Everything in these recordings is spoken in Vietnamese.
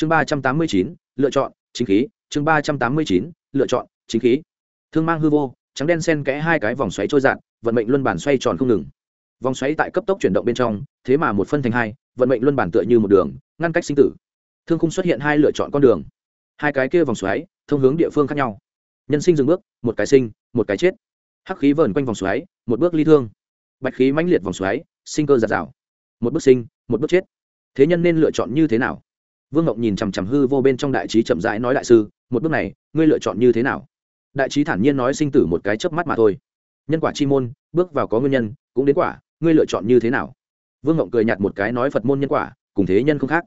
chương ba trăm tám mươi chín, lựa chọn, chính khí. Chương ba trăm tám mươi chín, lựa chọn, chính khí. Thương mang hư vô, trắng đen sen kẽ hai cái vòng xoáy trôi dạn vận mệnh luân bản xoay tròn không ngừng. Vòng xoáy tại cấp tốc chuyển động bên trong, thế mà một phân thành hai, vận mệnh luân bản tựa như một đường, ngăn cách sinh tử. Thương khung xuất hiện hai lựa chọn con đường. Hai cái kia vòng xoáy, thông hướng địa phương khác nhau. Nhân sinh dừng bước, một cái sinh, một cái chết. Hắc khí vờn quanh vòng xoáy, một bước ly thương. Bạch khí mãnh liệt vòng xoáy, sinh cơ giạt rào. Một bước sinh, một bước chết. Thế nhân nên lựa chọn như thế nào? Vương ngộng nhìn chằm chằm hư vô bên trong đại trí chậm rãi nói đại sư, một bước này, ngươi lựa chọn như thế nào? Đại trí thản nhiên nói sinh tử một cái chớp mắt mà thôi. Nhân quả chi môn, bước vào có nguyên nhân, cũng đến quả, ngươi lựa chọn như thế nào? Vương ngộng cười nhạt một cái nói phật môn nhân quả, cùng thế nhân không khác.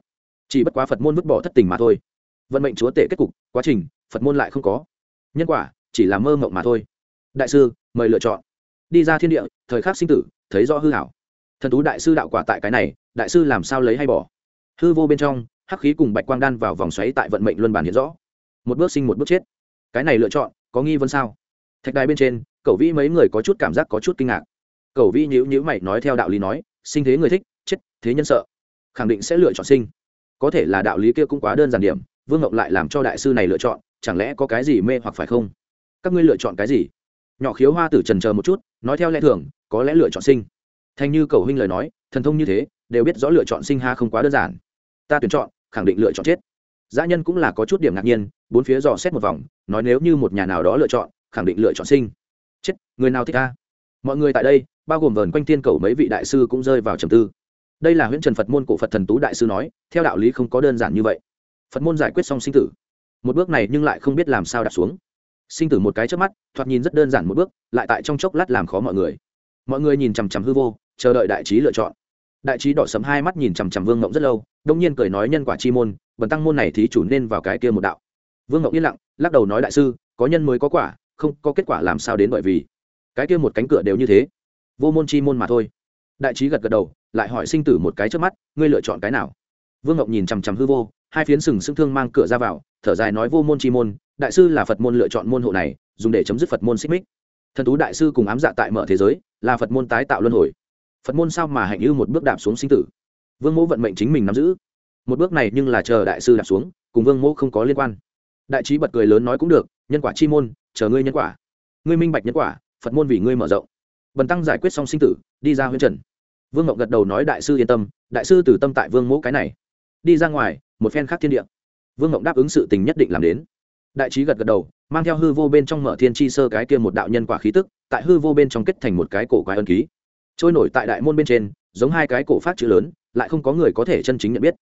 Chỉ bất quá phật môn vứt bỏ thất tình mà thôi. Vận mệnh chúa tể kết cục, quá trình, phật môn lại không có. Nhân quả, chỉ là mơ mộng mà thôi. Đại sư, mời lựa chọn. Đi ra thiên địa, thời khắc sinh tử, thấy rõ hư hảo thần tú đại sư đạo quả tại cái này, đại sư làm sao lấy hay bỏ? Hư vô bên trong hắc khí cùng bạch quang đan vào vòng xoáy tại vận mệnh luân bản hiện rõ. Một bước sinh một bước chết. Cái này lựa chọn, có nghi vấn sao? Thạch đài bên trên cậu vĩ mấy người có chút cảm giác có chút kinh ngạc. Cậu vĩ nhữ nhữ mày nói theo đạo lý nói, sinh thế người thích, chết, thế nhân sợ. Khẳng định sẽ lựa chọn sinh. Có thể là đạo lý kia cũng quá đơn giản điểm, vương ngọc lại làm cho đại sư này lựa chọn, chẳng lẽ có cái gì mê hoặc phải không? Các ngươi lựa chọn cái gì? Nhỏ khiếu hoa tử trần chờ một chút, nói theo lẽ thường, có lẽ lựa chọn sinh. Thanh như cầu huynh lời nói, thần thông như thế, đều biết rõ lựa chọn sinh ha không quá đơn giản. Ta tuyển chọn khẳng định lựa chọn chết. Dã nhân cũng là có chút điểm ngạc nhiên, bốn phía dò xét một vòng, nói nếu như một nhà nào đó lựa chọn, khẳng định lựa chọn sinh. Chết, người nào thích ta? Mọi người tại đây, bao gồm vờn quanh thiên cầu mấy vị đại sư cũng rơi vào trầm tư. Đây là huyễn trần phật môn cổ phật thần tú đại sư nói, theo đạo lý không có đơn giản như vậy. Phật môn giải quyết xong sinh tử. Một bước này nhưng lại không biết làm sao đặt xuống. Sinh tử một cái trước mắt, thoạt nhìn rất đơn giản một bước, lại tại trong chốc lát làm khó mọi người. Mọi người nhìn chằm chằm hư vô, chờ đợi đại trí lựa chọn đại trí đỏ sấm hai mắt nhìn chằm chằm vương ngộng rất lâu đông nhiên cười nói nhân quả chi môn, bần tăng môn này thì chủ nên vào cái kia một đạo. Vương ngộng yên lặng, lắc đầu nói đại sư, có nhân mới có quả, không, có kết quả làm sao đến bởi vì? Cái kia một cánh cửa đều như thế. Vô môn chi môn mà thôi. Đại trí gật gật đầu, lại hỏi sinh tử một cái trước mắt, ngươi lựa chọn cái nào? Vương ngộng nhìn chằm chằm hư vô, hai phiến sừng sững thương mang cửa ra vào, thở dài nói vô môn chi môn, đại sư là phật môn lựa chọn môn hộ này, dùng để chấm dứt phật môn xích mích. Thần tú đại sư cùng ám dạ tại mở thế giới, là phật môn tái tạo luân hồi phật môn sao mà hạnh ưu một bước đạp xuống sinh tử? Vương mẫu vận mệnh chính mình nắm giữ. Một bước này nhưng là chờ đại sư đạp xuống, cùng vương mẫu không có liên quan. Đại trí bật cười lớn nói cũng được, nhân quả chi môn, chờ ngươi nhân quả. Ngươi minh bạch nhân quả, phật môn vì ngươi mở rộng. Bần tăng giải quyết xong sinh tử, đi ra huyên trần. Vương ngọc gật đầu nói đại sư yên tâm, đại sư từ tâm tại vương mẫu cái này. Đi ra ngoài, một phen khác thiên địa. Vương ngọc đáp ứng sự tình nhất định làm đến. Đại trí gật gật đầu, mang theo hư vô bên trong mở thiên chi sơ cái kia một đạo nhân quả khí tức, tại hư vô bên trong kết thành một cái cổ quái ân ký trôi nổi tại đại môn bên trên, giống hai cái cổ phát chữ lớn, lại không có người có thể chân chính nhận biết.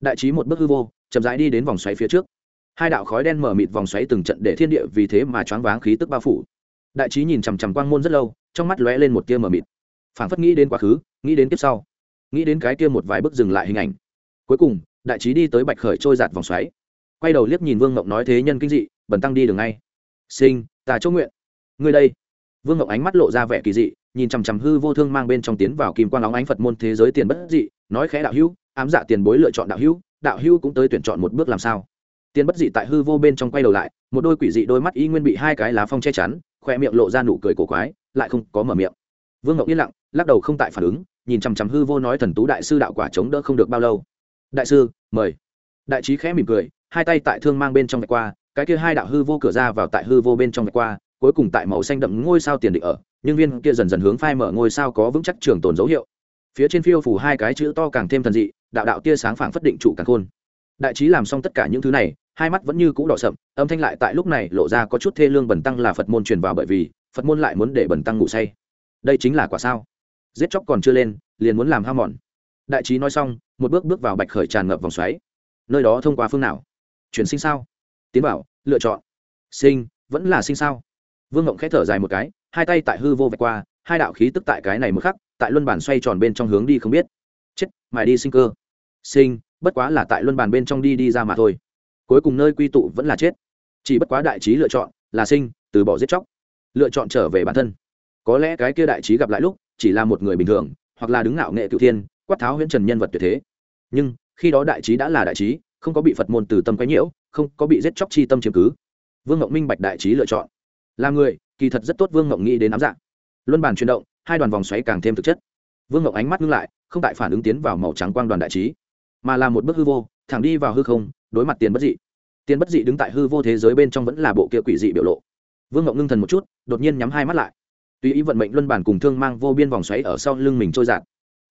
Đại trí một bước hư vô, chậm rãi đi đến vòng xoáy phía trước. Hai đạo khói đen mở mịt vòng xoáy từng trận để thiên địa vì thế mà choáng váng khí tức bao phủ. Đại trí nhìn chằm chằm quang môn rất lâu, trong mắt lóe lên một tia mở mịt. Phảng phất nghĩ đến quá khứ, nghĩ đến tiếp sau, nghĩ đến cái kia một vài bước dừng lại hình ảnh. Cuối cùng, đại trí đi tới bạch khởi trôi giạt vòng xoáy. Quay đầu liếc nhìn vương ngộng nói thế nhân kinh dị, bần tăng đi đường ngay. Sinh tà chỗ nguyện. Ngươi đây vương ngọc ánh mắt lộ ra vẻ kỳ dị, nhìn chằm chằm hư vô thương mang bên trong tiến vào kim quang óng ánh phật môn thế giới tiền bất dị, nói khẽ đạo hữu, ám dạ tiền bối lựa chọn đạo hữu đạo hữu cũng tới tuyển chọn một bước làm sao? Tiền bất dị tại hư vô bên trong quay đầu lại, một đôi quỷ dị đôi mắt y nguyên bị hai cái lá phong che chắn khoe miệng lộ ra nụ cười cổ quái, lại không có mở miệng. Vương ngọc yên lặng, lắc đầu không tại phản ứng, nhìn chằm chằm hư vô nói thần tú đại sư đạo quả chống đỡ không được bao lâu. Đại sư, mời. Đại trí khẽ mỉm cười, hai tay tại thương mang bên trong vạch qua, cái kia hai đạo hư vô cửa ra vào tại hư vô bên trong vạch qua cuối cùng tại màu xanh đậm ngôi sao tiền định ở, nhưng viên kia dần dần hướng phai mở ngôi sao có vững chắc trường tồn dấu hiệu. Phía trên phiêu phủ hai cái chữ to càng thêm thần dị, đạo đạo tia sáng phảng phất định trụ càng khôn. Đại trí làm xong tất cả những thứ này, hai mắt vẫn như cũ đỏ sậm, âm thanh lại tại lúc này lộ ra có chút thê lương bẩn tăng là phật môn truyền vào bởi vì, phật môn lại muốn để bẩn tăng ngủ say. Đây chính là quả sao? Giết chóc còn chưa lên, liền muốn làm ham mòn. Đại trí nói xong, một bước bước vào bạch khởi tràn ngập vòng xoáy. Nơi đó thông qua phương nào? Chuyển sinh sao? Tiến bảo, lựa chọn. Sinh, vẫn là sinh sao? Vương ngộng khẽ thở dài một cái, hai tay tại hư vô vạch qua, hai đạo khí tức tại cái này một khắc, tại luân bản xoay tròn bên trong hướng đi không biết. Chết mài đi sinh cơ. Sinh, bất quá là tại luân bản bên trong đi đi ra mà thôi. Cuối cùng nơi quy tụ vẫn là chết. Chỉ bất quá đại trí lựa chọn, là sinh, từ bỏ giết chóc. Lựa chọn trở về bản thân. Có lẽ cái kia đại trí gặp lại lúc, chỉ là một người bình thường, hoặc là đứng ngạo nghệ cựu thiên, quát tháo huyễn trần nhân vật tuyệt thế. Nhưng, khi đó đại trí đã là đại trí, không có bị phật môn từ tâm quấy nhiễu, không có bị giết chóc chi tâm chiếm cứ. Vương ngộng minh bạch đại trí lựa chọn là người, kỳ thật rất tốt vương ngộng nghĩ đến ám dạng. Luân bàn chuyển động, hai đoàn vòng xoáy càng thêm thực chất. Vương ngộng ánh mắt ngưng lại, không tại phản ứng tiến vào màu trắng quang đoàn đại trí, mà là một bước hư vô, thẳng đi vào hư không, đối mặt tiền bất dị. Tiền bất dị đứng tại hư vô thế giới bên trong vẫn là bộ kia quỷ dị biểu lộ. Vương ngộng ngưng thần một chút, đột nhiên nhắm hai mắt lại. Tùy ý vận mệnh luân bản cùng thương mang vô biên vòng xoáy ở sau lưng mình trôi giạt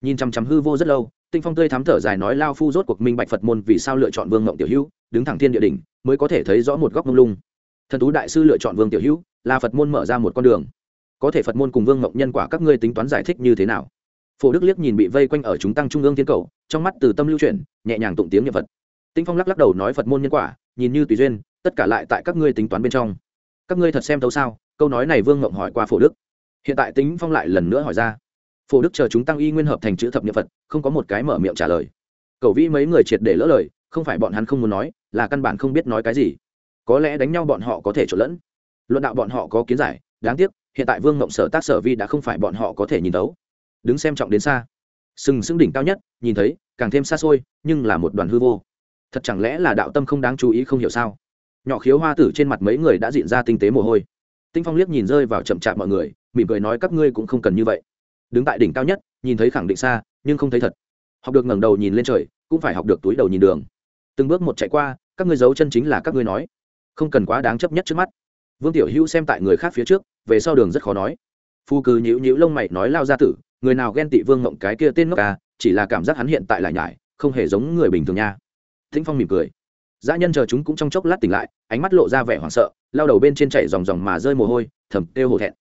nhìn chằm chằm hư vô rất lâu, tinh phong tươi thắm thở dài nói lao phu rốt cuộc minh bạch phật môn vì sao lựa chọn vương ngộng tiểu hữu, đứng thẳng thiên địa đỉnh, mới có thể thấy rõ một góc mông lung. Thần tú đại sư lựa chọn vương tiểu hữu là phật môn mở ra một con đường có thể phật môn cùng vương mộng nhân quả các ngươi tính toán giải thích như thế nào phổ đức liếc nhìn bị vây quanh ở chúng tăng trung ương thiên cầu trong mắt từ tâm lưu chuyển nhẹ nhàng tụng tiếng niệm phật tinh phong lắc lắc đầu nói phật môn nhân quả nhìn như tùy duyên tất cả lại tại các ngươi tính toán bên trong các ngươi thật xem thấu sao câu nói này vương mộng hỏi qua phổ đức hiện tại tính phong lại lần nữa hỏi ra phổ đức chờ chúng tăng y nguyên hợp thành chữ thập niệm phật không có một cái mở miệng trả lời cầu vĩ mấy người triệt để lỡ lời không phải bọn hắn không muốn nói là căn bản không biết nói cái gì có lẽ đánh nhau bọn họ có thể trộn lẫn luận đạo bọn họ có kiến giải, đáng tiếc, hiện tại vương ngộng sở tác sở vi đã không phải bọn họ có thể nhìn tấu đứng xem trọng đến xa. Sừng sững đỉnh cao nhất, nhìn thấy, càng thêm xa xôi, nhưng là một đoàn hư vô. Thật chẳng lẽ là đạo tâm không đáng chú ý không hiểu sao? Nhỏ khiếu hoa tử trên mặt mấy người đã diện ra tinh tế mồ hôi. Tinh phong liếc nhìn rơi vào chậm chạp mọi người, mỉm cười nói các ngươi cũng không cần như vậy. Đứng tại đỉnh cao nhất, nhìn thấy khẳng định xa, nhưng không thấy thật. Học được ngẩng đầu nhìn lên trời, cũng phải học được túi đầu nhìn đường. Từng bước một chạy qua, các ngươi giấu chân chính là các ngươi nói. Không cần quá đáng chấp nhất trước mắt vương tiểu hữu xem tại người khác phía trước, về sau đường rất khó nói. Phu cư nhữ nhữ lông mày nói lao ra tử, người nào ghen tị vương ngộng cái kia tên ngốc ca chỉ là cảm giác hắn hiện tại lại nhải, không hề giống người bình thường nha. Thính phong mỉm cười. Dã nhân chờ chúng cũng trong chốc lát tỉnh lại, ánh mắt lộ ra vẻ hoảng sợ, lao đầu bên trên chảy dòng dòng mà rơi mồ hôi, thầm kêu hổ thẹn.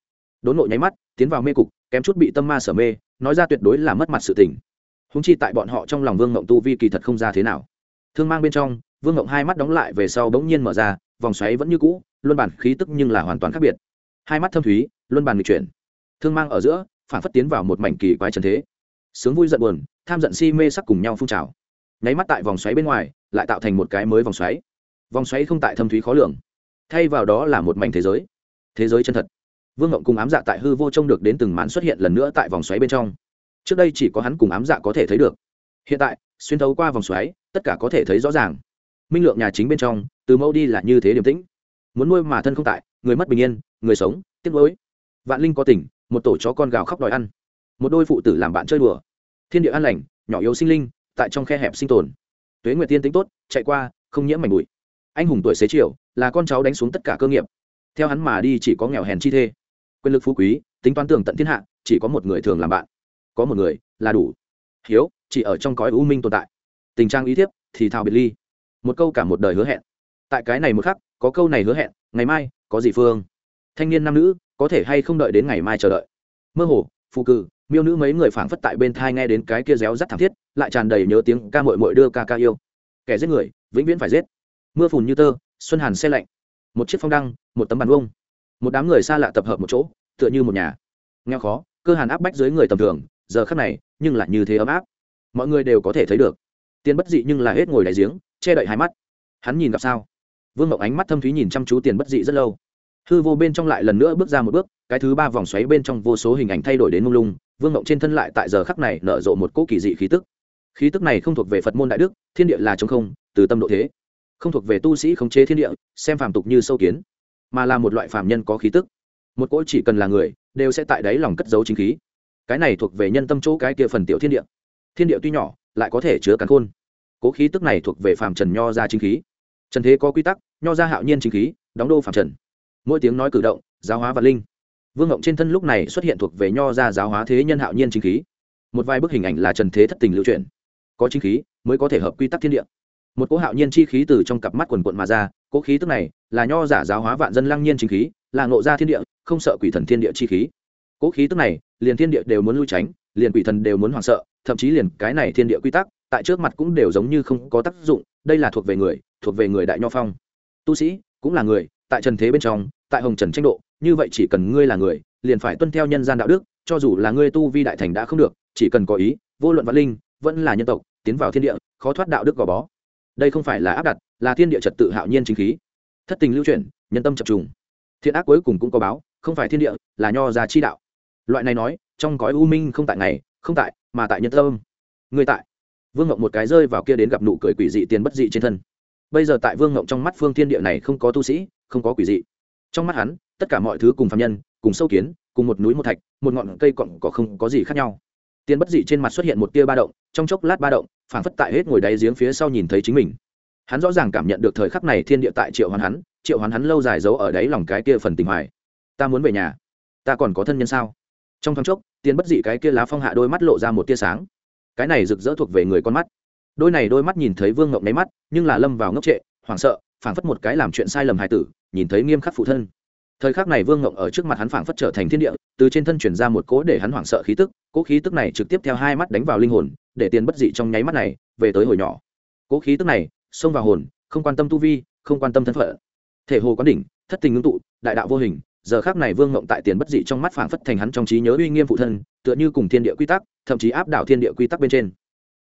Đốn nộ nháy mắt, tiến vào mê cục, kém chút bị tâm ma sở mê, nói ra tuyệt đối là mất mặt sự tình. Húng chi tại bọn họ trong lòng vương ngộng tu vi kỳ thật không ra thế nào. Thương mang bên trong, vương ngộng hai mắt đóng lại về sau bỗng nhiên mở ra vòng xoáy vẫn như cũ, luân bản khí tức nhưng là hoàn toàn khác biệt. Hai mắt thâm thúy, luân bản nghịch chuyển. Thương mang ở giữa phản phất tiến vào một mảnh kỳ quái trần thế. Sướng vui giận buồn, tham giận si mê sắc cùng nhau phun trào. Nháy mắt tại vòng xoáy bên ngoài, lại tạo thành một cái mới vòng xoáy. Vòng xoáy không tại thâm thúy khó lường. Thay vào đó là một mảnh thế giới. Thế giới chân thật. Vương ngộng cùng ám dạ tại hư vô trông được đến từng màn xuất hiện lần nữa tại vòng xoáy bên trong. Trước đây chỉ có hắn cùng ám dạ có thể thấy được. Hiện tại, xuyên thấu qua vòng xoáy, tất cả có thể thấy rõ ràng minh lượng nhà chính bên trong, từ mẫu đi là như thế điềm tĩnh. Muốn nuôi mà thân không tại, người mất bình yên, người sống, tiếc nuối. Vạn linh có tỉnh một tổ chó con gào khóc đòi ăn. Một đôi phụ tử làm bạn chơi đùa. Thiên địa an lành, nhỏ yếu sinh linh, tại trong khe hẹp sinh tồn. Tuế nguyệt tiên tính tốt, chạy qua, không nhiễm mảnh bụi. Anh hùng tuổi xế chiều, là con cháu đánh xuống tất cả cơ nghiệp. Theo hắn mà đi chỉ có nghèo hèn chi thê. Quyền lực phú quý, tính toán tưởng tận thiên hạ, chỉ có một người thường làm bạn. Có một người là đủ. Hiếu, chỉ ở trong cõi u minh tồn tại. Tình trang ý thiếp, thì thào biệt ly một câu cả một đời hứa hẹn. Tại cái này một khắc, có câu này hứa hẹn, ngày mai, có gì phương? Thanh niên nam nữ, có thể hay không đợi đến ngày mai chờ đợi? Mơ hồ phụ cử, miêu nữ mấy người phảng phất tại bên thai nghe đến cái kia réo rắt thảm thiết, lại tràn đầy nhớ tiếng ca mội mội đưa ca ca yêu. Kẻ giết người, vĩnh viễn phải giết. Mưa phùn như tơ, xuân hàn xe lạnh. Một chiếc phong đăng, một tấm bàn vông một đám người xa lạ tập hợp một chỗ, tựa như một nhà. Nghèo khó, cơ hàn áp bách dưới người tầm thường, giờ khắc này, nhưng lại như thế ấm áp. Mọi người đều có thể thấy được. Tiền bất dị nhưng là hết ngồi đại giếng che đậy hai mắt. Hắn nhìn gặp sao? Vương Mộng ánh mắt thâm thúy nhìn chăm chú tiền bất dị rất lâu. Hư vô bên trong lại lần nữa bước ra một bước, cái thứ ba vòng xoáy bên trong vô số hình ảnh thay đổi đến mông lung, vương Mộng trên thân lại tại giờ khắc này nở rộ một cỗ kỳ dị khí tức. Khí tức này không thuộc về phật môn đại đức, thiên địa là chống không, từ tâm độ thế. Không thuộc về tu sĩ khống chế thiên địa, xem phàm tục như sâu kiến, mà là một loại phàm nhân có khí tức. Một cỗ chỉ cần là người, đều sẽ tại đáy lòng cất giấu chính khí. Cái này thuộc về nhân tâm chỗ cái kia phần tiểu thiên địa. Thiên địa tuy nhỏ, lại có thể chứa cắn khôn cố khí tức này thuộc về phàm trần nho ra chính khí. Trần thế có quy tắc, nho ra hạo nhiên chính khí, đóng đô phàm trần. Mỗi tiếng nói cử động, giáo hóa và linh. Vương ngộng trên thân lúc này xuất hiện thuộc về nho ra giáo hóa thế nhân hạo nhiên chính khí. Một vài bức hình ảnh là trần thế thất tình lưu truyền. Có chính khí, mới có thể hợp quy tắc thiên địa. Một cỗ hạo nhiên chi khí từ trong cặp mắt quần quận mà ra, cỗ khí tức này là nho giả giáo hóa vạn dân lăng nhiên chính khí, là ngộ ra thiên địa, không sợ quỷ thần thiên địa chi khí. Cỗ khí tức này, liền thiên địa đều muốn lui tránh, liền quỷ thần đều muốn hoảng sợ, thậm chí liền cái này thiên địa quy tắc tại trước mặt cũng đều giống như không có tác dụng, đây là thuộc về người, thuộc về người đại nho phong. Tu sĩ cũng là người, tại trần thế bên trong, tại hồng trần tranh độ, như vậy chỉ cần ngươi là người, liền phải tuân theo nhân gian đạo đức, cho dù là ngươi tu vi đại thành đã không được, chỉ cần có ý, vô luận văn linh, vẫn là nhân tộc, tiến vào thiên địa, khó thoát đạo đức gò bó. Đây không phải là áp đặt, là thiên địa trật tự hạo nhiên chính khí. Thất tình lưu chuyển, nhân tâm chập trùng. Thiện ác cuối cùng cũng có báo, không phải thiên địa, là nho ra chi đạo. Loại này nói, trong cõi u minh không tại ngày, không tại, mà tại nhân tâm. Người tại vương ngộng một cái rơi vào kia đến gặp nụ cười quỷ dị tiền bất dị trên thân. Bây giờ tại vương ngộng trong mắt phương thiên địa này không có tu sĩ, không có quỷ dị. Trong mắt hắn, tất cả mọi thứ cùng phạm nhân, cùng sâu kiến, cùng một núi một thạch, một ngọn cây cọn có không có gì khác nhau. Tiền bất dị trên mặt xuất hiện một tia ba động, trong chốc lát ba động phản phất tại hết ngồi đáy giếng phía sau nhìn thấy chính mình. Hắn rõ ràng cảm nhận được thời khắc này thiên địa tại triệu hoán hắn, triệu hoán hắn lâu dài giấu ở đáy lòng cái kia phần tình hoài. Ta muốn về nhà. Ta còn có thân nhân sao? Trong thoáng chốc, tiền bất dị cái kia lá phong hạ đôi mắt lộ ra một tia sáng cái này rực rỡ thuộc về người con mắt. Đôi này đôi mắt nhìn thấy vương ngộng nháy mắt, nhưng là lâm vào ngốc trệ, hoảng sợ, phảng phất một cái làm chuyện sai lầm hài tử, nhìn thấy nghiêm khắc phụ thân. Thời khắc này vương ngộng ở trước mặt hắn phảng phất trở thành thiên địa, từ trên thân chuyển ra một cỗ để hắn hoảng sợ khí tức, cỗ khí tức này trực tiếp theo hai mắt đánh vào linh hồn, để tiền bất dị trong nháy mắt này, về tới hồi nhỏ. Cỗ khí tức này, xông vào hồn, không quan tâm tu vi, không quan tâm thân phận. Thể hồ quán đỉnh, thất tình ngưng tụ, đại đạo vô hình giờ khác này vương ngộng tại tiền bất dị trong mắt phảng phất thành hắn trong trí nhớ uy nghiêm phụ thân, tựa như cùng thiên địa quy tắc, thậm chí áp đảo thiên địa quy tắc bên trên.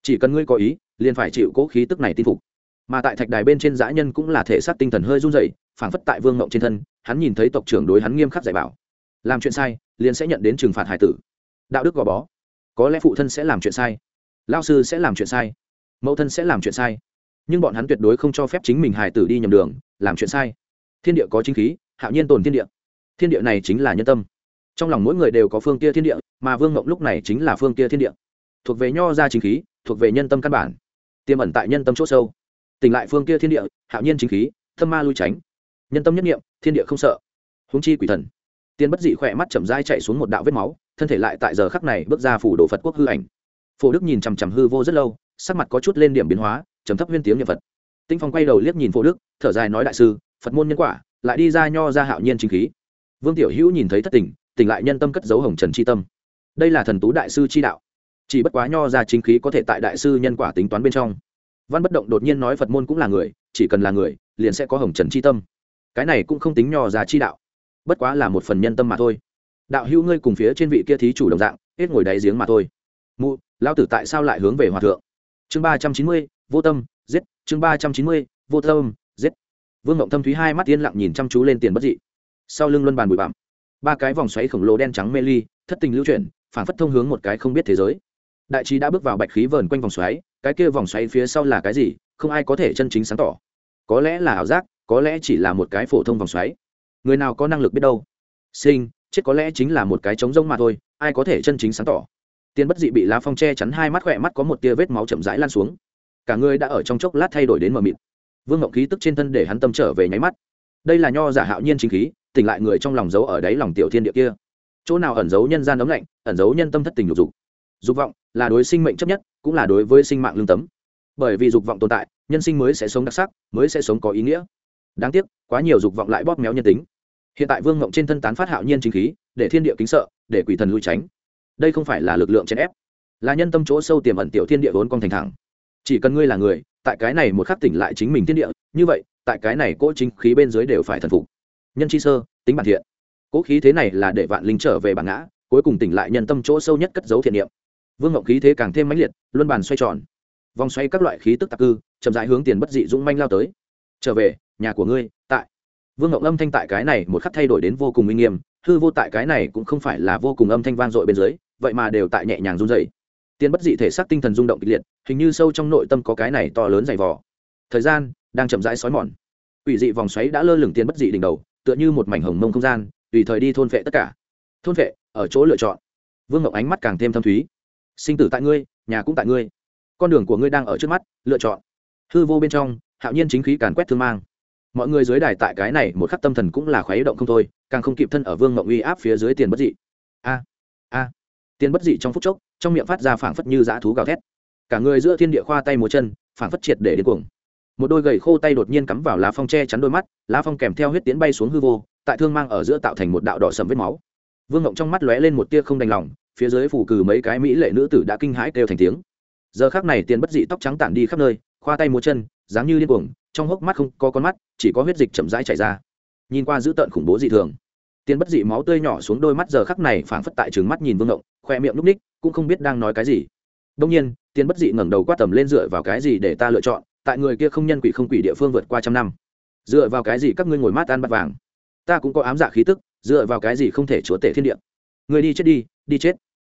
Chỉ cần ngươi có ý, liền phải chịu cố khí tức này tin phục. Mà tại thạch đài bên trên dã nhân cũng là thể xác tinh thần hơi run rẩy, phảng phất tại vương ngộng trên thân, hắn nhìn thấy tộc trưởng đối hắn nghiêm khắc dạy bảo. Làm chuyện sai, liền sẽ nhận đến trừng phạt hải tử. Đạo đức gò bó. Có lẽ phụ thân sẽ làm chuyện sai. Lao sư sẽ làm chuyện sai. Mẫu thân sẽ làm chuyện sai. Nhưng bọn hắn tuyệt đối không cho phép chính mình hải tử đi nhầm đường, làm chuyện sai. Thiên địa có chính khí, hạo nhiên tồn thiên địa thiên địa này chính là nhân tâm. Trong lòng mỗi người đều có phương kia thiên địa, mà vương mộng lúc này chính là phương kia thiên địa. Thuộc về nho ra chính khí, thuộc về nhân tâm căn bản. Tiềm ẩn tại nhân tâm c h ỗ sâu. Tỉnh lại phương kia thiên địa, hạo nhiên chính khí thâm ma lui tránh. Nhân tâm nhất nghiệm thiên địa không sợ. Húng chi quỷ thần. Tiên bất dị khỏe mắt chậm dai chạy xuống một đạo vết máu, thân thể lại tại giờ khắc này bước ra phủ đồ phật quốc hư ảnh. Phổ đức nhìn chằm chằm hư vô rất lâu, sắc mặt có chút lên điểm biến hóa chấm thấp huyên tiếng nhật phật. Tinh phong quay đầu liếc nhìn phổ đức, thở dài nói đại sư, phật môn nhân quả, lại đi ra nho ra hạo nhiên chính khí vương tiểu hữu nhìn thấy thất tình, tỉnh lại nhân tâm cất dấu hồng trần c h i tâm. Đây là thần tú đại sư c h i đạo. Chỉ bất quá nho ra chính khí có thể tại đại sư nhân quả tính toán bên trong. Văn bất động đột nhiên nói phật môn cũng là người, chỉ cần là người, liền sẽ có hồng trần c h i tâm. Cái này cũng không tính nho ra chi đạo. Bất quá là một phần nhân tâm mà thôi. Đạo hữu ngươi cùng phía trên vị kia thí chủ đồng dạng, hết ngồi đáy giếng mà thôi. Mụ lao tử tại sao lại hướng về hòa thượng? Chương ba trăm chín mươi, vô tâm, giết. Chương ba trăm chín mươi, vô tâm, giết. Vương ngộng thâm thúy hai mắt yên lặng nhìn chăm chú lên tiền bất dị sau lưng luân bàn bụi bặm. Ba cái vòng xoáy khổng lồ đen trắng mê ly, thất tình lưu chuyển, phản phất thông hướng một cái không biết thế giới. Đại trí đã bước vào bạch khí vờn quanh vòng xoáy, cái kia vòng xoáy phía sau là cái gì, không ai có thể chân chính sáng tỏ. Có lẽ là ảo giác, có lẽ chỉ là một cái phổ thông vòng xoáy. Người nào có năng lực biết đâu? Sinh, chết có lẽ chính là một cái trống rông mà thôi, ai có thể chân chính sáng tỏ? Tiên bất dị bị lá phong che chắn hai mắt, khỏe mắt có một tia vết máu chậm rãi lan xuống. Cả người đã ở trong chốc lát thay đổi đến mờ mịt. Vương ngộng khí tức trên thân để hắn tâm trở về nháy mắt. Đây là nho giả hạo nhiên chính khí tỉnh lại người trong lòng giấu ở đáy lòng tiểu thiên địa kia. Chỗ nào ẩn giấu nhân gian ấm lạnh, ẩn giấu nhân tâm thất tình lục dục. Dục vọng là đối sinh mệnh chấp nhất, cũng là đối với sinh mạng lương tấm. Bởi vì dục vọng tồn tại, nhân sinh mới sẽ sống đặc sắc, mới sẽ sống có ý nghĩa. Đáng tiếc, quá nhiều dục vọng lại bóp méo nhân tính. Hiện tại vương ngộng trên thân tán phát hạo nhiên chính khí, để thiên địa kính sợ, để quỷ thần lui tránh. Đây không phải là lực lượng chèn ép, là nhân tâm chỗ sâu tiềm ẩn tiểu thiên địa vốn con thành thẳng. Chỉ cần ngươi là người, tại cái này một khắc tỉnh lại chính mình thiên địa, như vậy, tại cái này cỗ chính khí bên dưới đều phải thần phục nhân chi sơ, tính bản thiện. Cỗ khí thế này là để vạn linh trở về bản ngã, cuối cùng tỉnh lại nhân tâm chỗ sâu nhất cất dấu thiện niệm. Vương ngọc khí thế càng thêm mãnh liệt, luân bàn xoay tròn. Vòng xoay các loại khí tức tạc cư, chậm rãi hướng tiền bất dị dũng manh lao tới. Trở về, nhà của ngươi, tại. Vương ngọc âm thanh tại cái này một khắc thay đổi đến vô cùng uy nghiêm, hư vô tại cái này cũng không phải là vô cùng âm thanh vang dội bên dưới, vậy mà đều tại nhẹ nhàng run dày tiền bất dị thể xác tinh thần rung động kịch liệt, hình như sâu trong nội tâm có cái này to lớn dày vò. Thời gian đang chậm rãi xói mòn. Quỷ dị vòng xoáy đã lơ lửng tiền bất dị đỉnh đầu tựa như một mảnh hồng mông không gian, tùy thời đi thôn vệ tất cả. Thôn vệ, ở chỗ lựa chọn. Vương ngọc ánh mắt càng thêm thâm thúy. Sinh tử tại ngươi, nhà cũng tại ngươi. Con đường của ngươi đang ở trước mắt, lựa chọn. Hư vô bên trong, hạo nhiên chính khí càn quét thương mang. Mọi người dưới đài tại cái này một khắc tâm thần cũng là khoái động không thôi, càng không kịp thân ở vương ngọc uy áp phía dưới tiền bất dị. A a. Tiền bất dị trong phút chốc, trong miệng phát ra phảng phất như dã thú gào thét. Cả người giữa thiên địa khoa tay múa chân, phảng phất triệt để đến cuồng một đôi gầy khô tay đột nhiên cắm vào lá phong che chắn đôi mắt, lá phong kèm theo huyết tiến bay xuống hư vô, tại thương mang ở giữa tạo thành một đạo đỏ sầm vết máu. Vương ngộng trong mắt lóe lên một tia không đành lòng, phía dưới phủ cử mấy cái mỹ lệ nữ tử đã kinh hãi kêu thành tiếng. Giờ khác này tiền bất dị tóc trắng tản đi khắp nơi, khoa tay múa chân, dáng như điên cuồng, trong hốc mắt không có con mắt, chỉ có huyết dịch chậm rãi chảy ra. Nhìn qua dữ tợn khủng bố dị thường, tiền bất dị máu tươi nhỏ xuống đôi mắt giờ khắc này phảng phất tại trừng mắt nhìn vương ngộng, khoe miệng núp ních, cũng không biết đang nói cái gì. Đông nhiên, tiền bất dị ngẩng đầu quát tầm lên dựa vào cái gì để ta lựa chọn tại người kia không nhân quỷ không quỷ địa phương vượt qua trăm năm. Dựa vào cái gì các ngươi ngồi mát ăn bát vàng? Ta cũng có ám dạ khí tức, dựa vào cái gì không thể chúa tể thiên địa? Người đi chết đi đi chết.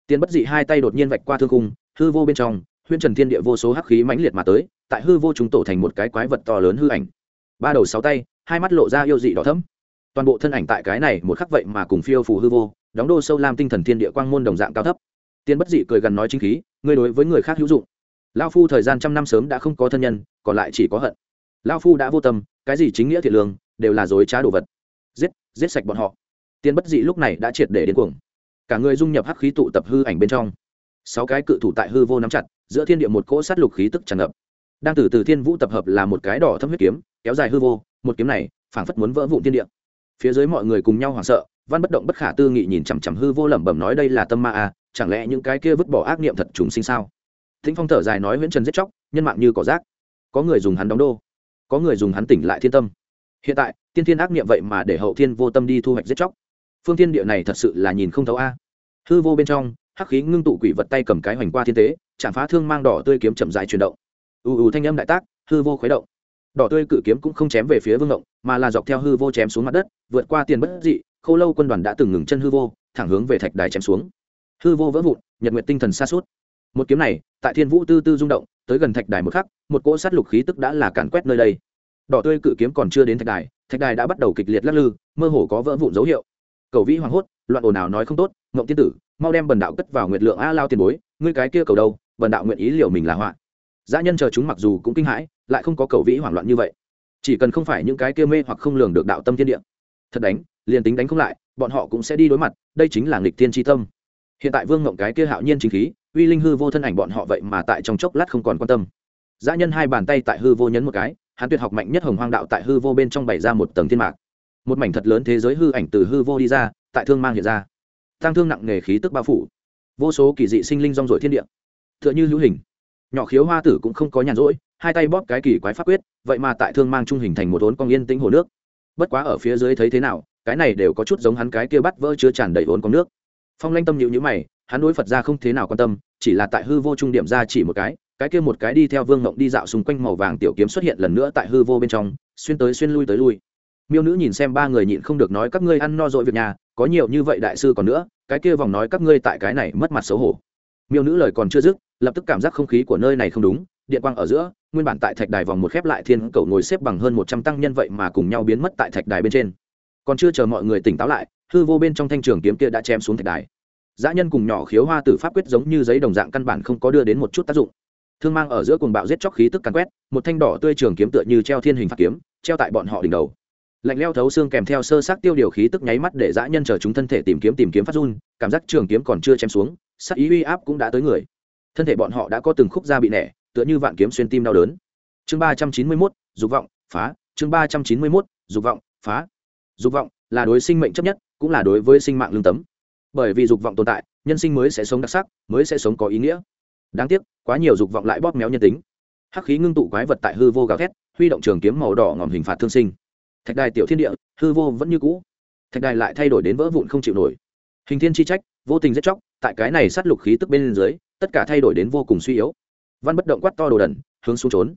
Tiền bất dị hai tay đột nhiên vạch qua thương cung hư vô bên trong huyên trần thiên địa vô số hắc khí mãnh liệt mà tới, tại hư vô chúng tổ thành một cái quái vật to lớn hư ảnh. Ba đầu sáu tay, hai mắt lộ ra yêu dị đỏ thấm toàn bộ thân ảnh tại cái này một khắc vậy mà cùng phiêu phù hư vô, đóng đô sâu lam tinh thần thiên địa quang môn đồng dạng cao thấp. Tiền bất dị cười gần nói chính khí, ngươi đối với người khác hữu dụng lao phu thời gian trăm năm sớm đã không có thân nhân, còn lại chỉ có hận. Lao phu đã vô tâm, cái gì chính nghĩa thiện lương, đều là dối trá đồ vật. Giết giết sạch bọn họ. Tiên bất dị lúc này đã triệt để đến cuồng. Cả người dung nhập hắc khí tụ tập hư ảnh bên trong. Sáu cái cự thủ tại hư vô nắm chặt, giữa thiên địa một cỗ sát lục khí tức tràn ngập. Đang từ từ thiên vũ tập hợp là một cái đỏ thâm huyết kiếm, kéo dài hư vô, một kiếm này, phảng phất muốn vỡ vụn thiên địa. Phía dưới mọi người cùng nhau hoảng sợ, văn bất động bất khả tư nghị nhìn chằm chằm hư vô lẩm bẩm nói đây là tâm ma à chẳng lẽ những cái kia vứt bỏ ác niệm thật trùng sinh sao? Thính phong thở dài nói nguyễn trần giết chóc, nhân mạng như cỏ rác. Có người dùng hắn đóng đô, có người dùng hắn tỉnh lại thiên tâm. Hiện tại, tiên thiên ác niệm vậy mà để hậu thiên vô tâm đi thu hoạch giết chóc. Phương thiên địa này thật sự là nhìn không thấu a. Hư vô bên trong, hắc khí ngưng tụ quỷ vật tay cầm cái hoành qua thiên tế, chạm phá thương mang đỏ tươi kiếm chậm dài chuyển động. Ù ù thanh âm đại tác, hư vô khuấy động. Đỏ tươi cự kiếm cũng không chém về phía vương động mà là dọc theo hư vô chém xuống mặt đất, vượt qua tiền bất dị khô lâu quân đoàn đã từng ngừng chân hư vô, thẳng hướng về thạch đài chém xuống. Hư vô vỡ vụn, nhật nguyện tinh thần xa suốt một kiếm này, tại thiên vũ tư tư rung động, tới gần thạch đài một khắc, một cỗ sát lục khí tức đã là càn quét nơi đây. Đỏ tươi cự kiếm còn chưa đến thạch đài thạch đài đã bắt đầu kịch liệt lắc lư, mơ hồ có vỡ vụn dấu hiệu. Cầu vĩ hoảng hốt, loạn ồn ào nói không tốt, ngộng tiên tử, mau đem bần đạo cất vào nguyệt lượng a lao tiền bối, ngươi cái kia cầu đâu, bần đạo nguyện ý liều mình là họa. Dã nhân chờ chúng mặc dù cũng kinh hãi, lại không có cầu vĩ hoảng loạn như vậy. Chỉ cần không phải những cái kia mê hoặc không lường được đạo tâm thiên địa. Thật đánh, liền tính đánh không lại, bọn họ cũng sẽ đi đối mặt, đây chính là nghịch thiên tri tâm. Hiện tại vương ngộng cái kia hạo nhiên chính khí uy linh hư vô thân ảnh bọn họ vậy mà tại trong chốc lát không còn quan tâm. Dã nhân hai bàn tay tại hư vô nhấn một cái, hắn tuyệt học mạnh nhất hồng hoang đạo tại hư vô bên trong bày ra một tầng thiên mạc. Một mảnh thật lớn thế giới hư ảnh từ hư vô đi ra, tại thương mang hiện ra. Tăng thương nặng nề khí tức bao phủ. Vô số kỳ dị sinh linh rong rổi thiên địa. T h ư ợ n h ư hữu hình. Nhỏ khiếu hoa tử cũng không có nhàn rỗi, hai tay bóp cái kỳ quái pháp quyết, vậy mà tại thương mang trung hình thành một ốn con yên tĩnh hồ nước. Bất quá ở phía dưới thấy thế nào, cái này đều có chút giống hắn cái kia bắt vỡ chứa tràn đầy ốn con nước. Phong lanh tâm nhịu nhữ mày hắn đối phật ra không thế nào quan tâm, chỉ là tại hư vô trung điểm ra chỉ một cái cái kia một cái đi theo vương ngộng đi dạo xung quanh màu vàng tiểu kiếm xuất hiện lần nữa tại hư vô bên trong, xuyên tới xuyên lui tới lui. Miêu nữ nhìn xem ba người nhịn không được nói các ngươi ăn no dội việc nhà, có nhiều như vậy đại sư còn nữa, cái kia vòng nói các ngươi tại cái này mất mặt xấu hổ. Miêu nữ lời còn chưa dứt, lập tức cảm giác không khí của nơi này không đúng, điện quang ở giữa, nguyên bản tại thạch đài vòng một khép lại thiên cầu ngồi xếp bằng hơn một trăm tăng nhân vậy mà cùng nhau biến mất tại thạch đài bên trên. Còn chưa chờ mọi người tỉnh táo lại, hư vô bên trong thanh trường kiếm kia đã chém xuống thạch đài dã nhân cùng nhỏ khiếu hoa tử pháp quyết giống như giấy đồng dạng căn bản không có đưa đến một chút tác dụng. Thương mang ở giữa cuồng bạo giết chóc khí tức càn quét, một thanh đỏ tươi trường kiếm tựa như treo thiên hình phạt kiếm, treo tại bọn họ đỉnh đầu. Lạnh leo thấu xương kèm theo sơ sát tiêu điều khí tức nháy mắt để dã nhân chờ chúng thân thể tìm kiếm tìm kiếm phát run, cảm giác trường kiếm còn chưa chém xuống sắc ý uy áp cũng đã tới người. Thân thể bọn họ đã có từng khúc da bị nẻ, tựa như vạn kiếm xuyên tim đau đớn. Chương ba trăm chín mươi mốt, dục vọng, phá. Chương ba trăm chín mươi mốt, dục vọng, phá. Dục vọng là đối sinh mệnh chấp nhất, cũng là đối với sinh mạng lương tấm bởi vì dục vọng tồn tại, nhân sinh mới sẽ sống đặc sắc, mới sẽ sống có ý nghĩa. Đáng tiếc, quá nhiều dục vọng lại bóp méo nhân tính. Hắc khí ngưng tụ quái vật tại hư vô gào thét, huy động trường kiếm màu đỏ ngòm hình phạt thương sinh. Thạch đài tiểu thiên địa, hư vô vẫn như cũ. Thạch đài lại thay đổi đến vỡ vụn không chịu nổi. Hình thiên chi trách, vô tình giết chóc, tại cái này sát lục khí tức bên dưới, tất cả thay đổi đến vô cùng suy yếu. Văn bất động quát to đồ đần, hướng xuống trốn.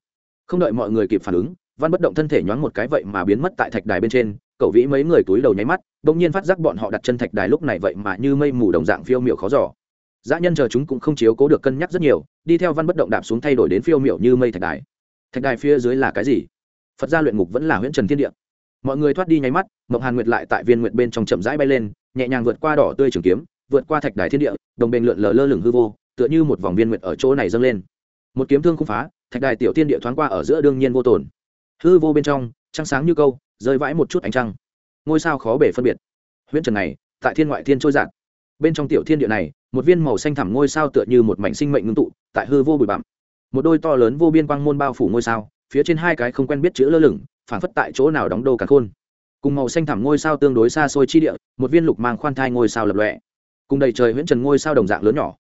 Không đợi mọi người kịp phản ứng, văn bất động thân thể nhoáng một cái vậy mà biến mất tại thạch đài bên trên cậu vĩ mấy người túi đầu nháy mắt bỗng nhiên phát giác bọn họ đặt chân thạch đài lúc này vậy mà như mây mù đồng dạng phiêu miệu khó giỏ dã nhân chờ chúng cũng không chiếu cố được cân nhắc rất nhiều, đi theo văn bất động đạp xuống thay đổi đến phiêu miệu như mây thạch đài. Thạch đài phía dưới là cái gì? Phật gia luyện ngục vẫn là huyễn trần thiên địa. Mọi người thoát đi nháy mắt mộng hàn nguyệt lại tại viên nguyệt bên trong chậm rãi bay lên, nhẹ nhàng vượt qua đỏ tươi trường kiếm, vượt qua thạch đài thiên địa, đồng bền lượn lờ lơ lửng hư vô, tựa như một vòng viên nguyệt ở chỗ này dâng lên. Một kiếm thương không phá, thạch đài tiểu thiên địa thoáng qua ở giữa đương nhiên vô tồn. Hư vô bên trong trăng sáng như câu, rơi vãi một chút ánh trăng. Ngôi sao khó bể phân biệt. Huyễn trần này, tại thiên ngoại thiên trôi giạt. Bên trong tiểu thiên địa này, một viên màu xanh thẳm ngôi sao tựa như một mảnh sinh mệnh ngưng tụ, tại hư vô bụi bặm. Một đôi to lớn vô biên quang môn bao phủ ngôi sao, phía trên hai cái không quen biết chữ lơ lửng, phản phất tại chỗ nào đóng đô cả khôn. Cùng màu xanh thẳm ngôi sao tương đối xa xôi chi địa, một viên lục mang khoan thai ngôi sao lập lọe cùng đầy trời huyễn trần ngôi sao đồng dạng lớn nhỏ.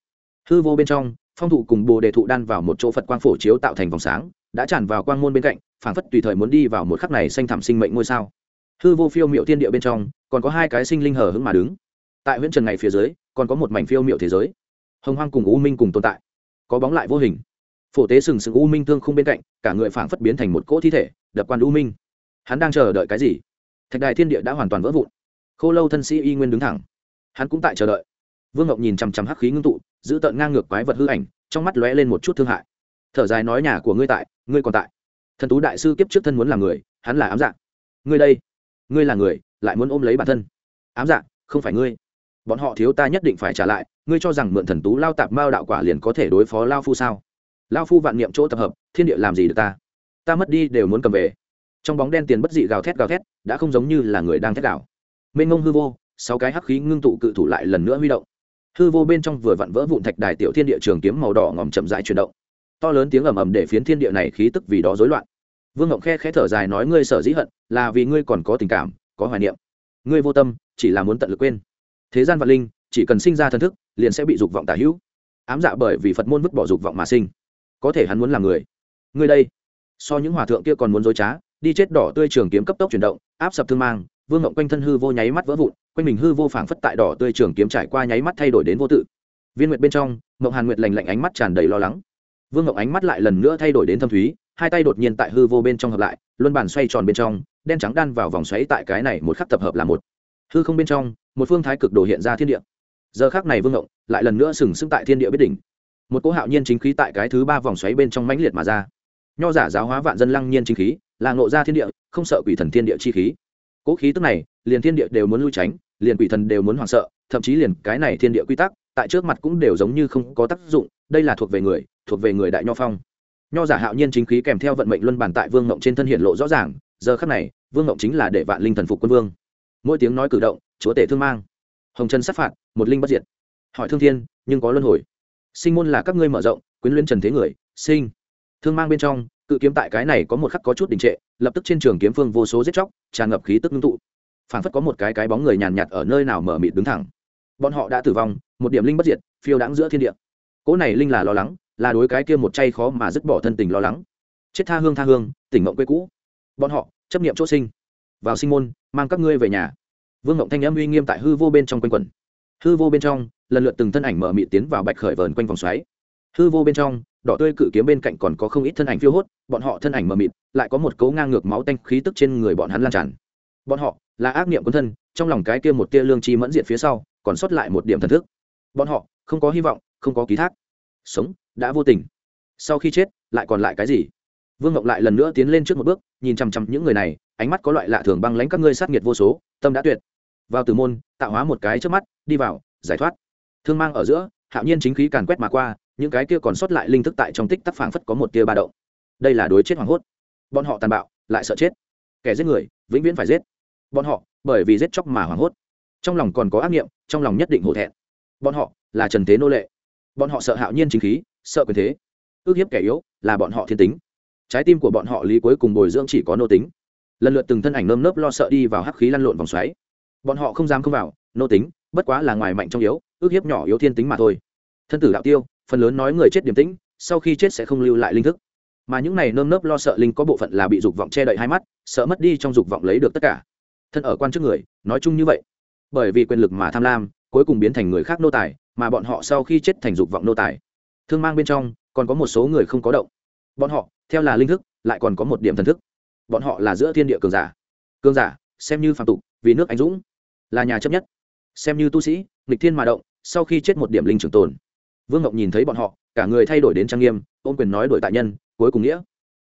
Hư vô bên trong, phong thụ cùng bồ đề thụ đan vào một chỗ phật quang phổ chiếu tạo thành vòng sáng đã tràn vào quang môn bên cạnh, phảng phất tùy thời muốn đi vào một khắc này xanh thẳm sinh mệnh ngôi sao. Hư vô phiêu miệu thiên địa bên trong, còn có hai cái sinh linh hở hững mà đứng. Tại huyễn trần này phía dưới, còn có một mảnh phiêu miệu thế giới. Hồng hoang cùng u minh cùng tồn tại. Có bóng lại vô hình. Phổ tế sừng sừng u minh thương không bên cạnh, cả người phảng phất biến thành một cỗ thi thể, đập quan u minh. Hắn đang chờ đợi cái gì? Thạch đài thiên địa đã hoàn toàn vỡ vụn. Khô lâu thân sĩ y nguyên đứng thẳng. Hắn cũng tại chờ đợi. Vương ngọc nhìn chằm chằm hắc khí ngưng tụ, giữ tợn ngang ngược quái vật hư ảnh, trong mắt lóe lên một chút thương hại thở dài nói nhà của ngươi tại, ngươi còn tại. Thần tú đại sư kiếp trước thân muốn làm người, hắn là ám dạng ngươi đây, ngươi là người, lại muốn ôm lấy bản thân. Ám dạng không phải ngươi. Bọn họ thiếu ta nhất định phải trả lại, ngươi cho rằng mượn thần tú lao tạp mao đạo quả liền có thể đối phó lao phu sao? Lao phu vạn niệm chỗ tập hợp, thiên địa làm gì được ta? Ta mất đi đều muốn cầm về. Trong bóng đen tiền bất dị gào thét gào thét, đã không giống như là người đang thét gào mênh ngông hư vô, sáu cái hắc khí ngưng tụ cự thủ lại lần nữa huy động. Hư vô bên trong vừa vặn vỡ vụn thạch đài tiểu thiên địa trường kiếm màu đỏ ngòm chậm rãi chuyển động to lớn tiếng ầm ầm để phiến thiên địa này khí tức vì đó rối loạn. Vương ngộng khe khẽ thở dài nói, ngươi sở dĩ hận là vì ngươi còn có tình cảm, có hoài niệm. Ngươi vô tâm, chỉ là muốn tận lực quên. Thế gian vạn linh, chỉ cần sinh ra thần thức, liền sẽ bị dục vọng tả hữu. Ám dạ bởi vì phật môn vứt bỏ dục vọng mà sinh. Có thể hắn muốn làm người. Ngươi đây, so những hòa thượng kia còn muốn dối trá, đi chết đỏ tươi trường kiếm cấp tốc chuyển động, áp sập thương mang, vương ngộng quanh thân hư vô nháy mắt vỡ vụn, quanh mình hư vô phảng phất tại đỏ tươi trường kiếm trải qua nháy mắt thay đổi đến vô tự. Viên nguyệt bên trong ngộng hàn nguyệt lành lạnh ánh mắt tràn đầy lo lắng vương ngọc ánh mắt lại lần nữa thay đổi đến thâm thúy, hai tay đột nhiên tại hư vô bên trong hợp lại, luân bàn xoay tròn bên trong, đen trắng đan vào vòng xoáy tại cái này một khắc tập hợp là một. Hư không bên trong, một phương thái cực đồ hiện ra thiên địa. Giờ khác này vương ngộng lại lần nữa sừng sững tại thiên địa biết đỉnh. Một cỗ hạo nhiên chính khí tại cái thứ ba vòng xoáy bên trong mãnh liệt mà ra. Nho giả giáo hóa vạn dân lăng nhiên chính khí, là ngộ ra thiên địa, không sợ quỷ thần thiên địa chi khí. Cỗ khí tức này, liền thiên địa đều muốn lui tránh, liền quỷ thần đều muốn hoảng sợ, thậm chí liền cái này thiên địa quy tắc, tại trước mặt cũng đều giống như không có tác dụng đây là thuộc về người, thuộc về người đại nho phong. Nho giả hạo nhiên chính khí kèm theo vận mệnh luân bản tại vương ngộng trên thân hiện lộ rõ ràng, giờ khắc này, vương ngộng chính là để vạn linh thần phục quân vương. Mỗi tiếng nói cử động, chúa tể thương mang. Hồng chân sát phạt, một linh bất diệt. Hỏi thương thiên, nhưng có luân hồi. Sinh môn là các ngươi mở rộng, quyến luyến trần thế người, sinh. Thương mang bên trong, cự kiếm tại cái này có một khắc có chút đình trệ, lập tức trên trường kiếm phương vô số giết chóc, tràn ngập khí tức ngưng tụ. Phảng phất có một cái cái bóng người nhàn nhạt ở nơi nào mở mịt đứng thẳng. Bọn họ đã tử vong, một điểm linh bất diệt, phiêu đáng giữa thiên địa cỗ này linh là lo lắng, là đối cái kia một chay khó mà dứt bỏ thân tình lo lắng. Chết tha hương tha hương, tỉnh mộng quê cũ. Bọn họ, chấp niệm chỗ sinh. Vào sinh môn, mang các ngươi về nhà. Vương ngộng thanh âm uy nghiêm tại hư vô bên trong quanh quẩn. Hư vô bên trong, lần lượt từng thân ảnh mở mị tiến vào bạch khởi vờn quanh vòng xoáy. Hư vô bên trong, đỏ tươi cự kiếm bên cạnh còn có không ít thân ảnh phiêu hốt, bọn họ thân ảnh mờ mịt, lại có một cấu ngang ngược máu tanh khí tức trên người bọn hắn lan tràn. Bọn họ, là ác niệm quân thân, trong lòng cái kia một tia lương chi mẫn diện phía sau, còn sót lại một điểm thần thức. Bọn họ không có hy vọng, không có ký thác. Sống, đã vô tình. Sau khi chết, lại còn lại cái gì? Vương ngọc lại lần nữa tiến lên trước một bước, nhìn chằm chằm những người này, ánh mắt có loại lạ thường băng lãnh các ngươi sát nghiệt vô số, tâm đã tuyệt. Vào từ môn, tạo hóa một cái trước mắt, đi vào, giải thoát. Thương mang ở giữa, hạo nhiên chính khí càn quét mà qua, những cái kia còn sót lại linh thức tại trong tích tắc phảng phất có một tia ba động. Đây là đối chết hoảng hốt. Bọn họ tàn bạo, lại sợ chết. Kẻ giết người, vĩnh viễn phải giết. Bọn họ, bởi vì giết chóc mà hoảng hốt. Trong lòng còn có ác nghiệm, trong lòng nhất định hổ thẹn. Bọn họ là trần thế nô lệ. Bọn họ sợ hạo nhiên chính khí, sợ quyền thế. Ước hiếp kẻ yếu là bọn họ thiên tính. Trái tim của bọn họ lý cuối cùng bồi dưỡng chỉ có nô tính. Lần lượt từng thân ảnh nơm nớp lo sợ đi vào hắc khí lăn lộn vòng xoáy. Bọn họ không dám không vào, nô tính, bất quá là ngoài mạnh trong yếu, ước hiếp nhỏ yếu thiên tính mà thôi. Thân tử đạo tiêu, phần lớn nói người chết điềm tĩnh, sau khi chết sẽ không lưu lại linh thức. Mà những này nơm nớp lo sợ linh có bộ phận là bị dục vọng che đậy hai mắt, sợ mất đi trong dục vọng lấy được tất cả. Thân ở quan trước người, nói chung như vậy. Bởi vì quyền lực mà tham lam, cuối cùng biến thành người khác nô tài mà bọn họ sau khi chết thành dục vọng nô tài. Thương mang bên trong, còn có một số người không có động. Bọn họ, theo là linh thức, lại còn có một điểm thần thức. Bọn họ là giữa thiên địa cường giả. Cường giả, xem như phạm tục, vì nước anh dũng, là nhà chấp nhất. Xem như tu sĩ, nghịch thiên mà động, sau khi chết một điểm linh trường tồn. Vương ngọc nhìn thấy bọn họ, cả người thay đổi đến trang nghiêm, ôm quyền nói đổi tại nhân, cuối cùng nghĩa.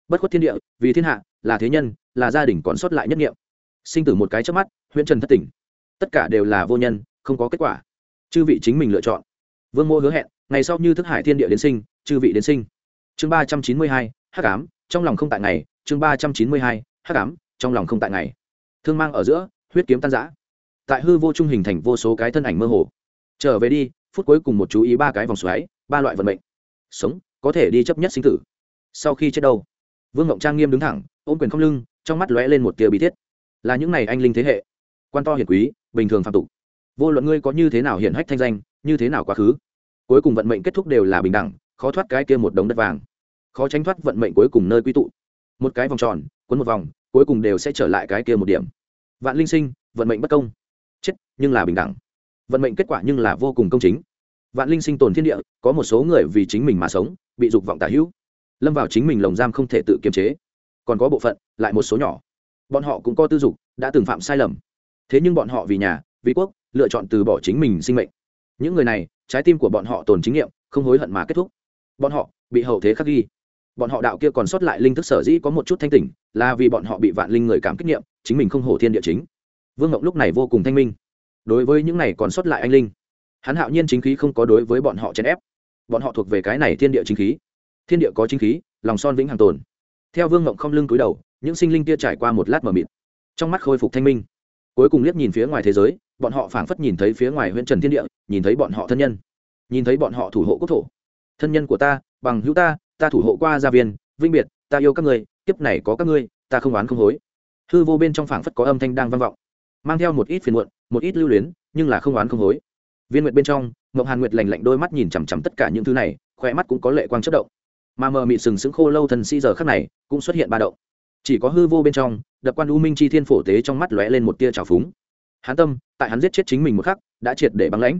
Bất khuất thiên địa, vì thiên hạ, là thế nhân, là gia đình còn sót lại nhất nghiệm. Sinh tử một cái trước mắt huyện trần thất tỉnh. Tất cả đều là vô nhân, không có kết quả chư vị chính mình lựa chọn. Vương mô hứa hẹn, ngày sau như thức hải thiên địa đến sinh, chư vị đến sinh. Chương ba trăm chín mươi hai, hắc ám, trong lòng không tại ngày. Chương ba trăm chín mươi hai, hắc ám, trong lòng không tại ngày. Thương mang ở giữa, huyết kiếm tan giã tại hư vô trung hình thành vô số cái thân ảnh mơ hồ. Trở về đi, phút cuối cùng một chú ý ba cái vòng xoáy, ba loại vận mệnh. Sống, có thể đi chấp nhất sinh tử. Sau khi chết đâu? Vương ngộng trang nghiêm đứng thẳng, ôm quyền không lưng, trong mắt lóe lên một tia bí thiết. Là những này anh linh thế hệ. Quan to hiển quý, bình thường phạm tục vô luận ngươi có như thế nào hiển hách thanh danh, như thế nào quá khứ, cuối cùng vận mệnh kết thúc đều là bình đẳng, khó thoát cái kia một đống đất vàng. Khó tránh thoát vận mệnh cuối cùng nơi quy tụ. Một cái vòng tròn quấn một vòng, cuối cùng đều sẽ trở lại cái kia một điểm. Vạn linh sinh, vận mệnh bất công. Chết, nhưng là bình đẳng. Vận mệnh kết quả nhưng là vô cùng công chính. Vạn linh sinh tồn thiên địa, có một số người vì chính mình mà sống, bị dục vọng tả hữu. Lâm vào chính mình lồng giam không thể tự kiềm chế. Còn có bộ phận, lại một số nhỏ. Bọn họ cũng có tư dục, đã từng phạm sai lầm. Thế nhưng bọn họ vì nhà, vì quốc lựa chọn từ bỏ chính mình sinh mệnh. Những người này, trái tim của bọn họ tồn chính nghiệm, không hối hận mà kết thúc. Bọn họ bị hậu thế khắc ghi. Bọn họ đạo kia còn sót lại linh thức sở dĩ có một chút thanh tỉnh, là vì bọn họ bị vạn linh người cảm kích nghiệm, chính mình không hổ thiên địa chính. Vương ngộng lúc này vô cùng thanh minh. Đối với những này còn sót lại anh linh, hắn hạo nhiên chính khí không có đối với bọn họ chèn ép. Bọn họ thuộc về cái này thiên địa chính khí. Thiên địa có chính khí, lòng son vĩnh hằng tồn. Theo vương ngộng không lưng cúi đầu, những sinh linh kia trải qua một lát mờ mịt, trong mắt khôi phục thanh minh. Cuối cùng liếc nhìn phía ngoài thế giới bọn họ phảng phất nhìn thấy phía ngoài huyện trần thiên địa, nhìn thấy bọn họ thân nhân, nhìn thấy bọn họ thủ hộ quốc thổ. Thân nhân của ta, bằng hữu ta ta thủ hộ qua gia viên, vinh biệt, ta yêu các ngươi, kiếp này có các ngươi, ta không oán không hối. Hư vô bên trong phảng phất có âm thanh đang vang vọng, mang theo một ít phiền muộn, một ít lưu luyến, nhưng là không oán không hối. Viên nguyệt bên trong, ngọc hàn nguyệt lành lạnh đôi mắt nhìn chằm chằm tất cả những thứ này khỏe mắt cũng có lệ quang chất động. Mà mờ mịt sừng sững khô lâu thần si giờ khắc này, cũng xuất hiện ba động. Chỉ có hư vô bên trong, đập quan u minh chi thiên phổ tế trong mắt lóe lên một tia trào phúng hán tâm, tại hắn giết chết chính mình một khắc, đã triệt để băng lãnh.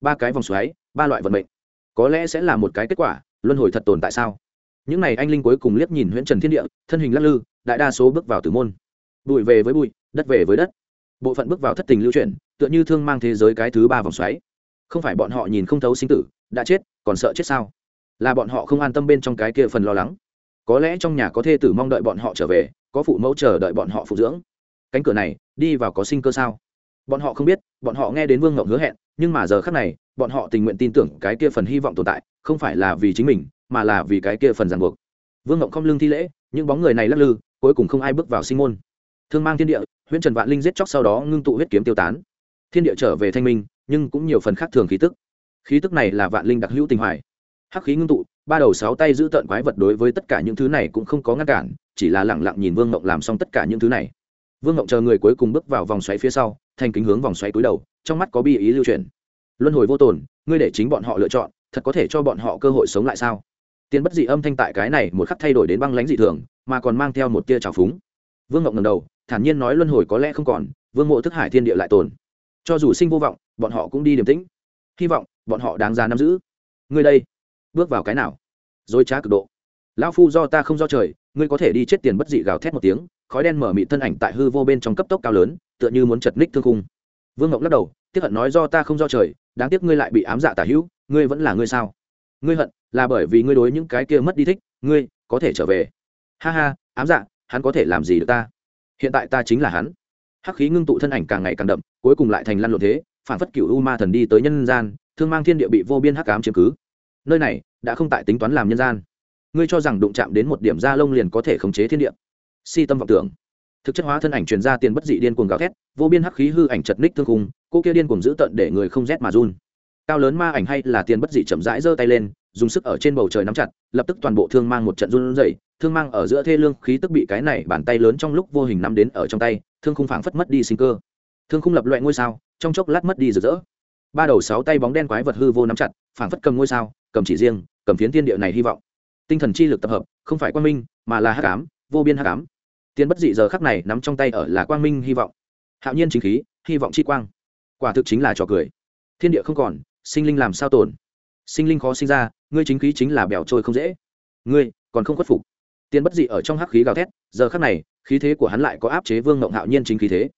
Ba cái vòng xoáy, ba loại vận mệnh. Có lẽ sẽ là một cái kết quả, luân hồi thật tồn tại sao? Những n à y anh linh cuối cùng liếc nhìn huyễn trần thiên địa, thân hình lắc lư, đại đa số bước vào tử môn. Bụi về với bụi, đất về với đất. Bộ phận bước vào thất tình lưu chuyển, tựa như thương mang thế giới cái thứ ba vòng xoáy. Không phải bọn họ nhìn không thấu sinh tử, đã chết, còn sợ chết sao? Là bọn họ không an tâm bên trong cái kia phần lo lắng. Có lẽ trong nhà có thê tử mong đợi bọn họ trở về, có phụ mẫu chờ đợi bọn họ phụ dưỡng. Cánh cửa này, đi vào có sinh cơ sao? Bọn họ không biết, bọn họ nghe đến vương ngộng hứa hẹn, nhưng mà giờ khác này, bọn họ tình nguyện tin tưởng cái kia phần hy vọng tồn tại, không phải là vì chính mình, mà là vì cái kia phần ràng buộc. Vương ngộng không lương thi lễ, những bóng người này lắc lư, cuối cùng không ai bước vào sinh môn. Thương mang thiên địa, huyễn trần vạn linh giết chóc sau đó ngưng tụ huyết kiếm tiêu tán. Thiên địa trở về thanh minh, nhưng cũng nhiều phần khác thường khí tức. Khí tức này là vạn linh đặc hữu tình hoài. Hắc khí ngưng tụ, ba đầu sáu tay giữ tợn quái vật đối với tất cả những thứ này cũng không có ngăn cản, chỉ là lẳng lặng nhìn vương ngộng làm xong tất cả những thứ này. Vương ngộng chờ người cuối cùng bước vào vòng xoáy phía sau thành kính hướng vòng xoáy túi đầu, trong mắt có bi ý lưu truyền. Luân hồi vô tồn, ngươi để chính bọn họ lựa chọn, thật có thể cho bọn họ cơ hội sống lại sao? Tiền bất dị âm thanh tại cái này một khắc thay đổi đến băng lãnh dị thường, mà còn mang theo một tia trào phúng. Vương ngộng ngầm đầu, thản nhiên nói luân hồi có lẽ không còn, vương mộ thức hải thiên địa lại tồn. Cho dù sinh vô vọng, bọn họ cũng đi điềm tĩnh. Hy vọng, bọn họ đáng ra nắm giữ. Ngươi đây, bước vào cái nào? Dối trá cực độ. Lão phu do ta không do trời, ngươi có thể đi chết tiền bất dị gào thét một tiếng, khói đen mở mị thân ảnh tại hư vô bên trong cấp tốc cao lớn tựa như muốn chật ních thương khung. Vương ngọc lắc đầu tiếp hận nói do ta không do trời, đáng tiếc ngươi lại bị ám dạ tả hữu, ngươi vẫn là ngươi sao? Ngươi hận là bởi vì ngươi đối những cái kia mất đi thích, ngươi có thể trở về. Ha ha, ám dạ hắn có thể làm gì được ta? Hiện tại ta chính là hắn. Hắc khí ngưng tụ thân ảnh càng ngày càng đậm, cuối cùng lại thành lăn lộn thế, phản phất cựu u ma thần đi tới nhân gian, thương mang thiên địa bị vô biên hắc ám chiếm cứ. Nơi này đã không tại tính toán làm nhân gian. Ngươi cho rằng đụng chạm đến một điểm da lông liền có thể khống chế thiên địa. Si tâm vọng tưởng thực chất hóa thân ảnh truyền ra tiền bất dị điên cuồng gào thét, vô biên hắc khí hư ảnh chật ních thương khung, cô kia điên cuồng giữ tận để người không rét mà run. Cao lớn ma ảnh hay là tiền bất dị chậm rãi giơ tay lên, dùng sức ở trên bầu trời nắm chặt, lập tức toàn bộ thương mang một trận run rẩy, thương mang ở giữa thê lương khí tức bị cái này bàn tay lớn trong lúc vô hình nắm đến ở trong tay, thương khung phảng phất mất đi sinh cơ. Thương khung lập loại ngôi sao, trong chốc lát mất đi rực rỡ. Ba đầu sáu tay bóng đen quái vật hư vô nắm chặt, phảng phất cầm ngôi sao, cầm chỉ riêng, cầm phiến thiên địa này hy vọng. Tinh thần chi lực tập hợp, không phải quan minh, mà là hắc ám, vô biên hắc ám tiên bất dị giờ khắc này nắm trong tay ở là quang minh hy vọng. Hạo nhiên chính khí, hy vọng chi quang. Quả thực chính là trò cười. Thiên địa không còn, sinh linh làm sao tồn? Sinh linh khó sinh ra, ngươi chính khí chính là bèo trôi không dễ. Ngươi, còn không khuất phục. Tiên bất dị ở trong hắc khí gào thét, giờ khắc này, khí thế của hắn lại có áp chế vương ngộng hạo nhiên chính khí thế.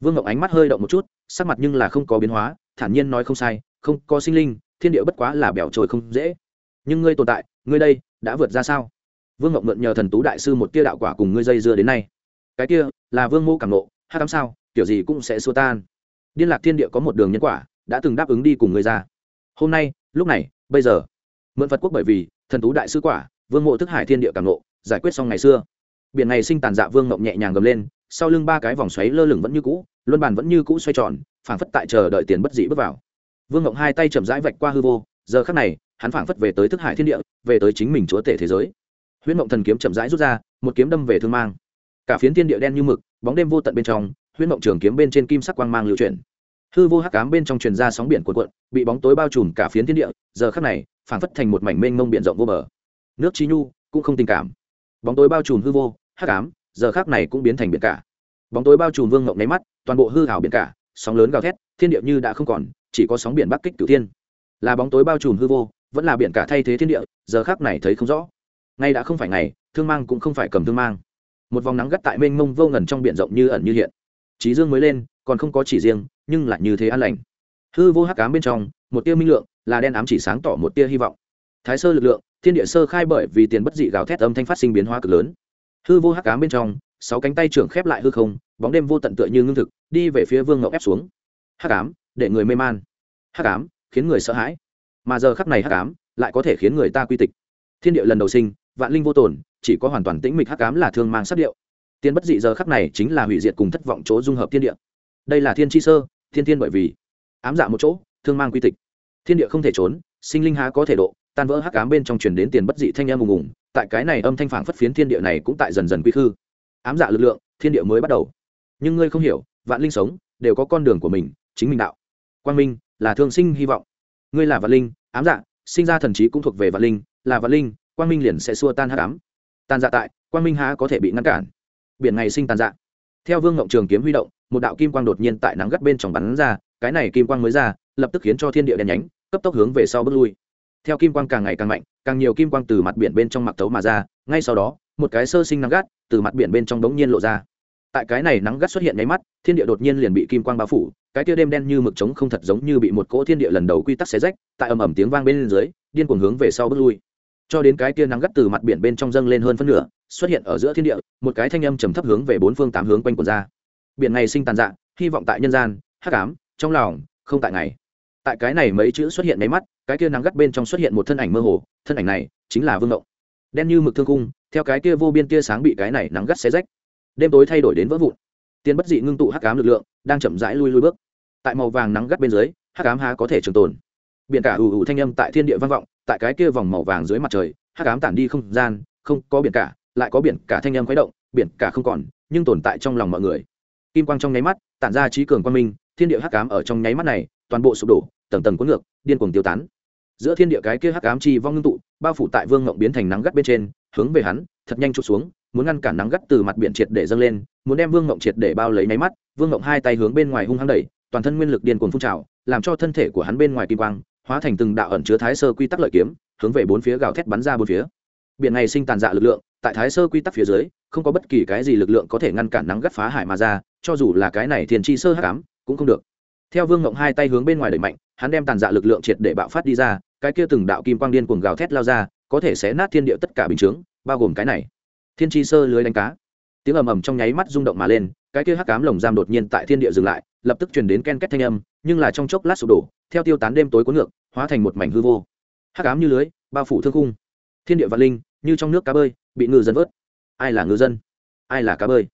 Vương ngộng ánh mắt hơi động một chút, sắc mặt nhưng là không có biến hóa, thản nhiên nói không sai, không có sinh linh, thiên địa bất quá là bèo trôi không dễ. Nhưng ngươi tồn tại, ngươi đây, đã vượt ra sao? Vương ngộng mượn nhờ thần tú đại sư một tia đạo quả cùng ngươi dây dưa đến nay. Cái kia, là vương mô cảm nộ hát tám sao, kiểu gì cũng sẽ xua tan. Điên lạc thiên địa có một đường nhân quả, đã từng đáp ứng đi cùng ngươi ra. Hôm nay, lúc này, bây giờ. Mượn phật quốc bởi vì, thần tú đại sư quả, vương mộ thức hải thiên địa cảm nộ giải quyết xong ngày xưa. Biển này sinh tàn dạ vương ngộng nhẹ nhàng gầm lên, sau lưng ba cái vòng xoáy lơ lửng vẫn như cũ, luân bàn vẫn như cũ xoay tròn, phảng phất tại chờ đợi tiền bất dị bước vào. Vương ngộng hai tay chậm rãi vạch qua hư vô, giờ khắc này, hắn phảng phất về tới thức hải thiên địa, về tới chính mình chúa tể thế giới huyễn mộng thần kiếm chậm rãi rút ra, một kiếm đâm về thương mang. Cả phiến thiên địa đen như mực, bóng đêm vô tận bên trong, huyễn mộng trường kiếm bên trên kim sắc quang mang lưu chuyển. Hư vô hắc ám bên trong truyền ra sóng biển cuộn cuộn, bị bóng tối bao trùm cả phiến thiên địa, giờ khắc này, phảng phất thành một mảnh mênh mông biển rộng vô bờ. Nước chi nhu, cũng không tình cảm. Bóng tối bao trùm hư vô, hắc ám, giờ khắc này cũng biến thành biển cả. Bóng tối bao trùm vương ngộng nháy mắt, toàn bộ hư hảo biển cả, sóng lớn gào thét, thiên địa như đã không còn, chỉ có sóng biển bắc kích cửu thiên. Là bóng tối bao trùm hư vô, vẫn là biển cả thay thế thiên địa, giờ khác này thấy không rõ ngay đã không phải ngày, thương mang cũng không phải cầm thương mang. Một vòng nắng gắt tại mênh mông vô ngần trong biển rộng như ẩn như hiện. Trí dương mới lên, còn không có chỉ riêng, nhưng lại như thế an lành. Hư vô hắc cám bên trong, một tia minh lượng, là đen ám chỉ sáng tỏ một tia hy vọng. Thái sơ lực lượng, thiên địa sơ khai bởi vì tiền bất dị gào thét âm thanh phát sinh biến hóa cực lớn. Hư vô hắc cám bên trong, sáu cánh tay trưởng khép lại hư không, bóng đêm vô tận tựa như ngưng thực, đi về phía vương ngậu ép xuống. Hắc ám, để người mê man. Hắc ám, khiến người sợ hãi. Mà giờ khắc này hắc ám, lại có thể khiến người ta quy tịch. Thiên địa lần đầu sinh vạn linh vô tồn, chỉ có hoàn toàn tĩnh mịch hắc cám là thương mang sắc điệu. Tiên bất dị giờ khắc này chính là hủy diệt cùng thất vọng chỗ dung hợp thiên địa. Đây là thiên tri sơ, thiên thiên bởi vì. Ám dạ một chỗ, thương mang quy tịch. Thiên địa không thể trốn, sinh linh há có thể độ, tan vỡ hắc cám bên trong truyền đến tiền bất dị thanh âm ùng ùng, tại cái này âm thanh phản phất phiến thiên địa này cũng tại dần dần quy khư. Ám dạ lực lượng, thiên địa mới bắt đầu. Nhưng ngươi không hiểu, vạn linh sống, đều có con đường của mình, chính mình đạo. Quang minh, là thương sinh hy vọng. Ngươi là vạn linh, ám dạ sinh ra thần trí cũng thuộc về vạn linh, là vạn linh quang minh liền sẽ xua tan hắc ám. Tàn dạ tại, quang minh há có thể bị ngăn cản? Biển ngày sinh tàn dạ. Theo vương ngộng trường kiếm huy động, một đạo kim quang đột nhiên tại nắng gắt bên trong bắn ra, cái này kim quang mới ra, lập tức khiến cho thiên địa đen nhánh, cấp tốc hướng về sau bước lui. Theo kim quang càng ngày càng mạnh, càng nhiều kim quang từ mặt biển bên trong mặc tấu mà ra, ngay sau đó, một cái sơ sinh nắng gắt từ mặt biển bên trong đống nhiên lộ ra. Tại cái này nắng gắt xuất hiện nháy mắt, thiên địa đột nhiên liền bị kim quang bao phủ, cái tia đêm đen như mực trống không thật giống như bị một cỗ thiên địa lần đầu quy tắc xé rách, tại ầm ầm tiếng vang bên dưới, điên cuồng hướng về sau bước lui cho đến cái tia nắng gắt từ mặt biển bên trong dâng lên hơn phân nửa, xuất hiện ở giữa thiên địa, một cái thanh âm trầm thấp hướng về bốn phương tám hướng quanh quần ra. Biển này sinh tàn dạ hy vọng tại nhân gian, hắc ám, trong lòng, không tại ngày. Tại cái này mấy chữ xuất hiện nháy mắt, cái kia nắng gắt bên trong xuất hiện một thân ảnh mơ hồ, thân ảnh này chính là vương động đen như mực thương cung theo cái kia vô biên tia sáng bị cái này nắng gắt xé rách. Đêm tối thay đổi đến vỡ vụn. Tiên bất dị ngưng tụ hắc ám lực lượng, đang chậm rãi lui lui bước. Tại màu vàng nắng gắt bên dưới, hắc ám há có thể trường tồn biển cả ù ù thanh âm tại thiên địa vang vọng, tại cái kia vòng màu vàng dưới mặt trời, hắc ám tản đi không gian, không có biển cả, lại có biển cả thanh âm khuấy động, biển cả không còn, nhưng tồn tại trong lòng mọi người. Kim quang trong nháy mắt, tản ra trí cường quang minh, thiên địa hắc ám ở trong nháy mắt này, toàn bộ sụp đổ, tầng tầng cuốn ngược, điên cuồng tiêu tán. Giữa thiên địa cái kia hắc ám chi vong ngưng tụ, bao phủ tại vương ngộng biến thành nắng gắt bên trên, hướng về hắn, thật nhanh chụp xuống, muốn ngăn cản nắng gắt từ mặt biển triệt để dâng lên, muốn đem vương ngộng triệt để bao lấy nháy mắt, vương ngộng hai tay hướng bên ngoài hung hăng đẩy, toàn thân nguyên lực điên cuồng phun trào, làm cho thân thể của hắn bên ngoài kim quang hóa thành từng đạo ẩn chứa thái sơ quy tắc lợi kiếm, hướng về bốn phía gào thét bắn ra bốn phía. Biển này sinh tàn dạ lực lượng, tại thái sơ quy tắc phía dưới, không có bất kỳ cái gì lực lượng có thể ngăn cản nắng gắt phá hải mà ra, cho dù là cái này thiền chi sơ hắc ám, cũng không được. Theo vương ngộng hai tay hướng bên ngoài đẩy mạnh, hắn đem tàn dạ lực lượng triệt để bạo phát đi ra, cái kia từng đạo kim quang điên cuồng gào thét lao ra, có thể xé nát thiên địa tất cả bình chướng, bao gồm cái này. Thiên chi sơ lưới đánh cá. Tiếng ầm ầm trong nháy mắt rung động mà lên cái kia hắc cám lồng giam đột nhiên tại thiên địa dừng lại, lập tức truyền đến ken két thanh âm, nhưng là trong chốc lát sụp đổ, theo tiêu tán đêm tối cuốn ngược, hóa thành một mảnh hư vô. Hắc cám như lưới, bao phủ thương khung. Thiên địa vạn linh, như trong nước cá bơi, bị ngư dân vớt. Ai là ngư dân? Ai là cá bơi?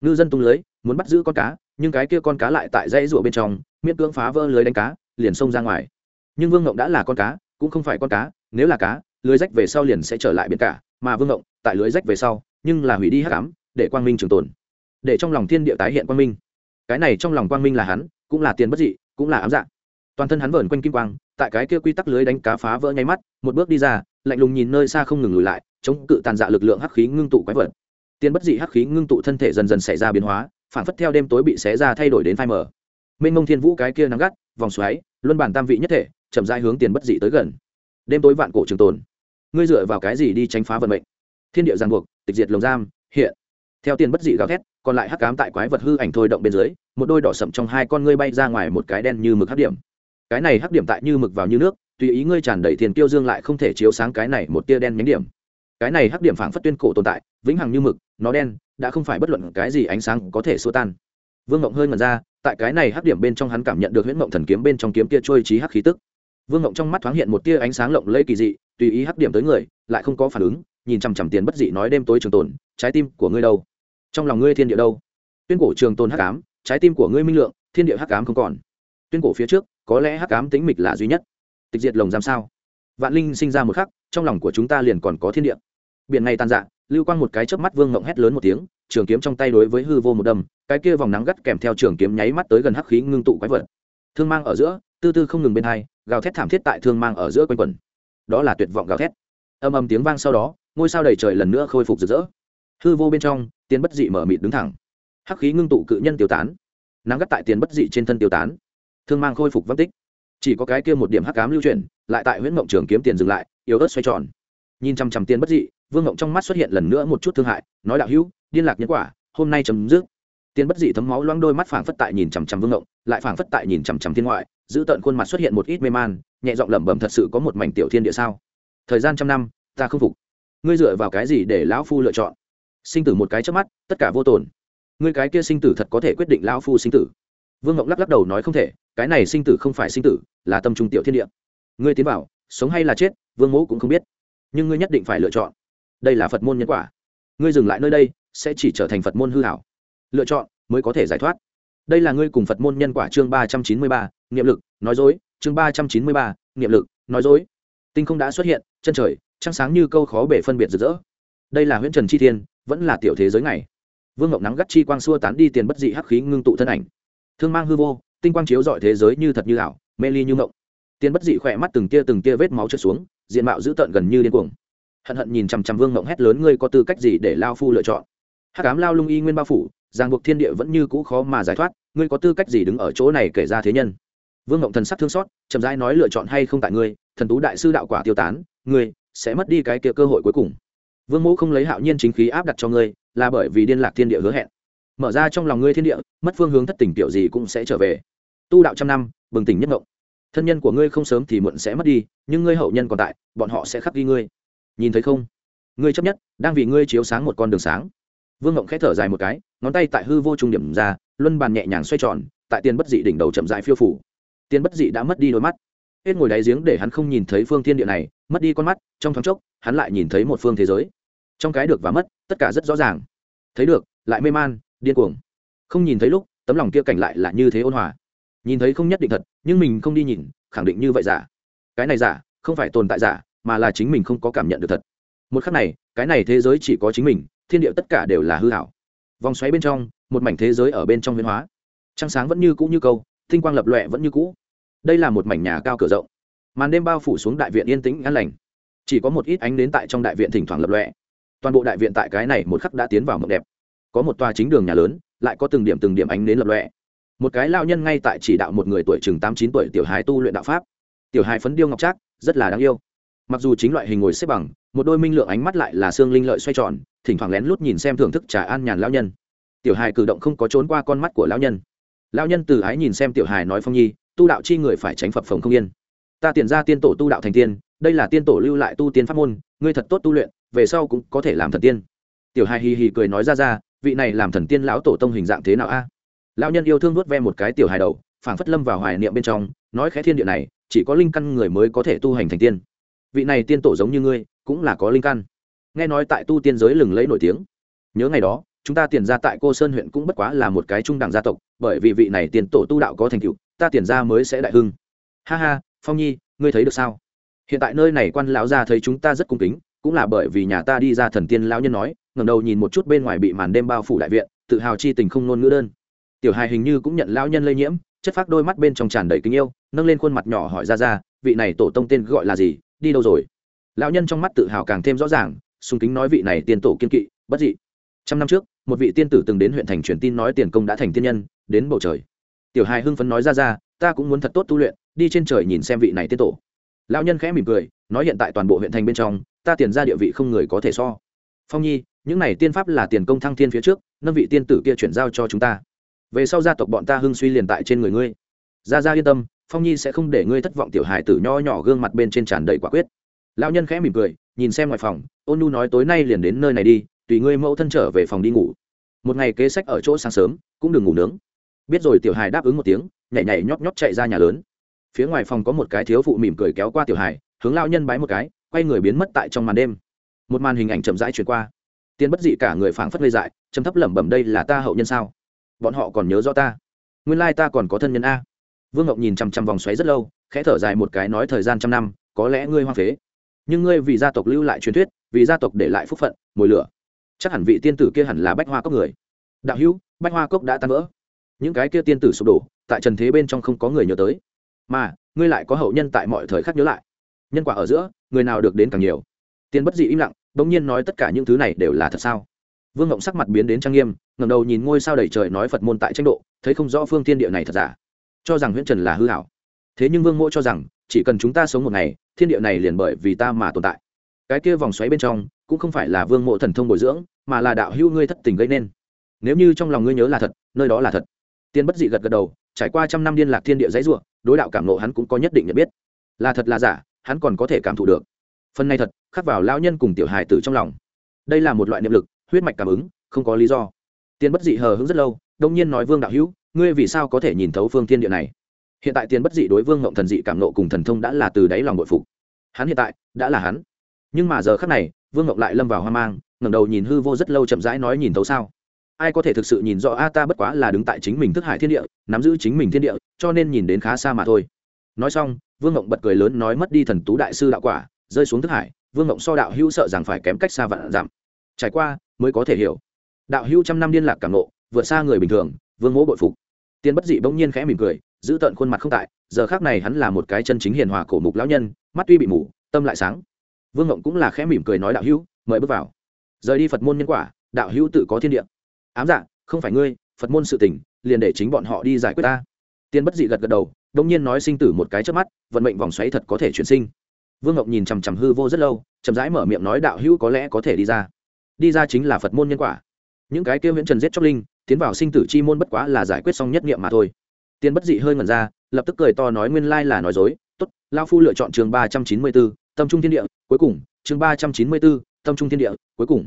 Ngư dân tung lưới, muốn bắt giữ con cá, nhưng cái kia con cá lại tại dãy rụa bên trong, miễn cưỡng phá vỡ lưới đánh cá, liền xông ra ngoài. Nhưng vương ngộng đã là con cá, cũng không phải con cá, nếu là cá, lưới rách về sau liền sẽ trở lại biển cả, mà vương ngộng, tại lưới rách về sau, nhưng là hủy đi hắc ám, để quang minh trường tồn để trong lòng thiên địa tái hiện quang minh. Cái này trong lòng quang minh là hắn, cũng là tiền bất dị, cũng là ám dạng toàn thân hắn vờn quanh kim quang, tại cái kia quy tắc lưới đánh cá phá vỡ nháy mắt, một bước đi ra, lạnh lùng nhìn nơi xa không ngừng lùi lại, chống cự tàn dạ lực lượng hắc khí ngưng tụ quái vật. Tiền bất dị hắc khí ngưng tụ thân thể dần dần xảy ra biến hóa, phản phất theo đêm tối bị xé ra thay đổi đến phai mờ. Mênh mông thiên vũ cái kia nắng gắt, vòng xoáy, luân bản tam vị nhất thể, chậm rãi hướng tiền bất dị tới gần. Đêm tối vạn cổ trường tồn. Ngươi dựa vào cái gì đi tránh phá vận mệnh? Thiên địa giang buộc, tịch diệt lồng giam, hiện. Theo tiền bất dị gào thét còn lại hắc cám tại quái vật hư ảnh thôi động bên dưới, một đôi đỏ sậm trong hai con ngươi bay ra ngoài một cái đen như mực hắc điểm. Cái này hắc điểm tại như mực vào như nước, tùy ý ngươi tràn đầy tiền tiêu dương lại không thể chiếu sáng cái này một tia đen nhánh điểm. Cái này hắc điểm phảng phất tuyên cổ tồn tại, vĩnh hằng như mực, nó đen, đã không phải bất luận cái gì ánh sáng có thể xua tan. Vương ngộng hơi ngần ra, tại cái này hắc điểm bên trong hắn cảm nhận được huyễn ngộng thần kiếm bên trong kiếm kia trôi trí hắc khí tức. Vương ngộng trong mắt thoáng hiện một tia ánh sáng lộng lẫy kỳ dị, tùy ý hắc điểm tới người, lại không có phản ứng, nhìn chằm chằm tiền bất dị nói đêm tối trường tồn, trái tim của ngươi đâu? Trong lòng ngươi thiên địa đâu? Tuyên cổ trường tôn hắc ám, trái tim của ngươi minh lượng, thiên địa hắc ám không còn. Tuyên cổ phía trước, có lẽ hắc ám tính mịch là duy nhất. Tịch diệt lồng giam sao? Vạn linh sinh ra một khắc, trong lòng của chúng ta liền còn có thiên địa. Biển này tàn dạ lưu quang một cái chớp mắt vương ngộng hét lớn một tiếng, trường kiếm trong tay đối với hư vô một đâm, cái kia vòng nắng gắt kèm theo trường kiếm nháy mắt tới gần hắc khí ngưng tụ quái vật. Thương mang ở giữa, tư tư không ngừng bên hai, gào thét thảm thiết tại thương mang ở giữa quanh quần. Đó là tuyệt vọng gào thét. Âm âm tiếng vang sau đó, ngôi sao đầy trời lần nữa khôi phục rực rỡ. Hư vô bên trong tiền bất dị mở mịt đứng thẳng. Hắc khí ngưng tụ cự nhân tiêu tán. Nắng gắt tại tiền bất dị trên thân tiêu tán. Thương mang khôi phục vấp tích. Chỉ có cái kia một điểm hắc cám lưu chuyển, lại tại huyện mộng trường kiếm tiền dừng lại, yếu ớt xoay tròn. Nhìn chằm chằm tiền bất dị, vương mộng trong mắt xuất hiện lần nữa một chút thương hại, nói đạo hữu, điên lạc nhân quả, hôm nay chấm dứt. Tiền bất dị thấm máu loang đôi mắt phảng phất tại nhìn chằm chằm vương mộng, lại phảng phất tại nhìn chằm chằm thiên ngoại, giữ tận khuôn mặt xuất hiện một ít mê man, nhẹ giọng lẩm bẩm thật sự có một mảnh tiểu thiên địa sao? Thời gian trăm năm, ta không phục. Ngươi dựa vào cái gì để lão phu lựa chọn? Sinh tử một cái trước mắt, tất cả vô tồn. Ngươi cái kia sinh tử thật có thể quyết định lão phu sinh tử. Vương ngọc lắc lắc đầu nói không thể, cái này sinh tử không phải sinh tử, là tâm trung tiểu thiên địa. Ngươi tiến vào, sống hay là chết, vương mẫu cũng không biết. Nhưng ngươi nhất định phải lựa chọn. Đây là phật môn nhân quả. Ngươi dừng lại nơi đây, sẽ chỉ trở thành phật môn hư hảo. Lựa chọn mới có thể giải thoát. Đây là ngươi cùng phật môn nhân quả chương ba trăm chín mươi ba, niệm lực, nói dối. Chương ba trăm chín mươi ba, niệm lực, nói dối. Tinh không đã xuất hiện, chân trời, trăng sáng như câu khó bể phân biệt rực rỡ đây là huyễn trần chi thiên, vẫn là tiểu thế giới này vương ngọc nắng gắt chi quang xua tán đi tiền bất dị hắc khí ngưng tụ thân ảnh. Thương mang hư vô, tinh quang chiếu dọi thế giới như thật như ảo, mê ly như mộng. Tiền bất dị khỏe mắt từng tia từng tia vết máu trượt xuống, diện mạo dữ tợn gần như điên cuồng. Hận hận nhìn chằm chằm vương ngộng hét lớn, ngươi có tư cách gì để lao phu lựa chọn? Hắc cám lao lung y nguyên bao phủ, ràng buộc thiên địa vẫn như cũ khó mà giải thoát, ngươi có tư cách gì đứng ở chỗ này kể ra thế nhân? Vương ngộng thần sắc thương xót, chậm rãi nói, lựa chọn hay không tại ngươi, thần tú đại sư đạo quả tiêu tán, ngươi sẽ mất đi cái kia cơ hội cuối cùng vương mẫu không lấy hạo nhiên chính khí áp đặt cho ngươi, là bởi vì điên lạc thiên địa hứa hẹn. Mở ra trong lòng ngươi thiên địa, mất phương hướng thất tình kiểu gì cũng sẽ trở về. Tu đạo trăm năm, bừng tỉnh nhất ngộng thân nhân của ngươi không sớm thì muộn sẽ mất đi, nhưng ngươi hậu nhân còn tại, bọn họ sẽ khắc ghi ngươi. Nhìn thấy không? Ngươi chấp nhất, đang vì ngươi chiếu sáng một con đường sáng. Vương ngộng khẽ thở dài một cái, ngón tay tại hư vô trung điểm ra, luân bàn nhẹ nhàng xoay tròn, tại tiền bất dị đỉnh đầu chậm dại phiêu phủ. Tiền bất dị đã mất đi đôi mắt. Hết ngồi đáy giếng để hắn không nhìn thấy phương thiên địa này, mất đi con mắt, trong thoáng chốc, hắn lại nhìn thấy một phương thế giới trong cái được và mất, tất cả rất rõ ràng. Thấy được, lại mê man, điên cuồng. Không nhìn thấy lúc, tấm lòng kia cảnh lại là như thế ôn hòa. Nhìn thấy không nhất định thật, nhưng mình không đi nhìn, khẳng định như vậy giả. Cái này giả, không phải tồn tại giả, mà là chính mình không có cảm nhận được thật. Một khắc này, cái này thế giới chỉ có chính mình, thiên địa tất cả đều là hư hảo. Vòng xoáy bên trong, một mảnh thế giới ở bên trong huyên hóa. Trăng sáng vẫn như cũ như câu, tinh quang lập lọe vẫn như cũ. Đây là một mảnh nhà cao cửa rộng. Màn đêm bao phủ xuống đại viện yên tĩnh an lành. Chỉ có một ít ánh đến tại trong đại viện thỉnh thoảng lập lọe toàn bộ đại viện tại cái này một khắc đã tiến vào mộng đẹp. Có một tòa chính đường nhà lớn, lại có từng điểm từng điểm ánh nến lập lọe một cái lao nhân ngay tại chỉ đạo một người tuổi chừng tám chín tuổi tiểu hài tu luyện đạo pháp. Tiểu hài phấn điêu ngọc trác, rất là đáng yêu. Mặc dù chính loại hình ngồi xếp bằng, một đôi minh lượng ánh mắt lại là xương linh lợi xoay tròn, thỉnh thoảng lén lút nhìn xem thưởng thức trà an nhàn lão nhân. Tiểu hài cử động không có trốn qua con mắt của lão nhân. Lão nhân từ ái nhìn xem tiểu hài nói phong nhi, tu đạo chi người phải tránh phập phồng không yên. Ta tiền ra tiên tổ tu đạo thành tiên, đây là tiên tổ lưu lại tu tiên pháp môn, ngươi thật tốt tu luyện về sau cũng có thể làm thần tiên. Tiểu hài hì hì cười nói ra ra, vị này làm thần tiên lão tổ tông hình dạng thế nào a? Lão nhân yêu thương nuốt ve một cái tiểu hài đầu, phảng phất lâm vào hoài niệm bên trong, nói khẽ thiên địa này, chỉ có linh căn người mới có thể tu hành thành tiên. Vị này tiên tổ giống như ngươi, cũng là có linh căn. Nghe nói tại tu tiên giới lừng lẫy nổi tiếng. Nhớ ngày đó, chúng ta tiền ra tại cô sơn huyện cũng bất quá là một cái trung đẳng gia tộc, bởi vì vị này tiền tổ tu đạo có thành tựu, ta tiền ra mới sẽ đại hưng. Ha ha, phong nhi, ngươi thấy được sao? Hiện tại nơi này quan lão gia thấy chúng ta rất cung kính cũng là bởi vì nhà ta đi ra thần tiên lão nhân nói, ngẩng đầu nhìn một chút bên ngoài bị màn đêm bao phủ đại viện, tự hào chi tình không ngôn ngữ đơn. Tiểu hài hình như cũng nhận lão nhân lây nhiễm, chất phác đôi mắt bên trong tràn đầy kính yêu, nâng lên khuôn mặt nhỏ hỏi ra ra, vị này tổ tông tên gọi là gì, đi đâu rồi? Lão nhân trong mắt tự hào càng thêm rõ ràng, sung kính nói vị này tiên tổ kiên kỵ, bất dị. Trăm năm trước, một vị tiên tử từng đến huyện thành truyền tin nói tiền công đã thành tiên nhân, đến bầu trời. Tiểu hài hưng phấn nói ra ra, ta cũng muốn thật tốt tu luyện, đi trên trời nhìn xem vị này tiên tổ. Lão nhân khẽ mỉm cười, nói hiện tại toàn bộ huyện thành bên trong ta tiền ra địa vị không người có thể so. Phong nhi, những này tiên pháp là tiền công thăng thiên phía trước, nâng vị tiên tử kia chuyển giao cho chúng ta. Về sau gia tộc bọn ta hưng suy liền tại trên người ngươi. Ra ra yên tâm, phong nhi sẽ không để ngươi thất vọng tiểu hài tử nho nhỏ gương mặt bên trên tràn đầy quả quyết. Lão nhân khẽ mỉm cười, nhìn xem ngoài phòng, ôn nu nói tối nay liền đến nơi này đi, tùy ngươi mẫu thân trở về phòng đi ngủ. Một ngày kế sách ở chỗ sáng sớm, cũng đừng ngủ nướng. Biết rồi tiểu hài đáp ứng một tiếng, nhảy nhảy nhót nhót chạy ra nhà lớn. Phía ngoài phòng có một cái thiếu phụ mỉm cười kéo qua tiểu hài, hướng lão nhân bái một cái quay người biến mất tại trong màn đêm. Một màn hình ảnh chậm rãi chuyển qua. Tiên bất dị cả người phảng phất lây dại chấm thấp lẩm bẩm đây là ta hậu nhân sao? Bọn họ còn nhớ rõ ta. Nguyên lai ta còn có thân nhân a. Vương ngọc nhìn chằm chằm vòng xoáy rất lâu, khẽ thở dài một cái nói thời gian trăm năm, có lẽ ngươi hoang phế. Nhưng ngươi vì gia tộc lưu lại truyền thuyết, vì gia tộc để lại phúc phận mồi lửa. Chắc hẳn vị tiên tử kia hẳn là bách hoa cốc người. Đạo hữu, bách hoa cốc đã tan vỡ. Những cái kia tiên tử sụp đổ, tại trần thế bên trong không có người nhớ tới. Mà, ngươi lại có hậu nhân tại mọi thời khắc nhớ lại nhân quả ở giữa, người nào được đến càng nhiều. Tiền bất dị im lặng, bỗng nhiên nói tất cả những thứ này đều là thật sao? Vương ngộng sắc mặt biến đến trang nghiêm ngầm đầu nhìn ngôi sao đầy trời nói phật môn tại tranh độ, thấy không rõ phương thiên địa này thật giả. Cho rằng huyễn trần là hư hảo thế nhưng vương mỗ cho rằng, chỉ cần chúng ta sống một ngày, thiên địa này liền bởi vì ta mà tồn tại. Cái kia vòng xoáy bên trong, cũng không phải là vương mộ thần thông bồi dưỡng, mà là đạo hữu ngươi thất tình gây nên. Nếu như trong lòng ngươi nhớ là thật, nơi đó là thật. Tiên bất dị gật gật đầu, trải qua trăm năm liên lạc thiên địa dãy ruộng đối đạo cảm nộ hắn cũng có nhất định nhận biết. Là thật là giả hắn còn có thể cảm thụ được. Phần này thật, khắc vào lao nhân cùng tiểu hài tử trong lòng. Đây là một loại niệm lực, huyết mạch cảm ứng, không có lý do. Tiên bất dị hờ hững rất lâu, đông nhiên nói, vương đạo hữu, ngươi vì sao có thể nhìn thấu phương thiên địa này? Hiện tại tiên bất dị đối vương ngộng thần dị cảm nộ cùng thần thông đã là từ đáy lòng bội phục. Hắn hiện tại, đã là hắn. Nhưng mà giờ khắc này, vương ngộng lại lâm vào hoang mang, ngẩng đầu nhìn hư vô rất lâu chậm rãi nói, nhìn thấu sao? Ai có thể thực sự nhìn rõ, a, ta bất quá là đứng tại chính mình thức hải thiên địa, nắm giữ chính mình thiên địa, cho nên nhìn đến khá xa mà thôi. Nói xong vương ngộng bật cười lớn nói mất đi thần tú đại sư đạo quả, rơi xuống thức hải, vương ngộng so đạo hữu sợ rằng phải kém cách xa vạn giảm trải qua, mới có thể hiểu. Đạo hữu trăm năm liên lạc cảm nộ, vượt xa người bình thường, vương mỗ bội phục. Tiên bất dị bỗng nhiên khẽ mỉm cười, giữ tận khuôn mặt không tại, giờ khác này hắn là một cái chân chính hiền hòa cổ mục lão nhân, mắt tuy bị mù, tâm lại sáng. Vương ngộng cũng là khẽ mỉm cười nói đạo hữu, mời bước vào. Rời đi phật môn nhân quả, đạo hữu tự có thiên địa. Ám dạ không phải ngươi, phật môn sự tỉnh liền để chính bọn họ đi giải quyết ta. Tiên bất dị gật gật đầu đông nhiên nói sinh tử một cái trước mắt, vận mệnh vòng xoáy thật có thể chuyển sinh. Vương ngọc nhìn chằm chằm hư vô rất lâu, chậm rãi mở miệng nói đạo hữu có lẽ có thể đi ra. Đi ra chính là phật môn nhân quả. Những cái kêu nguyễn trần giết chóc linh, tiến vào sinh tử chi môn bất quá là giải quyết xong nhất nghiệm mà thôi. Tiên bất dị hơi ngẩn ra, lập tức cười to nói nguyên lai là nói dối, tốt lao phu lựa chọn trường ba trăm chín mươi b ố tâm trung thiên địa, cuối cùng, chương ba trăm chín mươi b ố tâm trung thiên địa, cuối cùng.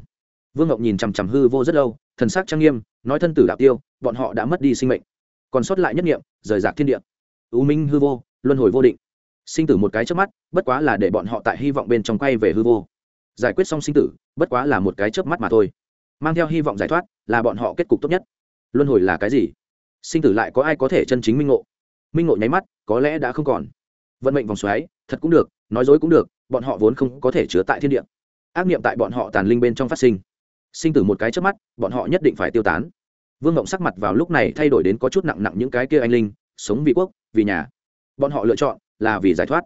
Vương ngọc nhìn chằm chằm hư vô rất lâu, thần sắc trang nghiêm, nói thân tử đạo tiêu, bọn họ đã mất đi sinh mệnh. Còn sót lại nhất nghiệm rời rạc thiên địa ưu minh hư vô, luân hồi vô định. Sinh tử một cái trước mắt, bất quá là để bọn họ tại hy vọng bên trong quay về hư vô. Giải quyết xong sinh tử, bất quá là một cái chớp mắt mà thôi. Mang theo hy vọng giải thoát, là bọn họ kết cục tốt nhất. Luân hồi là cái gì? Sinh tử lại có ai có thể chân chính minh ngộ? Minh ngộ nháy mắt, có lẽ đã không còn. Vận mệnh vòng xoáy, thật cũng được, nói dối cũng được, bọn họ vốn không có thể chứa tại thiên địa. Ác niệm tại bọn họ tàn linh bên trong phát sinh. Sinh tử một cái trước mắt, bọn họ nhất định phải tiêu tán. Vương ngộng sắc mặt vào lúc này thay đổi đến có chút nặng nặng những cái kia anh linh, sống vị quốc vì nhà. Bọn họ lựa chọn là vì giải thoát.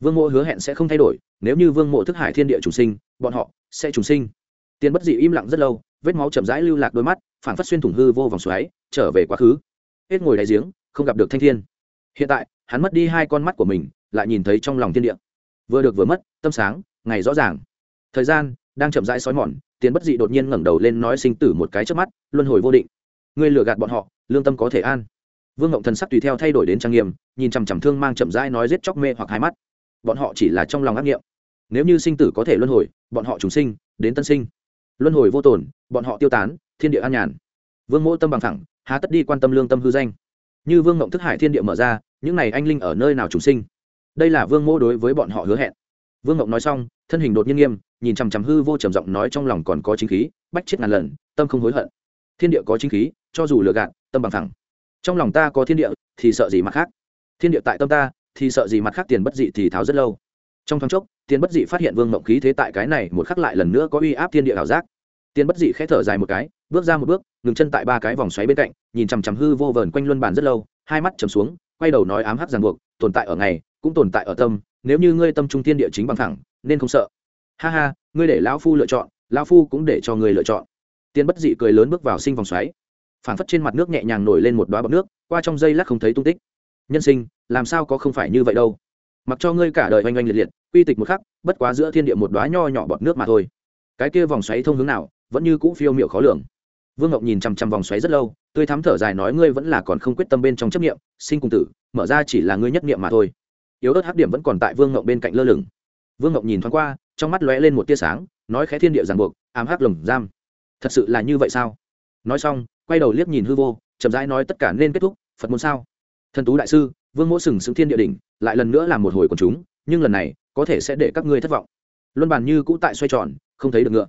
Vương mộ hứa hẹn sẽ không thay đổi, nếu như vương mộ thức hải thiên địa trùng sinh, bọn họ sẽ trùng sinh. Tiền bất dị im lặng rất lâu, vết máu chậm rãi lưu lạc đôi mắt phản phát xuyên thủng hư vô vòng xoáy, trở về quá khứ. Hết ngồi đáy giếng, không gặp được thanh thiên. Hiện tại, hắn mất đi hai con mắt của mình, lại nhìn thấy trong lòng thiên địa. Vừa được vừa mất, tâm sáng, ngày rõ ràng. Thời gian đang chậm rãi xói mòn tiền bất dị đột nhiên ngẩng đầu lên nói sinh tử một cái trước mắt, luân hồi vô định. Ngươi lừa gạt bọn họ, lương tâm có thể an vương ngộng thần sắc tùy theo thay đổi đến trang nghiêm, nhìn chằm chằm thương mang chậm rãi nói giết chóc mê hoặc hai mắt. Bọn họ chỉ là trong lòng ác nghiệm. Nếu như sinh tử có thể luân hồi, bọn họ trùng sinh, đến tân sinh. Luân hồi vô tồn, bọn họ tiêu tán, thiên địa an nhàn. Vương mỗ tâm bằng thẳng há tất đi quan tâm lương tâm hư danh. Như vương ngộng thức hải thiên địa mở ra, những này anh linh ở nơi nào trùng sinh? Đây là vương mỗ đối với bọn họ hứa hẹn. Vương ngộng nói xong, thân hình đột nhiên nghiêm, nhìn chằm chằm hư vô trầm giọng nói trong lòng còn có chính khí, bách chết ngàn lần, tâm không hối hận. Thiên địa có chính khí, cho dù lừa gạt, tâm bằng thẳng trong lòng ta có thiên địa, thì sợ gì mặt khác? Thiên địa tại tâm ta, thì sợ gì mặt khác? Tiền bất dị thì tháo rất lâu. Trong thoáng chốc, tiền bất dị phát hiện vương mộng khí thế tại cái này một khắc lại lần nữa có uy áp thiên địa ảo giác. Tiền bất dị khẽ thở dài một cái, bước ra một bước, ngừng chân tại ba cái vòng xoáy bên cạnh, nhìn chằm chằm hư vô vờn quanh luân bàn rất lâu, hai mắt chầm xuống, quay đầu nói ám hắc ràng buộc, tồn tại ở ngày, cũng tồn tại ở tâm, nếu như ngươi tâm trung thiên địa chính bằng thẳng nên không sợ. Ha ha, ngươi để lão phu lựa chọn, lão phu cũng để cho ngươi lựa chọn. Tiền bất dị cười lớn bước vào sinh vòng xoáy phảng phất trên mặt nước nhẹ nhàng nổi lên một đoá bọc nước, qua trong dây lắc không thấy tung tích. Nhân sinh, làm sao có không phải như vậy đâu? Mặc cho ngươi cả đời oanh oanh liệt liệt, quy tịch một khắc, bất quá giữa thiên địa một đoá nho nhỏ bọt nước mà thôi. Cái kia vòng xoáy thông hướng nào, vẫn như cũ phiêu miệu khó lường. Vương ngọc nhìn chằm chằm vòng xoáy rất lâu, tươi thắm thở dài nói ngươi vẫn là còn không quyết tâm bên trong chấp nghiệm sinh cùng tử, mở ra chỉ là ngươi nhất nghiệm mà thôi. Yếu ớt hắc điểm vẫn còn tại vương ngọc bên cạnh lơ lửng. Vương ngọc nhìn thoáng qua, trong mắt lóe lên một tia sáng, nói khẽ thiên địa ràng buộc, ám hắc lồng giam. Thật sự là như vậy sao? Nói xong quay đầu liếc nhìn hư vô, chậm rãi nói tất cả nên kết thúc, phật môn sao? Thần tú đại sư, vương mỗ sừng sững thiên địa đỉnh, lại lần nữa làm một hồi quần chúng, nhưng lần này, có thể sẽ để các ngươi thất vọng. Luân bàn như cũ tại xoay tròn, không thấy được ngựa.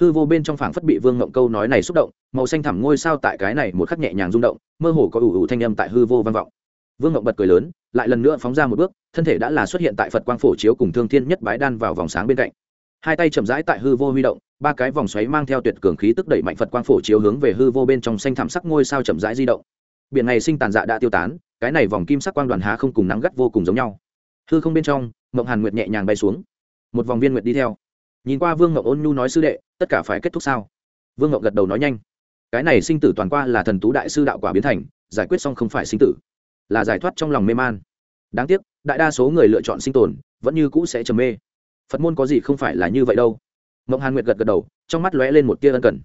Hư vô bên trong phảng phất bị vương ngộng câu nói này xúc động, màu xanh thẳm ngôi sao tại cái này một khắc nhẹ nhàng rung động, mơ hồ có ủ ủ thanh âm tại hư vô vang vọng. Vương ngộng bật cười lớn, lại lần nữa phóng ra một bước, thân thể đã là xuất hiện tại phật quang phổ chiếu cùng thương thiên nhất bái đan vào vòng sáng bên cạnh hai tay chậm rãi tại hư vô huy động, ba cái vòng xoáy mang theo tuyệt cường khí tức đẩy mạnh phật quang phổ chiếu hướng về hư vô bên trong xanh thảm sắc ngôi sao chậm rãi di động. Biển này sinh tàn dạ đã tiêu tán, cái này vòng kim sắc quang đoàn há không cùng nắng gắt vô cùng giống nhau. Hư không bên trong, mộng hàn nguyệt nhẹ nhàng bay xuống. Một vòng viên nguyệt đi theo. Nhìn qua vương ngọc ôn nhu nói sư đệ, tất cả phải kết thúc sao? Vương ngọc gật đầu nói nhanh. Cái này sinh tử toàn qua là thần tú đại sư đạo quả biến thành, giải quyết xong không phải sinh tử, là giải thoát trong lòng mê man. Đáng tiếc, đại đa số người lựa chọn sinh tồn, vẫn như cũ sẽ trầm mê phật môn có gì không phải là như vậy đâu. Mộng hàn nguyệt gật gật đầu, trong mắt lóe lên một tia ân cần.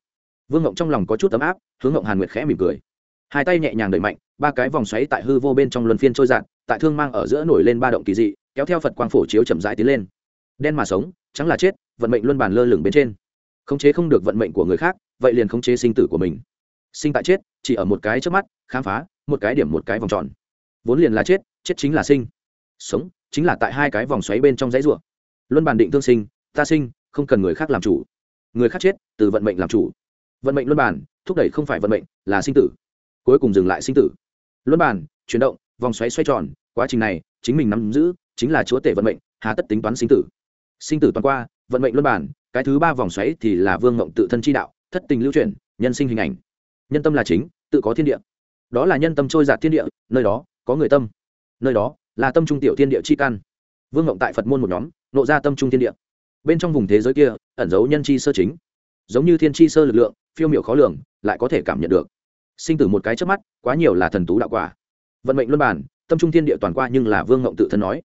Vương mộng trong lòng có chút ấm áp, hướng mộng hàn nguyệt khẽ mỉm cười. Hai tay nhẹ nhàng đẩy mạnh, ba cái vòng xoáy tại hư vô bên trong luân phiên trôi dạt, tại thương mang ở giữa nổi lên ba động kỳ dị, kéo theo phật quang phổ chiếu chậm rãi tiến lên. Đen mà sống, trắng là chết, vận mệnh luân bàn lơ lửng bên trên. Khống chế không được vận mệnh của người khác, vậy liền khống chế sinh tử của mình. Sinh tại chết, chỉ ở một cái trước mắt, khám phá, một cái điểm một cái vòng tròn. Vốn liền là chết chết chính là sinh. Sống, chính là tại hai cái vòng xoáy bên trong dãy ruộng luân bàn định thương sinh, ta sinh, không cần người khác làm chủ. Người khác chết, từ vận mệnh làm chủ. Vận mệnh luân bản thúc đẩy không phải vận mệnh, là sinh tử. Cuối cùng dừng lại sinh tử. Luân bản chuyển động, vòng xoáy xoay tròn, quá trình này, chính mình nắm giữ, chính là chúa tể vận mệnh, hà tất tính toán sinh tử. Sinh tử toàn qua, vận mệnh luân bản cái thứ ba vòng xoáy thì là vương mộng tự thân chi đạo, thất tình lưu chuyển, nhân sinh hình ảnh. Nhân tâm là chính, tự có thiên địa. Đó là nhân tâm trôi giạt thiên địa, nơi đó, có người tâm. Nơi đó, là tâm trung tiểu thiên địa chi căn. Vương mộng tại phật môn một nhóm nộ ra tâm trung thiên địa. Bên trong vùng thế giới kia, ẩn giấu nhân chi sơ chính. Giống như thiên chi sơ lực lượng, phiêu miểu khó lường, lại có thể cảm nhận được. Sinh tử một cái trước mắt, quá nhiều là thần tú đạo quả. Vận mệnh luân bản tâm trung thiên địa toàn qua nhưng là vương ngộng tự thân nói.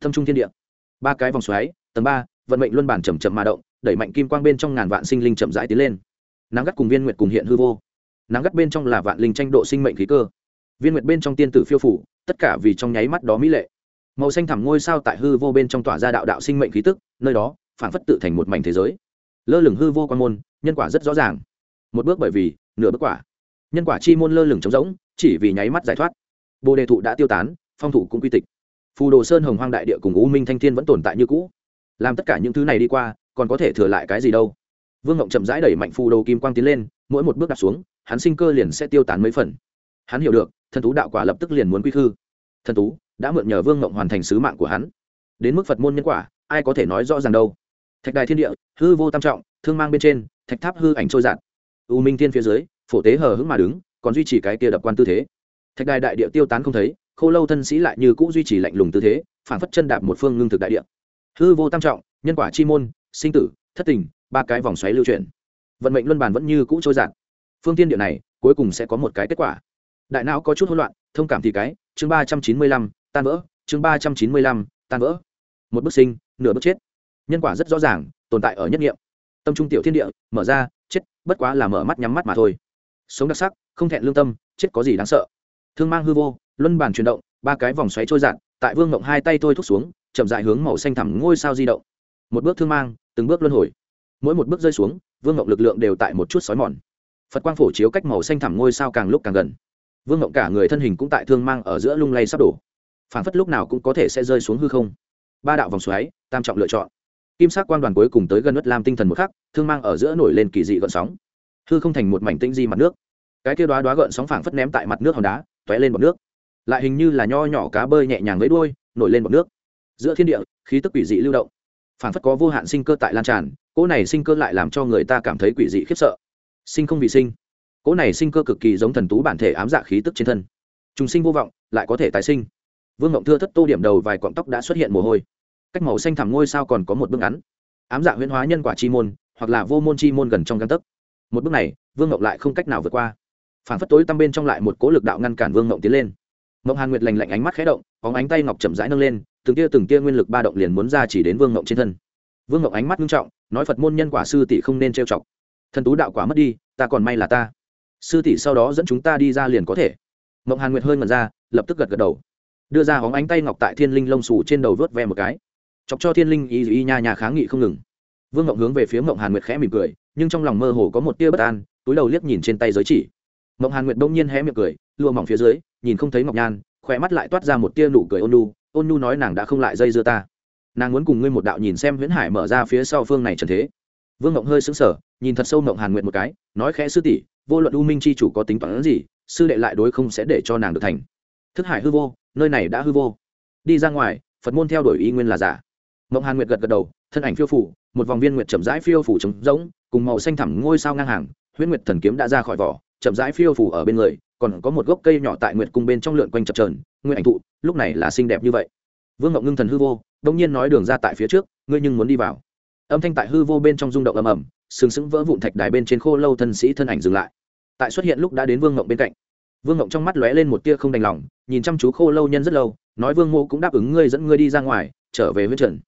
Tâm trung thiên địa. Ba cái vòng xoáy, tầng ba, vận mệnh luân bản chầm chậm mà động, đẩy mạnh kim quang bên trong ngàn vạn sinh linh chậm rãi tiến lên. Nắng gắt cùng viên nguyệt cùng hiện hư vô. Nắng gắt bên trong là vạn linh tranh độ sinh mệnh khí cơ. Viên nguyệt bên trong tiên tử phiêu phủ, tất cả vì trong nháy mắt đó mỹ lệ màu xanh thẳm ngôi sao tại hư vô bên trong tỏa ra đạo đạo sinh mệnh khí tức, nơi đó, phản phất tự thành một mảnh thế giới. Lơ lửng hư vô quan môn, nhân quả rất rõ ràng. Một bước bởi vì, nửa bước quả. Nhân quả chi môn lơ lửng trống rỗng, chỉ vì nháy mắt giải thoát. Bồ đề thụ đã tiêu tán, phong thủ cũng quy tịch. Phù đồ sơn hồng hoang đại địa cùng u minh thanh thiên vẫn tồn tại như cũ. Làm tất cả những thứ này đi qua, còn có thể thừa lại cái gì đâu? Vương ngộng chậm rãi đẩy mạnh phù đồ kim quang tiến lên, mỗi một bước đặt xuống, hắn sinh cơ liền sẽ tiêu tán mấy phần. Hắn hiểu được, thần tú đạo quả lập tức liền muốn quy khư. Thần tú đã mượn nhờ vương ngộng hoàn thành sứ mạng của hắn. Đến mức phật môn nhân quả, ai có thể nói rõ ràng đâu. Thạch đài thiên địa, hư vô tam trọng, thương mang bên trên, thạch tháp hư ảnh trôi giạt u minh thiên phía dưới, phổ tế hờ hững mà đứng, còn duy trì cái kia đập quan tư thế. Thạch đài đại địa tiêu tán không thấy, khô lâu thân sĩ lại như cũ duy trì lạnh lùng tư thế phản phất chân đạp một phương ngưng thực đại địa. Hư vô tam trọng, nhân quả chi môn, sinh tử, thất tình, ba cái vòng xoáy lưu chuyển. Vận mệnh luân bàn vẫn như cũ trôi giạt phương tiên địa này, cuối cùng sẽ có một cái kết quả. Đại não có chút hỗn loạn, thông cảm thì cái, chương ba trăm chín mươi lăm tan vỡ, chương ba trăm chín mươi lăm, tan vỡ. Một bức sinh, nửa bước chết. Nhân quả rất rõ ràng, tồn tại ở nhất nghiệm. Tâm trung tiểu thiên địa, mở ra, chết, bất quá là mở mắt nhắm mắt mà thôi. Sống đặc sắc, không thẹn lương tâm, chết có gì đáng sợ. Thương mang hư vô, luân bàn chuyển động, ba cái vòng xoáy trôi dạn tại vương ngộng hai tay thôi thúc xuống, chậm dại hướng màu xanh thẳm ngôi sao di động. Một bước thương mang, từng bước luân hồi. Mỗi một bước rơi xuống, vương ngộng lực lượng đều tại một chút sói mòn. Phật quang phổ chiếu cách màu xanh thẳm ngôi sao càng lúc càng gần. Vương ngộng cả người thân hình cũng tại thương mang ở giữa lung lay sắp đổ phản phất lúc nào cũng có thể sẽ rơi xuống hư không. Ba đạo vòng xoáy, tam trọng lựa chọn. Kim sắc quan đoàn cuối cùng tới gần đất lam tinh thần một khắc, thương mang ở giữa nổi lên kỳ dị gợn sóng. Hư không thành một mảnh tinh di mặt nước. Cái kia đoá đoá gợn sóng phảng phất ném tại mặt nước hòn đá t ó é lên bọt nước. Lại hình như là nho nhỏ cá bơi nhẹ nhàng lấy đuôi, nổi lên bọt nước. Giữa thiên địa, khí tức quỷ dị lưu động. Phảng phất có vô hạn sinh cơ tại lan tràn, cỗ này sinh cơ lại làm cho người ta cảm thấy quỷ dị khiếp sợ. Sinh không vì sinh. Cỗ này sinh cơ cực kỳ giống thần tú bản thể ám dạ khí tức trên thân. Trùng sinh vô vọng, lại có thể tái sinh vương ngộng thưa thất tô điểm đầu vài cọng tóc đã xuất hiện mồ hôi. Cách màu xanh thẳm ngôi sao còn có một bước ngắn. Ám dạ huyễn hóa nhân quả chi môn, hoặc là vô môn chi môn gần trong găng tấc. Một bước này, vương ngộng lại không cách nào vượt qua. Phản phất tối tăm bên trong lại một cố lực đạo ngăn cản vương ngộng tiến lên. Ngộng hàn nguyệt lành lạnh ánh mắt khé động, bóng ánh tay ngọc chậm rãi nâng lên, từng tia từng tia nguyên lực ba động liền muốn ra chỉ đến vương ngộng trên thân. Vương ngộng ánh mắt nghiêm trọng, nói phật môn nhân quả sư tỷ không nên trêu chọc. Thần tú đạo quả mất đi, ta còn may là ta. Sư tỷ sau đó dẫn chúng ta đi ra liền có thể. Ngộng hàn nguyệt hơi ngẩn ra, lập tức gật gật đầu đưa ra hóng ánh tay ngọc tại thiên linh lông xù trên đầu vớt ve một cái. Chọc cho thiên linh y y nha nhà kháng nghị không ngừng. Vương ngộng hướng về phía ngộng hàn nguyệt khẽ mỉm cười, nhưng trong lòng mơ hồ có một tia bất an, túi đầu liếc nhìn trên tay giới chỉ. Ngộng hàn nguyệt đông nhiên hé miệng cười, lùa mỏng phía dưới, nhìn không thấy ngọc nhan khỏe mắt lại toát ra một tia nụ cười ôn nu ôn nu nói nàng đã không lại dây dưa ta. Nàng muốn cùng ngươi một đạo nhìn xem huyễn hải mở ra phía sau phương này trần thế. Vương ngộng hơi sững sờ, nhìn thật sâu ngộng hàn nguyệt một cái, nói khẽ, sư tỷ, vô luận u minh c h i chủ có tính toán gì, sư đệ lại đối không sẽ để cho nàng được thành thức hải hư vô, nơi này đã hư vô. Đi ra ngoài, phật môn theo đuổi y nguyên là giả. Mộng hàn nguyệt gật gật đầu, thân ảnh phiêu phủ, một vòng viên nguyệt chậm rãi phiêu phủ trống rỗng, cùng màu xanh thẳm ngôi sao ngang hàng huyết nguyệt thần kiếm đã ra khỏi vỏ, chậm rãi phiêu phủ ở bên người, còn có một gốc cây nhỏ tại nguyệt cung bên trong lượn quanh chập trờn nguyên ảnh thụ, lúc này là xinh đẹp như vậy. Vương ngộng ngưng thần hư vô đông nhiên nói đường ra tại phía trước, ngươi nhưng muốn đi vào. Âm thanh tại hư vô bên trong rung động ầm ầm, sừng sững vỡ vụn thạch đài bên trên khô lâu thân sĩ thân ảnh dừng lại. Tại xuất hiện lúc đã đến vương ngộng bên cạnh vương ngộng trong mắt lóe lên một tia không đành lòng, nhìn chăm chú khô lâu nhân rất lâu, nói vương mô cũng đáp ứng ngươi dẫn ngươi đi ra ngoài, trở về huyết trần.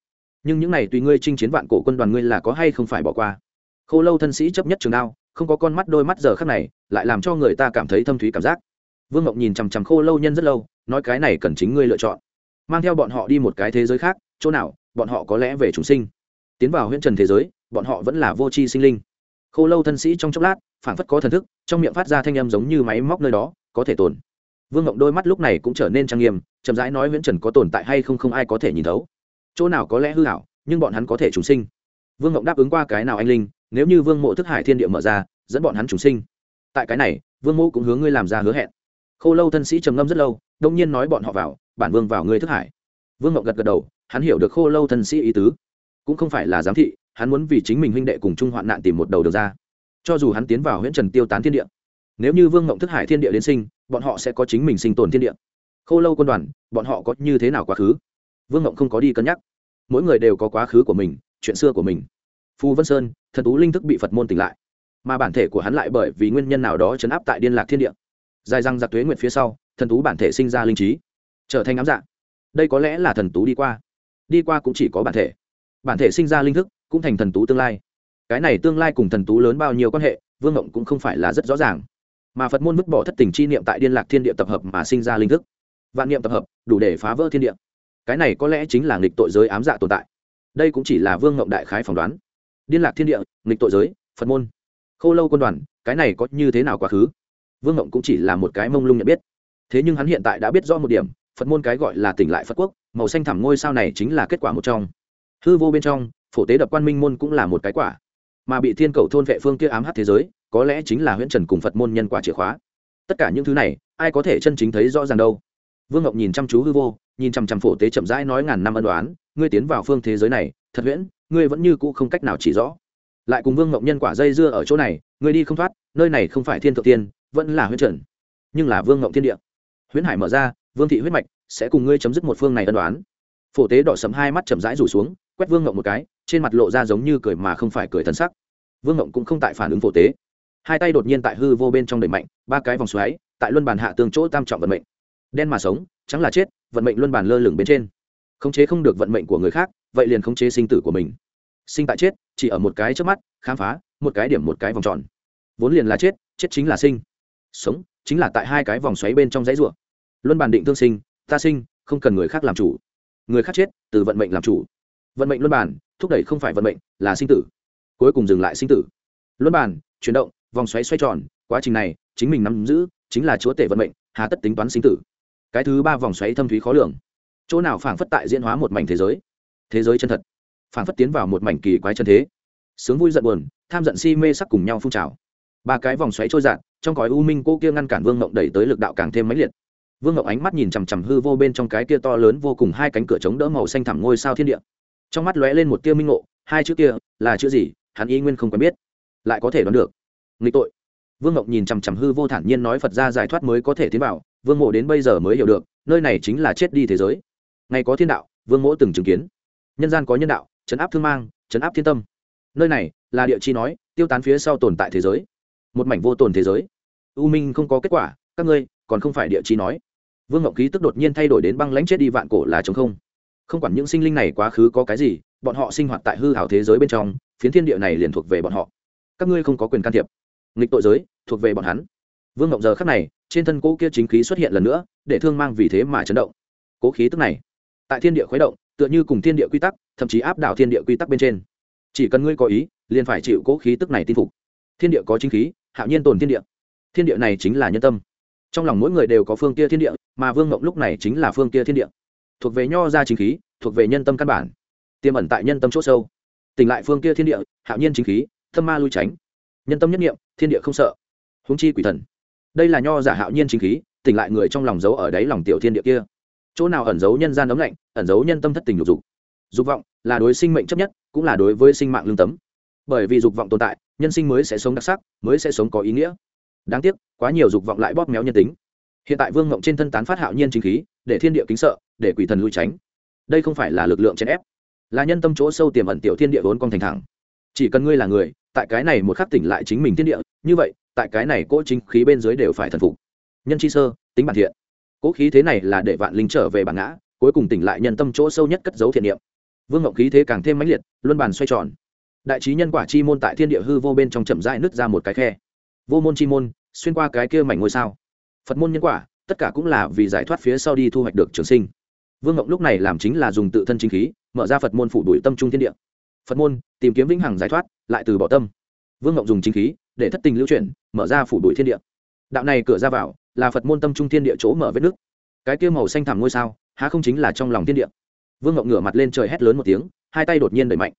Nhưng những này tùy ngươi chinh chiến vạn cổ quân đoàn ngươi là có hay không phải bỏ qua? Khô lâu thân sĩ chấp nhất trường đao, không có con mắt đôi mắt giờ khắc này, lại làm cho người ta cảm thấy thâm thúy cảm giác. Vương ngộng nhìn chằm chằm khô lâu nhân rất lâu, nói cái này cần chính ngươi lựa chọn. Mang theo bọn họ đi một cái thế giới khác, chỗ nào, bọn họ có lẽ về chúng sinh. Tiến vào huyễn trần thế giới, bọn họ vẫn là vô tri sinh linh. Khô lâu thân sĩ trong chốc lát, phảng phất có thần thức, trong miệng phát ra thanh âm giống như máy móc nơi đó có thể tồn. Vương ngộng đôi mắt lúc này cũng trở nên trang nghiêm, chậm rãi nói Nguyễn trần có tồn tại hay không không ai có thể nhìn thấu. Chỗ nào có lẽ hư hảo nhưng bọn hắn có thể trùng sinh. Vương ngộng đáp ứng qua cái nào anh linh, nếu như vương mộ thức hải thiên địa mở ra, dẫn bọn hắn trùng sinh. Tại cái này, vương mộ cũng hướng ngươi làm ra hứa hẹn. Khô lâu thân sĩ trầm ngâm rất lâu, đông nhiên nói bọn họ vào, bản vương vào ngươi thức hải. Vương ngộng gật gật đầu, hắn hiểu được khô lâu thân sĩ ý tứ. Cũng không phải là giám thị, hắn muốn vì chính mình huynh đệ cùng chung hoạn nạn tìm một đầu được ra. Cho dù hắn tiến vào huyện trần tiêu tán thiên địa nếu như vương ngộng thức hải thiên địa đến sinh, bọn họ sẽ có chính mình sinh tồn thiên địa. Khô lâu quân đoàn, bọn họ có như thế nào quá khứ? Vương ngộng không có đi cân nhắc. Mỗi người đều có quá khứ của mình, chuyện xưa của mình. Phù vân sơn, thần tú linh thức bị phật môn tỉnh lại. Mà bản thể của hắn lại bởi vì nguyên nhân nào đó chấn áp tại điên lạc thiên địa. Dài răng giặc tuế nguyện phía sau, thần tú bản thể sinh ra linh trí. Trở thành ám dạ. Đây có lẽ là thần tú đi qua. Đi qua cũng chỉ có bản thể. Bản thể sinh ra linh thức cũng thành thần tú tương lai. Cái này tương lai cùng thần tú lớn bao nhiêu quan hệ, vương ngộng cũng không phải là rất rõ ràng mà phật môn vứt bỏ thất tình chi niệm tại điên lạc thiên địa tập hợp mà sinh ra linh thức vạn niệm tập hợp đủ để phá vỡ thiên địa cái này có lẽ chính là nghịch tội giới ám dạ tồn tại đây cũng chỉ là vương ngộng đại khái phỏng đoán điên lạc thiên địa nghịch tội giới phật môn khô lâu quân đoàn cái này có như thế nào quá khứ vương ngộng cũng chỉ là một cái mông lung nhận biết thế nhưng hắn hiện tại đã biết rõ một điểm phật môn cái gọi là tỉnh lại phật quốc màu xanh thẳm ngôi sao này chính là kết quả một trong hư vô bên trong phổ tế đập quan minh môn cũng là một cái quả mà bị thiên cầu thôn vệ phương kia ám hát thế giới có lẽ chính là huyễn trần cùng phật môn nhân quả chìa khóa tất cả những thứ này ai có thể chân chính thấy rõ ràng đâu vương ngọc nhìn chăm chú hư vô nhìn chăm chăm phổ tế chậm rãi nói ngàn năm ân đoán ngươi tiến vào phương thế giới này thật huyễn ngươi vẫn như cũ không cách nào chỉ rõ lại cùng vương ngọc nhân quả dây dưa ở chỗ này ngươi đi không thoát nơi này không phải thiên thượng tiên vẫn là huyễn trần nhưng là vương ngọc thiên địa huyễn hải mở ra vương thị huyết mạch sẽ cùng ngươi chấm dứt một phương này ân đoán phổ tế đỏ sấm hai mắt chậm rãi rủ xuống quét vương ngộng một cái trên mặt lộ ra giống như cười mà không phải cười thân sắc vương ngộng cũng không tại phản ứng phổ tế hai tay đột nhiên tại hư vô bên trong đẩy mạnh, ba cái vòng xoáy, tại luân bàn hạ tương chỗ tam trọng vận mệnh. Đen mà sống, trắng là chết, vận mệnh luân bàn lơ lửng bên trên. Khống chế không được vận mệnh của người khác, vậy liền khống chế sinh tử của mình. Sinh tại chết, chỉ ở một cái trước mắt, khám phá, một cái điểm một cái vòng tròn. Vốn liền là chết chết chính là sinh. Sống, chính là tại hai cái vòng xoáy bên trong dãy rùa luân bàn định tương sinh, ta sinh, không cần người khác làm chủ. Người khác chết, từ vận mệnh làm chủ. Vận mệnh luân bản thúc đẩy không phải vận mệnh, là sinh tử. Cuối cùng dừng lại sinh tử. Luân bản chuyển động vòng xoáy xoay tròn, quá trình này, chính mình nắm giữ, chính là chúa tể vận mệnh, hà tất tính toán sinh tử. Cái thứ ba vòng xoáy thâm thúy khó lường. Chỗ nào phảng phất tại diễn hóa một mảnh thế giới? Thế giới chân thật. Phảng phất tiến vào một mảnh kỳ quái chân thế. Sướng vui giận buồn, tham giận si mê sắc cùng nhau phun trào. Ba cái vòng xoáy trôi dạt, trong cõi u minh cô kia ngăn cản vương ngộng đẩy tới lực đạo càng thêm mãnh liệt. Vương ngộng ánh mắt nhìn chằm chằm hư vô bên trong cái kia to lớn vô cùng hai cánh cửa chống đỡ màu xanh thẳm ngôi sao thiên địa. Trong mắt lóe lên một tia minh ngộ, hai chữ kia, là chữ gì, hắn y nguyên không quen biết, lại có thể đoán được nghịch tội. Vương Mộng nhìn chằm chằm hư vô thản nhiên nói phật ra giải thoát mới có thể tiến vào, vương mộ đến bây giờ mới hiểu được, nơi này chính là chết đi thế giới. Ngày có thiên đạo, vương mộ từng chứng kiến. Nhân gian có nhân đạo, chấn áp thương mang, chấn áp thiên tâm. Nơi này là địa chi nói, tiêu tán phía sau tồn tại thế giới. Một mảnh vô tồn thế giới. U minh không có kết quả, các ngươi còn không phải địa chi nói. Vương ngọc khí tức đột nhiên thay đổi đến băng lãnh chết đi vạn cổ là chống không. Không quản những sinh linh này quá khứ có cái gì, bọn họ sinh hoạt tại hư hảo thế giới bên trong, phiến thiên địa này liền thuộc về bọn họ. Các ngươi không có quyền can thiệp nghịch tội giới, thuộc về bọn hắn. Vương ngọc giờ khắc này, trên thân cỗ kia chính khí xuất hiện lần nữa, để thương mang vì thế mà chấn động. Cố khí tức này, tại thiên địa khuấy động, tựa như cùng thiên địa quy tắc, thậm chí áp đảo thiên địa quy tắc bên trên. Chỉ cần ngươi có ý, liền phải chịu cố khí tức này tin phục. Thiên địa có chính khí, hạo nhiên tồn thiên địa. Thiên địa này chính là nhân tâm. Trong lòng mỗi người đều có phương kia thiên địa, mà vương ngộng lúc này chính là phương kia thiên địa. Thuộc về nho gia chính khí, thuộc về nhân tâm căn bản. Tiềm ẩn tại nhân tâm c h ỗ sâu. Tỉnh lại phương kia thiên địa, hạo nhiên chính khí, thâm ma lui tránh nhân tâm nhất nghiệm thiên địa không sợ. Húng chi quỷ thần. Đây là nho giả hạo nhiên chính khí, tỉnh lại người trong lòng giấu ở đáy lòng tiểu thiên địa kia. Chỗ nào ẩn giấu nhân gian ấm lạnh, ẩn giấu nhân tâm thất tình lục dục. Dục vọng là đối sinh mệnh chấp nhất, cũng là đối với sinh mạng lương tấm. Bởi vì dục vọng tồn tại, nhân sinh mới sẽ sống đặc sắc, mới sẽ sống có ý nghĩa. Đáng tiếc, quá nhiều dục vọng lại bóp méo nhân tính. Hiện tại vương ngộng trên thân tán phát hạo nhiên chính khí, để thiên địa kính sợ, để quỷ thần lui tránh. Đây không phải là lực lượng chèn ép, là nhân tâm chỗ sâu tiềm ẩn tiểu thiên địa vốn con thành thẳng. Chỉ cần ngươi là người tại cái này một khắc tỉnh lại chính mình thiên địa, như vậy, tại cái này cỗ chính khí bên dưới đều phải thần phục. Nhân chi sơ, tính bản thiện. Cỗ khí thế này là để vạn linh trở về bản ngã, cuối cùng tỉnh lại nhân tâm chỗ sâu nhất cất dấu thiện niệm. Vương ngộng khí thế càng thêm mãnh liệt, luân bàn xoay tròn. Đại trí nhân quả chi môn tại thiên địa hư vô bên trong chậm rãi nứt ra một cái khe. Vô môn chi môn, xuyên qua cái kia mảnh ngôi sao. Phật môn nhân quả, tất cả cũng là vì giải thoát phía sau đi thu hoạch được trường sinh. Vương ngộng lúc này làm chính là dùng tự thân chính khí, mở ra phật môn phủ đuổi tâm trung thiên địa. Phật môn, tìm kiếm vĩnh hằng giải thoát lại từ bỏ tâm. Vương ngộng dùng chính khí, để thất tình lưu chuyển, mở ra phủ đuổi thiên địa. Đạo này cửa ra vào, là phật môn tâm trung thiên địa chỗ mở vết nước. Cái kia màu xanh thẳm ngôi sao, há không chính là trong lòng thiên địa? Vương ngộng ngửa mặt lên trời hét lớn một tiếng, hai tay đột nhiên đẩy mạnh.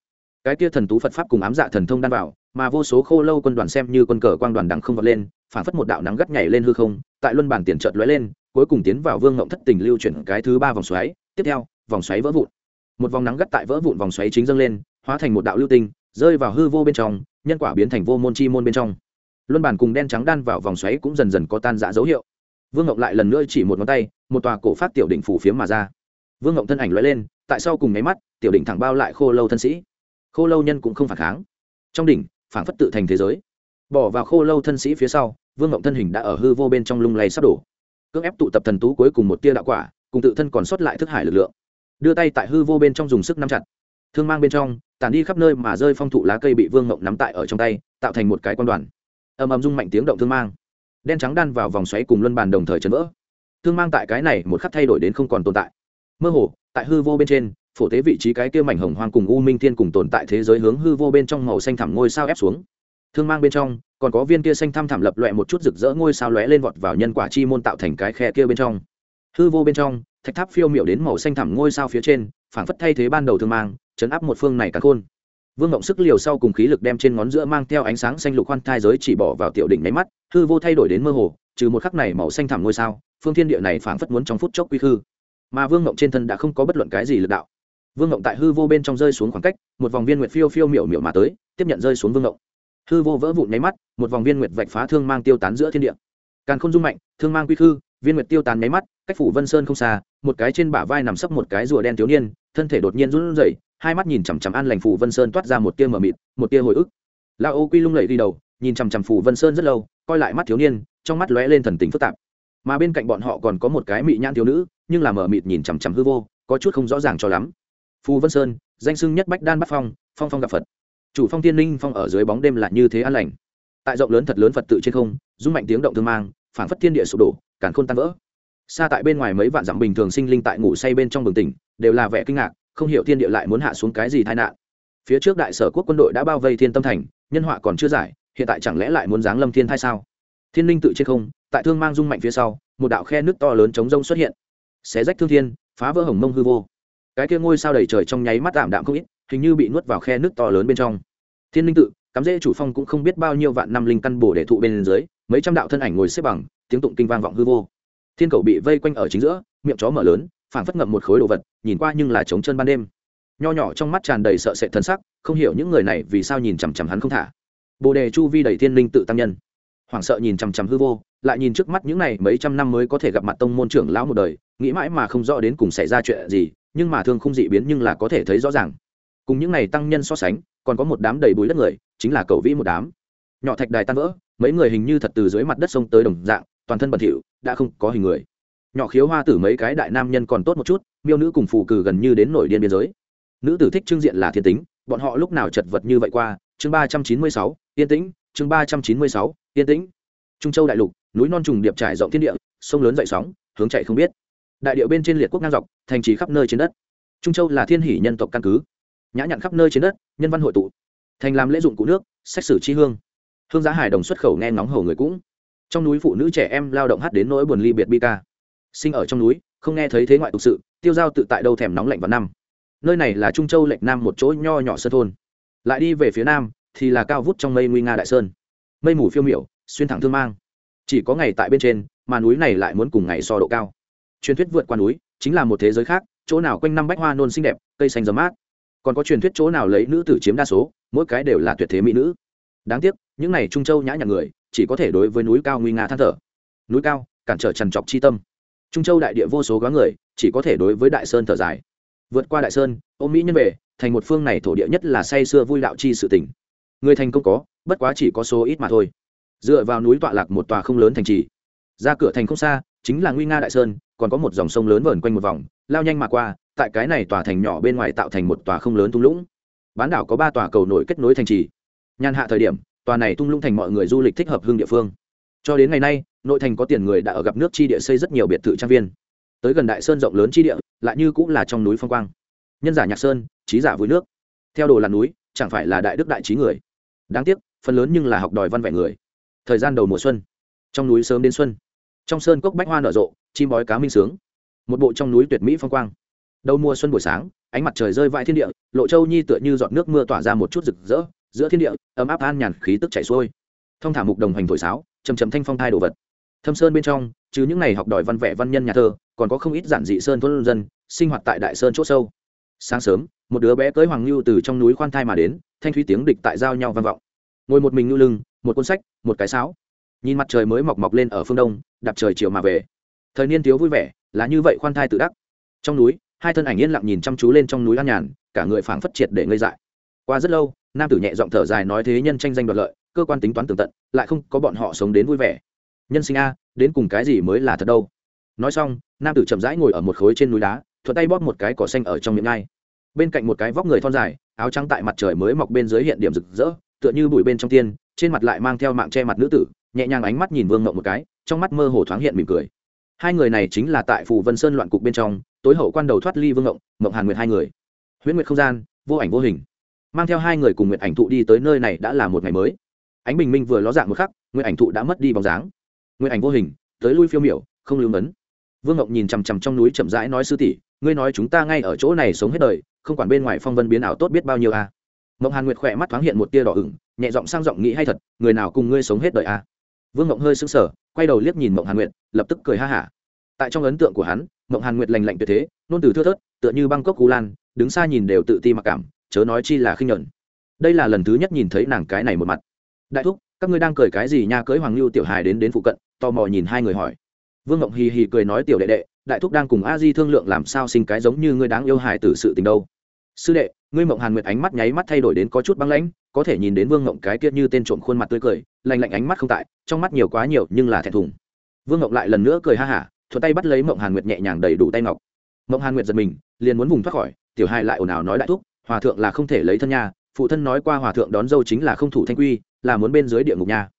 Cái kia thần tú phật pháp cùng ám dạ thần thông đan vào, mà vô số khô lâu quân đoàn xem như quân cờ quang đoàn đằng không vọt lên phản phất một đạo nắng gắt nhảy lên hư không, tại luân bản tiền trợt lóe lên, cuối cùng tiến vào vương ngộng thất tình lưu chuyển cái thứ ba vòng xoáy, tiếp theo, vòng xoáy vỡ vụn. Một vòng nắng gắt tại vỡ vụn vòng xoáy chính dâng lên, hóa thành một đạo lưu tinh rơi vào hư vô bên trong, nhân quả biến thành vô môn chi môn bên trong. Luân bản cùng đen trắng đan vào vòng xoáy cũng dần dần có tan dã dấu hiệu. Vương ngộng lại lần nữa chỉ một ngón tay, một tòa cổ phát tiểu đỉnh phủ phiếm mà ra. Vương ngộng thân ảnh lóe lên, tại sau cùng nháy mắt, tiểu đỉnh thẳng bao lại khô lâu thân sĩ. Khô lâu nhân cũng không phản kháng. Trong đỉnh, phản phất tự thành thế giới. Bỏ vào khô lâu thân sĩ phía sau, vương ngộng thân hình đã ở hư vô bên trong lung lay sắp đổ. Cưỡng ép tụ tập thần tú cuối cùng một tia đạo quả, cùng tự thân còn sót lại thức hải lực lượng. Đưa tay tại hư vô bên trong dùng sức nắm chặt. Thương mang bên trong tản đi khắp nơi mà rơi phong thụ lá cây bị vương ngộng nắm tại ở trong tay, tạo thành một cái quan đoàn. Ầm ầm rung mạnh tiếng động thương mang. Đen trắng đan vào vòng xoáy cùng luân bàn đồng thời chấn vỡ. Thương mang tại cái này một khắc thay đổi đến không còn tồn tại. Mơ hồ, tại hư vô bên trên, phổ tế vị trí cái kia mảnh hồng hoang cùng u minh thiên cùng tồn tại thế giới hướng hư vô bên trong màu xanh thẳm ngôi sao ép xuống. Thương mang bên trong, còn có viên kia xanh thăm thẳm lập loẹ một chút rực rỡ ngôi sao lóe lên vọt vào nhân quả chi môn tạo thành cái khe kia bên trong. Hư vô bên trong, thạch tháp phiêu miệu đến màu xanh thẳm ngôi sao phía trên phảng phất thay thế ban đầu thương mang, chấn áp một phương này cả khôn. Vương ngộng sức liều sau cùng khí lực đem trên ngón giữa mang theo ánh sáng xanh lục khoan thai giới chỉ bỏ vào tiểu đỉnh nháy mắt, hư vô thay đổi đến mơ hồ, trừ một khắc này màu xanh thẳm ngôi sao, phương thiên địa này phảng phất muốn trong phút chốc quy hư mà vương ngộng trên thân đã không có bất luận cái gì lực đạo. Vương ngộng tại hư vô bên trong rơi xuống khoảng cách, một vòng viên nguyệt phiêu phiêu miểu miểu mà tới, tiếp nhận rơi xuống vương ngộng hư vô vỡ vụn nháy mắt, một vòng viên nguyệt vạch phá thương mang tiêu tán giữa thiên địa. Càng không dung mạnh, thương mang quy hư viên nguyệt tiêu tán nháy mắt, cách phủ vân sơn không xa, một cái trên bả vai nằm sấp một cái rùa đen thiếu niên thân thể đột nhiên run rẩy, hai mắt nhìn chằm chằm an lành phù vân sơn toát ra một tia mờ mịt, một tia hồi ức. La ô quy lung lẩy đi đầu, nhìn chằm chằm phù vân sơn rất lâu, coi lại mắt thiếu niên, trong mắt lóe lên thần tình phức tạp. Mà bên cạnh bọn họ còn có một cái mị nhãn thiếu nữ, nhưng là mờ mịt nhìn chằm chằm hư vô, có chút không rõ ràng cho lắm. Phù vân sơn, danh sưng nhất bách đan bắc phong phong phong gặp phật. Chủ phong tiên linh phong ở dưới bóng đêm là như thế an lành. Tại rộng lớn thật lớn phật tự trên không, rung mạnh tiếng động thương mang phản phất thiên địa sụp đổ, càn khôn tan vỡ. Xa tại bên ngoài mấy vạn dặm bình thường sinh linh tại ngủ say bên trong bừng tỉnh đều là vẻ kinh ngạc, không hiểu thiên địa lại muốn hạ xuống cái gì tai nạn. Phía trước đại sở quốc quân đội đã bao vây thiên tâm thành, nhân họa còn chưa giải, hiện tại chẳng lẽ lại muốn giáng lâm thiên thai sao? Thiên linh tự trên không, tại thương mang dung mạnh phía sau, một đạo khe nước to lớn chống rông xuất hiện. Xé rách thương thiên, phá vỡ hồng mông hư vô. Cái kia ngôi sao đầy trời trong nháy mắt tạm đạm không ít, hình như bị nuốt vào khe nước to lớn bên trong. Thiên linh tự, cắm rễ chủ phong cũng không biết bao nhiêu vạn năm linh căn bổ để thụ bên dưới, mấy trăm đạo thân ảnh ngồi xếp bằng, tiếng tụng kinh vang vọng hư vô. Thiên cầu bị vây quanh ở chính giữa, miệng chó mở lớn phảng phất ngậm một khối đồ vật, nhìn qua nhưng là trống chân ban đêm. Nho nhỏ trong mắt tràn đầy sợ sệt thân sắc, không hiểu những người này vì sao nhìn chằm chằm hắn không thả. Bồ đề chu vi đầy thiên linh tự tăng nhân. Hoảng sợ nhìn chằm chằm hư vô, lại nhìn trước mắt những này mấy trăm năm mới có thể gặp mặt tông môn trưởng lão một đời, nghĩ mãi mà không rõ đến cùng xảy ra chuyện gì, nhưng mà thương không dị biến nhưng là có thể thấy rõ ràng. Cùng những này tăng nhân so sánh, còn có một đám đầy bụi đất người, chính là cầu vĩ một đám. Nhỏ thạch đài tan vỡ, mấy người hình như thật từ dưới mặt đất sông tới đồng dạng, toàn thân bẩn thỉu, đã không có hình người nhỏ khiếu hoa tử mấy cái đại nam nhân còn tốt một chút, miêu nữ cùng phù cử gần như đến nổi điên biên giới. Nữ tử thích trưng diện là thiên tính, bọn họ lúc nào chật vật như vậy qua, chương ba trăm chín mươi sáu, yên tĩnh, chương ba trăm chín mươi sáu, yên tĩnh. Trung châu đại lục, núi non trùng điệp trải rộng thiên địa, sông lớn dậy sóng, hướng chạy không biết. Đại điệu bên trên liệt quốc ngang dọc, thành trì khắp nơi trên đất. Trung châu là thiên hỷ nhân tộc căn cứ, nhã nhặn khắp nơi trên đất, nhân văn hội tụ. Thành làm lễ dụng cụ nước xét xử chi hương. Hương giá hải đồng xuất khẩu nghe ngóng hầu người cũng. Trong núi phụ nữ trẻ em lao động hát đến nỗi buồn ly biệt bi ca sinh ở trong núi, không nghe thấy thế ngoại tục sự, tiêu giao tự tại đâu thèm nóng lạnh vào năm. Nơi này là trung châu lệch nam một chỗ nho nhỏ sơn thôn. Lại đi về phía nam, thì là cao vút trong mây nguy nga đại sơn. Mây mù phiêu miểu, xuyên thẳng thương mang. Chỉ có ngày tại bên trên, mà núi này lại muốn cùng ngày so độ cao. Truyền thuyết vượt qua núi, chính là một thế giới khác, chỗ nào quanh năm bách hoa nôn xinh đẹp, cây xanh dấm mát. Còn có truyền thuyết chỗ nào lấy nữ tử chiếm đa số, mỗi cái đều là tuyệt thế mỹ nữ. Đáng tiếc, những này trung châu nhã nhặn người, chỉ có thể đối với núi cao nguy nga than thở. Núi cao, cản trở trằn trọc chi tâm trung châu đại địa vô số góa người, chỉ có thể đối với đại sơn thở dài. Vượt qua đại sơn, ôm mỹ nhân về, thành một phương này thổ địa nhất là say xưa vui đạo chi sự tỉnh người thành công có, bất quá chỉ có số ít mà thôi. Dựa vào núi tọa lạc một tòa không lớn thành trì. Ra cửa thành không xa, chính là nguy nga đại sơn, còn có một dòng sông lớn vờn quanh một vòng, lao nhanh mà qua, tại cái này tòa thành nhỏ bên ngoài tạo thành một tòa không lớn thung lũng. Bán đảo có ba tòa cầu nổi kết nối thành trì. Nhàn hạ thời điểm, tòa này tung lũng thành mọi người du lịch thích hợp hương địa phương. Cho đến ngày nay nội thành có tiền người đã ở gặp nước chi địa xây rất nhiều biệt thự trang viên. Tới gần đại sơn rộng lớn chi địa, lại như cũng là trong núi phong quang. Nhân giả nhạc sơn, trí giả vui nước. Theo đồ là núi, chẳng phải là đại đức đại trí người. Đáng tiếc, phần lớn nhưng là học đòi văn vẻ người. Thời gian đầu mùa xuân, trong núi sớm đến xuân. Trong sơn cốc bách hoa nở rộ, chim bói cá minh sướng. Một bộ trong núi tuyệt mỹ phong quang. Đầu mùa xuân buổi sáng, ánh mặt trời rơi vãi thiên địa, lộ châu nhi tựa như giọt nước mưa tỏa ra một chút rực rỡ, giữa thiên địa, ấm áp an nhàn khí tức chảy xuôi. Thông thả mục đồng hành thổi sáo chầm chầm thanh phong thai đồ vật thâm sơn bên trong, chứ những ngày học đòi văn vẻ văn nhân nhà thơ, còn có không ít giản dị sơn thôn dân sinh hoạt tại đại sơn c h ỗ sâu. Sáng sớm, một đứa bé cưới hoàng lưu từ trong núi khoan thai mà đến, thanh thúy tiếng địch tại giao nhau vang vọng. Ngồi một mình ngưu lưng, một cuốn sách, một cái sáo. Nhìn mặt trời mới mọc mọc lên ở phương đông, đạp trời chiều mà về. Thời niên thiếu vui vẻ, là như vậy khoan thai tự đắc. Trong núi, hai thân ảnh yên lặng nhìn chăm chú lên trong núi an nhàn, cả người phảng phất triệt để ngây dại. Qua rất lâu, nam tử nhẹ giọng thở dài nói thế nhân tranh danh đoạt lợi, cơ quan tính toán tường tận, lại không có bọn họ sống đến vui vẻ nhân sinh a, đến cùng cái gì mới là thật đâu. Nói xong, nam tử chậm rãi ngồi ở một khối trên núi đá, thuận tay bóp một cái cỏ xanh ở trong miệng ngay. Bên cạnh một cái vóc người thon dài, áo trắng tại mặt trời mới mọc bên dưới hiện điểm rực rỡ, tựa như bụi bên trong tiên, trên mặt lại mang theo mạng che mặt nữ tử, nhẹ nhàng ánh mắt nhìn vương ngộng một cái, trong mắt mơ hồ thoáng hiện mỉm cười. Hai người này chính là tại phù vân sơn loạn cục bên trong, tối hậu quan đầu thoát ly vương ngộng ngộng hàn nguyệt hai người. Huyễn nguyệt không gian, vô ảnh vô hình. Mang theo hai người cùng nguyệt ảnh thụ đi tới nơi này đã là một ngày mới. Ánh bình minh vừa ló dạng một khắc, nguyệt ảnh thụ đã mất đi bóng dáng nguyệt ảnh vô hình, tới lui phiêu miểu, không lưu ngấn vương ngộng nhìn chằm chằm trong núi chậm rãi nói sư tỷ, ngươi nói chúng ta ngay ở chỗ này sống hết đời, không quản bên ngoài phong vân biến ảo tốt biết bao nhiêu a à. mộng hàn nguyệt khỏe mắt thoáng hiện một tia đỏ ửng, nhẹ giọng sang giọng nghĩ hay thật, người nào cùng ngươi sống hết đời a à. vương Ngọc hơi sững sờ, quay đầu liếc nhìn mộng hàn nguyệt, lập tức cười ha hả tại trong ấn tượng của hắn, mộng hàn nguyệt lành lạnh tuyệt thế nôn từ thưa thớt, tựa như băng cốc cú lan, đứng xa nhìn đều tự ti mặc cảm, chớ nói chi là khinh nhuận đây là lần thứ nhất nhìn thấy nàng cái này một mặt đại thúc, các ngươi đang cười cái gì nha, cưới hoàng lưu tiểu hài đến đến phụ cận tò mò nhìn hai người hỏi. Vương ngộng hì hì cười nói tiểu đệ đệ đại thúc đang cùng a di thương lượng làm sao sinh cái giống như ngươi đáng yêu hài tử sự tình đâu. Sư đệ ngươi mộng hàn nguyệt ánh mắt nháy mắt thay đổi đến có chút băng lãnh có thể nhìn đến vương ngộng cái kia như tên trộm khuôn mặt tươi cười lành lạnh ánh mắt không tại trong mắt nhiều quá nhiều nhưng là thẹn thùng. Vương ngộng lại lần nữa cười ha hả thuật tay bắt lấy mộng hàn nguyệt nhẹ nhàng đầy đủ tay ngọc. Mộng hàn nguyệt giật mình liền muốn vùng thoát khỏi tiểu hai lại ồn ào nói đại thúc hòa thượng là không thể lấy thân nhà, phụ thân nói qua hòa thượng đón dâu chính là không thủ thanh quy là muốn bên dưới địa ngục nhà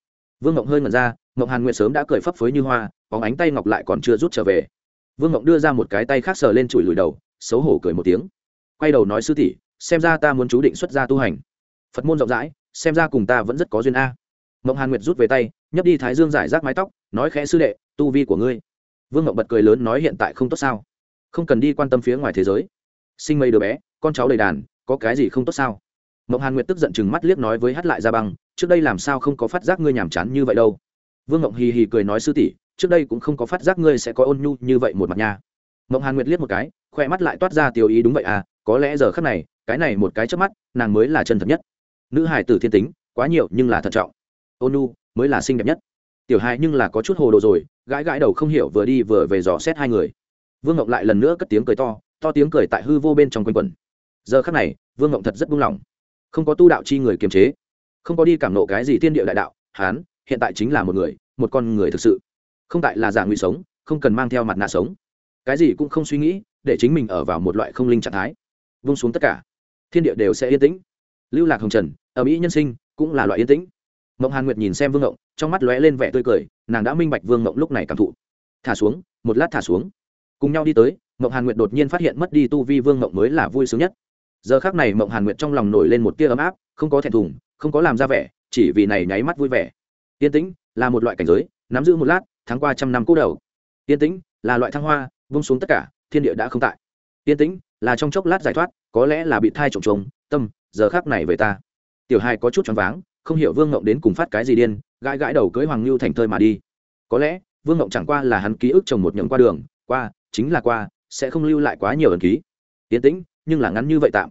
vương ngộng hơi ngẩn ra ngộng hàn nguyệt sớm đã cười phấp phới như hoa, bóng ánh tay ngọc lại còn chưa rút trở về. Vương ngộng đưa ra một cái tay khác sờ lên chùi lùi đầu, xấu hổ cười một tiếng. Quay đầu nói sư tỷ, xem ra ta muốn chú định xuất gia tu hành. Phật môn rộng rãi, xem ra cùng ta vẫn rất có duyên a. Mộng hàn nguyệt rút về tay, nhấp đi thái dương giải rác mái tóc, nói khẽ sư đệ, tu vi của ngươi. Vương mộng bật cười lớn nói hiện tại không tốt sao? Không cần đi quan tâm phía ngoài thế giới. Sinh mây đứa bé, con cháu đầy đàn, có cái gì không tốt sao? Mộng hàn nguyệt tức giận chừng mắt liếc nói với hát lại ra băng trước đây làm sao không có phát giác ngươi nhàm chán như vậy đâu. Vương Ngộng hì hì cười nói sư tỷ, trước đây cũng không có phát giác ngươi sẽ có ôn nhu như vậy một mặt nha. Mộng hàn nguyệt liếc một cái khoe mắt lại toát ra tiêu ý đúng vậy à có lẽ giờ khắc này, cái này một cái trước mắt, nàng mới là chân thật nhất. Nữ hải tử thiên tính, quá nhiều nhưng là thận trọng. Ôn nhu, mới là xinh đẹp nhất. Tiểu hai nhưng là có chút hồ đồ rồi, gãi gãi đầu không hiểu vừa đi vừa về dò xét hai người. Vương ngộng lại lần nữa cất tiếng cười to to tiếng cười tại hư vô bên trong quanh quần giờ khắc này, vương ngộng thật rất buông lỏng. Không có tu đạo chi người kiềm chế không có đi cảm nộ cái gì tiên địa đại đạo, hán, hiện tại chính là một người, một con người thực sự. Không tại là giả ngụy sống, không cần mang theo mặt nạ sống. Cái gì cũng không suy nghĩ, để chính mình ở vào một loại không linh trạng thái. Vung xuống tất cả. Thiên địa đều sẽ yên tĩnh. Lưu lạc hồng trần ở mỹ nhân sinh, cũng là loại yên tĩnh. Mộng hàn nguyệt nhìn xem vương ngộng, trong mắt lóe lên vẻ tươi cười, nàng đã minh bạch vương ngộng lúc này cảm thụ. Thả xuống, một lát thả xuống. Cùng nhau đi tới, mộng hàn nguyệt đột nhiên phát hiện mất đi tu vi vương ngộng mới là vui sướng nhất. Giờ khác này mộng hàn nguyệt trong lòng nổi lên một tia ấm áp, không có thẹn thùng không có làm ra vẻ, chỉ vì này nháy mắt vui vẻ. Yên tĩnh là một loại cảnh giới, nắm giữ một lát tháng qua trăm năm cố đầu. Yên tĩnh là loại thăng hoa, vung xuống tất cả, thiên địa đã không tại. Yên tĩnh là trong chốc lát giải thoát, có lẽ là bị thai trộm trống tâm, giờ khác này về ta. Tiểu hai có chút choáng váng, không hiểu vương ngộng đến cùng phát cái gì điên, gãi gãi đầu cưới hoàng lưu thành thơi mà đi. Có lẽ, vương ngộng chẳng qua là hắn ký ức chồng một nhậm qua đường, qua, chính là qua, sẽ không lưu lại quá nhiều ẩn ký. Yên tĩnh, nhưng là ngắn như vậy tạm.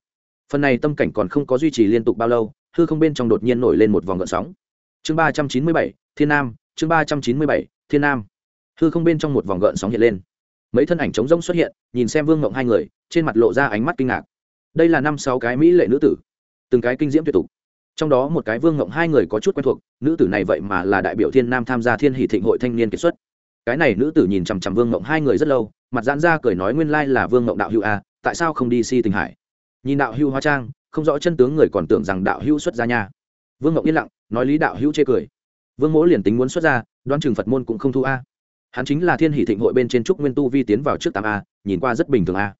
Phần này tâm cảnh còn không có duy trì liên tục bao lâu hư không bên trong đột nhiên nổi lên một vòng gợn sóng. Chương ba trăm chín mươi bảy, thiên nam, chương ba trăm chín mươi bảy, thiên nam. Hư không bên trong một vòng gợn sóng hiện lên. Mấy thân ảnh trống rỗng xuất hiện, nhìn xem vương ngộng hai người, trên mặt lộ ra ánh mắt kinh ngạc. Đây là năm sáu cái mỹ lệ nữ tử. Từng cái kinh diễm tuyệt tục. Trong đó một cái vương ngộng hai người có chút quen thuộc, nữ tử này vậy mà là đại biểu thiên nam tham gia thiên hỷ thịnh hội thanh niên kiệt xuất. Cái này nữ tử nhìn chằm chằm vương ngộng hai người rất lâu, mặt giãn ra cười nói nguyên lai là vương ngộng đạo hữu a tại sao không đi si tình hải? Nhìn đạo hữu hóa trang không rõ chân tướng người còn tưởng rằng đạo hữu xuất ra nha. Vương ngộng yên lặng, nói lý đạo hữu chê cười. Vương mỗ liền tính muốn xuất ra đoán chừng phật môn cũng không thu a. Hắn chính là thiên hỷ thịnh hội bên trên trúc nguyên tu vi tiến vào trước tám a, nhìn qua rất bình thường a.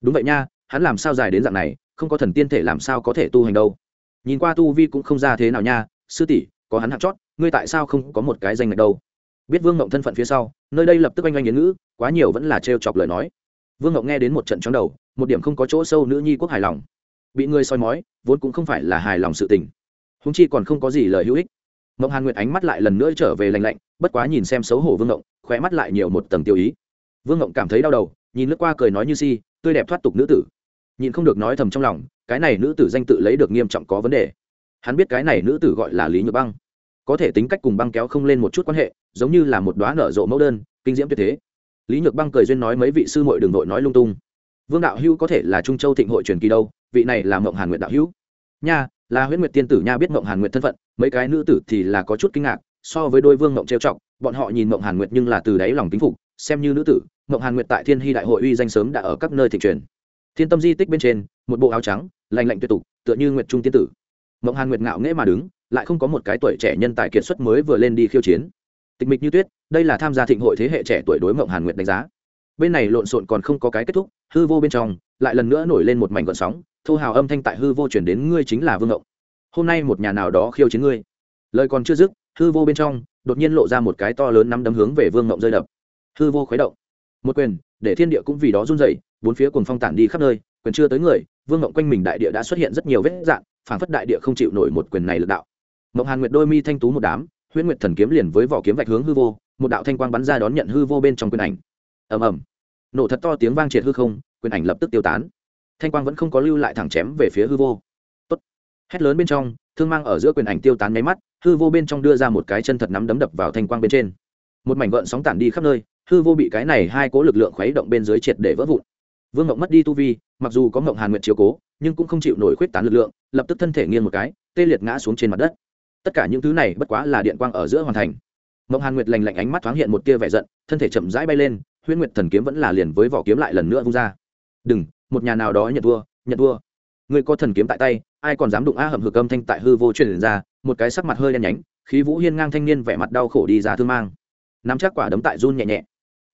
Đúng vậy nha, hắn làm sao dài đến dạng này, không có thần tiên thể làm sao có thể tu hành đâu. Nhìn qua tu vi cũng không ra thế nào nha, sư tỷ, có hắn hạng chót, ngươi tại sao không có một cái danh ngạch đâu? Biết vương ngộng thân phận phía sau, nơi đây lập tức oanh oanh yến ngữ, quá nhiều vẫn là trêu chọc lời nói. Vương ngọc nghe đến một trận chóng đầu, một điểm không có chỗ sâu nữ nhi quốc hài lòng bị người soi mói, vốn cũng không phải là hài lòng sự tình. Húng chi còn không có gì lời hữu ích. Mộng hàn nguyệt ánh mắt lại lần nữa trở về lành lạnh, bất quá nhìn xem xấu hổ vương ngộng, khóe mắt lại nhiều một tầng tiêu ý. Vương ngộng cảm thấy đau đầu, nhìn lướt qua cười nói như si, tươi đẹp thoát tục nữ tử. Nhìn không được nói thầm trong lòng, cái này nữ tử danh tự lấy được nghiêm trọng có vấn đề. Hắn biết cái này nữ tử gọi là lý nhược băng. Có thể tính cách cùng băng kéo không lên một chút quan hệ, giống như là một đoá nở rộ mẫu đơn, kinh diễm tuyệt thế. Lý nhược băng cười duyên nói mấy vị sư mội đường nội nói lung tung. Vương đạo hưu có thể là trung châu thịnh hội truyền kỳ đâu? Vị này là mộng hàn nguyệt đạo hữu. Nha, là huyễn nguyệt tiên tử nha biết mộng hàn nguyệt thân phận, mấy cái nữ tử thì là có chút kinh ngạc, so với đôi vương mộng trêu trọng bọn họ nhìn mộng hàn nguyệt nhưng là từ đáy lòng kính phục, xem như nữ tử, mộng hàn nguyệt tại thiên hy đại hội uy danh sớm đã ở các nơi thị truyền. Thiên tâm di tích bên trên, một bộ áo trắng lành lạnh tuyệt tục, tựa như nguyệt trung tiên tử. Mộng hàn nguyệt ngạo nghễ mà đứng, lại không có một cái tuổi trẻ nhân tài kiệt xuất mới vừa lên đi khiêu chiến. Tịch mịch như tuyết, đây là tham gia thịnh hội thế hệ trẻ tuổi đối mộng hàn nguyệt đánh giá. Bên này lộn xộn còn không có cái kết thúc, hư vô bên trong, lại lần nữa nổi lên một mảnh gọn sóng thô hào âm thanh tại hư vô chuyển đến, ngươi chính là vương ngộng. Hôm nay một nhà nào đó khiêu chiến ngươi. Lời còn chưa dứt, hư vô bên trong, đột nhiên lộ ra một cái to lớn nắm đấm hướng về vương ngộng rơi đập. Hư vô khuấy động. Một quyền, để thiên địa cũng vì đó run dậy bốn phía cùng phong tản đi khắp nơi, quyền chưa tới người, vương ngộng quanh mình đại địa đã xuất hiện rất nhiều vết dạn phảng phất đại địa không chịu nổi một quyền này lực đạo. Mộng hàn nguyệt đôi mi thanh tú một đám, huyễn nguyệt thần kiếm liền với vỏ kiếm vạch hướng hư vô, một đạo thanh quang bắn ra đón nhận hư vô bên trong quyền ảnh. Ầm ầm. Nổ thật to tiếng vang triệt hư không, quyền ảnh lập tức tiêu tán thanh quang vẫn không có lưu lại thẳng chém về phía hư vô. Tốt. Hét lớn bên trong, thương mang ở giữa quyền ảnh tiêu tán máy mắt, hư vô bên trong đưa ra một cái chân thật nắm đấm đập vào thanh quang bên trên. Một mảnh gợn sóng tản đi khắp nơi, hư vô bị cái này hai cố lực lượng khuấy động bên dưới triệt để vỡ vụn. Vương ngộng mất đi tu vi, mặc dù có ngộng hàn nguyện chiếu cố, nhưng cũng không chịu nổi khuyết tán lực lượng, lập tức thân thể nghiêng một cái, tê liệt ngã xuống trên mặt đất. Tất cả những thứ này bất quá là điện quang ở giữa hoàn thành. Ngộng hàn nguyệt lành lạnh ánh mắt thoáng hiện một tia vẻ giận, thân thể chậm rãi bay lên, huyễn nguyệt thần kiếm vẫn là liền với vỏ kiếm lại lần nữa vung ra. Đừng một nhà nào đó nhận thua nhận thua. Người có thần kiếm tại tay, ai còn dám đụng a hầm hực âm thanh tại hư vô truyền ra, một cái sắc mặt hơi đen nhánh, khí vũ hiên ngang thanh niên vẻ mặt đau khổ đi ra thương mang. Nắm chắc quả đấm tại run nhẹ nhẹ.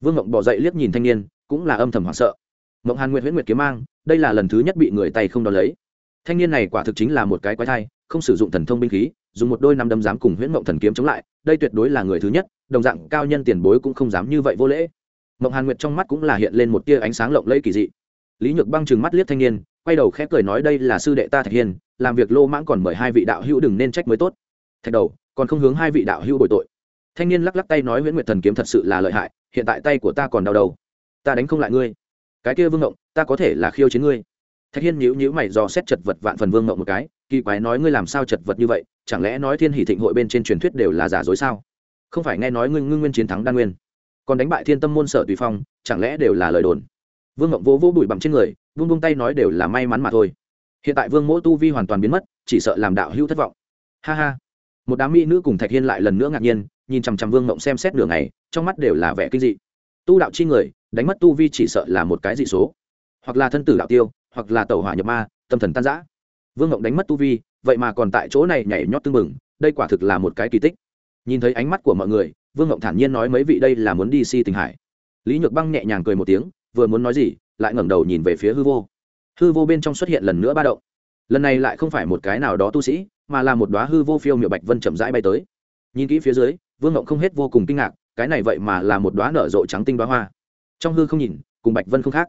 Vương ngộng bỏ dậy liếc nhìn thanh niên, cũng là âm thầm hoảng sợ. Ngộng hàn nguyệt huyễn nguyệt kiếm mang, đây là lần thứ nhất bị người tay không đón lấy. Thanh niên này quả thực chính là một cái quái thai, không sử dụng thần thông binh khí, dùng một đôi năm đấm dám cùng huyễn mộng thần kiếm chống lại, đây tuyệt đối là người thứ nhất, đồng dạng cao nhân tiền bối cũng không dám như vậy vô lễ. Mộng hàn nguyệt trong mắt cũng là hiện lên một tia ánh sáng lộng lẫy kỳ dị lý nhược băng trừng mắt liếc thanh niên, quay đầu khẽ cười nói đây là sư đệ ta thạch hiên, làm việc lô mãng còn mời hai vị đạo hữu đừng nên trách mới tốt. Thạch đầu, còn không hướng hai vị đạo hữu bồi tội. Thanh niên lắc lắc tay nói nguyễn nguyệt thần kiếm thật sự là lợi hại, hiện tại tay của ta còn đau đầu. Ta đánh không lại ngươi. Cái kia vương ngộng, ta có thể là khiêu chiến ngươi. Thạch hiên nhíu nhíu mày do xét chật vật vạn phần vương ngộng một cái, kỳ quái nói ngươi làm sao chật vật như vậy, chẳng lẽ nói thiên hỷ thịnh hội bên trên truyền thuyết đều là giả dối sao? Không phải nghe nói ngươi ngưng nguyên chiến thắng đan nguyên, còn đánh bại thiên tâm môn sở tùy phong, chẳng lẽ đều là lời đồn? Vương ngộng vỗ vỗ bụi bặm trên người, vung vung tay nói đều là may mắn mà thôi. Hiện tại vương mỗ tu vi hoàn toàn biến mất, chỉ sợ làm đạo hữu thất vọng. Ha ha. Một đám mỹ nữ cùng thạch hiên lại lần nữa ngạc nhiên, nhìn chằm chằm vương ngộng xem xét đường này, trong mắt đều là vẻ kinh dị. Tu đạo chi người, đánh mất tu vi chỉ sợ là một cái dị số. Hoặc là thân tử đạo tiêu, hoặc là tẩu hỏa nhập ma, tâm thần tan giã vương ngộng đánh mất tu vi, vậy mà còn tại chỗ này nhảy nhót tưng bừng, đây quả thực là một cái kỳ tích. Nhìn thấy ánh mắt của mọi người, vương ngộng thản nhiên nói mấy vị đây là muốn đi si tình hải. Lý nhược băng nhẹ nhàng cười một tiếng vừa muốn nói gì, lại ngẩng đầu nhìn về phía hư vô. Hư vô bên trong xuất hiện lần nữa ba động. Lần này lại không phải một cái nào đó tu sĩ, mà là một đoá hư vô phiêu miệu bạch vân chậm rãi bay tới. Nhìn kỹ phía dưới, vương ngộng không hết vô cùng kinh ngạc, cái này vậy mà là một đoá nở rộ trắng tinh đoá hoa. Trong hư không nhìn, cùng bạch vân không khác.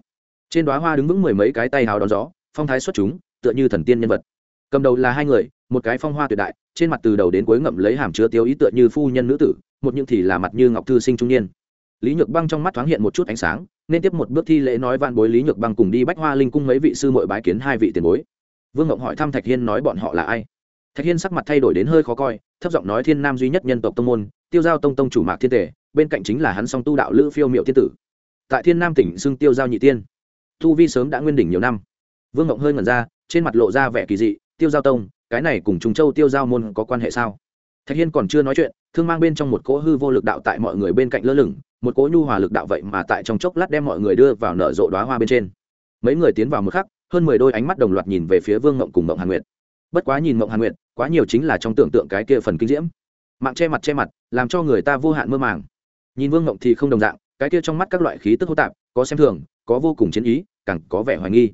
Trên đoá hoa đứng vững mười mấy cái tay hào đón gió, phong thái xuất chúng, tựa như thần tiên nhân vật. Cầm đầu là hai người, một cái phong hoa tuyệt đại, trên mặt từ đầu đến cuối ngậm lấy hàm chứa tiêu ý tựa như phu nhân nữ tử, một những thì là mặt như ngọc thư sinh trung niên. Lý nhược băng trong mắt thoáng hiện một chút ánh sáng nên tiếp một bước thi lễ nói van bối lý nhược băng cùng đi bách hoa linh cung mấy vị sư mội bái kiến hai vị tiền bối. Vương ngộng hỏi thăm thạch hiên nói bọn họ là ai. Thạch hiên sắc mặt thay đổi đến hơi khó coi, thấp giọng nói thiên nam duy nhất nhân tộc tông môn, tiêu giao tông tông chủ mạc thiên tể bên cạnh chính là hắn song tu đạo lữ phiêu miệu thiên tử. Tại thiên nam tỉnh xưng tiêu giao nhị tiên. Thu vi sớm đã nguyên đỉnh nhiều năm. Vương ngộng hơi ngẩn ra, trên mặt lộ ra vẻ kỳ dị, tiêu giao tông, cái này cùng trùng châu tiêu giao môn có quan hệ sao? Thạch hiên còn chưa nói chuyện, thương mang bên trong một cỗ hư vô lực đạo tại mọi người bên cạnh lơ lửng, một cỗ nhu hòa lực đạo vậy mà tại trong chốc lát đem mọi người đưa vào nở rộ đoá hoa bên trên. Mấy người tiến vào một khắc, hơn mười đôi ánh mắt đồng loạt nhìn về phía vương ngộng cùng ngộng hàn nguyệt. Bất quá nhìn ngộng hàn nguyệt, quá nhiều chính là trong tưởng tượng cái kia phần kinh diễm. Mạng che mặt che mặt, làm cho người ta vô hạn mơ màng. Nhìn vương ngộng thì không đồng dạng, cái kia trong mắt các loại khí tức hô tạp, có xem thường, có vô cùng chiến ý, càng có vẻ hoài nghi.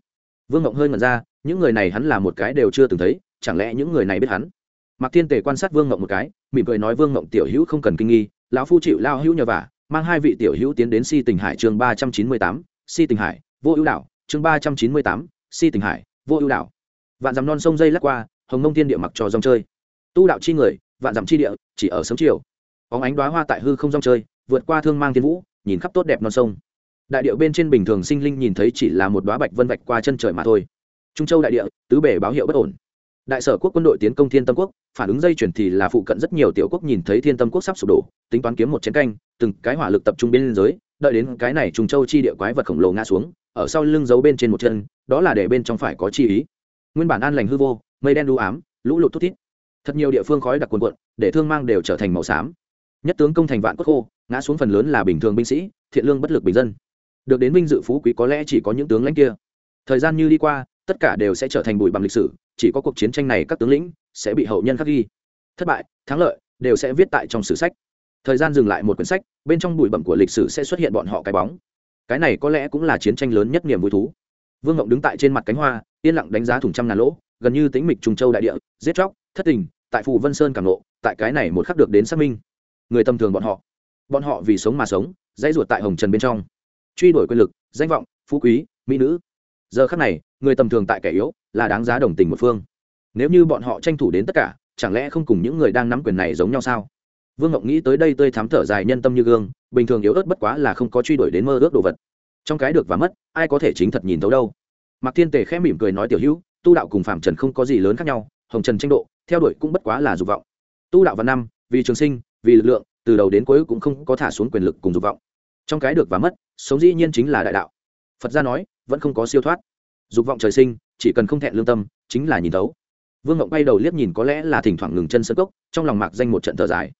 Vương ngộng hơi ngẩn ra, những người này hắn là một cái đều chưa từng thấy, chẳng lẽ những người này biết hắn? Mạc thiên tề quan sát vương ngộng một cái, mỉm cười nói vương ngộng tiểu hữu không cần kinh nghi, lão phu chịu lao hữu nhờ vả, mang hai vị tiểu hữu tiến đến si tình hải chương ba trăm chín mươi tám, si tình hải, vô ưu đảo, chương ba trăm chín mươi tám, si tình hải, vô ưu đảo. Vạn dằm non sông dây lắc qua, hồng nông thiên địa mặc trò rong chơi. Tu đạo chi người, vạn dằm chi địa, chỉ ở sớm chiều. Óng ánh đoá hoa tại hư không rong chơi, vượt qua thương mang thiên vũ, nhìn khắp tốt đẹp non sông. Đại điệu bên trên bình thường sinh linh nhìn thấy chỉ là một đoá bạch vân vạch qua chân trời mà thôi. Trung châu đại địa, tứ bể báo hiệu bất ổn đại sở quốc quân đội tiến công thiên tâm quốc, phản ứng dây chuyển thì là phụ cận rất nhiều tiểu quốc nhìn thấy thiên tâm quốc sắp sụp đổ, tính toán kiếm một chiến canh, từng cái hỏa lực tập trung bên giới, đợi đến cái này trùng châu chi địa quái vật khổng lồ ngã xuống, ở sau lưng giấu bên trên một chân, đó là để bên trong phải có chi ý. Nguyên bản an lành hư vô, mây đen đu ám, lũ lụt thút thít. Thật nhiều địa phương khói đặc quần quận để thương mang đều trở thành màu xám. Nhất tướng công thành vạn quốc khô, ngã xuống phần lớn là bình thường binh sĩ, thiện lương bất lực bình dân. Được đến vinh dự phú quý có lẽ chỉ có những tướng lãnh kia. Thời gian như đi qua, tất cả đều sẽ trở thành bụi bằng lịch sử chỉ có cuộc chiến tranh này các tướng lĩnh sẽ bị hậu nhân khắc ghi. Thất bại, thắng lợi đều sẽ viết tại trong sử sách. Thời gian dừng lại một quyển sách, bên trong bụi bẩm của lịch sử sẽ xuất hiện bọn họ cái bóng. Cái này có lẽ cũng là chiến tranh lớn nhất niềm vui thú. Vương ngộng đứng tại trên mặt cánh hoa, yên lặng đánh giá thùng trăm ngàn lỗ, gần như tính mịch trùng châu đại địa, giết chóc, thất tình, tại phù vân sơn càng lộ tại cái này một khắc được đến xác minh. Người tầm thường bọn họ. Bọn họ vì sống mà sống, dãy ruột tại hồng trần bên trong. Truy đuổi quyền lực, danh vọng, phú quý, mỹ nữ. Giờ khắc này, người tầm thường tại kẻ yếu là đáng giá đồng tình một phương. Nếu như bọn họ tranh thủ đến tất cả, chẳng lẽ không cùng những người đang nắm quyền này giống nhau sao? Vương ngọc nghĩ tới đây tươi thám thở dài nhân tâm như gương, bình thường yếu ớt bất quá là không có truy đuổi đến mơ ước đồ vật. Trong cái được và mất, ai có thể chính thật nhìn thấu đâu. Mạc thiên tề khẽ mỉm cười nói tiểu hữu, tu đạo cùng phạm trần không có gì lớn khác nhau, hồng trần tranh độ, theo đuổi cũng bất quá là dục vọng. Tu đạo văn năm, vì trường sinh, vì lực lượng, từ đầu đến cuối cũng không có thả xuống quyền lực cùng dục vọng. Trong cái được và mất, sống dĩ nhiên chính là đại đạo. Phật gia nói, vẫn không có siêu thoát. Dục vọng trời sinh chỉ cần không thẹn lương tâm, chính là nhìn thấu. Vương ngộng bay đầu liếc nhìn có lẽ là thỉnh thoảng ngừng chân sơ cốc, trong lòng mạc danh một trận thở dài.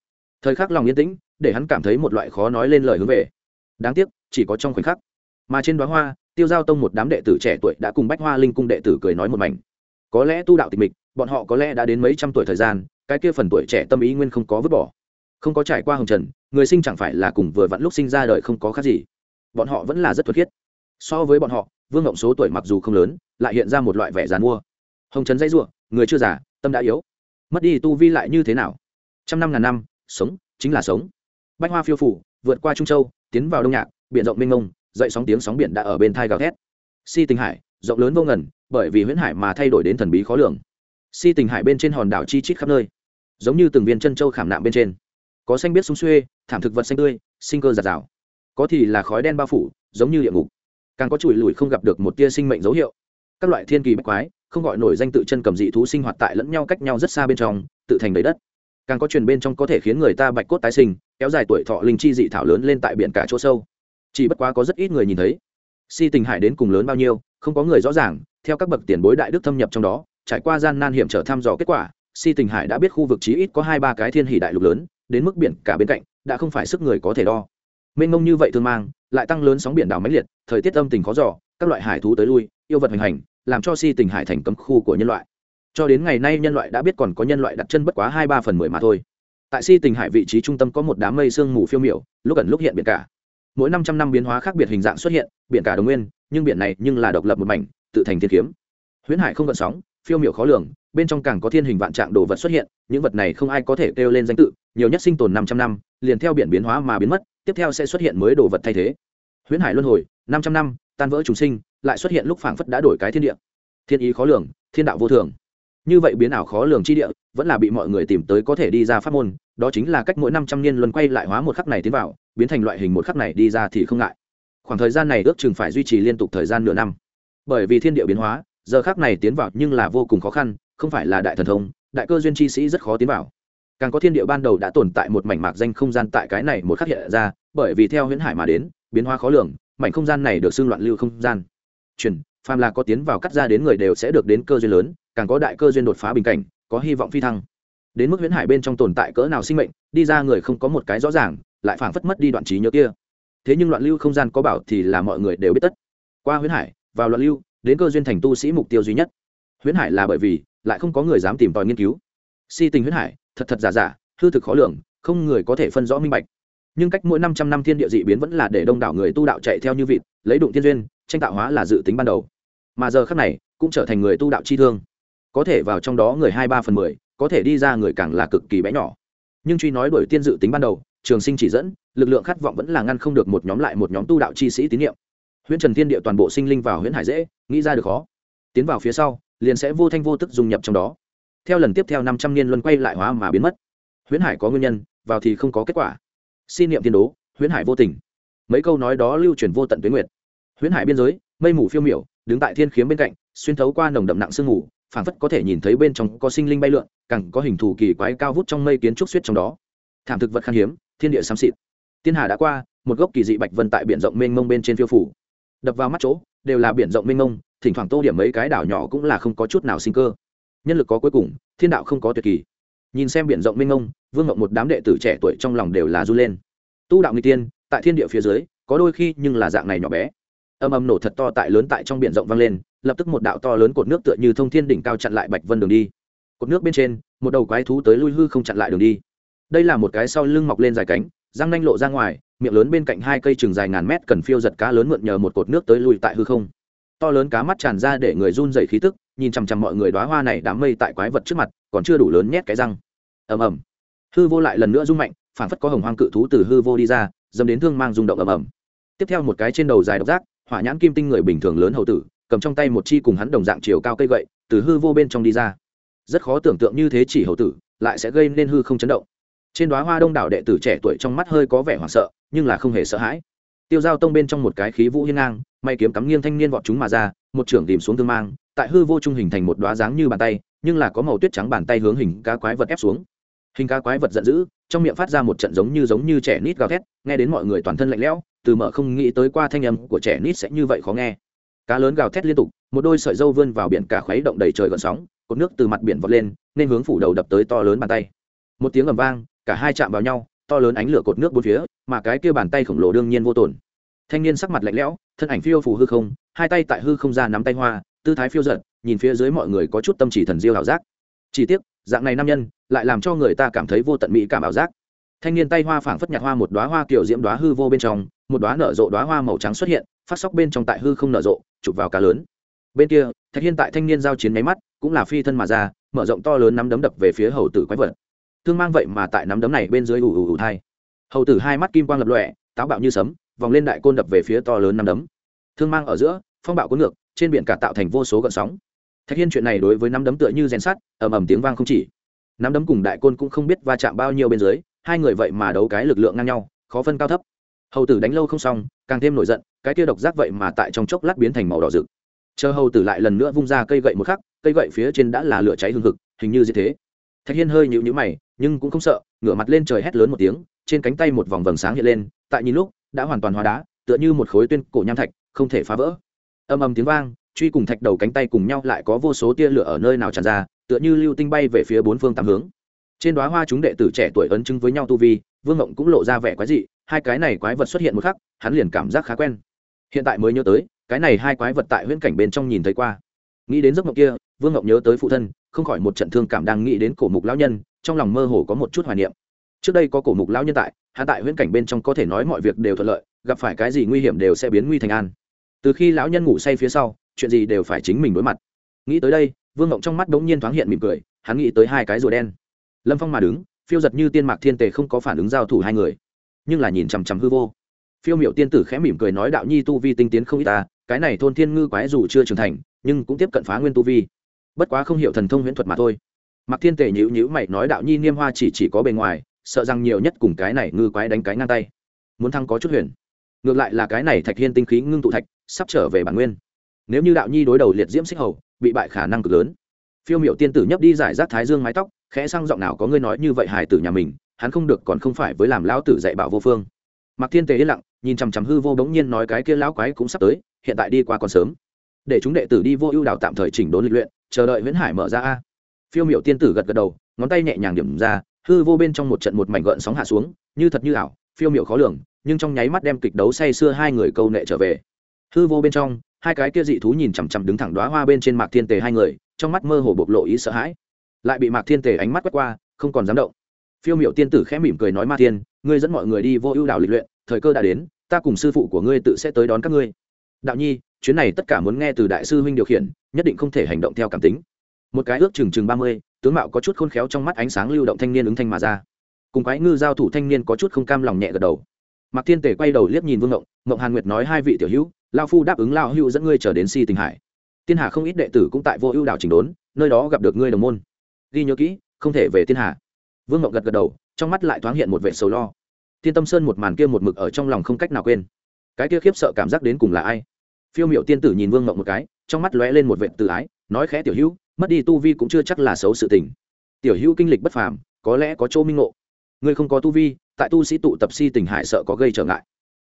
Thời khắc lòng yên tĩnh, để hắn cảm thấy một loại khó nói lên lời hướng về. Đáng tiếc, chỉ có trong khoảnh khắc. Mà trên đoá hoa, tiêu giao tông một đám đệ tử trẻ tuổi đã cùng bách hoa linh cung đệ tử cười nói một mảnh. Có lẽ tu đạo tịch mịch, bọn họ có lẽ đã đến mấy trăm tuổi thời gian, cái kia phần tuổi trẻ tâm ý nguyên không có vứt bỏ. Không có trải qua hồng trần, người sinh chẳng phải là cùng vừa vặn lúc sinh ra đời không có khác gì. Bọn họ vẫn là rất thuật khiết. So với bọn họ vương ngộng số tuổi mặc dù không lớn, lại hiện ra một loại vẻ dàn mua. Hồng trấn dây ruộng, người chưa già, tâm đã yếu. Mất đi tu vi lại như thế nào? Trăm năm ngàn năm, sống, chính là sống. Bách hoa phiêu phủ, vượt qua trung châu, tiến vào đông nhạc, biển rộng mênh mông, dậy sóng tiếng sóng biển đã ở bên thai gào thét. Si tình hải, rộng lớn vô ngần, bởi vì huyễn hải mà thay đổi đến thần bí khó lường. Si tình hải bên trên hòn đảo chi chít khắp nơi, giống như từng viên chân châu khảm nạm bên trên. Có xanh biết súng xuê, thảm thực vật xanh tươi, sinh cơ giạt rào. Có thì là khói đen bao phủ, giống như địa ngục càng có chùi lùi không gặp được một tia sinh mệnh dấu hiệu. Các loại thiên kỳ bách quái, không gọi nổi danh tự chân cầm dị thú sinh hoạt tại lẫn nhau cách nhau rất xa bên trong, tự thành đầy đất. Càng có truyền bên trong có thể khiến người ta bạch cốt tái sinh, kéo dài tuổi thọ linh chi dị thảo lớn lên tại biển cả chỗ sâu. Chỉ bất quá có rất ít người nhìn thấy. Si tình hải đến cùng lớn bao nhiêu, không có người rõ ràng, theo các bậc tiền bối đại đức thâm nhập trong đó, trải qua gian nan hiểm trở thăm dò kết quả, si tình hải đã biết khu vực chí ít có hai ba cái thiên hỷ đại lục lớn, đến mức biển cả bên cạnh, đã không phải sức người có thể đo. Mênh mông như vậy thương mang lại tăng lớn sóng biển đảo mãnh liệt, thời tiết âm tình khó giỏ các loại hải thú tới lui, yêu vật hoành hành, làm cho si tình hải thành cấm khu của nhân loại. Cho đến ngày nay nhân loại đã biết còn có nhân loại đặt chân bất quá hai ba phần mười mà thôi. Tại si tình hải vị trí trung tâm có một đám mây sương mù phiêu miểu, lúc ẩn lúc hiện biển cả. Mỗi năm trăm năm biến hóa khác biệt hình dạng xuất hiện, biển cả đồng nguyên, nhưng biển này nhưng là độc lập một mảnh, tự thành thiên kiếm. Huyễn hải không gợn sóng, phiêu miểu khó lường, bên trong càng có thiên hình vạn trạng đồ vật xuất hiện, những vật này không ai có thể kêu lên danh tự, nhiều nhất sinh tồn năm trăm năm, liền theo biển biến hóa mà biến mất tiếp theo sẽ xuất hiện mới đồ vật thay thế. Huyễn hải luân hồi, năm trăm năm, tan vỡ chúng sinh, lại xuất hiện lúc phảng phất đã đổi cái thiên địa. Thiên ý khó lường, thiên đạo vô thường. Như vậy biến ảo khó lường chi địa, vẫn là bị mọi người tìm tới có thể đi ra pháp môn, đó chính là cách mỗi năm trăm niên luân quay lại hóa một khắc này tiến vào, biến thành loại hình một khắc này đi ra thì không ngại. Khoảng thời gian này ước chừng phải duy trì liên tục thời gian nửa năm. Bởi vì thiên địa biến hóa, giờ khắc này tiến vào nhưng là vô cùng khó khăn, không phải là đại thần thông, đại cơ duyên chi sĩ rất khó tiến vào càng có thiên địa ban đầu đã tồn tại một mảnh mạc danh không gian tại cái này một khắc hiện ra, bởi vì theo huyễn hải mà đến, biến hóa khó lường, mảnh không gian này được xưng loạn lưu không gian. Truyền, phàm là có tiến vào cắt ra đến người đều sẽ được đến cơ duyên lớn, càng có đại cơ duyên đột phá bình cảnh, có hy vọng phi thăng. Đến mức huyễn hải bên trong tồn tại cỡ nào sinh mệnh, đi ra người không có một cái rõ ràng, lại phảng phất mất đi đoạn trí nhớ kia. Thế nhưng loạn lưu không gian có bảo thì là mọi người đều biết tất. Qua huyễn hải, vào loạn lưu, đến cơ duyên thành tu sĩ mục tiêu duy nhất. Huyễn hải là bởi vì, lại không có người dám tìm tòi nghiên cứu. Si tình huyễn hải thật thật giả giả, hư thực khó lường, không người có thể phân rõ minh bạch. Nhưng cách mỗi năm trăm năm thiên địa dị biến vẫn là để đông đảo người tu đạo chạy theo như vịt, lấy đụng thiên duyên, tranh tạo hóa là dự tính ban đầu. Mà giờ khác này, cũng trở thành người tu đạo chi thương. Có thể vào trong đó người hai ba phần mười, có thể đi ra người càng là cực kỳ bé nhỏ. Nhưng truy nói đổi tiên dự tính ban đầu, trường sinh chỉ dẫn, lực lượng khát vọng vẫn là ngăn không được một nhóm lại một nhóm tu đạo chi sĩ tín nhiệm. Huyễn trần thiên địa toàn bộ sinh linh vào huyễn hải dễ, nghĩ ra được khó. Tiến vào phía sau, liền sẽ vô thanh vô tức dung nhập trong đó theo lần tiếp theo năm trăm niên luân quay lại hóa mà biến mất. Huyễn hải có nguyên nhân, vào thì không có kết quả. Xin niệm thiên đố, huyễn hải vô tình. Mấy câu nói đó lưu truyền vô tận tuyến nguyệt. Huyễn hải biên giới, mây mù phiêu miểu, đứng tại thiên khiếm bên cạnh, xuyên thấu qua nồng đậm nặng sương mù, phảng phất có thể nhìn thấy bên trong có sinh linh bay lượn, càng có hình thù kỳ quái cao vút trong mây kiến trúc suýt trong đó. Thảm thực vật khan hiếm, thiên địa xám xịt. Tiên hà đã qua, một gốc kỳ dị bạch vân tại biển rộng mênh mông bên trên phiêu phủ. Đập vào mắt chỗ, đều là biển rộng mênh mông, thỉnh thoảng tô điểm mấy cái đảo nhỏ cũng là không có chút nào sinh cơ nhân lực có cuối cùng, thiên đạo không có tuyệt kỳ. Nhìn xem biển rộng mênh mông, vương ngộng một đám đệ tử trẻ tuổi trong lòng đều là r u lên. Tu đạo người tiên, tại thiên địa phía dưới, có đôi khi nhưng là dạng này nhỏ bé. Âm âm nổ thật to tại lớn tại trong biển rộng vang lên, lập tức một đạo to lớn cột nước tựa như thông thiên đỉnh cao chặn lại bạch vân đường đi. Cột nước bên trên, một đầu quái thú tới lui hư không chặn lại đường đi. Đây là một cái sau lưng mọc lên dài cánh, răng nanh lộ ra ngoài, miệng lớn bên cạnh hai cây chừng dài ngàn mét cần phiêu giật cá lớn mượn nhờ một cột nước tới lui tại hư không to lớn cá mắt tràn ra để người run dày khí tức, nhìn chằm chằm mọi người đoá hoa này đám mây tại quái vật trước mặt, còn chưa đủ lớn nhét cái răng. Ầm ầm. Hư vô lại lần nữa rung mạnh, phản phất có hồng hoang cự thú từ hư vô đi ra dâm đến thương mang rung động ầm ầm. Tiếp theo một cái trên đầu dài độc giác, hỏa nhãn kim tinh người bình thường lớn hậu tử, cầm trong tay một chi cùng hắn đồng dạng chiều cao cây gậy, từ hư vô bên trong đi ra. Rất khó tưởng tượng như thế chỉ hậu tử, lại sẽ gây nên hư không chấn động. Trên đoá hoa đông đảo đệ tử trẻ tuổi trong mắt hơi có vẻ hoảng sợ, nhưng là không hề sợ hãi. Tiêu giao tông bên trong một cái khí vũ hiên ngang may kiếm cắm nghiêng thanh niên vọt chúng mà ra, một trưởng tìm xuống thương mang, tại hư vô trung hình thành một đoá dáng như bàn tay, nhưng là có màu tuyết trắng bàn tay hướng hình cá quái vật ép xuống. Hình cá quái vật giận dữ, trong miệng phát ra một trận giống như giống như trẻ nít gào thét, nghe đến mọi người toàn thân lạnh lẽo, từ mở không nghĩ tới qua thanh âm của trẻ nít sẽ như vậy khó nghe. Cá lớn gào thét liên tục, một đôi sợi dâu vươn vào biển cả khuấy động đầy trời gợn sóng, cột nước từ mặt biển vọt lên, nên hướng phủ đầu đập tới to lớn bàn tay. Một tiếng ầm vang, cả hai chạm vào nhau, to lớn ánh lửa cột nước bốn phía, mà cái kia bàn tay khổng lồ đương nhiên vô tổn thanh niên sắc mặt lạnh lẽo, thân ảnh phiêu phù hư không, hai tay tại hư không ra nắm tay hoa, tư thái phiêu giận nhìn phía dưới mọi người có chút tâm chỉ thần diêu ảo giác. Chỉ tiếc, dạng này nam nhân, lại làm cho người ta cảm thấy vô tận mỹ cảm ảo giác. Thanh niên tay hoa phảng phất nhạt hoa một đoá hoa kiểu diễm đoá hư vô bên trong, một đoá nở rộ đoá hoa màu trắng xuất hiện, phát sóc bên trong tại hư không nở rộ, chụp vào cá lớn. Bên kia, thạch hiên tại thanh niên giao chiến máy mắt, cũng là phi thân mà ra, mở rộng to lớn nắm đấm đập về phía hầu tử quái vật. Thương mang vậy mà tại nắm đấm này bên dưới ù ù ù thai. Hầu tử hai mắt kim quang lập lọe táo bạo như sấm vòng lên đại côn đập về phía to lớn năm đấm. Thương mang ở giữa, phong bạo cuốn ngược, trên biển cả tạo thành vô số gợn sóng. Thạch hiên chuyện này đối với nắm đấm tựa như rèn sắt, ầm ầm tiếng vang không chỉ. Nắm đấm cùng đại côn cũng không biết va chạm bao nhiêu bên dưới, hai người vậy mà đấu cái lực lượng ngang nhau, khó phân cao thấp. Hầu tử đánh lâu không xong, càng thêm nổi giận, cái kia độc giác vậy mà tại trong chốc lát biến thành màu đỏ rực. Chờ hầu tử lại lần nữa vung ra cây gậy một khắc, cây gậy phía trên đã là lửa cháy hương hực, hình như như thế. Thạch hiên hơi nhịu nhữ mày, nhưng cũng không sợ, ngửa mặt lên trời hét lớn một tiếng, trên cánh tay một vòng vầng sáng hiện lên, tại nhìn lúc đã hoàn toàn hóa đá, tựa như một khối tuyên cổ nham thạch, không thể phá vỡ. Âm âm tiếng vang, truy cùng thạch đầu cánh tay cùng nhau lại có vô số tia lửa ở nơi nào tràn ra, tựa như lưu tinh bay về phía bốn phương tám hướng. Trên đoá hoa chúng đệ tử trẻ tuổi ấn chứng với nhau tu vi, vương ngộng cũng lộ ra vẻ quái dị, hai cái này quái vật xuất hiện một khắc, hắn liền cảm giác khá quen. Hiện tại mới nhớ tới, cái này hai quái vật tại huyễn cảnh bên trong nhìn thấy qua. Nghĩ đến giấc mộng kia, vương ngộng nhớ tới phụ thân, không khỏi một trận thương cảm đang nghĩ đến cổ mục lão nhân, trong lòng mơ hồ có một chút hoài niệm. Trước đây có cổ mục lão nhân tại hạ tại huyễn cảnh bên trong có thể nói mọi việc đều thuận lợi, gặp phải cái gì nguy hiểm đều sẽ biến nguy thành an. Từ khi lão nhân ngủ say phía sau, chuyện gì đều phải chính mình đối mặt. Nghĩ tới đây, vương ngộng trong mắt đống nhiên thoáng hiện mỉm cười, hắn nghĩ tới hai cái rùa đen. Lâm phong mà đứng, phiêu giật như tiên mạc thiên tề không có phản ứng giao thủ hai người. Nhưng là nhìn chằm chằm hư vô. Phiêu miểu tiên tử khẽ mỉm cười nói đạo nhi tu vi tinh tiến không ít ta, cái này thôn thiên ngư quái dù chưa trưởng thành, nhưng cũng tiếp cận phá nguyên tu vi. Bất quá không hiểu thần thông huyễn thuật mà thôi. Mạc thiên tề nhữ nhữ mày nói đạo nhi niêm hoa chỉ chỉ có bề ngoài sợ rằng nhiều nhất cùng cái này ngư quái đánh cái ngang tay. Muốn thăng có chút huyền. Ngược lại là cái này thạch hiên tinh khí ngưng tụ thạch, sắp trở về bản nguyên. Nếu như đạo nhi đối đầu liệt diễm xích hầu, bị bại khả năng cực lớn. Phiêu miểu tiên tử nhấp đi giải rác thái dương mái tóc, khẽ sang giọng nào có ngươi nói như vậy hài tử nhà mình, hắn không được còn không phải với làm lão tử dạy bảo vô phương. Mặc thiên tề yên lặng, nhìn chằm chằm hư vô bỗng nhiên nói cái kia lão quái cũng sắp tới, hiện tại đi qua còn sớm. Để chúng đệ tử đi vô ưu đào tạm thời chỉnh đốn lịch luyện, chờ đợi viễn hải mở ra a. Phiêu miểu tiên tử gật gật đầu, ngón tay nhẹ nhàng điểm ra hư vô bên trong một trận một mảnh gợn sóng hạ xuống, như thật như ảo, phiêu miểu khó lường, nhưng trong nháy mắt đem kịch đấu say xưa hai người câu nệ trở về. Hư vô bên trong, hai cái kia dị thú nhìn chằm chằm đứng thẳng đoá hoa bên trên mạc thiên tề hai người, trong mắt mơ hồ bộc lộ ý sợ hãi. Lại bị mạc thiên tề ánh mắt quét qua, không còn dám động. Phiêu miểu tiên tử khẽ mỉm cười nói ma thiên, ngươi dẫn mọi người đi vô ưu đảo lịch luyện, thời cơ đã đến, ta cùng sư phụ của ngươi tự sẽ tới đón các ngươi. Đạo nhi, chuyến này tất cả muốn nghe từ đại sư huynh điều khiển, nhất định không thể hành động theo cảm tính. Một cái ước chừng chừng ba mươi tướng mạo có chút khôn khéo trong mắt ánh sáng lưu động thanh niên ứng thanh mà ra. Cùng quái ngư giao thủ thanh niên có chút không cam lòng nhẹ gật đầu. Mạc thiên tể quay đầu liếc nhìn vương ngộng ngộng hàn nguyệt nói hai vị tiểu hữu, lao phu đáp ứng lao hữu dẫn ngươi trở đến si tình hải. Tiên hà không ít đệ tử cũng tại vô ưu đảo trình đốn, nơi đó gặp được ngươi đồng môn. Ghi nhớ kỹ, không thể về tiên hà. Vương ngọc gật gật đầu, trong mắt lại thoáng hiện một vệ sầu lo. Thiên tâm sơn một màn kia một mực ở trong lòng không cách nào quên. Cái kia khiếp sợ cảm giác đến cùng là ai? Phiêu miệu tiên tử nhìn vương ngọc một cái, trong mắt lóe lên một vệ tự ái, nói khẽ tiểu hữu mất đi tu vi cũng chưa chắc là xấu sự tình. Tiểu hữu kinh lịch bất phàm, có lẽ có chỗ minh ngộ. Ngươi không có tu vi, tại tu sĩ tụ tập si tình hải sợ có gây trở ngại.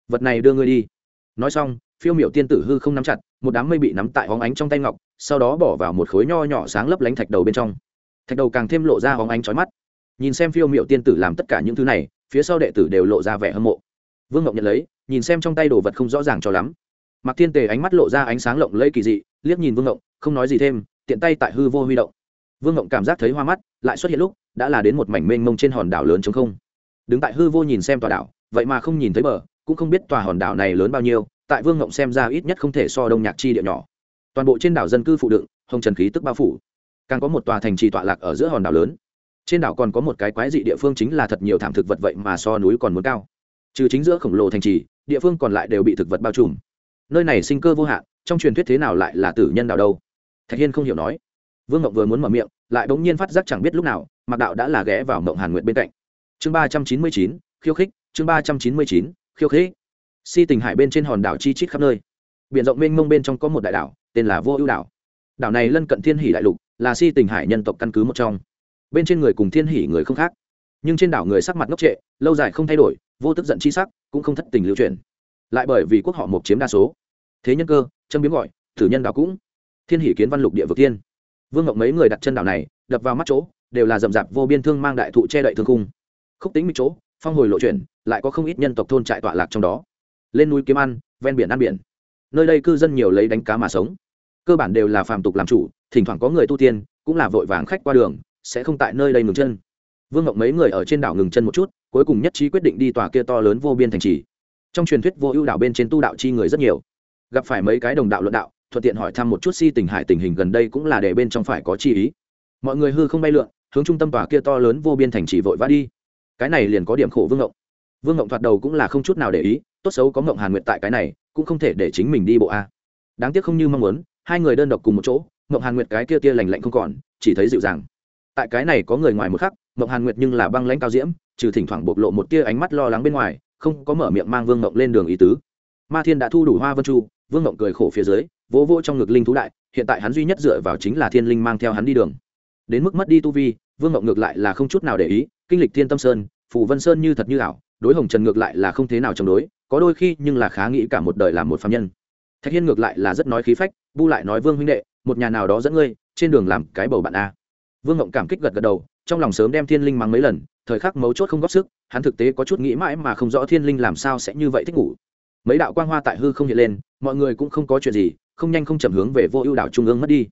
Vật này đưa ngươi đi. Nói xong, phiêu miểu tiên tử hư không nắm chặt, một đám mây bị nắm tại hóng ánh trong tay ngọc, sau đó bỏ vào một khối nho nhỏ sáng lấp lánh thạch đầu bên trong. Thạch đầu càng thêm lộ ra hóng ánh trói mắt. Nhìn xem phiêu miểu tiên tử làm tất cả những thứ này, phía sau đệ tử đều lộ ra vẻ hâm mộ. Vương ngọc nhận lấy, nhìn xem trong tay đồ vật không rõ ràng cho lắm. Mặc thiên tề ánh mắt lộ ra ánh sáng lộng lẫy kỳ dị, liếc nhìn vương ngọc, không nói gì thêm tiện tay tại hư vô huy động. Vương ngộng cảm giác thấy hoa mắt, lại xuất hiện lúc, đã là đến một mảnh mênh mông trên hòn đảo lớn chống không. Đứng tại hư vô nhìn xem tòa đảo, vậy mà không nhìn thấy bờ, cũng không biết tòa hòn đảo này lớn bao nhiêu, tại vương ngộng xem ra ít nhất không thể so đông nhạc chi địa nhỏ. Toàn bộ trên đảo dân cư phụ đựng, hồng trần khí tức bao phủ. Càng có một tòa thành trì tọa lạc ở giữa hòn đảo lớn. Trên đảo còn có một cái quái dị địa phương chính là thật nhiều thảm thực vật vậy mà so núi còn muốn cao. Trừ chính giữa khổng lồ thành trì, địa phương còn lại đều bị thực vật bao trùm. Nơi này sinh cơ vô hạn, trong truyền thuyết thế nào lại là tử nhân đảo đâu? Thạch hiên không hiểu nói. Vương mộng vừa muốn mở miệng, lại bỗng nhiên phát giác chẳng biết lúc nào, mạc đạo đã là ghé vào mộng hàn nguyện bên cạnh. Chương ba trăm chín mươi chín, khiêu khích, chương ba trăm chín mươi chín, khiêu khích. Si tình hải bên trên hòn đảo chi chít khắp nơi. Biển rộng mênh mông bên trong có một đại đảo, tên là vô ưu đảo. Đảo này lân cận thiên hỷ đại lục, là si tình hải nhân tộc căn cứ một trong. Bên trên người cùng thiên hỷ người không khác. Nhưng trên đảo người sắc mặt ngốc trệ, lâu dài không thay đổi, vô tức giận chi sắc, cũng không thất tình lưu truyền. Lại bởi vì quốc họ mộc chiếm đa số. Thế nhân cơ, châm biếm gọi, thử nhân đảo cũng thiên hỷ kiến văn lục địa vực tiên. Vương ngọc mấy người đặt chân đảo này, đập vào mắt chỗ, đều là rậm rạp vô biên thương mang đại thụ che đậy thương cung khúc tính mịch chỗ, phong hồi lộ chuyển, lại có không ít nhân tộc thôn trại tọa lạc trong đó. Lên núi kiếm ăn, ven biển ăn biển. Nơi đây cư dân nhiều lấy đánh cá mà sống. Cơ bản đều là phàm tục làm chủ, thỉnh thoảng có người tu tiên, cũng là vội vàng khách qua đường, sẽ không tại nơi đây ngừng chân. Vương ngọc mấy người ở trên đảo ngừng chân một chút, cuối cùng nhất trí quyết định đi tòa kia to lớn vô biên thành trì. Trong truyền thuyết vô ưu đảo bên trên tu đạo chi người rất nhiều. Gặp phải mấy cái đồng đạo luận đạo thuận tiện hỏi thăm một chút si tình hải tình hình gần đây cũng là để bên trong phải có chi ý. Mọi người hư không bay lượn, hướng trung tâm tòa kia to lớn vô biên thành trì vội vã đi. Cái này liền có điểm khổ vương ngộng. Vương ngộng thoạt đầu cũng là không chút nào để ý, tốt xấu có ngộng hàn nguyệt tại cái này, cũng không thể để chính mình đi bộ a. Đáng tiếc không như mong muốn, hai người đơn độc cùng một chỗ, ngộng hàn nguyệt cái kia tia lành lạnh không còn, chỉ thấy dịu dàng. Tại cái này có người ngoài một khắc, ngộng hàn nguyệt nhưng là băng lãnh cao diễm, trừ thỉnh thoảng bộc lộ một tia ánh mắt lo lắng bên ngoài, không có mở miệng mang vương ngộng lên đường ý tứ. Ma thiên đã thu đủ hoa vân chu, vương ngộng cười khổ phía dưới vỗ vỗ trong ngực linh thú đại, hiện tại hắn duy nhất dựa vào chính là thiên linh mang theo hắn đi đường. Đến mức mất đi tu vi, vương ngộng ngược lại là không chút nào để ý, kinh lịch thiên tâm sơn, phù vân sơn như thật như ảo, đối hồng trần ngược lại là không thế nào chống đối, có đôi khi nhưng là khá nghĩ cả một đời làm một phạm nhân. Thạch hiên ngược lại là rất nói khí phách, bu lại nói, vương huynh đệ, một nhà nào đó dẫn ngươi, trên đường làm cái bầu bạn a. Vương ngộng cảm kích gật gật đầu, trong lòng sớm đem thiên linh mắng mấy lần, thời khắc mấu chốt không góp sức, hắn thực tế có chút nghĩ mãi mà không rõ thiên linh làm sao sẽ như vậy thích ngủ. Mấy đạo quang hoa tại hư không hiện lên, mọi người cũng không có chuyện gì không nhanh không chậm hướng về vô ưu đảo trung ương mất đi.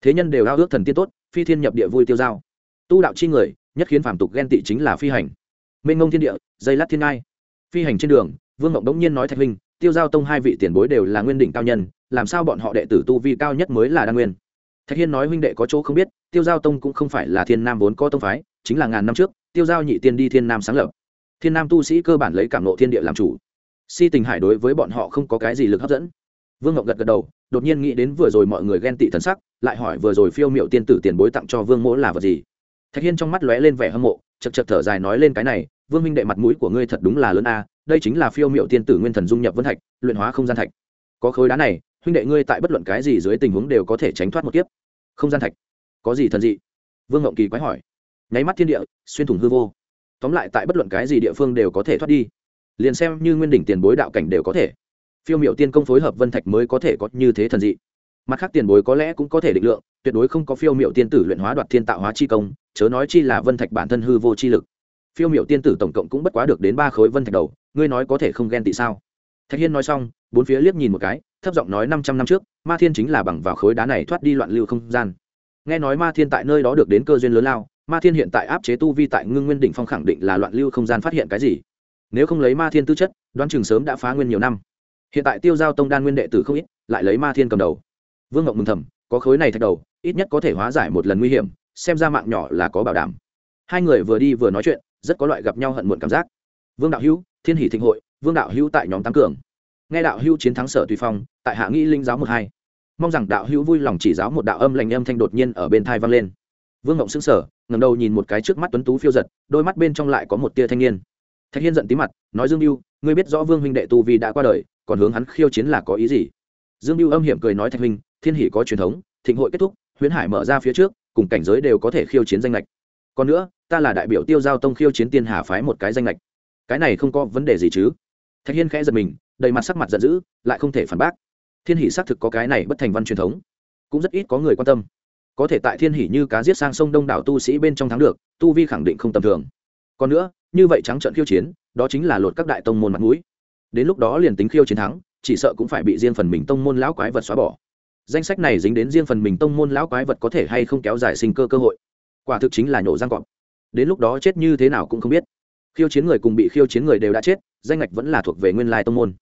Thế nhân đều ao ước thần tiên tốt, phi thiên nhập địa vui tiêu dao. Tu đạo chi người, nhất khiến phàm tục ghen tị chính là phi hành. Mênh ngông thiên địa, dây lát thiên ngai. Phi hành trên đường, vương ngọc đống nhiên nói thạch huynh, tiêu giao tông hai vị tiền bối đều là nguyên đỉnh cao nhân, làm sao bọn họ đệ tử tu vi cao nhất mới là đa nguyên? Thạch hiên nói huynh đệ có chỗ không biết, tiêu giao tông cũng không phải là thiên nam vốn có tông phái, chính là ngàn năm trước, tiêu giao nhị tiên đi thiên nam sáng lập. Thiên nam tu sĩ cơ bản lấy cảm nộ thiên địa làm chủ. Si tình hải đối với bọn họ không có cái gì lực hấp dẫn vương ngộng gật gật đầu, đột nhiên nghĩ đến vừa rồi mọi người ghen tị thần sắc, lại hỏi vừa rồi phiêu m i ệ u tiên tử tiền bối tặng cho vương mỗ là vật gì? Thạch hiên trong mắt lóe lên vẻ hâm mộ, chật chật thở dài nói lên cái này, vương minh đệ mặt mũi của ngươi thật đúng là lớn a, đây chính là phiêu m i ệ u tiên tử nguyên thần dung nhập vân thạch, luyện hóa không gian thạch. Có khối đá này, huynh đệ ngươi tại bất luận cái gì dưới tình huống đều có thể tránh thoát một kiếp. Không gian thạch? Có gì thần dị? Vương ngộng kỳ quái hỏi. Nháy mắt thiên địa, xuyên thủng hư vô. Tóm lại tại bất luận cái gì địa phương đều có thể thoát đi. Liền xem như nguyên đỉnh tiền bối đạo cảnh đều có thể phiêu miệu tiên công phối hợp vân thạch mới có thể có như thế thần dị. Mặt khác tiền bối có lẽ cũng có thể định lượng, tuyệt đối không có phiêu miệu tiên tử luyện hóa đoạt thiên tạo hóa chi công, chớ nói chi là vân thạch bản thân hư vô chi lực. Phiêu miệu tiên tử tổng cộng cũng bất quá được đến ba khối vân thạch đầu, ngươi nói có thể không ghen tị sao? Thạch hiên nói xong, bốn phía liếc nhìn một cái, thấp giọng nói năm trăm năm trước, ma thiên chính là bằng vào khối đá này thoát đi loạn lưu không gian. Nghe nói ma thiên tại nơi đó được đến cơ duyên lớn lao, ma thiên hiện tại áp chế tu vi tại ngưng nguyên đỉnh phong khẳng định là loạn lưu không gian phát hiện cái gì. Nếu không lấy ma thiên tư chất, đoán chừng sớm đã phá nguyên nhiều năm hiện tại tiêu giao tông đan nguyên đệ tử không ít, lại lấy ma thiên cầm đầu. Vương ngọc mừng thầm, có khối này thạch đầu, ít nhất có thể hóa giải một lần nguy hiểm, xem ra mạng nhỏ là có bảo đảm. Hai người vừa đi vừa nói chuyện, rất có loại gặp nhau hận muộn cảm giác. Vương đạo hữu, thiên hỷ thịnh hội, vương đạo hữu tại nhóm tăng cường. Nghe đạo hữu chiến thắng sở tùy phong, tại hạ nghĩ linh giáo một hai. Mong rằng đạo hữu vui lòng chỉ giáo một đạo âm lành âm thanh đột nhiên ở bên thai vang lên. Vương ngộng xứng sở ngầm đầu nhìn một cái trước mắt tuấn tú phiêu giật, đôi mắt bên trong lại có một tia thanh niên. Thạch hiên giận tí mặt, nói dương mưu ngươi biết rõ vương huynh đệ tu vì đã qua đời còn hướng hắn khiêu chiến là có ý gì? Dương mưu âm hiểm cười nói thạch huynh thiên hỷ có truyền thống, thịnh hội kết thúc, huyễn hải mở ra phía trước, cùng cảnh giới đều có thể khiêu chiến danh lệch. Còn nữa, ta là đại biểu tiêu giao tông khiêu chiến tiên hà phái một cái danh lệch. Cái này không có vấn đề gì chứ? Thạch hiên khẽ giật mình, đầy mặt sắc mặt giận dữ, lại không thể phản bác. Thiên hỷ xác thực có cái này bất thành văn truyền thống, cũng rất ít có người quan tâm. Có thể tại thiên hỷ như cá giết sang sông đông đảo tu sĩ bên trong thắng được, tu vi khẳng định không tầm thường. Còn nữa, như vậy trắng trận khiêu chiến, đó chính là lột các đại tông môn mặt mũi đến lúc đó liền tính khiêu chiến thắng, chỉ sợ cũng phải bị riêng phần mình tông môn lão quái vật xóa bỏ. Danh sách này dính đến riêng phần mình tông môn lão quái vật có thể hay không kéo dài sinh cơ cơ hội. Quả thực chính là nhổ răng cọp. Đến lúc đó chết như thế nào cũng không biết. Khiêu chiến người cùng bị khiêu chiến người đều đã chết, danh ngạch vẫn là thuộc về nguyên lai tông môn.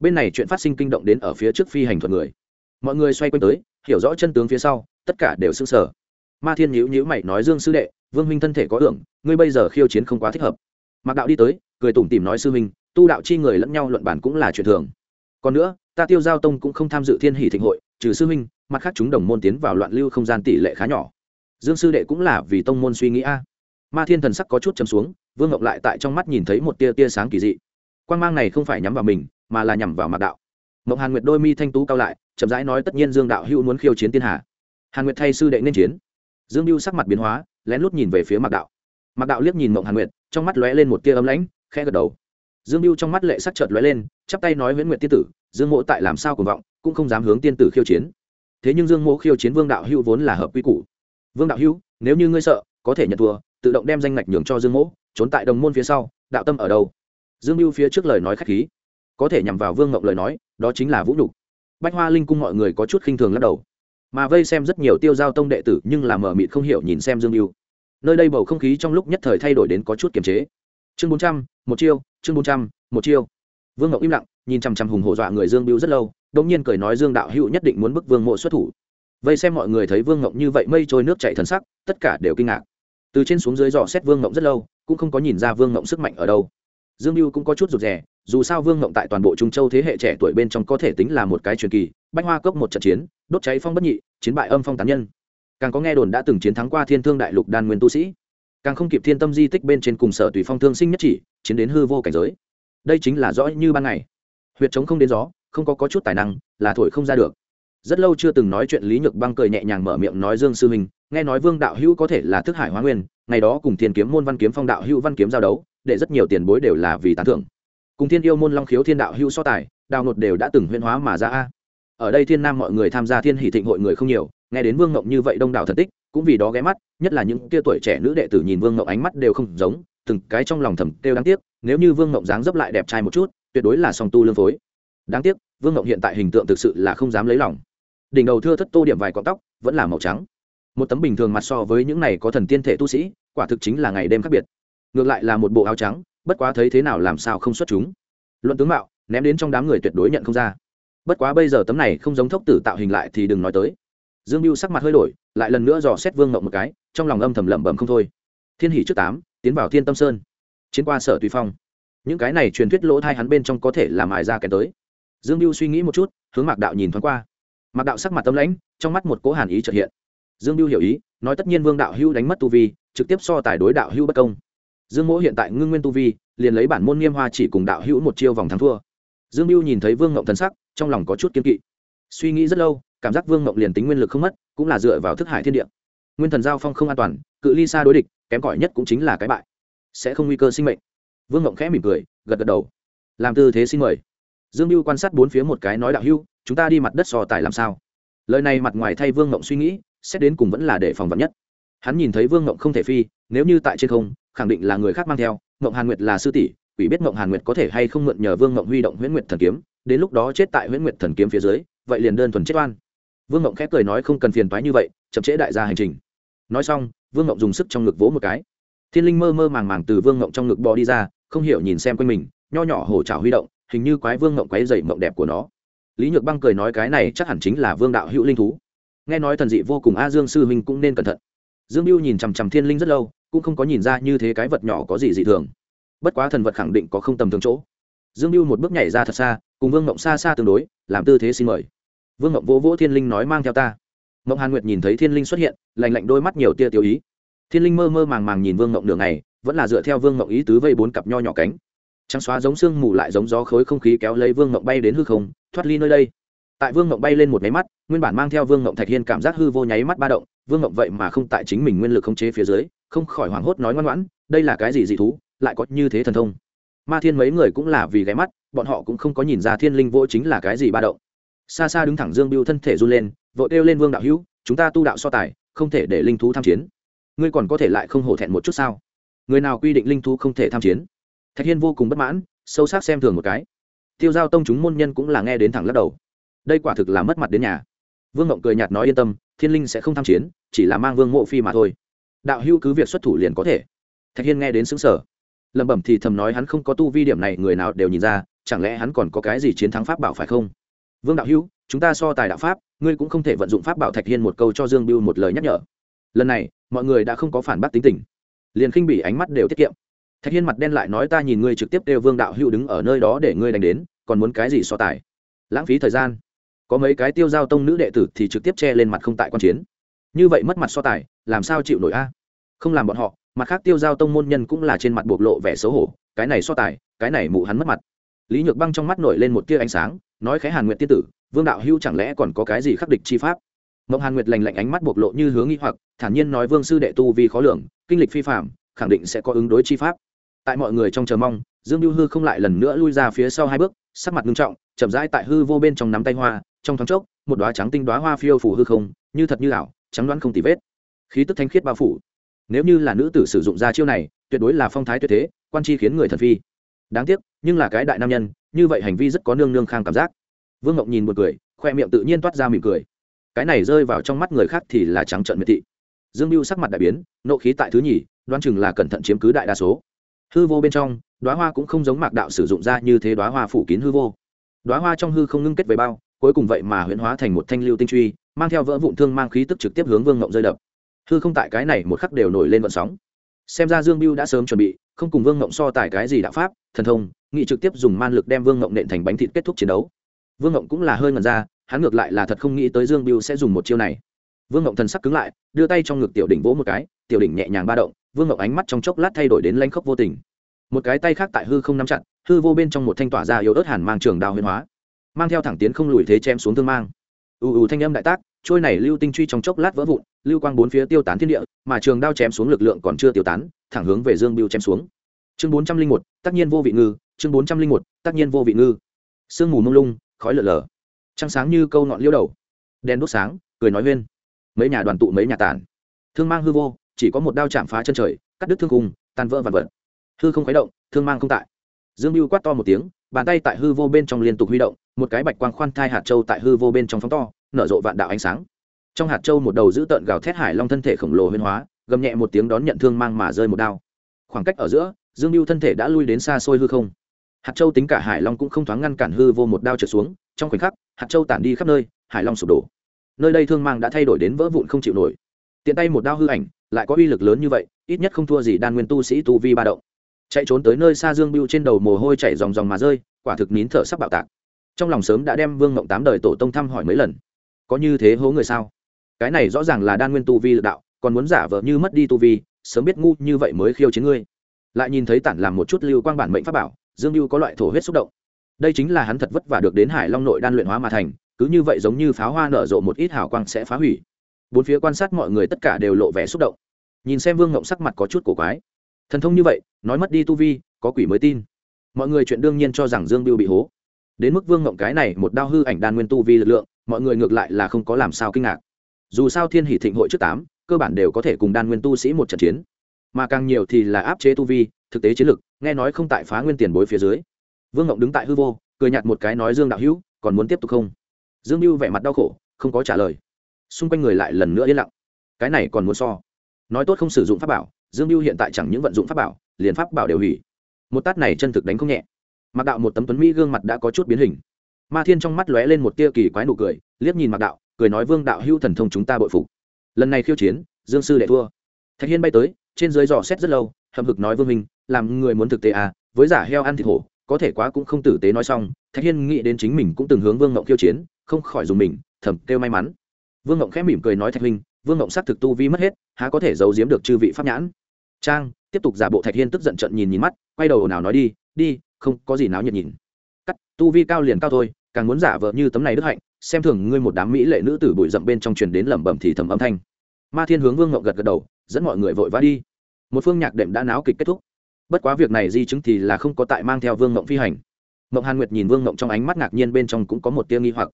Bên này chuyện phát sinh kinh động đến ở phía trước phi hành thuật người. Mọi người xoay quanh tới, hiểu rõ chân tướng phía sau, tất cả đều s ư n g sở ma thiên nhữ nhữ mày nói dương sư đệ, vương huynh thân thể có hưởng ngươi bây giờ khiêu chiến không quá thích hợp. Mạc đạo đi tới, cười tủm tìm nói sư huynh tu đạo chi người lẫn nhau luận bản cũng là chuyện thường. Còn nữa, ta tiêu giao tông cũng không tham dự thiên hỷ thịnh hội, trừ sư huynh, mặt khác chúng đồng môn tiến vào loạn lưu không gian tỷ lệ khá nhỏ. Dương sư đệ cũng là vì tông môn suy nghĩ a. Ma thiên thần sắc có chút chấm xuống, vương ngọc lại tại trong mắt nhìn thấy một tia tia sáng kỳ dị. Quan g mang này không phải nhắm vào mình, mà là nhằm vào mạc đạo. Mộng hàn nguyệt đôi mi thanh tú cao lại, chậm rãi nói tất nhiên dương đạo hữu muốn khiêu chiến tiên hà hàn nguyệt thay sư đệ nên chiến. Dương mưu sắc mặt biến hóa, lén lút nhìn về phía mạc đạo. Mạc đạo liếc nhìn mộng hàn nguyệt, trong mắt lóe lên một tia ấm lãnh, khẽ gật đầu dương mưu trong mắt lệ sắc chợt lóe lên, chắp tay nói nguyễn nguyệt tiên tử, dương mộ tại làm sao cùng vọng, cũng không dám hướng tiên tử khiêu chiến. Thế nhưng dương mộ khiêu chiến vương đạo hữu vốn là hợp quy củ. Vương đạo hữu, nếu như ngươi sợ, có thể nhận thua, tự động đem danh ngạch nhường cho dương mộ, trốn tại đồng môn phía sau, đạo tâm ở đâu? Dương mưu phía trước lời nói khách khí, có thể nhằm vào vương ngọc lời nói, đó chính là vũ nhục. Bách hoa linh cung mọi người có chút khinh thường lắc đầu. Mà vây xem rất nhiều tiêu giao tông đệ tử nhưng là mờ mịt không hiểu nhìn xem dương mưu nơi đây bầu không khí trong lúc nhất thời thay đổi đến có chút kiềm chế chương bốn trăm, một chiêu, chương bốn trăm, một chiêu. Vương ngọc im lặng, nhìn chằm chằm hùng hổ dọa người dương biêu rất lâu đ ỗ n g nhiên cười nói dương đạo hữu nhất định muốn bức vương mộ xuất thủ. Vây xem mọi người thấy vương ngọc như vậy mây trôi nước chạy thần sắc, tất cả đều kinh ngạc. Từ trên xuống dưới dò xét vương ngọc rất lâu, cũng không có nhìn ra vương ngọc sức mạnh ở đâu. Dương biêu cũng có chút rụt rè, dù sao vương ngọc tại toàn bộ trung châu thế hệ trẻ tuổi bên trong có thể tính là một cái truyền kỳ, bách hoa cốc một trận chiến, đốt cháy phong bất nhị, chiến bại âm phong tán nhân. Càng có nghe đồn đã từng chiến thắng qua thiên thương đại lục đan nguyên tu sĩ càng không kịp thiên tâm di tích bên trên cùng sở tùy phong thương sinh nhất chỉ chiến đến hư vô cảnh giới. Đây chính là rõ như ban ngày. Huyệt chống không đến gió không có, có chút tài năng là thổi không ra được. Rất lâu chưa từng nói chuyện lý nhược băng cười nhẹ nhàng mở miệng nói dương sư huynh nghe nói vương đạo hữu có thể là thức hải hóa nguyên ngày đó cùng thiên kiếm môn văn kiếm phong đạo hữu văn kiếm giao đấu để rất nhiều tiền bối đều là vì tán thưởng. Cùng thiên yêu môn long khiếu thiên đạo hữu so tài đào nột đều đã từng huyên hóa mà ra a. Ở đây thiên nam mọi người tham gia thiên hỷ thịnh hội người không nhiều nghe đến vương ngộng như vậy đông đảo thần tích cũng vì đó ghé mắt, nhất là những kia tuổi trẻ nữ đệ tử nhìn vương ngộng ánh mắt đều không giống, từng cái trong lòng thầm kêu đáng tiếc, nếu như vương ngộng dáng dấp lại đẹp trai một chút, tuyệt đối là song tu lương phối. Đáng tiếc, vương ngộng hiện tại hình tượng thực sự là không dám lấy lòng. Đỉnh đầu thưa thất tô điểm vài cọng tóc, vẫn là màu trắng. Một tấm bình thường mặt so với những này có thần tiên thể tu sĩ, quả thực chính là ngày đêm khác biệt. Ngược lại là một bộ áo trắng, bất quá thấy thế nào làm sao không xuất chúng. Luận tướng mạo, ném đến trong đám người tuyệt đối nhận không ra. Bất quá bây giờ tấm này không giống thốc tử tạo hình lại thì đừng nói tới dương mưu sắc mặt hơi đổi, lại lần nữa dò xét vương mộng một cái, trong lòng âm thầm lẩm bẩm không thôi. Thiên hỷ trước tám, tiến vào thiên tâm sơn. Chiến qua sở tùy phong. Những cái này truyền thuyết lỗ thai hắn bên trong có thể làm ải ra kèn tới. Dương mưu suy nghĩ một chút, hướng mạc đạo nhìn thoáng qua. Mạc đạo sắc mặt tâm lãnh, trong mắt một cố hàn ý trật hiện. Dương mưu hiểu ý, nói tất nhiên vương đạo hưu đánh mất tu vi, trực tiếp so tài đối đạo hưu bất công. Dương mỗ hiện tại ngưng nguyên tu vi, liền lấy bản môn nghiêm hoa chỉ cùng đạo hữu một chiêu vòng thắng thua. Dương mưu nhìn thấy vương ngộng thần sắc, trong lòng có chút kiên kỵ. Suy nghĩ rất lâu cảm giác vương mộng liền tính nguyên lực không mất, cũng là dựa vào thức hải thiên địa. Nguyên thần giao phong không an toàn, cự ly xa đối địch, kém cỏi nhất cũng chính là cái bại. Sẽ không nguy cơ sinh mệnh. Vương mộng khẽ mỉm cười, gật gật đầu. Làm tư thế xin mời. Dương mưu quan sát bốn phía một cái nói đạo hưu chúng ta đi mặt đất sò tài làm sao? Lời này mặt ngoài thay vương mộng suy nghĩ, xét đến cùng vẫn là để phòng vật nhất. Hắn nhìn thấy vương mộng không thể phi, nếu như tại trên không, khẳng định là người khác mang theo mộng hàn nguyệt là sư tỷ, quỷ biết mộng hàn nguyệt có thể hay không mượn nhờ vương mộng huy động huyễn nguyệt thần kiếm, đến lúc đó chết tại huyễn nguyệt thần kiếm phía dưới, vậy liền đơn thuần chết oan vương ngộng khép cười nói không cần phiền toái như vậy, chậm trễ đại gia hành trình. Nói xong, vương ngộng dùng sức trong ngực vỗ một cái. Thiên linh mơ mơ màng màng từ vương ngộng trong ngực bò đi ra, không hiểu nhìn xem quanh mình, nho nhỏ hổ trào huy động, hình như quái vương ngộng quái dày mộng đẹp của nó. Lý nhược băng cười nói cái này chắc hẳn chính là vương đạo hữu linh thú. Nghe nói thần dị vô cùng, a dương sư huynh cũng nên cẩn thận. Dương mưu nhìn chằm chằm thiên linh rất lâu, cũng không có nhìn ra như thế cái vật nhỏ có gì dị thường. Bất quá thần vật khẳng định có không tầm thường chỗ. Dương mưu một bước nhảy ra thật xa, cùng vương ngộng xa xa tương đối, làm tư thế xin mời vương mộng vỗ vỗ thiên linh nói mang theo ta. Mộng hàn nguyệt nhìn thấy thiên linh xuất hiện lành lạnh đôi mắt nhiều tia tiêu ý. Thiên linh mơ mơ màng màng nhìn vương mộng đường này vẫn là dựa theo vương mộng ý tứ vây bốn cặp nho nhỏ cánh. Trắng xóa giống sương mù lại giống gió khối không khí kéo lấy vương mộng bay đến hư không, thoát ly nơi đây. Tại vương mộng bay lên một máy mắt, nguyên bản mang theo vương mộng thạch hiên cảm giác hư vô nháy mắt ba động, vương mộng vậy mà không tại chính mình nguyên lực không chế phía dưới, không khỏi hoảng hốt nói ngoan ngoãn, đây là cái gì dị thú, lại có như thế thần thông. Ma thiên mấy người cũng là vì ghé mắt, bọn họ cũng không có nhìn ra thiên linh vô chính là cái gì ba động xa xa đứng thẳng dương biêu thân thể run lên, vội kêu lên vương đạo hữu, chúng ta tu đạo so tài, không thể để linh thú tham chiến. Ngươi còn có thể lại không hổ thẹn một chút sao? Người nào quy định linh thú không thể tham chiến? Thạch hiên vô cùng bất mãn, sâu sắc xem thường một cái. Tiêu giao tông chúng môn nhân cũng là nghe đến thẳng lắc đầu. Đây quả thực là mất mặt đến nhà. Vương ngộng cười nhạt nói yên tâm, thiên linh sẽ không tham chiến, chỉ là mang vương mộ phi mà thôi. Đạo hữu cứ việc xuất thủ liền có thể. Thạch hiên nghe đến xứng sở lẩm bẩm thì thầm nói hắn không có tu vi điểm này, người nào đều nhìn ra, chẳng lẽ hắn còn có cái gì chiến thắng pháp bảo phải không? Vương đạo hữu, chúng ta so tài đạo pháp, ngươi cũng không thể vận dụng pháp bảo thạch hiên một câu cho dương biêu một lời nhắc nhở. Lần này, mọi người đã không có phản bác tính tình. Liền khinh bỉ ánh mắt đều tiết kiệm. Thạch hiên mặt đen lại nói ta nhìn ngươi trực tiếp kêu vương đạo hữu đứng ở nơi đó để ngươi đánh đến, còn muốn cái gì so tài? Lãng phí thời gian. Có mấy cái tiêu giao tông nữ đệ tử thì trực tiếp che lên mặt không tại quan chiến. Như vậy mất mặt so tài, làm sao chịu nổi a? Không làm bọn họ, mặt khác tiêu giao tông môn nhân cũng là trên mặt bộc lộ vẻ xấu hổ, cái này so tài, cái này mụ hắn mất mặt. Lý nhược băng trong mắt nổi lên một tia ánh sáng nói khẽ hàn nguyện tiên tử, vương đạo hưu chẳng lẽ còn có cái gì khắc địch chi pháp? Mộng hàn nguyệt lành lạnh ánh mắt bộc lộ như hướng nghi hoặc, thản nhiên nói vương sư đệ tu vì khó lường, kinh lịch phi phạm khẳng định sẽ có ứng đối chi pháp. Tại mọi người trong chờ mong, dương lưu hư không lại lần nữa lui ra phía sau hai bước, sắc mặt nghiêm trọng, chậm rãi tại hư vô bên trong nắm tay hoa, trong thoáng chốc, một đoá trắng tinh đoá hoa phiêu phủ hư không, như thật như ảo, trắng đoán không tì vết. Khí tức thanh khiết bao phủ. Nếu như là nữ tử sử dụng ra chiêu này, tuyệt đối là phong thái tuyệt thế, quan chi khiến người thần phi đáng tiếc, nhưng là cái đại nam nhân, như vậy hành vi rất có nương nương khang cảm giác. Vương ngọc nhìn một cười khoe miệng tự nhiên toát ra mỉm cười. Cái này rơi vào trong mắt người khác thì là trắng trợn miệt thị. Dương mưu sắc mặt đại biến, nộ khí tại thứ nhì đoan chừng là cẩn thận chiếm cứ đại đa số. Hư vô bên trong đoá hoa cũng không giống mạc đạo sử dụng ra như thế đoá hoa phủ kín hư vô. Đoá hoa trong hư không ngưng kết về bao, cuối cùng vậy mà huyễn hóa thành một thanh lưu tinh truy, mang theo vỡ vụn thương mang khí tức trực tiếp hướng vương ngộng rơi đập. Hư không tại cái này một khắc đều nổi lên vận sóng xem ra dương biêu đã sớm chuẩn bị, không cùng vương ngộng so tài cái gì đạo pháp, thần thông, nghị trực tiếp dùng man lực đem vương ngộng nện thành bánh thịt kết thúc chiến đấu. Vương ngộng cũng là hơi ngần ra, hắn ngược lại là thật không nghĩ tới dương biêu sẽ dùng một chiêu này. Vương ngộng thần sắc cứng lại, đưa tay trong ngực tiểu đỉnh vỗ một cái, tiểu đỉnh nhẹ nhàng ba động, vương ngộng ánh mắt trong chốc lát thay đổi đến lanh khốc vô tình. Một cái tay khác tại hư không nắm chặt, hư vô bên trong một thanh tỏa ra yếu ớt hàn mang trường đao huyền hóa, mang theo thẳng tiến không lùi thế chém xuống thương mang. Ù ù thanh âm đại tác trôi này lưu tinh truy trong chốc lát vỡ vụn, lưu quang bốn phía tiêu tán thiên địa, mà trường đao chém xuống lực lượng còn chưa tiêu tán, thẳng hướng về dương biêu chém xuống. Chương bốn trăm linh một tất nhiên vô vị ngư, chương bốn trăm linh một tất nhiên vô vị ngư. Sương mù mông lung, khói lở lở. Trăng sáng như câu ngọn liêu đầu. Đèn đốt sáng, cười nói huyên. Mấy nhà đoàn tụ mấy nhà tàn thương mang hư vô, chỉ có một đao chạm phá chân trời, cắt đứt thương cùng tan vỡ vạn vật. Hư không khuấy động, thương mang không tại. Dương mưu quát to một tiếng, bàn tay tại hư vô bên trong liên tục huy động, một cái bạch quang khoan thai hạt châu tại hư vô bên trong phóng to nở rộ vạn đạo ánh sáng. Trong hạt châu một đầu giữ tợn gào thét hải long thân thể khổng lồ huyên hóa, gầm nhẹ một tiếng đón nhận thương mang mà rơi một đao. Khoảng cách ở giữa, dương mưu thân thể đã lui đến xa xôi hư không. Hạt châu tính cả hải long cũng không thoáng ngăn cản hư vô một đao trượt xuống, trong khoảnh khắc, hạt châu tản đi khắp nơi, hải long sụp đổ. Nơi đây thương mang đã thay đổi đến vỡ vụn không chịu nổi. Tiện tay một đao hư ảnh, lại có uy lực lớn như vậy, ít nhất không thua gì đan nguyên tu sĩ tu vi ba động. Chạy trốn tới nơi xa dương biêu trên đầu mồ hôi chảy dòng dòng mà rơi, quả thực nín thở sắp bạo tạc. Trong lòng sớm đã đem vương ngộng tám đời tổ tông thăm hỏi mấy lần có như thế hố người sao? Cái này rõ ràng là đan nguyên tu vi lực đạo, còn muốn giả vờ như mất đi tu vi, sớm biết ngu như vậy mới khiêu chiến ngươi. Lại nhìn thấy tản làm một chút lưu quang bản mệnh pháp bảo, dương lưu có loại thổ huyết xúc động. Đây chính là hắn thật vất vả được đến hải long nội đan luyện hóa mà thành, cứ như vậy giống như pháo hoa nở rộ một ít hào quang sẽ phá hủy. Bốn phía quan sát mọi người tất cả đều lộ vẻ xúc động. Nhìn xem vương ngộng sắc mặt có chút cổ quái. Thần thông như vậy, nói mất đi tu vi, có quỷ mới tin. Mọi người chuyện đương nhiên cho rằng dương biêu bị hố. Đến mức vương ngộng cái này một đao hư ảnh đan nguyên tu vi lực lượng mọi người ngược lại là không có làm sao kinh ngạc. Dù sao thiên hỷ thịnh hội trước tám, cơ bản đều có thể cùng đan nguyên tu sĩ một trận chiến. Mà càng nhiều thì là áp chế tu vi, thực tế chiến lực, nghe nói không tại phá nguyên tiền bối phía dưới. Vương ngộng đứng tại hư vô, cười nhạt một cái nói dương đạo hữu, còn muốn tiếp tục không? Dương mưu vẻ mặt đau khổ, không có trả lời. Xung quanh người lại lần nữa yên lặng. Cái này còn muốn so. Nói tốt không sử dụng pháp bảo, dương mưu hiện tại chẳng những vận dụng pháp bảo, liền pháp bảo đều hủy. Một tát này chân thực đánh không nhẹ. Mặc đạo một tấm tuấn mỹ gương mặt đã có chút biến hình ma thiên trong mắt lóe lên một tia kỳ quái nụ cười, liếc nhìn mặc đạo, cười nói, vương đạo hưu thần thông chúng ta bội phục. Lần này khiêu chiến, dương sư đệ thua. Thạch hiên bay tới, trên dưới dò xét rất lâu, hậm hực nói, vương minh làm người muốn thực tế à với giả heo ăn thịt hổ, có thể quá cũng không tử tế nói xong. Thạch hiên nghĩ đến chính mình cũng từng hướng vương ngộng khiêu chiến, không khỏi dùng mình, thầm kêu may mắn. Vương ngộng khẽ mỉm cười nói, thạch huynh, vương ngộng s thực tu vi mất hết, há có thể giấu giếm được chư vị pháp nhãn? Trang, tiếp tục giả bộ thạch hiên tức giận trận nhìn nhìn mắt, quay đầu nào nói, đi đi, không có gì náo nhiệt nhìn. Cắt, tu vi cao liền cao thôi càng muốn giả vợ như tấm này đức hạnh, xem thường ngươi một đám mỹ lệ nữ tử bụi rậm bên trong truyền đến lẩm bẩm thì thầm âm thanh. Ma thiên hướng vương ngậu gật gật đầu, dẫn mọi người vội vã đi. Một phương nhạc đệm đã náo kịch kết thúc. Bất quá việc này di chứng thì là không có tại mang theo vương ngộng phi hành. Mộng hàn nguyệt nhìn vương ngộng trong ánh mắt ngạc nhiên bên trong cũng có một tia nghi hoặc.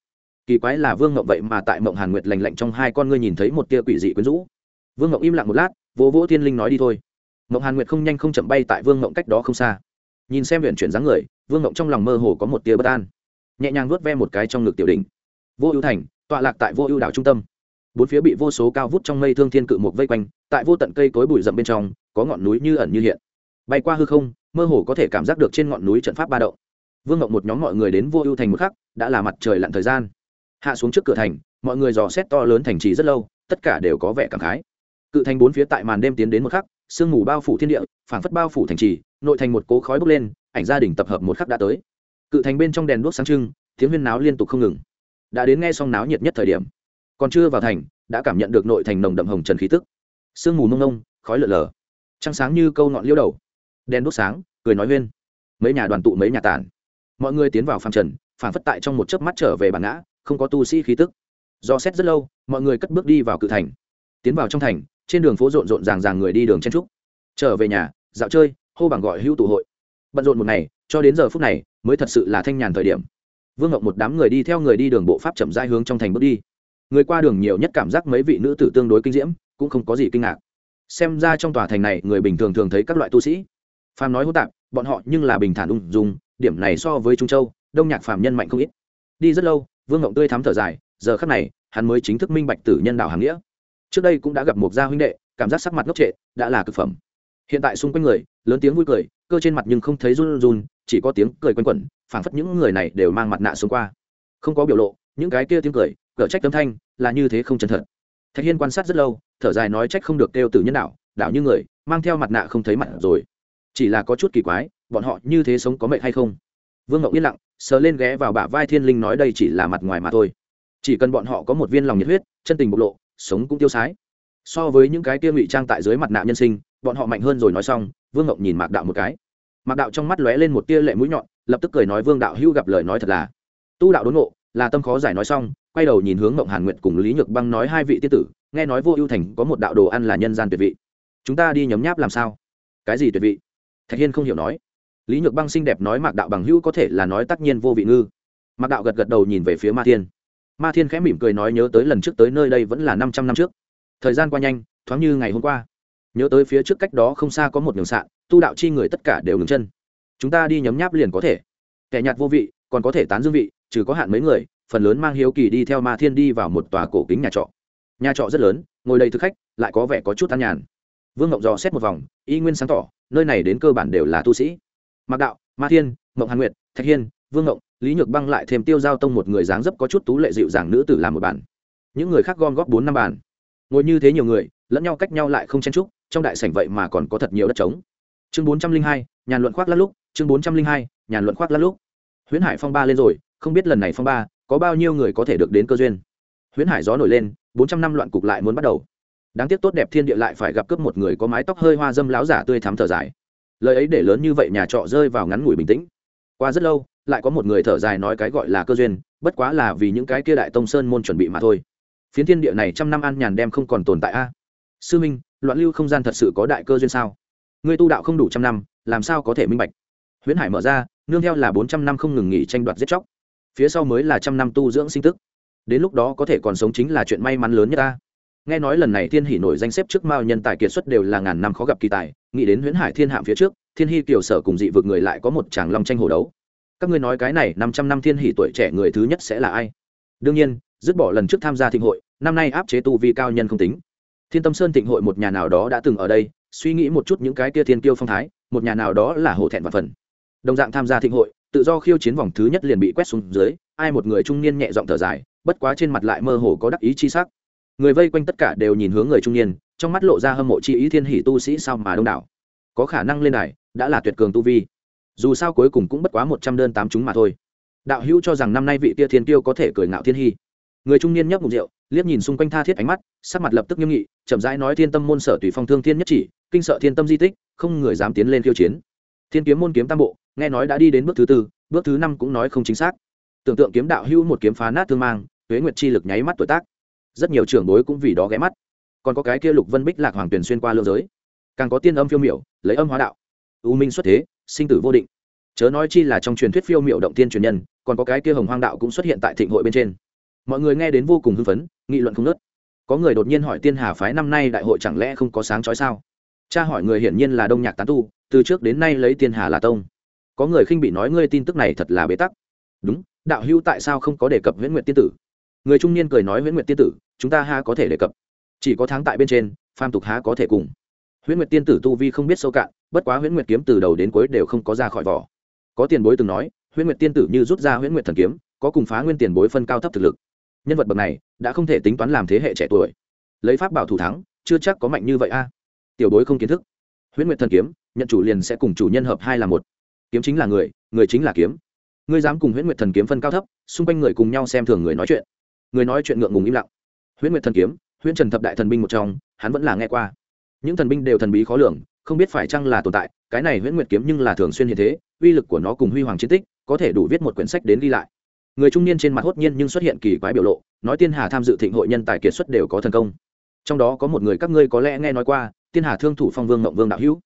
Kỳ quái là vương ngộng vậy mà tại mộng hàn nguyệt lành lạnh trong hai con ngươi nhìn thấy một tia quỷ dị quyến rũ. Vương ngộng im lặng một lát, vỗ vỗ thiên linh nói đi thôi. Mộng hàn nguyệt không nhanh không chậm bay tại vương ngộng cách đó không xa. Nhìn xem viện chuyển dáng người, vương ngộng trong lòng mơ hồ có một tia bất an nhẹ nhàng vuốt ve một cái trong ngực tiểu đỉnh. vô ưu thành, tọa lạc tại vô ưu đảo trung tâm. Bốn phía bị vô số cao vút trong mây thương thiên cự một vây quanh, tại vô tận cây cối bụi rậm bên trong, có ngọn núi như ẩn như hiện. Bay qua hư không, mơ hồ có thể cảm giác được trên ngọn núi trận pháp ba động. Vương ngọc một nhóm mọi người đến vô ưu thành một khắc, đã là mặt trời lặn thời gian. Hạ xuống trước cửa thành, mọi người dò xét to lớn thành trì rất lâu, tất cả đều có vẻ cảm khái. Cự thành bốn phía tại màn đêm tiến đến một khắc, sương mù bao phủ thiên địa, phảng phất bao phủ thành trì, nội thành một cố khói bốc lên, ảnh gia đình tập hợp một khắc đã tới cự thành bên trong đèn đuốc sáng trưng, tiếng huyên náo liên tục không ngừng. Đã đến nghe xong náo nhiệt nhất thời điểm, còn chưa vào thành, đã cảm nhận được nội thành nồng đậm hồng trần khí tức. Sương mù mông nông khói lở lở. Trăng sáng như câu ngọn liêu đầu. Đèn đốt sáng, cười nói huyên. Mấy nhà đoàn tụ mấy nhà tản. Mọi người tiến vào phàm trần phản phất tại trong một chớp mắt trở về bản ngã, không có tu sĩ khí tức. Do xét rất lâu, mọi người cất bước đi vào cự thành. Tiến vào trong thành, trên đường phố rộn rộn ràng ràng người đi đường chen trúc. Trở về nhà, dạo chơi, hô bằng gọi hưu tụ hội. Bận rộn một ngày, cho đến giờ phút này mới thật sự là thanh nhàn thời điểm. Vương ngọc một đám người đi theo người đi đường bộ pháp chậm rãi hướng trong thành bước đi. Người qua đường nhiều nhất cảm giác mấy vị nữ tử tương đối kinh diễm, cũng không có gì kinh ngạc. Xem ra trong tòa thành này, người bình thường thường thấy các loại tu sĩ. Phàm nói hỗn tạp, bọn họ nhưng là bình thản ung dung, điểm này so với trung châu, đông nhạc phàm nhân mạnh không ít. Đi rất lâu, vương ngộng tươi thắm thở dài, giờ khắc này, hắn mới chính thức minh bạch tử nhân đạo hàng nghĩa. Trước đây cũng đã gặp một gia huynh đệ, cảm giác sắc mặt ngốc trệ, đã là cực phẩm. Hiện tại xung quanh người, lớn tiếng vui cười, cơ trên mặt nhưng không thấy run run chỉ có tiếng cười quanh quẩn, phảng phất những người này đều mang mặt nạ xuống qua. Không có biểu lộ, những cái kia tiếng cười cở trách tấm thanh, là như thế không chân thật. Thạch hiên quan sát rất lâu, thở dài nói trách không được kêu tử nhân đạo đạo như người, mang theo mặt nạ không thấy mặt rồi. Chỉ là có chút kỳ quái, bọn họ như thế sống có mệnh hay không? Vương ngậu yên lặng, sờ lên ghé vào bả vai thiên linh nói đây chỉ là mặt ngoài mà thôi. Chỉ cần bọn họ có một viên lòng nhiệt huyết, chân tình bộc lộ, sống cũng tiêu sái. So với những cái kia ngụy trang tại dưới mặt nạ nhân sinh, bọn họ mạnh hơn rồi nói xong, vương ngậu nhìn mạc đạo một cái mạc đạo trong mắt lóe lên một tia lệ mũi nhọn, lập tức cười nói, vương đạo hữu gặp lời nói thật là. Tu đạo đốn ngộ, là tâm khó giải nói xong, quay đầu nhìn hướng mộng hàn nguyện cùng lý nhược băng nói hai vị tiết tử, nghe nói vô ưu thành có một đạo đồ ăn là nhân gian tuyệt vị. Chúng ta đi nhấm nháp làm sao? Cái gì tuyệt vị? Thạch hiên không hiểu nói. Lý nhược băng xinh đẹp nói, mạc đạo bằng hữu có thể là nói tất nhiên vô vị ngư. Mạc đạo gật gật đầu nhìn về phía ma thiên. Ma thiên khẽ mỉm cười nói, nhớ tới lần trước tới nơi đây vẫn là năm trăm năm trước. Thời gian qua nhanh, thoáng như ngày hôm qua. Nhớ tới phía trước cách đó không xa có một đường sạn tu đạo chi người tất cả đều ngừng chân. Chúng ta đi nhấm nháp liền có thể. Kẻ nhạt vô vị, còn có thể tán dương vị, trừ có hạn mấy người, phần lớn mang hiếu kỳ đi theo ma thiên đi vào một tòa cổ kính nhà trọ. Nhà trọ rất lớn, ngồi đầy thực khách, lại có vẻ có chút an nhàn. Vương ngọc dò xét một vòng, y nguyên sáng tỏ, nơi này đến cơ bản đều là tu sĩ. Mạc đạo, ma thiên ngộng hàn nguyệt, thạch hiên, vương ngộng lý nhược băng lại thêm tiêu giao tông một người dáng dấp có chút tú lệ dịu dàng nữ tử làm một bản những người khác gom góp bốn năm bàn. Ngồi như thế nhiều người, lẫn nhau cách nhau lại không chen trúc trong đại sảnh vậy mà còn có thật nhiều đất trống chương bốn trăm linh hai, nhàn luận khoác lát lúc, chương bốn trăm linh hai, nhàn luận khoác lát lúc. Huyễn hải phong ba lên rồi, không biết lần này phong ba, có bao nhiêu người có thể được đến cơ duyên. Huyễn hải gió nổi lên, bốn trăm năm loạn cục lại muốn bắt đầu. Đáng tiếc tốt đẹp thiên địa lại phải gặp cướp một người có mái tóc hơi hoa dâm láo giả tươi thắm thở dài. Lời ấy để lớn như vậy nhà trọ rơi vào ngắn ngủi bình tĩnh. Qua rất lâu, lại có một người thở dài nói cái gọi là cơ duyên, bất quá là vì những cái kia đại tông sơn môn chuẩn bị mà thôi. Phiến thiên địa này trăm năm an nhàn đem không còn tồn tại a. Sư minh, loạn lưu không gian thật sự có đại cơ duyên sao? Người tu đạo không đủ trăm năm, làm sao có thể minh bạch? Huyễn hải mở ra, nương theo là bốn trăm năm không ngừng nghỉ tranh đoạt giết chóc. Phía sau mới là trăm năm tu dưỡng sinh tức. Đến lúc đó có thể còn sống chính là chuyện may mắn lớn nhất ta. Nghe nói lần này thiên hỷ nổi danh xếp trước mao nhân tài kiệt xuất đều là ngàn năm khó gặp kỳ tài, nghĩ đến huyễn hải thiên hạm phía trước, thiên hy tiểu sở cùng dị vực người lại có một chàng long tranh hồ đấu. Các ngươi nói cái này, năm trăm năm thiên hỷ tuổi trẻ người thứ nhất sẽ là ai? Đương nhiên, dứt bỏ lần trước tham gia thịnh hội, năm nay áp chế tu vi cao nhân không tính. Thiên tâm sơn thịnh hội một nhà nào đó đã từng ở đây suy nghĩ một chút những cái kia thiên tiêu phong thái, một nhà nào đó là hổ thẹn và phần. Đồng dạng tham gia thịnh hội, tự do khiêu chiến vòng thứ nhất liền bị quét xuống dưới, ai một người trung niên nhẹ giọng thở dài, bất quá trên mặt lại mơ hồ có đắc ý chi sắc. Người vây quanh tất cả đều nhìn hướng người trung niên, trong mắt lộ ra hâm mộ chi ý thiên hỷ tu sĩ sao mà đông đảo. Có khả năng lên này đã là tuyệt cường tu vi. Dù sao cuối cùng cũng bất quá một trăm đơn tám chúng mà thôi. Đạo hữu cho rằng năm nay vị tia thiên tiêu có thể cười ngạo thiên hy. Người trung niên nhấp mục rượu, liếc nhìn xung quanh tha thiết ánh mắt, sắc mặt lập tức nghiêm nghị, chậm rãi nói thiên tâm môn sở tùy phong thương thiên nhất chỉ kinh sợ thiên tâm di tích, không người dám tiến lên khiêu chiến. Thiên kiếm môn kiếm tam bộ, nghe nói đã đi đến bước thứ tư, bước thứ năm cũng nói không chính xác. Tưởng tượng kiếm đạo hữu một kiếm phá nát thương mang, tuế nguyệt chi lực nháy mắt tuổi tác. Rất nhiều trưởng bối cũng vì đó ghé mắt. Còn có cái kia lục vân bích lạc hoàng tuyển xuyên qua lương giới. Càng có tiên âm phiêu miểu, lấy âm hóa đạo. U minh xuất thế, sinh tử vô định. Chớ nói chi là trong truyền thuyết phiêu miểu động tiên truyền nhân, còn có cái kia hồng hoang đạo cũng xuất hiện tại thịnh hội bên trên. Mọi người nghe đến vô cùng hưng phấn, nghị luận không nớt có người đột nhiên hỏi tiên hà phái năm nay đại hội chẳng lẽ không có sáng trói sao? Cha hỏi người hiển nhiên là đông nhạc tán tu, từ trước đến nay lấy tiên hà là tông. Có người khinh bị nói ngươi tin tức này thật là bế tắc. Đúng, đạo hữu tại sao không có đề cập huyễn nguyện tiên tử? Người trung niên cười nói huyễn nguyện tiên tử, chúng ta ha có thể đề cập. Chỉ có tháng tại bên trên pham tục há có thể cùng. Huyễn nguyệt tiên tử tu vi không biết sâu cạn, bất quá huyễn nguyệt kiếm từ đầu đến cuối đều không có ra khỏi vỏ. Có tiền bối từng nói huyễn nguyệt tiên tử như rút ra huyễn nguyệt thần kiếm, có cùng phá nguyên tiền bối phân cao thấp thực lực. Nhân vật bậc này, đã không thể tính toán làm thế hệ trẻ tuổi. Lấy pháp bảo thủ thắng, chưa chắc có mạnh như vậy a tiểu bối không kiến thức. Huyễn nguyệt thần kiếm, nhận chủ liền sẽ cùng chủ nhân hợp hai là một. Kiếm chính là người người chính là kiếm. Ngươi dám cùng huyễn nguyệt thần kiếm phân cao thấp, xung quanh người cùng nhau xem thường người nói chuyện. Người nói chuyện ngượng ngùng im lặng. Huyễn nguyệt thần kiếm, huyễn trần thập đại thần binh một trong, hắn vẫn là nghe qua. Những thần binh đều thần bí khó lường, không biết phải chăng là tồn tại, cái này huyễn nguyệt kiếm nhưng là thường xuyên hiện thế, uy lực của nó cùng huy hoàng chiến tích, có thể đủ viết một quyển sách đến ghi lại. Người trung niên trên mặt hốt nhiên nhưng xuất hiện kỳ quái biểu lộ, nói tiên hà tham dự thịnh hội nhân tài kiệt xuất đều có thần công. Trong đó có một người các ngươi có lẽ nghe nói qua tiên hà thương thủ phong vương ngộng vương đạo hữu.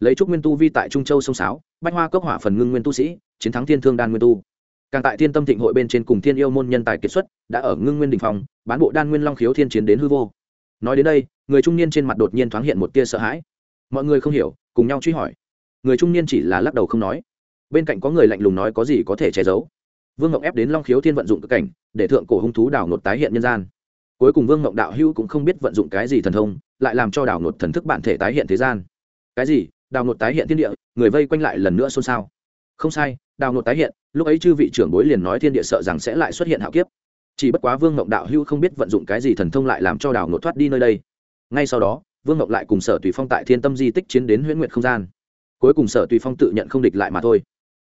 Lấy trúc nguyên tu vi tại trung châu sông sáo, bách hoa cốc hỏa phần ngưng nguyên tu sĩ, chiến thắng thiên thương đan nguyên tu. Càng tại thiên tâm thịnh hội bên trên cùng thiên yêu môn nhân tài kiệt xuất, đã ở ngưng nguyên đình phòng bán bộ đan nguyên long khiếu thiên chiến đến hư vô. Nói đến đây, người trung niên trên mặt đột nhiên thoáng hiện một tia sợ hãi. Mọi người không hiểu, cùng nhau truy hỏi. Người trung niên chỉ là lắc đầu không nói. Bên cạnh có người lạnh lùng nói có gì có thể che giấu. Vương ngọc ép đến long khiếu thiên vận dụng cực cảnh, để thượng cổ hung thú đảo nột tái hiện nhân gian cuối cùng vương ngộng đạo hữu cũng không biết vận dụng cái gì thần thông, lại làm cho đảo nột thần thức bản thể tái hiện thế gian. Cái gì? Đào nột tái hiện thiên địa, người vây quanh lại lần nữa xôn xao. Không sai, đào nột tái hiện, lúc ấy chư vị trưởng bối liền nói thiên địa sợ rằng sẽ lại xuất hiện hạo kiếp. Chỉ bất quá vương ngộng đạo hữu không biết vận dụng cái gì thần thông lại làm cho đào nột thoát đi nơi đây. Ngay sau đó, vương ngộng lại cùng sở tùy phong tại thiên tâm di tích chiến đến huyễn nguyện không gian. Cuối cùng sở tùy phong tự nhận không địch lại mà thôi.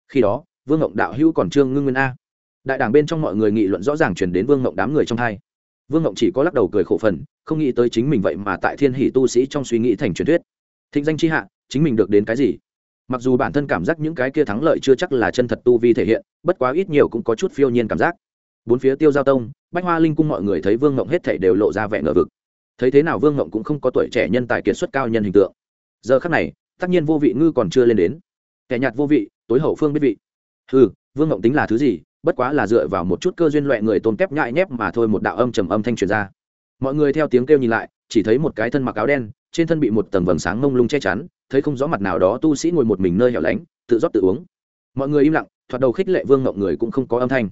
Khi đó, vương ngộng đạo hữu còn trương ngưng nguyên a. Đại đảng bên trong mọi người nghị luận rõ ràng chuyển đến vương ngộng đám người trong hai vương ngộng chỉ có lắc đầu cười khổ phần, không nghĩ tới chính mình vậy mà tại thiên hỷ tu sĩ trong suy nghĩ thành truyền thuyết. Thịnh danh c h i hạ, chính mình được đến cái gì? Mặc dù bản thân cảm giác những cái kia thắng lợi chưa chắc là chân thật tu vi thể hiện, bất quá ít nhiều cũng có chút phiêu nhiên cảm giác. Bốn phía tiêu giao tông, bách hoa linh cung mọi người thấy vương ngộng hết thảy đều lộ ra vẻ ngờ vực. Thấy thế nào vương ngộng cũng không có tuổi trẻ nhân tài kiệt xuất cao nhân hình tượng. Giờ khắc này, tất nhiên vô vị ngư còn chưa lên đến. Kẻ nhạt vô vị, tối hậu phương biết vị. Ừ vương ngộng tính là thứ gì? Bất quá là dựa vào một chút cơ duyên loại người tôn kép nhại nhép mà thôi một đạo âm trầm âm thanh truyền ra. Mọi người theo tiếng kêu nhìn lại, chỉ thấy một cái thân mặc áo đen, trên thân bị một tầng vầng sáng mông lung che chắn, thấy không rõ mặt nào đó tu sĩ ngồi một mình nơi hẻo lánh, tự rót tự uống. Mọi người im lặng, thoạt đầu khích lệ vương ngộng người cũng không có âm thanh.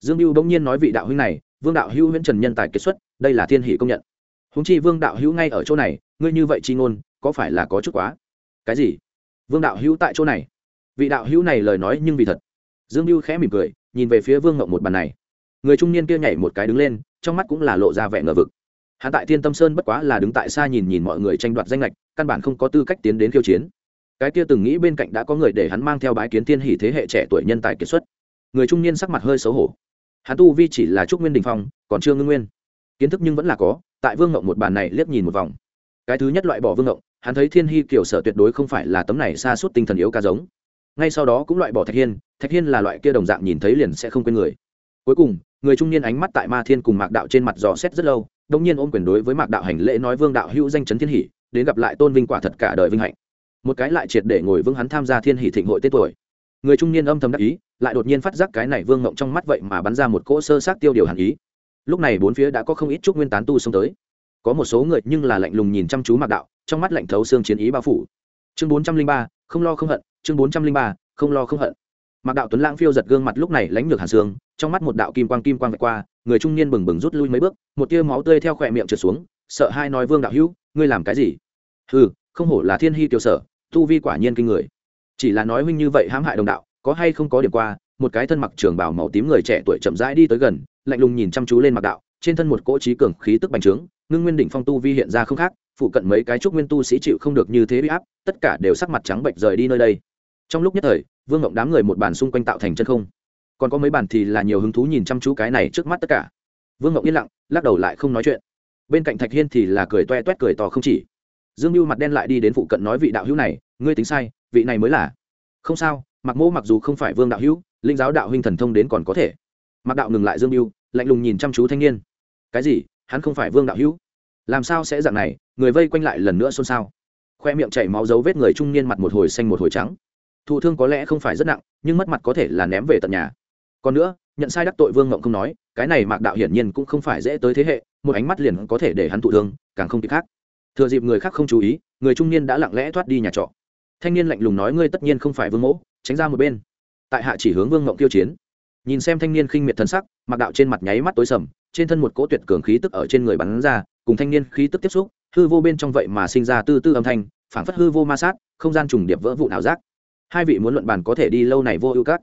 Dương mưu bỗng nhiên nói vị đạo huynh này, vương đạo hữu huyễn trần nhân tài kết xuất, đây là thiên hỷ công nhận. Húng chi vương đạo hữu ngay ở chỗ này, ngươi như vậy chi ngôn, có phải là có chút quá? Cái gì? Vương đạo hữu tại chỗ này. Vị đạo hữu này lời nói nhưng vì thật. Dương mưu khẽ mỉm cười nhìn về phía vương ngộng một bàn này. Người trung niên kia nhảy một cái đứng lên, trong mắt cũng là lộ ra vẻ ngờ vực. Hắn tại thiên tâm sơn bất quá là đứng tại xa nhìn nhìn mọi người tranh đoạt danh lệch, căn bản không có tư cách tiến đến khiêu chiến. Cái kia từng nghĩ bên cạnh đã có người để hắn mang theo bái kiến thiên hỷ thế hệ trẻ tuổi nhân tài kiệt xuất. Người trung niên sắc mặt hơi xấu hổ. Hắn tu vi chỉ là trúc nguyên đình phong, còn chưa ngưng nguyên. Kiến thức nhưng vẫn là có, tại vương ngộng một bàn này liếc nhìn một vòng. Cái thứ nhất loại bỏ vương ngộng hắn thấy thiên hy kiểu sở tuyệt đối không phải là tấm này xa suốt tinh thần yếu ca giống ngay sau đó cũng loại bỏ thạch hiên thạch hiên là loại kia đồng dạng nhìn thấy liền sẽ không quên người. Cuối cùng, người trung niên ánh mắt tại ma thiên cùng mạc đạo trên mặt dò xét rất lâu đông nhiên ôm quyền đối với mạc đạo hành lễ nói, vương đạo hữu danh chấn thiên hỷ, đến gặp lại tôn vinh quả thật cả đời vinh hạnh. Một cái lại triệt để ngồi vững hắn tham gia thiên hỷ thịnh hội tết tuổi. Người trung niên âm thầm đắc ý, lại đột nhiên phát giác cái này vương ngộng trong mắt vậy mà bắn ra một cỗ sơ sát tiêu điều hàn ý. Lúc này bốn phía đã có không ít chút nguyên tán tu xông tới. Có một số người nhưng là lạnh lùng nhìn chăm chú mạc đạo, trong mắt lạnh thấu xương chiến ý bao phủ. Chương bốn trăm linh ba, không lo không hận chương bốn trăm linh ba, không lo không hận. Mạc đạo tuấn lãng phiêu giật gương mặt lúc này lánh được hàn xương, trong mắt một đạo kim quang kim quang vạch qua, người trung niên bừng bừng rút lui mấy bước, một tia máu tươi theo khỏe miệng trượt xuống, sợ hai nói vương đạo hữu, ngươi làm cái gì? Ừ không hổ là thiên hy tiểu sở, tu vi quả nhiên kinh người. Chỉ là nói huynh như vậy hãm hại đồng đạo, có hay không có điểm qua, một cái thân mặc trường bào màu tím người trẻ tuổi chậm rãi đi tới gần, lạnh lùng nhìn chăm chú lên mặc đạo, trên thân một cỗ trí cường khí tức bành trướng, ngưng nguyên đỉnh phong tu vi hiện ra không khác, phụ cận mấy cái trúc nguyên tu sĩ chịu không được như thế bị áp, tất cả đều sắc mặt trắng bệnh rời đi nơi đây trong lúc nhất thời, vương ngộng đám người một bàn xung quanh tạo thành chân không. Còn có mấy bàn thì là nhiều hứng thú nhìn chăm chú cái này trước mắt tất cả. Vương ngọc yên lặng, lắc đầu lại không nói chuyện. Bên cạnh thạch hiên thì là cười toe toét cười to không chỉ. Dương mưu mặt đen lại đi đến phụ cận nói vị đạo hữu này, ngươi tính sai, vị này mới là. Không sao mặc mô mặc dù không phải vương đạo hữu, linh giáo đạo huynh thần thông đến còn có thể. Mặc đạo ngừng lại dương mưu lạnh lùng nhìn chăm chú thanh niên. Cái gì, hắn không phải vương đạo hữu? Làm sao sẽ dạng này, người vây quanh lại lần nữa xôn xao? Khoe miệng chảy máu dấu vết người trung niên mặt một hồi xanh một hồi trắng thụ thương có lẽ không phải rất nặng, nhưng mất mặt có thể là ném về tận nhà. Còn nữa, nhận sai đắc tội vương ngộng không nói, cái này mạc đạo hiển nhiên cũng không phải dễ tới thế hệ, một ánh mắt liền có thể để hắn thụ thương, càng không kịp khác. Thừa dịp người khác không chú ý, người trung niên đã lặng lẽ thoát đi nhà trọ. Thanh niên lạnh lùng nói, ngươi tất nhiên không phải vương mẫu tránh ra một bên. Tại hạ chỉ hướng vương ngộng tiêu chiến. Nhìn xem thanh niên khinh miệt thân sắc mặc đạo trên mặt nháy mắt tối sầm, trên thân một cỗ tuyệt cường khí tức ở trên người bắn ra, cùng thanh niên khí tức tiếp xúc, hư vô bên trong vậy mà sinh ra tư tư âm thanh phản phất hư vô ma sát, không gian trùng điệp vỡ vụ nào giác hai vị muốn luận bàn có thể đi lâu này vô ưu các.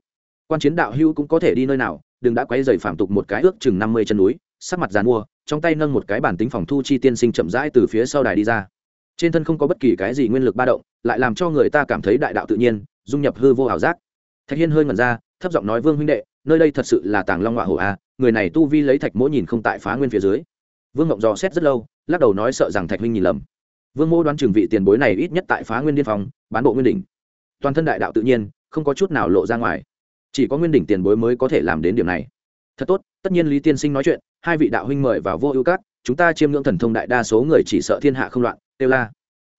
Quan chiến đạo hưu cũng có thể đi nơi nào, đừng đã quấy dày phạm tục một cái ước chừng năm mươi chân núi, sắc mặt dàn mua, trong tay nâng một cái bản tính phòng thu chi tiên sinh chậm rãi từ phía sau đài đi ra. Trên thân không có bất kỳ cái gì nguyên lực ba động, lại làm cho người ta cảm thấy đại đạo tự nhiên, dung nhập hư vô ảo giác. Thạch hiên hơi ngẩn ra, thấp giọng nói, vương huynh đệ, nơi đây thật sự là tàng long họa hổ a người này tu vi lấy thạch mỗ nhìn không tại phá nguyên phía dưới. Vương ngộng dò xét rất lâu, lắc đầu nói, sợ rằng thạch huynh nhìn lầm. Vương mỗ đoán chừng vị tiền bối này ít nhất tại phá nguyên điên phòng bán bộ nguyên đỉnh toàn thân đại đạo tự nhiên, không có chút nào lộ ra ngoài. Chỉ có nguyên đỉnh tiền bối mới có thể làm đến điểm này. Thật tốt, tất nhiên lý tiên sinh nói chuyện, hai vị đạo huynh mời vào vô ưu cát chúng ta chiêm ngưỡng thần thông đại đa số người chỉ sợ thiên hạ không loạn têu la.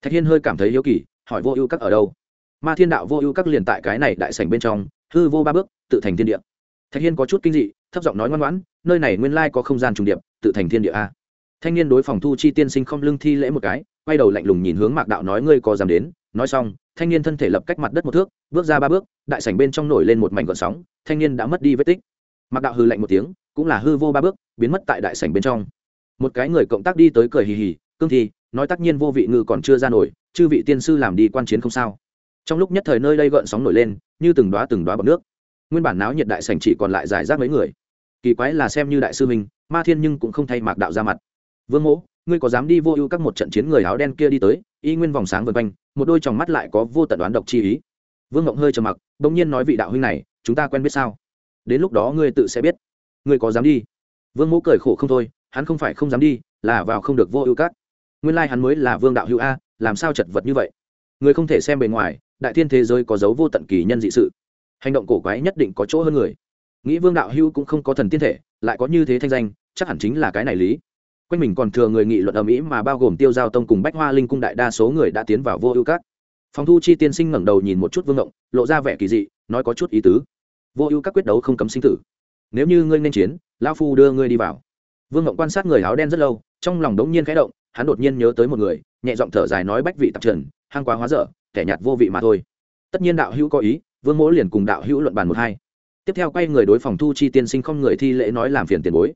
Thạch hiên hơi cảm thấy hiếu kỳ, hỏi vô ưu các ở đâu? Ma thiên đạo vô ưu các liền tại cái này đại sảnh bên trong, hư vô ba bước, tự thành thiên địa. Thạch hiên có chút kinh dị, thấp giọng nói ngoan ngoãn, nơi này nguyên lai có không gian trùng điệp, tự thành thiên địa a. Thanh niên đối phòng thu chi tiên sinh không lưng thi lễ một cái, quay đầu lạnh lùng nhìn hướng mạc đạo nói, ngươi có dám đến? Nói xong thanh niên thân thể lập cách mặt đất một thước bước ra ba bước đại sảnh bên trong nổi lên một mảnh gọn sóng thanh niên đã mất đi vết tích. Mặc đạo hư lạnh một tiếng cũng là hư vô ba bước biến mất tại đại sảnh bên trong. Một cái người cộng tác đi tới cười hì hì cương thi nói tất nhiên vô vị ngư còn chưa ra nổi chư vị tiên sư làm đi quan chiến không sao? Trong lúc nhất thời nơi đây gợn sóng nổi lên như từng đoá từng đoá bọc nước. Nguyên bản náo nhiệt đại sảnh chỉ còn lại giải rác mấy người. Kỳ quái là xem như đại sư mình, ma thiên nhưng cũng không thay mạc đạo ra mặt. Vương mỗ ngươi có dám đi vô ưu các một trận chiến người áo đen kia đi tới y nguyên vòng sáng vân quanh một đôi tròng mắt lại có vô tận đoán độc chi ý. Vương ngộng hơi trầm mặc, bỗng nhiên nói vị đạo huynh này, chúng ta quen biết sao? Đến lúc đó ngươi tự sẽ biết. Ngươi có dám đi? Vương mẫu cười khổ không thôi, hắn không phải không dám đi, là vào không được vô ưu các. Nguyên lai hắn mới là vương đạo hữu a, làm sao chật vật như vậy? Người không thể xem bề ngoài, đại thiên thế giới có dấu vô tận kỳ nhân dị sự. Hành động cổ quái nhất định có chỗ hơn người. Nghĩ vương đạo hữu cũng không có thần tiên thể, lại có như thế thanh danh, chắc hẳn chính là cái này lý quanh mình còn thừa người nghị luận ở mỹ mà bao gồm tiêu giao tông cùng bách hoa linh cung đại đa số người đã tiến vào vô ưu các. Phòng thu chi tiên sinh ngẩng đầu nhìn một chút vương ngộng, lộ ra vẻ kỳ dị, nói có chút ý tứ. Vô ưu các quyết đấu không cấm sinh tử. Nếu như ngươi nên chiến lao phu đưa ngươi đi vào. Vương ngộng quan sát người áo đen rất lâu, trong lòng đống nhiên khẽ động, hắn đột nhiên nhớ tới một người, nhẹ giọng thở dài nói bách vị tạp trần, hang quá hóa dở, kẻ nhạt vô vị mà thôi. Tất nhiên đạo hữu có ý, vương mỗ liền cùng đạo hữu luận bàn một hai. Tiếp theo quay người đối phòng thu chi tiên sinh không người thi lễ nói làm phiền tiền bối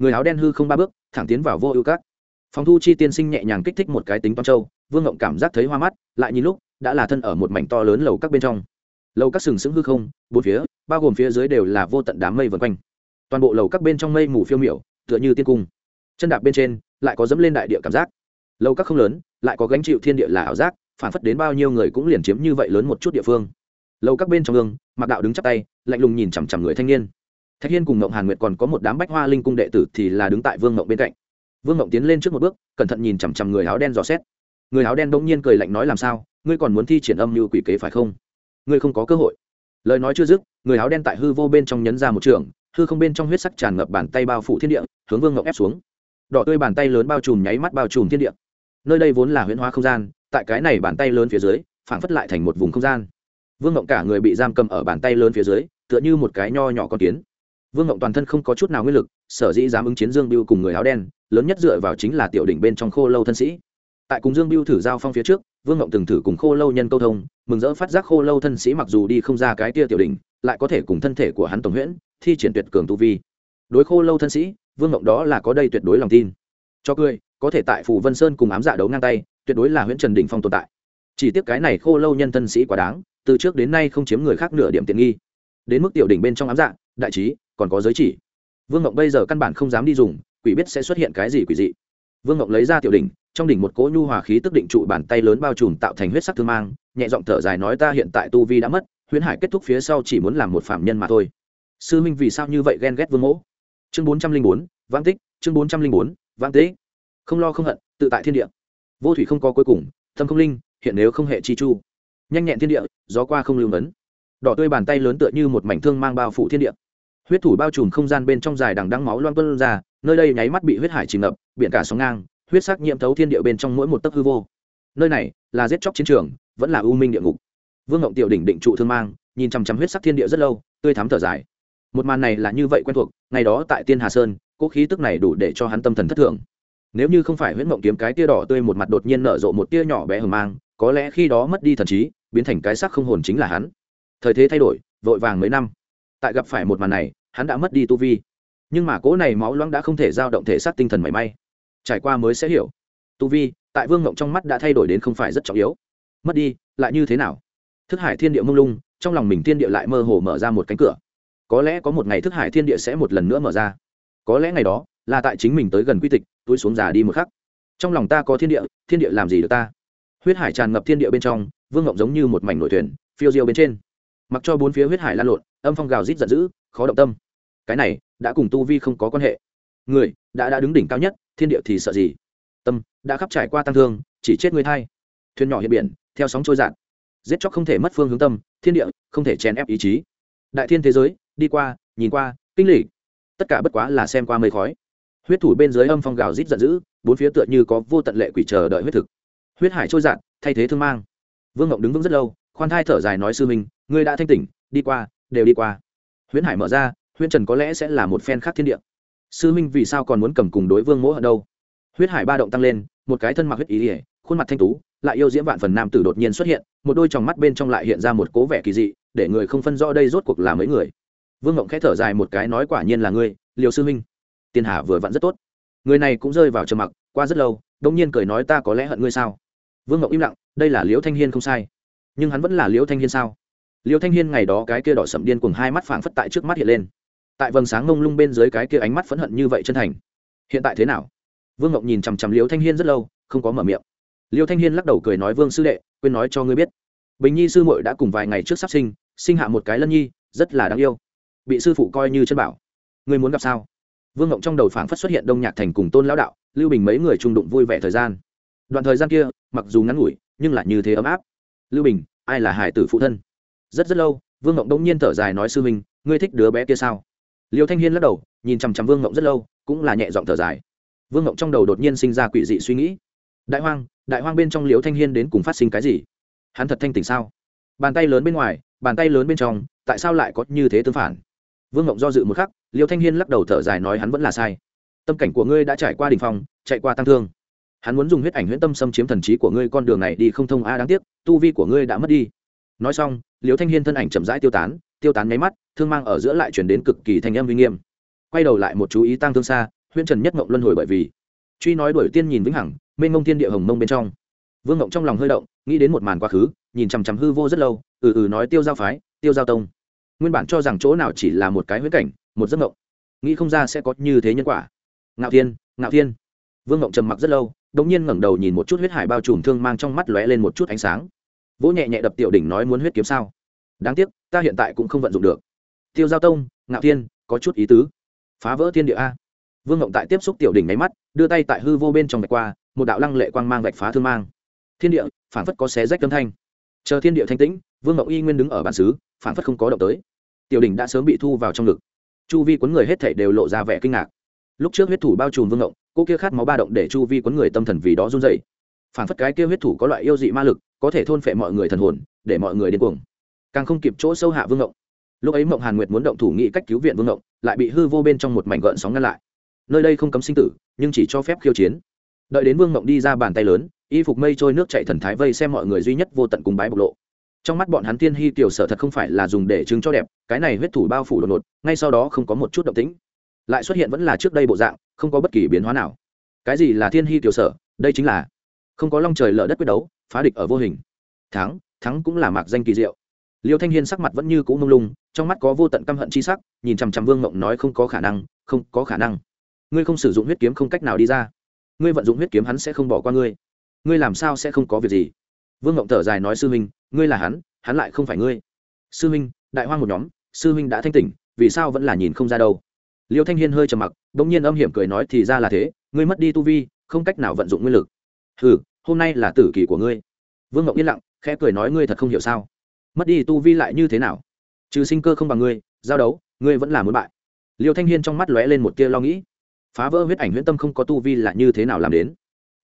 người áo đen hư không ba bước, thẳng tiến vào vô ưu các. Phòng thu chi tiên sinh nhẹ nhàng kích thích một cái tính toán châu, vương ngộng cảm giác thấy hoa mắt, lại nhìn lúc, đã là thân ở một mảnh to lớn lầu các bên trong. Lầu các sừng sững hư không, bốn phía, bao gồm phía dưới đều là vô tận đám mây vần quanh. Toàn bộ lầu các bên trong mây mù phiêu miểu, tựa như tiên cung. Chân đạp bên trên, lại có dẫm lên đại địa cảm giác. Lầu các không lớn, lại có gánh chịu thiên địa là ảo giác, phản phất đến bao nhiêu người cũng liền chiếm như vậy lớn một chút địa phương. Lầu các bên trong gương mặc đạo đứng chắp tay, lạnh lùng nhìn chằm chằm người thanh niên thạch hiên cùng ngộng hàn nguyệt còn có một đám bách hoa linh cung đệ tử thì là đứng tại vương ngộng bên cạnh. Vương ngộng tiến lên trước một bước, cẩn thận nhìn chằm chằm người áo đen dò xét. Người áo đen bỗng nhiên cười lạnh nói làm sao, ngươi còn muốn thi triển âm như quỷ kế phải không? Ngươi không có cơ hội. Lời nói chưa dứt, người áo đen tại hư vô bên trong nhấn ra một trường, hư không bên trong huyết sắc tràn ngập bàn tay bao phủ thiên địa, hướng vương ngộng ép xuống. Đỏ tươi bàn tay lớn bao trùm nháy mắt bao trùm thiên địa. Nơi đây vốn là huyễn hóa không gian, tại cái này bàn tay lớn phía dưới, phảng phất lại thành một vùng không gian. Vương ngộng cả người bị giam cầm ở bàn tay lớn phía dưới, tựa như một cái nho nhỏ con kiến vương ngộng toàn thân không có chút nào nguyên lực, sở dĩ dám ứng chiến dương biêu cùng người áo đen, lớn nhất dựa vào chính là tiểu đỉnh bên trong khô lâu thân sĩ. Tại cùng dương biêu thử giao phong phía trước, vương ngộng từng thử cùng khô lâu nhân câu thông, mừng rỡ phát giác khô lâu thân sĩ mặc dù đi không ra cái tia tiểu đỉnh, lại có thể cùng thân thể của hắn tổng huyễn, thi triển tuyệt cường tu vi. Đối khô lâu thân sĩ, vương ngộng đó là có đây tuyệt đối lòng tin. Cho cười, có thể tại phủ vân sơn cùng ám dạ đấu ngang tay, tuyệt đối là huyễn trần đình phong tồn tại. Chỉ tiếc cái này khô lâu nhân thân sĩ quá đáng, từ trước đến nay không chiếm người khác nửa điểm tiện nghi. Đến mức tiểu đỉnh bên trong ám dạ đại trí còn có giới chỉ. Vương ngộng bây giờ căn bản không dám đi dùng, quỷ biết sẽ xuất hiện cái gì quỷ dị. Vương ngộng lấy ra tiểu đỉnh, trong đỉnh một cỗ nhu hòa khí tức định trụ bàn tay lớn bao trùm tạo thành huyết sắc thương mang, nhẹ giọng thở dài nói ta hiện tại tu vi đã mất, huyễn hải kết thúc phía sau chỉ muốn làm một phạm nhân mà thôi. Sư minh vì sao như vậy ghen ghét vương mỗ? Chương bốn trăm linh bốn, vãng tích, chương bốn trăm linh bốn, vãng tích. Không lo không hận, tự tại thiên địa. Vô thủy không có cuối cùng, thâm không linh, hiện nếu không hệ chi chu. Nhanh nhẹn thiên địa, gió qua không lưu vấn đỏ tươi bàn tay lớn tựa như một mảnh thương mang bao phủ thiên địa huyết thủ bao trùm không gian bên trong dài đằng đắng máu loang tuân ra, nơi đây nháy mắt bị huyết hải chìm ngập, biển cả sóng ngang, huyết sắc nhiễm thấu thiên địa bên trong mỗi một tấc hư vô. Nơi này là giết chóc chiến trường, vẫn là u minh địa ngục. Vương ngộng tiểu đỉnh định trụ thương mang, nhìn chằm chằm huyết sắc thiên địa rất lâu, tươi thắm thở dài. Một màn này là như vậy quen thuộc, ngày đó tại tiên hà sơn cỗ khí tức này đủ để cho hắn tâm thần thất thường. Nếu như không phải huyết mộng kiếm cái tia đỏ tươi một mặt đột nhiên nở rộ một tia nhỏ bé hờ mang, có lẽ khi đó mất đi thần trí, biến thành cái sắc không hồn chính là hắn. Thời thế thay đổi, vội vàng mấy năm tại gặp phải một màn này, hắn đã mất đi tu vi. Nhưng mà cỗ này máu loãng đã không thể giao động thể xác tinh thần mảy may. Trải qua mới sẽ hiểu. Tu vi, tại vương ngộng trong mắt đã thay đổi đến không phải rất trọng yếu. Mất đi, lại như thế nào? Thức hải thiên địa mông lung, trong lòng mình thiên địa lại mơ hồ mở ra một cánh cửa. Có lẽ có một ngày thức hải thiên địa sẽ một lần nữa mở ra. Có lẽ ngày đó, là tại chính mình tới gần quy tịch, túi xuống già đi một khắc. Trong lòng ta có thiên địa thiên địa làm gì được ta? Huyết hải tràn ngập thiên địa bên trong, vương ngộng giống như một mảnh nổi thuyền, phiêu diêu bên trên mặc cho bốn phía huyết hải lan lộn, âm phong gào rít giận dữ, khó động tâm. Cái này, đã cùng tu vi không có quan hệ. Người, đã đã đứng đỉnh cao nhất, thiên địa thì sợ gì? Tâm, đã khắp trải qua tăng thương, chỉ chết người thay. Thuyền nhỏ hiện biển, theo sóng trôi dạt. Giết chóc không thể mất phương hướng tâm, thiên địa, không thể chèn ép ý chí. Đại thiên thế giới, đi qua, nhìn qua, kinh lịch. Tất cả bất quá là xem qua mây khói. Huyết thủ bên dưới âm phong gào rít giận dữ, bốn phía tựa như có vô tận lệ quỷ chờ đợi huyết thực. Huyết hải trôi dạt, thay thế thương mang. Vương ngộng đứng vững rất lâu, khoan thai thở dài nói sư minh ngươi đã thanh tỉnh, đi qua, đều đi qua. Huyễn hải mở ra, huyễn trần có lẽ sẽ là một phen khác thiên địa. Sư minh vì sao còn muốn cầm cùng đối vương mỗ ở đâu? Huyết hải ba động tăng lên, một cái thân mặc huyết ý ỉa, khuôn mặt thanh tú, lại yêu diễm vạn phần nam tử đột nhiên xuất hiện, một đôi tròng mắt bên trong lại hiện ra một cố vẻ kỳ dị, để người không phân rõ đây rốt cuộc là mấy người. Vương ngộng khẽ thở dài một cái nói quả nhiên là ngươi liều sư minh tiên hà vừa vặn rất tốt. Người này cũng rơi vào trầm mặc, qua rất lâu đông nhiên cười nói ta có lẽ hận ngươi sao? Vương ngộng im lặng, đây là liễu thanh hiên không sai. Nhưng hắn vẫn là liễu thanh hiên sao? Liêu thanh hiên ngày đó cái kia đỏ sậm điên cùng hai mắt phảng phất tại trước mắt hiện lên. Tại vầng sáng ngông lung bên dưới cái kia ánh mắt phẫn hận như vậy chân thành. Hiện tại thế nào? Vương ngộng nhìn chằm chằm Liêu thanh hiên rất lâu, không có mở miệng. Liêu thanh hiên lắc đầu cười nói, vương sư đệ, quên nói cho ngươi biết, bình nhi sư muội đã cùng vài ngày trước sắp sinh sinh hạ một cái lân nhi, rất là đáng yêu. Bị sư phụ coi như chân bảo. Ngươi muốn gặp sao? Vương ngộng trong đầu phảng phất xuất hiện đông nhạc thành cùng tôn lão đạo, lưu bình mấy người trung đụng vui vẻ thời gian. Đoạn thời gian kia, mặc dù ngắn ngủi, nhưng lại như thế ấm áp. Lưu bình, ai là hải tử phụ thân? Rất rất lâu vương ngộng đông nhiên thở dài nói sư huynh, ngươi thích đứa bé kia sao? Liêu thanh hiên lắc đầu nhìn chằm chằm vương ngộng rất lâu cũng là nhẹ giọng thở dài. Vương ngộng trong đầu đột nhiên sinh ra quỷ dị suy nghĩ. Đại hoang đại hoang bên trong liêu thanh hiên đến cùng phát sinh cái gì? Hắn thật thanh tỉnh sao? Bàn tay lớn bên ngoài bàn tay lớn bên trong tại sao lại có như thế tương phản? Vương ngộng do dự một khắc liêu thanh hiên lắc đầu thở dài nói hắn vẫn là sai. Tâm cảnh của ngươi đã trải qua đình phong chạy qua tăng thương. Hắn muốn dùng huyết ảnh huyễn tâm xâm chiếm thần trí của ngươi con đường này đi không thông a đáng tiếc tu vi của ngươi đã mất đi nói xong, Liễu thanh hiên thân ảnh chậm rãi tiêu tán tiêu tán nháy mắt, thương mang ở giữa lại chuyển đến cực kỳ thanh âm uy nghiêm. Quay đầu lại một chú ý tăng thương xa, huyễn trần nhất mộng luân hồi bởi vì. Truy nói đuổi tiên nhìn vĩnh hằng, mênh mông thiên địa hồng mông bên trong. Vương ngộng trong lòng hơi động, nghĩ đến một màn quá khứ, nhìn chằm chằm hư vô rất lâu ừ ừ nói tiêu giao phái, tiêu giao tông. Nguyên bản cho rằng chỗ nào chỉ là một cái huyễn cảnh, một giấc ngộng nghĩ không ra sẽ có như thế nhân quả. Ngạo thiên ngạo thiên. Vương ngộng trầm mặc rất lâu đ ỗ n g nhiên ngẩng đầu nhìn một chút huyết hải bao trùm thương mang trong mắt lóe lên một chút ánh sáng vỗ nhẹ nhẹ đập tiểu đỉnh nói muốn huyết kiếm sao? Đáng tiếc, ta hiện tại cũng không vận dụng được. Tiêu giao tông, ngạo thiên, có chút ý tứ. Phá vỡ thiên địa a. Vương ngộng tại tiếp xúc tiểu đỉnh máy mắt, đưa tay tại hư vô bên trong vạch qua, một đạo lăng lệ quang mang vạch phá thương mang. Thiên địa phản phất có xé rách âm thanh. Chờ thiên địa thanh tĩnh, vương ngộng y nguyên đứng ở bản xứ phản phất không có động tới. Tiểu đỉnh đã sớm bị thu vào trong ngực. Chu vi quấn người hết thảy đều lộ ra vẻ kinh ngạc. Lúc trước huyết thủ bao trùm vương ngộng, cô kia khát máu ba động để chu vi quấn người tâm thần vì đó run dậy phản phất cái kia huyết thủ có loại yêu dị ma lực, có thể thôn phệ mọi người thần hồn, để mọi người điên cuồng. Càng không kịp chỗ sâu hạ vương ngộng. Lúc ấy mộng hàn nguyệt muốn động thủ nghị cách cứu viện vương ngộng, lại bị hư vô bên trong một mảnh gợn sóng ngăn lại. Nơi đây không cấm sinh tử, nhưng chỉ cho phép khiêu chiến. Đợi đến vương ngộng đi ra bàn tay lớn, y phục mây trôi nước chạy thần thái vây xem mọi người duy nhất vô tận cùng bái bộc lộ. Trong mắt bọn hắn thiên hy tiểu sở thật không phải là dùng để chứng cho đẹp, cái này huyết thủ bao phủ đột ngột, ngay sau đó không có một chút động tĩnh. Lại xuất hiện vẫn là trước đây bộ dạng, không có bất kỳ biến hóa nào. Cái gì là thiên hy tiểu sở, đây chính là không có long trời lở đất quyết đấu, phá địch ở vô hình. Thắng thắng cũng là mạc danh kỳ diệu. Liêu thanh hiên sắc mặt vẫn như cũ mông lung, trong mắt có vô tận căm hận chi sắc, nhìn chằm chằm vương mộng nói không có khả năng, không có khả năng. Ngươi không sử dụng huyết kiếm không cách nào đi ra. Ngươi vận dụng huyết kiếm hắn sẽ không bỏ qua ngươi. Ngươi làm sao sẽ không có việc gì? Vương mộng thở dài nói, sư huynh ngươi là hắn hắn lại không phải ngươi. Sư huynh đại hoang một nhóm, sư huynh đã thanh tỉnh, vì sao vẫn là nhìn không ra đâu? Liêu thanh hiên hơi trầm mặc đ ỗ n g nhiên âm hiểm cười nói, thì ra là thế, ngươi mất đi tu vi, không cách nào vận dụng nguyên lực. Ừ hôm nay là tử kỳ của ngươi. Vương ngọc yên lặng, khẽ cười nói ngươi thật không hiểu sao? Mất đi tu vi lại như thế nào? Trừ sinh cơ không bằng ngươi, giao đấu, ngươi vẫn là muốn bại. Liêu thanh hiên trong mắt lóe lên một tia lo nghĩ. Phá vỡ huyết ảnh huyễn tâm không có tu vi là như thế nào làm đến?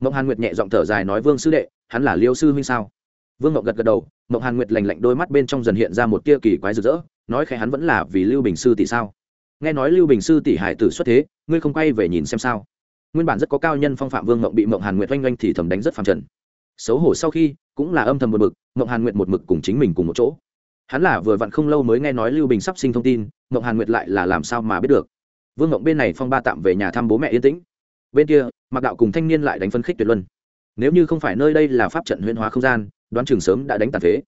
Mộng hàn nguyệt nhẹ giọng thở dài nói vương sư đệ, hắn là liêu sư huynh sao? Vương ngọc gật gật đầu, mộng hàn nguyệt lành lạnh đôi mắt bên trong dần hiện ra một tia kỳ quái rực rỡ, nói khẽ hắn vẫn là vì lưu bình sư tỷ sao? Nghe nói lưu bình sư tỷ hải tử xuất thế, ngươi không quay về nhìn xem sao? Nguyên bản rất có cao nhân phong phạm vương mộng bị mộng hàn nguyệt oanh oanh thì thầm đánh rất phàm trần. Xấu hổ sau khi, cũng là âm thầm một mực mộng hàn nguyệt một mực cùng chính mình cùng một chỗ. Hắn là vừa vặn không lâu mới nghe nói lưu bình sắp sinh thông tin, mộng hàn nguyệt lại là làm sao mà biết được. Vương mộng bên này phong ba tạm về nhà thăm bố mẹ yên tĩnh. Bên kia mặc đạo cùng thanh niên lại đánh phân khích tuyệt luân. Nếu như không phải nơi đây là pháp trận huyễn hóa không gian, đoán chừng sớm đã đánh tàn phế.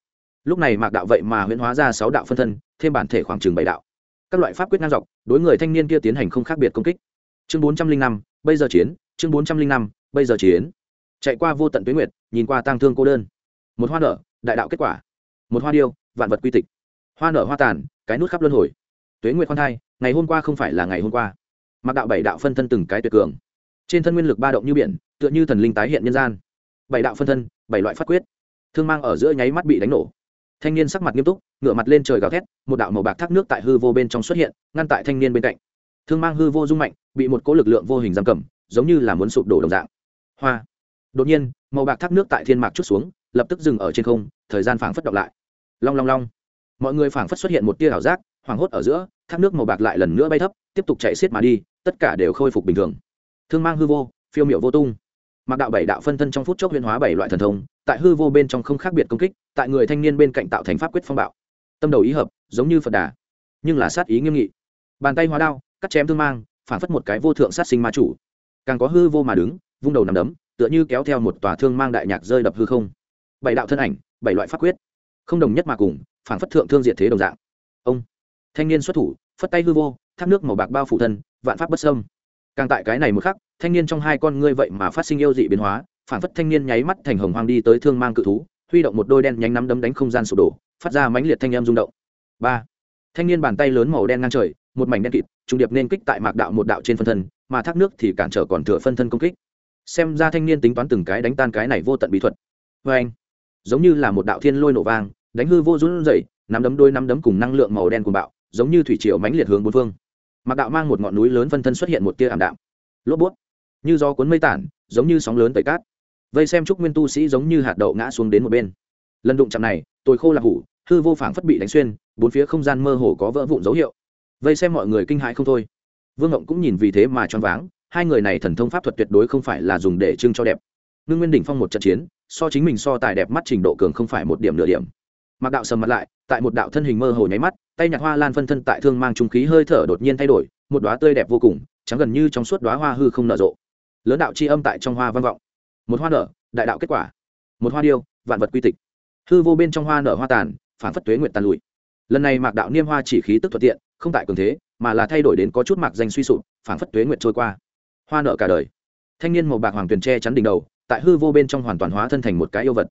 Lúc này mạc đạo vậy mà huyễn hóa ra sáu đạo phân thân, thêm bản thể khoảng chừng bảy đạo. Các loại pháp quyết ngang dọc, đối người thanh niên kia tiến hành không khác biệt công kích. Chương bốn trăm linh năm bây giờ chiến, chương bốn trăm linh năm, bây giờ chiến. Chạy qua vô tận tuyến nguyệt, nhìn qua tang thương cô đơn. Một hoa nở, đại đạo kết quả. Một hoa điêu, vạn vật quy tịch. Hoa nở hoa tàn, cái nút khắp luân hồi. Tuế nguyệt khoan thai, ngày hôm qua không phải là ngày hôm qua. Mặc đạo bảy đạo phân thân từng cái tuyệt cường. Trên thân nguyên lực ba động như biển, tựa như thần linh tái hiện nhân gian. Bảy đạo phân thân, bảy loại phát quyết. Thương mang ở giữa nháy mắt bị đánh nổ. Thanh niên sắc mặt nghiêm túc ngựa mặt lên trời gào thét, một đạo màu bạc thác nước tại hư vô bên trong xuất hiện, ngăn tại thanh niên bên cạnh thương mang hư vô dung mạnh, bị một cỗ lực lượng vô hình giam cầm, giống như là muốn sụp đổ đồng dạng. Hoa. Đột nhiên, màu bạc thác nước tại thiên mạc chút xuống, lập tức dừng ở trên không, thời gian phảng phất đọc lại. Long long long. Mọi người phảng phất xuất hiện một tia ảo giác, hoảng hốt ở giữa, thác nước màu bạc lại lần nữa bay thấp, tiếp tục chạy xiết mà đi, tất cả đều khôi phục bình thường. Thương mang hư vô, phiêu miệu vô tung. Mặc đạo bảy đạo phân thân trong phút chốc huyên hóa bảy loại thần thông, tại hư vô bên trong không khác biệt công kích, tại người thanh niên bên cạnh tạo thành pháp quyết phong bạo. Tâm đầu ý hợp, giống như phật đà, nhưng là sát ý nghiêm nghị. Bàn tay hóa đao cắt chém thương mang, phản phất một cái vô thượng sát sinh ma chủ. Càng có hư vô mà đứng, vung đầu nằm đấm, tựa như kéo theo một tòa thương mang đại nhạc rơi đập hư không. Bảy đạo thân ảnh, bảy loại pháp quyết, không đồng nhất mà cùng, phản phất thượng thương diệt thế đồng dạng. Ông, thanh niên xuất thủ, phất tay hư vô, thác nước màu bạc bao phủ thân, vạn pháp bất sâm càng tại cái này một khắc, thanh niên trong hai con ngươi vậy mà phát sinh yêu dị biến hóa, phản phất thanh niên nháy mắt thành hồng hoang đi tới thương mang cự thú, huy động một đôi đen nhánh nắm đấm đánh không gian sụp đổ, phát ra mãnh liệt thanh âm rung động. Ba, thanh niên bàn tay lớn màu đen ngang trời một mảnh đen kịt trung điệp nên kích tại mạc đạo một đạo trên phân thân, mà thác nước thì cản trở còn thừa phân thân công kích. Xem ra thanh niên tính toán từng cái đánh tan cái này vô tận bí thuật. Vê anh, giống như là một đạo thiên lôi nổ vang, đánh hư vô run dậy nắm đấm đôi nắm đấm cùng năng lượng màu đen cùng bạo, giống như thủy triều mãnh liệt hướng bốn phương. Mạc đạo mang một ngọn núi lớn phân thân xuất hiện một tia ảm đạm. Lốp bút, như do cuốn mây tản, giống như sóng lớn tẩy cát. Vây xem chúc nguyên tu sĩ giống như hạt đậu ngã xuống đến một bên. Lần đụng chạm này, tôi khô là hủ, hư vô phảng phất bị đánh xuyên, bốn phía không gian mơ hồ có vỡ vụn dấu hiệu vây xem mọi người kinh hãi không thôi. Vương ngộng cũng nhìn vì thế mà choáng váng, hai người này thần thông pháp thuật tuyệt đối không phải là dùng để trưng cho đẹp. Ngưng nguyên đỉnh phong một trận chiến, so chính mình so tài đẹp mắt trình độ cường không phải một điểm nửa điểm. Mặc đạo sầm mặt lại, tại một đạo thân hình mơ hồ nháy mắt, tay nhạc hoa lan phân thân tại thương mang trung khí hơi thở đột nhiên thay đổi, một đóa tươi đẹp vô cùng, trắng gần như trong suốt đóa hoa hư không nở rộ. Lớn đạo c h i âm tại trong hoa văn vọng. Một hoa nở, đại đạo kết quả. Một hoa điêu, vạn vật quy tịch. Hư vô bên trong hoa nở hoa tàn, phản phất tuế nguyện tàn lụi. Lần này mạc đạo niêm hoa chỉ khí tức thuận tiện không tại cường thế, mà là thay đổi đến có chút mạc danh suy sụp phản phất tuế nguyện trôi qua. Hoa nợ cả đời. Thanh niên màu bạc hoàng tuyền tre chắn đỉnh đầu, tại hư vô bên trong hoàn toàn hóa thân thành một cái yêu vật.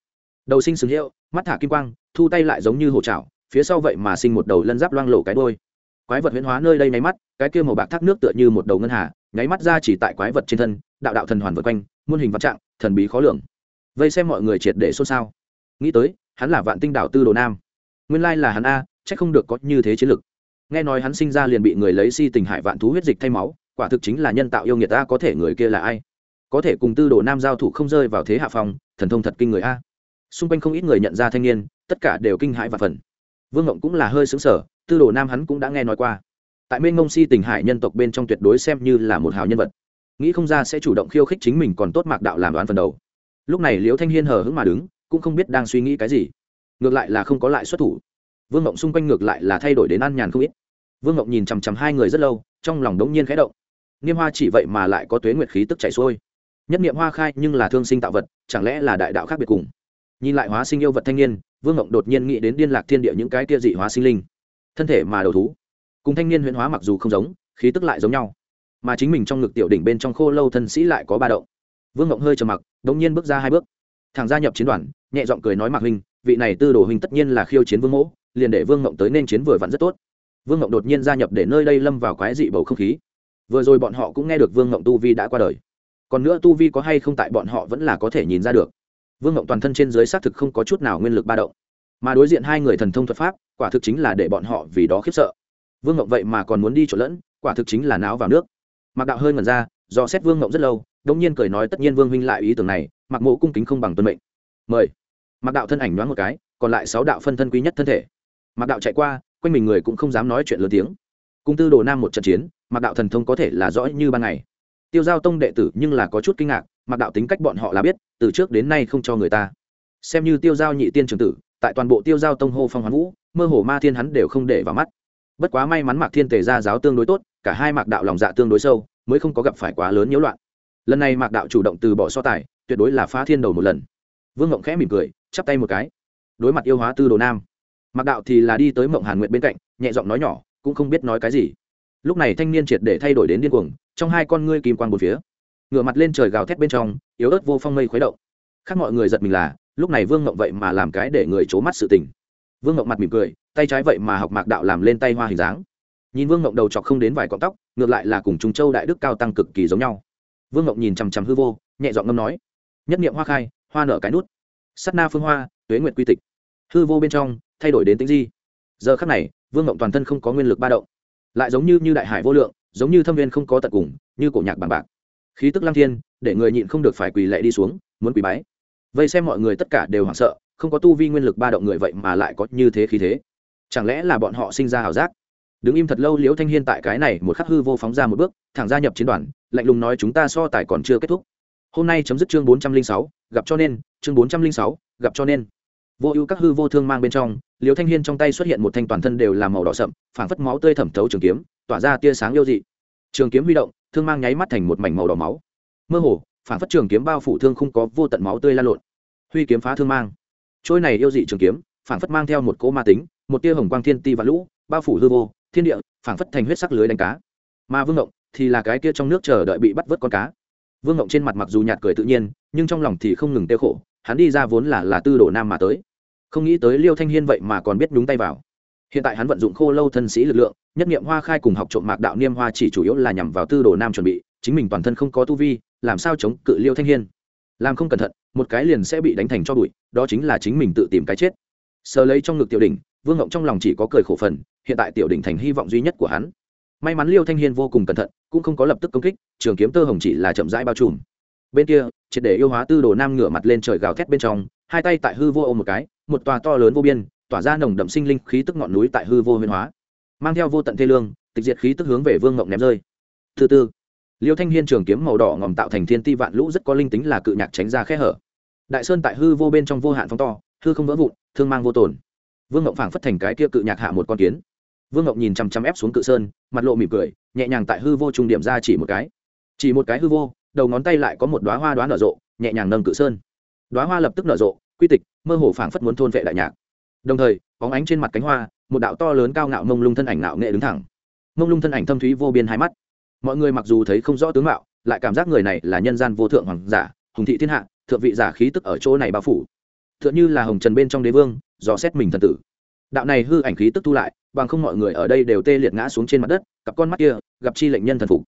Đầu sinh sừng hiệu, mắt thả kim quang, thu tay lại giống như hổ trào phía sau vậy mà sinh một đầu lân giáp loang lộ cái đôi quái vật huyễn hóa nơi đây nháy mắt, cái kia màu bạc thác nước tựa như một đầu ngân hà, nháy mắt ra chỉ tại quái vật trên thân, đạo đạo thần hoàn vượt quanh, muôn hình vạn trạng, thần bí khó lường. Vây xem mọi người triệt để xôn xao. Nghĩ tới, hắn là vạn tinh đảo tư đồ nam. Nguyên lai là hắn a c h ắ c không được có như thế chiến lực nghe nói hắn sinh ra liền bị người lấy si tình hại vạn thú huyết dịch thay máu, quả thực chính là nhân tạo yêu nghiệt ta có thể người kia là ai? Có thể cùng tư đồ nam giao thủ không rơi vào thế hạ phòng thần thông thật kinh người a. Xung quanh không ít người nhận ra thanh niên, tất cả đều kinh hãi và phần vương ngộng cũng là hơi xứng sở tư đồ nam hắn cũng đã nghe nói qua. Tại mênh ngông si tình hải nhân tộc bên trong tuyệt đối xem như là một hào nhân vật. Nghĩ không ra sẽ chủ động khiêu khích chính mình còn tốt mạc đạo làm đoán phần đầu. Lúc này liễu thanh hiên hờ hững mà đứng, cũng không biết đang suy nghĩ cái gì. Ngược lại là không có lại xuất thủ vương ngộng xung quanh ngược lại là thay đổi đến ăn nhàn không ít. Vương ngộng nhìn chằm chằm hai người rất lâu, trong lòng đống nhiên khẽ động. Niêm hoa chỉ vậy mà lại có tuế nguyệt khí tức chảy xuôi. Nhất niệm hoa khai nhưng là thương sinh tạo vật, chẳng lẽ là đại đạo khác biệt cùng? Nhìn lại hóa sinh yêu vật thanh niên, vương ngộng đột nhiên nghĩ đến điên lạc thiên địa những cái tia dị hóa sinh linh. Thân thể mà đầu thú. Cùng thanh niên huyễn hóa mặc dù không giống, khí tức lại giống nhau. Mà chính mình trong ngực tiểu đỉnh bên trong khô lâu thân sĩ lại có ba động. Vương ngộng hơi trầm mặc, đống nhiên bước ra hai bước. Thằng gia nhập chiến đoàn, nhẹ giọng cười nói mạc huynh, vị này tư đồ huynh tất nhiên là khiêu chiến vương mỗ liền để vương ngộng tới nên chiến vừa vặn rất tốt. Vương ngộng đột nhiên gia nhập để nơi đây lâm vào quái dị bầu không khí. Vừa rồi bọn họ cũng nghe được vương ngộng tu vi đã qua đời. Còn nữa tu vi có hay không tại bọn họ vẫn là có thể nhìn ra được. Vương ngộng toàn thân trên dưới xác thực không có chút nào nguyên lực ba động. Mà đối diện hai người thần thông thuật pháp, quả thực chính là để bọn họ vì đó khiếp sợ. Vương ngộng vậy mà còn muốn đi trộn lẫn, quả thực chính là náo vào nước. Mặc đạo hơi ngẩn ra, do xét vương ngộng rất lâu đông nhiên cười nói tất nhiên vương huynh lại ý tưởng này mặc mộ cung kính không bằng tuân mệnh. Mời. Mặc đạo thân ảnh nhoáng một cái, còn lại sáu đạo phân thân quý nhất thân thể. Mạc đạo chạy qua, quanh mình người cũng không dám nói chuyện lớn tiếng. Cung tư đồ nam một trận chiến, Mạc đạo thần thông có thể là rõ như ban ngày. Tiêu giao tông đệ tử nhưng là có chút kinh ngạc, Mạc đạo tính cách bọn họ là biết, từ trước đến nay không cho người ta. Xem như tiêu giao nhị tiên trường tử, tại toàn bộ tiêu giao tông hô phong hoán vũ, mơ hồ ma thiên hắn đều không để vào mắt. Bất quá may mắn mạc thiên tề ra giáo tương đối tốt, cả hai mạc đạo lòng dạ tương đối sâu, mới không có gặp phải quá lớn nhiễu loạn. Lần này mạc đạo chủ động từ bỏ so tài, tuyệt đối là phá thiên đầu một lần. Vương ngộng khẽ mỉm cười, chắp tay một cái. Đối mặt yêu hóa tư đồ nam mạc đạo thì là đi tới mộng hàn nguyện bên cạnh, nhẹ giọng nói nhỏ, cũng không biết nói cái gì. Lúc này thanh niên triệt để thay đổi đến điên cuồng, trong hai con ngươi kim quan một phía. Ngửa mặt lên trời gào thét bên trong, yếu ớt vô phong mây khuấy động. Khác mọi người giật mình là, lúc này vương ngộng vậy mà làm cái để người c mắt sự tình. Vương ngộng mặt mỉm cười, tay trái vậy mà học mạc đạo làm lên tay hoa hình dáng. Nhìn vương ngộng đầu chọc không đến vài cọng tóc, ngược lại là cùng trung châu đại đức cao tăng cực kỳ giống nhau. Vương ngộng nhìn chằm chằm hư vô, nhẹ giọng ngâm nói, nhất niệm hoa khai, hoa nở cái nút. Sắt na phương hoa, tuế nguyệt quy tịch. Hư vô bên trong thay đổi đến tính di. Giờ khắc này, vương ngộng toàn thân không có nguyên lực ba động. Lại giống như như đại hải vô lượng, giống như thâm viên không có tận cùng, như cổ nhạc bằng bạc. Khí tức lang thiên, để người nhịn không được phải quỳ lệ đi xuống, muốn quỳ bái. Vây xem mọi người tất cả đều hoảng sợ, không có tu vi nguyên lực ba động người vậy mà lại có như thế khí thế. Chẳng lẽ là bọn họ sinh ra ảo giác? Đứng im thật lâu liễu thanh hiên tại cái này một khắc hư vô phóng ra một bước, thẳng gia nhập chiến đoàn, lạnh lùng nói chúng ta so tài còn chưa kết thúc. Hôm nay chấm dứt chương bốn trăm linh sáu, gặp cho nên, chương bốn trăm linh sáu, gặp cho nên vô ưu các hư vô thương mang bên trong liều thanh hiên trong tay xuất hiện một thanh toàn thân đều là màu đỏ sậm, phảng phất máu tươi thẩm thấu trường kiếm, tỏa ra tia sáng yêu dị. Trường kiếm huy động, thương mang nháy mắt thành một mảnh màu đỏ máu. Mơ hồ, phảng phất trường kiếm bao phủ thương không có vô tận máu tươi lan lộn. Huy kiếm phá thương mang. Trôi này yêu dị trường kiếm, phảng phất mang theo một cỗ ma tính, một tia hồng quang thiên ti và lũ, bao phủ hư vô, thiên địa, phảng phất thành huyết sắc lưới đánh cá. Mà vương ngộng thì là cái kia trong nước chờ đợi bị bắt vớt con cá. Vương ngộng trên mặt mặc dù nhạt cười tự nhiên, nhưng trong lòng thì không ngừng tiêu khổ hắn đi ra vốn là là tư đồ nam mà tới. Không nghĩ tới liêu thanh hiên vậy mà còn biết nhúng tay vào. Hiện tại hắn vận dụng khô lâu thân sĩ lực lượng, nhất nghiệm hoa khai cùng học trộm mạc đạo niêm hoa chỉ chủ yếu là nhằm vào tư đồ nam chuẩn bị, chính mình toàn thân không có tu vi, làm sao chống cự liêu thanh hiên? Làm không cẩn thận, một cái liền sẽ bị đánh thành cho bụi, đó chính là chính mình tự tìm cái chết. Sờ lấy trong ngực tiểu đình vương ngộng trong lòng chỉ có cười khổ phần, hiện tại tiểu đình thành hy vọng duy nhất của hắn. May mắn liêu thanh hiên vô cùng cẩn thận, cũng không có lập tức công kích, trường kiếm tơ hồng chỉ là chậm rãi bao trùm. Bên kia triệt để yêu hóa tư đồ nam ngửa mặt lên trời gào thét bên trong, hai tay tại hư vô ôm một cái, một tòa to lớn vô biên, tỏa ra nồng đậm sinh linh khí tức ngọn núi tại hư vô huyền hóa, mang theo vô tận thê lương, tịch diệt khí tức hướng về vương ngộng ném rơi. Thứ tư, liêu thanh hiên trường kiếm màu đỏ ngòm tạo thành thiên ti vạn lũ rất có linh tính là cự nhạc tránh ra khe hở. Đại sơn tại hư vô bên trong vô hạn phong to, hư không vỡ vụn, thương mang vô tồn. Vương ngộng phảng phất thành cái kia cự nhạc hạ một con kiến. Vương ngộng nhìn chăm chăm ép xuống cự sơn, mặt lộ mỉm cười, nhẹ nhàng tại hư vô trung điểm ra chỉ một cái. Chỉ một cái hư vô đầu ngón tay lại có một đoá hoa đoá nở rộ, nhẹ nhàng nâng cự sơn. Đoá hoa lập tức nở rộ, quy tịch, mơ hồ phảng phất muốn thôn vệ đại nhạc. Đồng thời, bóng ánh trên mặt cánh hoa, một đạo to lớn cao ngạo mông lung thân ảnh ngạo nghệ đứng thẳng. Mông lung thân ảnh thâm thúy vô biên hai mắt. Mọi người mặc dù thấy không rõ tướng mạo, lại cảm giác người này là nhân gian vô thượng hoàng giả, hùng thị thiên hạ, thượng vị giả khí tức ở chỗ này bao phủ. T h ư ợ n là hồng trần bên trong đế vương, dò xét mình thần tử. Đạo này hư ảnh khí tức thu lại, bằng không mọi người ở đây đều tê liệt ngã xuống trên mặt đất, cặp con mắt kia, gặp chi lệnh nhân thần phục.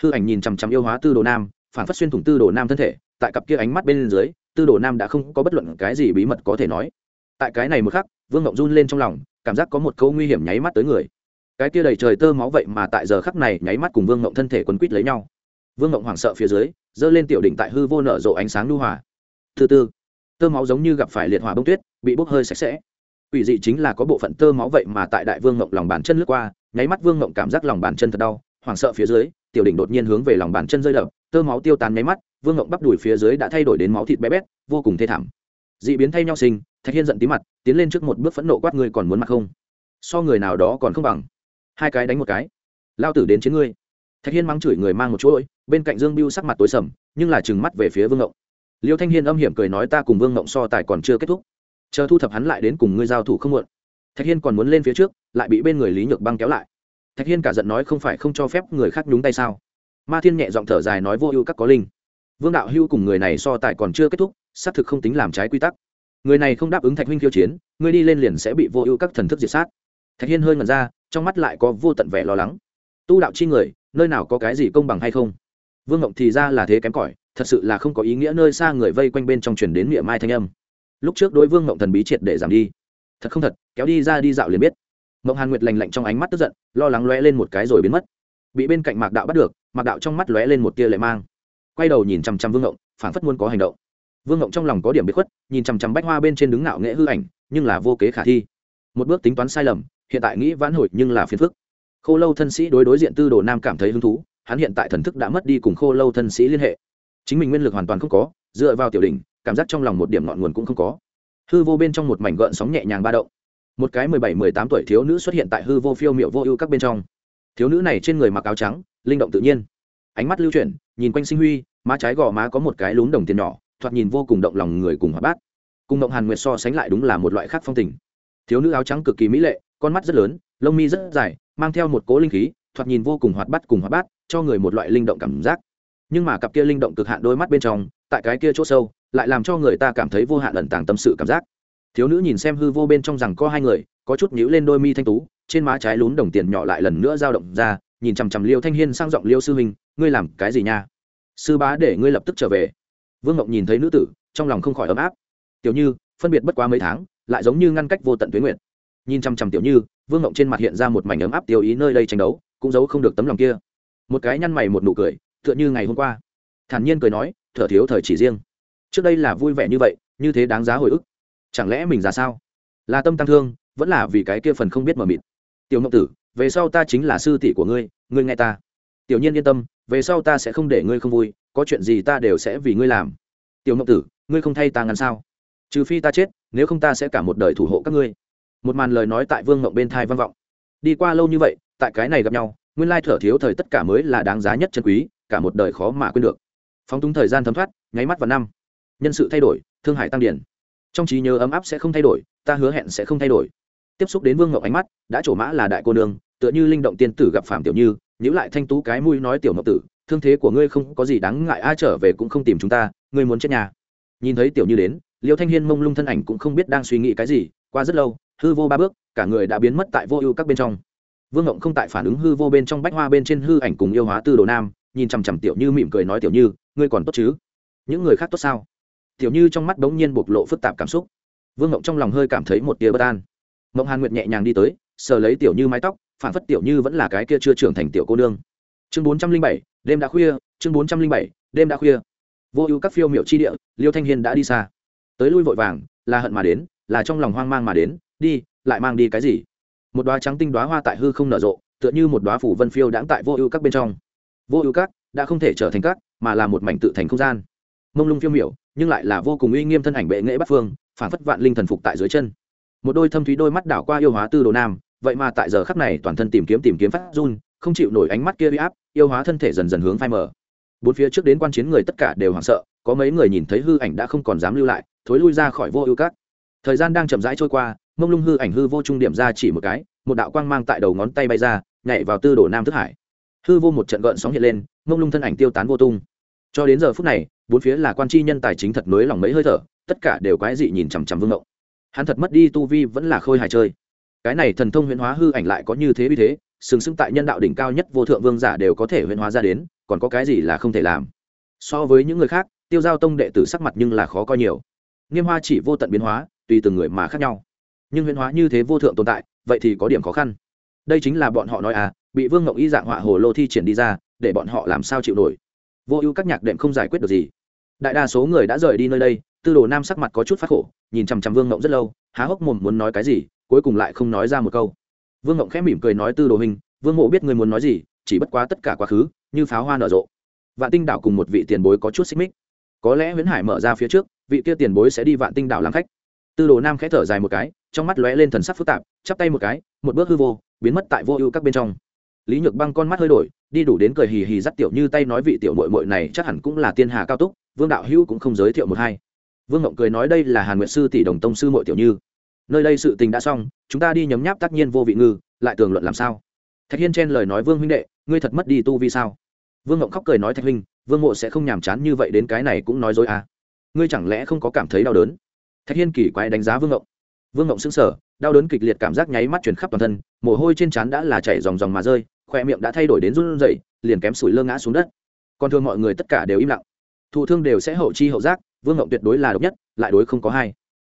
Hư ảnh nhìn chằm chằm yêu hóa tư đồ nam phản phát xuyên thủng tư đồ nam thân thể, tại cặp kia ánh mắt bên dưới, tư đồ nam đã không có bất luận cái gì bí mật có thể nói. Tại cái này một khắc, vương ngộng run lên trong lòng, cảm giác có một câu nguy hiểm nháy mắt tới người. Cái kia đầy trời tơ máu vậy mà tại giờ khắc này nháy mắt cùng vương ngộng thân thể quấn quýt lấy nhau. Vương ngộng hoảng sợ phía dưới, giơ lên tiểu đỉnh tại hư vô nở rộ ánh sáng lưu hỏa thứ tư tơ máu giống như gặp phải liệt hỏa bông tuyết, bị bốc hơi sạch sẽ. Ủy dị chính là có bộ phận tơ máu vậy mà tại đại vương ngộng lòng bàn chân lướt qua, nháy mắt vương ngộng cảm giác lòng bàn chân thật đau, hoảng sợ phía dưới tiểu đỉnh đột nhiên hướng về lòng bàn chân rơi đập, tơ máu tiêu tán nháy mắt, vương ngộng bắp đùi phía dưới đã thay đổi đến máu thịt bé bét, vô cùng thê thảm. Dị biến thay nhau sinh, thạch hiên giận tí mặt, tiến lên trước một bước phẫn nộ quát ngươi còn muốn mặt không? So người nào đó còn không bằng. Hai cái đánh một cái. Lao tử đến chiến ngươi. Thạch hiên mắng chửi người mang một chuỗi bên cạnh dương biêu sắc mặt tối sầm, nhưng là trừng mắt về phía vương ngộng. Liêu thanh hiên âm hiểm cười nói ta cùng vương ngộng so tài còn chưa kết thúc. Chờ thu thập hắn lại đến cùng ngươi giao thủ không muộn. Thạch hiên còn muốn lên phía trước, lại bị bên người lý nhược băng kéo lại thạch hiên cả giận nói không phải không cho phép người khác nhúng tay sao? Ma thiên nhẹ giọng thở dài nói vô ưu các có linh. Vương đạo hưu cùng người này so tài còn chưa kết thúc, xác thực không tính làm trái quy tắc. Người này không đáp ứng thạch huynh khiêu chiến ngươi đi lên liền sẽ bị vô ưu các thần thức diệt sát. Thạch hiên hơi ngẩn ra, trong mắt lại có vô tận vẻ lo lắng. Tu đạo chi người, nơi nào có cái gì công bằng hay không? Vương ngộng thì ra là thế kém cỏi, thật sự là không có ý nghĩa nơi xa người vây quanh bên trong truyền đến miệng mai thanh âm. Lúc trước đối vương ngộng thần bí triệt để giảm đi. Thật không thật, kéo đi ra đi dạo liền biết. Mộng hàn nguyệt lành lạnh trong ánh mắt tức giận, lo lắng lóe lên một cái rồi biến mất. Bị bên cạnh mạc đạo bắt được, mạc đạo trong mắt lóe lên một tia lệ mang. Quay đầu nhìn chằm chằm vương ngộng, phảng phất muốn có hành động. Vương ngộng trong lòng có điểm bị khuất, nhìn chằm chằm bách hoa bên trên đứng ngạo nghệ hư ảnh, nhưng là vô kế khả thi. Một bước tính toán sai lầm, hiện tại nghĩ vãn hồi nhưng là phiền phức. Khô lâu thân sĩ đối đối diện tư đồ nam cảm thấy hứng thú, hắn hiện tại thần thức đã mất đi cùng khô lâu thân sĩ liên hệ. Chính mình nguyên lực hoàn toàn không có, dựa vào tiểu đỉnh, cảm giác trong lòng một điểm ngọn nguồn cũng không có. Hư vô bên trong một mảnh gợn sóng nhẹ nhàng ba động một cái mười bảy, mười tám tuổi thiếu nữ xuất hiện tại hư vô phiêu miệu vô ưu các bên trong. Thiếu nữ này trên người mặc áo trắng, linh động tự nhiên. Ánh mắt lưu chuyển, nhìn quanh sinh huy, má trái gò má có một cái lún đồng tiền nhỏ, thoạt nhìn vô cùng động lòng người cùng hoạt bát. Cùng động hàn nguyệt so sánh lại đúng là một loại khác phong tình. Thiếu nữ áo trắng cực kỳ mỹ lệ, con mắt rất lớn, lông mi rất dài, mang theo một cố linh khí, thoạt nhìn vô cùng hoạt bát cùng hoạt bát, cho người một loại linh động cảm giác. Nhưng mà cặp kia linh động cực hạn đôi mắt bên trong, tại cái kia chỗ sâu, lại làm cho người ta cảm thấy vô hạn ẩn tàng tâm sự cảm giác thiếu nữ nhìn xem hư vô bên trong rằng có hai người, có chút nhíu lên đôi mi thanh tú, trên má trái lún đồng tiền nhỏ lại lần nữa dao động ra, nhìn chằm chằm liêu thanh hiên sang giọng liêu sư huynh ngươi làm cái gì nha? Sư bá để ngươi lập tức trở về. Vương ngọc nhìn thấy nữ tử, trong lòng không khỏi ấm áp. Tiểu như, phân biệt bất quá mấy tháng, lại giống như ngăn cách vô tận tuyến nguyện. Nhìn chằm chằm tiểu như, vương ngọc trên mặt hiện ra một mảnh ấm áp tiêu ý nơi đây tranh đấu, cũng giấu không được tấm lòng kia. Một cái nhăn mày một nụ cười, tựa như ngày hôm qua. Thản nhiên cười nói, thở thiếu thời chỉ riêng. Trước đây là vui vẻ như vậy, như thế đáng giá hồi ức chẳng lẽ mình ra sao? Là tâm tăng thương, vẫn là vì cái kia phần không biết mờ mịt? Tiểu ngọc tử, về sau ta chính là sư tỷ của ngươi ngươi nghe ta. Tiểu nhiên yên tâm, về sau ta sẽ không để ngươi không vui, có chuyện gì ta đều sẽ vì ngươi làm. Tiểu ngọc tử, ngươi không thay ta ngăn sao? Trừ phi ta chết, nếu không ta sẽ cả một đời thủ hộ các ngươi. Một màn lời nói tại vương ngộng bên thai vang vọng. Đi qua lâu như vậy, tại cái này gặp nhau, nguyên lai thở thiếu thời tất cả mới là đáng giá nhất chân quý, cả một đời khó mà quên được. Phóng túng thời gian thấm thoát, nháy mắt vào năm. Nhân sự thay đổi, thương hải tăng điển trong trí nhớ ấm áp sẽ không thay đổi, ta hứa hẹn sẽ không thay đổi. Tiếp xúc đến vương ngọc ánh mắt, đã trổ mã là đại cô nương, tựa như linh động tiên tử gặp phạm tiểu như nhữ lại thanh tú cái mũi nói tiểu ngọc tử, thương thế của ngươi không có gì đáng ngại, ai trở về cũng không tìm chúng ta, ngươi muốn chết nhà. Nhìn thấy tiểu như đến, liêu thanh hiên mông lung thân ảnh cũng không biết đang suy nghĩ cái gì, qua rất lâu, hư vô ba bước, cả người đã biến mất tại vô ưu các bên trong. Vương ngộng không tại phản ứng hư vô bên trong bách hoa bên trên hư ảnh cùng yêu hóa tư đồ nam, nhìn chằm chằm tiểu như mỉm cười nói tiểu như, ngươi còn tốt chứ? Những người khác tốt sao? Tiểu như trong mắt bỗng nhiên bộc lộ phức tạp cảm xúc. Vương ngộng trong lòng hơi cảm thấy một tia bất an. Mộng hàn nguyệt nhẹ nhàng đi tới, sờ lấy tiểu như mái tóc, phản phất tiểu như vẫn là cái kia chưa trưởng thành tiểu cô nương. Chương bốn trăm linh bảy, đêm đã khuya, chương bốn trăm linh bảy, đêm đã khuya. Vô ưu các phiêu miệu chi địa, liêu thanh hiên đã đi xa. Tới lui vội vàng, là hận mà đến, là trong lòng hoang mang mà đến, đi, lại mang đi cái gì? Một đoá trắng tinh đoá hoa tại hư không nở rộ, tựa như một đoá phủ vân phiêu đãng tại vô ưu các bên trong. Vô ưu các đã không thể trở thành các, mà là một mảnh tự thành không gian. Mông lung phiêu miểu nhưng lại là vô cùng uy nghiêm thân ảnh bệ nghệ bắt phương phản phất vạn linh thần phục tại dưới chân. Một đôi thâm thúy đôi mắt đảo qua yêu hóa tư đồ nam, vậy mà tại giờ khắc này toàn thân tìm kiếm tìm kiếm phát run, không chịu nổi ánh mắt kia uy áp, yêu hóa thân thể dần dần hướng phai mờ. Bốn phía trước đến quan chiến người tất cả đều hoảng sợ, có mấy người nhìn thấy hư ảnh đã không còn dám lưu lại, thối lui ra khỏi vô ưu các. Thời gian đang chậm rãi trôi qua, mông lung hư ảnh hư vô trung điểm ra chỉ một cái, một đạo quang mang tại đầu ngón tay bay ra, nhảy vào tư đồ nam thức hải. Hư vô một trận gợn sóng hiện lên, mông lung thân ảnh tiêu tán vô tung cho đến giờ phút này, bốn phía là quan tri nhân tài chính thật nối lòng mấy hơi thở, tất cả đều quái dị nhìn chằm chằm vương ngộng. Hắn thật mất đi tu vi vẫn là khôi hài chơi. Cái này thần thông huyễn hóa hư ảnh lại có như thế vì thế, sừng sững tại nhân đạo đỉnh cao nhất vô thượng vương giả đều có thể huyễn hóa ra đến, còn có cái gì là không thể làm? So với những người khác, tiêu giao tông đệ tử sắc mặt nhưng là khó coi nhiều. Nghiêm hoa chỉ vô tận biến hóa, tùy từng người mà khác nhau. Nhưng huyễn hóa như thế vô thượng tồn tại, vậy thì có điểm khó khăn. Đây chính là bọn họ nói à bị vương ngộng y dạng họa hồ lô thi triển đi ra, để bọn họ làm sao chịu nổi? Vô ưu các nhạc đệm không giải quyết được gì. Đại đa số người đã rời đi nơi đây, tư đồ nam sắc mặt có chút phát khổ, nhìn chằm chằm vương ngộng rất lâu, há hốc mồm muốn nói cái gì, cuối cùng lại không nói ra một câu. Vương ngộng khẽ mỉm cười nói tư đồ hình vương mộ biết người muốn nói gì, chỉ bất quá tất cả quá khứ, như pháo hoa nở rộ. Vạn tinh đảo cùng một vị tiền bối có chút xích mích. Có lẽ huyễn hải mở ra phía trước, vị kia tiền bối sẽ đi vạn tinh đảo làm khách. Tư đồ nam khẽ thở dài một cái, trong mắt lóe lên thần sắc phức tạp, chắp tay một cái, một bước hư vô, biến mất tại vô ưu các bên trong lý nhược băng con mắt hơi đổi, đi đủ đến cười hì hì dắt tiểu như tay nói vị tiểu mội mội này chắc hẳn cũng là tiên hà cao túc, vương đạo hữu cũng không giới thiệu một hai. Vương ngộng cười nói đây là hàn nguyệt sư tỷ đồng tông sư mội tiểu như. Nơi đây sự tình đã xong, chúng ta đi nhấm nháp tất nhiên vô vị ngư, lại tường luận làm sao? Thạch hiên chen lời nói vương huynh đệ, ngươi thật mất đi tu vi sao? Vương ngộng khóc cười nói thạch huynh, vương mộ sẽ không nhàm chán như vậy đến cái này cũng nói dối à? Ngươi chẳng lẽ không có cảm thấy đau đớn? Thạch hiên kỳ quái đánh giá vương ngộng vương ngộng xứng sở đau đớn kịch liệt cảm giác nháy mắt chuyển khắp toàn thân, mồ hôi trên trán đã là chảy dòng dòng mà rơi, khoe miệng đã thay đổi đến run rẩy, liền kém sủi lơ ngã xuống đất. Còn thường mọi người tất cả đều im lặng. Thụ thương đều sẽ hậu chi hậu giác, vương ngộng tuyệt đối là độc nhất, lại đối không có hai.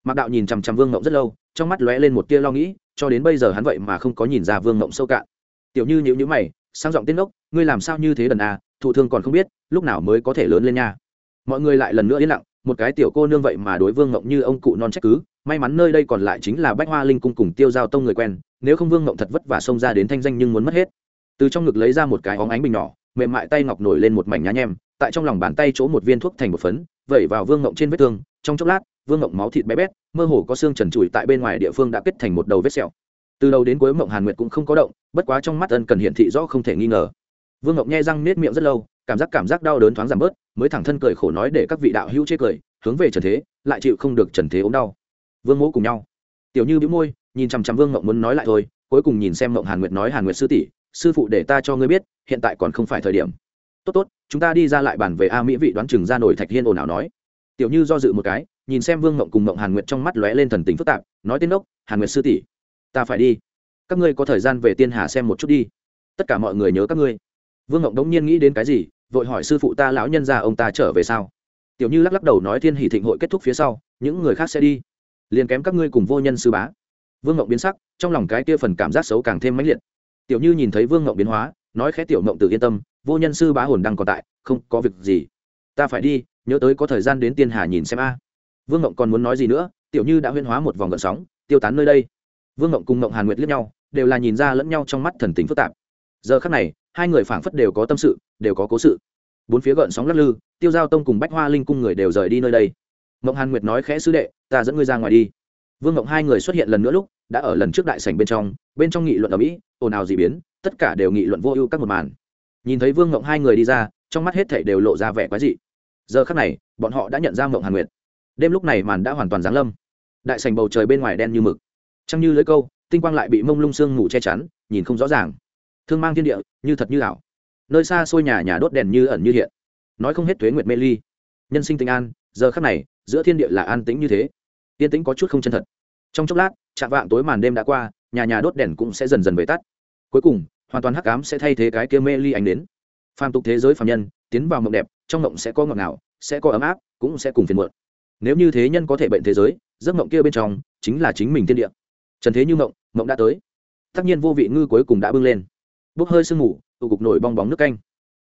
Mạc đạo nhìn chằm chằm vương ngộng rất lâu, trong mắt lóe lên một tia lo nghĩ, cho đến bây giờ hắn vậy mà không có nhìn ra vương ngộng sâu cạn. Tiểu như nhữ nhữ mày, sang giọng tiên ngốc ngươi làm sao như thế đần à thụ thương còn không biết, lúc nào mới có thể lớn lên nha? Mọi người lại lần nữa yên lặng một cái tiểu cô nương vậy mà đối vương ngộng như ông cụ non trách cứ, may mắn nơi đây còn lại chính là bách hoa linh cung cùng tiêu giao tông người quen, nếu không vương ngộng thật vất vả xông ra đến thanh danh nhưng muốn mất hết. Từ trong ngực lấy ra một cái óng ánh bình nhỏ, mềm mại tay ngọc nổi lên một mảnh nhá nhem, tại trong lòng bàn tay chỗ một viên thuốc thành một phấn, vẩy vào vương ngộng trên vết thương, trong chốc lát, vương ngộng máu thịt bé bét, mơ hồ có xương trần trụi tại bên ngoài địa phương đã kết thành một đầu vết sẹo. Từ đầu đến cuối mộng hàn nguyệt cũng không có động, bất quá trong mắt ân cần hiện thị rõ không thể nghi ngờ. Vương ngộng nghe răng nết miệng rất lâu cảm giác cảm giác đau đớn thoáng giảm bớt, mới thẳng thân cười khổ nói để các vị đạo hữu chê cười, hướng về trần thế, lại chịu không được trần thế ốm đau. Vương mỗ cùng nhau. Tiểu như bĩu môi, nhìn chằm chằm vương ngộng muốn nói lại thôi, cuối cùng nhìn xem ngộng hàn nguyệt nói hàn nguyệt sư tỷ, sư phụ để ta cho ngươi biết, hiện tại còn không phải thời điểm. Tốt tốt, chúng ta đi ra lại bàn về a mỹ vị đoán chừng ra nổi thạch hiên ồn ào nói. Tiểu như do dự một cái, nhìn xem vương ngộng cùng ngộng hàn nguyệt trong mắt lóe lên thần tình phức tạp, nói tên đốc, hàn nguyệt sư tỷ, ta phải đi. Các ngươi có thời gian về tiên hà xem một chút đi. Tất cả mọi người nhớ các ngươi vương ngộng đống nhiên nghĩ đến cái gì, vội hỏi sư phụ ta lão nhân già ông ta trở về sao? Tiểu như lắc lắc đầu nói thiên hỷ thịnh hội kết thúc phía sau, những người khác sẽ đi. Liền kém các ngươi cùng vô nhân sư bá. Vương ngộng biến sắc, trong lòng cái kia phần cảm giác xấu càng thêm mãnh liệt. Tiểu như nhìn thấy vương ngộng biến hóa, nói khẽ tiểu ngộng tự yên tâm, vô nhân sư bá hồn đang còn tại, không có việc gì. Ta phải đi, nhớ tới có thời gian đến tiên hà nhìn xem a. Vương ngộng còn muốn nói gì nữa, tiểu như đã huyên hóa một vòng gợn sóng, tiêu tán nơi đây. Vương ngộng cùng ngộng hàn nguyệt liếc nhau, đều là nhìn ra lẫn nhau trong mắt thần tính phức tạp. Giờ khắc này hai người phảng phất đều có tâm sự, đều có cố sự. Bốn phía gợn sóng lắc lư, tiêu giao tông cùng bách hoa linh cung người đều rời đi nơi đây. Mộng hàn nguyệt nói khẽ, sư đệ, ta dẫn ngươi ra ngoài đi. Vương mộng hai người xuất hiện lần nữa lúc, đã ở lần trước đại sảnh bên trong bên trong nghị luận ở mỹ ồn ào dị biến, tất cả đều nghị luận vô ưu các một màn. Nhìn thấy vương mộng hai người đi ra, trong mắt hết thảy đều lộ ra vẻ quái dị. Giờ khắc này, bọn họ đã nhận ra mộng hàn nguyệt. Đêm lúc này màn đã hoàn toàn giáng lâm. Đại sảnh bầu trời bên ngoài đen như mực. Trăng như lưới câu, tinh quang lại bị mông lung sương mù che chắn, nhìn không rõ ràng thương mang thiên địa, như thật như ảo. Nơi xa xôi nhà nhà đốt đèn như ẩn như hiện. Nói không hết thuế nguyệt mê ly. Nhân sinh tinh an, giờ khắc này, giữa thiên địa là an tĩnh như thế. Yên tĩnh có chút không chân thật. Trong chốc lát, chạm vạng tối màn đêm đã qua, nhà nhà đốt đèn cũng sẽ dần dần về tắt. Cuối cùng, hoàn toàn hắc ám sẽ thay thế cái kia mê ly ánh đến. Phàm tục thế giới phàm nhân, tiến vào mộng đẹp, trong mộng sẽ có ngọt ngào, sẽ có ấm áp, cũng sẽ cùng phiền muộn. Nếu như thế nhân có thể bệnh thế giới, giấc mộng kia bên trong, chính là chính mình thiên địa. Trần thế như mộng mộng đã tới. Tất nhiên vô vị ngư cuối cùng đã bưng lên bốc hơi sương mù, tụ cục nổi bong bóng nước canh.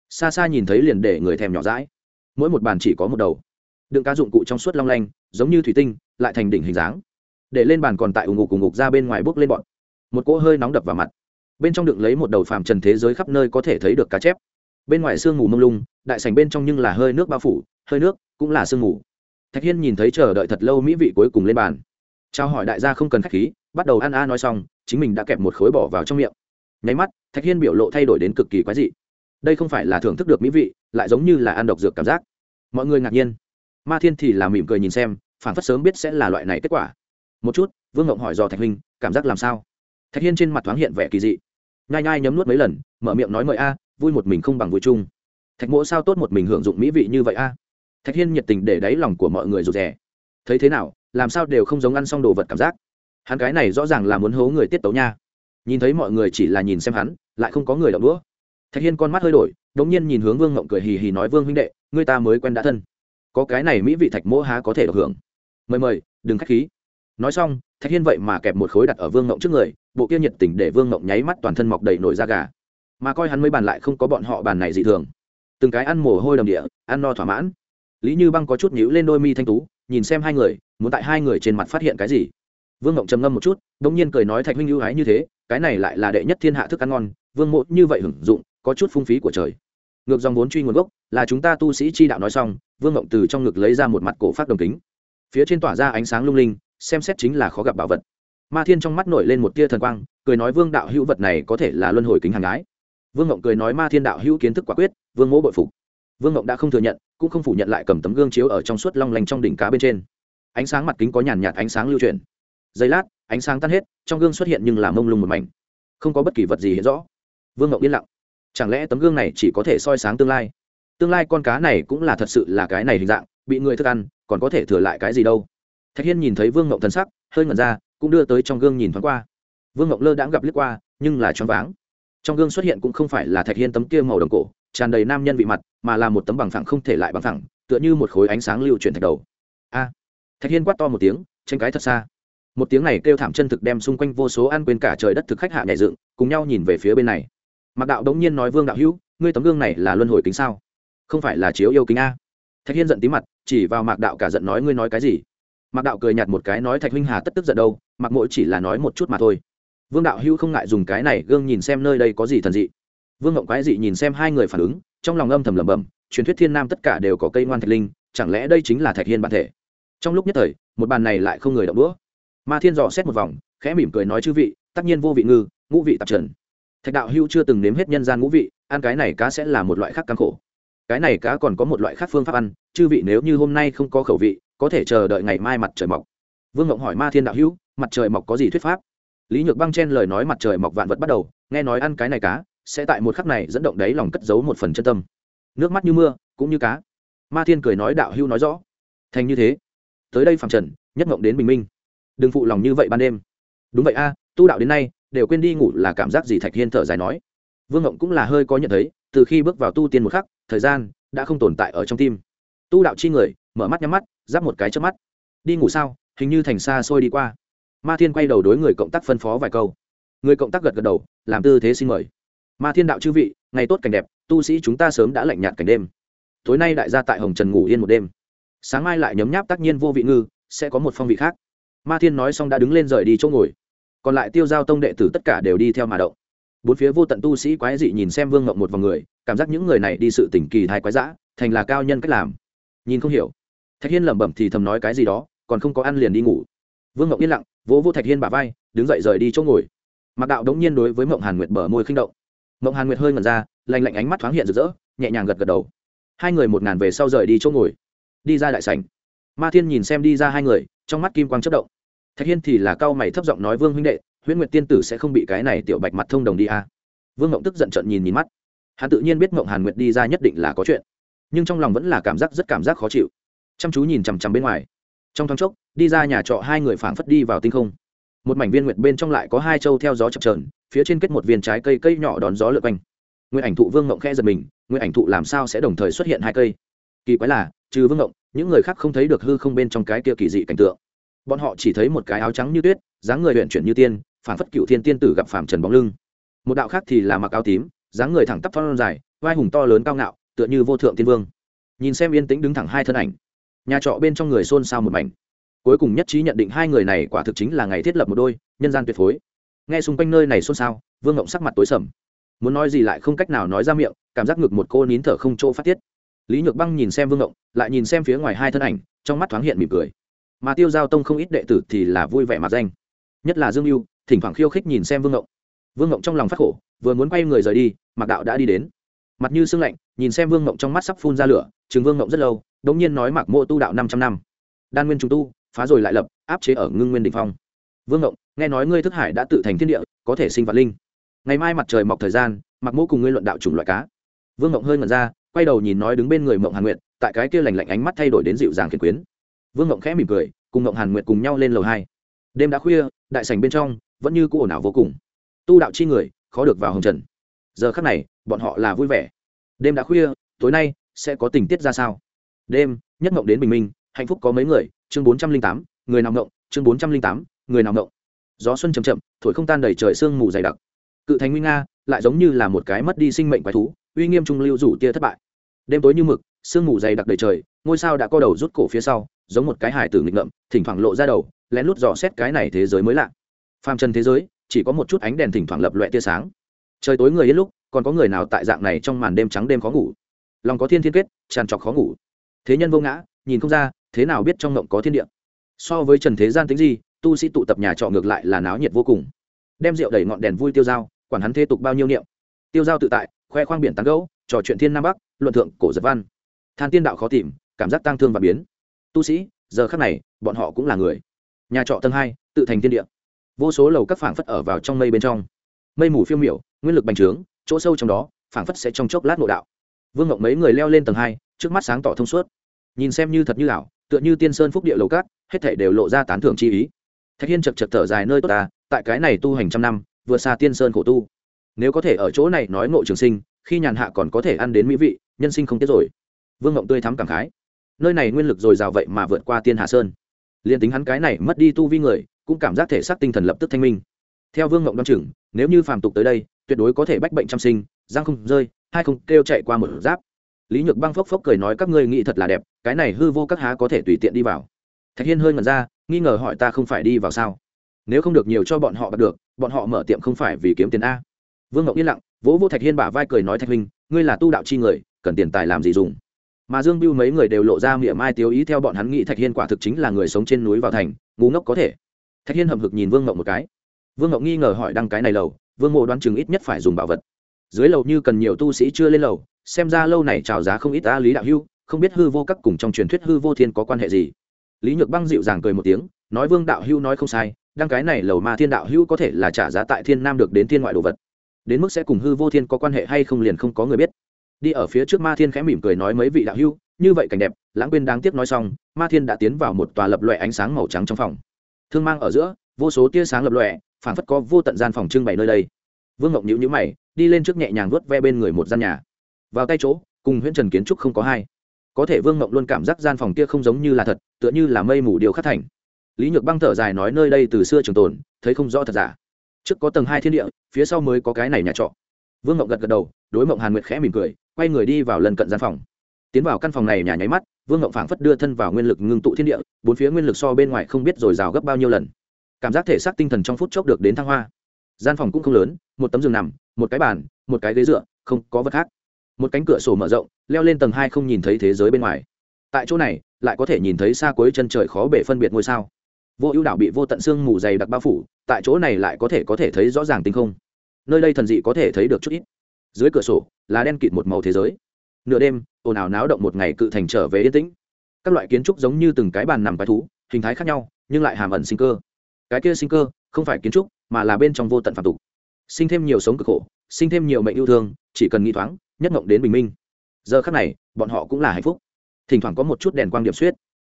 Xa xa nhìn thấy liền để người thèm nhỏ rãi mỗi một bàn chỉ có một đầu. Đựng cá dụng cụ trong suốt long lanh, giống như thủy tinh, lại thành đỉnh hình dáng. Để lên bàn còn tại ủng ngục cùng ngục ra bên ngoài bốc lên bọn. Một cỗ hơi nóng đập vào mặt. Bên trong đựng lấy một đầu phàm trần thế giới khắp nơi có thể thấy được cá chép. Bên ngoài sương mù mông lung, đại sành bên trong nhưng là hơi nước bao phủ, hơi nước cũng là sương mù. Thạch hiên nhìn thấy chờ đợi thật lâu mỹ vị cuối cùng lên bàn. Trao hỏi đại gia không cần k h á c h khí, bắt đầu ăn a nói xong, chính mình đã kẹp một khối bỏ vào trong miệng nháy mắt, thạch hiên biểu lộ thay đổi đến cực kỳ quái dị. Đây không phải là thưởng thức được mỹ vị, lại giống như là ăn độc dược cảm giác. Mọi người ngạc nhiên. Ma thiên thì là mỉm cười nhìn xem phản phất sớm biết sẽ là loại này kết quả. Một chút, vương ngộng hỏi dò thạch huynh, cảm giác làm sao? Thạch hiên trên mặt thoáng hiện vẻ kỳ dị. Nhai nhai nhấm nuốt mấy lần, mở miệng nói mời a, vui một mình không bằng vui chung. Thạch mỗ sao tốt một mình hưởng dụng mỹ vị như vậy a? Thạch hiên nhiệt tình để đáy lòng của mọi người rụt rè. Thấy thế nào, làm sao đều không giống ăn xong đồ vật cảm giác. Hắn cái này rõ ràng là muốn hố người tiết tấu nha nhìn thấy mọi người chỉ là nhìn xem hắn, lại không có người đậu đũa. Thạch hiên con mắt hơi đổi đ ỗ n g nhiên nhìn hướng vương ngộng cười hì hì nói, vương huynh đệ người ta mới quen đã thân. Có cái này mỹ vị thạch mỗ há có thể được hưởng. Mời mời, đừng k h á c h khí. Nói xong, thạch hiên vậy mà kẹp một khối đặt ở vương ngộng trước người, bộ kia nhiệt tình để vương ngộng nháy mắt toàn thân mọc đầy nổi da gà. Mà coi hắn mới bàn lại không có bọn họ bàn này dị thường. Từng cái ăn mồ hôi đầm địa, ăn no thỏa mãn. Lý như băng có chút nhíu lên đôi mi thanh tú, nhìn xem hai người, muốn tại hai người trên mặt phát hiện cái gì. Vương ngộng trầm ngâm một chút đ ỗ n g nhiên cười nói, thạch huynh ưu ái như thế cái này lại là đệ nhất thiên hạ thức ăn ngon, vương mộ như vậy hưởng dụng, có chút phung phí của trời. Ngược dòng vốn truy nguồn gốc, là chúng ta tu sĩ chi đạo nói xong, vương ngộng từ trong ngực lấy ra một mặt cổ phát đồng kính. Phía trên tỏa ra ánh sáng lung linh, xem xét chính là khó gặp bảo vật. Ma thiên trong mắt nổi lên một tia thần quang, cười nói vương đạo hữu vật này có thể là luân hồi kính hàng ái vương ngộng cười nói ma thiên đạo hữu kiến thức quả quyết, vương mỗ bội phục. Vương ngộng đã không thừa nhận, cũng không phủ nhận lại cầm tấm gương chiếu ở trong suốt long lanh trong đỉnh cá bên trên. Ánh sáng mặt kính có nhàn nhạt ánh sáng lưu chuyển. Giây lát ánh sáng tan hết, trong gương xuất hiện nhưng là mông lung một mảnh. Không có bất kỳ vật gì hiện rõ. Vương ngậu yên lặng. Chẳng lẽ tấm gương này chỉ có thể soi sáng tương lai? Tương lai con cá này cũng là thật sự là cái này hình dạng, bị người thức ăn, còn có thể thừa lại cái gì đâu? Thạch hiên nhìn thấy vương ngậu thần sắc, hơi ngẩn ra, cũng đưa tới trong gương nhìn thoáng qua. Vương ngậu lơ đãng gặp liếc qua, nhưng là choáng váng. Trong gương xuất hiện cũng không phải là thạch hiên tấm kia màu đồng cổ, tràn đầy nam nhân vị mặt, mà là một tấm bằng phẳng không thể lại bằng phẳng, tựa như một khối ánh sáng lưu chuyển thạch đầu. A! Thạch hiên quát to một tiếng, tranh cái thật xa một tiếng này kêu thảm chân thực đem xung quanh vô số ăn quên cả trời đất thực khách hạ nhảy dựng, cùng nhau nhìn về phía bên này. Mạc đạo đống nhiên nói, vương đạo hữu, ngươi tấm gương này là luân hồi kính sao? Không phải là chiếu yêu kính a. Thạch hiên giận tí mặt, chỉ vào mạc đạo cả giận nói, ngươi nói cái gì? Mạc đạo cười nhạt một cái nói, thạch huynh hà tất tức giận đâu, mặc mỗi chỉ là nói một chút mà thôi. Vương đạo hữu không ngại dùng cái này gương nhìn xem nơi đây có gì thần dị. Vương ngộng quái dị nhìn xem hai người phản ứng, trong lòng âm thầm lẩm bẩm, truyền thuyết thiên nam tất cả đều có cây ngoan thạch linh, chẳng lẽ đây chính là thạch hiên bản thể? Trong lúc nhất thời, một bàn này lại không người động đũa ma thiên dò xét một vòng, khẽ mỉm cười nói chư vị, tất nhiên vô vị ngư, ngũ vị tạp trần. Thạch đạo Hưu chưa từng nếm hết nhân gian ngũ vị, ăn cái này cá sẽ là một loại khác căng khổ. Cái này cá còn có một loại khác phương pháp ăn, chư vị nếu như hôm nay không có khẩu vị, có thể chờ đợi ngày mai mặt trời mọc. Vương ngộng hỏi ma thiên đạo hữu, mặt trời mọc có gì thuyết pháp? Lý nhược băng chen lời nói mặt trời mọc vạn vật bắt đầu, nghe nói ăn cái này cá, sẽ tại một khắc này dẫn động đấy lòng cất giấu một phần chân tâm. Nước mắt như mưa, cũng như cá. Ma thiên cười nói đạo Hưu nói rõ. Thành như thế. Tới đây phạm trần, nhất ngộng đến bình minh đừng phụ lòng như vậy ban đêm. Đúng vậy a, tu đạo đến nay, đều quên đi ngủ là cảm giác gì thạch hiên thở dài nói. Vương ngộng cũng là hơi có nhận thấy, từ khi bước vào tu tiên một khắc, thời gian đã không tồn tại ở trong tim. Tu đạo chi người, mở mắt nhắm mắt, giáp một cái trước mắt. Đi ngủ sao? Hình như thành xa xôi đi qua. Ma thiên quay đầu đối người cộng tác phân phó vài câu. Người cộng tác gật gật đầu, làm tư thế xin mời. Ma thiên đạo chư vị, ngày tốt cảnh đẹp, tu sĩ chúng ta sớm đã lạnh nhạt cảnh đêm. Tối nay đại gia tại hồng trần ngủ yên một đêm. Sáng mai lại nhấm nháp tác nhiên vô vị ngư, sẽ có một phong vị khác ma thiên nói xong đã đứng lên rời đi chỗ ngồi. Còn lại tiêu giao tông đệ tử tất cả đều đi theo mà động. Bốn phía vô tận tu sĩ quái dị nhìn xem vương ngộng một vòng người, cảm giác những người này đi sự tỉnh kỳ thai quái dã, thành là cao nhân cách làm. Nhìn không hiểu. Thạch hiên lẩm bẩm thì thầm nói cái gì đó, còn không có ăn liền đi ngủ. Vương ngộng yên lặng, vỗ vô thạch hiên bà vai, đứng dậy rời đi chỗ ngồi. Mặc đạo đống nhiên đối với mộng hàn nguyệt bở môi khinh động. Mộng hàn nguyệt hơi ngẩn ra lành lạnh ánh mắt thoáng hiện rực rỡ, nhẹ nhàng gật gật đầu. Hai người một ngàn về sau rời đi chỗ ngồi. Đi ra đại sảnh. Ma thiên nhìn xem đi ra hai người, trong mắt kim quang chất động thạch hiên thì là cao mày thấp giọng nói, vương huynh đệ, huyễn nguyệt tiên tử sẽ không bị cái này tiểu bạch mặt thông đồng đi à. vương ngộng tức giận trận nhìn nhìn mắt. Hắn tự nhiên biết ngộng hàn nguyệt đi ra nhất định là có chuyện, nhưng trong lòng vẫn là cảm giác rất cảm giác khó chịu. Chăm chú nhìn chằm chằm bên ngoài. Trong thoáng chốc, đi ra nhà trọ hai người phảng phất đi vào tinh không. Một mảnh viên nguyệt bên trong lại có hai châu theo gió chập trờn phía trên kết một viên trái cây cây nhỏ đón gió lượt quanh. Nguyên ảnh thụ vương ngộng khẽ giật mình nguyên ảnh thụ làm sao sẽ đồng thời xuất hiện hai cây? Kỳ quái là, trừ vương ngộng, những người khác không thấy được hư không bên trong cái kia kỳ dị cảnh tượng bọn họ chỉ thấy một cái áo trắng như tuyết, dáng người huyện chuyển như tiên phản phất cựu thiên tiên tử gặp phạm trần bóng lưng. Một đạo khác thì là mặc áo tím, dáng người thẳng tắp thon dài, vai hùng to lớn cao ngạo, tựa như vô thượng tiên vương. Nhìn xem yên tĩnh đứng thẳng hai thân ảnh, nhà trọ bên trong người xôn xao một mảnh. Cuối cùng nhất trí nhận định hai người này quả thực chính là ngày thiết lập một đôi, nhân gian tuyệt phối. Nghe xung quanh nơi này xôn xao, vương ngộng sắc mặt tối sầm. Muốn nói gì lại không cách nào nói ra miệng, cảm giác ngực một cô nín thở không chỗ phát tiết. Lý nhược băng nhìn xem vương ngộng, lại nhìn xem phía ngoài hai thân ảnh, trong mắt thoáng hiện mỉm cười mà tiêu giao tông không ít đệ tử thì là vui vẻ mặt danh. Nhất là dương mưu thỉnh thoảng khiêu khích nhìn xem vương ngộng. Vương ngộng trong lòng phát khổ, vừa muốn quay người rời đi, mạc đạo đã đi đến. Mặt như sưng lạnh, nhìn xem vương ngộng trong mắt sắp phun ra lửa, chừng vương ngộng rất lâu đ ỗ n g nhiên nói mạc mộ tu đạo năm trăm năm. Đan nguyên trung tu, phá rồi lại lập, áp chế ở ngưng nguyên đình phong. Vương ngộng, nghe nói ngươi thức hải đã tự thành thiên địa, có thể sinh vật linh. Ngày mai mặt trời mọc thời gian mặc mô cùng ngươi luận đạo chủng loại cá. Vương ngộng hơi ngẩn ra, quay đầu nhìn nói đứng bên người mộng hàn nguyện tại cái kia lành lạnh ánh mắt thay đổi đến dịu dàng khiển quyến vương ngộng khẽ mỉm cười, cùng ngộng hàn Nguyệt cùng nhau lên lầu hai. Đêm đã khuya, đại sảnh bên trong vẫn như cũ ồn ào vô cùng. Tu đạo chi người, khó được vào hồng trần. Giờ khắc này, bọn họ là vui vẻ. Đêm đã khuya, tối nay sẽ có tình tiết ra sao? Đêm, nhất ngộng đến bình minh, hạnh phúc có mấy người? Chương bốn trăm linh tám, người nào ngộng? Chương bốn trăm linh tám, người nào ngộng? Gió xuân chầm chậm, thổi không tan đầy trời sương mù dày đặc. Cự thành nguy nga, lại giống như là một cái mất đi sinh mệnh quái thú, uy nghiêm trung lưu rủ tia thất bại. Đêm tối như mực, sương mù dày đặc đầy trời, ngôi sao đã co đầu rút cổ phía sau giống một cái hài tử nghịch ngợm, thỉnh thoảng lộ ra đầu, lén lút dò xét cái này thế giới mới lạ. Phàm trần thế giới, chỉ có một chút ánh đèn thỉnh thoảng lập loẹ tia sáng. Trời tối người yên lúc, còn có người nào tại dạng này trong màn đêm trắng đêm khó ngủ? Lòng có thiên thiên kết, tràn trọc khó ngủ. Thế nhân vô ngã, nhìn không ra, thế nào biết trong ngộng có thiên địa? So với trần thế gian tính gì tu sĩ tụ tập nhà trọ ngược lại là náo nhiệt vô cùng. Đem rượu đẩy ngọn đèn vui tiêu dao, quản hắn thế tục bao nhiêu niệm. Tiêu dao tự tại, khoe khoang biển tán gấu trò chuyện thiên nam bắc, luận thượng cổ giật văn. Than tiên đạo khó tìm, cảm giác tăng thương và biến tu sĩ, giờ khác này, bọn họ cũng là người. Nhà trọ tầng hai, tự thành thiên địa. Vô số lầu các phảng phất ở vào trong mây bên trong. Mây mù phiêu miểu, nguyên lực bành trướng, chỗ sâu trong đó, phảng phất sẽ trong chốc lát ngộ đạo. Vương ngọc mấy người leo lên tầng hai, trước mắt sáng tỏ thông suốt. Nhìn xem như thật như ảo, tựa như tiên sơn phúc địa lầu cát hết thể đều lộ ra tán thưởng chi ý. Thạch hiên chật chật thở dài nơi tốt ta, tại cái này tu hành trăm năm, vừa xa tiên sơn khổ tu. Nếu có thể ở chỗ này nói ngộ trường sinh, khi nhàn hạ còn có thể ăn đến mỹ vị, nhân sinh không tiếc rồi. Vương ngộng tươi thắm cảm khái nơi này nguyên lực dồi dào vậy mà vượt qua tiên Hà sơn. Liền tính hắn cái này mất đi tu vi người, cũng cảm giác thể xác tinh thần lập tức thanh minh. Theo vương ngộng đ o chừng, nếu như phàm tục tới đây, tuyệt đối có thể bách bệnh chăm sinh, giang không rơi, hai không kêu chạy qua một giáp. Lý nhược băng phốc phốc cười nói, các ngươi nghĩ thật là đẹp, cái này hư vô các há có thể tùy tiện đi vào? Thạch hiên hơi ngẩn ra, nghi ngờ hỏi, ta không phải đi vào sao? Nếu không được nhiều cho bọn họ bắt được, bọn họ mở tiệm không phải vì kiếm tiền a? Vương ngộng yên lặng, vỗ vô thạch hiên bả vai cười nói, thạch huynh, ngươi là tu đạo chi người, cần tiền tài làm gì dùng? Mà dương biêu mấy người đều lộ ra miệng mai tiêu ý theo bọn hắn nghĩ thạch hiên quả thực chính là người sống trên núi vào thành, ngu ngốc có thể. Thạch hiên hậm hực nhìn vương ngộng một cái. Vương ngộng nghi ngờ hỏi đăng cái này lầu, vương mộ đoán chừng ít nhất phải dùng bảo vật. Dưới lầu như cần nhiều tu sĩ chưa lên lầu, xem ra lâu này trào giá không ít ta lý đạo hưu, không biết hư vô các cùng trong truyền thuyết hư vô thiên có quan hệ gì. Lý nhược băng dịu dàng cười một tiếng, nói vương đạo hưu nói không sai, đăng cái này lầu ma thiên đạo hưu có thể là trả giá tại thiên nam được đến thiên ngoại đồ vật. Đến mức sẽ cùng hư vô thiên có quan hệ hay không liền không có người biết đi ở phía trước ma thiên khẽ mỉm cười nói mấy vị đạo hưu như vậy cảnh đẹp, lãng quên đáng tiếc nói xong, ma thiên đã tiến vào một tòa lập lòe ánh sáng màu trắng trong phòng. Thương mang ở giữa, vô số tia sáng lập lòe phản phất có vô tận gian phòng trưng bày nơi đây. Vương ngọc nhữ nhữ mày, đi lên trước nhẹ nhàng vuốt ve bên người một gian nhà. Vào tay chỗ, cùng huyễn trần kiến trúc không có hai. Có thể vương ngọc luôn cảm giác gian phòng kia không giống như là thật, tựa như là mây mù điều khắc thành. Lý nhược băng thở dài nói nơi đây từ xưa trường tồn, thấy không rõ thật giả. Trước có tầng hai thiên địa, phía sau mới có cái này nhà trọ. Vương ngọc gật gật đầu, đối mộng hàn nguyệt khẽ mỉm cười quay người đi vào lần cận gian phòng. Tiến vào căn phòng này nhà nháy mắt, vương ngộng phảng phất đưa thân vào nguyên lực ngưng tụ thiên địa, bốn phía nguyên lực so bên ngoài không biết rồi rào gấp bao nhiêu lần. Cảm giác thể xác tinh thần trong phút chốc được đến thăng hoa. Gian phòng cũng không lớn, một tấm giường nằm, một cái bàn, một cái ghế dựa, không có vật khác. Một cánh cửa sổ mở rộng, leo lên tầng hai không nhìn thấy thế giới bên ngoài. Tại chỗ này, lại có thể nhìn thấy xa cuối chân trời khó bể phân biệt ngôi sao. Vô ưu đảo bị vô tận xương mù dày đặc bao phủ, tại chỗ này lại có thể có thể thấy rõ ràng tinh không. Nơi đây thần dị có thể thấy được chút ít. Dưới cửa sổ là đen kịt một màu thế giới. Nửa đêm, ồn ào náo động một ngày cự thành trở về yên tĩnh. Các loại kiến trúc giống như từng cái bàn nằm quái thú, hình thái khác nhau, nhưng lại hàm ẩn sinh cơ. Cái kia sinh cơ không phải kiến trúc, mà là bên trong vô tận phạm tục. Sinh thêm nhiều sống cực khổ, sinh thêm nhiều mệnh yêu thương, chỉ cần nghĩ thoáng, nhất ngộng đến bình minh. Giờ khắc này, bọn họ cũng là hạnh phúc. Thỉnh thoảng có một chút đèn quang điểm suyết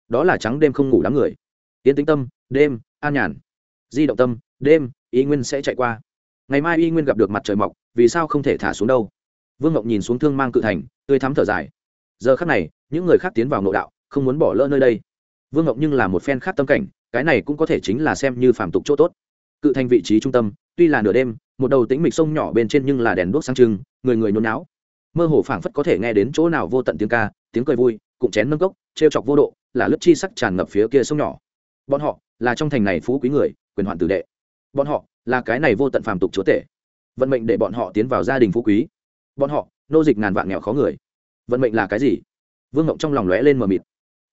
đó là trắng đêm không ngủ đám người. Tiến tĩnh tâm, đêm, an nhàn. Di động tâm, đêm, y nguyên sẽ chạy qua. Ngày mai y nguyên gặp được mặt trời mọc, vì sao không thể thả xuống đâu? Vương ngọc nhìn xuống thương mang cự thành, tươi thắm thở dài. Giờ khắc này, những người khác tiến vào nội đạo, không muốn bỏ lỡ nơi đây. Vương ngọc nhưng là một phen khác tâm cảnh, cái này cũng có thể chính là xem như phàm tục chỗ tốt. Cự thành vị trí trung tâm, tuy là nửa đêm, một đầu tĩnh mịch sông nhỏ bên trên nhưng là đèn đuốc sáng trưng, người người nôn náo. Mơ hồ phảng phất có thể nghe đến chỗ nào vô tận tiếng ca, tiếng cười vui, cụm chén nâng cốc, trêu chọc vô độ, là lớp chi sắc tràn ngập phía kia sông nhỏ. Bọn họ là trong thành này phú quý người, quyền hoạn tử đệ. Bọn họ là cái này vô tận phàm tục chúa tể. Vận mệnh để bọn họ tiến vào gia đình phú quý bọn họ, nô dịch ngàn vạn nghèo khó người. Vận mệnh là cái gì? Vương ngộng trong lòng lóe lên mờ mịt.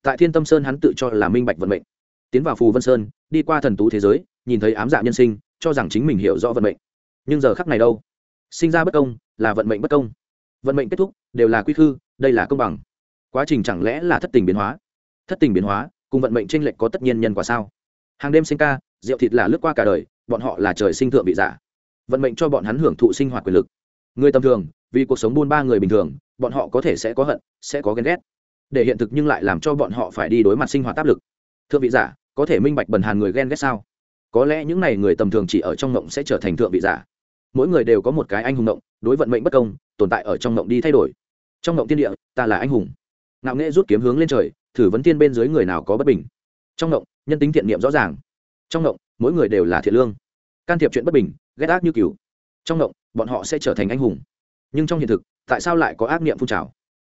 Tại thiên tâm sơn hắn tự cho là minh bạch vận mệnh. Tiến vào phù vân sơn, đi qua thần tú thế giới, nhìn thấy ám dạ nhân sinh, cho rằng chính mình hiểu rõ vận mệnh. Nhưng giờ khắc này đâu? Sinh ra bất công, là vận mệnh bất công. Vận mệnh kết thúc, đều là quy khư, đây là công bằng. Quá trình chẳng lẽ là thất tình biến hóa? Thất tình biến hóa, cùng vận mệnh tranh lệch có tất nhiên nhân quả sao? Hàng đêm sinh ca, rượu thịt là lướt qua cả đời, bọn họ là trời sinh thượng bị giả. Vận mệnh cho bọn hắn hưởng thụ sinh hoạt quyền lực người tầm thường, vì cuộc sống buôn ba người bình thường, bọn họ có thể sẽ có hận, sẽ có ghen ghét. Để hiện thực nhưng lại làm cho bọn họ phải đi đối mặt sinh hoạt áp lực. Thượng vị giả, có thể minh bạch bần hàn người ghen ghét sao? Có lẽ những n à y người tầm thường chỉ ở trong ngộng sẽ trở thành thượng vị giả. Mỗi người đều có một cái anh hùng ngộng, đối vận mệnh bất công, tồn tại ở trong ngộng đi thay đổi. Trong ngộng tiên địa, ta là anh hùng. Ngạo nghệ rút kiếm hướng lên trời, thử vấn tiên bên dưới người nào có bất bình. Trong ngộng, nhân tính thiện niệm rõ ràng. Trong ngộng, mỗi người đều là thiện lương. Can thiệp chuyện bất bình, ghét ác như cừu. Trong ngộng bọn họ sẽ trở thành anh hùng. Nhưng trong hiện thực, tại sao lại có ác niệm phun trào?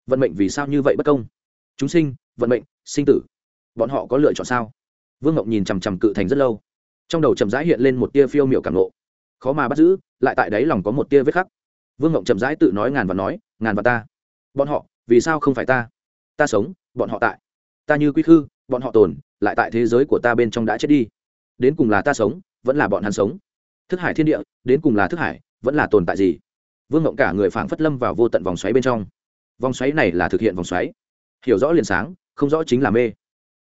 Vận mệnh vì sao như vậy bất công? Chúng sinh, vận mệnh, sinh tử, bọn họ có lựa chọn sao? Vương ngộng nhìn chằm chằm cự thành rất lâu. Trong đầu chậm rãi hiện lên một tia phiêu m i u cảm lộ khó mà bắt giữ, lại tại đáy lòng có một tia vết khắc. Vương ngộng chậm rãi tự nói ngàn và nói, ngàn và ta. Bọn họ, vì sao không phải ta? Ta sống, bọn họ tại. Ta như quy khư, bọn họ tồn, lại tại thế giới của ta bên trong đã chết đi. Đến cùng là ta sống, vẫn là bọn hắn sống. Thức hải thiên địa, đến cùng là thức hải vẫn là tồn tại gì? Vương ngộng cả người phảng phất lâm vào vô tận vòng xoáy bên trong. Vòng xoáy này là thực hiện vòng xoáy. Hiểu rõ liền sáng không rõ chính là mê.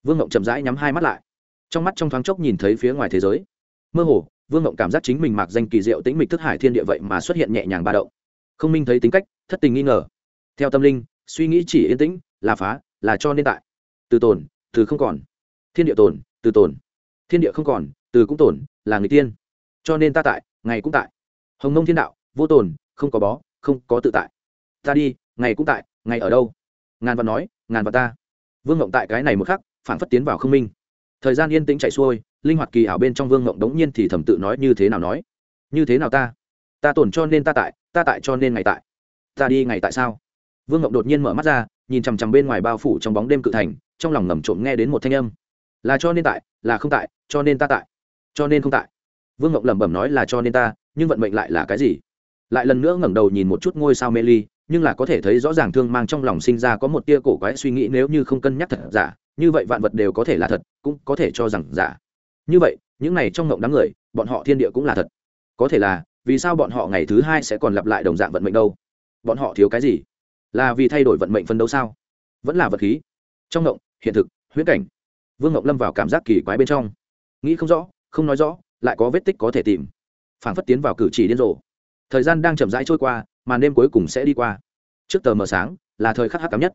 Vương ngộng chậm rãi nhắm hai mắt lại. Trong mắt trong thoáng chốc nhìn thấy phía ngoài thế giới. Mơ hồ vương ngộng cảm giác chính mình mặc danh kỳ diệu tĩnh mịch thức hải thiên địa vậy mà xuất hiện nhẹ nhàng ba động. Không minh thấy tính cách thất tình nghi ngờ. Theo tâm linh suy nghĩ chỉ yên tĩnh là phá là cho nên tại. Từ tồn từ không còn. Thiên địa tồn từ tồn. Thiên địa không còn từ cũng tồn, là người tiên. Cho nên ta tại ngày cũng tại hồng nông thiên đạo, vô tồn, không có bó, không có tự tại. Ta đi, ngày cũng tại, ngày ở đâu? Ngàn vạn nói, ngàn vạn ta. Vương ngộng tại cái này một khắc phản phất tiến vào không minh. Thời gian yên tĩnh chạy xuôi, linh hoạt kỳ ảo bên trong vương ngộng đống nhiên thì thầm tự nói như thế nào nói? Như thế nào ta? Ta tổn cho nên ta tại ta tại cho nên ngày tại. Ta đi ngày tại sao? Vương ngộng đột nhiên mở mắt ra, nhìn chằm chằm bên ngoài bao phủ trong bóng đêm cự thành, trong lòng ngầm trộm nghe đến một thanh âm. Là cho nên tại, là không tại, cho nên ta tại, cho nên không tại. Vương ngộng lẩm bẩm nói là cho nên ta nhưng vận mệnh lại là cái gì? Lại lần nữa ngẩng đầu nhìn một chút ngôi sao mê ly, nhưng là có thể thấy rõ ràng thương mang trong lòng sinh ra có một tia cổ quái suy nghĩ nếu như không cân nhắc thật giả, như vậy vạn vật đều có thể là thật, cũng có thể cho rằng giả. Như vậy, những này trong ngộng đám người, bọn họ thiên địa cũng là thật. Có thể là, vì sao bọn họ ngày thứ hai sẽ còn lặp lại đồng dạng vận mệnh đâu? Bọn họ thiếu cái gì? Là vì thay đổi vận mệnh phân đấu sao? Vẫn là vật khí. Trong ngộng hiện thực, huyễn cảnh. Vương ngộng lâm vào cảm giác kỳ quái bên trong. Nghĩ không rõ, không nói rõ, lại có vết tích có thể tìm. Phảng phất tiến vào cử chỉ điên rồ. Thời gian đang chậm rãi trôi qua màn đêm cuối cùng sẽ đi qua. Trước tờ mờ sáng, là thời khắc hắc cám nhất.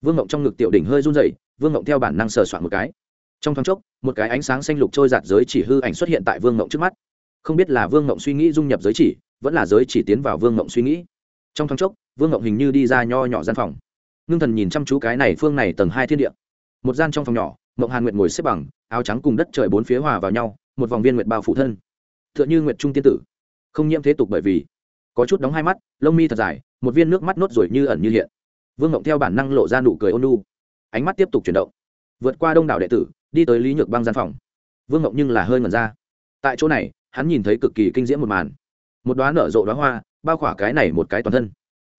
Vương ngộng trong ngực tiểu đỉnh hơi run rẩy, vương ngộng theo bản năng sờ soạn một cái. Trong thoáng chốc, một cái ánh sáng xanh lục trôi giạt giới chỉ hư ảnh xuất hiện tại vương ngộng trước mắt. Không biết là vương ngộng suy nghĩ dung nhập giới chỉ, vẫn là giới chỉ tiến vào vương ngộng suy nghĩ. Trong thoáng chốc, vương ngộng hình như đi ra nho nhỏ gian phòng. Ngưng thần nhìn chăm chú cái này phương này tầng hai thiên địa. Một gian trong phòng nhỏ, ngộng hàn nguyệt ngồi xếp bằng, áo trắng cùng đất trời bốn phía hòa vào nhau, một vòng viên nguyệt bao phủ thân tựa như nguyệt trung tiên tử. Không nhiễm thế tục bởi vì, có chút đóng hai mắt, lông mi thật dài, một viên nước mắt nốt rồi như ẩn như hiện. Vương ngộng theo bản năng lộ ra nụ cười ôn nu ánh mắt tiếp tục chuyển động. Vượt qua đông đảo đệ tử, đi tới lý nhược băng gian phòng. Vương ngộng nhưng là hơi ngẩn ra. Tại chỗ này, hắn nhìn thấy cực kỳ kinh diễm một màn. Một đoá nở rộ đoá hoa, bao khỏa cái này một cái toàn thân.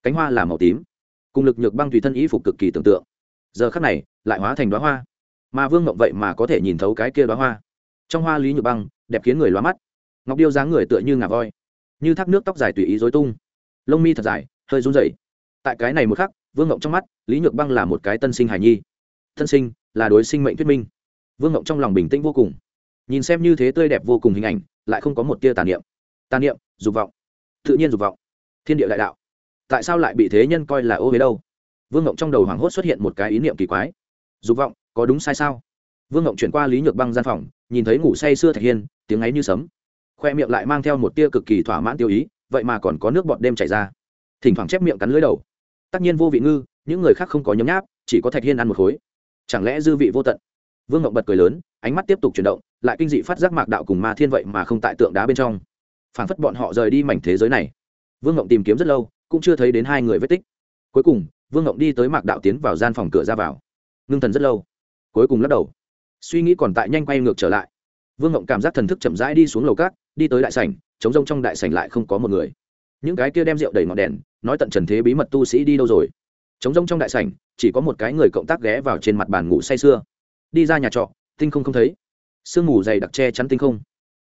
Cánh hoa là màu tím. Cùng lực nhược băng tùy thân ý phục cực kỳ tưởng tượng. Giờ khắc này, lại hóa thành đoá hoa. Mà vương ngộng vậy mà có thể nhìn thấu cái kia đoá hoa. Trong hoa lý nhược băng, đẹp khiến người loa mắt ngọc điêu dáng người tựa như ngà voi, như thác nước tóc dài tùy ý dối tung. Lông mi thật dài, hơi run rẩy. Tại cái này một khắc, vương ngộng trong mắt, lý nhược băng là một cái tân sinh hài nhi. Tân sinh là đối sinh mệnh thuyết minh. Vương ngộng trong lòng bình tĩnh vô cùng. Nhìn xem như thế tươi đẹp vô cùng hình ảnh, lại không có một tia tàn niệm. Tàn niệm, dục vọng. Tự nhiên dục vọng. Thiên địa đại đạo. Tại sao lại bị thế nhân coi là ô huế đâu? Vương ngộng trong đầu hoảng hốt xuất hiện một cái ý niệm kỳ quái. Dục vọng, có đúng sai sao? Vương ngộng chuyển qua lý nhược băng gian phòng, nhìn thấy ngủ say xưa thạch hiên, tiếng ấy như sấm khoe miệng lại mang theo một tia cực kỳ thỏa mãn tiêu ý, vậy mà còn có nước bọt đêm chảy ra. Thỉnh thoảng chép miệng cắn lưới đầu. Tất nhiên vô vị ngư, những người khác không có nhấm nháp, chỉ có thạch hiên ăn một khối. Chẳng lẽ dư vị vô tận? Vương ngộng bật cười lớn, ánh mắt tiếp tục chuyển động, lại kinh dị phát giác mạc đạo cùng ma thiên vậy mà không tại tượng đá bên trong. Phảng phất bọn họ rời đi mảnh thế giới này. Vương ngộng tìm kiếm rất lâu, cũng chưa thấy đến hai người vết tích. Cuối cùng, vương ngộng đi tới mạc đạo tiến vào gian phòng cửa ra vào. Ngưng thần rất lâu. Cuối cùng lắc đầu. Suy nghĩ còn tại nhanh quay ngược trở lại. Vương ngộng cảm giác thần thức chậm rãi đi xuống lầu cát đi tới đại sảnh chống rông trong đại sảnh lại không có một người. Những cái kia đem rượu đầy ngọn đèn, nói tận trần thế bí mật tu sĩ đi đâu rồi? Chống rông trong đại sảnh, chỉ có một cái người cộng tác ghé vào trên mặt bàn ngủ say sưa. Đi ra nhà trọ, tinh không không thấy. Sương mù dày đặc che chắn tinh không.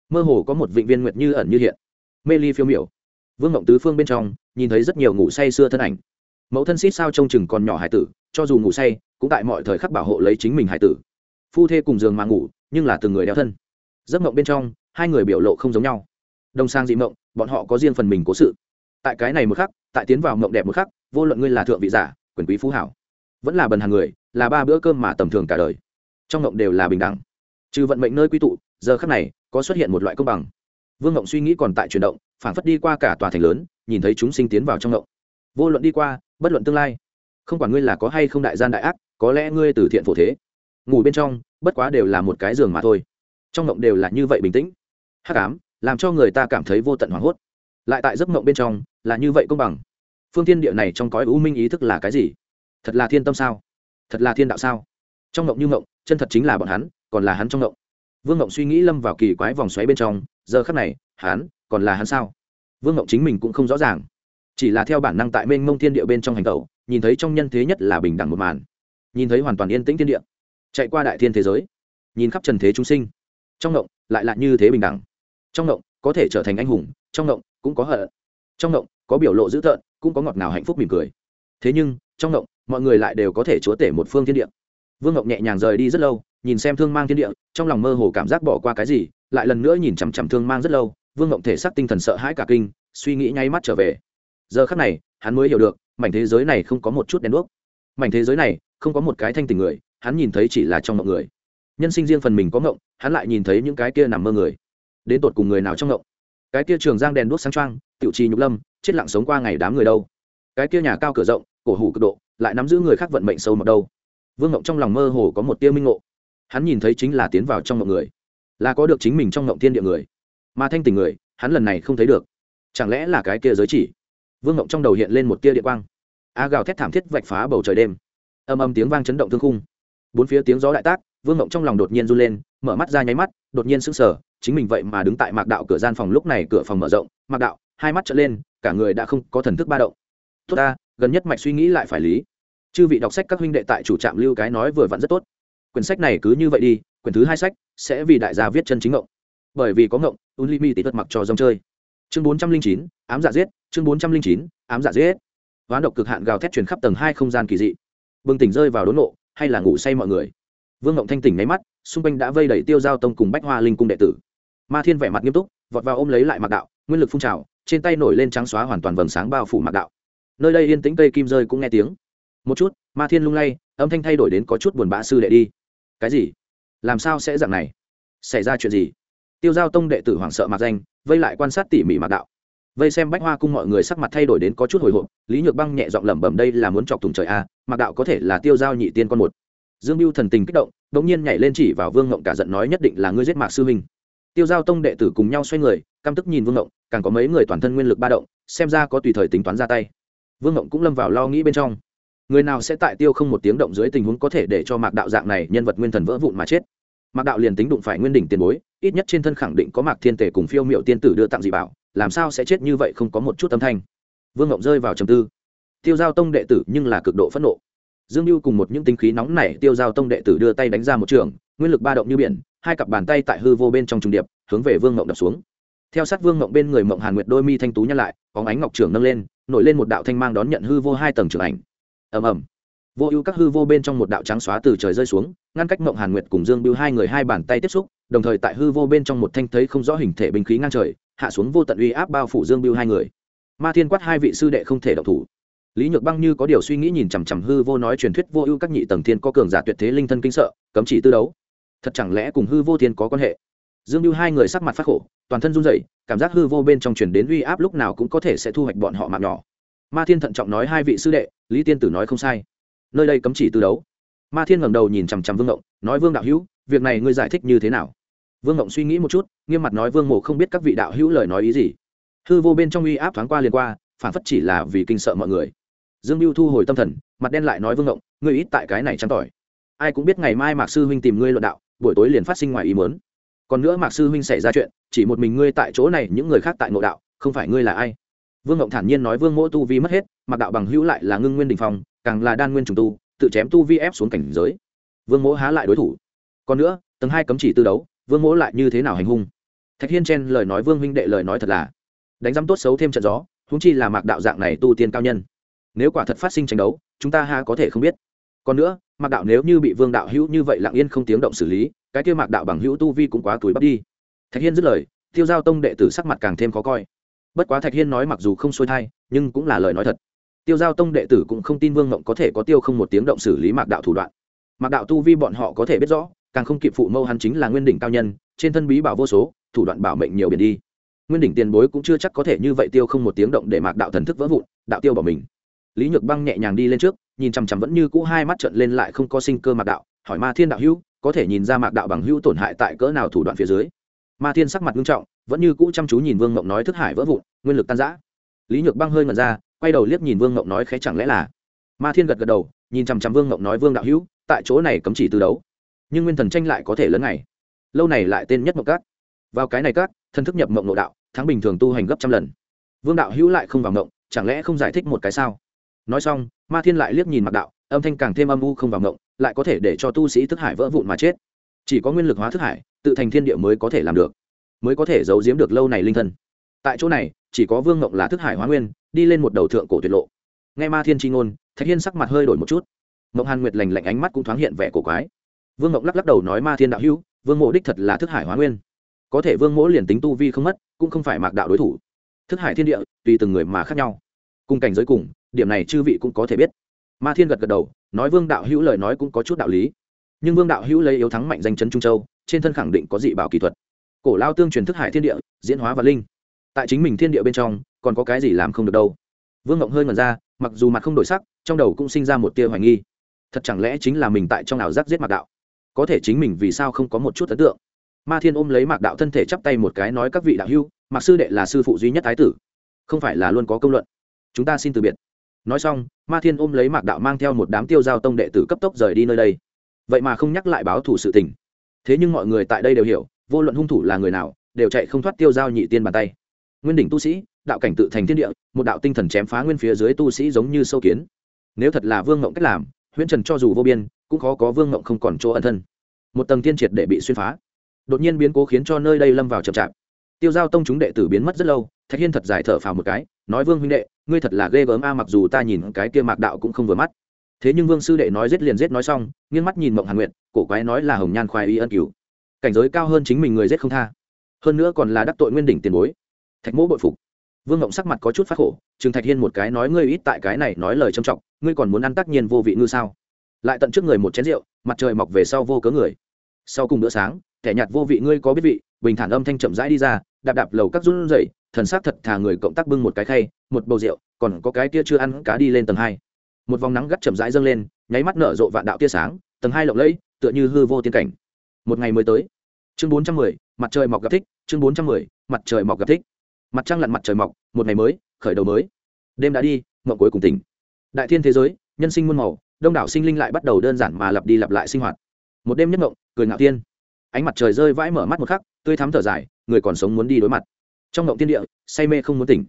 Mơ hồ có một vịnh viên nguyệt như ẩn như hiện. Mê ly phiêu miểu. Vương ngộng tứ phương bên trong, nhìn thấy rất nhiều ngủ say sưa thân ảnh. Mẫu thân xít sao trông chừng còn nhỏ hải tử, cho dù ngủ say, cũng tại mọi thời khắc bảo hộ lấy chính mình hải tử. Phu thê cùng giường mà ngủ, nhưng là từng người đeo thân. Giấc mộng bên trong hai người biểu lộ không giống nhau. Đông sang dị mộng, bọn họ có riêng phần mình cố sự. Tại cái này một khắc, tại tiến vào mộng đẹp một khắc, vô luận ngươi là thượng vị giả, quyền quý phú hảo, vẫn là bần hàng người, là ba bữa cơm mà tầm thường cả đời. Trong mộng đều là bình đẳng. Trừ vận mệnh nơi quy tụ, giờ khắc này, có xuất hiện một loại công bằng. Vương mộng suy nghĩ còn tại chuyển động phản phất đi qua cả tòa thành lớn, nhìn thấy chúng sinh tiến vào trong mộng. Vô luận đi qua, bất luận tương lai, không quản ngươi là có hay không đại gian đại ác, có lẽ ngươi từ thiện phổ thế. Ngủ bên trong, bất quá đều là một cái giường mà thôi. Trong mộng đều là như vậy bình tĩnh hắc ám, làm cho người ta cảm thấy vô tận hoảng hốt. Lại tại giấc mộng bên trong, là như vậy công bằng. Phương thiên địa này trong cõi u minh ý thức là cái gì? Thật là thiên tâm sao? Thật là thiên đạo sao? Trong mộng như mộng, chân thật chính là bọn hắn, còn là hắn trong mộng. Vương mộng suy nghĩ lâm vào kỳ quái vòng xoáy bên trong, giờ khắc này, hắn, còn là hắn sao? Vương mộng chính mình cũng không rõ ràng. Chỉ là theo bản năng tại mênh mông thiên địa bên trong hành tẩu, nhìn thấy trong nhân thế nhất là bình đẳng một màn. Nhìn thấy hoàn toàn yên tĩnh thiên địa. Chạy qua đại thiên thế giới. Nhìn khắp trần thế chúng sinh. Trong mộng, lại là như thế bình đẳng trong ngộng, có thể trở thành anh hùng, trong ngộng cũng có hận. Trong ngộng, có biểu lộ dữ tợn, cũng có ngọt ngào hạnh phúc mỉm cười. Thế nhưng, trong ngộng, mọi người lại đều có thể chúa tể một phương thiên địa. Vương ngộng nhẹ nhàng rời đi rất lâu, nhìn xem thương mang thiên địa, trong lòng mơ hồ cảm giác bỏ qua cái gì, lại lần nữa nhìn chằm chằm thương mang rất lâu, vương ngộng thể xác tinh thần sợ hãi cả kinh, suy nghĩ nháy mắt trở về. Giờ khắc này, hắn mới hiểu được, mảnh thế giới này không có một chút đèn đuốc. Mảnh thế giới này, không có một cái thanh tình người, hắn nhìn thấy chỉ là trong mọi người. Nhân sinh riêng phần mình có ngộng, hắn lại nhìn thấy những cái kia nằm mơ người đến tột cùng người nào trong ngộng? Cái kia trường giang đèn đuốc sáng trăng tiểu trì nhục lâm, chết lặng sống qua ngày đám người đâu? Cái kia nhà cao cửa rộng, cổ hủ cực độ, lại nắm giữ người khác vận mệnh sâu mọc đâu? Vương ngộng trong lòng mơ hồ có một tia minh ngộ. Hắn nhìn thấy chính là tiến vào trong ngộng người, là có được chính mình trong ngộng thiên địa người. Mà thanh tình người, hắn lần này không thấy được. Chẳng lẽ là cái kia giới chỉ? Vương ngộng trong đầu hiện lên một tia địa quang. A gào thét thảm thiết vạch phá bầu trời đêm. Âm âm tiếng vang chấn động thương khung. Bốn phía tiếng gió đại tác vương ngộng trong lòng đột nhiên run lên, mở mắt ra nháy mắt, đột nhiên sững sờ, chính mình vậy mà đứng tại mạc đạo cửa gian phòng lúc này cửa phòng mở rộng, mạc đạo, hai mắt trở lên, cả người đã không có thần thức ba động. Tốt ta, gần nhất mạch suy nghĩ lại phải lý. Chư vị đọc sách các huynh đệ tại chủ trạm lưu cái nói vừa vặn rất tốt. Quyển sách này cứ như vậy đi, quyển thứ hai sách sẽ vì đại gia viết chân chính ngộng. Bởi vì có ngộng unlimi tỷ thuật mặc cho dòng chơi. Chương bốn trăm linh chín, ám giả giết, chương bốn trăm linh chín, ám giả giết. Ván độc cực hạn gào thét truyền khắp tầng hai không gian kỳ dị. Bừng tỉnh rơi vào đốn nộ hay là ngủ say mọi người? Vương ngộng thanh tỉnh nháy mắt xung quanh đã vây đẩy tiêu giao tông cùng bách hoa linh cung đệ tử. Ma thiên vẻ mặt nghiêm túc vọt vào ôm lấy lại mạc đạo nguyên lực phun trào trên tay nổi lên trắng xóa hoàn toàn vầng sáng bao phủ mạc đạo. Nơi đây yên tĩnh cây kim rơi cũng nghe tiếng. Một chút ma thiên lung lay âm thanh thay đổi đến có chút buồn bã sư đệ đi. Cái gì? Làm sao sẽ dạng này? Xảy ra chuyện gì? Tiêu giao tông đệ tử hoảng sợ mặc danh vây lại quan sát tỉ mỉ mạc đạo. Vây xem bách hoa cung mọi người sắc mặt thay đổi đến có chút hồi hộp lý nhược băng nhẹ giọng lẩm bẩm đây là muốn chọc thùng trời a à, mạc đạo có thể là tiêu giao nhị tiên con một dương mưu thần tình kích động đ ỗ n g nhiên nhảy lên chỉ vào vương ngộng cả giận nói nhất định là ngươi giết mạc sư huynh tiêu giao tông đệ tử cùng nhau xoay người, căm tức nhìn vương ngộng, càng có mấy người toàn thân nguyên lực ba động, xem ra có tùy thời tính toán ra tay. Vương ngộng cũng lâm vào lo nghĩ bên trong. Người nào sẽ tại tiêu không một tiếng động dưới tình huống có thể để cho mạc đạo dạng này nhân vật nguyên thần vỡ vụn mà chết? Mạc đạo liền tính đụng phải nguyên đỉnh tiền bối, ít nhất trên thân khẳng định có mạc thiên tể cùng phiêu m i ệ u tiên tử đưa tặng dị bảo, làm sao sẽ chết như vậy không có một chút âm thanh? Vương ngộng rơi vào trầm tư. Tiêu giao tông đệ tử nhưng là cực độ phẫn nộ dương mưu cùng một những tính khí nóng nảy tiêu giao tông đệ tử đưa tay đánh ra một trường, nguyên lực ba động như biển, hai cặp bàn tay tại hư vô bên trong trùng điệp, hướng về vương ngộng đập xuống. Theo sát vương ngộng bên người mộng hàn nguyệt đôi mi thanh tú nhăn lại có ánh ngọc trường nâng lên, nổi lên một đạo thanh mang đón nhận hư vô hai tầng trường ảnh. Ầm ầm. Vô ưu các hư vô bên trong một đạo trắng xóa từ trời rơi xuống, ngăn cách mộng hàn nguyệt cùng dương biêu hai người hai bàn tay tiếp xúc, đồng thời tại hư vô bên trong một thanh thấy không rõ hình thể binh khí ngang trời, hạ xuống vô tận uy áp bao phủ dương biêu hai người. Ma thiên quát hai vị sư đệ không thể độc thủ lý nhược băng như có điều suy nghĩ nhìn chằm chằm hư vô nói truyền thuyết vô ưu các nhị tầng thiên có cường giả tuyệt thế linh thân kinh sợ, cấm chỉ tư đấu. Thật chẳng lẽ cùng hư vô thiên có quan hệ? Dương như hai người sắc mặt phát khổ, toàn thân run rẩy, cảm giác hư vô bên trong truyền đến uy áp lúc nào cũng có thể sẽ thu hoạch bọn họ mạng nhỏ. Ma thiên thận trọng nói hai vị sư đệ, lý tiên tử nói không sai. Nơi đây cấm chỉ tư đấu. Ma thiên ngẩng đầu nhìn chằm chằm vương ngộng, nói, vương đạo hữu, việc này ngươi giải thích như thế nào? Vương ngộng suy nghĩ một chút, nghiêm mặt nói, vương mộ không biết các vị đạo hữu lời nói ý gì. Hư vô bên trong uy áp thoáng qua liền qua, phản phất chỉ là vì kinh sợ mọi người dương mưu thu hồi tâm thần mặt đen lại nói vương ngộng ngươi ít tại cái này trắng tỏi. Ai cũng biết ngày mai mạc sư huynh tìm ngươi luận đạo buổi tối liền phát sinh ngoài ý mớn còn nữa mạc sư huynh xảy ra chuyện chỉ một mình ngươi tại chỗ này những người khác tại ngộ đạo không phải ngươi là ai? Vương ngộng thản nhiên nói vương mỗ tu vi mất hết mạc đạo bằng hữu lại là ngưng nguyên đình phòng, càng là đan nguyên trùng tu tự chém tu vi ép xuống cảnh giới. Vương mỗ há lại đối thủ. Còn nữa tầng hai cấm chỉ tư đấu vương mỗ lại như thế nào hành hung? Thạch hiên chen lời nói vương huynh đệ lời nói thật là đánh giám tốt xấu thêm trận gió húng chi là mạc đạo dạng này tu tiên cao nhân nếu quả thật phát sinh tranh đấu, chúng ta ha có thể không biết. Còn nữa, mạc đạo nếu như bị vương đạo hữu như vậy lặng yên không tiếng động xử lý, cái kia mạc đạo bằng hữu tu vi cũng quá túi bắp đi. Thạch hiên dứt lời, tiêu giao tông đệ tử sắc mặt càng thêm khó coi. Bất quá thạch hiên nói mặc dù không xuôi thai, nhưng cũng là lời nói thật. Tiêu giao tông đệ tử cũng không tin vương Mộng có thể có tiêu không một tiếng động xử lý mạc đạo thủ đoạn. Mạc đạo tu vi bọn họ có thể biết rõ, càng không kịp phụ mâu hắn chính là nguyên đỉnh cao nhân, trên thân bí bảo vô số, thủ đoạn bảo mệnh nhiều biển đi. Nguyên đỉnh tiền bối cũng chưa chắc có thể như vậy tiêu không một tiếng động để mạc đạo thần thức vỡ vụn, đạo tiêu bỏ mình lý nhược băng nhẹ nhàng đi lên trước nhìn chằm chằm vẫn như cũ hai mắt trận lên lại không có sinh cơ mạc đạo hỏi ma thiên đạo hữu có thể nhìn ra mạc đạo bằng hữu tổn hại tại cỡ nào thủ đoạn phía dưới? Ma thiên sắc mặt nghiêm trọng vẫn như cũ chăm chú nhìn vương ngộng nói thức hải vỡ vụn nguyên lực tan giã lý nhược băng hơi ngẩn ra quay đầu liếc nhìn vương ngộng nói khẽ chẳng lẽ là? Ma thiên gật gật đầu nhìn chằm chằm vương ngộng nói vương đạo hữu tại chỗ này cấm chỉ từ đấu. Nhưng nguyên thần tranh lại có thể lớn này, lâu này lại tên nhất mộng cát. Vào cái này cát thân thức nhập mộng nội đạo thắng bình thường tu hành gấp trăm lần. Vương đạo hữu lại không vào mộng chẳng lẽ không giải thích một cái sao? Nói xong, ma thiên lại liếc nhìn mặc đạo, âm thanh càng thêm âm u không vào ngộng, lại có thể để cho tu sĩ thức hải vỡ vụn mà chết. Chỉ có nguyên lực hóa thức hải, tự thành thiên địa mới có thể làm được, mới có thể giấu giếm được lâu này linh thân. Tại chỗ này, chỉ có vương ngộng là thức hải hóa nguyên, đi lên một đầu thượng cổ tuyệt lộ. Ngay ma thiên tri ngôn, thạch hiên sắc mặt hơi đổi một chút. Mộng hàn nguyệt lành lạnh ánh mắt cũng thoáng hiện vẻ cổ quái. Vương ngộng lắc lắc đầu nói, ma thiên đạo hữu, vương mộ đích thật là thức hải hóa nguyên. Có thể vương mỗ liền tính tu vi không mất, cũng không phải mạc đạo đối thủ. Thức hải thiên địa, tùy từng người mà khác nhau. Cùng cảnh giới cùng điểm này chư vị cũng có thể biết. Ma thiên gật gật đầu, nói vương đạo hữu lời nói cũng có chút đạo lý. Nhưng vương đạo hữu lấy yếu thắng mạnh danh chấn trung châu, trên thân khẳng định có dị bảo kỹ thuật. Cổ lao tương truyền thức hải thiên địa, diễn hóa và linh. Tại chính mình thiên địa bên trong, còn có cái gì làm không được đâu. Vương ngộng hơi ngẩn ra, mặc dù mặt không đổi sắc, trong đầu cũng sinh ra một tia hoài nghi. Thật chẳng lẽ chính là mình tại trong ảo giác giết mạc đạo? Có thể chính mình vì sao không có một chút ấn tượng? Ma thiên ôm lấy mạc đạo thân thể chắp tay một cái nói các vị đạo hữu, mạc sư đệ là sư phụ duy nhất thái tử, không phải là luôn có công luận. Chúng ta xin từ biệt nói xong, ma thiên ôm lấy mạc đạo mang theo một đám tiêu giao tông đệ tử cấp tốc rời đi nơi đây. Vậy mà không nhắc lại báo thủ sự tình. Thế nhưng mọi người tại đây đều hiểu, vô luận hung thủ là người nào, đều chạy không thoát tiêu giao nhị tiên bàn tay. Nguyên đỉnh tu sĩ, đạo cảnh tự thành thiên địa, một đạo tinh thần chém phá nguyên phía dưới tu sĩ giống như sâu kiến. Nếu thật là vương ngộng cách làm, huyễn trần cho dù vô biên, cũng khó có vương ngộng không còn chỗ ẩn thân. Một tầng tiên triệt để bị xuyên phá. Đột nhiên biến cố khiến cho nơi đây lâm vào chậm chạp. Tiêu giao tông chúng đệ tử biến mất rất lâu thạch hiên thật dài thở phào một cái, nói, vương huynh đệ, ngươi thật là ghê gớm a, mặc dù ta nhìn cái kia mạc đạo cũng không vừa mắt. Thế nhưng vương sư đệ nói giết liền giết nói xong, nghiêng mắt nhìn mộng hàn nguyệt, cổ quái nói là hồng nhan khoái y ân cứu cảnh giới cao hơn chính mình người giết không tha. Hơn nữa còn là đắc tội nguyên đỉnh tiền bối. Thạch mỗ bội phục. Vương ngộng sắc mặt có chút phát khổ chừng thạch hiên một cái nói, ngươi ít tại cái này nói lời trầm trọng, ngươi còn muốn ăn tác nhiên vô vị ngư sao? Lại tận trước người một chén rượu, mặt trời mọc về sau vô cớ người. Sau cùng bữa sáng kẻ nhạt vô vị ngươi có biết vị, bình thản âm thanh chậm rãi đi ra, đạp đạp lầu các run rẩy thần sắc thật thà người cộng tác bưng một cái khay, một bầu rượu, còn có cái kia chưa ăn cá đi lên tầng hai. Một vòng nắng gắt chậm rãi dâng lên, nháy mắt nở rộ vạn đạo tia sáng, tầng hai lộng lẫy, tựa như hư vô tiên cảnh. Một ngày mới tới. Chương bốn trăm mười, mặt trời mọc gặp thích, chương bốn trăm mười, mặt trời mọc gặp thích. Mặt trăng lặn mặt trời mọc, một ngày mới, khởi đầu mới. Đêm đã đi, mộng cuối cùng tỉnh. Đại thiên thế giới, nhân sinh muôn màu, đông đảo sinh linh lại bắt đầu đơn giản mà lặp đi lặp lại sinh hoạt. Một đêm nhất mộng, cười ngạo tiên ánh mặt trời rơi vãi mở mắt một khắc, tươi thắm thở dài, người còn sống muốn đi đối mặt trong ngộng tiên địa, say mê không muốn tỉnh.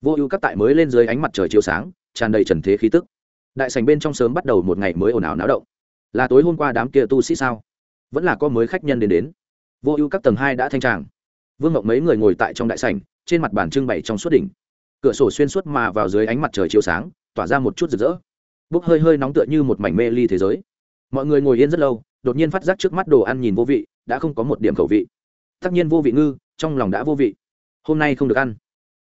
Vô ưu các tại mới lên dưới ánh mặt trời chiếu sáng, tràn đầy trần thế khí tức. Đại sành bên trong sớm bắt đầu một ngày mới ồn ào náo động. Là tối hôm qua đám kia tu sĩ sao? Vẫn là có mới khách nhân đến đến. Vô ưu các tầng hai đã thanh tràng. Vương ngọc mấy người ngồi tại trong đại sành trên mặt bàn trưng bày trong suốt đỉnh. Cửa sổ xuyên suốt mà vào dưới ánh mặt trời chiếu sáng, tỏa ra một chút rực rỡ. Bốc hơi hơi nóng tựa như một mảnh mê ly thế giới. Mọi người ngồi yên rất lâu, đột nhiên phát giác trước mắt đồ ăn nhìn vô vị, đã không có một điểm khẩu vị. Tất nhiên vô vị ngư, trong lòng đã vô vị hôm nay không được ăn.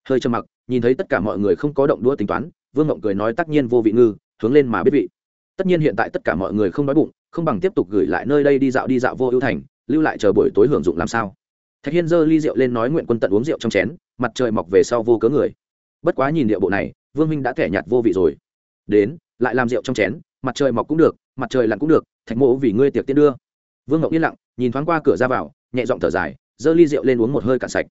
Hơi trầm mặc, nhìn thấy tất cả mọi người không có động đũa tính toán, vương ngộng cười nói tất nhiên vô vị ngư, hướng lên mà biết vị. Tất nhiên hiện tại tất cả mọi người không đói bụng, không bằng tiếp tục gửi lại nơi đây đi dạo đi dạo vô ưu thành, lưu lại chờ buổi tối hưởng dụng làm sao. Thạch hiên giơ ly rượu lên nói nguyện quân tận uống rượu trong chén, mặt trời mọc về sau vô cớ người. Bất quá nhìn địa bộ này, vương minh đã kẻ nhạt vô vị rồi. Đến, lại làm rượu trong chén, mặt trời mọc cũng được, mặt trời lặn cũng được, thạch mộ vì ngươi tiệc tiên đưa. Vương ngọc yên lặng, nhìn thoáng qua cửa ra vào, nhẹ giọng thở dài, giơ ly rượu lên uống một hơi cạn sạch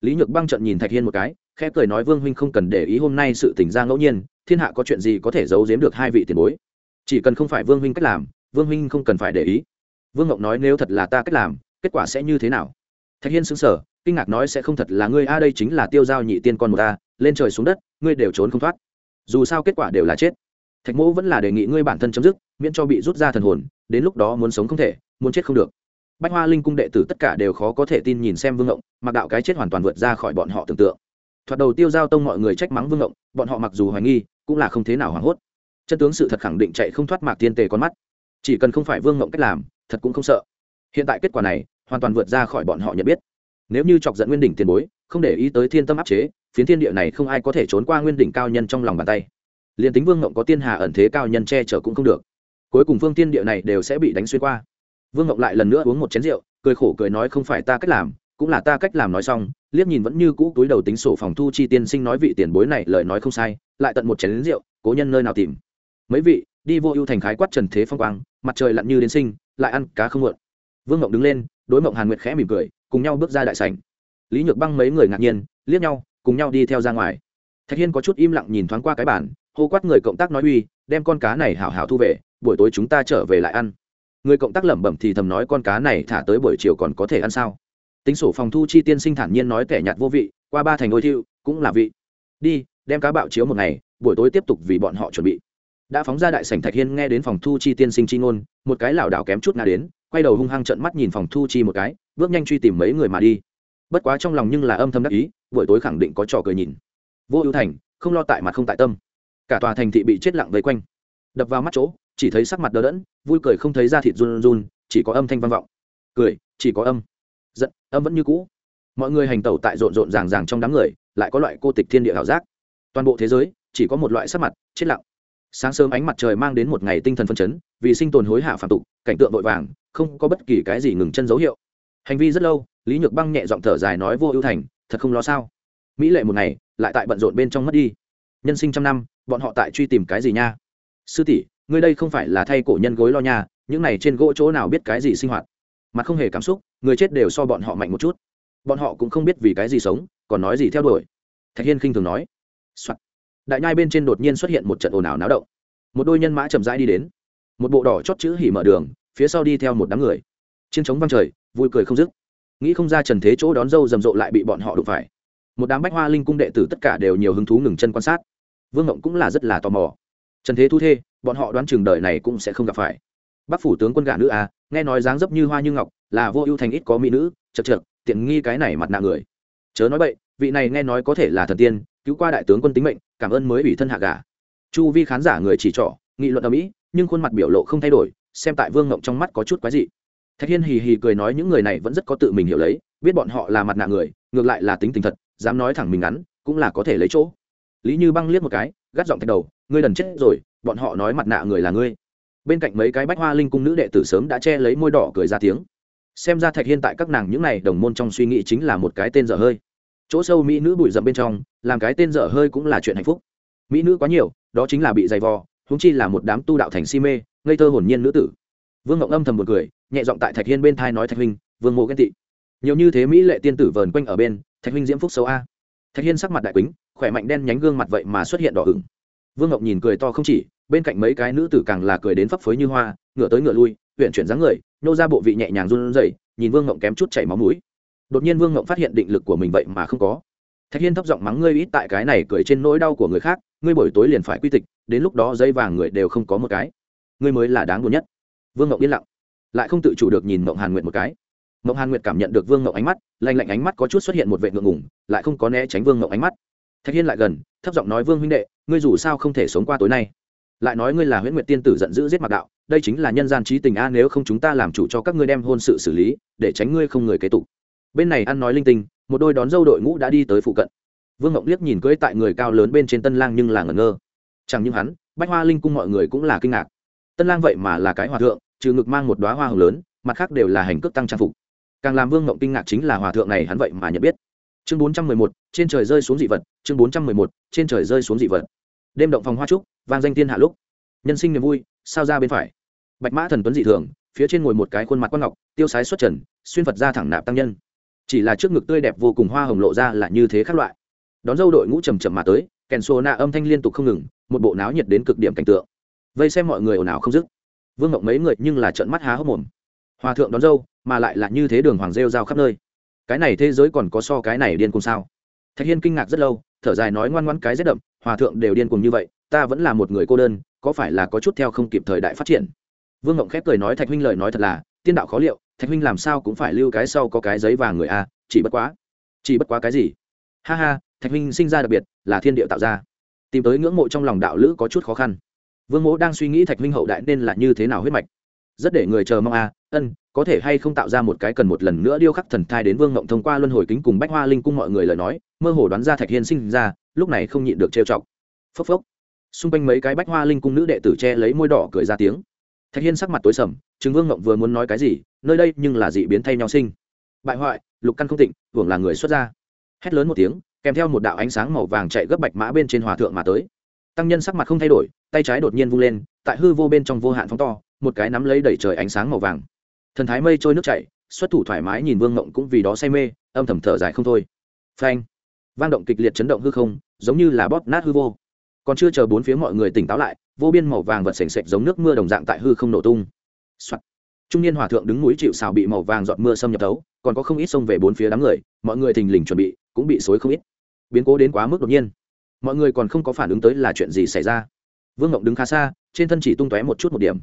lý nhược băng trận nhìn thạch hiên một cái, khẽ cười nói, vương huynh không cần để ý hôm nay sự tỉnh ra ngẫu nhiên, thiên hạ có chuyện gì có thể giấu giếm được hai vị tiền bối. Chỉ cần không phải vương huynh cách làm, vương huynh không cần phải để ý. Vương ngọc nói, nếu thật là ta cách làm, kết quả sẽ như thế nào? Thạch hiên xứng sở kinh ngạc nói, sẽ không thật là ngươi, a, đây chính là tiêu giao nhị tiên con một ta lên trời xuống đất, ngươi đều trốn không thoát. Dù sao kết quả đều là chết. Thạch mỗ vẫn là đề nghị ngươi bản thân chấm dứt, miễn cho bị rút ra thần hồn, đến lúc đó muốn sống không thể, muốn chết không được bách hoa linh cung đệ tử tất cả đều khó có thể tin nhìn xem vương ngộng, mặc đạo cái chết hoàn toàn vượt ra khỏi bọn họ tưởng tượng. Thoạt đầu tiêu giao tông mọi người trách mắng vương ngộng, bọn họ mặc dù hoài nghi, cũng là không thế nào hoảng hốt. Chân tướng sự thật khẳng định chạy không thoát mạc tiên tề con mắt. Chỉ cần không phải vương ngộng cách làm, thật cũng không sợ. Hiện tại kết quả này, hoàn toàn vượt ra khỏi bọn họ nhận biết. Nếu như chọc giận nguyên đỉnh tiền bối, không để ý tới thiên tâm áp chế, phiến thiên địa này không ai có thể trốn qua nguyên đỉnh cao nhân trong lòng bàn tay. Liền tính vương ngộng có tiên hà ẩn thế cao nhân che chở cũng không được. Cuối cùng phương tiên địa này đều sẽ bị đánh xuyên qua vương ngọc lại lần nữa uống một chén rượu, cười khổ cười nói không phải ta cách làm, cũng là ta cách làm nói xong, liếc nhìn vẫn như cũ túi đầu tính sổ phòng thu chi tiên sinh nói vị tiền bối này lời nói không sai, lại tận một chén rượu, cố nhân nơi nào tìm. Mấy vị, đi vô ưu thành khái quát trần thế phong quang, mặt trời lặn như đến sinh, lại ăn cá không mượn. Vương ngọc đứng lên, đối mộng hàn nguyệt khẽ mỉm cười, cùng nhau bước ra đại sảnh. Lý nhược băng mấy người ngạc nhiên, liếc nhau, cùng nhau đi theo ra ngoài. Thạch hiên có chút im lặng nhìn thoáng qua cái bản hô quát người cộng tác nói uy, đem con cá này hảo hảo thu về, buổi tối chúng ta trở về lại ăn người cộng tác lẩm bẩm thì thầm nói con cá này thả tới buổi chiều còn có thể ăn sao? Tính sổ phòng thu chi tiên sinh thản nhiên nói kẻ nhạt vô vị, qua ba thành ôi thiệu, cũng là vị. Đi, đem cá bạo chiếu một ngày, buổi tối tiếp tục vì bọn họ chuẩn bị. Đã phóng ra đại sảnh thạch hiên nghe đến phòng thu chi tiên sinh chi ngôn, một cái lảo đảo kém chút ngã đến, quay đầu hung hăng trận mắt nhìn phòng thu chi một cái, bước nhanh truy tìm mấy người mà đi. Bất quá trong lòng nhưng là âm thầm đắc ý, buổi tối khẳng định có trò cười nhìn. Vô ưu thành, không lo tại mặt không tại tâm. Cả tòa thành thị bị chết lặng vây quanh đập vào mắt chỗ, chỉ thấy sắc mặt đờ đẫn, vui cười không thấy da thịt run run, chỉ có âm thanh vang vọng. Cười, chỉ có âm. Giận, âm vẫn như cũ. Mọi người hành tẩu tại rộn rộn ràng ràng trong đám người, lại có loại cô tịch thiên địa ảo giác. Toàn bộ thế giới, chỉ có một loại sắc mặt, chết lặng. Sáng sớm ánh mặt trời mang đến một ngày tinh thần phân chấn, vì sinh tồn hối hạ phạm tục, cảnh tượng vội vàng, không có bất kỳ cái gì ngừng chân dấu hiệu. Hành vi rất lâu, lý nhược băng nhẹ giọng thở dài nói vô ưu thành, thật không lo sao. Mỹ lệ một ngày, lại tại bận rộn bên trong mất đi. Nhân sinh trăm năm, bọn họ tại truy tìm cái gì nha? Sư tỷ, ngươi đây không phải là thay cổ nhân gối lo nha, những này trên gỗ chỗ nào biết cái gì sinh hoạt? Mặt không hề cảm xúc, người chết đều so bọn họ mạnh một chút. Bọn họ cũng không biết vì cái gì sống, còn nói gì theo đuổi. Thạch hiên khinh thường nói、Soạn. đại nhai bên trên đột nhiên xuất hiện một trận ồn ào náo động. Một đôi nhân mã chậm rãi đi đến. Một bộ đỏ chót chữ hỉ mở đường, phía sau đi theo một đám người. Chiến trống văng trời, vui cười không dứt. Nghĩ không ra trần thế chỗ đón dâu rầm rộ lại bị bọn họ đụng phải. Một đám bách hoa linh cung đệ tử tất cả đều nhiều hứng thú ngừng chân quan sát. Vương ngộng cũng là rất là tò mò trần thế thu thê, bọn họ đoán chừng đời này cũng sẽ không gặp phải. Bắc phủ tướng quân gả nữ à nghe nói dáng dấp như hoa như ngọc, là vô ưu thành ít có mỹ nữ, chật chật tiện nghi cái này mặt nạ người. Chớ nói vậy vị này nghe nói có thể là thần tiên, cứu qua đại tướng quân tính mệnh, cảm ơn mới ủy thân hạ gả. Chu vi khán giả người chỉ trỏ, nghị luận ở mỹ nhưng khuôn mặt biểu lộ không thay đổi, xem tại vương ngộng trong mắt có chút quái dị. Thạch hiên hì hì cười nói những người này vẫn rất có tự mình hiểu lấy, biết bọn họ là mặt nạ người, ngược lại là tính tình thật, dám nói thẳng mình ngắn, cũng là có thể lấy chỗ. Lý như băng liếc một cái gắt giọng thạch đầu, ngươi đần chết rồi, bọn họ nói mặt nạ người là ngươi. Bên cạnh mấy cái bách hoa linh cung nữ đệ tử sớm đã che lấy môi đỏ cười ra tiếng. Xem ra thạch hiên tại các nàng những n à y đồng môn trong suy nghĩ chính là một cái tên dở hơi. Chỗ sâu mỹ nữ bụi rậm bên trong, làm cái tên dở hơi cũng là chuyện hạnh phúc. Mỹ nữ quá nhiều, đó chính là bị dày vò húng chi là một đám tu đạo thành si mê, ngây thơ hồn nhiên nữ tử. Vương ngộng âm thầm một cười, nhẹ giọng tại thạch hiên bên thai nói, thạch huynh, vương mộ ghen tị. Nhiều như thế mỹ lệ tiên tử vờn quanh ở bên, thạch huynh diễm phúc xấu a. Thạch hiên sắc mặt đại quýnh khỏe mạnh đen nhánh gương mặt vậy mà xuất hiện đỏ ửng. Vương ngọc nhìn cười to không chỉ bên cạnh mấy cái nữ tử càng là cười đến phấp phới như hoa ngửa tới ngửa lui huyện chuyển dáng người nô ra bộ vị nhẹ nhàng run rẩy nhìn vương ngọc kém chút chảy máu mũi. Đột nhiên vương ngọc phát hiện định lực của mình vậy mà không có. Thạch hiên thấp giọng mắng ngươi ít tại cái này cười trên nỗi đau của người khác ngươi buổi tối liền phải quy tịch đến lúc đó dây vàng người đều không có một cái. Ngươi mới là đáng buồn nhất. Vương ngọc yên lặng lại không tự chủ được nhìn mộng hàn nguyệt một cái. Mộng hàn nguyệt cảm nhận được vương ngọc ánh mắt lạnh lạnh ánh mắt có chút xuất hiện một vệ ngượng ngùng, lại không có né tránh vương ngọc ánh mắt thạch hiên lại gần, thấp giọng nói, vương huynh đệ, ngươi dù sao không thể sống qua tối nay. Lại nói ngươi là huyễn nguyệt tiên tử giận dữ giết mặc đạo, đây chính là nhân gian trí tình a, nếu không chúng ta làm chủ cho các ngươi đem hôn sự xử lý, để tránh ngươi không người kế tục. Bên này ăn nói linh tinh, một đôi đón dâu đội ngũ đã đi tới phụ cận. Vương ngọc liếc nhìn cưỡi tại người cao lớn bên trên tân lang nhưng là ngẩn ngơ. Chẳng những hắn, bách hoa linh cung mọi người cũng là kinh ngạc. Tân lang vậy mà là cái hòa thượng, trừ ngực mang một đoá hoa hồng lớn, mặt khác đều là hành cước tăng trang phục. Càng làm vương ngộng kinh ngạc chính là hòa thượng này hắn vậy mà nhận biết chương bốn trăm mười một, trên trời rơi xuống dị vật, chương bốn trăm mười một, trên trời rơi xuống dị vật. Đêm động phòng hoa trúc, vang danh tiên hạ lúc. Nhân sinh niềm vui, sao ra bên phải? Bạch mã thần tuấn dị thường, phía trên ngồi một cái khuôn mặt quan ngọc, tiêu sái xuất trần, xuyên phật ra thẳng nạp tăng nhân. Chỉ là trước ngực tươi đẹp vô cùng hoa hồng lộ ra là như thế khác loại. Đón dâu đội ngũ trầm trầm mà tới, kèn xô nạ âm thanh liên tục không ngừng, một bộ náo nhiệt đến cực điểm cảnh tượng. Vây xem mọi người ồn ào không dứt. Vương ngộng mấy người nhưng là trợn mắt há hốc mồm. Hòa thượng đón dâu, mà lại là như thế đường hoàng rêu rao khắp nơi cái này thế giới còn có so cái này điên cùng sao? Thạch hiên kinh ngạc rất lâu, thở dài nói ngoan ngoãn cái rét đậm, hòa thượng đều điên cùng như vậy, ta vẫn là một người cô đơn, có phải là có chút theo không kịp thời đại phát triển? Vương ngộng khép cười nói thạch huynh lời nói thật là, tiên đạo khó liệu, thạch huynh làm sao cũng phải lưu cái sau có cái giấy và người a, chỉ bất quá, chỉ bất quá cái gì? Ha ha, thạch huynh sinh ra đặc biệt, là thiên địa tạo ra. Tìm tới ngưỡng mộ trong lòng đạo lữ có chút khó khăn. Vương mỗ đang suy nghĩ thạch huynh hậu đại nên là như thế nào huyết mạch. Rất để người chờ mong a, ân có thể hay không tạo ra một cái cần một lần nữa điêu khắc thần thai đến vương ngộng thông qua luân hồi kính cùng bách hoa linh cung mọi người lời nói, mơ hồ đoán ra thạch hiên sinh ra, lúc này không nhịn được trêu chọc. Phốc phốc. Xung quanh mấy cái bách hoa linh cung nữ đệ tử che lấy môi đỏ cười ra tiếng. Thạch hiên sắc mặt tối sầm chứng vương ngộng vừa muốn nói cái gì, nơi đây nhưng là dị biến thay nhau sinh. Bại hoại, lục căn không tịnh, hưởng là người xuất gia. Hét lớn một tiếng, kèm theo một đạo ánh sáng màu vàng chạy gấp bạch mã bên trên hòa thượng mà tới. Tăng nhân sắc mặt không thay đổi, tay trái đột nhiên vung lên, tại hư vô bên trong vô hạn phóng to, một cái nắm lấy đẩy trời ánh sáng màu vàng thần thái mây trôi nước chảy, xuất thủ thoải mái nhìn vương ngộng cũng vì đó say mê, âm thầm thở dài không thôi. Phanh. Vang động kịch liệt chấn động hư không, giống như là bóp nát hư vô. Còn chưa chờ bốn phía mọi người tỉnh táo lại, vô biên màu vàng vật sềnh sệch giống nước mưa đồng dạng tại hư không nổ tung、Soạn. trung niên hòa thượng đứng núi chịu xào bị màu vàng giọt mưa xâm nhập thấu, còn có không ít xông về bốn phía đám người, mọi người thình lình chuẩn bị, cũng bị xối không ít. Biến cố đến quá mức đột nhiên. Mọi người còn không có phản ứng tới là chuyện gì xảy ra. Vương ngộng đứng khá xa, trên thân chỉ tung tóe một chút một điểm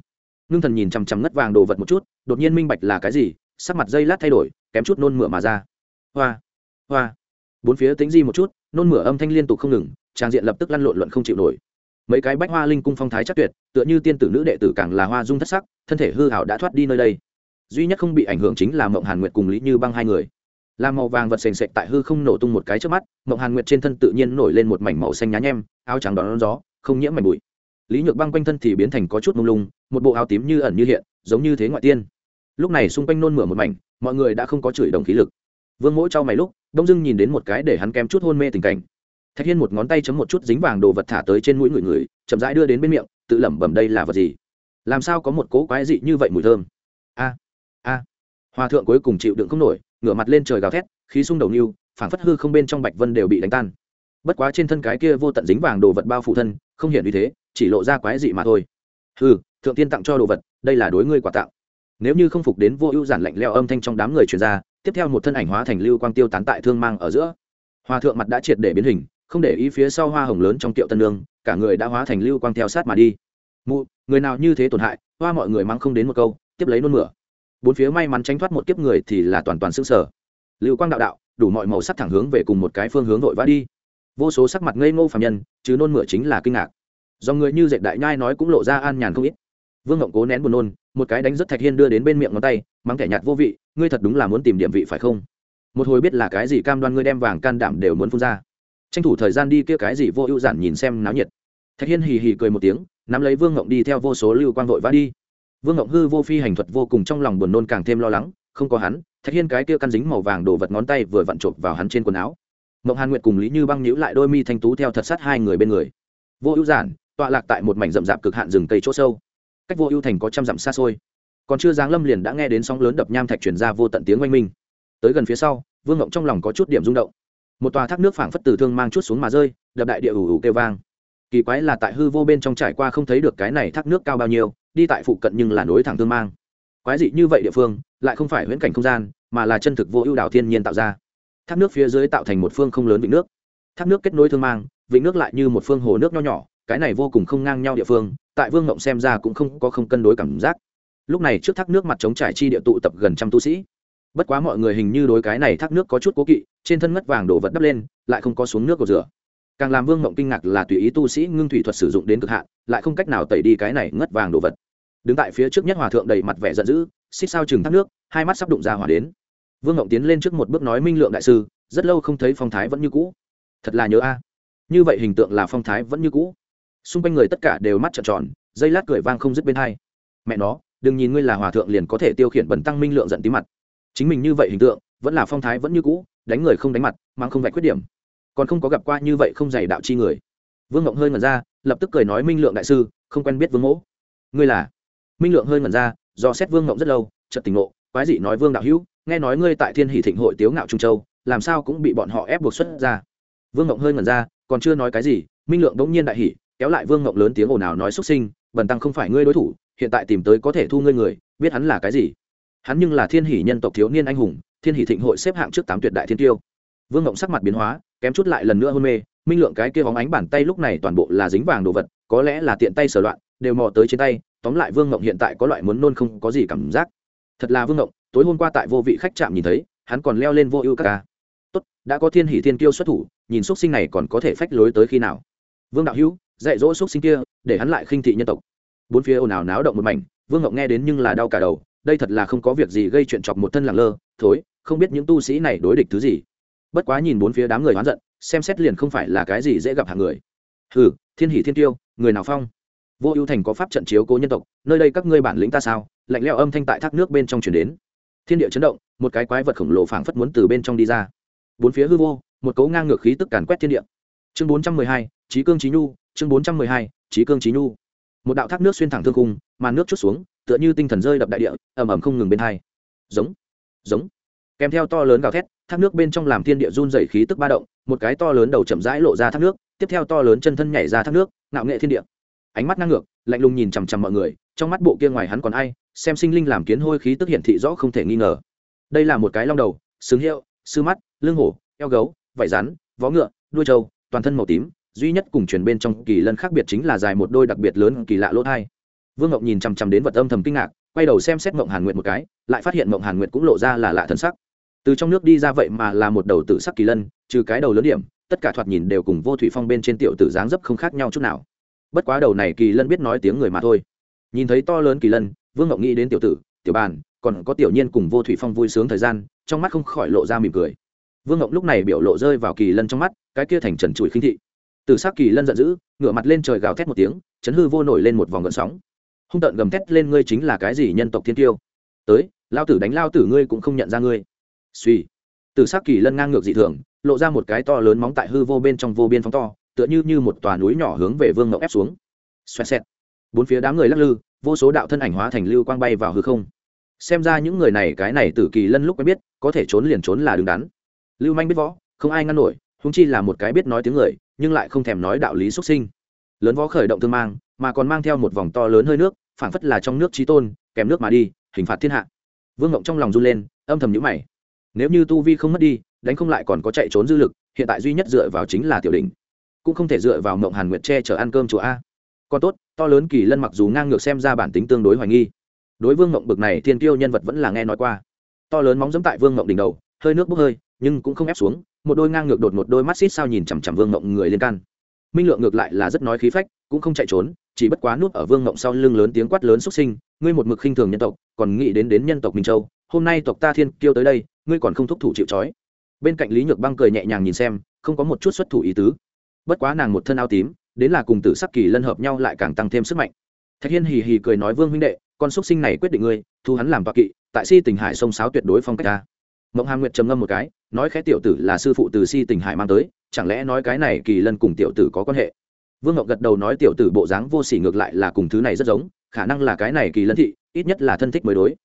ngưng thần nhìn chằm chằm ngất vàng đồ vật một chút, đột nhiên minh bạch là cái gì, sắc mặt dây lát thay đổi, kém chút nôn mửa mà ra. Hoa hoa. Bốn phía tính di một chút, nôn mửa âm thanh liên tục không ngừng, trang diện lập tức lăn lộn luận không chịu nổi. Mấy cái bách hoa linh cung phong thái chắc tuyệt, tựa như tiên tử nữ đệ tử càng là hoa dung thất sắc, thân thể hư hảo đã thoát đi nơi đây. Duy nhất không bị ảnh hưởng chính là mộng hàn nguyệt cùng lý như băng hai người. Làm màu vàng vật sền sệt tại hư không nổ tung một cái trước mắt, mộng hàn nguyệt trên thân tự nhiên nổi lên một mảnh màu xanh nhá nhem, áo trắng đón gió, không nhiễm mảnh bụi lý nhược băng quanh thân thì biến thành có chút mông lung, một bộ áo tím như ẩn như hiện, giống như thế ngoại tiên. Lúc này xung quanh nôn mửa một mảnh, mọi người đã không có chửi đồng khí lực. Vương mỗi trao mày lúc, đông dưng nhìn đến một cái để hắn kém chút hôn mê tình cảnh. Thạch hiên một ngón tay chấm một chút dính vàng đồ vật thả tới trên mũi người người, chậm rãi đưa đến bên miệng, tự lẩm bẩm đây là vật gì? Làm sao có một cố quái dị như vậy mùi thơm? A a. Hòa thượng cuối cùng chịu đựng không nổi, ngửa mặt lên trời gào thét, khí sung đầu niu, phảng phất hư không bên trong bạch vân đều bị đánh tan. Bất quá trên thân cái kia vô tận dính vàng đồ vật bao phủ thân, không hiện vì thế chỉ lộ ra quái dị mà thôi. Ừ thượng tiên tặng cho đồ vật, đây là đối ngươi quà tặng. Nếu như không phục đến vô ưu giản lạnh leo âm thanh trong đám người truyền ra, tiếp theo một thân ảnh hóa thành lưu quang tiêu tán tại thương mang ở giữa. Hòa thượng mặt đã triệt để biến hình, không để ý phía sau hoa hồng lớn trong tiệu tân lương, cả người đã hóa thành lưu quang theo sát mà đi. Mụ, người nào như thế tổn hại, hoa mọi người mang không đến một câu, tiếp lấy nôn mửa. Bốn phía may mắn tránh thoát một kiếp người thì là toàn toàn xương sở lưu quang đạo đạo, đủ mọi màu sắc thẳng hướng về cùng một cái phương hướng vội vã đi. Vô số sắc mặt ngây ngô phạm nhân, chứ nôn mửa chính là kinh ngạc do người như dệt đại nhai nói cũng lộ ra an nhàn không ít. Vương ngộng cố nén buồn nôn, một cái đánh rất thạch hiên đưa đến bên miệng ngón tay, mắng kẻ nhạt vô vị, ngươi thật đúng là muốn tìm điểm vị phải không? Một hồi biết là cái gì cam đoan ngươi đem vàng can đảm đều muốn phun ra. Tranh thủ thời gian đi kia cái gì vô ưu giản nhìn xem náo nhiệt. Thạch hiên hì hì cười một tiếng, nắm lấy vương ngộng đi theo vô số lưu quang vội vã đi. Vương ngộng hư vô phi hành thuật vô cùng trong lòng buồn nôn càng thêm lo lắng, không có hắn, thạch hiên cái kia căn dính màu vàng đổ vật ngón tay vừa vặn chộp vào hắn trên quần áo. Mộng hàn nguyệt cùng lý như băng nhữ lại đôi mi thanh tú theo thật sát hai người bên người. Vô ưu giản tọa lạc tại một mảnh rậm rạp cực hạn rừng cây chỗ sâu. Cách vô ưu thành có trăm dặm xa xôi. Còn chưa giáng lâm liền đã nghe đến sóng lớn đập nham thạch chuyển ra vô tận tiếng oanh minh. Tới gần phía sau, vương ngộng trong lòng có chút điểm rung động. Một tòa thác nước phảng phất từ thương mang chút xuống mà rơi, đập đại địa ủ ủ kêu vang. Kỳ quái là tại hư vô bên trong trải qua không thấy được cái này thác nước cao bao nhiêu, đi tại phụ cận nhưng là nối thẳng thương mang. Quái dị như vậy địa phương, lại không phải huyễn cảnh không gian, mà là chân thực vô ưu đảo thiên nhiên tạo ra. Thác nước phía dưới tạo thành một phương không lớn vịnh nước. Thác nước kết nối thương mang, vịnh nước lại như một phương hồ nước nho nhỏ cái này vô cùng không ngang nhau địa phương, tại vương ngộng xem ra cũng không có không cân đối cảm giác. Lúc này trước thác nước mặt trống trải chi địa tụ tập gần trăm tu sĩ. Bất quá mọi người hình như đối cái này thác nước có chút cố kỵ, trên thân ngất vàng đổ vật đắp lên, lại không có xuống nước cột rửa. Càng làm vương ngộng kinh ngạc là tùy ý tu sĩ ngưng thủy thuật sử dụng đến cực hạn, lại không cách nào tẩy đi cái này ngất vàng đồ vật. Đứng tại phía trước nhất hòa thượng đầy mặt vẻ giận dữ, xích sao chừng thác nước, hai mắt sắp đụng ra hỏa đến. Vương ngộng tiến lên trước một bước nói minh lượng đại sư, rất lâu không thấy phong thái vẫn như cũ. Thật là nhớ a. Như vậy hình tượng là phong thái vẫn như cũ xung quanh người tất cả đều mắt trợn tròn dây lát cười vang không dứt bên hai. Mẹ nó, đừng nhìn ngươi là hòa thượng liền có thể tiêu khiển bẩn tăng minh lượng giận tí mặt. Chính mình như vậy hình tượng, vẫn là phong thái vẫn như cũ, đánh người không đánh mặt, mang không vạch khuyết điểm. Còn không có gặp qua như vậy không dày đạo chi người. Vương ngộng hơi ngẩn ra, lập tức cười nói minh lượng đại sư, không quen biết vương mỗ. Ngươi là? Minh lượng hơi ngẩn ra, do xét vương ngộng rất lâu, chợt tỉnh ngộ, quái dị nói vương đạo hữu, nghe nói ngươi tại thiên hỷ thịnh hội tiếu ngạo trung châu, làm sao cũng bị bọn họ ép buộc xuất ra. Vương ngộng hơi ngẩn ra, còn chưa nói cái gì, minh lượng đống nhiên đại hỉ kéo lại vương ngộng lớn tiếng ồn ào nói xuất sinh, bần tăng không phải ngươi đối thủ, hiện tại tìm tới có thể thu ngươi người, biết hắn là cái gì? Hắn nhưng là thiên hỷ nhân tộc thiếu niên anh hùng, thiên hỷ thịnh hội xếp hạng trước tám tuyệt đại thiên tiêu. Vương ngộng sắc mặt biến hóa, kém chút lại lần nữa hôn mê, minh lượng cái kia hóng ánh bàn tay lúc này toàn bộ là dính vàng đồ vật, có lẽ là tiện tay sở loạn, đều mò tới trên tay, tóm lại vương ngộng hiện tại có loại muốn nôn không có gì cảm giác. Thật là vương ngộng tối hôm qua tại vô vị khách trạm nhìn thấy, hắn còn leo lên vô ưu các ca. Tốt, đã có thiên hỷ thiên kiêu xuất thủ, nhìn x sinh này còn có thể phách lối tới khi nào? Vương đạo hữu dạy dỗ x sinh kia, để hắn lại khinh thị nhân tộc. Bốn phía ồn ào náo động một mảnh, vương ngộng nghe đến nhưng là đau cả đầu, đây thật là không có việc gì gây chuyện chọc một thân làng lơ, thối, không biết những tu sĩ này đối địch thứ gì. Bất quá nhìn bốn phía đám người oán giận, xem xét liền không phải là cái gì dễ gặp hàng người. Hừ, thiên hỷ thiên tiêu, người nào phong? Vô ưu thành có pháp trận chiếu cố nhân tộc, nơi đây các ngươi bản lĩnh ta sao? Lạnh leo âm thanh tại thác nước bên trong chuyển đến. Thiên địa chấn động, một cái quái vật khổng lồ phảng phất muốn từ bên trong đi ra. Bốn phía hư vô, một cấu ngang ngược khí tức càn quét thiên địa. Chương bốn trăm mười hai trí cương trí nhu chương bốn trăm mười hai trí cương trí nhu. Một đạo thác nước xuyên thẳng thương cung màn nước chút xuống, tựa như tinh thần rơi đập đại địa, ầm ầm không ngừng bên hai. Giống giống. Kèm theo to lớn gào thét, thác nước bên trong làm thiên địa run dày khí tức ba động, một cái to lớn đầu chậm rãi lộ ra thác nước, tiếp theo to lớn chân thân nhảy ra thác nước, ngạo nghệ thiên địa. Ánh mắt ngang ngược, lạnh lùng nhìn chằm chằm mọi người, trong mắt bộ kia ngoài hắn còn ai, xem sinh linh làm kiến hôi khí tức hiển thị rõ không thể nghi ngờ. Đây là một cái long đầu, sừng hiệu, sư mắt, lưng hổ, eo gấu vải rắn, vó ngựa, đuôi trâu, toàn thân màu tím duy nhất cùng truyền bên trong kỳ lân khác biệt chính là dài một đôi đặc biệt lớn kỳ lạ lỗ thai vương ngọc nhìn chằm chằm đến vật âm thầm kinh ngạc, quay đầu xem xét ngộng hàn nguyệt một cái, lại phát hiện ngộng hàn nguyệt cũng lộ ra là lạ thân sắc. Từ trong nước đi ra vậy mà là một đầu tử sắc kỳ lân, trừ cái đầu lớn điểm, tất cả thoạt nhìn đều cùng vô thủy phong bên trên tiểu tử dáng dấp không khác nhau chút nào. Bất quá đầu này kỳ lân biết nói tiếng người mà thôi. Nhìn thấy to lớn kỳ lân, vương ngọc nghĩ đến tiểu tử, tiểu bàn, còn có tiểu nhiên cùng vô thủy phong vui sướng thời gian, trong mắt không khỏi lộ ra mỉm cười. Vương ngọc lúc này biểu lộ rơi vào kỳ lân trong mắt, cái kia thành trần trụi khinh thị từ s kỳ lân giận dữ, ngửa mặt lên trời gào thét một tiếng, chấn hư vô nổi lên một vòng gợn sóng. Hung tợn gầm thét lên ngươi chính là cái gì nhân tộc thiên tiêu? Tới, lao tử đánh lao tử ngươi cũng không nhận ra ngươi. Suy. Từ s kỳ lân ngang ngược dị thường, lộ ra một cái to lớn móng tại hư vô bên trong vô biên phóng to, tựa như như một tòa núi nhỏ hướng về vương ngậu ép xuống. Xoẹt xẹt. Bốn phía đám người lắc lư, vô số đạo thân ảnh hóa thành lưu quang bay vào hư không. Xem ra những người này, cái này tử kỳ lân lúc quen biết, có thể trốn liền trốn là đứng đắn. Lưu manh biết võ, không ai ngăn nổi húng chi là một cái biết nói tiếng người nhưng lại không thèm nói đạo lý xuất sinh. Lớn võ khởi động thương mang, mà còn mang theo một vòng to lớn hơi nước, phảng phất là trong nước trí tôn, kèm nước mà đi, hình phạt thiên hạ. Vương ngộng trong lòng run lên, âm thầm nhữ mày. Nếu như tu vi không mất đi, đánh không lại còn có chạy trốn dư lực, hiện tại duy nhất dựa vào chính là tiểu đỉnh. Cũng không thể dựa vào mộng hàn nguyệt che chở ăn cơm chùa a. Còn tốt, to lớn kỳ lân mặc dù ngang ngược xem ra bản tính tương đối hoài nghi. Đối vương mộng bực này thiên tiêu nhân vật vẫn là nghe nói qua. To lớn móng dẫm tại vương mộng đỉnh đầu, hơi nước bốc hơi, nhưng cũng không ép xuống một đôi ngang ngược đột một đôi mắt xít sao nhìn chằm chằm vương mộng người liên can. Minh lượng ngược lại là rất nói khí phách, cũng không chạy trốn, chỉ bất quá núp ở vương mộng sau lưng lớn tiếng quát lớn xuất sinh, ngươi một mực khinh thường nhân tộc, còn nghĩ đến đến nhân tộc minh châu, hôm nay tộc ta thiên kêu tới đây, ngươi còn không thúc thủ chịu trói. Bên cạnh lý nhược băng cười nhẹ nhàng nhìn xem, không có một chút xuất thủ ý tứ. Bất quá nàng một thân áo tím, đến là cùng tử sắc kỳ lân hợp nhau lại càng tăng thêm sức mạnh. Thạch hiên hì hì cười nói, vương huynh đệ, con xúc sinh này quyết định ngươi, thu hắn làm toa kỵ, tại si tình hải sông sáo tuyệt đối phong cách ta mộng hàm nguyệt trầm ngâm một cái, nói khẽ tiểu tử là sư phụ từ si tình hải mang tới, chẳng lẽ nói cái này kỳ lân cùng tiểu tử có quan hệ? Vương ngọc gật đầu nói tiểu tử bộ dáng vô sỉ ngược lại là cùng thứ này rất giống, khả năng là cái này kỳ lân thị, ít nhất là thân thích mới đối.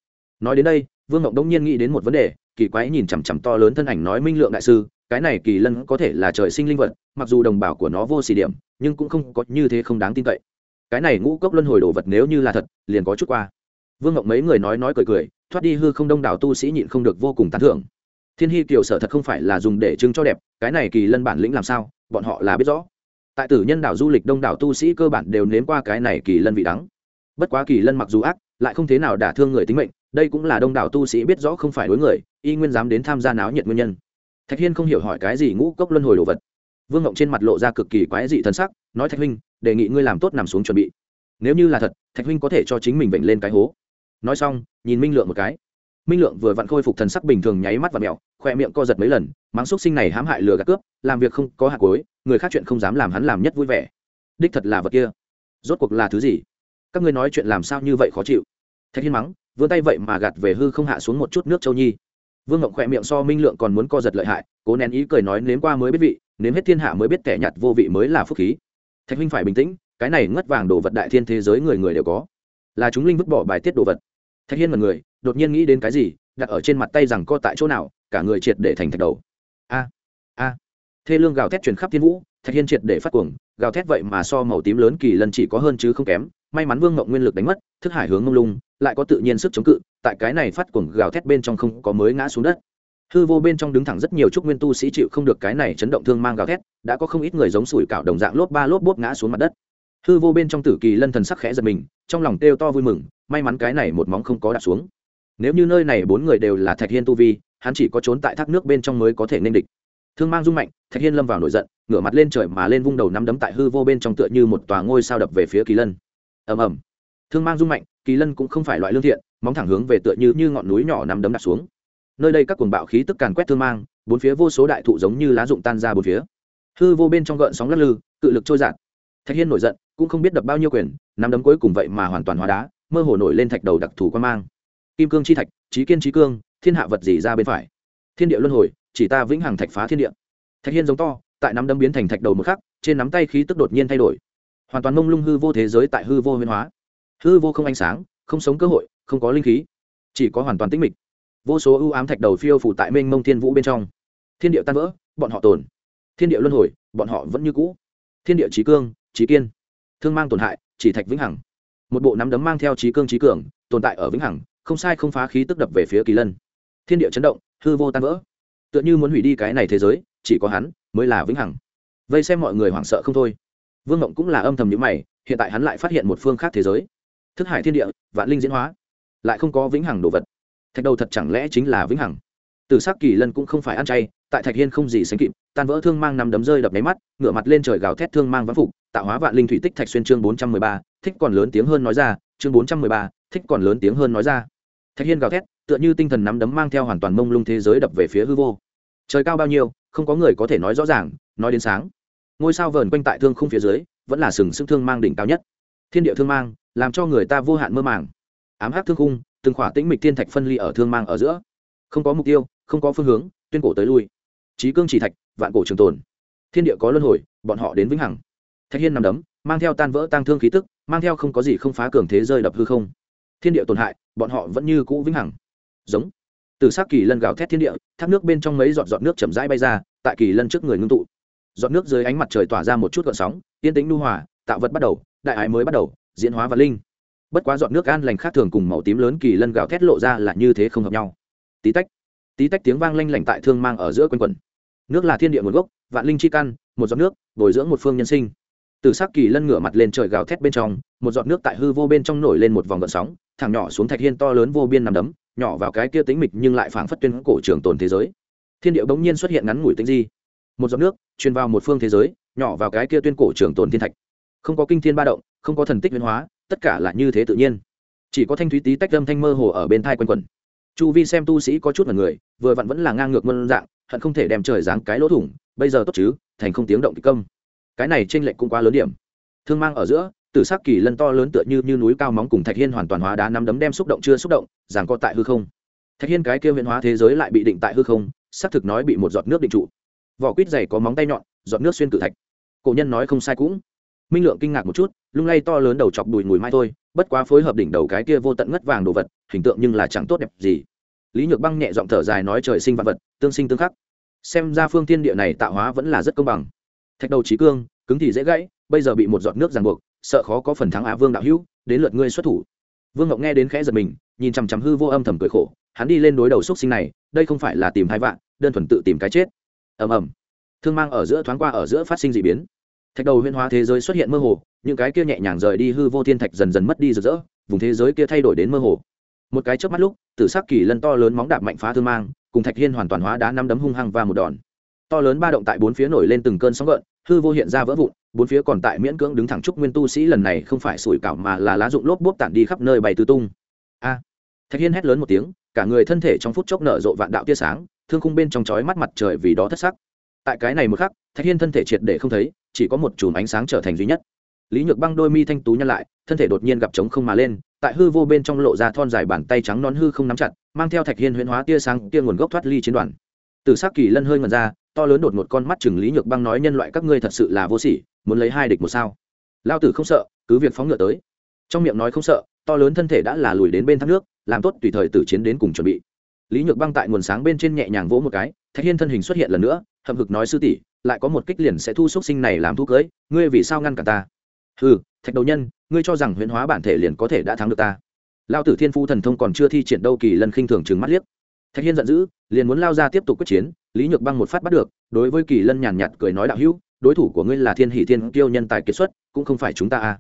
Nói đến đây, vương ngọc đông nhiên nghĩ đến một vấn đề, kỳ quái nhìn chằm chằm to lớn thân ảnh nói minh lượng đại sư, cái này kỳ lân có thể là trời sinh linh vật, mặc dù đồng bào của nó vô xỉ điểm, nhưng cũng không có như thế không đáng tin cậy. Cái này ngũ cốc luân hồi đồ vật nếu như là thật, liền có chút qua vương Ngộng mấy người nói nói cười cười, thoát đi hư không đông đảo tu sĩ nhịn không được vô cùng tán thưởng. Thiên hy kiều sở thật không phải là dùng để chứng cho đẹp, cái này kỳ lân bản lĩnh làm sao, bọn họ là biết rõ. Tại tử nhân đảo du lịch đông đảo tu sĩ cơ bản đều nếm qua cái này kỳ lân vị đắng. Bất quá kỳ lân mặc dù ác, lại không thế nào đả thương người tính mệnh, đây cũng là đông đảo tu sĩ biết rõ không phải đối người, y nguyên dám đến tham gia náo nhiệt nguyên nhân. Thạch hiên không hiểu hỏi cái gì ngũ cốc luân hồi đồ vật. Vương ngộng trên mặt lộ ra cực kỳ quái dị thân sắc, nói thạch huynh, đề nghị ngươi làm tốt nằm xuống chuẩn bị. Nếu như là thật, thạch huynh có thể cho chính mình bệnh lên cái hố nói xong, nhìn minh lượng một cái. Minh lượng vừa vặn khôi phục thần sắc bình thường nháy mắt và mẹo khoe miệng co giật mấy lần, mắng xúc sinh này hãm hại lừa gạt cướp, làm việc không có hạt cối người khác chuyện không dám làm hắn làm nhất vui vẻ. Đích thật là vật kia. Rốt cuộc là thứ gì? Các ngươi nói chuyện làm sao như vậy khó chịu? Thạch hiên mắng, vươn tay vậy mà gạt về hư không hạ xuống một chút nước châu nhi. Vương ngộng khoe miệng so minh lượng còn muốn co giật lợi hại, cố nén ý cười nói nếm qua mới biết vị, nếm hết thiên hạ mới biết kẻ nhặt vô vị mới là phúc khí. Thạch huynh phải bình tĩnh, cái này ngất vàng đồ vật đại thiên thế giới người người đều có. Là chúng linh vứt bỏ bài tiết đồ vật thạch hiên mật người, đột nhiên nghĩ đến cái gì, đặt ở trên mặt tay rằng co tại chỗ nào, cả người triệt để thành thạch đầu. A a. Thê lương gào thét truyền khắp thiên vũ, thạch hiên triệt để phát cuồng, gào thét vậy mà so màu tím lớn kỳ lần chỉ có hơn chứ không kém, may mắn vương ngộng nguyên lực đánh mất, thức hải hướng ngông lung, lại có tự nhiên sức chống cự, tại cái này phát cuồng gào thét bên trong không có mới ngã xuống đất. Hư vô bên trong đứng thẳng rất nhiều trúc nguyên tu sĩ chịu không được cái này chấn động thương mang gào thét, đã có không ít người giống sủi cảo đồng dạng lốp ba lốp bốp ngã xuống mặt đất. Hư vô bên trong tử kỳ lân thần sắc khẽ giật mình, trong lòng kêu to vui mừng may mắn cái này một móng không có đạp xuống. Nếu như nơi này bốn người đều là thạch hiên tu vi, hắn chỉ có trốn tại thác nước bên trong mới có thể nên địch. Thương mang rung mạnh, thạch hiên lâm vào nổi giận, ngửa mặt lên trời mà lên vung đầu nắm đấm tại hư vô bên trong tựa như một tòa ngôi sao đập về phía kỳ lân. Ầm ầm. Thương mang rung mạnh, kỳ lân cũng không phải loại lương thiện, móng thẳng hướng về tựa như như ngọn núi nhỏ nắm đấm đặt xuống. Nơi đây các cuồng bạo khí tức càn quét thương mang, bốn phía vô số đại thụ giống như lá rụng tan ra bốn phía. Hư vô bên trong gợn sóng lắc lư, cự lực trôi giạt thạch hiên nổi giận, cũng không biết đập bao nhiêu quyền, nắm đấm cuối cùng vậy mà hoàn toàn hóa đá mơ hồ nổi lên thạch đầu đặc thù quan mang. Kim cương chi thạch trí kiên trí cương, thiên hạ vật gì ra bên phải? Thiên địa luân hồi, chỉ ta vĩnh hằng thạch phá thiên địa. Thạch hiên giống to, tại nắm đấm biến thành thạch đầu một khắc, trên nắm tay khí tức đột nhiên thay đổi. Hoàn toàn mông lung hư vô thế giới tại hư vô huyên hóa. Hư vô không ánh sáng, không sống cơ hội, không có linh khí. Chỉ có hoàn toàn tĩnh mịch. Vô số ưu ám thạch đầu phiêu phủ tại mênh mông thiên vũ bên trong. Thiên địa tan vỡ, bọn họ tồn. Thiên địa luân hồi, bọn họ vẫn như cũ. Thiên địa trí cương trí kiên. Thương mang tổn hại, chỉ thạch vĩnh hằng một bộ nắm đấm mang theo trí cương trí cường, tồn tại ở vĩnh hằng, không sai không phá khí tức đập về phía kỳ lân. Thiên địa chấn động, hư vô tan vỡ. Tựa như muốn hủy đi cái này thế giới, chỉ có hắn mới là vĩnh hằng. Vây xem mọi người hoảng sợ không thôi. Vương ngộng cũng là âm thầm nhữ mày, hiện tại hắn lại phát hiện một phương khác thế giới. Thức hải thiên địa, vạn linh diễn hóa. Lại không có vĩnh hằng đồ vật. Thạch đầu thật chẳng lẽ chính là vĩnh hằng? Từ s ắ c kỳ lân cũng không phải ăn chay, tại thạch hiên không gì sánh kịp, tan vỡ thương mang nằm đấm rơi đập máy mắt, ngửa mặt lên trời gào thét thương mang vắng phục, tạo hóa vạn linh thủy tích thạch xuyên chương bốn trăm mười ba thích còn lớn tiếng hơn nói ra, chương bốn trăm mười ba, thích còn lớn tiếng hơn nói ra. Thạch hiên gào thét, tựa như tinh thần nắm đấm mang theo hoàn toàn mông lung thế giới đập về phía hư vô. Trời cao bao nhiêu, không có người có thể nói rõ ràng, nói đến sáng. Ngôi sao vờn quanh tại thương không phía dưới, vẫn là sừng sững thương mang đỉnh cao nhất. Thiên địa thương mang, làm cho người ta vô hạn mơ màng. Ám hát thương khung, từng khỏa tĩnh mịch thiên thạch phân ly ở thương mang ở giữa. Không có mục tiêu, không có phương hướng, tuyên cổ tới lui. Trí cương chỉ thạch, vạn cổ trường tồn. Thiên địa có luân hồi, bọn họ đến vĩnh hằng. Thạch hiên nằm đấm mang theo tan vỡ tang thương khí tức, mang theo không có gì không phá cường thế rơi đập hư không. Thiên địa tổn hại, bọn họ vẫn như cũ vĩnh hằng. Giống. Từ s kỳ lân gào thét thiên địa, thác nước bên trong mấy giọt giọt nước chậm rãi bay ra, tại kỳ lân trước người ngưng tụ. Giọt nước dưới ánh mặt trời tỏa ra một chút gợn sóng, yên tĩnh nu hòa, tạo vật bắt đầu, đại ái mới bắt đầu, diễn hóa và linh. Bất quá giọt nước an lành khác thường cùng màu tím lớn kỳ lân gào thét lộ ra là như thế không hợp nhau. Tí tách. Tí tách tiếng vang lanh lảnh tại thương mang ở giữa quanh quần. Nước là thiên địa nguồn gốc, vạn linh chi căn, một giọt nước, bồi dưỡng một phương nhân sinh từ sắc kỳ lân ngửa mặt lên trời gào thét bên trong, một giọt nước tại hư vô bên trong nổi lên một vòng gợn sóng, thẳng nhỏ xuống thạch hiên to lớn vô biên nằm đấm, nhỏ vào cái kia tính mịch nhưng lại phảng phất tuyên cổ trường tồn thế giới. Thiên địa bỗng nhiên xuất hiện ngắn ngủi tính di. Một giọt nước truyền vào một phương thế giới, nhỏ vào cái kia tuyên cổ trường tồn thiên thạch. Không có kinh thiên ba động, không có thần tích biến hóa, tất cả là như thế tự nhiên. Chỉ có thanh thúy tí tách âm thanh mơ hồ ở bên thai quanh quẩn. Chu vi xem tu sĩ có chút là người, vừa vặn vẫn là ngang ngược mơn dạng, hận không thể đem trời dáng cái lỗ thủng, bây giờ tốt chứ, thành không tiếng động kịch công cái này trên lệnh cũng quá lớn điểm. Thương mang ở giữa tử sắc kỳ lân to lớn tựa như, như núi cao móng cùng thạch hiên hoàn toàn hóa đá nắm đấm đem xúc động chưa xúc động giảng co tại hư không. Thạch hiên cái kia huyện hóa thế giới lại bị định tại hư không xác thực nói bị một giọt nước định trụ. Vỏ quýt dày có móng tay nhọn giọt nước xuyên cử thạch. Cổ nhân nói không sai cũng. Minh lượng kinh ngạc một chút lung lay to lớn đầu chọc đùi mùi mai thôi bất quá phối hợp đỉnh đầu cái kia vô tận ngất vàng đồ vật hình tượng nhưng là chẳng tốt đẹp gì. Lý nhược băng nhẹ giọng thở dài nói trời sinh vạn vật tương sinh tương khắc. Xem ra phương tiên địa này tạo hóa vẫn là rất công bằng thạch đầu trí cương, cứng thì dễ gãy, bây giờ bị một giọt nước ràng buộc, sợ khó có phần thắng á vương đạo hữu, đến lượt ngươi xuất thủ. Vương ngọc nghe đến khẽ giật mình, nhìn chằm chằm hư vô âm thầm cười khổ, hắn đi lên đối đầu xúc sinh này, đây không phải là tìm hai vạn, đơn thuần tự tìm cái chết. Ầm ầm. Thương mang ở giữa thoáng qua ở giữa phát sinh d ị biến. Thạch đầu huyên hóa thế giới xuất hiện mơ hồ, những cái kia nhẹ nhàng rời đi hư vô thiên thạch dần dần mất đi rực rỡ, vùng thế giới kia thay đổi đến mơ hồ. Một cái trước mắt lúc, tử sắc kỳ lân to lớn móng đạp mạnh phá thương mang, cùng thạch hiên hoàn toàn hóa đá năm đấm hung hăng và một đòn. To lớn ba động tại bốn phía nổi lên từng cơn sóng gợn hư vô hiện ra vỡ vụn, bốn phía còn tại miễn cưỡng đứng thẳng trúc nguyên tu sĩ lần này không phải sủi cảo mà là lá dụng lốp bốp tản đi khắp nơi bày tứ tung. A. Thạch hiên hét lớn một tiếng, cả người thân thể trong phút chốc nở rộ vạn đạo tia sáng, thương khung bên trong chói mắt mặt trời vì đó thất sắc. Tại cái này một khắc, thạch hiên thân thể triệt để không thấy, chỉ có một chùm ánh sáng trở thành duy nhất. Lý nhược băng đôi mi thanh tú nhăn lại, thân thể đột nhiên gặp trống không mà lên, tại hư vô bên trong lộ ra thon dài bàn tay trắng non hư không nắm chặt, mang theo thạch hiên huyễn hóa tia sáng, tia nguồn gốc thoát ly chiến đoàn từ s ắ c kỳ lân hơi ngần ra, to lớn đột một con mắt chừng lý nhược băng nói, nhân loại các ngươi thật sự là vô sỉ, muốn lấy hai địch một sao? Lao tử không sợ, cứ việc phóng ngựa tới. Trong miệng nói không sợ, to lớn thân thể đã là lùi đến bên thác nước, làm tốt tùy thời tử chiến đến cùng chuẩn bị. Lý nhược băng tại nguồn sáng bên trên nhẹ nhàng vỗ một cái, thạch hiên thân hình xuất hiện lần nữa, hậm hực nói, sư tỷ, lại có một kích liền sẽ thu xúc sinh này làm thu cưới, ngươi vì sao ngăn cả ta? Ừ thạch đầu nhân, ngươi cho rằng huyễn hóa bản thể liền có thể đã thắng được ta? Lao tử thiên phu thần thông còn chưa thi triển đâu, kỳ lân khinh thường trừng mắt liếc thạch hiên giận dữ, liền muốn lao ra tiếp tục quyết chiến, lý nhược băng một phát bắt được, đối với kỳ lân nhàn nhạt cười nói đạo hữu, đối thủ của ngươi là thiên hỷ thiên kiêu nhân tài kiệt xuất, cũng không phải chúng ta à.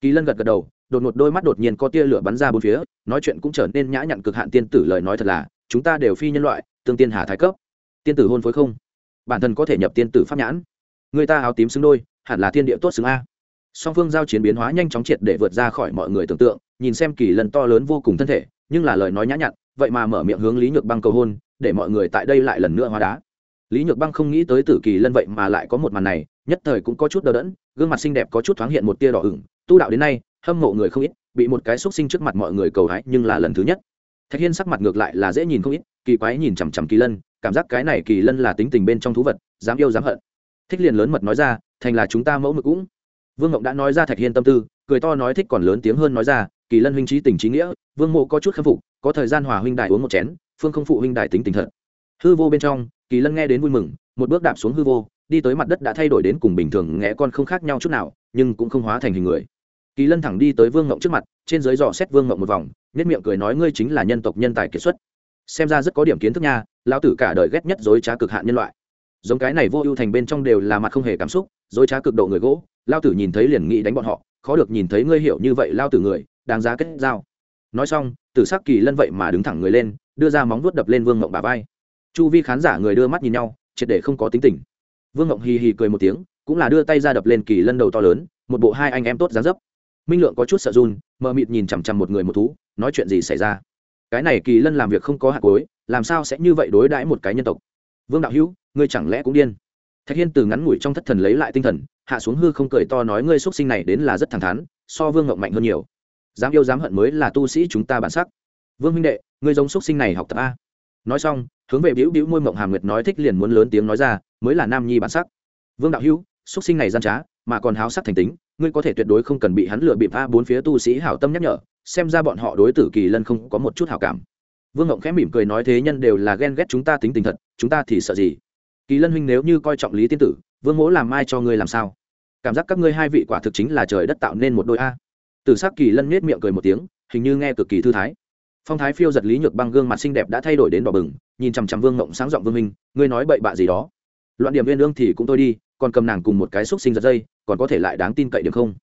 Kỳ lân gật gật đầu, đột một đôi mắt đột nhiên có tia lửa bắn ra bốn phía, nói chuyện cũng trở nên nhã nhặn cực hạn tiên tử lời nói thật là, chúng ta đều phi nhân loại, tương tiên hà thái cấp. Tiên tử hôn phối không? Bản thân có thể nhập tiên tử pháp nhãn. Người ta áo tím xứng đôi, hẳn là thiên địa tốt xứng a. Song phương giao chiến biến hóa nhanh chóng triệt để vượt ra khỏi mọi người tưởng tượng, nhìn xem kỳ lần to lớn vô cùng thân thể, nhưng là lời nói nhã nhặn vậy mà mở miệng hướng lý nhược băng cầu hôn, để mọi người tại đây lại lần nữa hóa đá. Lý nhược băng không nghĩ tới tử kỳ lân vậy mà lại có một màn này, nhất thời cũng có chút đờ đẫn, gương mặt xinh đẹp có chút thoáng hiện một tia đỏ ửng. Tu đạo đến nay, hâm mộ người không ít, bị một cái xúc sinh trước mặt mọi người cầu hái, nhưng là lần thứ nhất. Thạch hiên sắc mặt ngược lại là dễ nhìn không ít, kỳ quái nhìn chằm chằm kỳ lân, cảm giác cái này kỳ lân là tính tình bên trong thú vật, dám yêu dám hận. Thích liền lớn mật nói ra, thành là chúng ta mẫu mực cũng vương ngộng đã nói ra thạch hiên tâm tư, cười to nói thích còn lớn tiếng hơn nói ra, kỳ lân huynh trí tình trí nghĩa, vương mộ có chút khâm phục, có thời gian hòa huynh đại uống một chén, phương không phụ huynh đại tính tình thật. Hư vô bên trong, kỳ lân nghe đến vui mừng, một bước đạp xuống hư vô, đi tới mặt đất đã thay đổi đến cùng bình thường nghe con không khác nhau chút nào, nhưng cũng không hóa thành hình người. Kỳ lân thẳng đi tới vương ngộng trước mặt, trên dưới dò xét vương ngộng một vòng nhất miệng cười nói, ngươi chính là nhân tộc nhân tài kiệt xuất. Xem ra rất có điểm kiến thức nha, lão tử cả đời ghét nhất dối trá cực hạn nhân loại. Giống cái này vô ưu thành bên trong đều là mặt không hề cảm xúc, dối trá cực độ người gỗ lao tử nhìn thấy liền nghĩ đánh bọn họ, khó được nhìn thấy ngươi hiểu như vậy lao tử người, đáng giá kết giao. Nói xong, tử sắc kỳ lân vậy mà đứng thẳng người lên, đưa ra móng vuốt đập lên vương ngộng bà vai. Chu vi khán giả người đưa mắt nhìn nhau, triệt để không có tính tình. Vương ngộng hì hì cười một tiếng, cũng là đưa tay ra đập lên kỳ lân đầu to lớn, một bộ hai anh em tốt dáng dấp. Minh lượng có chút sợ run, mờ mịt nhìn chằm chằm một người một thú, nói chuyện gì xảy ra? Cái này kỳ lân làm việc không có hạt cối làm sao sẽ như vậy đối đãi một cái nhân tộc? Vương đạo hữu, ngươi chẳng lẽ cũng điên? Thạch hiên từ ngắn ngủi trong thất thần lấy lại tinh thần hạ xuống hư không cười to nói ngươi x sinh này đến là rất thẳng thắn, so vương ngộng mạnh hơn nhiều. Dám yêu dám hận mới là tu sĩ chúng ta bản sắc. Vương huynh đệ, ngươi giống x sinh này học tập a. Nói xong, hướng về biểu biểu môi mộng hàm nguyệt nói thích liền muốn lớn tiếng nói ra, mới là nam nhi bản sắc. Vương đạo hữu x sinh này gian trá, mà còn háo sắc thành tính, ngươi có thể tuyệt đối không cần bị hắn lừa bịp a bốn phía tu sĩ hảo tâm nhắc nhở, xem ra bọn họ đối tử kỳ lân không có một chút hảo cảm. Vương ngộng khẽ mỉm cười nói thế nhân đều là ghen ghét chúng ta tính tình thật, chúng ta thì sợ gì? Kỳ lân huynh nếu như coi trọng lý tiên tử vương mỗ làm mai cho ngươi làm sao? Cảm giác các ngươi hai vị quả thực chính là trời đất tạo nên một đôi a. Từ s ắ c kỳ lân miết miệng cười một tiếng, hình như nghe cực kỳ thư thái. Phong thái phiêu giật lý nhược băng gương mặt xinh đẹp đã thay đổi đến đỏ bừng, nhìn chằm chằm vương ngộng sáng giọng vương minh, ngươi nói bậy bạ gì đó? Loạn điểm viên lương thì cũng tôi đi, còn cầm nàng cùng một cái xúc sinh giật dây, còn có thể lại đáng tin cậy được không?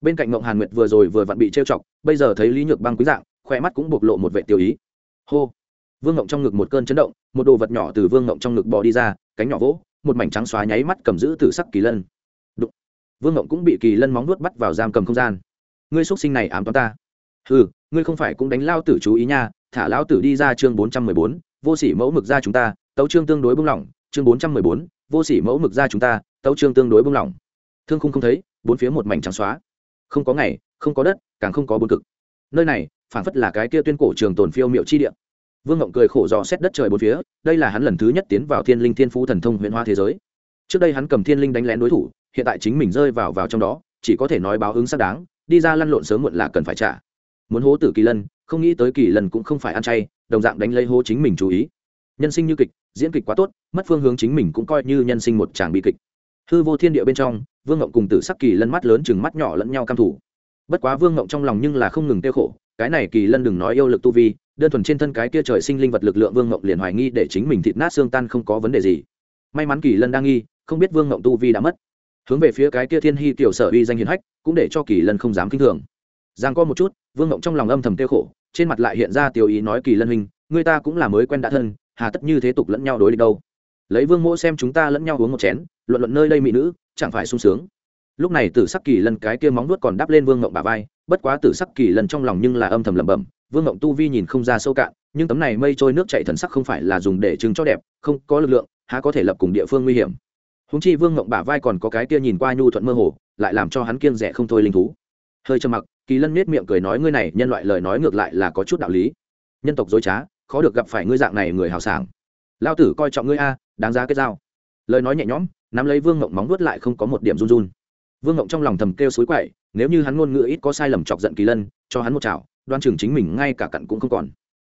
Bên cạnh ngộng hàn nguyệt vừa rồi vừa vặn bị trêu chọc, bây giờ thấy lý nhược băng quý dạng khoe mắt cũng bộc lộ một vệ tiêu ý. Hô! Vương ngộng trong ngực một cơn chấn động, một đồ vật nhỏ từ vương ngộng trong ngực bò đi ra, cánh nhỏ vỗ một mảnh trắng xóa nháy mắt cầm giữ tử sắc kỳ lân. Đụng. vương ngộng cũng bị kỳ lân móng nuốt bắt vào giam cầm không gian. Ngươi xuất sinh này ám toán ta. Ừ ngươi không phải cũng đánh lao tử chú ý nha, thả lao tử đi ra chương bốn trăm mười bốn, vô sỉ mẫu mực ra chúng ta, tấu chương tương đối bung lỏng, chương bốn trăm mười bốn, vô sỉ mẫu mực ra chúng ta, tấu chương tương đối bung lỏng. Thương khung không thấy, bốn phía một mảnh trắng xóa. Không có ngày, không có đất, càng không có bốn cực. Nơi này phản phất là cái kia tuyên cổ trường tồn phiêu miệu chi địa vương ngộng cười khổ dò xét đất trời bốn phía, đây là hắn lần thứ nhất tiến vào thiên linh thiên phú thần thông huyện hoa thế giới. Trước đây hắn cầm thiên linh đánh lén đối thủ, hiện tại chính mình rơi vào vào trong đó, chỉ có thể nói báo ứng xác đáng, đi ra lăn lộn sớm muộn là cần phải trả. Muốn hố tử kỳ lân, không nghĩ tới kỳ lân cũng không phải ăn chay, đồng dạng đánh lấy hố chính mình chú ý. Nhân sinh như kịch, diễn kịch quá tốt, mất phương hướng chính mình cũng coi như nhân sinh một tràng bi kịch. Hư vô thiên địa bên trong, vương ngộng cùng tử sắc kỳ lân mắt lớn chừng mắt nhỏ lẫn nhau cam thủ bất quá vương ngộng trong lòng nhưng là không ngừng tiêu khổ cái này kỳ lân đừng nói yêu lực tu vi, đơn thuần trên thân cái kia trời sinh linh vật lực lượng vương ngộng liền hoài nghi để chính mình thịt nát xương tan không có vấn đề gì. May mắn kỳ lân đang nghi, không biết vương ngộng tu vi đã mất. Hướng về phía cái kia thiên hy tiểu sở uy danh hiền hách, cũng để cho kỳ lân không dám kinh thường. Giang co một chút, vương ngộng trong lòng âm thầm tiêu khổ, trên mặt lại hiện ra tiểu ý nói kỳ lân huynh, người ta cũng là mới quen đã thân, hà tất như thế tục lẫn nhau đối địch đâu. Lấy vương mỗ xem chúng ta lẫn nhau uống một chén, luận luận nơi đây mỹ nữ, chẳng phải sung sướng. Lúc này tử sắc kỳ lân cái kia móng nuốt còn đắp lên vương ngộng bà vai bất quá tử sắc kỳ lân trong lòng nhưng là âm thầm lẩm bẩm, vương ngộng tu vi nhìn không ra sâu cạn, nhưng tấm này mây trôi nước chạy thần sắc không phải là dùng để chứng cho đẹp, không có lực lượng, há có thể lập cùng địa phương nguy hiểm. Húng chi vương ngộng bả vai còn có cái kia nhìn qua nhu thuận mơ hồ, lại làm cho hắn kiêng rẻ không thôi linh thú. Hơi trầm mặc, kỳ lân nết miệng cười nói ngươi này, nhân loại lời nói ngược lại là có chút đạo lý. Nhân tộc dối trá, khó được gặp phải ngươi dạng này người hào sảng. Lao tử coi trọng ngươi a, đáng giá cái dao lời nói nhẹ nhõm, nắm lấy vương ngộng móng vuốt lại không có một điểm run run. Vương ngộng trong lòng thầm kêu xối quậy nếu như hắn ngôn ngữ ít có sai lầm chọc giận kỳ lân, cho hắn một chảo, đoan chừng chính mình ngay cả cặn cũng không còn.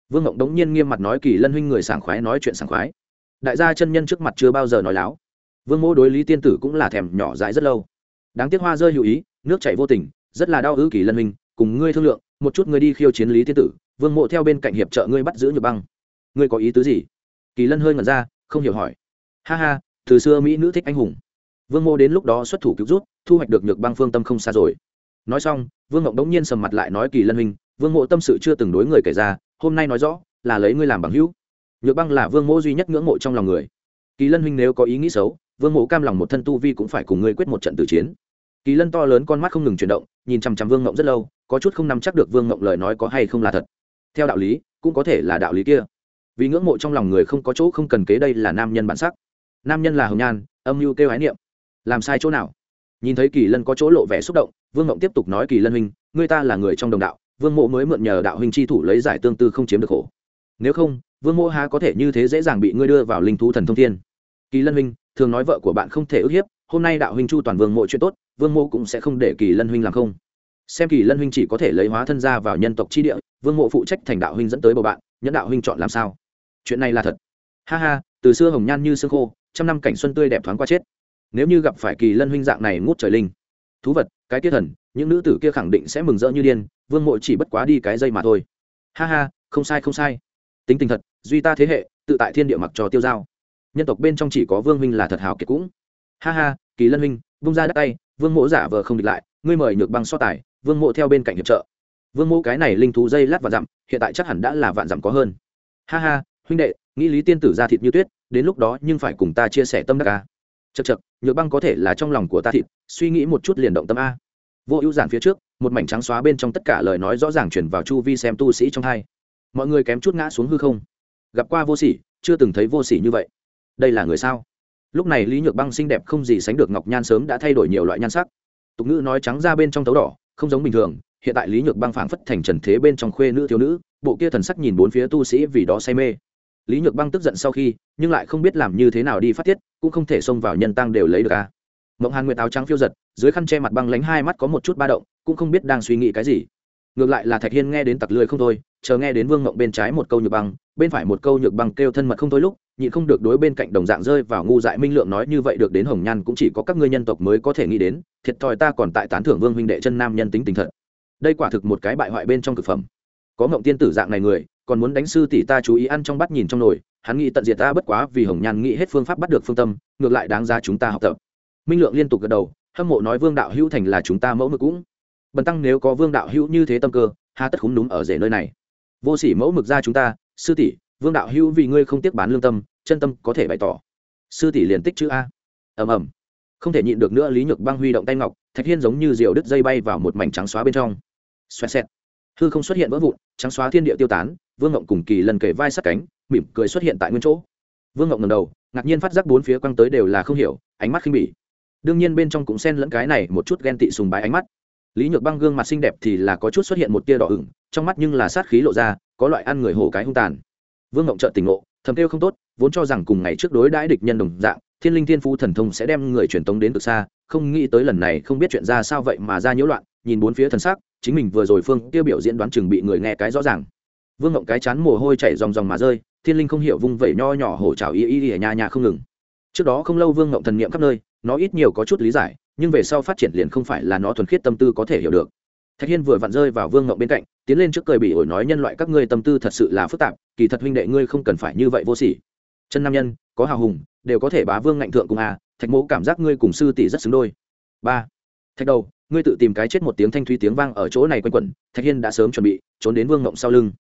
Vương ngộng đống nhiên nghiêm mặt nói kỳ lân huynh người sảng khoái nói chuyện sảng khoái. Đại gia chân nhân trước mặt chưa bao giờ nói láo. Vương mô đối lý tiên tử cũng là thèm nhỏ dại rất lâu. Đáng tiếc hoa rơi hữu ý, nước chảy vô tình, rất là đau ư kỳ lân huynh, cùng ngươi thương lượng, một chút ngươi đi khiêu chiến lý tiên tử, vương mộ theo bên cạnh hiệp trợ ngươi bắt giữ nhược băng. Ngươi có ý tứ gì? Kỳ lân hơi ngẩn ra, không hiểu hỏi. Ha ha, từ xưa mỹ nữ thích anh hùng vương mô đến lúc đó xuất thủ cứu rút thu hoạch được nhược băng phương tâm không xa rồi. Nói xong, vương ngộng đống nhiên sầm mặt lại nói kỳ lân huynh, vương mộ tâm sự chưa từng đối người kể ra, hôm nay nói rõ, là lấy ngươi làm bằng hữu. Nhược băng là vương mộ duy nhất ngưỡng mộ trong lòng người. Kỳ lân huynh nếu có ý nghĩ xấu, vương mộ cam lòng một thân tu vi cũng phải cùng ngươi quyết một trận tử chiến. Kỳ lân to lớn con mắt không ngừng chuyển động, nhìn chằm chằm vương ngộng rất lâu, có chút không nắm chắc được vương ngộng lời nói có hay không là thật. Theo đạo lý, cũng có thể là đạo lý kia. Vì ngưỡng mộ trong lòng người không có chỗ không cần kế đây là nam nhân bản sắc. Nam nhân là hồng nhan, âm mưu kêu ái niệm làm sai chỗ nào? Nhìn thấy kỳ lân có chỗ lộ vẻ xúc động, vương Mộng tiếp tục nói kỳ lân huynh người ta là người trong đồng đạo, vương mộ mới mượn nhờ đạo huynh chi thủ lấy giải tương tư không chiếm được khổ. Nếu không, vương mộ há có thể như thế dễ dàng bị ngươi đưa vào linh thú thần thông thiên. Kỳ lân huynh, thường nói vợ của bạn không thể ức hiếp, hôm nay đạo huynh chu toàn vương mộ chuyện tốt, vương mộ cũng sẽ không để kỳ lân huynh làm không. Xem kỳ lân huynh chỉ có thể lấy hóa thân ra vào nhân tộc chi địa, vương mộ phụ trách thành đạo huynh dẫn tới bầu bạn, nhẫn đạo huynh chọn làm sao? Chuyện này là thật. Ha ha, từ xưa hồng nhan như sương khô, trăm năm cảnh xuân tươi đẹp thoáng qua chết nếu như gặp phải kỳ lân huynh dạng này ngút trời linh. Thú vật, cái tiết thần, những nữ tử kia khẳng định sẽ mừng rỡ như điên, vương mộ chỉ bất quá đi cái dây mà thôi. Ha ha, không sai không sai. Tính tình thật, duy ta thế hệ, tự tại thiên địa mặc trò tiêu dao. Nhân tộc bên trong chỉ có vương huynh là thật hào kiệt cũng. Ha ha, kỳ lân huynh bung ra đất tay, vương mộ giả vờ không địch lại, ngươi mời nhược băng so tài, vương mộ theo bên cạnh hiệp trợ. Vương mộ cái này linh thú dây lát và dặm, hiện tại chắc hẳn đã là vạn dặm có hơn. Ha ha, huynh đệ, nghĩ lý tiên tử ra thịt như tuyết, đến lúc đó nhưng phải cùng ta chia sẻ tâm đắc ca chật chật, nhược băng có thể là trong lòng của ta thịt, suy nghĩ một chút liền động tâm a. Vô ưu giản phía trước, một mảnh trắng xóa bên trong tất cả lời nói rõ ràng chuyển vào chu vi xem tu sĩ trong hai. Mọi người kém chút ngã xuống hư không. Gặp qua vô sỉ, chưa từng thấy vô sỉ như vậy. Đây là người sao? Lúc này lý nhược băng xinh đẹp không gì sánh được ngọc nhan sớm đã thay đổi nhiều loại nhan sắc. Tục ngữ nói trắng ra bên trong tấu đỏ, không giống bình thường. Hiện tại lý nhược băng phảng phất thành trần thế bên trong khuê nữ thiếu nữ, bộ kia thần sắc nhìn bốn phía tu sĩ vì đó say mê lý nhược băng tức giận sau khi, nhưng lại không biết làm như thế nào đi phát tiết, cũng không thể xông vào nhân tăng đều lấy được a à. mộng hàn nguyệt áo trắng phiêu giật, dưới khăn che mặt băng lánh hai mắt có một chút ba động, cũng không biết đang suy nghĩ cái gì. Ngược lại là thạch hiên nghe đến tặc lưỡi không thôi, chờ nghe đến vương mộng bên trái một câu nhược băng, bên phải một câu nhược băng kêu thân mật không thôi lúc, nhịn không được đối bên cạnh đồng dạng rơi vào ngu dại minh lượng nói như vậy được đến hồng nhan cũng chỉ có các ngươi nhân tộc mới có thể nghĩ đến, thiệt thòi ta còn tại tán thưởng vương huynh đệ chân nam nhân tính tình thật. Đây quả thực một cái bại hoại bên trong thực phẩm. Có mộng tiên tử dạng này người còn muốn đánh sư tỷ ta chú ý ăn trong bắt nhìn trong nồi, hắn nghĩ tận diệt ta bất quá vì hồng nhan nghĩ hết phương pháp bắt được phương tâm, ngược lại đáng ra chúng ta học tập. Minh lượng liên tục gật đầu, hâm mộ nói vương đạo hữu thành là chúng ta mẫu mực cũng. Bần tăng nếu có vương đạo hữu như thế tâm cơ, hà tất khúng đúng ở rể nơi này. Vô sỉ mẫu mực ra chúng ta, sư tỷ, vương đạo hữu vì ngươi không tiếc bán lương tâm, chân tâm có thể bày tỏ. Sư tỷ liền tích chữ a. Ầm ầm. Không thể nhịn được nữa lý nhược băng huy động tay ngọc, thạch hiên giống như diều đứt dây bay vào một mảnh trắng xóa bên trong. Xoẹt xẹt. Hư không xuất hiện vỡ vụn, trắng xóa thiên địa tiêu tán vương ngộng cùng kỳ lần kể vai sát cánh, mỉm cười xuất hiện tại nguyên chỗ. Vương ngộng ngầm đầu, ngạc nhiên phát giác bốn phía quăng tới đều là không hiểu, ánh mắt khinh bỉ. Đương nhiên bên trong cũng xen lẫn cái này một chút ghen tị sùng bái ánh mắt. Lý nhược băng gương mặt xinh đẹp thì là có chút xuất hiện một tia đỏ ửng, trong mắt nhưng là sát khí lộ ra, có loại ăn người hổ cái hung tàn. Vương ngộng trợ tỉnh ngộ, thầm kêu không tốt, vốn cho rằng cùng ngày trước đối đãi địch nhân đồng dạng, thiên linh thiên phu thần thông sẽ đem người truyền tống đến từ xa, không nghĩ tới lần này không biết chuyện ra sao vậy mà ra nhiễu loạn, nhìn bốn phía thần sắc, chính mình vừa rồi phương tiêu biểu diễn đoán chừng bị người nghe cái rõ ràng vương ngộng cái chán mồ hôi chảy ròng ròng mà rơi, thiên linh không hiểu vung vẩy nho nhỏ hổ trào y y y nhà nhà không ngừng. Trước đó không lâu vương ngộng thần niệm khắp nơi, nó ít nhiều có chút lý giải, nhưng về sau phát triển liền không phải là nó thuần khiết tâm tư có thể hiểu được. Thạch hiên vừa vặn rơi vào vương ngộng bên cạnh, tiến lên trước cười bị ổi nói nhân loại các ngươi tâm tư thật sự là phức tạp, kỳ thật huynh đệ ngươi không cần phải như vậy vô sỉ. Chân nam nhân, có hào hùng, đều có thể bá vương ngạnh thượng cùng à thạch Mẫu cảm giác ngươi cùng sư tỷ rất xứng đôi. Ba. Thạch đầu, ngươi tự tìm cái chết một tiếng thanh thúy tiếng vang ở chỗ này quanh quẩn, thạch hiên đã sớm chuẩn bị, trốn đến vương ngộng sau lưng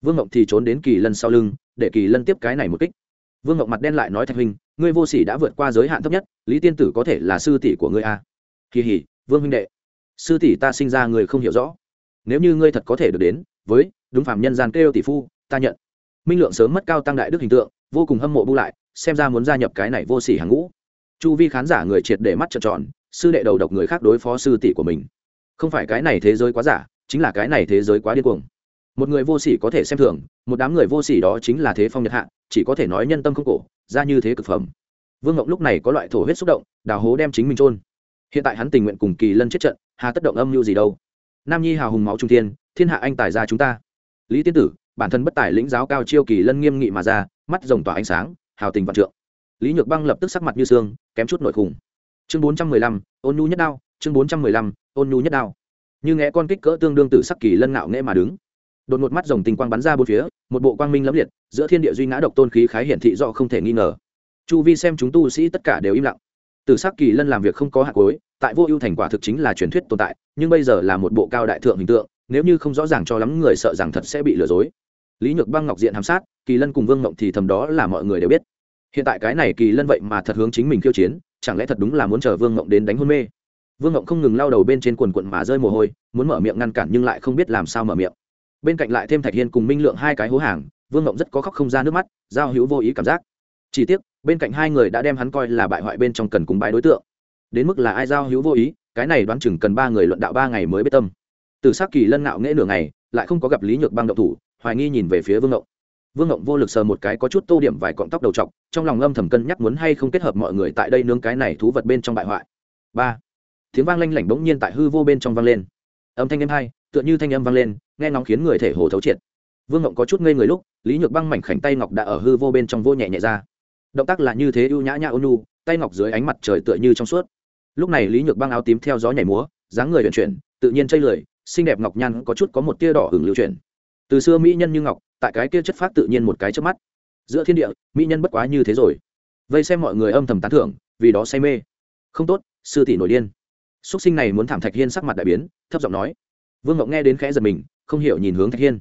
vương ngộng thì trốn đến kỳ lân sau lưng, để kỳ lân tiếp cái này một kích. Vương ngộng mặt đen lại nói thạch huynh, ngươi vô sỉ đã vượt qua giới hạn thấp nhất, lý tiên tử có thể là sư tỷ của ngươi à. kỳ hỉ vương huynh đệ. Sư tỷ ta sinh ra người không hiểu rõ. Nếu như ngươi thật có thể được đến, với đúng phạm nhân gian kêu tỷ phu, ta nhận. Minh lượng sớm mất cao tăng đại đức hình tượng, vô cùng hâm mộ bu lại, xem ra muốn gia nhập cái này vô sỉ hàng ngũ. Chu vi khán giả người triệt để mắt trợn tròn, sư đệ đầu độc người khác đối phó sư tỷ của mình. Không phải cái này thế giới quá giả, chính là cái này thế giới quá điên cuồng một người vô sỉ có thể xem thường, một đám người vô sỉ đó chính là thế phong nhật hạ, chỉ có thể nói nhân tâm không cổ, ra như thế cực phẩm. Vương ngọc lúc này có loại thổ huyết xúc động, đào hố đem chính mình trôn hiện tại hắn tình nguyện cùng kỳ lân chết trận, hà tất động âm mưu gì đâu? Nam nhi hào hùng máu trung thiên thiên hạ anh tài ra chúng ta. Lý tiên tử, bản thân bất tài lĩnh giáo cao chiêu kỳ lân nghiêm nghị mà ra, mắt rồng tỏa ánh sáng, hào tình vạn trượng. Lý nhược băng lập tức sắc mặt như xương kém chút nội khủng chương bốn trăm mười lăm, ôn nhu nhất đao, chương bốn trăm mười lăm, ôn nhu nhất đao. Như nghe con kích cỡ tương đương tử sắc kỳ lân ngạo nghễ mà đứng đột một mắt rồng tinh quang bắn ra bốn phía, một bộ quang minh lẫm liệt, giữa thiên địa duy ngã độc tôn khí khái hiển thị rõ không thể nghi ngờ. Chu vi xem chúng tu sĩ tất cả đều im lặng. Từ sắc kỳ lân làm việc không có hạt cối tại vô ưu thành quả thực chính là truyền thuyết tồn tại, nhưng bây giờ là một bộ cao đại thượng hình tượng, nếu như không rõ ràng cho lắm người sợ rằng thật sẽ bị lừa dối. Lý nhược băng ngọc diện hàm sát, kỳ lân cùng vương ngộng thì thầm đó là mọi người đều biết. Hiện tại cái này kỳ lân vậy mà thật hướng chính mình khiêu chiến, chẳng lẽ thật đúng là muốn chờ vương ngộng đến đánh hôn mê? Vương ngộng không ngừng lao đầu bên trên quần quận mà rơi mồ hôi, muốn mở miệng ngăn cản nhưng lại không biết làm sao mở miệng bên cạnh lại thêm thạch hiên cùng minh lượng hai cái hố hàng, vương ngộng rất có khóc không ra nước mắt, giao hữu vô ý cảm giác. Chỉ tiếc, bên cạnh hai người đã đem hắn coi là bại hoại bên trong cần cùng bãi đối tượng. Đến mức là ai giao hữu vô ý, cái này đoán chừng cần ba người luận đạo ba ngày mới biết tâm. Từ s ắ c kỳ lân ngạo nghễ nửa ngày, lại không có gặp lý nhược băng động thủ, hoài nghi nhìn về phía vương ngộng. Vương ngộng vô lực sờ một cái có chút tô điểm vài cọng tóc đầu t trong lòng âm thầm cân nhắc muốn hay không kết hợp mọi người tại đây nướng cái này thú vật bên trong bại hoại. Ba. Tiếng vang lanh lảnh bỗng nhiên tại hư vô bên trong vang lên âm thanh êm hai, tựa như thanh âm vang lên, nghe ngóng khiến người thể hồ thấu triệt. Vương ngộng có chút ngây người lúc, lý nhược băng mảnh khảnh tay ngọc đã ở hư vô bên trong vô nhẹ nhẹ ra. Động tác là như thế ưu nhã nhã ôn nu tay ngọc dưới ánh mặt trời tựa như trong suốt. Lúc này lý nhược băng áo tím theo gió nhảy múa, dáng người vận chuyển, tự nhiên chây lười, xinh đẹp ngọc nhan có chút có một tia đỏ hưởng lưu chuyển. Từ xưa mỹ nhân như ngọc, tại cái kia chất phát tự nhiên một cái trước mắt. Giữa thiên địa, mỹ nhân bất quá như thế rồi. Vây xem mọi người âm thầm tán thưởng, vì đó say mê. Không tốt, sư tỷ nổi điên. Xúc sinh này muốn thảm thạch hiên sắc mặt đại biến thấp giọng nói. Vương Ngộng nghe đến khẽ giật mình, không hiểu nhìn hướng thạch hiên.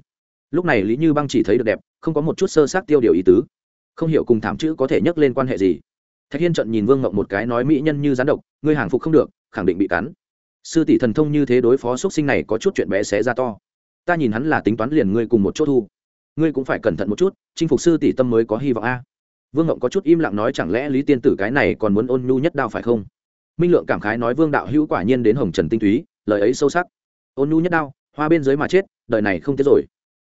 Lúc này lý như băng chỉ thấy được đẹp, không có một chút sơ sát tiêu điều ý tứ. Không hiểu cùng thảm chữ có thể nhắc lên quan hệ gì. Thạch hiên trận nhìn vương ngộng một cái nói mỹ nhân như rán độc, ngươi hàng phục không được, khẳng định bị cắn. Sư tỷ thần thông như thế đối phó x sinh này có chút chuyện bé xé ra to. Ta nhìn hắn là tính toán liền ngươi cùng một chỗ thu. Ngươi cũng phải cẩn thận một chút, chinh phục sư tỷ tâm mới có hy vọng a. Vương ngộng có chút im lặng nói chẳng lẽ lý tiên tử cái này còn muốn ôn nhu nhất đao phải không? Minh lượng cảm khái nói vương đạo hữu quả nhiên đến hồng trần tinh túy lời ấy sâu sắc. Ôn nhu nhất đao, hoa bên dưới mà chết, đời này không tiếc rồi.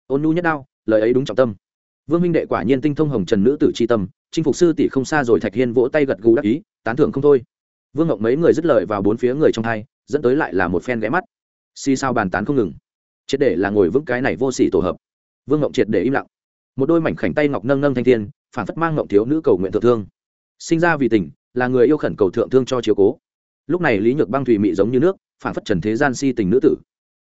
Ôn nhu nhất đao, lời ấy đúng trọng tâm. Vương minh đệ quả nhiên tinh thông hồng trần nữ tử tri tâm, chinh phục sư tỷ không xa rồi thạch hiên vỗ tay gật gù đắc ý, tán thưởng không thôi. Vương ngọc mấy người dứt lời vào bốn phía người trong hai, dẫn tới lại là một phen ghé mắt. Xì sao bàn tán không ngừng. Triệt để là ngồi vững cái này vô s ỉ tổ hợp. Vương ngọc triệt để im lặng. Một đôi mảnh khảnh tay ngọc nâng nâng thanh thiên, phản phất mang ngọc thiếu nữ cầu nguyện thượng thương. Sinh ra vì tình, là người yêu khẩn cầu thượng thương cho chiếu cố lúc này lý nhược băng thủy mị giống như nước, phản phất trần thế gian si tình nữ tử.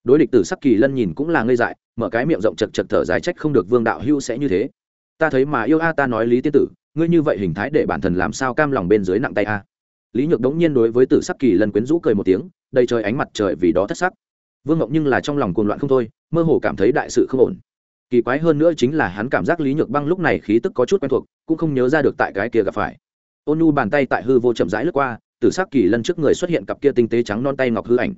Đối địch tử sắc kỳ lân nhìn cũng là ngây dại, mở cái miệng rộng chật chật thở dài trách không được vương đạo hưu sẽ như thế. Ta thấy mà yêu a, ta nói lý tiên tử, ngươi như vậy hình thái để bản thân làm sao cam lòng bên dưới nặng tay a? Lý nhược đống nhiên đối với tử sắc kỳ lân quyến rũ cười một tiếng, đầy trời ánh mặt trời vì đó thất sắc. Vương ngọc nhưng là trong lòng cuồng loạn không thôi, mơ hồ cảm thấy đại sự không ổn. Kỳ quái hơn nữa chính là hắn cảm giác lý nhược băng lúc này khí tức có chút quen thuộc, cũng không nhớ ra được tại cái kia gặp phải. Ôn nu bàn tay tại hư vô chậm rãi lướt qua tử sắc kỳ lân trước người xuất hiện cặp kia tinh tế trắng non tay ngọc hư ảnh.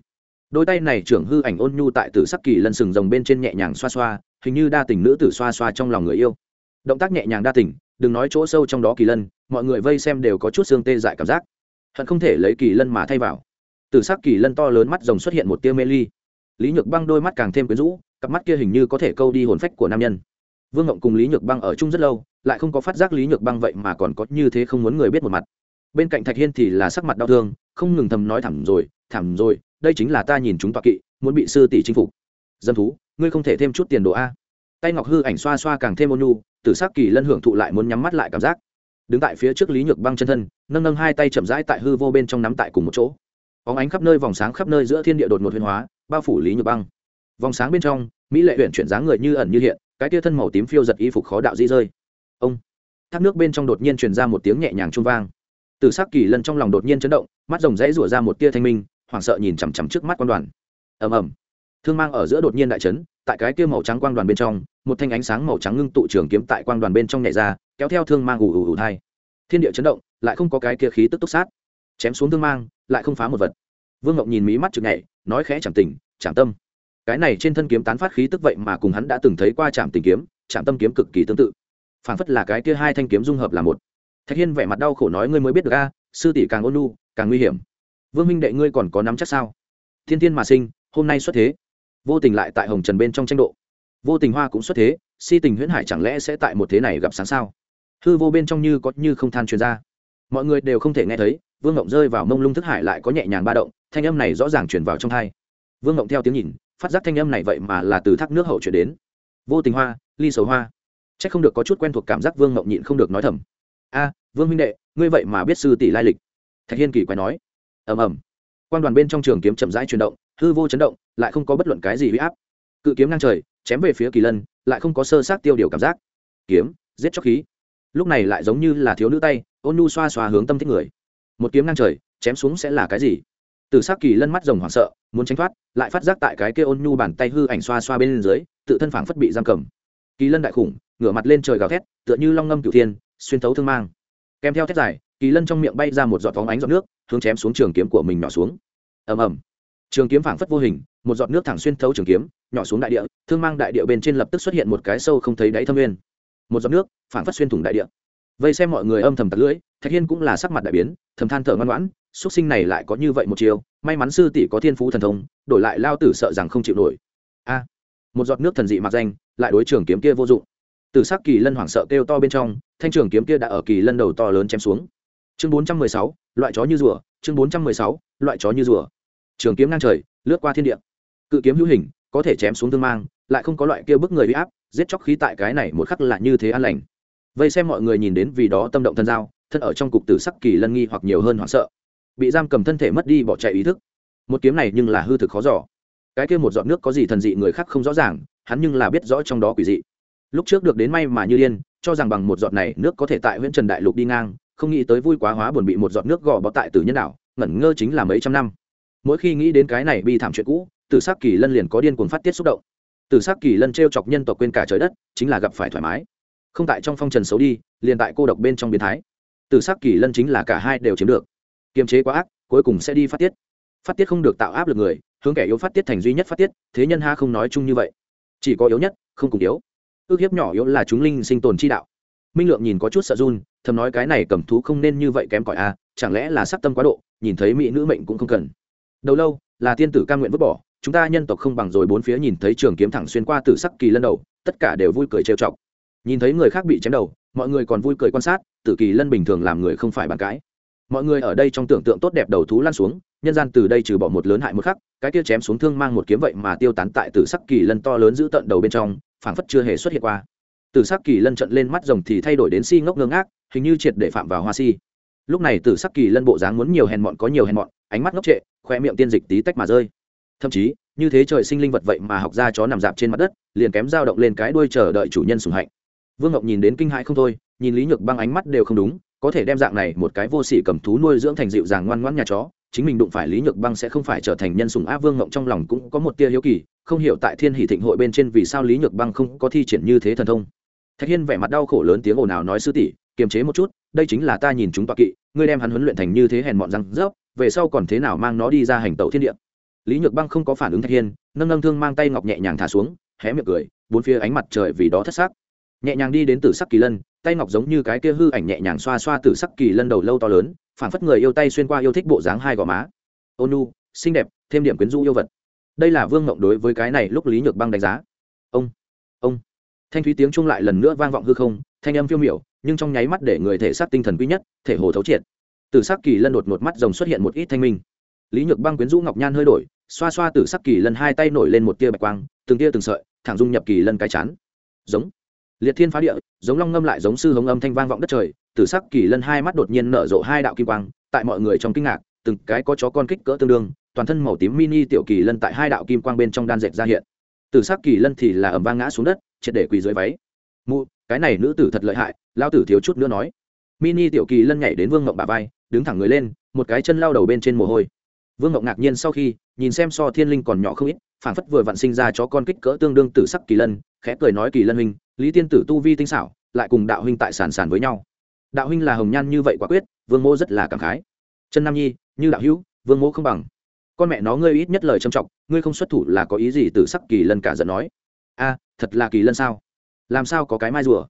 Đôi tay này trưởng hư ảnh ôn nhu tại tử sắc kỳ lân sừng rồng bên trên nhẹ nhàng xoa xoa, hình như đa tình nữ tử xoa xoa trong lòng người yêu. Động tác nhẹ nhàng đa tình, đừng nói chỗ sâu trong đó kỳ lân, mọi người vây xem đều có chút xương tê dại cảm giác. Hận không thể lấy kỳ lân mà thay vào. Tử sắc kỳ lân to lớn mắt rồng xuất hiện một tia mê ly. Lý nhược băng đôi mắt càng thêm quyến rũ, cặp mắt kia hình như có thể câu đi hồn phách của nam nhân. Vương ngộng cùng lý nhược băng ở chung rất lâu, lại không có phát giác lý nhược băng vậy mà còn có như thế không muốn người biết một mặt bên cạnh thạch hiên thì là sắc mặt đau thương, không ngừng thầm nói thẳng rồi thẳng rồi, đây chính là ta nhìn chúng tọa kỵ, muốn bị sư tỷ chinh phục. Dâm thú, ngươi không thể thêm chút tiền đồ a? Tay ngọc hư ảnh xoa xoa càng thêm ôn nhu, tử sắc kỳ lân hưởng thụ lại muốn nhắm mắt lại cảm giác. Đứng tại phía trước lý nhược băng chân thân, nâng nâng hai tay chậm rãi tại hư vô bên trong nắm tại cùng một chỗ. Óng ánh khắp nơi, vòng sáng khắp nơi giữa thiên địa đột ngột huyền hóa, bao phủ lý nhược băng. Vòng sáng bên trong, mỹ lệ huyện chuyển dáng người như ẩn như hiện, cái tia thân màu tím phiêu giật y phục khó đạo di rơi. Ông, thác nước bên trong đột nhiên truyền ra một tiếng nhẹ nhàng trung vang từ s ắ c kỳ lân trong lòng đột nhiên chấn động, mắt rồng rẽ rủa ra một tia thanh minh, hoảng sợ nhìn chằm chằm trước mắt quan đoàn. Ầm ầm. Thương mang ở giữa đột nhiên đại trấn tại cái kia màu trắng quang đoàn bên trong, một thanh ánh sáng màu trắng ngưng tụ trường kiếm tại quang đoàn bên trong nhảy ra, kéo theo thương mang ù ù ù thai. Thiên địa chấn động, lại không có cái kia khí tức túc sát. Chém xuống thương mang, lại không phá một vật. Vương ngọc nhìn mí mắt chực nhảy, nói khẽ chẳng tình chạm tâm. Cái này trên thân kiếm tán phát khí tức vậy mà cùng hắn đã từng thấy qua chạm tình kiếm chạm tâm kiếm cực kỳ tương tự. Phản phất là cái kia hai thanh kiếm dung hợp là một thạch hiên vẻ mặt đau khổ nói, ngươi mới biết được a, sư tỷ càng ôn nu càng nguy hiểm. Vương minh đệ ngươi còn có nắm chắc sao? Thiên thiên mà sinh, hôm nay xuất thế. Vô tình lại tại hồng trần bên trong tranh độ. Vô tình hoa cũng xuất thế, si tình huyễn hải chẳng lẽ sẽ tại một thế này gặp sáng sao? Hư vô bên trong như có như không than truyền ra. Mọi người đều không thể nghe thấy, vương ngộng rơi vào mông lung thức hải lại có nhẹ nhàng ba động, thanh âm này rõ ràng chuyển vào trong thai vương ngộng theo tiếng nhìn, phát giác thanh âm này vậy mà là từ thác nước hậu chuyển đến. Vô tình hoa, ly sầu hoa. C h ắ c không được có chút quen thuộc cảm giác vương ngộng nhịn không được nói thầm a, vương minh đệ, ngươi vậy mà biết sư tỷ lai lịch. Thạch hiên kỳ quay nói. Ầm ầm. Quan đoàn bên trong trường kiếm chậm rãi chuyển động, hư vô chấn động, lại không có bất luận cái gì huy áp. Cự kiếm ngang trời, chém về phía kỳ lân, lại không có sơ sát tiêu điều cảm giác. Kiếm, giết chóc khí. Lúc này lại giống như là thiếu nữ tay, ôn nu xoa xoa hướng tâm thích người. Một kiếm ngang trời, chém xuống sẽ là cái gì? Từ s ắ c kỳ lân mắt rồng hoảng sợ, muốn tránh thoát, lại phát giác tại cái kia ôn nhu bàn tay hư ảnh xoa xoa bên dưới, tự thân phảng phất bị giam cầm. Kỳ lân đại khủng, ngửa mặt lên trời gào thét, tựa như long ngâm cửu thiên xuyên thấu thương mang. Kèm theo thép dài, kỳ lân trong miệng bay ra một giọt phóng ánh giọt nước, hướng chém xuống trường kiếm của mình nhỏ xuống. Ầm ầm. Trường kiếm phảng phất vô hình, một giọt nước thẳng xuyên thấu trường kiếm, nhỏ xuống đại địa, thương mang đại địa bên trên lập tức xuất hiện một cái sâu không thấy đáy thâm nguyên. Một giọt nước, phảng phất xuyên thủng đại địa. Vây xem mọi người âm thầm tặc lưỡi, thạch hiên cũng là sắc mặt đại biến, thầm than thở ngoan ngoãn xuất sinh này lại có như vậy một chiều may mắn sư tỷ có thiên phú thần thông, đổi lại lao tử sợ rằng không chịu nổi. A. Một giọt nước thần dị mặc danh, lại đối trường kiếm kia vô dụng. Từ sắc kỳ lân hoảng sợ kêu to bên trong thanh trường kiếm kia đã ở kỳ lân đầu to lớn chém xuống. Chương bốn trăm mười sáu, loại chó như rùa. Chương bốn trăm mười sáu, loại chó như rùa. Trường kiếm ngang trời, lướt qua thiên địa. Cự kiếm hữu hình, có thể chém xuống tương mang, lại không có loại kia bức người bị áp, giết chóc khí tại cái này một khắc là như thế an lành. Vây xem mọi người nhìn đến vì đó tâm động thân giao, thân ở trong cục tử sắc kỳ lân nghi hoặc nhiều hơn hoảng sợ. Bị giam cầm thân thể mất đi bỏ chạy ý thức. Một kiếm này nhưng là hư thực khó giỏ cái kia một giọt nước có gì thần dị người khác không rõ ràng, hắn nhưng là biết rõ trong đó quỷ dị. Lúc trước được đến may mà như điên cho rằng bằng một giọt này nước có thể tại huyện trần đại lục đi ngang không nghĩ tới vui quá hóa buồn bị một giọt nước gò bó tại tử nhân đảo, ngẩn ngơ chính là mấy trăm năm. Mỗi khi nghĩ đến cái này bi thảm chuyện cũ tử s ắ c kỳ lân liền có điên cuồng phát tiết xúc động. Tử s ắ c kỳ lân t r e o chọc nhân tộc quên cả trời đất chính là gặp phải thoải mái. Không tại trong phong trần xấu đi liền tại cô độc bên trong biến thái. Tử s ắ c kỳ lân chính là cả hai đều chiếm được. Kiềm chế quá ác cuối cùng sẽ đi phát tiết. Phát tiết không được tạo áp lực người hướng kẻ yếu phát tiết thành duy nhất phát tiết thế nhân ha không nói chung như vậy. Chỉ có yếu nhất không cùng yếu ước hiếp nhỏ yếu là chúng linh sinh tồn chi đạo. Minh lượng nhìn có chút sợ run, thầm nói cái này cầm thú không nên như vậy kém cỏi a chẳng lẽ là sắc tâm quá độ, nhìn thấy mỹ nữ mệnh cũng không cần. Đầu lâu, là tiên tử ca nguyện vứt bỏ, chúng ta nhân tộc không bằng rồi bốn phía nhìn thấy trường kiếm thẳng xuyên qua tử sắc kỳ lân đầu, tất cả đều vui cười trêu chọc. Nhìn thấy người khác bị chém đầu, mọi người còn vui cười quan sát, tử kỳ lân bình thường làm người không phải bàn cãi. Mọi người ở đây trong tưởng tượng tốt đẹp đầu thú lan xuống nhân gian từ đây trừ bỏ một lớn hại một khắc cái kia chém xuống thương mang một kiếm vậy mà tiêu tán tại tử sắc kỳ lân to lớn giữ tận đầu bên trong, phảng phất chưa hề xuất hiện qua. Tử sắc kỳ lân trận lên mắt rồng thì thay đổi đến si ngốc ngơ ngác, hình như triệt để phạm vào hoa si. Lúc này tử sắc kỳ lân bộ dáng muốn nhiều hèn mọn có nhiều hèn mọn, ánh mắt ngốc trệ, khoe miệng tiên dịch tí tách mà rơi. Thậm chí, như thế trời sinh linh vật vậy mà học ra chó nằm dạp trên mặt đất, liền kém dao động lên cái đuôi chờ đợi chủ nhân sùng hạnh. Vương ngọc nhìn đến kinh hãi không thôi, nhìn lý nhược băng ánh mắt đều không đúng, có thể đem dạng này một cái vô sỉ cầm thú nuôi dưỡng thành dịu dàng ngoan ngoãn nhà chó chính mình đụng phải lý nhược băng sẽ không phải trở thành nhân sùng a vương ngộng trong lòng cũng có một tia hiếu kỳ, không hiểu tại thiên hỷ thịnh hội bên trên vì sao lý nhược băng không có thi triển như thế thần thông. Thạch hiên vẻ mặt đau khổ lớn tiếng ồn ào nói, sư tỷ, kiềm chế một chút, đây chính là ta nhìn chúng toa kỵ, ngươi đem hắn huấn luyện thành như thế hèn mọn răng rớp, về sau còn thế nào mang nó đi ra hành tẩu thiên địa? Lý nhược băng không có phản ứng thạch hiên, nâng nâng thương mang tay ngọc nhẹ nhàng thả xuống, hé miệng cười, bốn phía ánh mặt trời vì đó thất sắc. Nhẹ nhàng đi đến tử sắc kỳ lân, tay ngọc giống như cái kia hư ảnh nhẹ nhàng xoa xoa tử sắc kỳ lân đầu lâu to lớn phản phất người yêu tay xuyên qua yêu thích bộ dáng hai gò má. Ônu, xinh đẹp, thêm điểm quyến rũ yêu vật. Đây là vương mộng đối với cái này lúc lý nhược băng đánh giá. Ông ông. Thanh thúy tiếng chung lại lần nữa vang vọng hư không, thanh âm phiêu miểu, nhưng trong nháy mắt để người thể xác tinh thần quý nhất, thể hồ thấu triệt. Từ sắc kỳ lân đột một mắt rồng xuất hiện một ít thanh minh. Lý nhược băng quyến rũ ngọc nhan hơi đổi, xoa xoa từ sắc kỳ lân hai tay nổi lên một tia bạch quang, từng tia từng sợi, thẳng dung nhập kỳ lân cái chán. Giống. Liệt thiên phá địa, giống long ngâm lại giống sư hống âm thanh vang vọng đất trời Tử sắc kỳ lân hai mắt đột nhiên nở rộ hai đạo kim quang, tại mọi người trong kinh ngạc, từng cái có chó con kích cỡ tương đương, toàn thân màu tím mini tiểu kỳ lân tại hai đạo kim quang bên trong đan dệt ra hiện. Tử sắc kỳ lân thì là ẩm vang ngã xuống đất, triệt để quỳ dưới váy. Mụ, cái này nữ tử thật lợi hại lao tử thiếu chút nữa nói. Mini tiểu kỳ lân nhảy đến vương ngộng bà vai, đứng thẳng người lên, một cái chân lao đầu bên trên mồ hôi. Vương ngộng ngạc nhiên sau khi, nhìn xem so thiên linh còn nhỏ không ít phản phất vừa vặn sinh ra chó con kích cỡ tương đương tử sắc kỳ lân, khẽ cười nói, kỳ lân huynh, lý tiên tử tu vi tinh xảo, lại cùng đạo huynh tại sản sản với nhau đạo huynh là hồng nhan như vậy quả quyết, vương mô rất là cảm khái. Chân nam nhi, như đạo hữu, vương mô không bằng. Con mẹ nó ngươi ít nhất lời trầm trọng, ngươi không xuất thủ là có ý gì từ sắc kỳ lân cả giận nói. A, thật là kỳ lân sao? Làm sao có cái mai rùa?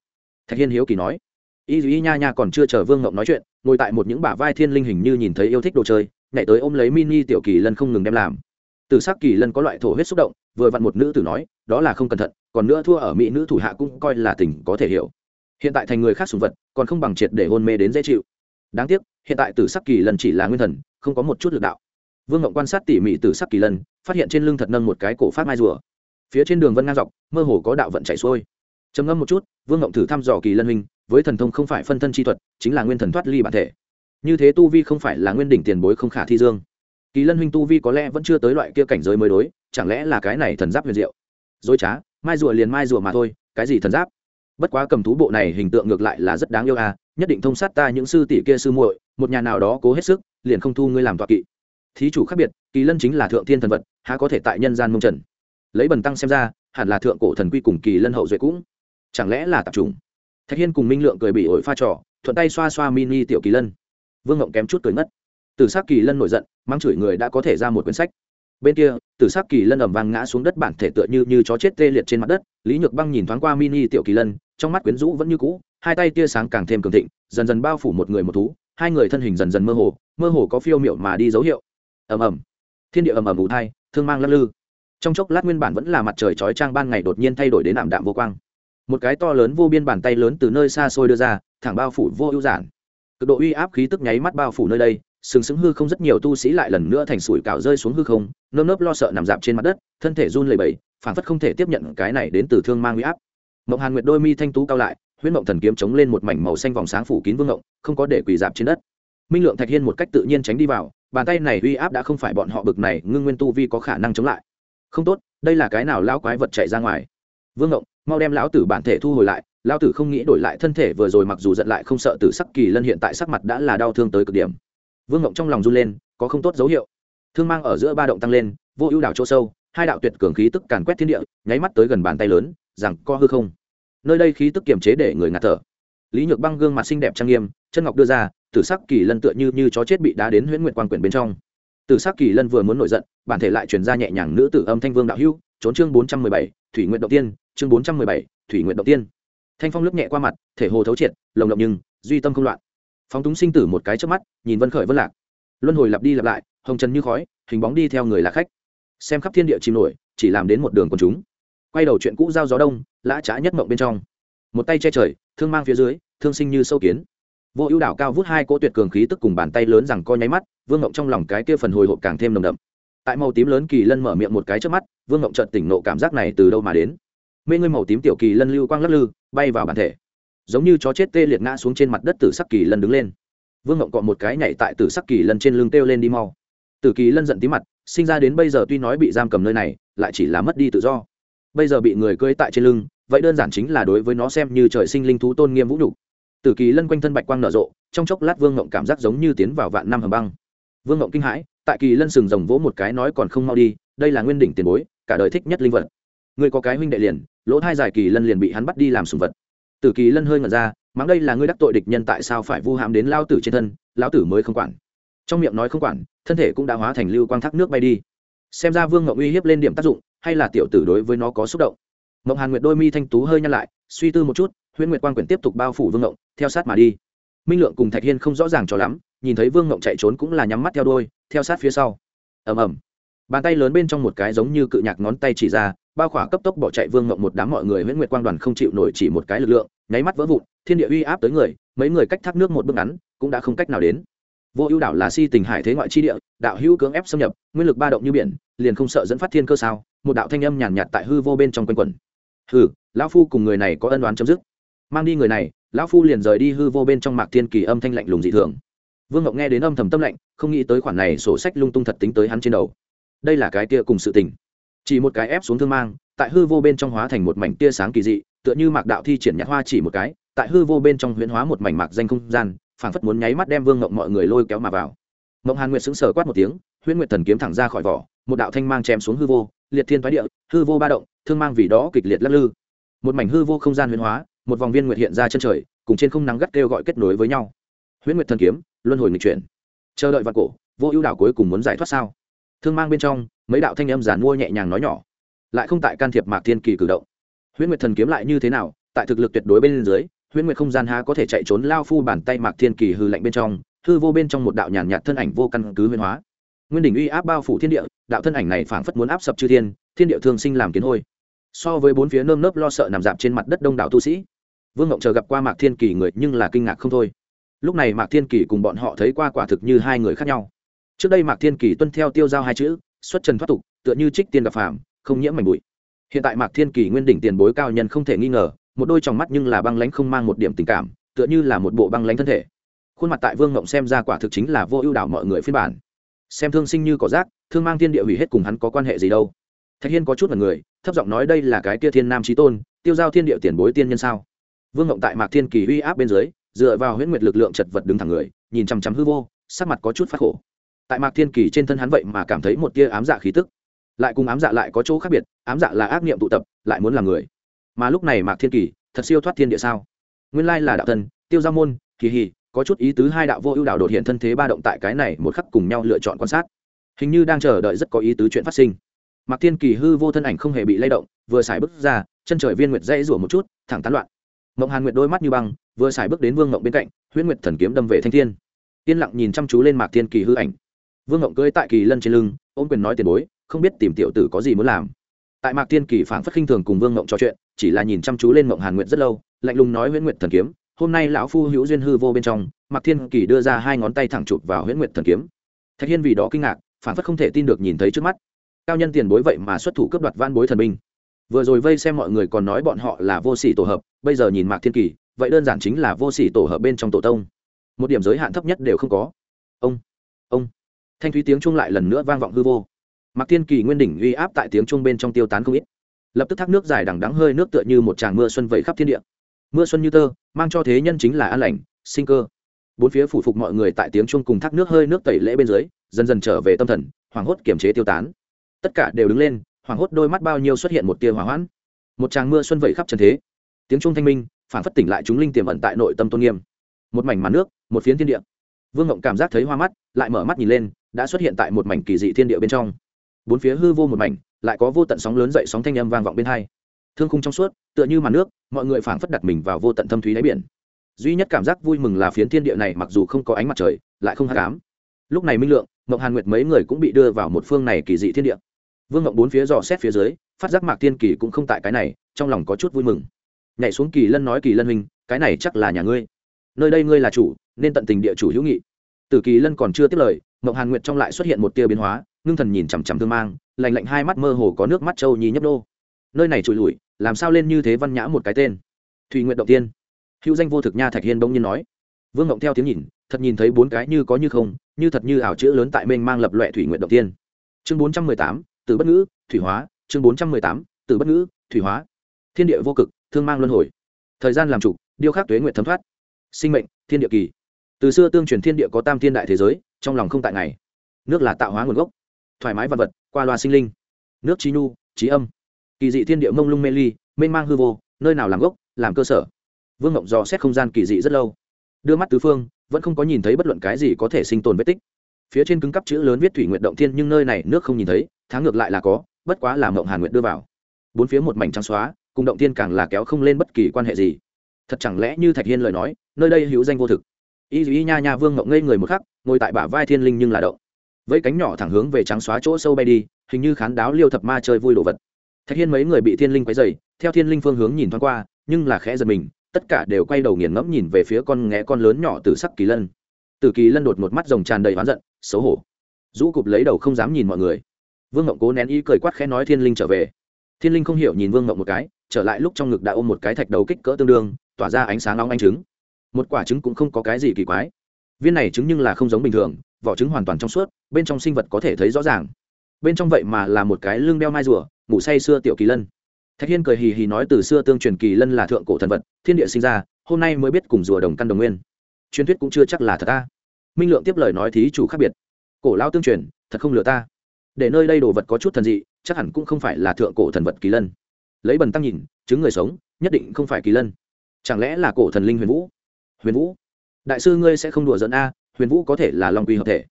Thạch hiên hiếu kỳ nói. Y dù y nha nha còn chưa chờ vương ngộng nói chuyện, ngồi tại một những bả vai thiên linh hình như nhìn thấy yêu thích đồ chơi, nhảy tới ôm lấy mini tiểu kỳ lân không ngừng đem làm. Từ sắc kỳ lân có loại thổ huyết xúc động, vừa vặn một nữ tử nói, đó là không cẩn thận, còn nữa thua ở mỹ nữ thủ hạ cũng coi là tình có thể hiểu hiện tại thành người khác sùng vật, còn không bằng triệt để hôn mê đến dễ chịu. Đáng tiếc, hiện tại tử sắc kỳ lân chỉ là nguyên thần, không có một chút lực đạo. Vương ngộng quan sát tỉ mỉ tử sắc kỳ lân phát hiện trên lưng thật nâng một cái cổ phát mai rùa. Phía trên đường vân ngang dọc, mơ hồ có đạo vận chảy xuôi. Trầm ngâm một chút, vương ngộng thử thăm dò kỳ lân huynh, với thần thông không phải phân thân chi thuật, chính là nguyên thần thoát ly bản thể. Như thế tu vi không phải là nguyên đỉnh tiền bối không khả thi dương. Kỳ lân huynh tu vi có lẽ vẫn chưa tới loại kia cảnh giới mới đối, chẳng lẽ là cái này thần giáp huyền diệu? Dối trá, mai rùa liền mai rùa mà thôi, cái gì thần giáp? Bất quá cầm thú bộ này hình tượng ngược lại là rất đáng yêu à nhất định thông sát ta những sư tỷ kia sư muội, một nhà nào đó cố hết sức, liền không thu ngươi làm tọa kỵ. Thí chủ khác biệt, kỳ lân chính là thượng thiên thần vật, há có thể tại nhân gian mông trần. Lấy bần tăng xem ra, hẳn là thượng cổ thần quy cùng kỳ lân hậu duệ cũng. Chẳng lẽ là tạp trùng? thạch hiên cùng minh lượng cười bị ổi pha trò, thuận tay xoa xoa mini tiểu kỳ lân. Vương ngộng kém chút cười ngất. từ s kỳ lân nổi giận mang chửi người đã có thể ra một quyển sách. Bên kia từ s kỳ lân ẩm vang ngã xuống đất bản thể tựa như như chó chết tê liệt trên mặt đất, lý nhược băng nhìn thoáng qua mini tiểu kỳ lân trong mắt quyến rũ vẫn như cũ, hai tay tia sáng càng thêm cường thịnh, dần dần bao phủ một người một thú, hai người thân hình dần dần mơ hồ mơ hồ có phiêu miệu mà đi dấu hiệu. Ầm ầm. Thiên địa ầm ầm ủ thai, thương mang lắc lư. Trong chốc lát nguyên bản vẫn là mặt trời chói trang ban ngày đột nhiên thay đổi đến ảm đạm vô quang. Một cái to lớn vô biên bàn tay lớn từ nơi xa xôi đưa ra, thẳng bao phủ vô ưu giản. Cực độ uy áp khí tức nháy mắt bao phủ nơi đây, sừng sững hư không rất nhiều tu sĩ lại lần nữa thành sủi cảo rơi xuống hư không, nơm nớp lo sợ nằm dạp trên mặt đất, thân thể run lẩy bẩy phản phất không thể tiếp nhận cái này đến từ thương mang uy áp mộng hàn nguyệt đôi mi thanh tú cao lại huyết mộng thần kiếm chống lên một mảnh màu xanh vòng sáng phủ kín vương ngộng không có để quỳ dạp trên đất. Minh lượng thạch hiên một cách tự nhiên tránh đi vào, bàn tay này uy áp đã không phải bọn họ bực này, ngưng nguyên tu vi có khả năng chống lại. Không tốt, đây là cái nào lão quái vật chạy ra ngoài? Vương ngộng mau đem lão tử bản thể thu hồi lại, lão tử không nghĩ đổi lại thân thể vừa rồi mặc dù giận lại không sợ tử sắc kỳ lân hiện tại sắc mặt đã là đau thương tới cực điểm. Vương ngộng trong lòng run lên, có không tốt dấu hiệu. Thương mang ở giữa ba động tăng lên, vô ưu đảo chỗ sâu, hai đạo tuyệt cường khí tức càn quét thiên địa, nháy mắt tới gần bàn tay lớn, rằng co hư không nơi đây khí tức kiềm chế để người ngạt thở. Lý nhược băng gương mặt xinh đẹp trang nghiêm, chân ngọc đưa ra, tử sắc kỳ lân tựa như như chó chết bị đá đến huyễn nguyện quan quyển bên trong. Tử sắc kỳ lân vừa muốn nổi giận, bản thể lại truyền ra nhẹ nhàng nữ tử âm thanh vương đạo hưu trốn chương bốn trăm mười bảy, thủy nguyện động tiên, chương bốn trăm mười bảy, thủy nguyện động tiên. Thanh phong lướt nhẹ qua mặt, thể hồ thấu triệt, lồng lộng nhưng, duy tâm không loạn. Phóng túng sinh tử một cái trước mắt, nhìn vân khởi vân lạc. Luân hồi lặp đi lặp lại, hồng trần như khói, hình bóng đi theo người là khách. Xem khắp thiên địa chìm nổi, chỉ làm đến một đường quần chúng quay đầu chuyện cũ giao gió đông, lã trá nhất mộng bên trong. Một tay che trời, thương mang phía dưới, thương sinh như sâu kiến. Vô ưu đảo cao vút hai cỗ tuyệt cường khí tức cùng bàn tay lớn rằng co nháy mắt, vương ngộng trong lòng cái kia phần hồi hộp càng thêm nồng đậm. Tại màu tím lớn kỳ lân mở miệng một cái trước mắt, vương ngộng trợt tỉnh nộ cảm giác này từ đâu mà đến. Mê ngươi màu tím tiểu kỳ lân lưu quang lắc lư, bay vào bản thể. Giống như chó chết tê liệt ngã xuống trên mặt đất tử sắc kỳ lân đứng lên. Vương ngộng cọ một cái nhảy tại tử sắc kỳ lân trên lưng kêu lên đi mau. Tử kỳ lân giận tí mặt, sinh ra đến bây giờ tuy nói bị giam cầm nơi này, lại chỉ là mất đi tự do bây giờ bị người cưỡi tại trên lưng, vậy đơn giản chính là đối với nó xem như trời sinh linh thú tôn nghiêm vũ nhục. Tử kỳ lân quanh thân bạch quang nở rộ, trong chốc lát vương ngộng cảm giác giống như tiến vào vạn năm hầm băng. Vương ngộng kinh hãi, tại kỳ lân sừng rồng vỗ một cái nói còn không mau đi, đây là nguyên đỉnh tiền bối, cả đời thích nhất linh vật. Người có cái huynh đệ liền, lỗ thai dài kỳ lân liền bị hắn bắt đi làm sùng vật. Tử kỳ lân hơi ngẩn ra, mắng đây là ngươi đắc tội địch nhân tại sao phải vu hãm đến lao tử trên thân, lão tử mới không quản. Trong miệng nói không quản, thân thể cũng đã hóa thành lưu quang thác nước bay đi. Xem ra vương ngộng uy hiếp lên điểm tác dụng hay là tiểu tử đối với nó có xúc động? Mộng hàn nguyệt đôi mi thanh tú hơi nhăn lại, suy tư một chút, huyễn nguyệt quang quyển tiếp tục bao phủ vương ngộng, theo sát mà đi. Minh lượng cùng thạch hiên không rõ ràng cho lắm, nhìn thấy vương ngộng chạy trốn cũng là nhắm mắt theo đôi theo sát phía sau. Ầm ầm. Bàn tay lớn bên trong một cái giống như cự nhạc ngón tay chỉ ra, bao khỏa cấp tốc bỏ chạy vương ngộng một đám mọi người. Huyễn nguyệt quang đoàn không chịu nổi chỉ một cái lực lượng, nháy mắt vỡ vụn, thiên địa uy áp tới người, mấy người cách thác nước một bước ngắn, cũng đã không cách nào đến. Vô ưu đảo là si tình hải thế ngoại chi địa, đạo hữu cưỡng ép xâm nhập, nguyên lực ba động như biển, liền không sợ dẫn phát thiên cơ sao? Một đạo thanh âm nhàn nhạt tại hư vô bên trong quanh quẩn. Hừ, lão phu cùng người này có ân đoán chấm dứt. Mang đi người này, lão phu liền rời đi hư vô bên trong mạc thiên kỳ âm thanh lạnh lùng dị thường. Vương ngọc nghe đến âm thầm tâm lạnh, không nghĩ tới khoản này sổ sách lung tung thật tính tới hắn trên đầu. Đây là cái tia cùng sự tình. Chỉ một cái ép xuống thương mang, tại hư vô bên trong hóa thành một mảnh tia sáng kỳ dị, tựa như mạc đạo thi triển nhãn hoa chỉ một cái, tại hư vô bên trong huyễn hóa một mảnh mạc danh không gian, phảng phất muốn nháy mắt đem vương ngộng mọi người lôi kéo mà vào. Ngộng hàn nguyệt sững sờ quát một tiếng, huyễn nguyệt thần kiếm thẳng ra khỏi vỏ, một đạo thanh mang chém xuống hư vô liệt thiên thoái địa, hư vô ba động, thương mang vì đó kịch liệt lắc lư. Một mảnh hư vô không gian huyễn hóa, một vòng viên nguyệt hiện ra chân trời, cùng trên không nắng gắt kêu gọi kết nối với nhau. Huyễn nguyệt thần kiếm, luân hồi nghịch chuyển. Chờ đợi vạn cổ, vô ưu đạo cuối cùng muốn giải thoát sao? Thương mang bên trong, mấy đạo thanh âm giản mua nhẹ nhàng nói nhỏ. Lại không tại can thiệp mạc thiên kỳ cử động. Huyễn nguyệt thần kiếm lại như thế nào? Tại thực lực tuyệt đối bên dưới, huyễn nguyệt không gian há có thể chạy trốn lao phu bàn tay mạc thiên kỳ hư lạnh bên trong, hư vô bên trong một đạo nhàn nhạt thân ảnh vô căn cứ huyễn hóa nguyên đỉnh uy áp bao phủ thiên địa, đạo thân ảnh này phảng phất muốn áp sập chư thiên thiên địa thương sinh làm kiến hôi. So với bốn phía nơm nớp lo sợ nằm dạp trên mặt đất đông đảo tu sĩ, vương ngộng chờ gặp qua mạc thiên kỳ người nhưng là kinh ngạc không thôi. Lúc này mạc thiên kỳ cùng bọn họ thấy qua quả thực như hai người khác nhau. Trước đây mạc thiên kỳ tuân theo tiêu giao hai chữ, xuất trần thoát tục, tựa như trích tiên gặp phàm, không nhiễm mảnh bụi. Hiện tại mạc thiên kỳ nguyên đỉnh tiền bối cao nhân không thể nghi ngờ, một đôi tròng mắt nhưng là băng lãnh không mang một điểm tình cảm, tựa như là một bộ băng lãnh thân thể. Khuôn mặt tại vương ngộng xem ra quả thực chính là vô ưu đảo mọi người phiên bản xem thương sinh như cỏ rác, thương mang thiên địa hủy hết cùng hắn có quan hệ gì đâu. Thạch hiên có chút mật người, thấp giọng nói đây là cái kia thiên nam trí tôn, tiêu giao thiên địa tiền bối tiên nhân sao? Vương ngộng tại mạc thiên kỳ uy áp bên dưới, dựa vào huyễn nguyệt lực lượng chật vật đứng thẳng người, nhìn chằm chằm hư vô, sắc mặt có chút phát khổ. Tại mạc thiên kỳ trên thân hắn vậy mà cảm thấy một tia ám dạ khí tức. Lại cùng ám dạ lại có chỗ khác biệt, ám dạ là ác niệm tụ tập, lại muốn làm người. Mà lúc này mạc thiên kỳ thật siêu thoát thiên địa sao? Nguyên lai là đạo thân tiêu giao môn, kỳ hì có chút ý tứ hai đạo vô ưu đạo đột hiện thân thế ba động tại cái này một khắc cùng nhau lựa chọn quan sát. Hình như đang chờ đợi rất có ý tứ chuyện phát sinh. Mạc thiên kỳ hư vô thân ảnh không hề bị lay động, vừa xài bước ra, chân trời viên nguyệt dãy rủa một chút, thẳng tán loạn. Mộng hàn nguyệt đôi mắt như băng, vừa xài bước đến vương ngộng bên cạnh, huyễn nguyệt thần kiếm đâm về thanh thiên. Yên lặng nhìn chăm chú lên mạc thiên kỳ hư ảnh. Vương ngộng cưỡi tại kỳ lân trên lưng, ôm quyền nói tiền bối, không biết tìm tiểu tử có gì muốn làm. Tại mạc thiên kỳ phảng phất khinh thường cùng vương ngộng trò chuyện, chỉ là nhìn chăm chú lên mộng hàn nguyệt rất lâu, lạnh lùng nói huyễn nguyệt thần kiếm hôm nay lão phu hữu duyên hư vô bên trong, mạc thiên kỳ đưa ra hai ngón tay thẳng chụp vào huyễn nguyệt thần kiếm. Thạch hiên vì đó kinh ngạc, phản phất không thể tin được nhìn thấy trước mắt. Cao nhân tiền bối vậy mà xuất thủ cướp đoạt van bối thần binh. Vừa rồi vây xem mọi người còn nói bọn họ là vô sỉ tổ hợp, bây giờ nhìn mạc thiên kỳ, vậy đơn giản chính là vô sỉ tổ hợp bên trong tổ tông. Một điểm giới hạn thấp nhất đều không có. Ông ông. Thanh thúy tiếng chuông lại lần nữa vang vọng hư vô. Mạc thiên kỳ nguyên đỉnh uy áp tại tiếng chuông bên trong tiêu tán không ít. Lập tức thác nước dài đằng đắng hơi nước tựa như một tràng mưa xuân vẩy khắp thiên địa mưa xuân như tơ, mang cho thế nhân chính là an lành, sinh cơ. Bốn phía phủ phục mọi người tại tiếng chuông cùng thác nước hơi nước tẩy lễ bên dưới, dần dần trở về tâm thần, hoảng hốt kiềm chế tiêu tán. Tất cả đều đứng lên, hoảng hốt đôi mắt bao nhiêu xuất hiện một tia hỏa hoãn. Một tràng mưa xuân vẩy khắp trần thế. Tiếng chuông thanh minh, phản phất tỉnh lại chúng linh tiềm ẩn tại nội tâm tôn nghiêm. Một mảnh màn nước, một phiến thiên địa. Vương ngộng cảm giác thấy hoa mắt, lại mở mắt nhìn lên, đã xuất hiện tại một mảnh kỳ dị thiên địa bên trong. Bốn phía hư vô một mảnh, lại có vô tận sóng lớn dậy sóng thanh âm vang vọng bên hai thương khung trong suốt, tựa như màn nước, mọi người phảng phất đặt mình vào vô tận thâm thúy đáy biển. Duy nhất cảm giác vui mừng là phiến thiên địa này mặc dù không có ánh mặt trời, lại không hát cám lúc này minh lượng, mộng hàn nguyệt mấy người cũng bị đưa vào một phương này kỳ dị thiên địa. Vương mộng bốn phía dò xét phía dưới, phát giác mạc tiên kỳ cũng không tại cái này, trong lòng có chút vui mừng. Nhảy xuống kỳ lân nói kỳ lân huynh, cái này chắc là nhà ngươi. Nơi đây ngươi là chủ, nên tận tình địa chủ hữu nghị. Từ kỳ lân còn chưa tiếp lời, mộng hàn nguyệt trong lại xuất hiện một tia biến hóa, ngưng thần nhìn chằm chằm thương mang lành lạnh hai mắt mơ hồ có nước mắt trâu nhi nhấp đô nơi này trụi lủi làm sao lên như thế văn nhã một cái tên? Thùy nguyện động tiên. Hữu danh vô thực nha thạch hiên bỗng nhiên nói. Vương ngộng theo tiếng nhìn, thật nhìn thấy bốn cái như có như không, như thật như ảo chữ lớn tại mênh mang lập loẹ thủy nguyện động tiên. Chương bốn trăm mười tám, từ bất ngữ, thủy hóa. Chương bốn trăm mười tám, từ bất ngữ, thủy hóa. Thiên địa vô cực, thương mang luân hồi. Thời gian làm chủ, điêu khắc tuế nguyện thấm thoát. Sinh mệnh, thiên địa kỳ. Từ xưa tương truyền thiên địa có tam thiên đại thế giới, trong lòng không tại ngày. Nước là tạo hóa nguồn gốc. Thoải mái vật vật, qua loa sinh linh. Nước trí nhu, trí âm kỳ dị thiên địa mông lung mê ly mênh mang hư vô, nơi nào làm gốc, làm cơ sở. Vương ngộng dò xét không gian kỳ dị rất lâu. Đưa mắt tứ phương, vẫn không có nhìn thấy bất luận cái gì có thể sinh tồn vết tích. Phía trên cứng cắp chữ lớn viết thủy nguyện động thiên, nhưng nơi này nước không nhìn thấy, tháng ngược lại là có, bất quá là mộng hàn nguyện đưa vào. Bốn phía một mảnh trắng xóa, cùng động thiên càng là kéo không lên bất kỳ quan hệ gì. Thật chẳng lẽ như thạch hiên lời nói, nơi đây hữu danh vô thực. Y y nha nha vương ngộng ngây người một khắc, ngồi tại bả vai thiên linh nhưng là động. Với cánh nhỏ thẳng hướng về trắng xóa chỗ sâu bay đi, hình như khán đáo liêu thập ma chơi vui đồ vật thạch hiên mấy người bị thiên linh quấy dày theo thiên linh phương hướng nhìn thoáng qua, nhưng là khẽ giật mình, tất cả đều quay đầu nghiền ngẫm nhìn về phía con nghé con lớn nhỏ từ sắc kỳ lân. Từ kỳ lân đột một mắt rồng tràn đầy oán giận, xấu hổ. Rũ cụp lấy đầu không dám nhìn mọi người. Vương ngộng cố nén ý cười quát khẽ nói thiên linh trở về. Thiên linh không hiểu nhìn vương ngộng một cái, trở lại lúc trong ngực đã ôm một cái thạch đầu kích cỡ tương đương, tỏa ra ánh sáng nóng anh trứng. Một quả trứng cũng không có cái gì kỳ quái. Viên này trứng nhưng là không giống bình thường, vỏ trứng hoàn toàn trong suốt, bên trong sinh vật có thể thấy rõ ràng. Bên trong vậy mà là một cái lưng đeo mai rùa ngủ say xưa tiểu kỳ lân. Thạch hiên cười hì hì nói từ xưa tương truyền kỳ lân là thượng cổ thần vật, thiên địa sinh ra, hôm nay mới biết cùng rùa đồng căn đồng nguyên. Truyền thuyết cũng chưa chắc là thật ta minh lượng tiếp lời nói thí chủ khác biệt. Cổ lao tương truyền, thật không lừa ta. Để nơi đây đồ vật có chút thần dị, chắc hẳn cũng không phải là thượng cổ thần vật kỳ lân. Lấy bần tăng nhìn, chứng người sống, nhất định không phải kỳ lân. Chẳng lẽ là cổ thần linh huyền vũ? Huyền vũ? Đại sư ngươi sẽ không đùa dẫn a, huyền vũ có thể là long quy hợp thể.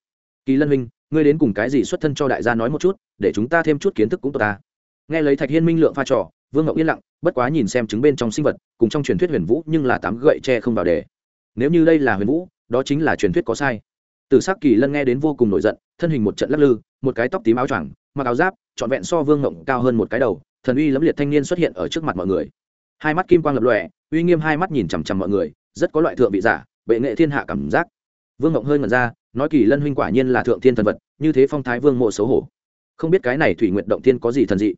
Kỳ lân huynh, ngươi đến cùng cái gì xuất thân cho đại gia nói một chút, để chúng ta thêm chút kiến thức cũng tốt ta nghe lấy thạch hiên minh lượng pha trò, vương ngậu yên lặng, bất quá nhìn xem chứng bên trong sinh vật, cùng trong truyền thuyết huyền vũ nhưng là tám gậy tre không vào đề. Nếu như đây là huyền vũ, đó chính là truyền thuyết có sai. Từ s ắ c kỳ lân nghe đến vô cùng nổi giận, thân hình một trận lắc lư, một cái tóc tím áo choàng, mặc áo giáp, trọn vẹn so vương ngộng cao hơn một cái đầu, thần uy lẫm liệt thanh niên xuất hiện ở trước mặt mọi người. Hai mắt kim quang lập lòe, uy nghiêm hai mắt nhìn chằm chằm mọi người, rất có loại thượng vị giả, bệ nghệ thiên hạ cảm giác. Vương ngộng hơi ngẩn ra, nói kỳ lân huynh quả nhiên là thượng thiên thần vật, như thế phong thái vương mộ xấu hổ. Không biết cái này thủy nguyện động thiên có gì thần dị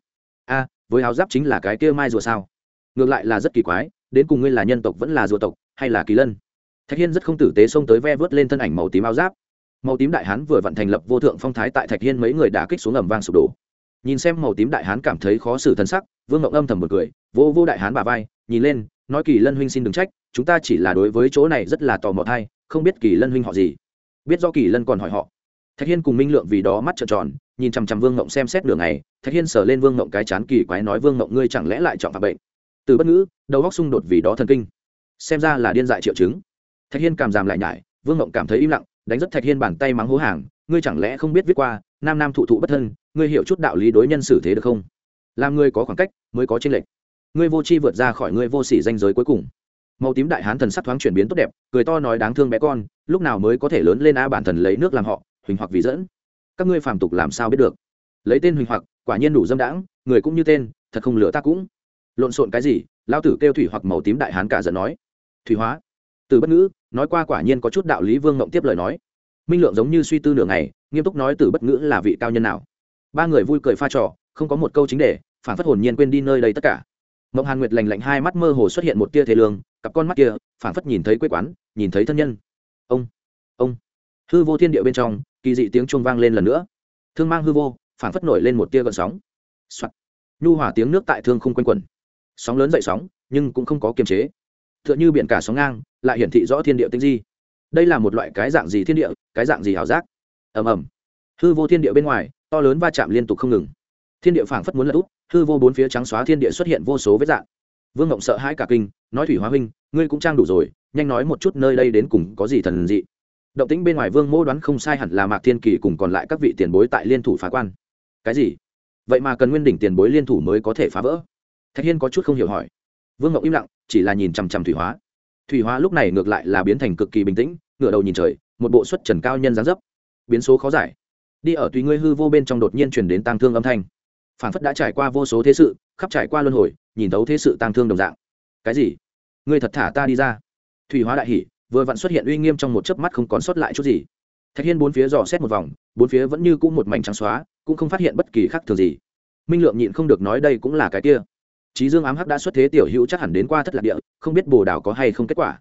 a, với áo giáp chính là cái kia mai rùa sao? Ngược lại là rất kỳ quái, đến cùng ngươi là nhân tộc vẫn là rùa tộc, hay là kỳ lân? Thạch hiên rất không tử tế xông tới ve vớt lên thân ảnh màu tím áo giáp. Màu tím đại hán vừa vặn thành lập vô thượng phong thái tại thạch hiên mấy người đã kích xuống ẩm vang sụp đổ. Nhìn xem màu tím đại hán cảm thấy khó xử thân sắc, vương ngộng âm thầm một cười, vô vô đại hán bà vai, nhìn lên, nói kỳ lân huynh xin đừng trách, chúng ta chỉ là đối với chỗ này rất là tò mò thay không biết kỳ lân huynh họ gì. Biết do kỳ lân còn hỏi họ thạch hiên cùng minh lượng vì đó mắt trợn tròn, nhìn chằm chằm vương ngộng xem xét đường này thạch hiên sờ lên vương ngộng cái chán kỳ quái nói, vương ngộng ngươi chẳng lẽ lại chọn phạm bệnh? Từ bất ngữ, đầu góc xung đột vì đó thần kinh. Xem ra là điên dại triệu chứng. Thạch hiên cảm giảm lại nhải, vương ngộng cảm thấy im lặng, đánh rất thạch hiên bàn tay mắng hố hàng, ngươi chẳng lẽ không biết viết qua, nam nam thụ thụ bất thân, ngươi hiểu chút đạo lý đối nhân xử thế được không? Làm ngươi có khoảng cách, mới có tranh lệch. Ngươi vô chi vượt ra khỏi ngươi vô sỉ danh giới cuối cùng. Màu tím đại hán thần sắc thoáng chuyển biến tốt đẹp, cười to nói, đáng thương bé con, lúc nào mới có thể lớn lên a bản thần lấy nước làm họ huỳnh hoặc vì dẫn. Các ngươi phàm tục làm sao biết được? Lấy tên huỳnh hoặc, quả nhiên đủ dâm đãng, người cũng như tên, thật không lừa ta cũng. Lộn xộn cái gì? Lao tử kêu thủy hoặc màu tím đại hán cả giận nói. Thủy hóa. Từ bất ngữ, nói qua quả nhiên có chút đạo lý vương ngộng tiếp lời nói. Minh lượng giống như suy tư nửa ngày, nghiêm túc nói từ bất ngữ là vị cao nhân nào. Ba người vui cười pha trò, không có một câu chính đề, phản phất hồn nhiên quên đi nơi đây tất cả. Mộng hàn nguyệt lành lạnh hai mắt mơ hồ xuất hiện một tia thế lương, cặp con mắt kia, phản phất nhìn thấy quê quán, nhìn thấy thân nhân. Ông ông. Hư vô thiên địa bên trong kỳ dị tiếng chuông vang lên lần nữa. Thương mang hư vô phản phất nổi lên một tia gợn sóng、Soạn. nhu hỏa tiếng nước tại thương không quanh quẩn. Sóng lớn dậy sóng, nhưng cũng không có kiềm chế. T h ư ợ n h ư biển cả sóng ngang, lại hiển thị rõ thiên địa tinh di. Đây là một loại cái dạng gì thiên địa, cái dạng gì ảo giác? Ầm ầm. Hư vô thiên địa bên ngoài, to lớn va chạm liên tục không ngừng. Thiên địa phảng phất muốn lật úp, hư vô bốn phía trắng xóa thiên địa xuất hiện vô số vết dạng. Vương ngộng sợ hãi cả kinh, nói thủy hóa huynh, ngươi cũng trang đủ rồi, nhanh nói một chút nơi đây đến cùng có gì thần dị động tĩnh bên ngoài vương mô đoán không sai hẳn là mạc thiên kỳ cùng còn lại các vị tiền bối tại liên thủ phá quan. Cái gì? Vậy mà cần nguyên đỉnh tiền bối liên thủ mới có thể phá vỡ? Thạch hiên có chút không hiểu hỏi. Vương ngọc im lặng, chỉ là nhìn chằm chằm thủy hóa. Thủy hóa lúc này ngược lại là biến thành cực kỳ bình tĩnh, ngửa đầu nhìn trời, một bộ xuất trần cao nhân gián dấp. Biến số khó giải. Đi ở tùy ngươi hư vô bên trong đột nhiên chuyển đến tang thương âm thanh. Phản phất đã trải qua vô số thế sự, khắp trải qua luân hồi, nhìn thấu thế sự tang thương đồng dạng. Cái gì? Ngươi thật thả ta đi ra. Thủy hóa đại hỉ vừa vặn xuất hiện uy nghiêm trong một chớp mắt không còn sót lại chút gì. Thạch hiên bốn phía dò xét một vòng, bốn phía vẫn như cũng một mảnh trắng xóa, cũng không phát hiện bất kỳ khác thường gì. Minh lượng nhịn không được nói đây cũng là cái kia. Trí dương ám hắc đã xuất thế tiểu hữu chắc hẳn đến qua thất lạc địa, không biết bồ đào có hay không kết quả.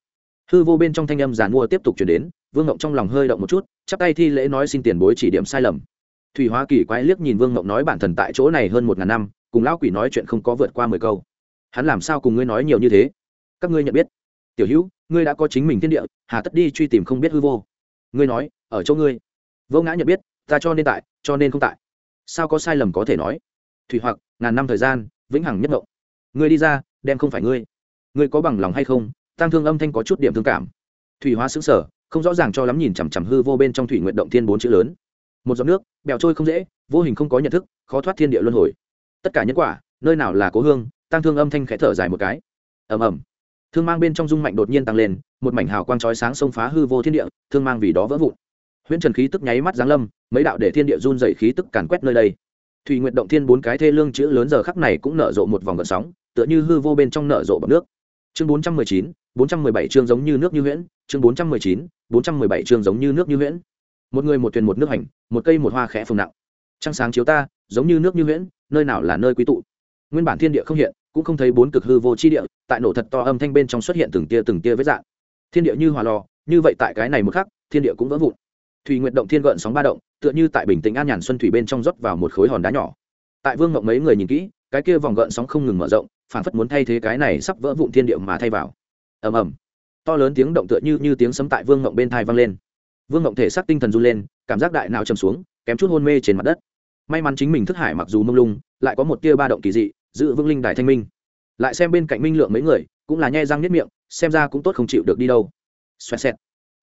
Hư vô bên trong thanh âm giàn mua tiếp tục chuyển đến, vương ngộng trong lòng hơi động một chút, chắp tay thi lễ nói xin tiền bối chỉ điểm sai lầm. Thủy Hoa kỳ quái liếc nhìn vương ngộng nói bản thần tại chỗ này hơn một ngàn năm, cùng lão quỷ nói chuyện không có vượt qua mười câu. Hắn làm sao cùng ngươi nói nhiều như thế? Các ngươi nhận biết. Tiểu hữu ngươi đã có chính mình thiên địa, hà tất đi truy tìm không biết hư vô. Ngươi nói, ở chỗ ngươi. Vô ngã nhận biết, ta cho nên tại, cho nên không tại. Sao có sai lầm có thể nói? Thủy hoặc, ngàn năm thời gian, vĩnh hằng nhất động. ngươi đi ra, đem không phải ngươi. Ngươi có bằng lòng hay không? Tăng thương âm thanh có chút điểm thương cảm. Thủy hóa xứng sở không rõ ràng cho lắm nhìn chằm chằm hư vô bên trong thủy nguyện động thiên bốn chữ lớn. Một giọt nước, bèo trôi không dễ, vô hình không có nhận thức, khó thoát thiên địa luân hồi. Tất cả nhân quả, nơi nào là cố hương tăng thương âm thanh khẽ thở dài một cái. Ầm ầm thương mang bên trong dung mạnh đột nhiên tăng lên, một mảnh hào quang chói sáng xông phá hư vô thiên địa, thương mang vì đó vỡ vụn. Huyễn trần khí tức nháy mắt giáng lâm, mấy đạo để thiên địa run dày khí tức càn quét nơi đây. Thủy nguyện động thiên bốn cái thê lương chữ lớn giờ khắc này cũng nở rộ một vòng gợn sóng, tựa như hư vô bên trong nở rộ bọc nước. Chương bốn trăm mười chín, bốn trăm mười bảy chương giống như nước như huyễn, chương bốn trăm mười chín, bốn trăm mười bảy chương giống như nước như huyễn. Một người một thuyền một nước hành, một cây một hoa khẽ phồng nặng. Trăng sáng chiếu ta, giống như nước như huyễn, nơi nào là nơi quý tụ? Nguyên bản thiên địa không hiện cũng không thấy bốn cực hư vô chi địa, tại nổ thật to âm thanh bên trong xuất hiện từng tia từng tia vết dạng. Thiên địa như hòa lò, như vậy tại cái này một khắc, thiên địa cũng vỡ vụn. Thủy nguyệt động thiên gợn sóng ba động, tựa như tại bình tĩnh an nhàn xuân thủy bên trong rót vào một khối hòn đá nhỏ. Tại vương ngộng mấy người nhìn kỹ, cái kia vòng gợn sóng không ngừng mở rộng, phản phất muốn thay thế cái này sắp vỡ vụn thiên địa mà thay vào. Ầm ầm. To lớn tiếng động tựa như như tiếng sấm tại vương ngộng bên thai vang lên. Vương ngộng thể xác tinh thần run lên, cảm giác đại nào trầm xuống, kém chút hôn mê trên mặt đất. May mắn chính mình thức hải mặc dù mông lung, lại có một tia ba động kỳ dị giữ vương linh đài thanh minh. Lại xem bên cạnh minh lượng mấy người, cũng là nhe răng nhất miệng, xem ra cũng tốt không chịu được đi đâu. Xoẹt xẹt.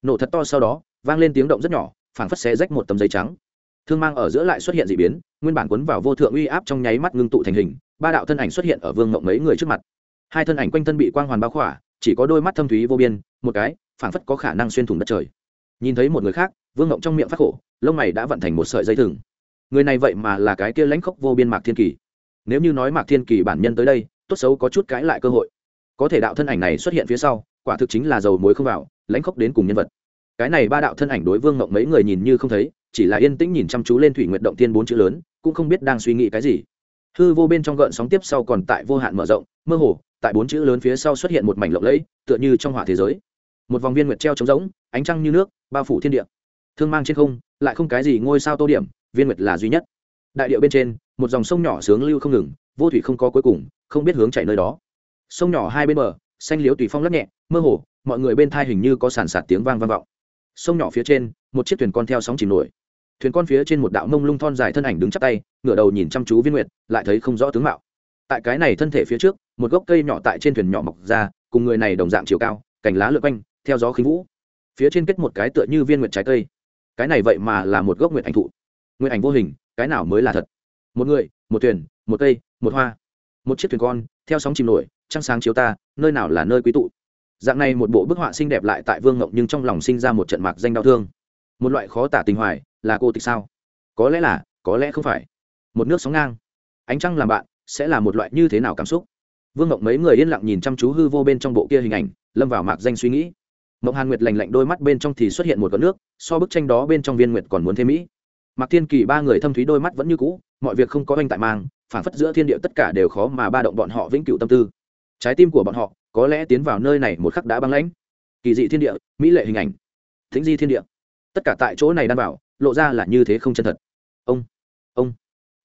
Nổ thật to sau đó, vang lên tiếng động rất nhỏ, phảng phất xé rách một tấm giấy trắng. Thương mang ở giữa lại xuất hiện d ị biến, nguyên bản quấn vào vô thượng uy áp trong nháy mắt ngưng tụ thành hình, ba đạo thân ảnh xuất hiện ở vương mộng mấy người trước mặt. Hai thân ảnh quanh thân bị quang hoàn bao khỏa, chỉ có đôi mắt thâm thúy vô biên, một cái, phảng phất có khả năng xuyên thủng đất trời. Nhìn thấy một người khác, vương mộng trong miệng phát khổ, lông mày đã vận thành một sợi dây thừng. Người này vậy mà là cái kia lãnh khốc vô biên mạc thiên kỳ nếu như nói mạc thiên kỳ bản nhân tới đây, tốt xấu có chút cãi lại cơ hội. Có thể đạo thân ảnh này xuất hiện phía sau, quả thực chính là dầu muối không vào, lãnh khốc đến cùng nhân vật. Cái này ba đạo thân ảnh đối vương mộng mấy người nhìn như không thấy, chỉ là yên tĩnh nhìn chăm chú lên thủy nguyệt động tiên bốn chữ lớn, cũng không biết đang suy nghĩ cái gì. Hư vô bên trong gợn sóng tiếp sau còn tại vô hạn mở rộng, mơ hồ, tại bốn chữ lớn phía sau xuất hiện một mảnh lộng lẫy, tựa như trong hỏa thế giới. Một vòng viên nguyệt treo trống rỗng, ánh trăng như nước, bao phủ thiên địa. Thương mang trên không, lại không cái gì ngôi sao tô điểm, viên nguyệt là duy nhất. Đại điệu bên trên một dòng sông nhỏ sướng lưu không ngừng, vô thủy không có cuối cùng, không biết hướng chảy nơi đó. Sông nhỏ hai bên bờ, xanh liếu tùy phong lắc nhẹ, mơ hồ, mọi người bên thai hình như có sàn sạt tiếng vang vang vọng. Sông nhỏ phía trên, một chiếc thuyền con theo sóng chìm nổi. Thuyền con phía trên một đạo mông lung thon dài thân ảnh đứng chắp tay, ngửa đầu nhìn chăm chú viên nguyệt, lại thấy không rõ tướng mạo. Tại cái này thân thể phía trước, một gốc cây nhỏ tại trên thuyền nhỏ mọc ra, cùng người này đồng dạng chiều cao, cành lá lượt quanh, theo gió khinh vũ. Phía trên kết một cái tựa như viên nguyệt trái cây. Cái này vậy mà là một gốc nguyệt ảnh thụ. Nguyệt ảnh vô hình, cái nào mới là thật? Một người, một thuyền, một cây, một hoa. Một chiếc thuyền con, theo sóng chìm nổi, trăng sáng chiếu ta, nơi nào là nơi quý tụ. Dạng này một bộ bức họa xinh đẹp lại tại vương ngộng nhưng trong lòng sinh ra một trận mạc danh đau thương. Một loại khó tả tình hoài, là cô tịch sao? Có lẽ là, có lẽ không phải. Một nước sóng ngang. Ánh trăng làm bạn, sẽ là một loại như thế nào cảm xúc? Vương ngộng mấy người yên lặng nhìn chăm chú hư vô bên trong bộ kia hình ảnh, lâm vào mạc danh suy nghĩ. Mộng hàn nguyệt lành lạnh đôi mắt bên trong thì xuất hiện một con nước, so bức tranh đó bên trong viên nguyệt còn muốn thêm mỹ mạc thiên kỳ ba người thâm thúy đôi mắt vẫn như cũ, mọi việc không có oanh tại mang phản phất giữa thiên địa tất cả đều khó mà ba động bọn họ vĩnh cửu tâm tư. Trái tim của bọn họ có lẽ tiến vào nơi này một khắc đã băng lãnh. Kỳ dị thiên địa, mỹ lệ hình ảnh. Thính di thiên địa. Tất cả tại chỗ này đan bảo, lộ ra là như thế không chân thật. Ông ông.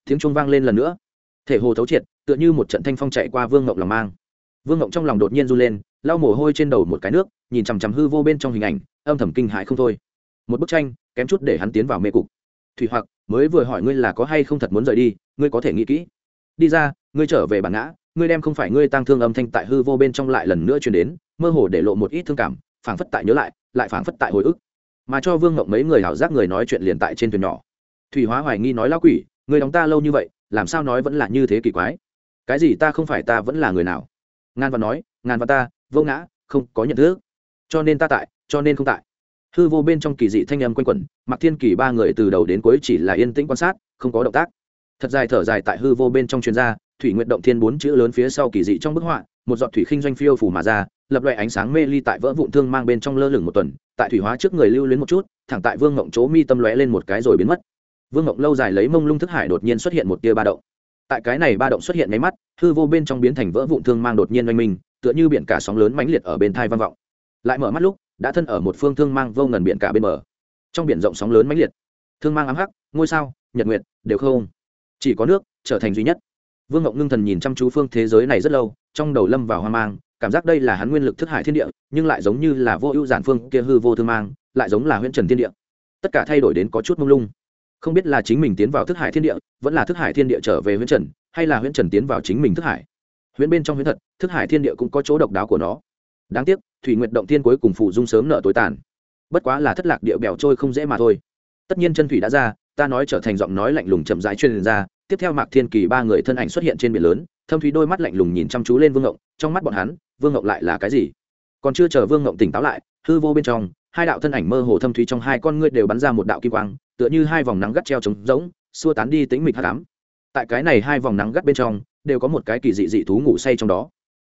Tiếng chuông vang lên lần nữa. Thể hồ thấu triệt, tựa như một trận thanh phong chạy qua vương ngộng lòng mang. Vương ngộng trong lòng đột nhiên run lên, lau mồ hôi trên đầu một cái nước, nhìn chằm chằm hư vô bên trong hình ảnh, âm thầm kinh hãi không thôi. Một bức tranh, kém chút để hắn tiến vào mê cục thủy hoặc, mới vừa hỏi ngươi là có hay không thật muốn rời đi, ngươi có thể nghĩ kỹ. Đi ra, ngươi trở về bản ngã, ngươi đem không phải ngươi tăng thương âm thanh tại hư vô bên trong lại lần nữa truyền đến, mơ hồ để lộ một ít thương cảm, phảng phất tại nhớ lại lại phảng phất tại hồi ức. Mà cho vương ngộng mấy người hảo giác người nói chuyện liền tại trên thuyền nhỏ. Thủy hóa hoài nghi nói lão quỷ người đóng ta lâu như vậy, làm sao nói vẫn là như thế kỳ quái? Cái gì ta không phải ta vẫn là người nào? Ngàn văn nói ngàn văn ta, vô ngã, không có nhận thức. Cho nên ta tại, cho nên không tại hư vô bên trong kỳ dị thanh âm quanh quẩn mặc thiên kỳ ba người từ đầu đến cuối chỉ là yên tĩnh quan sát, không có động tác. Thật dài thở dài tại hư vô bên trong chuyên gia, thủy nguyện động thiên bốn chữ lớn phía sau kỳ dị trong bức họa, một giọt thủy khinh doanh phiêu phủ mà ra, lập loại ánh sáng mê ly tại vỡ vụn thương mang bên trong lơ lửng một tuần, tại thủy hóa trước người lưu luyến một chút, thẳng tại vương ngộng chỗ mi tâm lóe lên một cái rồi biến mất. Vương ngộng lâu dài lấy mông lung thức hải đột nhiên xuất hiện một tia ba động. Tại cái này ba động xuất hiện nháy mắt, hư vô bên trong biến thành vỡ vụn thương mang đột nhiên oanh minh, tựa như biển cả sóng lớn mãnh liệt ở bên thai vang vọng. Lại mở mắt lúc đã thân ở một phương thương mang vô ngần biển cả bên bờ. Trong biển rộng sóng lớn mãnh liệt. Thương mang ám hắc, ngôi sao, nhật nguyệt, đều không. Chỉ có nước, trở thành duy nhất. Vương ngộng ngưng thần nhìn chăm chú phương thế giới này rất lâu, trong đầu lâm vào hoang mang, cảm giác đây là hắn nguyên lực thức hải thiên địa, nhưng lại giống như là vô ưu giản phương kia hư vô thương mang, lại giống là huyễn trần thiên địa. Tất cả thay đổi đến có chút mông lung. Không biết là chính mình tiến vào thức hải thiên địa, vẫn là thức hải thiên địa trở về huyễn trần, hay là huyễn trần tiến vào chính mình thức hải. Huyễn bên trong huyễn thật thức hải thiên địa cũng có chỗ độc đáo của nó đáng tiếc, thủy nguyệt động thiên cuối cùng phủ dung sớm nợ tối tàn. Bất quá là thất lạc địa bèo trôi không dễ mà thôi. Tất nhiên chân thủy đã ra, ta nói trở thành giọng nói lạnh lùng chậm rãi truyền ra, tiếp theo mạc thiên kỳ ba người thân ảnh xuất hiện trên biển lớn, thâm thúy đôi mắt lạnh lùng nhìn chăm chú lên vương ngộng, trong mắt bọn hắn, vương ngộng lại là cái gì? Còn chưa chờ vương ngộng tỉnh táo lại, hư vô bên trong, hai đạo thân ảnh mơ hồ thâm thúy trong hai con ngươi đều bắn ra một đạo kim quang, tựa như hai vòng nắng gắt treo trống rỗng, xua tán đi tính mịch hắc cám tại cái này hai vòng nắng gắt bên trong, đều có một cái kỳ dị dị thú ngủ say trong đó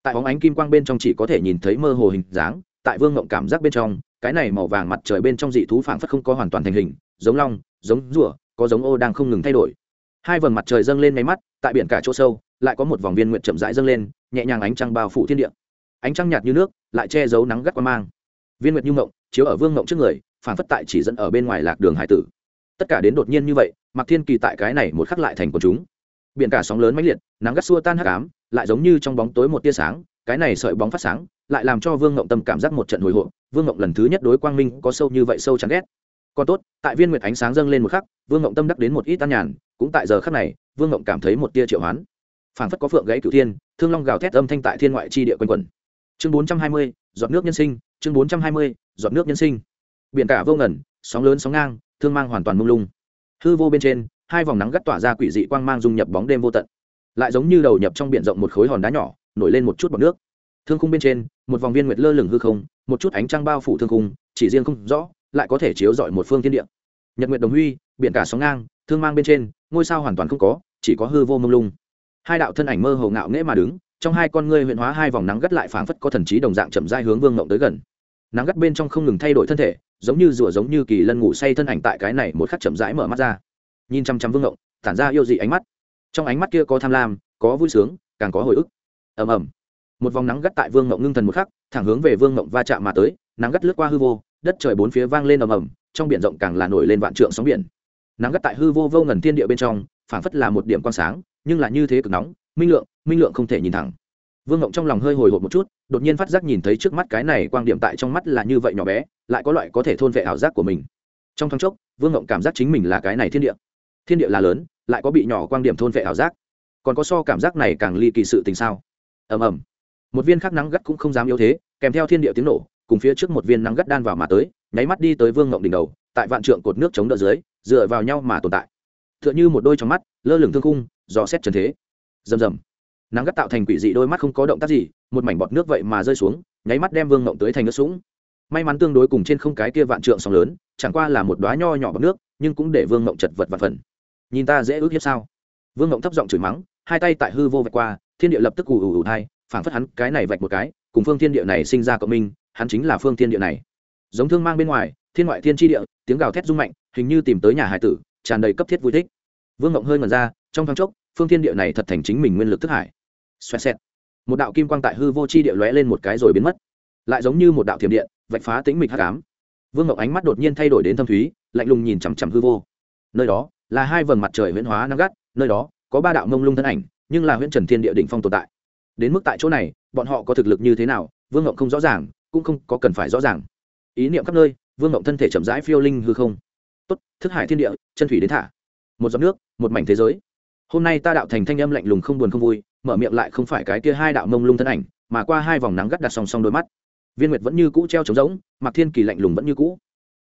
tại bóng ánh kim quang bên trong chỉ có thể nhìn thấy mơ hồ hình dáng, tại vương ngộng cảm giác bên trong, cái này màu vàng mặt trời bên trong dị thú phảng phất không có hoàn toàn thành hình, giống long, giống rùa, có giống ô đang không ngừng thay đổi. Hai vầng mặt trời dâng lên máy mắt, tại biển cả chỗ sâu, lại có một vòng viên nguyện chậm rãi dâng lên, nhẹ nhàng ánh trăng bao phủ thiên địa. Ánh trăng nhạt như nước, lại che giấu nắng gắt qua mang. Viên nguyệt như ngộng chiếu ở vương ngộng trước người phản phất tại chỉ dẫn ở bên ngoài lạc đường hải tử. Tất cả đến đột nhiên như vậy mặc thiên kỳ tại cái này một khắc lại thành của chúng biển cả sóng lớn mãnh liệt, nắng gắt xua tan hắc ám, lại giống như trong bóng tối một tia sáng, cái này sợi bóng phát sáng, lại làm cho vương ngộng tâm cảm giác một trận hồi hộp. Vương ngộng lần thứ nhất đối quang minh có sâu như vậy sâu chán ghét. Còn tốt, tại viên nguyệt ánh sáng dâng lên một khắc, vương ngộng tâm đắc đến một ít tan nhàn, cũng tại giờ khắc này, vương ngộng cảm thấy một tia triệu hoán. Phảng phất có phượng gãy cửu thiên, thương long gào thét âm thanh tại thiên ngoại chi địa quanh quẩn. Chương bốn trăm hai mươi, giọt nước nhân sinh, chương bốn trăm hai mươi, giọt nước nhân sinh. Biển cả vô ngẩn sóng lớn sóng ngang, thương mang hoàn toàn mông lung. Hư vô bên trên hai vòng nắng gắt tỏa ra quỷ dị quang mang dung nhập bóng đêm vô tận. Lại giống như đầu nhập trong biển rộng một khối hòn đá nhỏ, nổi lên một chút bọt nước. Thương khung bên trên, một vòng viên nguyệt lơ lửng hư không, một chút ánh trăng bao phủ thương khung, chỉ riêng không rõ, lại có thể chiếu rọi một phương thiên địa. Nhật nguyệt đồng huy, biển cả sóng ngang, thương mang bên trên, ngôi sao hoàn toàn không có, chỉ có hư vô mông lung. Hai đạo thân ảnh mơ hồ ngạo nghễ mà đứng, trong hai con ngươi huyện hóa hai vòng nắng gắt lại phảng phất có thần trí đồng dạng chậm dai hướng vương ngộng tới gần. Nắng gắt bên trong không ngừng thay đổi thân thể, giống như rùa giống như kỳ lân ngủ say thân ảnh tại cái này một khắc chậm rãi mở mắt ra nhìn chăm chăm vương ngộng, tản ra yêu dị ánh mắt. Trong ánh mắt kia có tham lam, có vui sướng, càng có hồi ức. Ầm ầm. Một vòng nắng gắt tại vương ngộng ngưng thần một khắc, thẳng hướng về vương ngộng va chạm mà tới, nắng gắt lướt qua hư vô, đất trời bốn phía vang lên ầm ầm, trong biển rộng càng là nổi lên vạn trượng sóng biển. Nắng gắt tại hư vô vô ngần thiên địa bên trong, phảng phất là một điểm quang sáng, nhưng là như thế cực nóng, minh lượng minh lượng không thể nhìn thẳng. Vương ngộng trong lòng hơi hồi hộp một chút, đột nhiên phát giác nhìn thấy trước mắt cái này quang điểm tại trong mắt là như vậy nhỏ bé, lại có loại có thể thôn vệ ảo giác của mình. Trong thoáng chốc, vương ngộng cảm giác chính mình là cái này thiên địa thiên địa là lớn, lại có bị nhỏ quang điểm thôn vệ ảo giác. Còn có so cảm giác này càng ly kỳ sự tình sao? Ầm ầm. Một viên khắc nắng gắt cũng không dám yếu thế, kèm theo thiên địa tiếng nổ, cùng phía trước một viên nắng gắt đan vào mà tới, nháy mắt đi tới vương ngộng đỉnh đầu, tại vạn trượng cột nước chống đỡ dưới, dựa vào nhau mà tồn tại. T h ư ợ n h ư một đôi trong mắt, lơ lửng thương khung, dò xét trần thế. Rầm rầm. Nắng gắt tạo thành quỷ dị đôi mắt không có động tác gì, một mảnh bọt nước vậy mà rơi xuống, nháy mắt đem vương ngộng tới thành nước sũng. May mắn tương đối cùng trên không cái kia vạn trượng sóng lớn, chẳng qua là một đoá nho nhỏ bọt nước, nhưng cũng để vương ngộng chật vật và phần nhìn ta dễ ước hiếp sao? Vương ngộng thấp giọng chửi mắng, hai tay tại hư vô vạch qua, thiên địa lập tức ù ù ù thai, phảng phất hắn cái này vạch một cái, cùng phương thiên địa này sinh ra cộng minh, hắn chính là phương thiên địa này. Giống thương mang bên ngoài, thiên ngoại thiên tri địa, tiếng gào thét rung mạnh, hình như tìm tới nhà hải tử, tràn đầy cấp thiết vui thích. Vương ngộng hơi ngần ra, trong thoáng chốc, phương thiên địa này thật thành chính mình nguyên lực thức hải. Xoẹt xẹt. Một đạo kim quang tại hư vô chi địa lóe lên một cái rồi biến mất. Lại giống như một đạo thiểm điện, vạch phá tĩnh mịch hắc ám. Vương ngộng ánh mắt đột nhiên thay đổi đến thâm thúy, lạnh lùng nhìn chằm chằm hư vô. Nơi đó là hai vầng mặt trời huyễn hóa nắng gắt, nơi đó có ba đạo mông lung thân ảnh, nhưng là huyễn trần thiên địa đỉnh phong tồn tại. Đến mức tại chỗ này, bọn họ có thực lực như thế nào, vương ngộng không rõ ràng, cũng không có cần phải rõ ràng. Ý niệm khắp nơi, vương ngộng thân thể chậm rãi phiêu linh hư không. Tốt, thức hải thiên địa, chân thủy đến thả. Một giọt nước, một mảnh thế giới. Hôm nay ta đạo thành thanh âm lạnh lùng không buồn không vui, mở miệng lại không phải cái kia hai đạo mông lung thân ảnh, mà qua hai vòng nắng gắt đặt song song đôi mắt. Viên nguyệt vẫn như cũ treo trống rỗng mặc thiên kỳ lạnh lùng vẫn như cũ.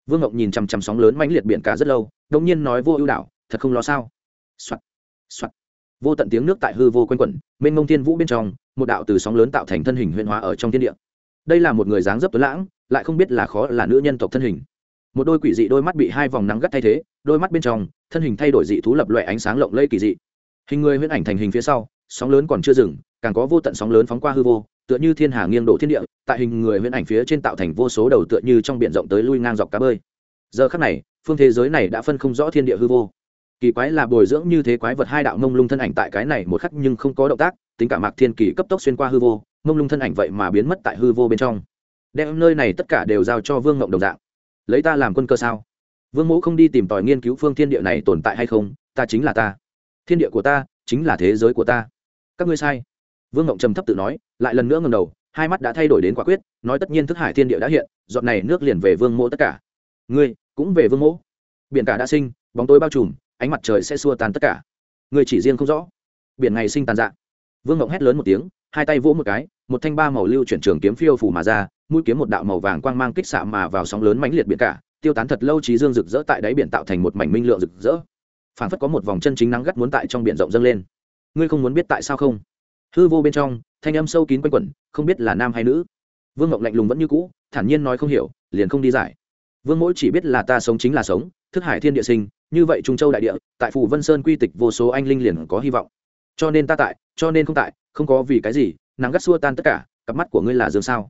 Vương ngọc nhìn chằm chằm sóng lớn mãnh liệt biển cả rất lâu đông nhiên nói vô ưu đạo thật không lo sao? Soạt soạt. Vô tận tiếng nước tại hư vô quanh quẩn, mênh mông thiên vũ bên trong, một đạo từ sóng lớn tạo thành thân hình huyền hóa ở trong thiên địa. Đây là một người dáng dấp tuấn lãng, lại không biết là khó là nữ nhân tộc thân hình. Một đôi quỷ dị đôi mắt bị hai vòng nắng gắt thay thế, đôi mắt bên trong, thân hình thay đổi dị thú lập loại ánh sáng lộng lây kỳ dị. Hình người huyễn ảnh thành hình phía sau, sóng lớn còn chưa dừng, càng có vô tận sóng lớn phóng qua hư vô, tựa như thiên hà nghiêng đổ thiên địa, tại hình người huyễn ảnh phía trên tạo thành vô số đầu tựa như trong biển rộng tới lui ngang dọc cá bơi. Giờ khắc này, phương thế giới này đã phân không rõ thiên địa hư vô kỳ quái là bồi dưỡng như thế quái vật hai đạo mông lung thân ảnh tại cái này một khắc nhưng không có động tác, tính cả mạc thiên kỳ cấp tốc xuyên qua hư vô, mông lung thân ảnh vậy mà biến mất tại hư vô bên trong. Đem nơi này tất cả đều giao cho vương ngộng đồng dạng. Lấy ta làm quân cơ sao? Vương mẫu không đi tìm tòi nghiên cứu phương thiên địa này tồn tại hay không, ta chính là ta. Thiên địa của ta chính là thế giới của ta. Các ngươi sai. Vương ngộng trầm thấp tự nói, lại lần nữa ngầm đầu, hai mắt đã thay đổi đến quả quyết, nói tất nhiên thức hải thiên địa đã hiện dọn này nước liền về vương mẫu tất cả. Ngươi cũng về vương mẫu biển cả đã sinh, bóng tối bao trùm ánh mặt trời sẽ xua tan tất cả. Người chỉ riêng không rõ. Biển ngày sinh tàn dạng vương ngộng hét lớn một tiếng, hai tay vỗ một cái, một thanh ba màu lưu chuyển trường kiếm phiêu phủ mà ra, mũi kiếm một đạo màu vàng quang mang kích xạ mà vào sóng lớn mãnh liệt biển cả, tiêu tán thật lâu trí dương rực rỡ tại đáy biển tạo thành một mảnh minh lượng rực rỡ. Phảng phất có một vòng chân chính nắng gắt muốn tại trong biển rộng dâng lên. Ngươi không muốn biết tại sao không? Hư vô bên trong, thanh âm sâu kín quanh quẩn, không biết là nam hay nữ. Vương ngọc lạnh lùng vẫn như cũ, thản nhiên nói không hiểu, liền không đi giải. Vương mỗi chỉ biết là ta sống chính là sống, thức hải thiên địa sinh như vậy trung châu đại địa, tại phủ vân sơn quy tịch vô số anh linh liền có hy vọng. Cho nên ta tại, cho nên không tại, không có vì cái gì, nắng gắt xua tan tất cả, cặp mắt của ngươi là dương sao?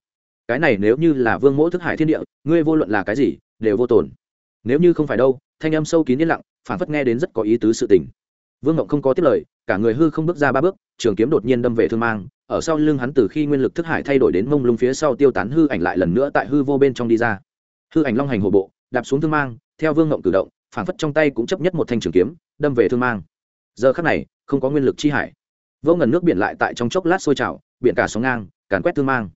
Cái này nếu như là vương mỗ thức hải thiên địa, ngươi vô luận là cái gì, đều vô tồn. Nếu như không phải đâu, thanh âm sâu kín yên lặng phản phất nghe đến rất có ý tứ sự tình. Vương ngộng không có tiết lời, cả người hư không bước ra ba bước, trường kiếm đột nhiên đâm về thương mang, ở sau lưng hắn từ khi nguyên lực thức hải thay đổi đến mông lung phía sau tiêu tán hư ảnh lại lần nữa tại hư vô bên trong đi ra. Hư ảnh long hành hồ bộ, đạp xuống thương mang, theo vương ngộng cử động phản phất trong tay cũng chấp nhất một thanh trường kiếm, đâm về thương mang. Giờ khắc này, không có nguyên lực chi hải. Vô ngần nước biển lại tại trong chốc lát sôi trào, biển cả sóng ngang, càn quét thương mang.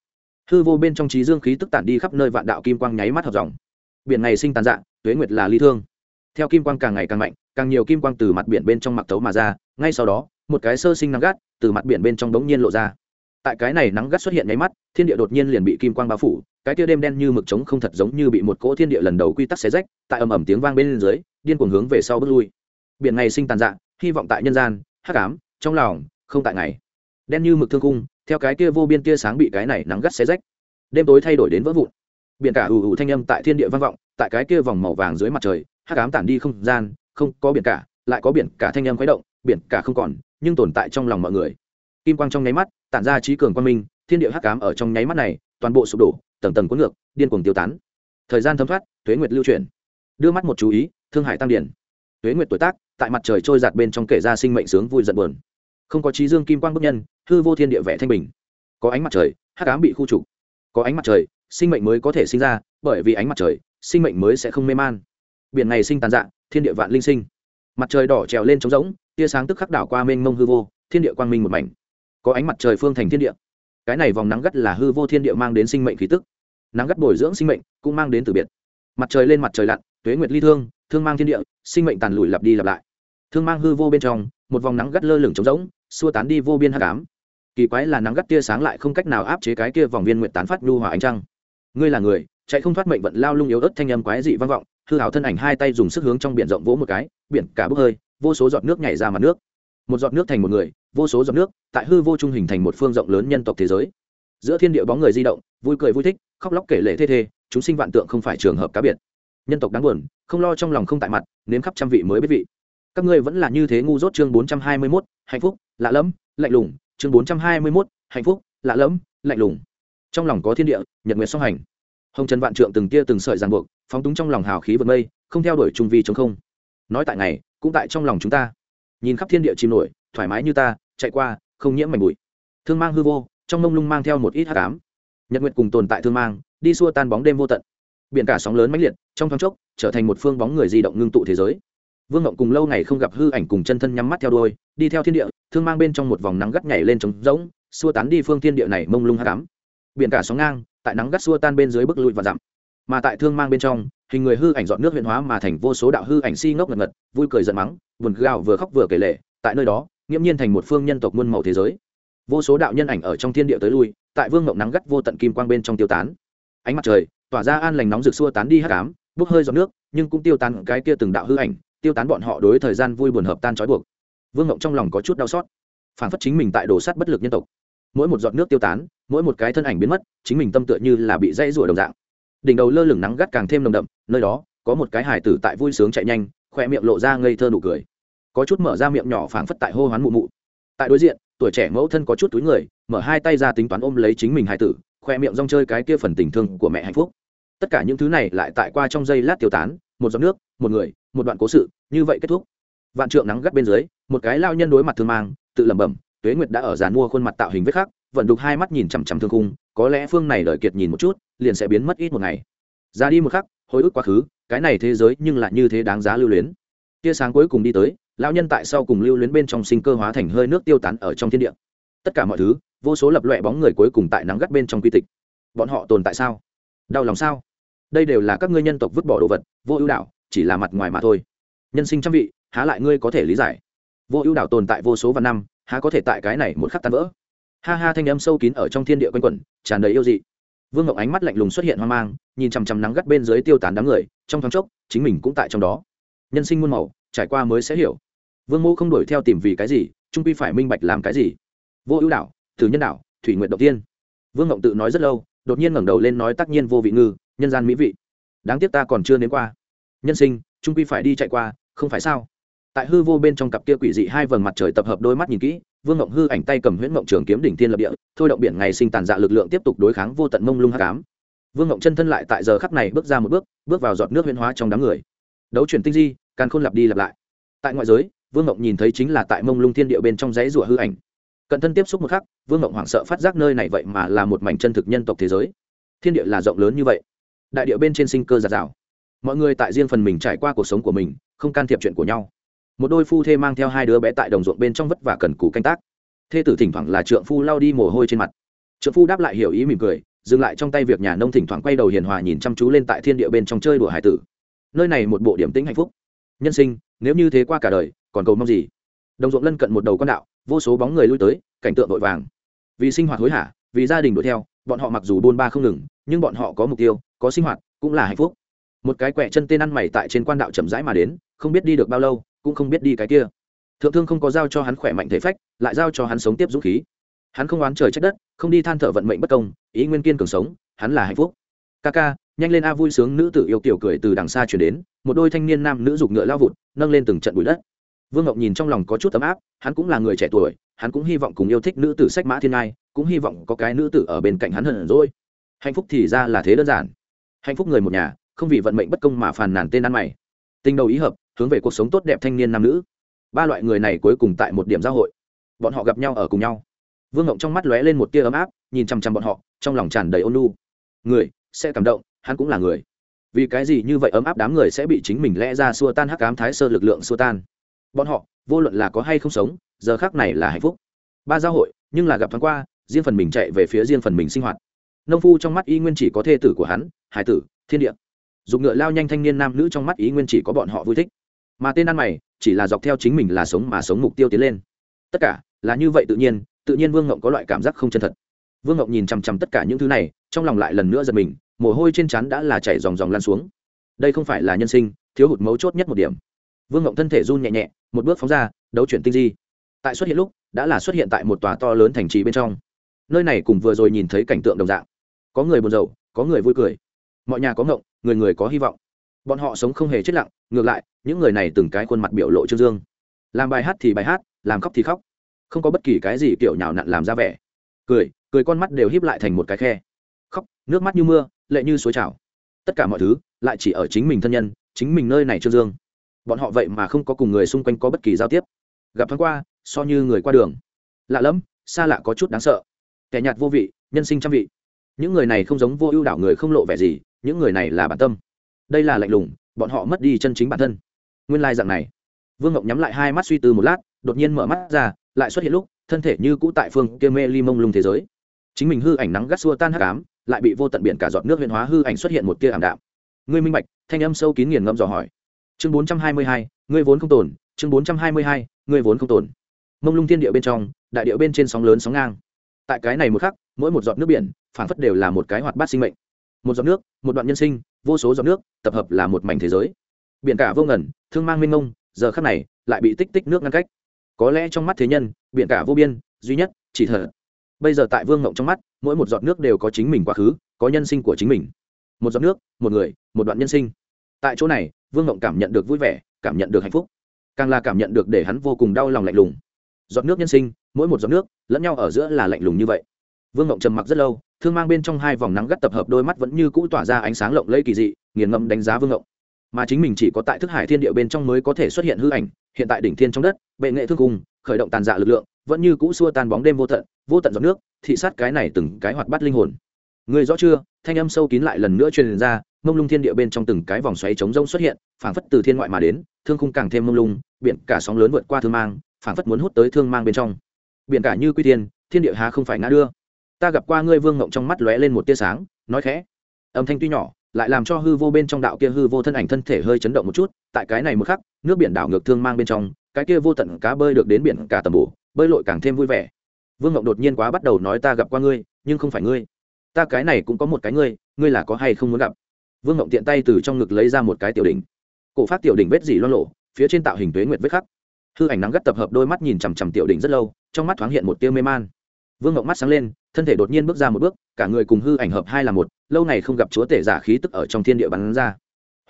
Hư vô bên trong trí dương khí tức tản đi khắp nơi vạn đạo kim quang nháy mắt hợp dòng. Biển này sinh tàn dạng tuế nguyệt là ly thương. Theo kim quang càng ngày càng mạnh, càng nhiều kim quang từ mặt biển bên trong mặc tấu mà ra, ngay sau đó, một cái sơ sinh nắng gắt từ mặt biển bên trong đống nhiên lộ ra. Tại cái này nắng gắt xuất hiện nháy mắt, thiên địa đột nhiên liền bị kim quang bao phủ cái tia đêm đen như mực trống không thật giống như bị một cỗ thiên địa lần đầu quy tắc xé rách, tại ầm ầm tiếng vang bên dưới, điên cuồng hướng về sau bước lui. Biển ngày sinh tàn dạng hy vọng tại nhân gian, hắc ám, trong lòng, không tại ngày. Đen như mực thương cung theo cái kia vô biên tia sáng bị cái này nắng gắt xé rách. Đêm tối thay đổi đến vỡ vụn. Biển cả ù ù thanh âm tại thiên địa vang vọng, tại cái kia vòng màu vàng dưới mặt trời, hắc ám tản đi không gian, không có biển cả, lại có biển cả thanh âm khuấy động, biển cả không còn, nhưng tồn tại trong lòng mọi người. Kim quang trong nháy mắt, tản ra trí cường quan minh, thiên địa hắc ám ở trong nháy mắt này, toàn bộ sụp đổ tầng tầng cuốn ngược, điên cuồng tiêu tán. Thời gian thấm thoát, tuế nguyệt lưu chuyển. Đưa mắt một chú ý, thương hải tăng điển tuế nguyệt tuổi tác, tại mặt trời trôi giạt bên trong kể ra sinh mệnh sướng vui giận buồn. Không có trí dương kim quang bức nhân, hư vô thiên địa vẻ thanh bình. Có ánh mặt trời, hắc ám bị khu trục. Có ánh mặt trời, sinh mệnh mới có thể sinh ra, bởi vì ánh mặt trời, sinh mệnh mới sẽ không mê man. Biển này sinh tàn dạng thiên địa vạn linh sinh. Mặt trời đỏ trèo lên trống rỗng, tia sáng tức khắc đảo qua mênh mông hư vô, thiên địa quang minh một mảnh. Có ánh mặt trời phương thành thiên địa cái này vòng nắng gắt là hư vô thiên địa mang đến sinh mệnh khí tức. Nắng gắt bồi dưỡng sinh mệnh, cũng mang đến từ biệt. Mặt trời lên mặt trời lặn, tuế nguyệt ly thương thương mang thiên địa, sinh mệnh tàn lùi lặp đi lặp lại. Thương mang hư vô bên trong, một vòng nắng gắt lơ lửng trống rỗng, xua tán đi vô biên hắc ám. Kỳ quái là nắng gắt tia sáng lại không cách nào áp chế cái kia vòng viên nguyện tán phát nhu hòa ánh trăng. Ngươi là người, chạy không thoát mệnh vận lao lung yếu ớt thanh âm quái dị vang vọng, hư hảo thân ảnh hai tay dùng sức hướng trong biển rộng vỗ một cái, biển cả bốc hơi, vô số giọt nước nhảy ra mặt nước. Một giọt nước thành một người vô số dòng nước tại hư vô trung hình thành một phương rộng lớn nhân tộc thế giới. Giữa thiên địa bóng người di động vui cười vui thích khóc lóc kể lệ thê thê chúng sinh vạn tượng không phải trường hợp cá biệt. Nhân tộc đáng buồn không lo trong lòng không tại mặt nếm khắp trăm vị mới biết vị. Các ngươi vẫn là như thế ngu dốt chương bốn trăm hai mươi 421, hạnh phúc lạ lẫm lạnh lùng. Chương bốn trăm hai mươi 421, hạnh phúc lạ lẫm lạnh lùng. Trong lòng có thiên địa nhật nguyệt song hành. Hồng trần vạn trượng từng tia từng sợi ràng buộc phóng túng trong lòng hào khí vượt mây không theo đuổi trung vi chống không. Nói tại ngày cũng tại trong lòng chúng ta. Nhìn khắp thiên địa chìm nổi thoải mái như ta, chạy qua, không nhiễm mảnh bụi. Thương mang hư vô, trong mông lung mang theo một ít hát cám nhật nguyện cùng tồn tại thương mang, đi xua tan bóng đêm vô tận. Biển cả sóng lớn mãnh liệt, trong thoáng chốc, trở thành một phương bóng người di động ngưng tụ thế giới. Vương ngộng cùng lâu ngày không gặp hư ảnh cùng chân thân nhắm mắt theo đôi đi theo thiên địa, thương mang bên trong một vòng nắng gắt nhảy lên trống rỗng, xua tán đi phương thiên địa này mông lung hát cám biển cả sóng ngang, tại nắng gắt xua tan bên dưới bức lụi và dặm. Mà tại thương mang bên trong, hình người hư ảnh dọn nước huyện hóa mà thành vô số đạo hư ảnh si ngốc ngật ngật, vui cười giận mắng vườn gào vừa khóc vừa kể lệ, tại nơi đó nghiễm nhiên thành một phương nhân tộc muôn màu thế giới. Vô số đạo nhân ảnh ở trong thiên địa tới lui, tại vương mộng nắng gắt vô tận kim quang bên trong tiêu tán. Ánh mặt trời, tỏa ra an lành nóng rực xua tán đi hát cám bốc hơi giọt nước, nhưng cũng tiêu tán cái kia từng đạo hư ảnh, tiêu tán bọn họ đối thời gian vui buồn hợp tan trói buộc. Vương mộng trong lòng có chút đau xót. Phản phất chính mình tại đồ sắt bất lực nhân tộc. Mỗi một giọt nước tiêu tán, mỗi một cái thân ảnh biến mất, chính mình tâm tựa như là bị dây rủa đồng dạng. Đỉnh đầu lơ lửng nắng gắt càng thêm nồng đậm, nơi đó, có một cái hải tử tại vui sướng chạy nhanh, khoe miệng lộ ra ngây thơ nụ cười có chút mở ra miệng nhỏ phảng phất tại hô hoán mụ mụ. Tại đối diện tuổi trẻ mẫu thân có chút túi người mở hai tay ra tính toán ôm lấy chính mình hải tử khoe miệng rong chơi cái kia phần tình thương của mẹ hạnh phúc. Tất cả những thứ này lại tại qua trong giây lát tiêu tán một giọt nước một người một đoạn cố sự như vậy kết thúc. Vạn trượng nắng gắt bên dưới một cái lao nhân đối mặt thương mang tự lẩm bẩm tuế nguyệt đã ở dàn mua khuôn mặt tạo hình vết khắc, vận đục hai mắt nhìn chằm chằm thương khung có lẽ phương này đợi kiệt nhìn một chút liền sẽ biến mất ít một ngày. Ra đi một khắc hồi ức quá khứ cái này thế giới nhưng lại như thế đáng giá lưu luyến. Tia sáng cuối cùng đi tới lão nhân tại sau cùng lưu luyến bên trong sinh cơ hóa thành hơi nước tiêu tán ở trong thiên địa. Tất cả mọi thứ, vô số lập loẹ bóng người cuối cùng tại nắng gắt bên trong quy tịch. Bọn họ tồn tại sao? Đau lòng sao? Đây đều là các ngươi nhân tộc vứt bỏ đồ vật, vô ưu đạo chỉ là mặt ngoài mà thôi. Nhân sinh trăm vị, há lại ngươi có thể lý giải? Vô ưu đạo tồn tại vô số vạn năm, há có thể tại cái này một khắc tan vỡ? Ha ha, thanh âm sâu kín ở trong thiên địa quanh quẩn, tràn đầy yêu dị. Vương ngọc ánh mắt lạnh lùng xuất hiện hoang mang, nhìn chằm chằm nắng gắt bên dưới tiêu tán đám người, trong thoáng chốc, chính mình cũng tại trong đó. Nhân sinh muôn màu, trải qua mới sẽ hiểu vương mô không đuổi theo tìm vì cái gì trung quy phải minh bạch làm cái gì vô ưu đạo từ nhân đạo thủy nguyện đầu tiên vương ngộng tự nói rất lâu đột nhiên ngẩng đầu lên nói tác nhiên vô vị ngư nhân gian mỹ vị đáng tiếc ta còn chưa đến qua nhân sinh trung quy phải đi chạy qua không phải sao tại hư vô bên trong cặp kia quỷ dị hai vầng mặt trời tập hợp đôi mắt nhìn kỹ vương ngộng hư ảnh tay cầm huyễn ngộng trường kiếm đỉnh tiên lập địa thôi động biển ngày sinh tàn dạ lực lượng tiếp tục đối kháng vô tận mông lung hát cám vương ngộng chân thân lại tại giờ khắc này bước ra một bước bước vào giọt nước huyễn hóa trong đám người đấu chuyển tinh di càng khôn lặp đi lặp lại tại ngoại giới vương ngộng nhìn thấy chính là tại mông lung thiên địa bên trong giấy rủa hư ảnh. Cận thân tiếp xúc một khắc, vương ngộng hoảng sợ phát giác nơi này vậy mà là một mảnh chân thực nhân tộc thế giới. Thiên địa là rộng lớn như vậy. Đại địa bên trên sinh cơ giạt rào. Mọi người tại riêng phần mình trải qua cuộc sống của mình, không can thiệp chuyện của nhau. Một đôi phu thê mang theo hai đứa bé tại đồng ruộng bên trong vất vả cần cù canh tác. Thê tử thỉnh thoảng là trượng phu lao đi mồ hôi trên mặt. Trượng phu đáp lại hiểu ý mỉm cười, dừng lại trong tay việc nhà nông thỉnh thoảng quay đầu hiền hòa nhìn chăm chú lên tại thiên địa bên trong chơi đùa hải tử. Nơi này một bộ điểm tĩnh hạnh phúc. Nhân sinh, nếu như thế qua cả đời còn cầu mong gì? Đồng ruộng lân cận một đầu con đạo, vô số bóng người lui tới, cảnh tượng vội vàng. Vì sinh hoạt hối hả, vì gia đình đuổi theo, bọn họ mặc dù buôn ba không ngừng, nhưng bọn họ có mục tiêu, có sinh hoạt, cũng là hạnh phúc. Một cái quẹ chân tên ăn mày tại trên quan đạo chậm rãi mà đến, không biết đi được bao lâu, cũng không biết đi cái kia. Thượng thương không có giao cho hắn khỏe mạnh thể phách, lại giao cho hắn sống tiếp dũng khí. Hắn không oán trời trách đất, không đi than thở vận mệnh bất công, ý nguyên kiên cường sống, hắn là hạnh phúc. Ca ca, nhanh lên a vui sướng nữ tử yêu kiểu cười từ đằng xa chuyển đến, một đôi thanh niên nam nữ giục ngựa lao vụt, nâng lên từng trận bụi đất vương ngọc nhìn trong lòng có chút ấm áp, hắn cũng là người trẻ tuổi, hắn cũng hy vọng cùng yêu thích nữ tử sách mã thiên ngai, cũng hy vọng có cái nữ tử ở bên cạnh hắn hận rồi. Hạnh phúc thì ra là thế đơn giản. Hạnh phúc người một nhà, không vì vận mệnh bất công mà phàn nàn tên ăn mày. Tình đầu ý hợp, hướng về cuộc sống tốt đẹp thanh niên nam nữ. Ba loại người này cuối cùng tại một điểm giao hội. Bọn họ gặp nhau ở cùng nhau. Vương ngộng trong mắt lóe lên một tia ấm áp, nhìn chăm chăm bọn họ, trong lòng tràn đầy ôn lu người, sẽ cảm động, hắn cũng là người. Vì cái gì như vậy ấm áp đám người sẽ bị chính mình lẽ ra xua tan hắc ám thái sơ lực lượng xua tan? Bọn họ, vô luận là có hay không sống, giờ khác này là hạnh phúc. Ba giao hội, nhưng là gặp thoáng qua, riêng phần mình chạy về phía riêng phần mình sinh hoạt. Nông phu trong mắt y nguyên chỉ có thê tử của hắn, hải tử, thiên địa. Dùng ngựa lao nhanh thanh niên nam nữ trong mắt ý nguyên chỉ có bọn họ vui thích. Mà tên ăn mày, chỉ là dọc theo chính mình là sống mà sống mục tiêu tiến lên. Tất cả, là như vậy tự nhiên tự nhiên vương ngộng có loại cảm giác không chân thật. Vương ngộng nhìn chằm chằm tất cả những thứ này, trong lòng lại lần nữa giật mình, mồ hôi trên trán đã là chảy dòng dòng lan xuống. Đây không phải là nhân sinh, thiếu hụt mấu chốt nhất một điểm. Vương ngộng thân thể run nhẹ nhẹ một bước phóng ra, đấu chuyển tinh di. Tại xuất hiện lúc, đã là xuất hiện tại một tòa to lớn thành trì bên trong. Nơi này cùng vừa rồi nhìn thấy cảnh tượng đồng dạng. Có người buồn rầu, có người vui cười. Mọi nhà có ngộng, người người có hy vọng. Bọn họ sống không hề chết lặng, ngược lại, những người này từng cái khuôn mặt biểu lộ trương dương. Làm bài hát thì bài hát, làm khóc thì khóc. Không có bất kỳ cái gì kiểu nhào nặn làm ra vẻ. Cười cười con mắt đều híp lại thành một cái khe. Khóc, nước mắt như mưa, lệ như suối trào. Tất cả mọi thứ, lại chỉ ở chính mình thân nhân, chính mình nơi này trương dương bọn họ vậy mà không có cùng người xung quanh có bất kỳ giao tiếp. Gặp thoáng qua, so như người qua đường. Lạ lẫm, xa lạ có chút đáng sợ. Kẻ nhạt vô vị, nhân sinh trăm vị. Những người này không giống vô ưu đảo người không lộ vẻ gì, những người này là bản tâm. Đây là lạnh lùng, bọn họ mất đi chân chính bản thân. Nguyên lai dạng này. Vương ngọc nhắm lại hai mắt suy tư một lát, đột nhiên mở mắt ra, lại xuất hiện lúc, thân thể như cũ tại phương kia mê ly mông lung thế giới. Chính mình hư ảnh nắng gắt xua tan hắc ám, lại bị vô tận biển cả giọt nước huyền hóa hư ảnh xuất hiện một tia ảm đạm. Ngươi minh bạch, thanh âm sâu kín nghiền ngẫm dò hỏi chương bốn trăm hai mươi hai, ngươi vốn không tồn. Chương bốn trăm hai mươi hai, ngươi vốn không tồn. Mông lung thiên địa bên trong, đại địa bên trên sóng lớn sóng ngang. Tại cái này một khắc, mỗi một giọt nước biển phản phất đều là một cái hoạt bát sinh mệnh. Một giọt nước, một đoạn nhân sinh, vô số giọt nước, tập hợp là một mảnh thế giới. Biển cả vô ngần, thương mang minh ngông giờ khắc này, lại bị tích tích nước ngăn cách. Có lẽ trong mắt thế nhân, biển cả vô biên, duy nhất, chỉ thở bây giờ tại vương ngộng trong mắt, mỗi một giọt nước đều có chính mình quá khứ, có nhân sinh của chính mình. Một giọt nước, một người, một đoạn nhân sinh tại chỗ này, vương ngộng cảm nhận được vui vẻ, cảm nhận được hạnh phúc. Càng là cảm nhận được để hắn vô cùng đau lòng lạnh lùng. Giọt nước nhân sinh, mỗi một giọt nước, lẫn nhau ở giữa là lạnh lùng như vậy. Vương ngộng trầm mặc rất lâu, thương mang bên trong hai vòng nắng gắt tập hợp đôi mắt vẫn như cũ tỏa ra ánh sáng lộng lẫy kỳ dị, nghiền ngẫm đánh giá vương ngộng. Mà chính mình chỉ có tại thức hải thiên địa bên trong mới có thể xuất hiện hư ảnh, hiện tại đỉnh thiên trong đất, bệ nghệ thương cùng, khởi động tàn dạ lực lượng, vẫn như cũ xua tan bóng đêm vô tận vô tận giọt nước, thị sát cái này từng cái hoạt bắt linh hồn. Người rõ chưa? Thanh âm sâu kín lại lần nữa truyền ra mông lung thiên địa bên trong từng cái vòng xoáy trống rông xuất hiện, phảng phất từ thiên ngoại mà đến, thương khung càng thêm mông lung, biển cả sóng lớn vượt qua thương mang, phảng phất muốn hút tới thương mang bên trong. Biển cả như quy tiên thiên địa há không phải ngã đưa. Ta gặp qua ngươi vương ngộng trong mắt lóe lên một tia sáng, nói khẽ. Âm thanh tuy nhỏ, lại làm cho hư vô bên trong đạo kia hư vô thân ảnh thân thể hơi chấn động một chút, tại cái này một khắc, nước biển đảo ngược thương mang bên trong, cái kia vô tận cá bơi được đến biển cả tầm bổ, bơi lội càng thêm vui vẻ. Vương ngộng đột nhiên quá bắt đầu nói ta gặp qua ngươi, nhưng không phải ngươi. Ta cái này cũng có một cái ngươi ngươi là có hay không muốn gặp? Vương ngộng tiện tay từ trong ngực lấy ra một cái tiểu đỉnh. Cổ phát tiểu đỉnh vết dỉ lo lộ phía trên tạo hình tuế nguyệt vết khắc. Hư ảnh nắng gắt tập hợp đôi mắt nhìn chằm chằm tiểu đỉnh rất lâu, trong mắt thoáng hiện một tia mê man. Vương ngộng mắt sáng lên, thân thể đột nhiên bước ra một bước, cả người cùng hư ảnh hợp hai là một, lâu này không gặp chúa tể giả khí tức ở trong thiên địa bắn ra.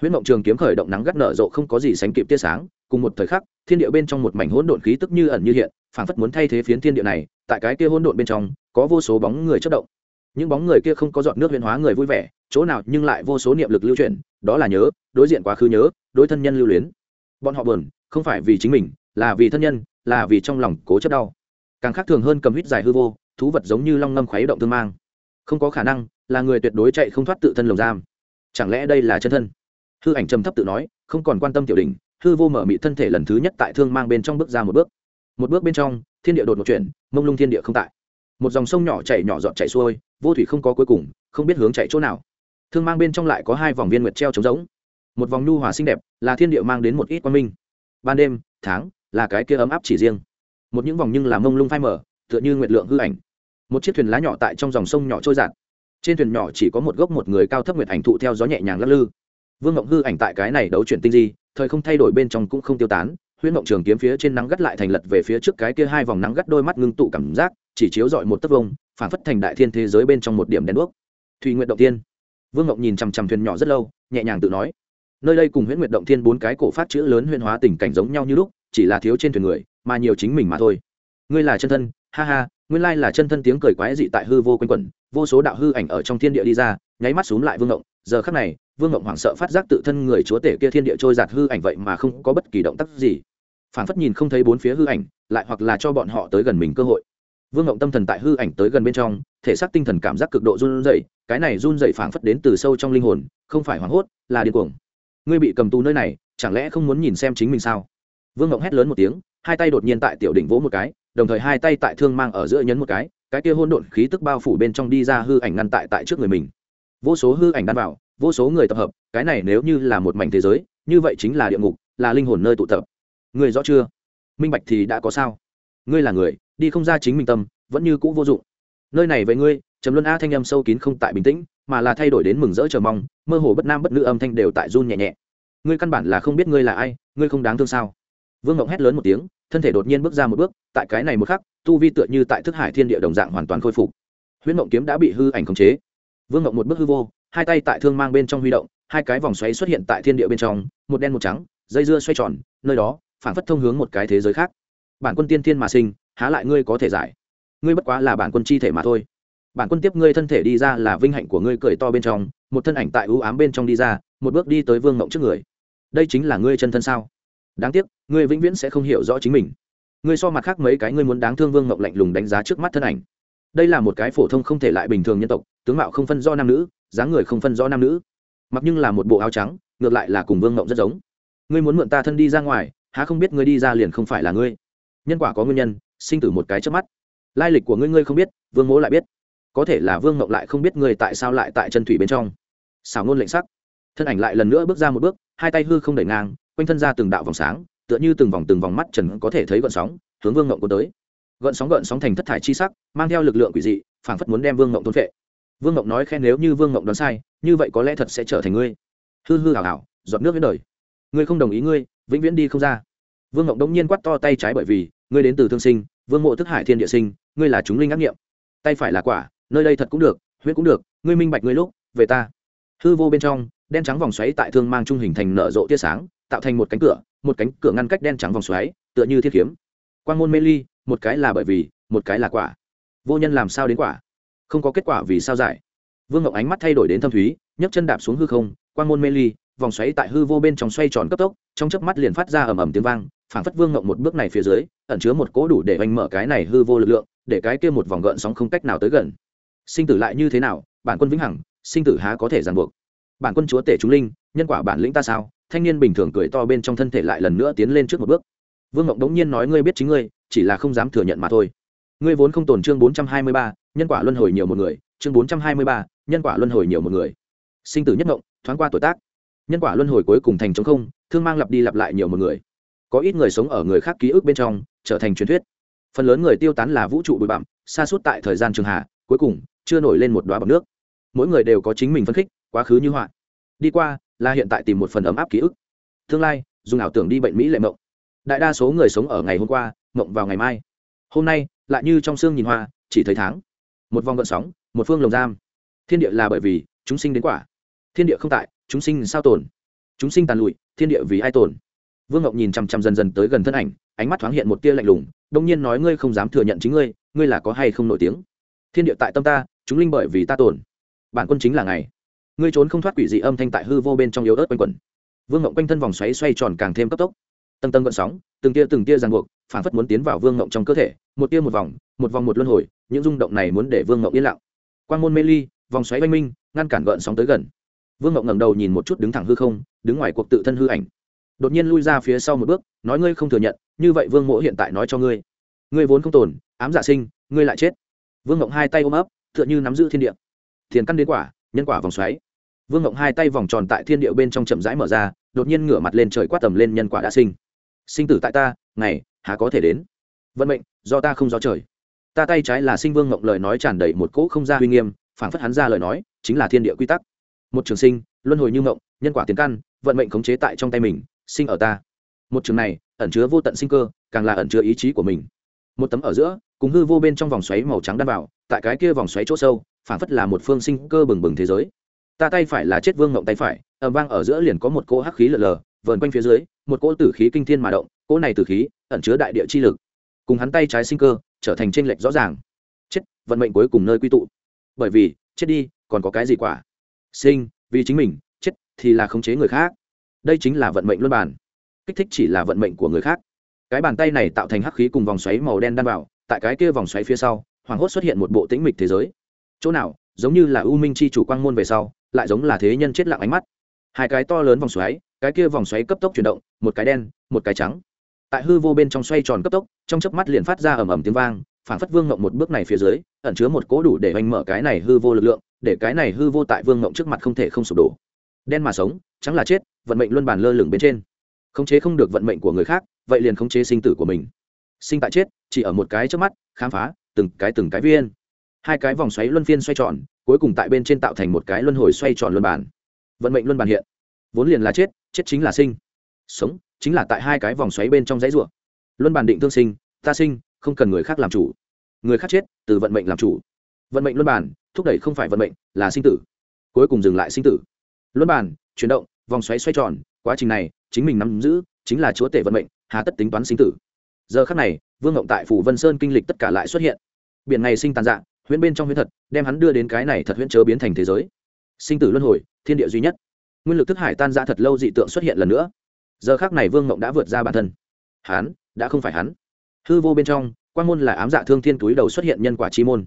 Huyễn mộng trường kiếm khởi động nắng gắt nở rộ không có gì sánh kịp tia sáng, cùng một thời khắc, thiên địa bên trong một mảnh hỗn độn khí tức như ẩn như hiện, phảng phất muốn thay thế phiến thiên địa này, tại cái kia hỗn độn bên trong, có vô số bóng người chất động những bóng người kia không có dọn nước huyền hóa người vui vẻ, chỗ nào nhưng lại vô số niệm lực lưu chuyển, đó là nhớ, đối diện quá khứ nhớ, đối thân nhân lưu luyến. Bọn họ buồn, không phải vì chính mình, là vì thân nhân, là vì trong lòng cố chấp đau. Càng khác thường hơn cầm hít dài hư vô, thú vật giống như long ngâm khuấy động tương mang. Không có khả năng, là người tuyệt đối chạy không thoát tự thân lồng giam. Chẳng lẽ đây là chân thân? Hư ảnh trầm thấp tự nói, không còn quan tâm tiểu đình hư vô mở mị thân thể lần thứ nhất tại thương mang bên trong bước ra một bước. Một bước bên trong, thiên địa đột một chuyển, mông lung thiên địa không tại. Một dòng sông nhỏ chảy nhỏ giọt chảy xuôi vô thủy không có cuối cùng, không biết hướng chạy chỗ nào. Thương mang bên trong lại có hai vòng viên nguyệt treo trống giống một vòng nhu hòa xinh đẹp, là thiên địa mang đến một ít quan minh. Ban đêm, tháng, là cái kia ấm áp chỉ riêng. Một những vòng nhưng là mông lung phai mở tựa như nguyệt lượng hư ảnh. Một chiếc thuyền lá nhỏ tại trong dòng sông nhỏ trôi giạt trên thuyền nhỏ chỉ có một gốc một người cao thấp nguyệt ảnh thụ theo gió nhẹ nhàng lắc lư. Vương ngộng hư ảnh tại cái này đấu chuyển tinh di, thời không thay đổi bên trong cũng không tiêu tán, huyễn ngộng trường kiếm phía trên nắng gắt lại thành lật về phía trước cái kia hai vòng nắng gắt đôi mắt ngưng tụ cảm giác, chỉ chiếu dọi một tấc vông phản phất thành đại thiên thế giới bên trong một điểm đèn đuốc. Thùy nguyện động tiên vương ngộng nhìn chằm chằm thuyền nhỏ rất lâu, nhẹ nhàng tự nói. Nơi đây cùng huyễn nguyệt động thiên bốn cái cổ phát chữ lớn huyên hóa tình cảnh giống nhau như lúc, chỉ là thiếu trên thuyền người, mà nhiều chính mình mà thôi. Ngươi là chân thân, ha ha, nguyên lai là chân thân tiếng cười quái dị tại hư vô quanh quẩn, vô số đạo hư ảnh ở trong thiên địa đi ra, nháy mắt xuống lại vương ngộng. Giờ khắc này, vương ngộng hoảng sợ phát giác tự thân người chúa tể kia thiên địa trôi giạt hư ảnh vậy mà không có bất kỳ động tác gì. Phản phất nhìn không thấy bốn phía hư ảnh, lại hoặc là cho bọn họ tới gần mình cơ hội vương ngộng tâm thần tại hư ảnh tới gần bên trong, thể xác tinh thần cảm giác cực độ run rẩy, cái này run rẩy phảng phất đến từ sâu trong linh hồn, không phải hoảng hốt, là điên cuồng. Ngươi bị cầm tù nơi này, chẳng lẽ không muốn nhìn xem chính mình sao? Vương ngộng hét lớn một tiếng, hai tay đột nhiên tại tiểu đỉnh vỗ một cái, đồng thời hai tay tại thương mang ở giữa nhấn một cái cái kia hôn độn khí tức bao phủ bên trong đi ra hư ảnh ngăn tại tại trước người mình. Vô số hư ảnh đan vào, vô số người tập hợp, cái này nếu như là một mảnh thế giới, như vậy chính là địa ngục, là linh hồn nơi tụ tập. Người rõ chưa? Minh bạch thì đã có sao? Ngươi là người đi không ra chính mình tâm, vẫn như cũ vô dụng. Nơi này với ngươi, trầm luân a thanh âm sâu kín không tại bình tĩnh, mà là thay đổi đến mừng rỡ chờ mong, mơ hồ bất nam bất nữ âm thanh đều tại run nhẹ nhẹ. Ngươi căn bản là không biết ngươi là ai, ngươi không đáng thương sao? Vương ngộng hét lớn một tiếng, thân thể đột nhiên bước ra một bước, tại cái này một khắc, tu vi tựa như tại thức hải thiên địa đồng dạng hoàn toàn khôi phục. Huyễn ngộng kiếm đã bị hư ảnh khống chế. Vương ngộng một bước hư vô, hai tay tại thương mang bên trong huy động, hai cái vòng xoáy xuất hiện tại thiên địa bên trong, một đen một trắng, dây dưa xoay tròn, nơi đó phản phất thông hướng một cái thế giới khác. Bản quân tiên thiên mà sinh há lại ngươi có thể giải. Ngươi bất quá là bản quân chi thể mà thôi. Bản quân tiếp ngươi thân thể đi ra là vinh hạnh của ngươi cười to bên trong, một thân ảnh tại ưu ám bên trong đi ra, một bước đi tới vương ngộng trước người. Đây chính là ngươi chân thân sao? Đáng tiếc, ngươi vĩnh viễn sẽ không hiểu rõ chính mình. Ngươi so mặt khác mấy cái ngươi muốn đáng thương vương ngộng lạnh lùng đánh giá trước mắt thân ảnh. Đây là một cái phổ thông không thể lại bình thường nhân tộc, tướng mạo không phân do nam nữ, dáng người không phân do nam nữ. Mặc nhưng là một bộ áo trắng, ngược lại là cùng vương ngộng rất giống. Ngươi muốn mượn ta thân đi ra ngoài, há không biết ngươi đi ra liền không phải là ngươi. Nhân quả có nguyên nhân sinh tử một cái trước mắt. Lai lịch của ngươi ngươi không biết, vương mỗ lại biết. Có thể là vương ngộng lại không biết ngươi tại sao lại tại chân thủy bên trong. Xảo ngôn lệnh sắc. Thân ảnh lại lần nữa bước ra một bước, hai tay hư không đẩy ngang, quanh thân ra từng đạo vòng sáng, tựa như từng vòng từng vòng mắt trần có thể thấy gợn sóng, hướng vương ngộng có tới. Gợn sóng gợn sóng thành thất thải chi sắc, mang theo lực lượng quỷ dị, phảng phất muốn đem vương ngộng thôn phệ. Vương ngộng nói khen nếu như vương ngộng đoán sai, như vậy có lẽ thật sẽ trở thành ngươi. Hư hư hảo hảo giọt nước với đời. Ngươi không đồng ý ngươi, vĩnh viễn đi không ra vương ngộng đống nhiên quát to tay trái bởi vì, ngươi đến từ thương sinh, vương mộ thức hải thiên địa sinh, ngươi là chúng linh ác nghiệm. Tay phải là quả, nơi đây thật cũng được, huyết cũng được, ngươi minh bạch ngươi lúc, về ta. Hư vô bên trong, đen trắng vòng xoáy tại thương mang trung hình thành nở rộ tia sáng, tạo thành một cánh cửa, một cánh cửa ngăn cách đen trắng vòng xoáy, tựa như thiết kiếm. Quan môn mê ly, một cái là bởi vì, một cái là quả. Vô nhân làm sao đến quả? Không có kết quả vì sao giải? Vương ngọc ánh mắt thay đổi đến thâm thúy, nhấc chân đạp xuống hư không quan môn mê ly, vòng xoáy tại hư vô bên trong xoay tròn cấp tốc, trong chớp mắt liền phát ra ầm ầm tiếng vang phảng phất vương ngộng một bước này phía dưới, ẩn chứa một cỗ đủ để oanh mở cái này hư vô lực lượng, để cái kia một vòng gợn sóng không cách nào tới gần. Sinh tử lại như thế nào, bản quân vĩnh hằng, sinh tử há có thể ràng buộc. Bản quân chúa tể chúng linh, nhân quả bản lĩnh ta sao? Thanh niên bình thường cười to bên trong thân thể lại lần nữa tiến lên trước một bước. Vương ngộng đống nhiên nói ngươi biết chính ngươi, chỉ là không dám thừa nhận mà thôi. Ngươi vốn không tồn chương bốn trăm hai mươi ba, nhân quả luân hồi nhiều một người, chương bốn trăm hai mươi ba, nhân quả luân hồi nhiều một người. Sinh tử nhất ngộng, thoáng qua tuổi tác. Nhân quả luân hồi cuối cùng thành chống không, thương mang lặp đi lặp lại nhiều một người có ít người sống ở người khác ký ức bên trong, trở thành truyền thuyết. Phần lớn người tiêu tán là vũ trụ bụi bặm xa suốt tại thời gian trường hạ, cuối cùng, chưa nổi lên một đoá bọc nước. Mỗi người đều có chính mình phân khích, quá khứ như họa. Đi qua, là hiện tại tìm một phần ấm áp ký ức. Tương lai, dùng ảo tưởng đi bệnh mỹ lệ mộng. Đại đa số người sống ở ngày hôm qua, mộng vào ngày mai. Hôm nay, lại như trong sương nhìn hoa, chỉ thấy tháng. Một vòng gợn sóng, một phương lồng giam. Thiên địa là bởi vì chúng sinh đến quả. Thiên địa không tại, chúng sinh sao tồn? Chúng sinh tàn lụi, thiên địa vì ai tồn? Vương ngọc nhìn chằm chằm dần dần tới gần thân ảnh, ánh mắt thoáng hiện một tia lạnh lùng đông nhiên nói ngươi không dám thừa nhận chính ngươi ngươi là có hay không nổi tiếng? Thiên địa tại tâm ta, chúng linh bởi vì ta tồn. Bản quân chính là ngày ngươi trốn không thoát quỷ dị âm thanh tại hư vô bên trong yếu ớt quanh quẩn. Vương ngộng quanh thân vòng xoáy xoay tròn càng thêm cấp tốc. Tầng tầng gợn sóng, từng tia từng tia ràng buộc, phản phất muốn tiến vào vương ngộng trong cơ thể, một tia một vòng một vòng một luân hồi, những rung động này muốn để vương ngộng yên lặng. Quan môn mê ly, vòng xoáy oanh minh, ngăn cản gợn sóng tới gần. Vương ngộng ngẩng đầu nhìn một chút đứng thẳng hư không, đứng ngoài cuộc tự thân hư ảnh đột nhiên lui ra phía sau một bước, nói ngươi không thừa nhận, như vậy vương mỗ hiện tại nói cho ngươi. Ngươi vốn không tồn, ám giả sinh, ngươi lại chết. Vương ngộng hai tay ôm ấp, tựa như nắm giữ thiên địa. Thiền căn đến quả, nhân quả vòng xoáy. Vương ngộng hai tay vòng tròn tại thiên địa bên trong chậm rãi mở ra, đột nhiên ngửa mặt lên trời quát tầm lên nhân quả đã sinh. Sinh tử tại ta, ngày, há có thể đến? Vận mệnh, do ta không do trời. Ta tay trái là sinh vương ngộng lời nói tràn đầy một cỗ không ra uy nghiêm, phảng phất hắn ra lời nói, chính là thiên địa quy tắc. Một trường sinh, luân hồi như ngộng, nhân quả tiến căn, vận mệnh khống chế tại trong tay mình sinh ở ta. Một trường này, ẩn chứa vô tận sinh cơ, càng là ẩn chứa ý chí của mình. Một tấm ở giữa, cùng hư vô bên trong vòng xoáy màu trắng đan vào, tại cái kia vòng xoáy chỗ sâu, phảng phất là một phương sinh cơ bừng bừng thế giới. Ta tay phải là chết vương ngộng tay phải ẩm vang ở giữa liền có một cỗ hắc khí lờ lờ, vờn quanh phía dưới, một cỗ tử khí kinh thiên mà động, cỗ này tử khí ẩn chứa đại địa chi lực. Cùng hắn tay trái sinh cơ, trở thành tranh lệch rõ ràng. Chết, vận mệnh cuối cùng nơi quy tụ. Bởi vì, chết đi, còn có cái gì quả? Sinh, vì chính mình, chết thì là khống chế người khác đây chính là vận mệnh luân bản kích thích chỉ là vận mệnh của người khác. Cái bàn tay này tạo thành hắc khí cùng vòng xoáy màu đen đan vào, tại cái kia vòng xoáy phía sau, hoàng hốt xuất hiện một bộ tĩnh mịch thế giới. Chỗ nào, giống như là u minh chi chủ quang môn về sau, lại giống là thế nhân chết lặng ánh mắt. Hai cái to lớn vòng xoáy, cái kia vòng xoáy cấp tốc chuyển động, một cái đen, một cái trắng. Tại hư vô bên trong xoay tròn cấp tốc, trong chớp mắt liền phát ra ầm ầm tiếng vang phản phất vương ngộng một bước này phía dưới, ẩn chứa một cố đủ để oanh mở cái này hư vô lực lượng, để cái này hư vô tại vương ngộng trước mặt không thể không sụp đổ đen mà sống, trắng là chết, vận mệnh luân bàn lơ lửng bên trên. Khống chế không được vận mệnh của người khác, vậy liền khống chế sinh tử của mình. Sinh tại chết, chỉ ở một cái trước mắt, khám phá, từng cái từng cái viên. Hai cái vòng xoáy luân phiên xoay tròn, cuối cùng tại bên trên tạo thành một cái luân hồi xoay tròn luân bản vận mệnh luân bản hiện. Vốn liền là chết chết chính là sinh. Sống, chính là tại hai cái vòng xoáy bên trong dãy ruộng luân bản định tương sinh, ta sinh, không cần người khác làm chủ. Người khác chết, từ vận mệnh làm chủ. Vận mệnh luân bản thúc đẩy không phải vận mệnh, là sinh tử. Cuối cùng dừng lại sinh tử luân bản chuyển động, vòng xoáy xoay tròn, quá trình này, chính mình nắm giữ, chính là chúa tể vận mệnh, hà tất tính toán sinh tử. Giờ khắc này, vương ngộng tại phủ vân sơn kinh lịch tất cả lại xuất hiện. Biển này sinh tàn dạng huyễn bên trong huyễn thật, đem hắn đưa đến cái này thật huyễn chớ biến thành thế giới. Sinh tử luân hồi, thiên địa duy nhất. Nguyên lực thức hải tan ra thật lâu dị tượng xuất hiện lần nữa. Giờ khác này vương ngộng đã vượt ra bản thân. Hắn, đã không phải hắn. Hư vô bên trong quan môn là ám dạ thương thiên túi đầu xuất hiện nhân quả chi môn.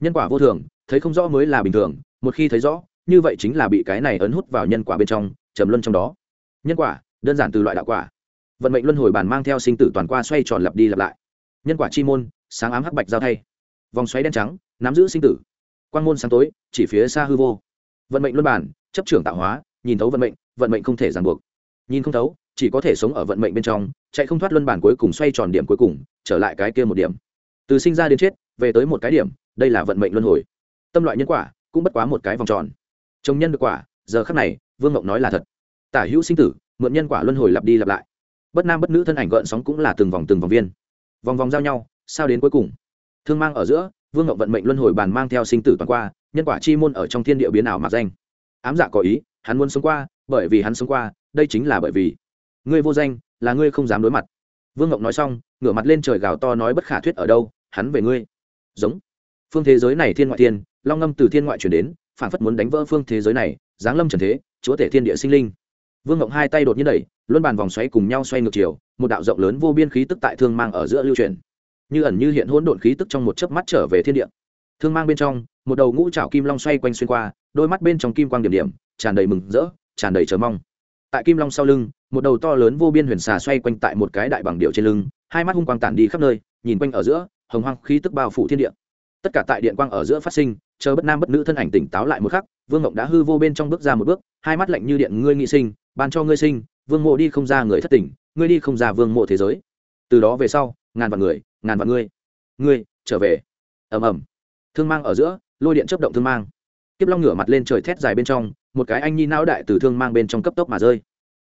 Nhân quả vô thường, thấy không rõ mới là bình thường, một khi thấy rõ như vậy chính là bị cái này ấn hút vào nhân quả bên trong, trầm luân trong đó. Nhân quả, đơn giản từ loại đạo quả. Vận mệnh luân hồi bàn mang theo sinh tử toàn qua xoay tròn lặp đi lặp lại. Nhân quả chi môn, sáng ám hắc bạch giao thay. Vòng xoáy đen trắng, nắm giữ sinh tử. Quan môn sáng tối, chỉ phía xa hư vô. Vận mệnh luân bản, chấp trưởng tạo hóa, nhìn thấu vận mệnh vận mệnh không thể ràng buộc. Nhìn không thấu, chỉ có thể sống ở vận mệnh bên trong, chạy không thoát luân bản cuối cùng xoay tròn điểm cuối cùng, trở lại cái kia một điểm. Từ sinh ra đến chết, về tới một cái điểm, đây là vận mệnh luân hồi. Tâm loại nhân quả, cũng bất quá một cái vòng tròn trồng nhân được quả, giờ khắc này, vương mộng nói là thật. Tả hữu sinh tử, mượn nhân quả luân hồi lặp đi lặp lại. Bất nam bất nữ thân ảnh gợn sóng cũng là từng vòng từng vòng viên. Vòng vòng giao nhau, sao đến cuối cùng? Thương mang ở giữa, vương ngọc vận mệnh luân hồi bàn mang theo sinh tử toàn qua, nhân quả chi môn ở trong thiên địa biến ảo mặc danh. Ám giả có ý, hắn muốn sống qua, bởi vì hắn sống qua, đây chính là bởi vì. Ngươi vô danh, là ngươi không dám đối mặt. Vương ngọc nói xong, ngửa mặt lên trời gào to nói bất khả thuyết ở đâu, hắn về ngươi. Giống. Phương thế giới này thiên ngoại thiên, long ngâm từ thiên ngoại chuyển đến phản phất muốn đánh vỡ phương thế giới này, giáng lâm trần thế, chúa tể thiên địa sinh linh. Vương ngộng hai tay đột nhiên đẩy, luân bàn vòng xoáy cùng nhau xoay ngược chiều, một đạo rộng lớn vô biên khí tức tại thương mang ở giữa lưu truyền như ẩn như hiện hỗn độn khí tức trong một chớp mắt trở về thiên địa. Thương mang bên trong, một đầu ngũ trảo kim long xoay quanh xuyên qua, đôi mắt bên trong kim quang điểm điểm, tràn đầy mừng rỡ, tràn đầy chờ mong. Tại kim long sau lưng, một đầu to lớn vô biên huyền xà xoay quanh tại một cái đại bằng điệu trên lưng, hai mắt hung quang tản đi khắp nơi, nhìn quanh ở giữa, hồng hoang khí tức bao phủ thiên địa tất cả tại điện quang ở giữa phát sinh, chờ bất nam bất nữ thân ảnh tỉnh táo lại một khắc, vương ngộng đã hư vô bên trong bước ra một bước, hai mắt lạnh như điện, ngươi nghị sinh, ban cho ngươi sinh, vương mộ đi không ra người thất tỉnh, ngươi đi không ra vương mộ thế giới. Từ đó về sau, ngàn vạn người, ngàn vạn ngươi ngươi trở về. Ầm ầm. Thương mang ở giữa, lôi điện chấp động thương mang. Kiếp long ngửa mặt lên trời thét dài bên trong, một cái anh nhi não đại từ thương mang bên trong cấp tốc mà rơi.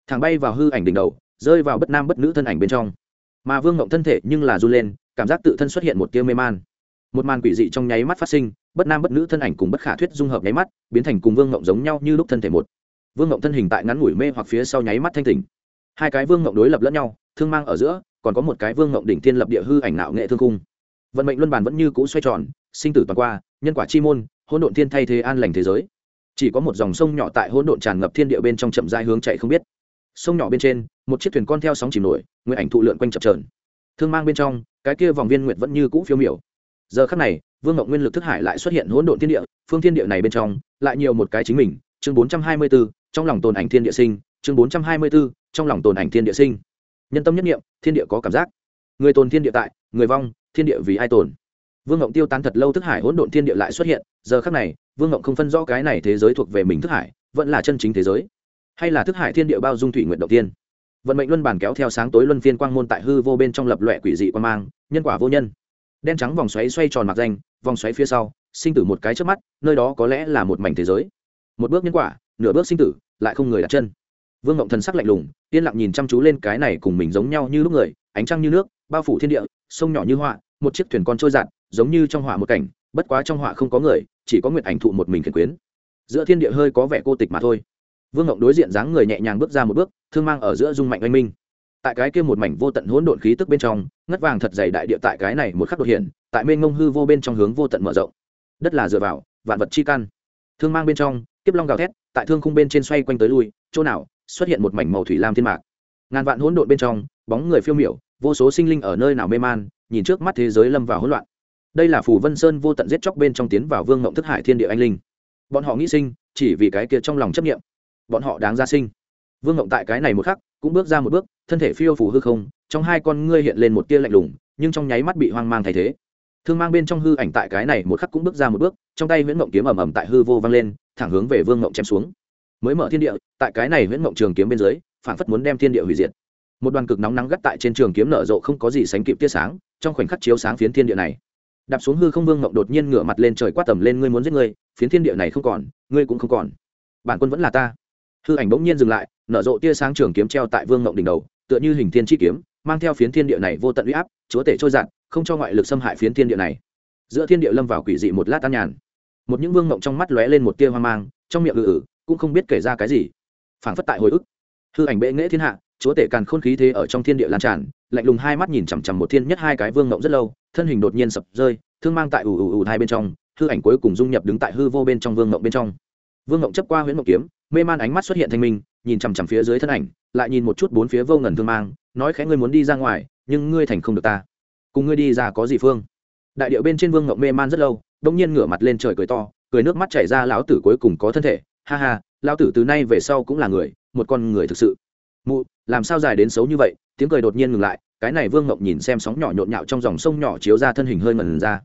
Thằng bay vào hư ảnh đỉnh đầu, rơi vào bất nam bất nữ thân ảnh bên trong. Mà vương ngộng thân thể nhưng là run lên, cảm giác tự thân xuất hiện một tia mê man một màn quỷ dị trong nháy mắt phát sinh, bất nam bất nữ thân ảnh cùng bất khả thuyết dung hợp nháy mắt, biến thành cùng vương ngộng giống nhau như lúc thân thể một. Vương ngộng thân hình tại ngắn ngủi mê hoặc phía sau nháy mắt thanh tỉnh. Hai cái vương ngộng đối lập lẫn nhau, thương mang ở giữa, còn có một cái vương ngộng đỉnh thiên lập địa hư ảnh nạo nghệ thương cung vận mệnh luân bản vẫn như cũ xoay tròn, sinh tử toàn qua, nhân quả chi môn, hỗn độn thiên thay thế an lành thế giới. Chỉ có một dòng sông nhỏ tại hỗn độn tràn ngập thiên địa bên trong chậm rãi hướng chạy không biết. Sông nhỏ bên trên, một chiếc thuyền con theo sóng chìm nổi nguyện ảnh thụ lượn quanh chập trờn thương mang bên trong, cái kia vòng viên nguyệt vẫn như cũ phiêu miểu giờ khắc này vương ngọc nguyên lực thức hải lại xuất hiện hỗn độn thiên địa phương thiên địa này bên trong lại nhiều một cái chính mình chương bốn trăm hai mươi 424, trong lòng tồn ảnh thiên địa sinh chương bốn trăm hai mươi 424, trong lòng tồn ảnh thiên địa sinh. Nhân tâm nhất niệm thiên địa có cảm giác. Người tồn thiên địa tại người vong thiên địa vì ai tồn. Vương ngộng tiêu tán thật lâu thức hải hỗn độn thiên địa lại xuất hiện giờ khắc này vương ngộng không phân rõ cái này thế giới thuộc về mình thức hải vẫn là chân chính thế giới. Hay là thức hải thiên địa bao dung thủy nguyện đầu tiên. Vận mệnh luân bản kéo theo sáng tối luân phiên quang môn tại hư vô bên trong lập loẹ quỷ dị quan mang nhân quả vô nhân đen trắng vòng xoáy xoay tròn mặc danh, vòng xoáy phía sau, sinh tử một cái trước mắt, nơi đó có lẽ là một mảnh thế giới. Một bước nhân quả, nửa bước sinh tử, lại không người đặt chân. Vương ngộng thần sắc lạnh lùng, yên lặng nhìn chăm chú lên cái này cùng mình giống nhau như lúc người, ánh trăng như nước, bao phủ thiên địa, sông nhỏ như họa, một chiếc thuyền con trôi giạt giống như trong họa một cảnh, bất quá trong họa không có người, chỉ có nguyện ảnh thụ một mình khiển quyến. Giữa thiên địa hơi có vẻ cô tịch mà thôi. Vương ngộng đối diện dáng người nhẹ nhàng bước ra một bước, thương mang ở giữa dung mạnh oanh minh tại cái kia một mảnh vô tận hỗn độn khí tức bên trong, ngất vàng thật dày đại địa tại cái này một khắc đột hiện, tại mênh ngông hư vô bên trong hướng vô tận mở rộng. Đất là dựa vào, vạn vật chi căn. Thương mang bên trong, kiếp long gào thét, tại thương khung bên trên xoay quanh tới lui, chỗ nào, xuất hiện một mảnh màu thủy lam thiên mạc. Ngàn vạn hỗn độn bên trong, bóng người phiêu miểu, vô số sinh linh ở nơi nào mê man, nhìn trước mắt thế giới lâm vào hỗn loạn. Đây là phù vân sơn vô tận giết chóc bên trong tiến vào vương ngộng thức hải thiên địa anh linh. Bọn họ nghĩ sinh, chỉ vì cái kia trong lòng chấp nghiệm bọn họ đáng ra sinh. Vương ngộng tại cái này một khắc, cũng bước ra một bước thân thể phiêu phù hư không, trong hai con ngươi hiện lên một tia lạnh lùng, nhưng trong nháy mắt bị hoang mang thay thế. Thương mang bên trong hư ảnh tại cái này một khắc cũng bước ra một bước, trong tay nguyễn mộng kiếm ầm ầm tại hư vô vang lên, thẳng hướng về vương mộng chém xuống. Mới mở thiên địa, tại cái này nguyễn mộng trường kiếm bên dưới phản phất muốn đem thiên địa hủy diệt. Một đoàn cực nóng nắng gắt tại trên trường kiếm nở rộ không có gì sánh kịp tia sáng, trong khoảnh khắc chiếu sáng phiến thiên địa này. Đạp xuống hư không vương mộng đột nhiên ngửa mặt lên trời quát tầm lên, ngươi muốn giết ngươi, phiến thiên địa này không còn, ngươi cũng không còn. Bản quân vẫn là ta. Hư ảnh bỗng nhiên dừng lại, nở rộ tia sáng trường kiếm treo tại vương mộng đỉnh đầu tựa như hình thiên chi kiếm, mang theo phiến thiên địa này vô tận uy áp, chúa tể trôi giạt, không cho ngoại lực xâm hại phiến thiên địa này. Giữa thiên địa lâm vào quỷ dị một lát tan nhàn. Một những vương mộng trong mắt lóe lên một tia hoang mang, trong miệng ự ự cũng không biết kể ra cái gì. Phảng phất tại hồi ức. Hư ảnh bệ nghễ thiên hạ, chúa tể càn khôn khí thế ở trong thiên địa lan tràn, lạnh lùng hai mắt nhìn chằm chằm một thiên nhất hai cái vương mộng rất lâu, thân hình đột nhiên sập rơi, thương mang tại ù ù ù hai bên trong, hư ảnh cuối cùng dung nhập đứng tại hư vô bên trong vương mộng bên trong. Vương mộng chấp qua huyễn mộng kiếm, mê man ánh mắt xuất hiện thanh minh, nhìn chằm chằm phía dưới thân ảnh lại nhìn một chút bốn phía vô ngần thương mang, nói khẽ ngươi muốn đi ra ngoài, nhưng ngươi thành không được ta. Cùng ngươi đi ra có gì phương? Đại điệu bên trên vương ngộng mê man rất lâu đông nhiên ngửa mặt lên trời cười to, cười nước mắt chảy ra lão tử cuối cùng có thân thể. Ha ha, lão tử từ nay về sau cũng là người, một con người thực sự. Mụ, làm sao dài đến xấu như vậy? Tiếng cười đột nhiên ngừng lại, cái này vương ngộng nhìn xem sóng nhỏ nhộn nhạo trong dòng sông nhỏ chiếu ra thân hình hơi ngẩn ra.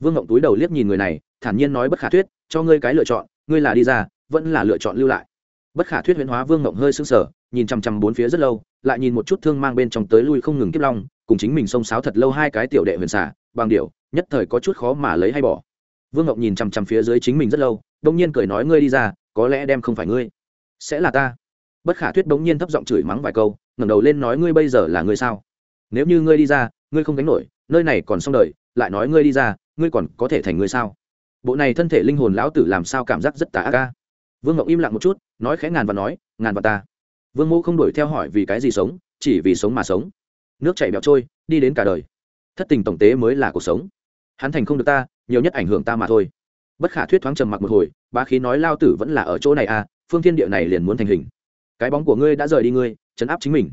Vương ngộng túi đầu liếc nhìn người này, thản nhiên nói bất khả thuyết, cho ngươi cái lựa chọn, ngươi là đi ra, vẫn là lựa chọn lưu lại. Bất khả thuyết huyễn hóa vương ngộng hơi sưng sở nhìn chằm chằm bốn phía rất lâu, lại nhìn một chút thương mang bên trong tới lui không ngừng kiếp long, cùng chính mình xông sáo thật lâu hai cái tiểu đệ huyền xả bằng điệu nhất thời có chút khó mà lấy hay bỏ. Vương Ngọc nhìn chằm chằm phía dưới chính mình rất lâu đông nhiên cười nói ngươi đi ra, có lẽ đem không phải ngươi. Sẽ là ta. Bất khả thuyết bỗng nhiên thấp giọng chửi mắng vài câu, ngẩng đầu lên nói ngươi bây giờ là ngươi sao? Nếu như ngươi đi ra, ngươi không gánh nổi, nơi này còn xong đời, lại nói ngươi đi ra, ngươi còn có thể thành ngươi sao? Bộ này thân thể linh hồn lão tử làm sao cảm giác rất tà ác ca vương ngọc im lặng một chút, nói khẽ ngàn và nói, ngàn và ta vương mẫu không đuổi theo hỏi vì cái gì sống, chỉ vì sống mà sống. Nước chảy bẹo trôi, đi đến cả đời. Thất tình tổng tế mới là cuộc sống. Hắn thành không được ta, nhiều nhất ảnh hưởng ta mà thôi. Bất khả thuyết thoáng trầm mặc một hồi ba khí nói lao tử vẫn là ở chỗ này à phương thiên địa này liền muốn thành hình. Cái bóng của ngươi đã rời đi ngươi, chấn áp chính mình.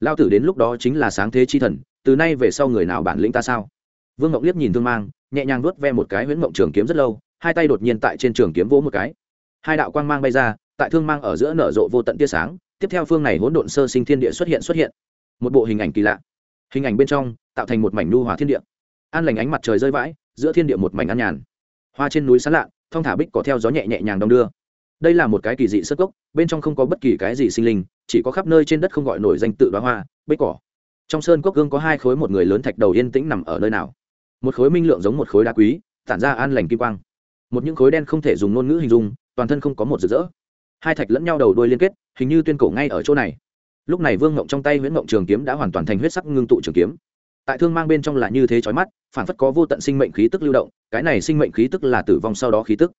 Lao tử đến lúc đó chính là sáng thế chi thần, từ nay về sau người nào bản lĩnh ta sao? Vương ngọc liếc nhìn thương mang, nhẹ nhàng nuốt ve một cái huyễn mộng trường kiếm rất lâu, hai tay đột nhiên tại trên trường kiếm vỗ một cái. Hai đạo quang mang bay ra, tại thương mang ở giữa nở rộ vô tận tia sáng tiếp theo phương này hỗn độn sơ sinh thiên địa xuất hiện xuất hiện. Một bộ hình ảnh kỳ lạ. Hình ảnh bên trong, tạo thành một mảnh nu hòa thiên địa. An lành ánh mặt trời rơi vãi, giữa thiên địa một mảnh an nhàn. Hoa trên núi sán lạ, thong thả bích có theo gió nhẹ nhẹ nhàng đong đưa. Đây là một cái kỳ dị sơ cốc, bên trong không có bất kỳ cái gì sinh linh, chỉ có khắp nơi trên đất không gọi nổi danh tự đoá hoa, bích cỏ. Trong sơn cốc gương có hai khối một người lớn thạch đầu yên tĩnh nằm ở nơi nào. Một khối minh lượng giống một khối đá quý, tản ra an lành kim quang. Một những khối đen không thể dùng ngôn ngữ hình dung, toàn thân không có một rực rỡ. Hai thạch lẫn nhau đầu đuôi liên kết hình như tuyên cổ ngay ở chỗ này. Lúc này vương ngộng trong tay nguyễn ngộng trường kiếm đã hoàn toàn thành huyết sắc ngưng tụ trường kiếm. Tại thương mang bên trong là như thế chói mắt, phản phất có vô tận sinh mệnh khí tức lưu động, cái này sinh mệnh khí tức là tử vong sau đó khí tức.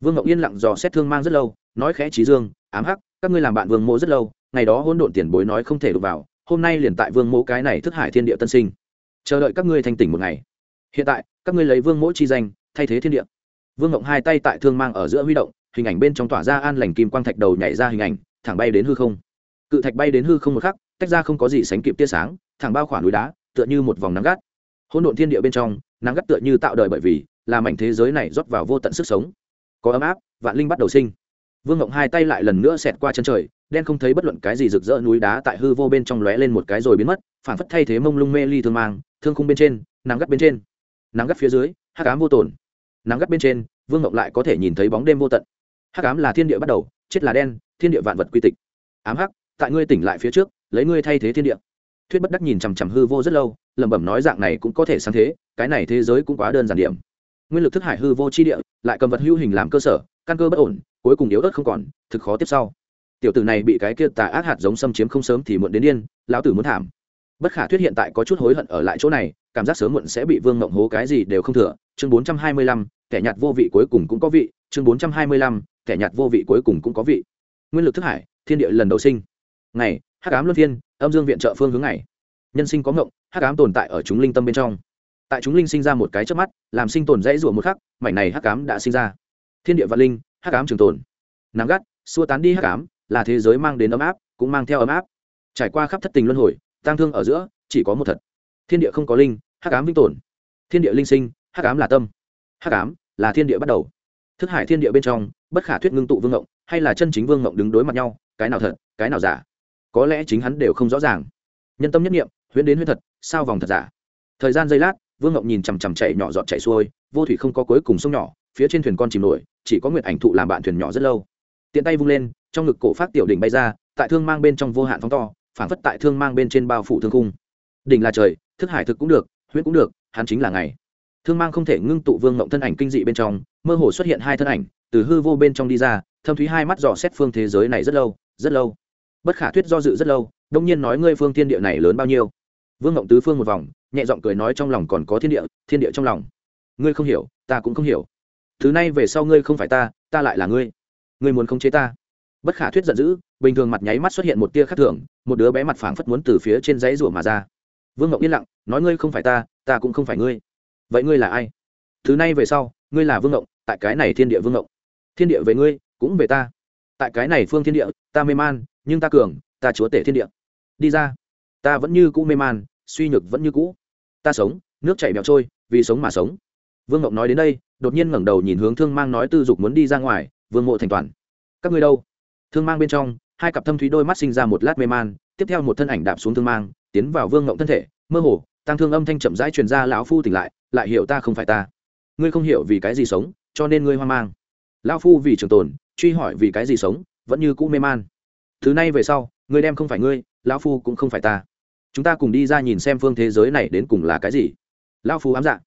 Vương ngộng yên lặng dò xét thương mang rất lâu, nói khẽ trí dương, ám hắc, các ngươi làm bạn vương mộ rất lâu, ngày đó hôn độn tiền bối nói không thể đụng vào, hôm nay liền tại vương mộ cái này thức hải thiên địa tân sinh. Chờ đợi các ngươi thanh tỉnh một ngày. Hiện tại, các ngươi lấy vương mỗ chi danh, thay thế thiên địa. Vương ngộng hai tay tại thương mang ở giữa huy động, hình ảnh bên trong tỏa ra an lành kim quang thạch đầu nhảy ra hình ảnh thẳng bay đến hư không. Cự thạch bay đến hư không một khắc, tách ra không có gì sánh kịp tia sáng, thẳng bao khoảng núi đá, tựa như một vòng nắng gắt. Hỗn độn thiên địa bên trong, nắng gắt tựa như tạo đời bởi vì, là mảnh thế giới này rót vào vô tận sức sống. Có ấm áp, vạn linh bắt đầu sinh. Vương ngộng hai tay lại lần nữa xẹt qua chân trời, đen không thấy bất luận cái gì rực rỡ núi đá tại hư vô bên trong lóe lên một cái rồi biến mất, phản phất thay thế mông lung mê ly thương mang, thương khung bên trên, nắng gắt bên trên. Nắng gắt phía dưới hát cám vô tồn. Nắng gắt bên trên, vương ngộng lại có thể nhìn thấy bóng đêm vô tận. Hắc ám là thiên địa bắt đầu, chết là đen thiên địa vạn vật quy tịch. Ám hắc, tại ngươi tỉnh lại phía trước, lấy ngươi thay thế thiên địa. Thuyết bất đắc nhìn chằm chằm hư vô rất lâu, lẩm bẩm nói dạng này cũng có thể sáng thế, cái này thế giới cũng quá đơn giản điểm. Nguyên lực thức hải hư vô chi địa, lại cầm vật hữu hình làm cơ sở, căn cơ bất ổn, cuối cùng yếu ớt không còn, thực khó tiếp sau. Tiểu tử này bị cái kia tà ác hạt giống xâm chiếm không sớm thì muộn đến điên, lão tử muốn thảm. Bất khả thuyết hiện tại có chút hối hận ở lại chỗ này, cảm giác sớm muộn sẽ bị vương mộng hố cái gì đều không thừa. Chương bốn trăm hai mươi lăm, kẻ nhạt vô vị cuối cùng cũng có vị. Chương bốn trăm hai mươi lăm, kẻ nhạt vô vị cuối cùng cũng có vị nguyên lực thức hải, thiên địa lần đầu sinh. Ngày, hắc ám luân thiên âm dương viện trợ phương hướng ngày. Nhân sinh có ngộng, hắc ám tồn tại ở chúng linh tâm bên trong. Tại chúng linh sinh ra một cái trước mắt, làm sinh tồn dãy rủa một khắc, mảnh này hắc ám đã sinh ra. Thiên địa văn linh, hắc ám trường tồn. Nắng gắt, xua tán đi hắc ám, là thế giới mang đến ấm áp, cũng mang theo ấm áp. Trải qua khắp thất tình luân hồi, tang thương ở giữa, chỉ có một thật. Thiên địa không có linh, hắc ám vĩnh tồn. Thiên địa linh sinh, hắc ám là tâm. Hắc ám là thiên địa bắt đầu. Thức hải thiên địa bên trong bất khả thuyết ngưng tụ vương ngộng, hay là chân chính vương ngộng đứng đối mặt nhau, cái nào thật, cái nào giả? Có lẽ chính hắn đều không rõ ràng. Nhân tâm nhất nghiệm huyễn đến huyễn thật, sao vòng thật giả? Thời gian giây lát, vương ngộng nhìn chằm chằm chạy nhỏ dọn chạy xuôi, vô thủy không có cuối cùng sông nhỏ, phía trên thuyền con chìm nổi, chỉ có nguyệt ảnh thụ làm bạn thuyền nhỏ rất lâu. Tiện tay vung lên, trong ngực cổ phát tiểu đỉnh bay ra, tại thương mang bên trong vô hạn phóng to phản phất tại thương mang bên trên bao phủ thương cung đỉnh là trời, thức hải thực cũng được, huyễn cũng được, hắn chính là ngày. Thương mang không thể ngưng tụ vương ngộng thân ảnh kinh dị bên trong, mơ hồ xuất hiện hai thân ảnh từ hư vô bên trong đi ra, thâm thúy hai mắt dò xét phương thế giới này rất lâu rất lâu. Bất khả thuyết do dự rất lâu, đông nhiên nói ngươi phương thiên địa này lớn bao nhiêu? Vương ngộng tứ phương một vòng, nhẹ giọng cười nói trong lòng còn có thiên địa thiên địa trong lòng. Ngươi không hiểu, ta cũng không hiểu. Thứ này về sau ngươi không phải ta ta lại là ngươi. Ngươi muốn khống chế ta. Bất khả thuyết giận dữ, bình thường mặt nháy mắt xuất hiện một tia khắc thường, một đứa bé mặt phảng phất muốn từ phía trên dãy rủa mà ra. Vương ngộng yên lặng, nói ngươi không phải ta ta cũng không phải ngươi. Vậy ngươi là ai? Thứ này về sau, ngươi là vương ngộng, tại cái này thiên địa vương ngộng thiên địa về ngươi, cũng về ta. Tại cái này phương thiên địa, ta mê man, nhưng ta cường, ta chúa tể thiên địa. Đi ra. Ta vẫn như cũ mê man, suy nhược vẫn như cũ. Ta sống, nước chảy bẹo trôi, vì sống mà sống. Vương ngộng nói đến đây, đột nhiên ngẩng đầu nhìn hướng thương mang nói tư dục muốn đi ra ngoài, vương mộ thành toàn. Các ngươi đâu? Thương mang bên trong, hai cặp thâm thúy đôi mắt sinh ra một lát mê man, tiếp theo một thân ảnh đạp xuống thương mang, tiến vào vương ngộng thân thể. Mơ hồ tăng thương âm thanh chậm rãi truyền ra, lão phu tỉnh lại lại hiểu ta không phải ta. Ngươi không hiểu vì cái gì sống, cho nên ngươi hoang mang lão phu vì trường tồn, truy hỏi vì cái gì sống, vẫn như cũ mê man. Thứ này về sau, ngươi đem không phải ngươi, lão phu cũng không phải ta. Chúng ta cùng đi ra nhìn xem phương thế giới này đến cùng là cái gì. Lão phu ám dạ.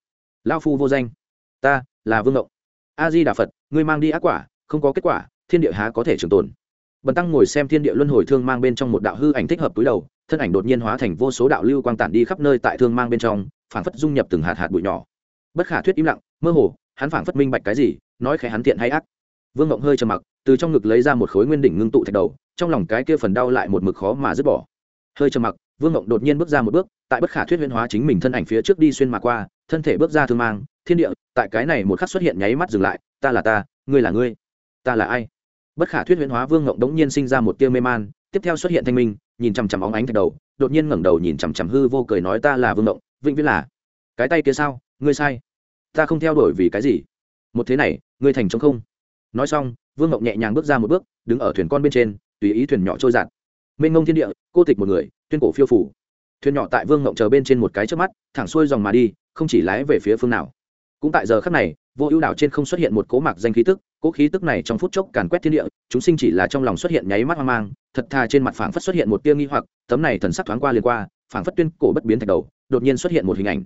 Lão phu vô danh. Ta là vương ngộng a di đà phật ngươi mang đi ác quả, không có kết quả, thiên địa há có thể trường tồn. Bần tăng ngồi xem thiên địa luân hồi thương mang bên trong một đạo hư ảnh thích hợp túi đầu, thân ảnh đột nhiên hóa thành vô số đạo lưu quang tản đi khắp nơi tại thương mang bên trong, phảng phất dung nhập từng hạt hạt bụi nhỏ. Bất khả thuyết im lặng, mơ hồ hắn phảng phất minh bạch cái gì, nói khẽ hắn thiện hay ác. Vương ngộng hơi trầm mặc, từ trong ngực lấy ra một khối nguyên đỉnh ngưng tụ thạch đầu, trong lòng cái kia phần đau lại một mực khó mà dứt bỏ. Hơi trầm mặc, vương ngộng đột nhiên bước ra một bước, tại bất khả thuyết huyễn hóa chính mình thân ảnh phía trước đi xuyên mà qua, thân thể bước ra thương mang, thiên địa, tại cái này một khắc xuất hiện nháy mắt dừng lại, ta là ta, ngươi là ngươi, ta là ai? Bất khả thuyết huyễn hóa vương ngộng đống nhiên sinh ra một tia mê man, tiếp theo xuất hiện thanh minh, nhìn chằm chằm óng ánh thạch đầu, đột nhiên ngẩng đầu nhìn chằm chằm hư vô cười nói, ta là vương ngộng, vĩnh viễn là. Cái tay kia sao? Ngươi sai ta không theo đuổi vì cái gì. Một thế này, ngươi thành trống không? Nói xong, vương ngộng nhẹ nhàng bước ra một bước, đứng ở thuyền con bên trên, tùy ý thuyền nhỏ trôi giạt. Mênh ngông thiên địa, cô tịch một người, tuyên cổ phiêu phủ. Thuyền nhỏ tại vương ngộng chờ bên trên một cái trước mắt, thẳng xuôi dòng mà đi, không chỉ lái về phía phương nào. Cũng tại giờ khắc này, vô ưu đảo trên không xuất hiện một cố mạc danh khí tức, cố khí tức này trong phút chốc càn quét thiên địa, chúng sinh chỉ là trong lòng xuất hiện nháy mắt hoang mang, thật thà trên mặt phảng phất xuất hiện một tia nghi hoặc, tấm này thần sắc thoáng qua liền qua, phảng phất tuyên cổ bất biến thạch đầu, đột nhiên xuất hiện một hình ảnh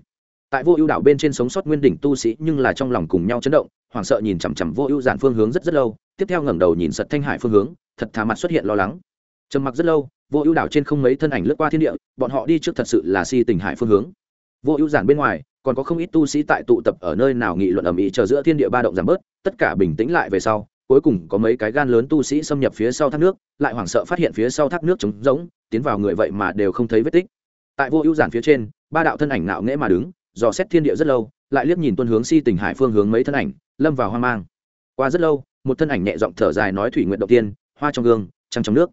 tại vô ưu đảo bên trên sống sót nguyên đỉnh tu sĩ nhưng là trong lòng cùng nhau chấn động, hoảng sợ nhìn chằm chằm vô ưu giản phương hướng rất rất lâu, tiếp theo ngẩng đầu nhìn sật thanh hải phương hướng, thật thà mặt xuất hiện lo lắng. Trầm mặc rất lâu, vô ưu đảo trên không mấy thân ảnh lướt qua thiên địa, bọn họ đi trước thật sự là si tình hải phương hướng. Vô ưu giản bên ngoài, còn có không ít tu sĩ tại tụ tập ở nơi nào nghị luận ầm ĩ chờ giữa thiên địa ba động giảm bớt, tất cả bình tĩnh lại về sau, cuối cùng có mấy cái gan lớn tu sĩ xâm nhập phía sau thác nước, lại hoảng sợ phát hiện phía sau thác nước trống rỗng, tiến vào người vậy mà đều không thấy vết tích. Tại vô ưu giản phía trên, ba đạo thân ảnh nạo nghễ mà đứng dò xét thiên địa rất lâu, lại liếc nhìn tuân hướng si tình hải phương hướng mấy thân ảnh, lâm vào hoang mang. Qua rất lâu, một thân ảnh nhẹ giọng thở dài nói thủy nguyện động tiên, hoa trong gương, trăng trong nước.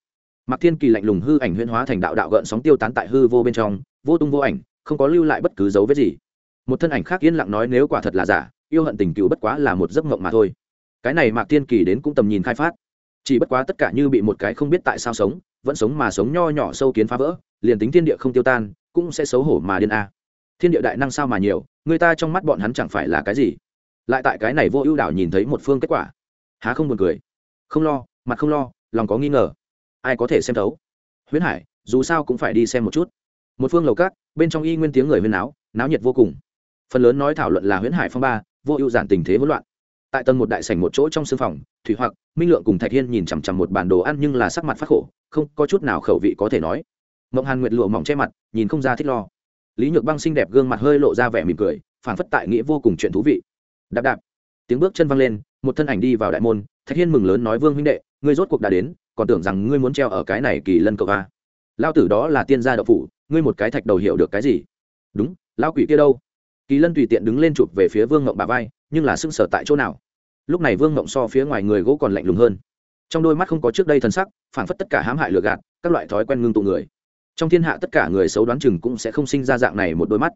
Mặc thiên kỳ lạnh lùng hư ảnh huyễn hóa thành đạo đạo gợn sóng tiêu tán tại hư vô bên trong, vô tung vô ảnh, không có lưu lại bất cứ dấu vết gì. Một thân ảnh khác yên lặng nói nếu quả thật là giả, yêu hận tình cựu bất quá là một giấc mộng mà thôi. Cái này mạc thiên kỳ đến cũng tầm nhìn khai phát. Chỉ bất quá tất cả như bị một cái không biết tại sao sống, vẫn sống mà sống nho nhỏ sâu kiến phá vỡ, liền tính thiên địa không tiêu tan, cũng sẽ xấu hổ mà điên a thiên địa đại năng sao mà nhiều, người ta trong mắt bọn hắn chẳng phải là cái gì. Lại tại cái này vô ưu đảo nhìn thấy một phương kết quả. Há không buồn cười? Không lo, mặt không lo, lòng có nghi ngờ. Ai có thể xem thấu? Huyễn hải, dù sao cũng phải đi xem một chút. Một phương lầu cát bên trong y nguyên tiếng người huyên náo náo nhiệt vô cùng. Phần lớn nói thảo luận là huyễn hải phong ba, vô ưu giản tình thế hỗn loạn. Tại tầng một đại sảnh một chỗ trong sương phòng, thủy hoặc, minh lượng cùng thạch hiên nhìn chằm chằm một bản đồ ăn nhưng là sắc mặt phát khổ, không có chút nào khẩu vị có thể nói. Mộng hàn nguyệt lụa mỏng che mặt, nhìn không ra thích lo lý nhược băng xinh đẹp gương mặt hơi lộ ra vẻ mỉm cười phản phất tại nghĩa vô cùng chuyện thú vị. Đạp đạp. Tiếng bước chân văng lên một thân ảnh đi vào đại môn thạch hiên mừng lớn nói vương huynh đệ ngươi rốt cuộc đã đến còn tưởng rằng ngươi muốn treo ở cái này kỳ lân cậu a? Lao tử đó là tiên gia đậu phụ, ngươi một cái thạch đầu hiểu được cái gì? Đúng lao quỷ kia đâu? Kỳ lân tùy tiện đứng lên chụp về phía vương ngộng bà vai nhưng là sưng sở tại chỗ nào? Lúc này vương ngộng so phía ngoài người gỗ còn lạnh lùng hơn. Trong đôi mắt không có trước đây thân sắc phảng phất tất cả hãm hại lừa gạt các loại thói quen ngưng tụ người trong thiên hạ tất cả người xấu đoán chừng cũng sẽ không sinh ra dạng này một đôi mắt.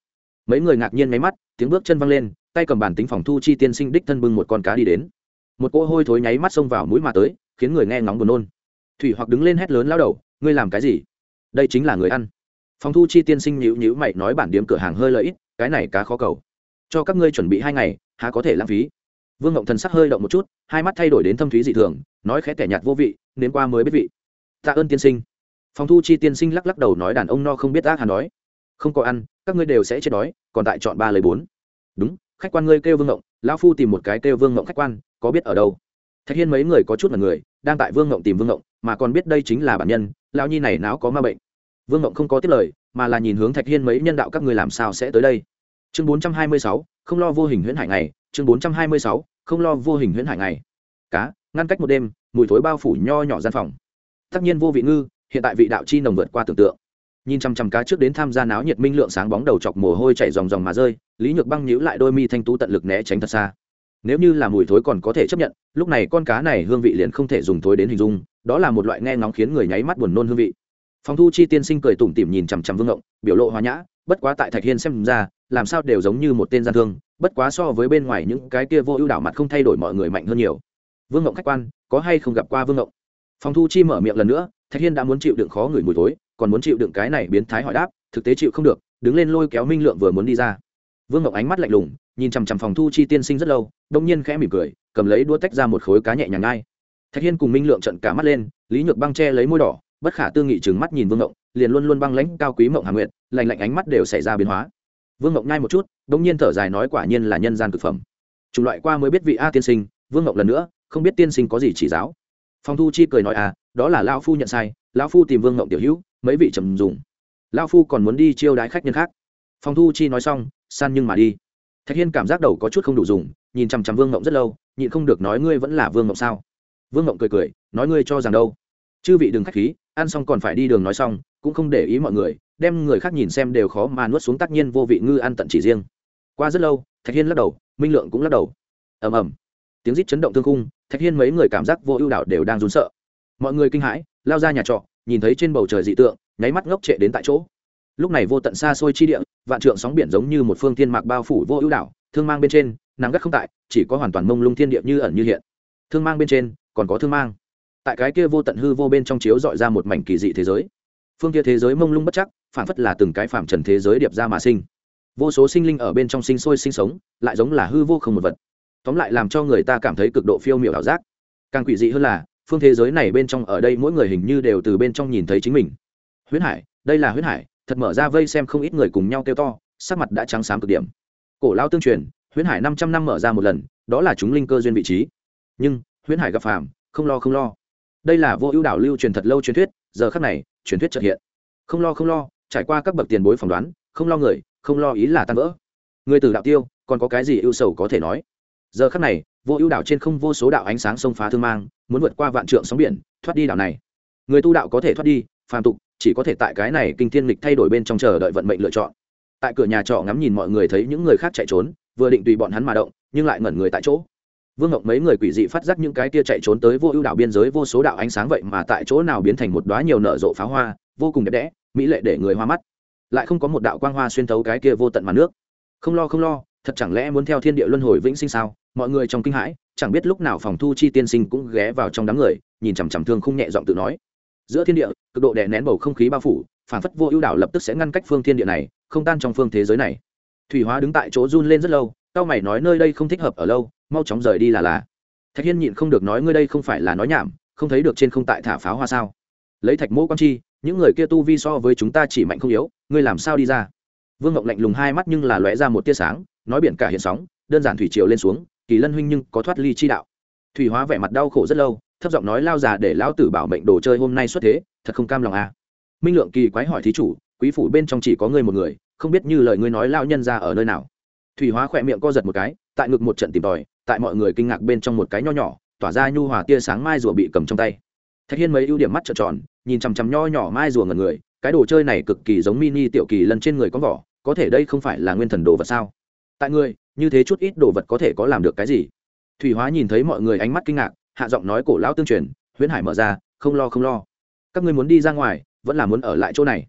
Mấy người ngạc nhiên máy mắt, tiếng bước chân văng lên, tay cầm bản tính phòng thu chi tiên sinh đích thân bưng một con cá đi đến. Một cỗ hôi thối nháy mắt xông vào mũi mà tới, khiến người nghe ngóng buồn nôn. Thủy hoặc đứng lên hét lớn lao đầu, ngươi làm cái gì? Đây chính là người ăn. Phòng thu chi tiên sinh nhữ nhữ mày nói bản điếm cửa hàng hơi lợi ích cái này cá khó cầu. Cho các ngươi chuẩn bị hai ngày, há có thể lãng phí. Vương ngộng thần sắc hơi động một chút, hai mắt thay đổi đến thâm thúy dị thường, nói khẽ kẻ nhạt vô vị đến qua mới biết vị. Tạ ơn tiên sinh phòng thu chi tiên sinh lắc lắc đầu nói đàn ông no không biết ác hà nói, không có ăn các ngươi đều sẽ chết đói còn tại chọn ba lời bốn. Đúng khách quan ngươi kêu vương ngộng lão phu tìm một cái kêu vương ngộng khách quan có biết ở đâu? Thạch hiên mấy người có chút là người đang tại vương ngộng tìm vương ngộng mà còn biết đây chính là bản nhân lão nhi này não có ma bệnh. Vương ngộng không có tiết lời mà là nhìn hướng thạch hiên mấy nhân đạo các ngươi làm sao sẽ tới đây. Chương bốn trăm hai mươi sáu không lo vô hình huyễn hải này chương bốn trăm hai mươi sáu không lo vô hình huyễn hải này cá ngăn cách một đêm mùi thối bao phủ nho nhỏ gian phòng. Tất nhiên vô vị ngư hiện tại vị đạo chi nồng vượt qua tưởng tượng. Nhìn chăm chăm cá trước đến tham gia náo nhiệt minh lượng sáng bóng đầu chọc mồ hôi chảy ròng ròng mà rơi, lý nhược băng nhíu lại đôi mi thanh tú tận lực né tránh thật xa. Nếu như là mùi thối còn có thể chấp nhận, lúc này con cá này hương vị liền không thể dùng thối đến hình dung, đó là một loại nghe ngóng khiến người nháy mắt buồn nôn hương vị. Phòng thu chi tiên sinh cười tủm tỉm nhìn chằm chằm vương ngộng, biểu lộ hòa nhã, bất quá tại thạch hiên xem ra, làm sao đều giống như một tên gian thương, bất quá so với bên ngoài những cái kia vô ưu đảo mặt không thay đổi mọi người mạnh hơn nhiều. Vương ngộng khách quan, có hay không gặp qua vương ngộng? Phòng thu chi mở miệng lần nữa thạch hiên đã muốn chịu đựng khó người mùi tối còn muốn chịu đựng cái này biến thái hỏi đáp, thực tế chịu không được, đứng lên lôi kéo minh lượng vừa muốn đi ra. Vương Ngọc ánh mắt lạnh lùng, nhìn chằm chằm phòng thu chi tiên sinh rất lâu, đông nhiên khẽ mỉm cười, cầm lấy đũa tách ra một khối cá nhẹ nhàng ngay thạch hiên cùng minh lượng trận cả mắt lên, lý nhược băng che lấy môi đỏ, bất khả tư nghị trừng mắt nhìn vương ngộng liền luôn luôn băng lãnh cao quý mộng hà nguyện lành lạnh ánh mắt đều xảy ra biến hóa. Vương ngộng ngay một chút, đông nhiên thở dài nói quả nhiên là nhân gian thực phẩm. Chủng loại qua mới biết vị a tiên sinh, vương ngộng lần nữa, không biết tiên sinh có gì chỉ giáo. Phong thu chi cười nói à đó là lao phu nhận sai lao phu tìm vương ngộng tiểu hữu, mấy vị trầm dùng. Lao phu còn muốn đi chiêu đái khách nhân khác. Phòng thu chi nói xong, san nhưng mà đi. Thạch hiên cảm giác đầu có chút không đủ dùng, nhìn chằm chằm vương ngộng rất lâu, nhịn không được nói ngươi vẫn là vương ngộng sao? Vương ngộng cười cười, nói ngươi cho rằng đâu? Chư vị đừng k h á c h khí, ăn xong còn phải đi đường nói xong, cũng không để ý mọi người, đem người khác nhìn xem đều khó mà nuốt xuống tác nhiên vô vị ngư ăn tận chỉ riêng. Qua rất lâu, thạch hiên lắc đầu, minh lượng cũng lắc đầu. Ầm ầm. Tiếng rít chấn động thương cung thạch hiên mấy người cảm giác vô ưu đạo đều đang rún sợ mọi người kinh hãi, lao ra nhà trọ, nhìn thấy trên bầu trời dị tượng, nháy mắt ngốc trệ đến tại chỗ. Lúc này vô tận xa xôi chi địa, vạn trượng sóng biển giống như một phương thiên mạc bao phủ vô ưu đảo, thương mang bên trên, nắng gắt không tại, chỉ có hoàn toàn mông lung thiên địa như ẩn như hiện. Thương mang bên trên, còn có thương mang. Tại cái kia vô tận hư vô bên trong chiếu dọi ra một mảnh kỳ dị thế giới. Phương kia thế giới mông lung bất chắc phản phất là từng cái phạm trần thế giới điệp ra mà sinh. Vô số sinh linh ở bên trong sinh sôi sinh sống, lại giống là hư vô không một vật. Tóm lại làm cho người ta cảm thấy cực độ phiêu miểu ảo giác. Càng quỷ dị hơn là phương thế giới này bên trong ở đây mỗi người hình như đều từ bên trong nhìn thấy chính mình. Huyết hải, đây là huyết hải, thật mở ra vây xem không ít người cùng nhau kêu to, sắc mặt đã trắng xám cực điểm. Cổ lao tương truyền, huyễn hải năm trăm năm mở ra một lần, đó là chúng linh cơ duyên vị trí. Nhưng, huyễn hải gặp phàm, không lo không lo. Đây là vô ưu đảo lưu truyền thật lâu truyền thuyết, giờ khắc này, truyền thuyết chợt hiện. Không lo không lo, trải qua các bậc tiền bối phỏng đoán, không lo người, không lo ý là tan vỡ. Người từ đạo tiêu, còn có cái gì ưu sầu có thể nói? Giờ khắc này vô ưu đảo trên không vô số đạo ánh sáng sông phá thương mang, muốn vượt qua vạn trượng sóng biển, thoát đi đảo này. Người tu đạo có thể thoát đi, phàm tục, chỉ có thể tại cái này kinh thiên lịch thay đổi bên trong chờ đợi vận mệnh lựa chọn. Tại cửa nhà trọ ngắm nhìn mọi người thấy những người khác chạy trốn, vừa định tùy bọn hắn mà động, nhưng lại ngẩn người tại chỗ. Vương ngọc mấy người quỷ dị phát giác những cái kia chạy trốn tới vô ưu đảo biên giới vô số đạo ánh sáng vậy mà tại chỗ nào biến thành một đoá nhiều nở rộ pháo hoa, vô cùng đẹp đẽ, mỹ lệ để người hoa mắt. Lại không có một đạo quang hoa xuyên thấu cái kia vô tận mà nước. Không lo không lo, thật chẳng lẽ muốn theo thiên địa luân hồi vĩnh sinh sao? Mọi người trong kinh hãi, chẳng biết lúc nào phòng thu chi tiên sinh cũng ghé vào trong đám người, nhìn chằm chằm thương không nhẹ giọng tự nói. Giữa thiên địa, cực độ đè nén bầu không khí bao phủ, phản phất vô ưu đảo lập tức sẽ ngăn cách phương thiên địa này, không tan trong phương thế giới này. Thủy hóa đứng tại chỗ run lên rất lâu, cao mày nói nơi đây không thích hợp ở lâu, mau chóng rời đi là là. Thạch hiên nhịn không được nói ngươi đây không phải là nói nhảm, không thấy được trên không tại thả pháo hoa sao? Lấy thạch mỗ quan chi, những người kia tu vi so với chúng ta chỉ mạnh không yếu, ngươi làm sao đi ra? Vương ngọc lạnh lùng hai mắt nhưng là lóe ra một tia sáng, nói biển cả hiện sóng, đơn giản thủy triều lên xuống kỳ lân huynh nhưng có thoát ly chi đạo. Thủy hóa vẻ mặt đau khổ rất lâu, thấp giọng nói lao già để lão tử bảo mệnh đồ chơi hôm nay xuất thế, thật không cam lòng à. minh lượng kỳ quái hỏi thí chủ, quý phủ bên trong chỉ có ngươi một người, không biết như lời ngươi nói lao nhân ra ở nơi nào. Thủy hóa khỏe miệng co giật một cái, tại ngực một trận tìm tòi, tại mọi người kinh ngạc bên trong một cái nho nhỏ, tỏa ra nhu hòa tia sáng mai rùa bị cầm trong tay. Thạch hiên mấy ưu điểm mắt trợn tròn, nhìn chằm chằm nho nhỏ mai rùa ngần người, cái đồ chơi này cực kỳ giống mini tiểu kỳ lần trên người có vỏ, có thể đây không phải là nguyên thần đồ vật sao? Tại người như thế chút ít đồ vật có thể có làm được cái gì? Thủy hóa nhìn thấy mọi người ánh mắt kinh ngạc, hạ giọng nói cổ lão tương truyền, huyễn hải mở ra, không lo không lo. Các ngươi muốn đi ra ngoài, vẫn là muốn ở lại chỗ này.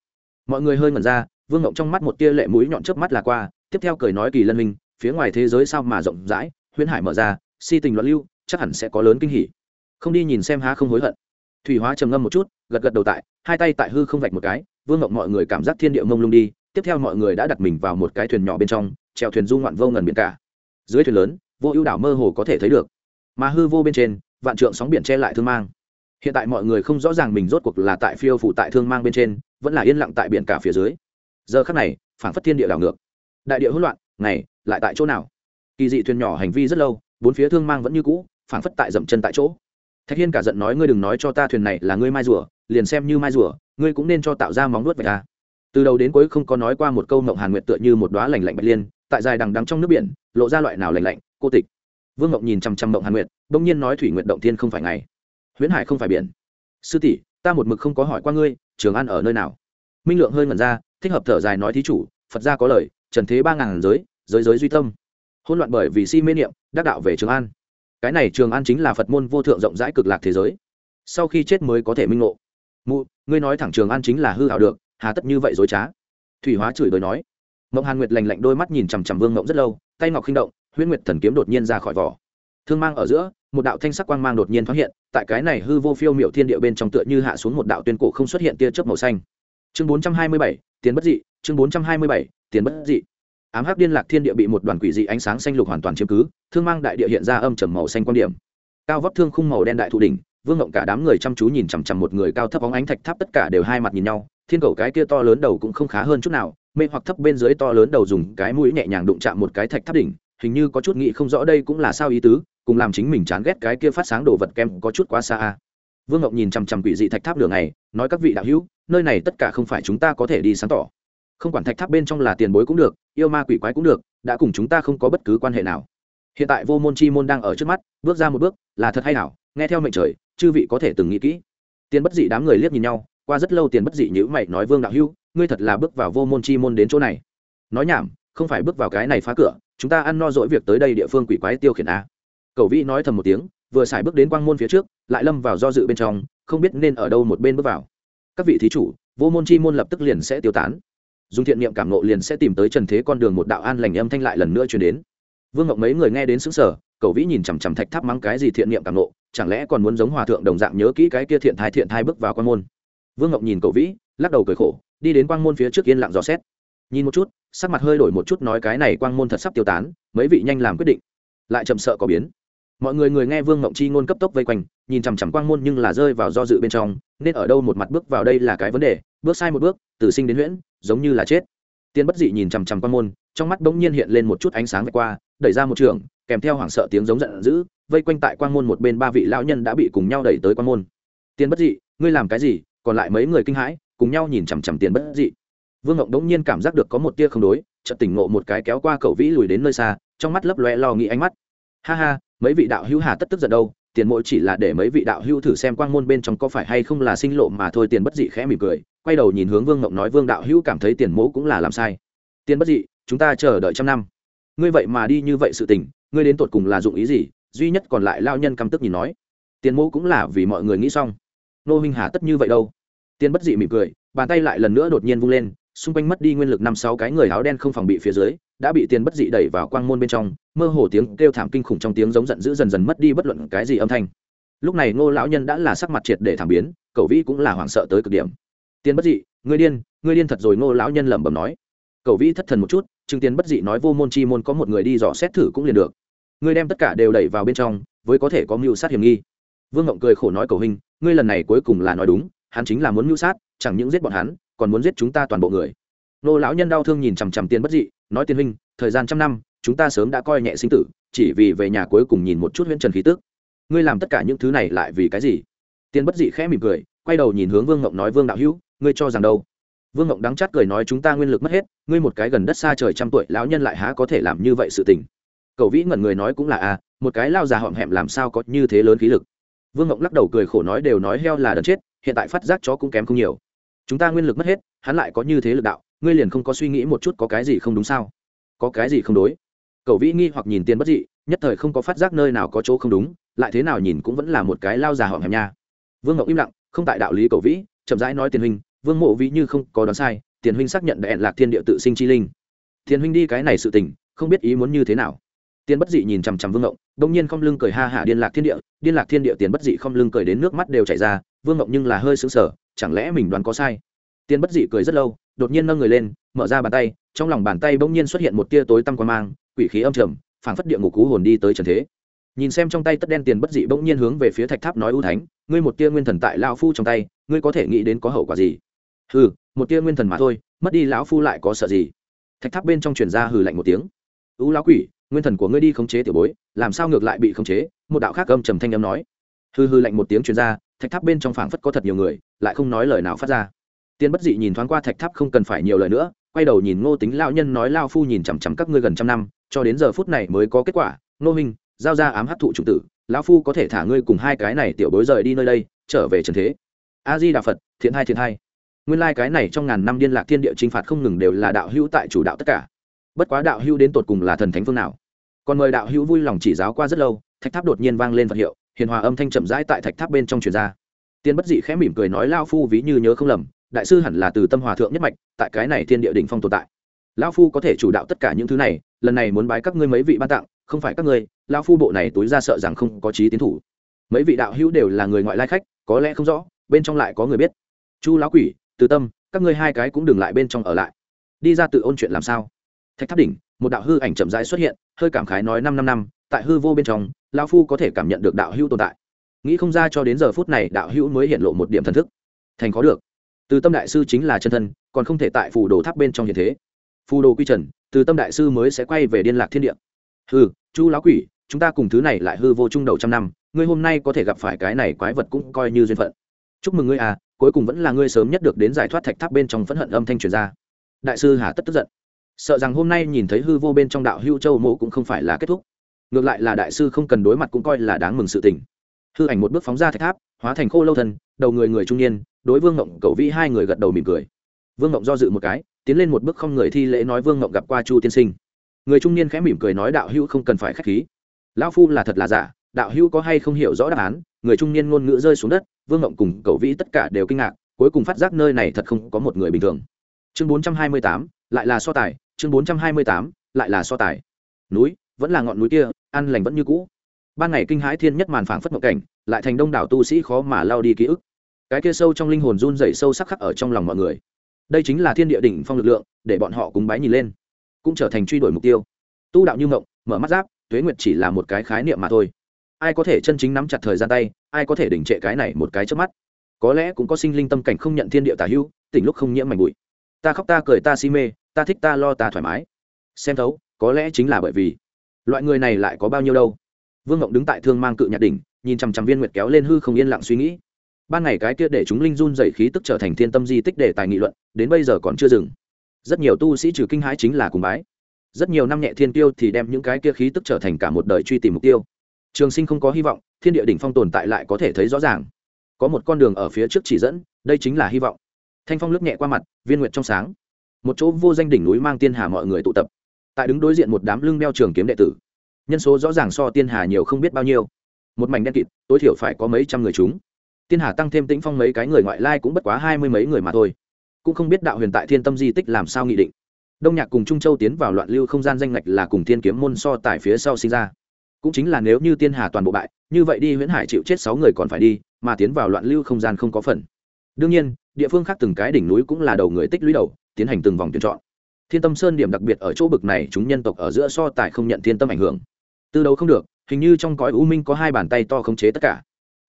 Mọi người hơi ngẩn ra, vương ngộng trong mắt một tia lệ mũi nhọn chớp mắt là qua, tiếp theo cười nói kỳ lân minh phía ngoài thế giới sao mà rộng rãi, huyễn hải mở ra, si tình luận lưu, chắc hẳn sẽ có lớn kinh hỉ. Không đi nhìn xem há không hối hận. Thủy hóa trầm ngâm một chút, gật gật đầu tại, hai tay tại hư không vạch một cái, vương ngộng mọi người cảm giác thiên địa mông lung đi, tiếp theo mọi người đã đặt mình vào một cái thuyền nhỏ bên trong chèo thuyền du ngoạn vô ngần biển cả. Dưới thuyền lớn, vô ưu đảo mơ hồ có thể thấy được. Mà hư vô bên trên, vạn trượng sóng biển che lại thương mang. Hiện tại mọi người không rõ ràng mình rốt cuộc là tại phiêu phụ tại thương mang bên trên, vẫn là yên lặng tại biển cả phía dưới. Giờ khắc này, phảng phất thiên địa đảo ngược. Đại địa hỗn loạn, này, lại tại chỗ nào? Kỳ dị thuyền nhỏ hành vi rất lâu, bốn phía thương mang vẫn như cũ, phảng phất tại dậm chân tại chỗ. Thạch hiên cả giận nói, ngươi đừng nói cho ta thuyền này là ngươi mai rùa, liền xem như mai rùa, ngươi cũng nên cho tạo ra móng nuốt vậy ta từ đầu đến cuối không có nói qua một câu mộng hàn nguyệt tựa như một đoá lành lạnh bạch liên tại dài đằng đắng trong nước biển, lộ ra loại nào lạnh lạnh, cô tịch. Vương ngọc nhìn chăm chăm mộng hàn nguyệt, bỗng nhiên nói thủy nguyện động thiên không phải ngày. Huyễn hải không phải biển. Sư tỷ, ta một mực không có hỏi qua ngươi, trường an ở nơi nào? Minh lượng hơi ngẩn ra, thích hợp thở dài nói thí chủ, phật gia có lời, trần thế ba ngàn giới giới giới duy tâm. Hỗn loạn bởi vì si mê niệm, đắc đạo về trường an. Cái này trường an chính là phật môn vô thượng rộng rãi cực lạc thế giới. Sau khi chết mới có thể minh ngộ. Mụ, ngươi nói thẳng trường an chính là hư hảo được, hà tất như vậy dối trá. Thủy hóa chửi đời nói mộng hàn nguyệt lành lạnh đôi mắt nhìn chằm chằm vương mộng rất lâu, tay ngọc khinh động, huyễn nguyệt thần kiếm đột nhiên ra khỏi vỏ. Thương mang ở giữa, một đạo thanh sắc quang mang đột nhiên thoáng hiện, tại cái này hư vô phiêu miểu thiên địa bên trong tựa như hạ xuống một đạo tuyên cổ không xuất hiện tia chớp màu xanh. Chương bốn trăm hai mươi bảy, tiền bất dị, chương bốn trăm hai mươi bảy, tiền bất dị. Ám hắc điên lạc thiên địa bị một đoàn quỷ dị ánh sáng xanh lục hoàn toàn chiếm cứ, thương mang đại địa hiện ra âm trầm màu xanh quan điểm. Cao vóc thương khung màu đen đại thụ đỉnh, vương ngộng cả đám người chăm chú nhìn chằm chằm một người cao thấp óng ánh thạch tháp tất cả đều hai mặt nhìn nhau, thiên cầu cái kia to lớn đầu cũng không khá hơn chút nào mê hoặc thấp bên dưới to lớn đầu dùng cái mũi nhẹ nhàng đụng chạm một cái thạch tháp đỉnh, hình như có chút nghĩ không rõ đây cũng là sao ý tứ, cùng làm chính mình chán ghét cái kia phát sáng đồ vật kem có chút quá xa a vương ngọc nhìn chằm chằm quỷ dị thạch tháp đường này nói các vị đạo hữu, nơi này tất cả không phải chúng ta có thể đi sáng tỏ. Không quản thạch tháp bên trong là tiền bối cũng được, yêu ma quỷ quái cũng được, đã cùng chúng ta không có bất cứ quan hệ nào. Hiện tại vô môn chi môn đang ở trước mắt, bước ra một bước, là thật hay nào, nghe theo mệnh trời, chư vị có thể từng nghĩ kỹ. Tiền bất dị đám người liếc nhìn nhau, qua rất lâu tiền bất dị nhữ mày nói vương đạo hữu ngươi thật là bước vào vô môn chi môn đến chỗ này. Nói nhảm, không phải bước vào cái này phá cửa, chúng ta ăn no dỗi việc tới đây địa phương quỷ quái tiêu khiển a. Cầu vĩ nói thầm một tiếng, vừa xài bước đến quang môn phía trước, lại lâm vào do dự bên trong, không biết nên ở đâu một bên bước vào. Các vị thí chủ, vô môn chi môn lập tức liền sẽ tiêu tán. Dùng thiện niệm cảm nộ liền sẽ tìm tới trần thế con đường một đạo an lành âm thanh lại lần nữa truyền đến. Vương ngọc mấy người nghe đến xứng sở cầu vĩ nhìn chằm chằm thạch tháp mắng cái gì thiện niệm cảm nộ chẳng lẽ còn muốn giống hòa thượng đồng dạng nhớ kỹ cái kia thiện thai thiện thai bước vào quan môn? Vương ngọc nhìn cầu vĩ, lắc đầu cười khổ, đi đến quang môn phía trước yên lặng dò xét. Nhìn một chút, sắc mặt hơi đổi một chút nói cái này quang môn thật sắp tiêu tán, mấy vị nhanh làm quyết định. Lại chậm sợ có biến. Mọi người người nghe vương ngộng chi ngôn cấp tốc vây quanh, nhìn chằm chằm quang môn nhưng là rơi vào do dự bên trong, nên ở đâu một mặt bước vào đây là cái vấn đề, bước sai một bước từ sinh đến huyễn, giống như là chết. Tiên bất dị nhìn chằm chằm quang môn, trong mắt bỗng nhiên hiện lên một chút ánh sáng vạch qua, đẩy ra một trường, kèm theo hoảng sợ tiếng giống giận dữ, vây quanh tại quang môn một bên ba vị lão nhân đã bị cùng nhau đẩy tới quang môn. Tiên bất dị, ngươi làm cái gì? Còn lại mấy người kinh hãi, cùng nhau nhìn chằm chằm tiền bất dị. Vương ngộng đống nhiên cảm giác được có một tia không đối, chợt tỉnh ngộ một cái kéo qua cậu vĩ lùi đến nơi xa, trong mắt lấp loe lo nghĩ ánh mắt. Ha ha, mấy vị đạo hữu hà tất tức giận đâu, tiền mỗi chỉ là để mấy vị đạo hữu thử xem quang môn bên trong có phải hay không là sinh lộ mà thôi, tiền bất dị khẽ mỉm cười, quay đầu nhìn hướng vương ngộng nói, vương đạo hữu cảm thấy tiền mỗ cũng là làm sai. Tiền bất dị, chúng ta chờ đợi trăm năm. Ngươi vậy mà đi như vậy sự tình, ngươi đến tột cùng là dụng ý gì? Duy nhất còn lại lao nhân căm tức nhìn nói, tiền mỗ cũng là vì mọi người nghĩ xong. Nô huynh hà tất như vậy đâu? Tiền bất dị mỉm cười, bàn tay lại lần nữa đột nhiên vung lên, xung quanh mất đi nguyên lực năm sáu cái người áo đen không phòng bị phía dưới, đã bị tiền bất dị đẩy vào quang môn bên trong, mơ hồ tiếng kêu thảm kinh khủng trong tiếng giống giận dữ dần dần mất đi bất luận cái gì âm thanh. Lúc này ngô lão nhân đã là sắc mặt triệt để thảm biến, cậu vĩ cũng là hoảng sợ tới cực điểm. Tiền bất dị, ngươi điên ngươi điên thật rồi, ngô lão nhân lẩm bẩm nói. Cậu vĩ thất thần một chút chứng tiền bất dị nói vô môn chi môn có một người đi dò xét thử cũng liền được. Ngươi đem tất cả đều đẩy vào bên trong, với có thể có mưu sát hiểm nghi. Vương ngộng cười khổ nói cầu hình ngươi lần này cuối cùng là nói đúng hắn chính là muốn mưu sát chẳng những giết bọn hắn còn muốn giết chúng ta toàn bộ người. Nô lão nhân đau thương nhìn chằm chằm tiền bất dị nói tiên huynh thời gian trăm năm chúng ta sớm đã coi nhẹ sinh tử chỉ vì về nhà cuối cùng nhìn một chút huyễn trần khí tức. Ngươi làm tất cả những thứ này lại vì cái gì? Tiên bất dị khẽ mỉm cười quay đầu nhìn hướng vương ngộng nói vương đạo hữu ngươi cho rằng đâu? Vương ngộng đắng chát cười nói chúng ta nguyên lực mất hết ngươi một cái gần đất xa trời trăm tuổi lão nhân lại há có thể làm như vậy sự tình? Cậu vĩ ngẩn người nói cũng là a à, một cái lao già họm hẹm làm sao có như thế lớn khí lực? Vương ngộng lắc đầu cười khổ nói đều nói heo là đần chết hiện tại phát giác chó cũng kém không nhiều. Chúng ta nguyên lực mất hết, hắn lại có như thế lực đạo, ngươi liền không có suy nghĩ một chút có cái gì không đúng sao? Có cái gì không đối? Cậu vĩ nghi hoặc nhìn tiền bất dị, nhất thời không có phát giác nơi nào có chỗ không đúng, lại thế nào nhìn cũng vẫn là một cái lao già họm hẹp nha. Vương ngọc im lặng, không tại đạo lý cậu vĩ, chậm rãi nói tiền huynh, vương mộ vĩ như không có đoán sai, tiền huynh xác nhận đại lạc thiên địa tự sinh chi linh. Tiền huynh đi cái này sự tình, không biết ý muốn như thế nào. Tiền bất dị nhìn chằm chằm vương ngộng đông nhiên không lưng cười ha hả điên lạc thiên địa, điên lạc thiên địa tiền bất dị không lưng cười đến nước mắt đều chảy ra vương ngộng nhưng là hơi sững sờ, chẳng lẽ mình đoán có sai? Tiền bất dị cười rất lâu, đột nhiên nâng người lên, mở ra bàn tay, trong lòng bàn tay bỗng nhiên xuất hiện một tia tối tăm quan mang, quỷ khí âm trầm, phảng phất địa ngục cú hồn đi tới trần thế. Nhìn xem trong tay tất đen tiền bất dị bỗng nhiên hướng về phía thạch tháp nói ưu thánh, ngươi một tia nguyên thần tại lão phu trong tay, ngươi có thể nghĩ đến có hậu quả gì? Hừ, một tia nguyên thần mà thôi, mất đi lão phu lại có sợ gì? Thạch tháp bên trong truyền ra hừ lạnh một tiếng. Ưu lão quỷ, nguyên thần của ngươi đi khống chế tiểu bối, làm sao ngược lại bị khống chế? Một đạo khác âm trầm thanh âm nói. Hừ hừ lạnh một tiếng truyền ra thạch tháp bên trong phảng phất có thật nhiều người, lại không nói lời nào phát ra. Tiên bất dị nhìn thoáng qua thạch tháp không cần phải nhiều lời nữa, quay đầu nhìn ngô tính lão nhân nói lao phu nhìn chằm chằm các ngươi gần trăm năm, cho đến giờ phút này mới có kết quả. Ngô minh giao ra ám hấp thụ chủ tử, lão phu có thể thả ngươi cùng hai cái này tiểu bối rời đi nơi đây, trở về trần thế. A di đà phật, thiện hai thiện hai. Nguyên lai cái này trong ngàn năm liên lạc thiên địa chinh phạt không ngừng đều là đạo hữu tại chủ đạo tất cả. Bất quá đạo hữu đến tột cùng là thần thánh phương nào? Còn mời đạo hữu vui lòng chỉ giáo qua rất lâu, thạch tháp đột nhiên vang lên vật hiệu hiền hòa âm thanh chậm rãi tại thạch tháp bên trong truyền ra. Tiên bất dị khẽ mỉm cười nói lao phu ví như nhớ không lầm, đại sư hẳn là từ tâm hòa thượng nhất mạch, tại cái này thiên địa đỉnh phong tồn tại. Lao phu có thể chủ đạo tất cả những thứ này, lần này muốn bái các ngươi mấy vị ban tặng, không phải các ngươi lao phu bộ này túi ra sợ rằng không có trí tiến thủ. Mấy vị đạo hữu đều là người ngoại lai khách, có lẽ không rõ, bên trong lại có người biết. Chu lão quỷ, từ tâm, các ngươi hai cái cũng đừng lại bên trong ở lại. Đi ra tự ôn chuyện làm sao? Thạch tháp đỉnh, một đạo hư ảnh chậm rãi xuất hiện, hơi cảm khái nói, năm năm năm tại hư vô bên trong lao phu có thể cảm nhận được đạo hữu tồn tại. Nghĩ không ra cho đến giờ phút này đạo hữu mới hiện lộ một điểm thần thức. Thành có được. Từ tâm đại sư chính là chân thân, còn không thể tại phù đồ tháp bên trong hiện thế. Phù đồ quy trần, từ tâm đại sư mới sẽ quay về điên lạc thiên địa. Hư chu lão quỷ, chúng ta cùng thứ này lại hư vô trung đầu trăm năm, ngươi hôm nay có thể gặp phải cái này quái vật cũng coi như duyên phận. Chúc mừng ngươi à cuối cùng vẫn là ngươi sớm nhất được đến giải thoát thạch tháp bên trong phẫn hận âm thanh truyền ra. Đại sư hà tất tức giận. Sợ rằng hôm nay nhìn thấy hư vô bên trong đạo hưu châu mộ cũng không phải là kết thúc ngược lại là đại sư không cần đối mặt cũng coi là đáng mừng sự tình. Hư ảnh một bước phóng ra thạch tháp, hóa thành khô lâu thân, đầu người người trung niên, đối vương ngộng cầu vĩ hai người gật đầu mỉm cười. Vương ngộng do dự một cái, tiến lên một bước không người thi lễ nói vương ngộng gặp qua chu tiên sinh. Người trung niên khẽ mỉm cười nói đạo hữu không cần phải k h á c h khí. Lão phu là thật là giả, đạo hữu có hay không hiểu rõ đáp án? Người trung niên ngôn ngữ rơi xuống đất, vương ngộng cùng cầu vĩ tất cả đều kinh ngạc, cuối cùng phát giác nơi này thật không có một người bình thường. Chương bốn trăm hai mươi tám, lại là so tài, chương bốn trăm hai mươi tám, lại là so tài. Núi vẫn là ngọn núi kia ăn lành vẫn như cũ. Ban ngày kinh hãi thiên nhất màn phảng phất mộng cảnh, lại thành đông đảo tu sĩ khó mà lao đi ký ức. Cái kia sâu trong linh hồn run dày sâu sắc khắc ở trong lòng mọi người. Đây chính là thiên địa đỉnh phong lực lượng, để bọn họ cúng bái nhìn lên, cũng trở thành truy đuổi mục tiêu. Tu đạo như mộng, mở mắt giáp, tuế nguyệt chỉ là một cái khái niệm mà thôi. Ai có thể chân chính nắm chặt thời gian tay, ai có thể đỉnh trệ cái này một cái trước mắt. Có lẽ cũng có sinh linh tâm cảnh không nhận thiên địa tả hữu, tỉnh lúc không nhiễm mảnh bụi. Ta khóc ta cười ta si mê, ta thích ta lo ta thoải mái. Xem thấu, có lẽ chính là bởi vì loại người này lại có bao nhiêu đâu? Vương ngộng đứng tại thương mang cự nhạc đỉnh, nhìn chằm chằm viên nguyệt kéo lên hư không yên lặng suy nghĩ. Ban ngày cái kia để chúng linh run dày khí tức trở thành thiên tâm di tích để tài nghị luận, đến bây giờ còn chưa dừng. Rất nhiều tu sĩ trừ kinh hãi chính là cùng bái. Rất nhiều năm nhẹ thiên tiêu thì đem những cái kia khí tức trở thành cả một đời truy tìm mục tiêu. Trường sinh không có hy vọng, thiên địa đỉnh phong tồn tại lại có thể thấy rõ ràng. Có một con đường ở phía trước chỉ dẫn, đây chính là hy vọng. Thanh phong lướt nhẹ qua mặt, viên nguyệt trong sáng. Một chỗ vô danh đỉnh núi mang tiên hà mọi người tụ tập tại đứng đối diện một đám lưng đeo trường kiếm đệ tử. Nhân số rõ ràng so tiên hà nhiều không biết bao nhiêu. Một mảnh đen kịt, tối thiểu phải có mấy trăm người chúng. Tiên hà tăng thêm tĩnh phong mấy cái người ngoại lai cũng bất quá hai mươi mấy người mà thôi. Cũng không biết đạo huyền tại thiên tâm di tích làm sao nghị định. Đông nhạc cùng trung châu tiến vào loạn lưu không gian danh ngạch là cùng thiên kiếm môn so tại phía sau sinh ra. Cũng chính là nếu như tiên hà toàn bộ bại, như vậy đi huyễn hải chịu chết sáu người còn phải đi, mà tiến vào loạn lưu không gian không có phần. Đương nhiên, địa phương khác từng cái đỉnh núi cũng là đầu người tích lũy đầu, tiến hành từng vòng tuyển chọn thiên tâm sơn điểm đặc biệt ở chỗ bực này, chúng nhân tộc ở giữa so tài không nhận thiên tâm ảnh hưởng. Từ đầu không được, hình như trong cõi u minh có hai bàn tay to khống chế tất cả.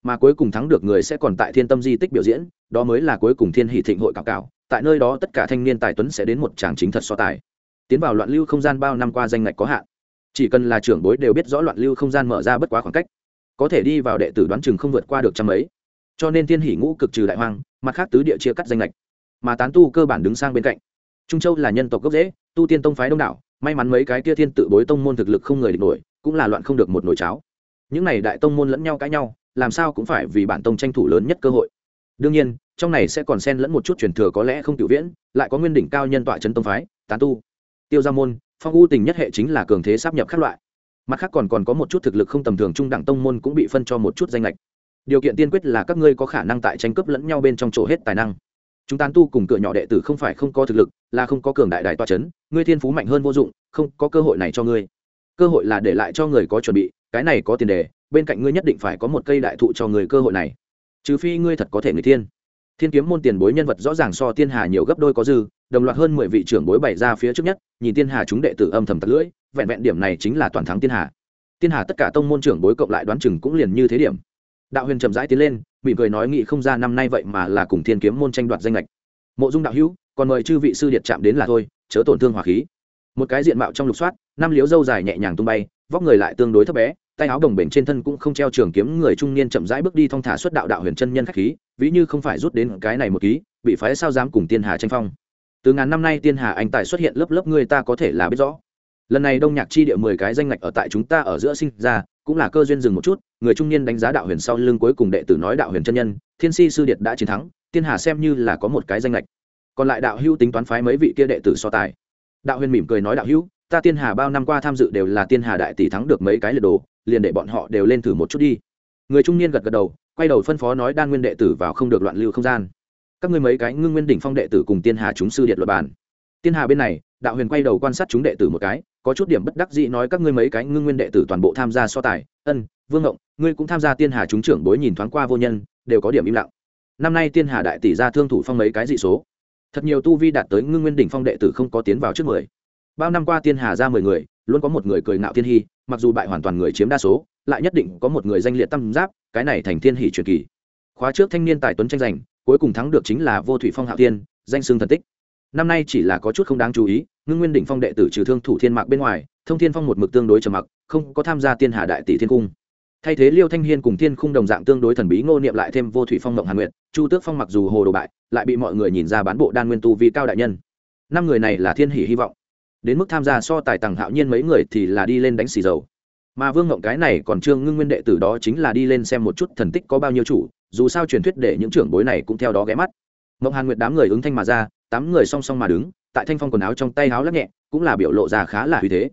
Mà cuối cùng thắng được người sẽ còn tại thiên tâm di tích biểu diễn, đó mới là cuối cùng thiên hỷ thịnh hội cạo cạo, tại nơi đó tất cả thanh niên tài tuấn sẽ đến một tràng chính thật so tài. Tiến vào loạn lưu không gian bao năm qua danh ngạch có hạn. Chỉ cần là trưởng bối đều biết rõ loạn lưu không gian mở ra bất quá khoảng cách. Có thể đi vào đệ tử đoán chừng không vượt qua được trăm ấy cho nên thiên hỷ ngũ cực trừ đại hoang, mặt khác tứ địa chia cắt danh lệch mà tán tu cơ bản đứng sang bên cạnh trung châu là nhân tộc gốc dễ, tu tiên tông phái đông đảo, may mắn mấy cái kia thiên tự bối tông môn thực lực không người địch nổi, cũng là loạn không được một nồi cháo. Những này đại tông môn lẫn nhau cãi nhau, làm sao cũng phải vì bản tông tranh thủ lớn nhất cơ hội. Đương nhiên, trong này sẽ còn xen lẫn một chút truyền thừa có lẽ không tiểu viễn, lại có nguyên đỉnh cao nhân tọa chân tông phái, tán tu. Tiêu gia môn, phong u tình nhất hệ chính là cường thế sắp nhập các loại. Mặt khác còn còn có một chút thực lực không tầm thường trung đẳng tông môn cũng bị phân cho một chút danh lệch điều kiện tiên quyết là các ngươi có khả năng tại tranh cướp lẫn nhau bên trong chỗ hết tài năng chúng tán tu cùng cửa nhỏ đệ tử không phải không có thực lực, là không có cường đại đại toa c h ấ n ngươi thiên phú mạnh hơn vô dụng, không có cơ hội này cho ngươi. Cơ hội là để lại cho người có chuẩn bị, cái này có tiền đề, bên cạnh ngươi nhất định phải có một cây đại thụ cho người cơ hội này. Trừ phi ngươi thật có thể người thiên. Thiên kiếm môn tiền bối nhân vật rõ ràng so tiên hà nhiều gấp đôi có dư, đồng loạt hơn mười vị trưởng bối bày ra phía trước nhất, nhìn tiên hà chúng đệ tử âm thầm tật lưỡi, vẹn vẹn điểm này chính là toàn thắng tiên hà. Tiên hà tất cả tông môn trưởng bối cộng lại đoán chừng cũng liền như thế điểm. Đạo huyền chậm rãi tiến lên mỉm cười nói nghị không ra năm nay vậy mà là cùng thiên kiếm môn tranh đoạt danh lệch. Mộ dung đạo hữu, còn mời chư vị sư điệt chạm đến là thôi, chớ tổn thương hỏa khí. Một cái diện mạo trong lục soát, năm liếu dâu dài nhẹ nhàng tung bay, vóc người lại tương đối thấp bé, tay áo đồng bền trên thân cũng không treo trường kiếm, người trung niên chậm rãi bước đi thong thả xuất đạo đạo huyền chân nhân khách khí, ví như không phải rút đến cái này một ký, bị phái sao dám cùng tiên hà tranh phong. Từ ngàn năm nay tiên hà anh tài xuất hiện, lớp lớp người ta có thể là biết rõ. Lần này đông nhạc chi địa mười cái danh ngạch ở tại chúng ta ở giữa sinh ra cũng là cơ duyên dừng một chút, người trung niên đánh giá đạo huyền sau lưng cuối cùng đệ tử nói đạo huyền chân nhân, thiên si sư điệt đã chiến thắng thiên hà xem như là có một cái danh lệch. Còn lại đạo hữu tính toán phái mấy vị kia đệ tử so tài. Đạo huyền mỉm cười nói đạo hữu, ta tiên hà bao năm qua tham dự đều là tiên hà đại tỷ thắng được mấy cái liệt đồ, liền để bọn họ đều lên thử một chút đi. Người trung niên gật gật đầu, quay đầu phân phó nói đan nguyên đệ tử vào không được loạn lưu không gian. Các ngươi mấy cái ngưng nguyên đỉnh phong đệ tử cùng tiên hà chúng sư điện luật bản tiên hà bên này, đạo huyền quay đầu quan sát chúng đệ tử một cái có chút điểm bất đắc dĩ nói các ngươi mấy cái ngưng nguyên đệ tử toàn bộ tham gia so tài, ân, vương ngộng, ngươi cũng tham gia tiên hà chúng trưởng bối nhìn thoáng qua vô nhân, đều có điểm im lặng. Năm nay tiên hà đại tỷ ra thương thủ phong mấy cái dị số. Thật nhiều tu vi đạt tới ngưng nguyên đỉnh phong đệ tử không có tiến vào trước mười. Bao năm qua tiên hà ra mười người, luôn có một người cười ngạo thiên hy, mặc dù bại hoàn toàn người chiếm đa số, lại nhất định có một người danh liệt tam giáp, cái này thành thiên hỷ truyền kỳ. Khóa trước thanh niên tài tuấn tranh giành, cuối cùng thắng được chính là vô thủy phong hạo tiên danh xương thần tích. Năm nay chỉ là có chút không đáng chú ý ngưng nguyên đỉnh phong đệ tử trừ thương thủ thiên mạc bên ngoài, thông thiên phong một mực tương đối trầm mặc, không có tham gia tiên hà đại tỷ thiên cung. Thay thế liêu thanh hiên cùng thiên khung đồng dạng tương đối thần bí, ngô niệm lại thêm vô thủy phong mộng hàn nguyệt, chu tước phong mặc dù hồ đồ bại, lại bị mọi người nhìn ra bán bộ đan nguyên tu vì cao đại nhân. Năm người này là thiên hỷ hy vọng. Đến mức tham gia so tài tàng hạo nhiên mấy người thì là đi lên đánh xì dầu. Mà vương ngộng cái này còn trương ngưng nguyên đệ tử đó chính là đi lên xem một chút thần tích có bao nhiêu chủ, dù sao truyền thuyết để những trưởng bối này cũng theo đó ghé mắt. Mộng hàn nguyệt đám người ứng thanh mà ra, tám người song song mà đứng tại thanh phong quần áo trong tay áo lắc nhẹ, cũng là biểu lộ ra khá là uy thế.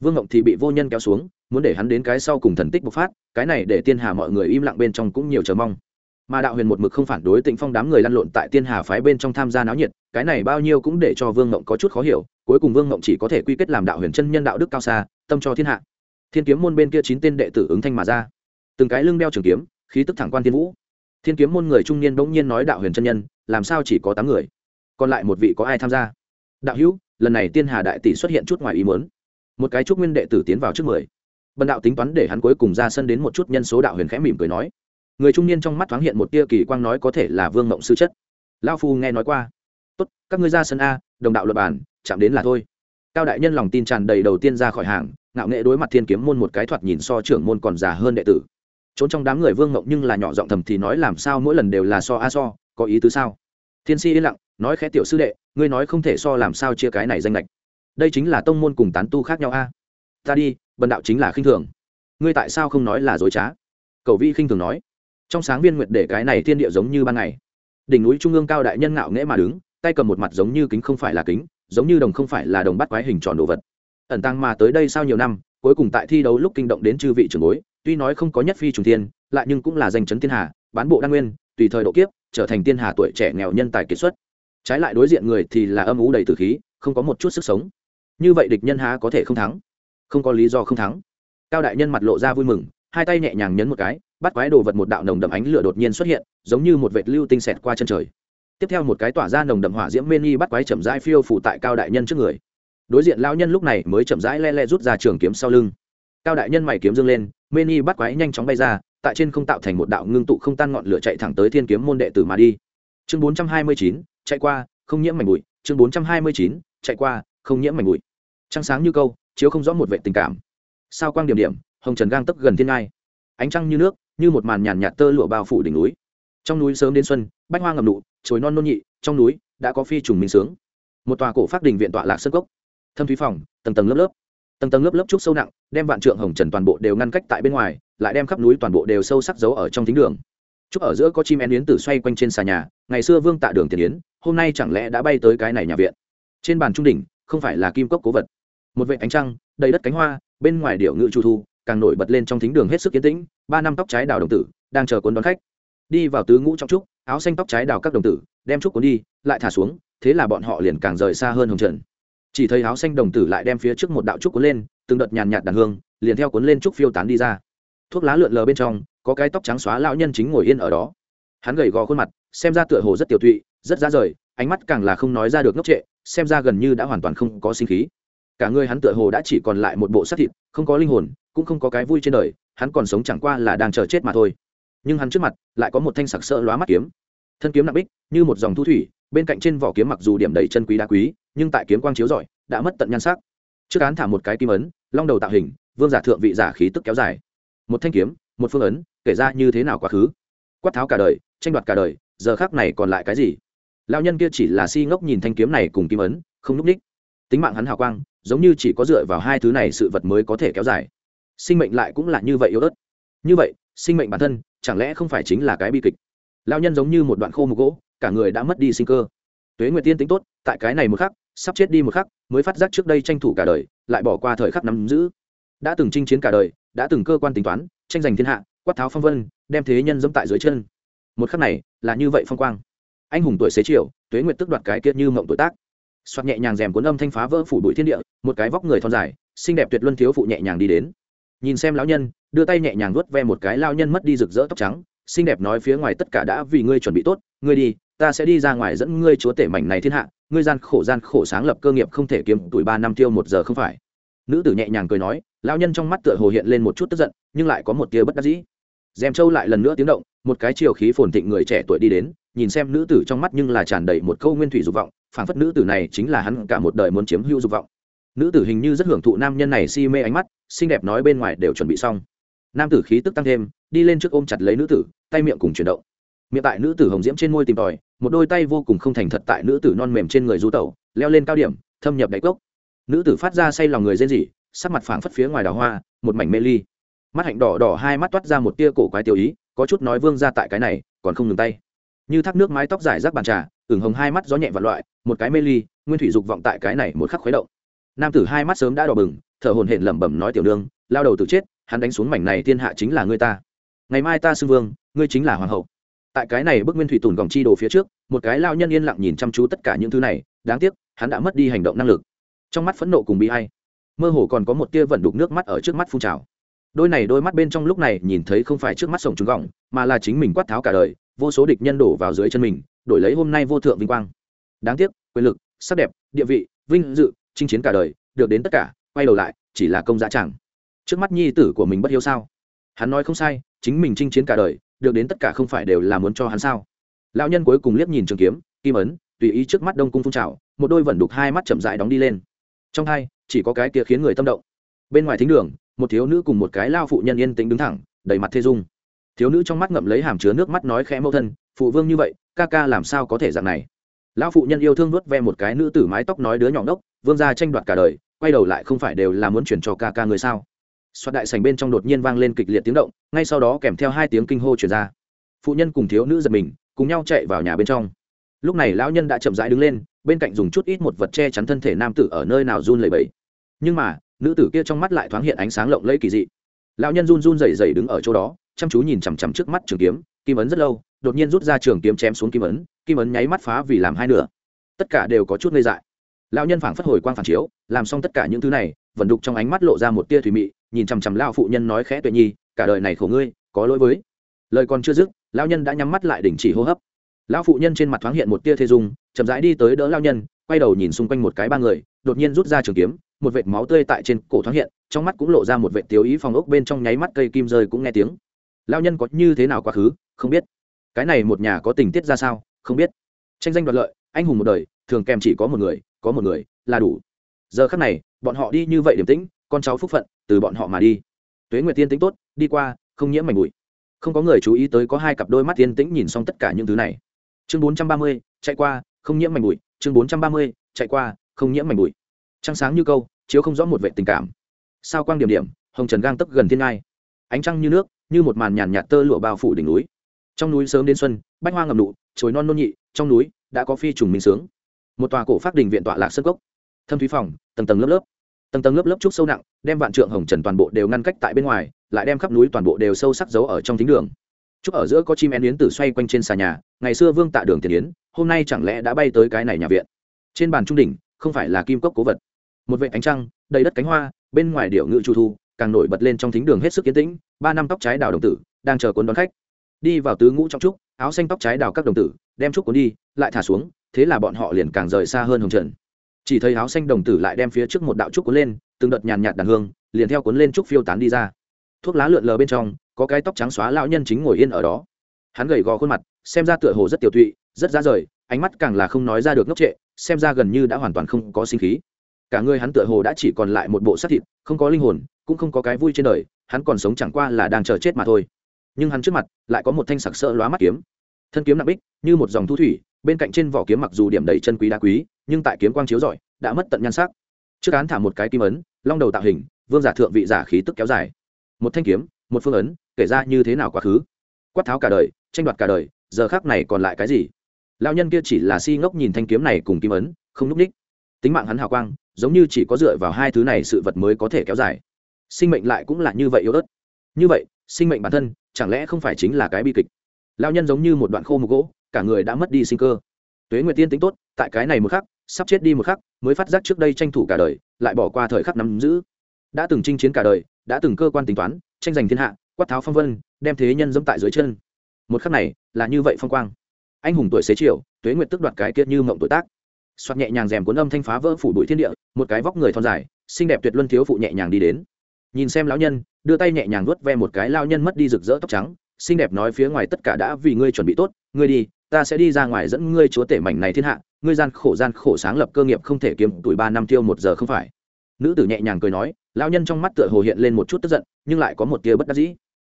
Vương ngộng thì bị vô nhân kéo xuống, muốn để hắn đến cái sau cùng thần tích bộc phát, cái này để tiên hà mọi người im lặng bên trong cũng nhiều chờ mong. Mà đạo huyền một mực không phản đối tịnh phong đám người lăn lộn tại tiên hà phái bên trong tham gia náo nhiệt, cái này bao nhiêu cũng để cho vương ngộng có chút khó hiểu, cuối cùng vương ngộng chỉ có thể quy kết làm đạo huyền chân nhân đạo đức cao xa, tâm cho thiên hạ. Thiên kiếm môn bên kia chín tên đệ tử ứng thanh mà ra. Từng cái lưng đeo trường kiếm, khí tức thẳng quan thiên vũ. Thiên kiếm môn người trung niên bỗng nhiên nói đạo huyền chân nhân, làm sao chỉ có tám người? Còn lại một vị có ai tham gia? Đạo hữu, lần này tiên hà đại tỷ xuất hiện chút ngoài ý muốn. Một cái trúc nguyên đệ tử tiến vào trước mười. Bần đạo tính toán để hắn cuối cùng ra sân đến một chút nhân số đạo huyền khẽ mỉm cười nói. Người trung niên trong mắt thoáng hiện một tia kỳ quang nói có thể là vương mộng sư chất. Lao phu nghe nói qua. Tốt, các ngươi ra sân a, đồng đạo luật bản chạm đến là thôi. Cao đại nhân lòng tin tràn đầy đầu tiên ra khỏi hàng, ngạo nghệ đối mặt thiên kiếm môn một cái thoạt nhìn so trưởng môn còn già hơn đệ tử. Trốn trong đám người vương mộng nhưng là nhỏ giọng thầm thì nói làm sao mỗi lần đều là so a so, có ý tứ sao? Thiên si yên lặng nói khẽ tiểu sư đệ, ngươi nói không thể so làm sao chia cái này danh lệch đây chính là tông môn cùng tán tu khác nhau a. Ta đi, bần đạo chính là khinh thường. Ngươi tại sao không nói là dối trá? Cầu vi khinh thường nói. Trong sáng viên nguyệt để cái này thiên địa giống như ban ngày. Đỉnh núi trung ương cao đại nhân ngạo nghễ mà đứng, tay cầm một mặt giống như kính không phải là kính, giống như đồng không phải là đồng bắt quái hình tròn đồ vật. Ẩn tăng mà tới đây sau nhiều năm, cuối cùng tại thi đấu lúc kinh động đến chư vị trưởng bối, tuy nói không có nhất phi trùng thiên, lại nhưng cũng là danh chấn thiên hà, bán bộ đa nguyên, tùy thời độ kiếp, trở thành thiên hà tuổi trẻ nghèo nhân tài kiệt xuất trái lại đối diện người thì là âm ú đầy tử khí, không có một chút sức sống. Như vậy địch nhân há có thể không thắng? Không có lý do không thắng. Cao đại nhân mặt lộ ra vui mừng, hai tay nhẹ nhàng nhấn một cái, bắt quái đồ vật một đạo nồng đậm ánh lửa đột nhiên xuất hiện, giống như một vệt lưu tinh xẹt qua chân trời. Tiếp theo một cái tỏa ra nồng đậm hỏa diễm mê ni bắt quái chậm rãi phiêu phủ tại cao đại nhân trước người. Đối diện lao nhân lúc này mới chậm rãi le le rút ra trường kiếm sau lưng. Cao đại nhân mày kiếm dương lên, mê ni bắt quái nhanh chóng bay ra, tại trên không tạo thành một đạo ngưng tụ không tan ngọn lửa chạy thẳng tới thiên kiếm môn đệ tử mà đi. Chương bốn trăm hai mươi chín chạy qua, không nhiễm mảnh bụi, chương bốn trăm hai mươi chín, chạy qua, không nhiễm mảnh bụi. Trăng sáng như câu, chiếu không rõ một vệ tình cảm. Sao quang điểm điểm, hồng trần gang tấp gần thiên ngai. Ánh trăng như nước, như một màn nhàn nhạt tơ lụa bao phủ đỉnh núi. Trong núi sớm đến xuân, bách hoa ngầm nụ chồi non nôn nhị, trong núi đã có phi trùng minh sướng. Một tòa cổ phát đình viện tọa lạc sân cốc. Thâm thúy phòng, tầng tầng lớp lớp. Tầng tầng lớp lớp trúc sâu nặng, đem vạn trượng hồng trần toàn bộ đều ngăn cách tại bên ngoài, lại đem khắp núi toàn bộ đều sâu sắc giấu ở trong thính đường trúc ở giữa có chim én yến tử xoay quanh trên xà nhà, ngày xưa vương tạ đường tiền yến, hôm nay chẳng lẽ đã bay tới cái này nhà viện? Trên bàn trung đỉnh, không phải là kim cốc cố vật. Một vệ ánh trăng, đầy đất cánh hoa, bên ngoài điệu ngự chu thu, càng nổi bật lên trong thính đường hết sức kiến tĩnh, ba năm tóc trái đào đồng tử, đang chờ cuốn đón khách. Đi vào tứ ngũ trong trúc, áo xanh tóc trái đào các đồng tử, đem trúc cuốn đi, lại thả xuống, thế là bọn họ liền càng rời xa hơn hồng trần. Chỉ thấy áo xanh đồng tử lại đem phía trước một đạo trúc cuốn lên, từng đợt nhàn nhạt đàn hương, liền theo cuốn lên trúc phiêu tán đi ra thuốc lá lượn lờ bên trong, có cái tóc trắng xóa lão nhân chính ngồi yên ở đó. Hắn gầy gò khuôn mặt, xem ra tựa hồ rất tiểu thụy rất ra rời, ánh mắt càng là không nói ra được ngốc trệ, xem ra gần như đã hoàn toàn không có sinh khí. Cả người hắn tựa hồ đã chỉ còn lại một bộ xác thịt, không có linh hồn, cũng không có cái vui trên đời, hắn còn sống chẳng qua là đang chờ chết mà thôi. Nhưng hắn trước mặt, lại có một thanh sặc sỡ lóa mắt kiếm. Thân kiếm nặng bích, như một dòng thu thủy, bên cạnh trên vỏ kiếm mặc dù điểm đầy chân quý đá quý, nhưng tại kiếm quang chiếu rọi, đã mất tận nhan sắc. Trước án thả một cái kim ấn, long đầu tạo hình, vương giả thượng vị giả khí tức kéo dài một thanh kiếm, một phương ấn, kể ra như thế nào quá khứ. Quát tháo cả đời, tranh đoạt cả đời, giờ khác này còn lại cái gì? Lao nhân kia chỉ là si ngốc nhìn thanh kiếm này cùng kim ấn, không núp ních. Tính mạng hắn hào quang, giống như chỉ có dựa vào hai thứ này sự vật mới có thể kéo dài. Sinh mệnh lại cũng là như vậy yếu ớt. Như vậy, sinh mệnh bản thân, chẳng lẽ không phải chính là cái bi kịch? Lao nhân giống như một đoạn khô mục gỗ, cả người đã mất đi sinh cơ. Tuế nguyệt tiên tính tốt, tại cái này một khắc, sắp chết đi một khắc, mới phát giác trước đây tranh thủ cả đời, lại bỏ qua thời khắc nắm giữ đã từng chinh chiến cả đời, đã từng cơ quan tính toán, tranh giành thiên hạ, quát tháo phong vân, đem thế nhân dẫm tại dưới chân. Một khắc này, là như vậy phong quang. Anh hùng tuổi xế chiều, tuế nguyệt tức đoạt cái kiệt như mộng tuổi tác. Xoát nhẹ nhàng rèm cuốn âm thanh phá vỡ phủ bụi thiên địa, một cái vóc người thon dài, xinh đẹp tuyệt luân thiếu phụ nhẹ nhàng đi đến. Nhìn xem lão nhân, đưa tay nhẹ nhàng vuốt ve một cái lao nhân mất đi rực rỡ tóc trắng, xinh đẹp nói phía ngoài tất cả đã vì ngươi chuẩn bị tốt, ngươi đi, ta sẽ đi ra ngoài dẫn ngươi chúa tể mảnh này thiên hạ, ngươi gian khổ gian khổ sáng lập cơ nghiệp không thể kiếm tuổi ba năm tiêu một giờ không phải. Nữ tử nhẹ nhàng cười nói Lão nhân trong mắt tựa hồ hiện lên một chút tức giận, nhưng lại có một tia bất đắc dĩ. Dèm châu lại lần nữa tiếng động, một cái chiều khí phồn thịnh người trẻ tuổi đi đến, nhìn xem nữ tử trong mắt nhưng là tràn đầy một câu nguyên thủy dục vọng, phảng phất nữ tử này chính là hắn cả một đời muốn chiếm hữu dục vọng. Nữ tử hình như rất hưởng thụ nam nhân này si mê ánh mắt, xinh đẹp nói bên ngoài đều chuẩn bị xong. Nam tử khí tức tăng thêm, đi lên trước ôm chặt lấy nữ tử, tay miệng cùng chuyển động. Miệng tại nữ tử hồng diễm trên môi tìm tòi, một đôi tay vô cùng không thành thật tại nữ tử non mềm trên người du tẩu, leo lên cao điểm, thâm nhập đáy cốc. Nữ tử phát ra say lòng người rên rỉ sắc mặt phảng phất phía ngoài đào hoa, một mảnh mê ly. Mắt hạnh đỏ đỏ hai mắt toát ra một tia cổ quái tiêu ý, có chút nói vương ra tại cái này, còn không ngừng tay. Như thác nước mái tóc dài rác bàn trà, ửng hồng hai mắt gió nhẹ vạn loại, một cái mê ly, nguyên thủy dục vọng tại cái này một khắc khuấy động. Nam tử hai mắt sớm đã đỏ bừng, thở hồn hển lẩm bẩm nói tiểu đương lao đầu tự chết, hắn đánh xuống mảnh này thiên hạ chính là ngươi ta. Ngày mai ta xưng vương, ngươi chính là hoàng hậu. Tại cái này bức nguyên thủy tùn gòng chi đồ phía trước, một cái lao nhân yên lặng nhìn chăm chú tất cả những thứ này, đáng tiếc, hắn đã mất đi hành động năng lực. Trong mắt phẫn nộ cùng bị hay mơ hồ còn có một tia vận đục nước mắt ở trước mắt phun trào. Đôi này đôi mắt bên trong lúc này nhìn thấy không phải trước mắt sổng trúng gọng, mà là chính mình quát tháo cả đời, vô số địch nhân đổ vào dưới chân mình, đổi lấy hôm nay vô thượng vinh quang. Đáng tiếc, quyền lực, sắc đẹp, địa vị, vinh dự, chinh chiến cả đời, được đến tất cả, quay đầu lại, chỉ là công dã chẳng. Trước mắt nhi tử của mình bất hiếu sao? Hắn nói không sai, chính mình chinh chiến cả đời, được đến tất cả không phải đều là muốn cho hắn sao? Lão nhân cuối cùng liếc nhìn trường kiếm, kim ấn, tùy ý trước mắt đông cung phun trào, một đôi vẩn đục hai mắt chậm dại đóng đi lên. Trong hai chỉ có cái kia khiến người tâm động. Bên ngoài thính đường, một thiếu nữ cùng một cái lao phụ nhân yên tĩnh đứng thẳng, đầy mặt thê dung. Thiếu nữ trong mắt ngậm lấy hàm chứa nước mắt nói khẽ mẫu thân, phụ vương như vậy, ca ca làm sao có thể dạng này? Lão phụ nhân yêu thương nuốt ve một cái nữ tử mái tóc nói đứa nhỏ đốc vương gia tranh đoạt cả đời, quay đầu lại không phải đều là muốn chuyển cho ca ca người sao? Xoát đại sành bên trong đột nhiên vang lên kịch liệt tiếng động, ngay sau đó kèm theo hai tiếng kinh hô chuyển ra. Phụ nhân cùng thiếu nữ giật mình, cùng nhau chạy vào nhà bên trong. Lúc này lão nhân đã chậm rãi đứng lên, bên cạnh dùng chút ít một vật che chắn thân thể nam tử ở nơi nào run lẩy bẩy nhưng mà, nữ tử kia trong mắt lại thoáng hiện ánh sáng lộng lẫy kỳ dị. Lão nhân run run rẩy rẩy đứng ở chỗ đó, chăm chú nhìn chằm chằm trước mắt trường kiếm, kim ấn rất lâu, đột nhiên rút ra trường kiếm chém xuống kim ấn kim ấn nháy mắt phá vì làm hai nửa. Tất cả đều có chút ngây dại. Lão nhân phảng phất hồi quang phản chiếu, làm xong tất cả những thứ này, vẫn đục trong ánh mắt lộ ra một tia thủy mị, nhìn chằm chằm lao phụ nhân nói khẽ tuệ nhi, cả đời này khổ ngươi, có lỗi với. Lời còn chưa dứt, lão nhân đã nhắm mắt lại đình chỉ hô hấp. Lão phụ nhân trên mặt thoáng hiện một tia thê dung, chậm rãi đi tới đỡ lão nhân, quay đầu nhìn xung quanh một cái ba người, đột nhiên rút ra trường kiếm một vệt máu tươi tại trên cổ thoáng hiện, trong mắt cũng lộ ra một vệt tiếu ý phòng ốc bên trong nháy mắt cây kim rơi cũng nghe tiếng. Lão nhân có như thế nào quá khứ, không biết. Cái này một nhà có tình tiết ra sao, không biết. Tranh danh đoạt lợi, anh hùng một đời, thường kèm chỉ có một người, có một người là đủ. Giờ khắc này, bọn họ đi như vậy điểm tĩnh, con cháu phúc phận, từ bọn họ mà đi. Tuế nguyệt tiên tính tốt, đi qua, không nhiễm mảnh bụi. Không có người chú ý tới có hai cặp đôi mắt tiên tĩnh nhìn xong tất cả những thứ này. Chương bốn trăm ba mươi, chạy qua, không nhiễm mảnh bụi. Chương bốn trăm ba mươi, chạy qua, không nhiễm mảnh bụi trăng sáng như câu, chiếu không rõ một vệ tình cảm. Sao quang điểm điểm, hồng trần gang tấp gần thiên ngai. Ánh trăng như nước, như một màn nhàn nhạt tơ lụa bao phủ đỉnh núi. Trong núi sớm đến xuân, bách hoa ngầm nụ chồi non nôn nhị, trong núi đã có phi trùng minh sướng. Một tòa cổ phát đình viện tọa lạc sân cốc. Thâm thúy phòng, tầng tầng lớp lớp. Tầng tầng lớp lớp trúc sâu nặng, đem vạn trượng hồng trần toàn bộ đều ngăn cách tại bên ngoài, lại đem khắp núi toàn bộ đều sâu sắc giấu ở trong thính đường. Trúc ở giữa có chim én yến tử xoay quanh trên xà nhà, ngày xưa vương tạ đường tiền yến, hôm nay chẳng lẽ đã bay tới cái này nhà viện? Trên bàn trung đỉnh, không phải là kim cốc cố vật một vệ ánh trăng, đầy đất cánh hoa, bên ngoài điệu ngự chu thu, càng nổi bật lên trong thính đường hết sức kiến tĩnh, ba năm tóc trái đào đồng tử, đang chờ cuốn đón khách. Đi vào tứ ngũ trong trúc, áo xanh tóc trái đào các đồng tử, đem trúc cuốn đi, lại thả xuống, thế là bọn họ liền càng rời xa hơn hồng trần. Chỉ thấy áo xanh đồng tử lại đem phía trước một đạo trúc cuốn lên, từng đợt nhàn nhạt đàn hương, liền theo cuốn lên trúc phiêu tán đi ra. Thuốc lá lượn lờ bên trong, có cái tóc trắng xóa lão nhân chính ngồi yên ở đó. Hắn gầy gò khuôn mặt, xem ra tựa hồ rất tiểu tụy, rất ra rời, ánh mắt càng là không nói ra được ngốc trệ, xem ra gần như đã hoàn toàn không có sinh khí cả người hắn tựa hồ đã chỉ còn lại một bộ xác thịt, không có linh hồn, cũng không có cái vui trên đời, hắn còn sống chẳng qua là đang chờ chết mà thôi. Nhưng hắn trước mặt, lại có một thanh sặc sỡ lóa mắt kiếm. Thân kiếm nặng bích, như một dòng thu thủy, bên cạnh trên vỏ kiếm mặc dù điểm đầy chân quý đá quý, nhưng tại kiếm quang chiếu rọi, đã mất tận nhan sắc. Trước án thả một cái kim ấn, long đầu tạo hình, vương giả thượng vị giả khí tức kéo dài. Một thanh kiếm, một phương ấn, kể ra như thế nào quá khứ. Quát tháo cả đời, tranh đoạt cả đời, giờ khác này còn lại cái gì? Lao nhân kia chỉ là si ngốc nhìn thanh kiếm này cùng kim ấn, không núp ních. Tính mạng hắn hào quang giống như chỉ có dựa vào hai thứ này sự vật mới có thể kéo dài. Sinh mệnh lại cũng là như vậy yếu ớt. Như vậy, sinh mệnh bản thân chẳng lẽ không phải chính là cái bi kịch? Lao nhân giống như một đoạn khô mục gỗ, cả người đã mất đi sinh cơ. Tuế nguyệt tiên tính tốt, tại cái này một khắc, sắp chết đi một khắc, mới phát giác trước đây tranh thủ cả đời, lại bỏ qua thời khắc nắm giữ. Đã từng chinh chiến cả đời, đã từng cơ quan tính toán, tranh giành thiên hạ, quát tháo phong vân, đem thế nhân dẫm tại dưới chân. Một khắc này, là như vậy phong quang. Anh hùng tuổi xế chiều, tuế nguyệt tức đoạt cái kia như mộng tuổi tác xoát nhẹ nhàng rèm cuốn âm thanh phá vỡ phủ bụi thiên địa, một cái vóc người thon dài, xinh đẹp tuyệt luân thiếu phụ nhẹ nhàng đi đến. Nhìn xem lão nhân, đưa tay nhẹ nhàng vuốt ve một cái lao nhân mất đi rực rỡ tóc trắng, xinh đẹp nói phía ngoài tất cả đã vì ngươi chuẩn bị tốt, ngươi đi, ta sẽ đi ra ngoài dẫn ngươi chúa tể mảnh này thiên hạ, ngươi gian khổ gian khổ sáng lập cơ nghiệp không thể kiếm, tuổi ba năm tiêu một giờ không phải. Nữ tử nhẹ nhàng cười nói, lão nhân trong mắt tựa hồ hiện lên một chút tức giận, nhưng lại có một tia bất đắc dĩ.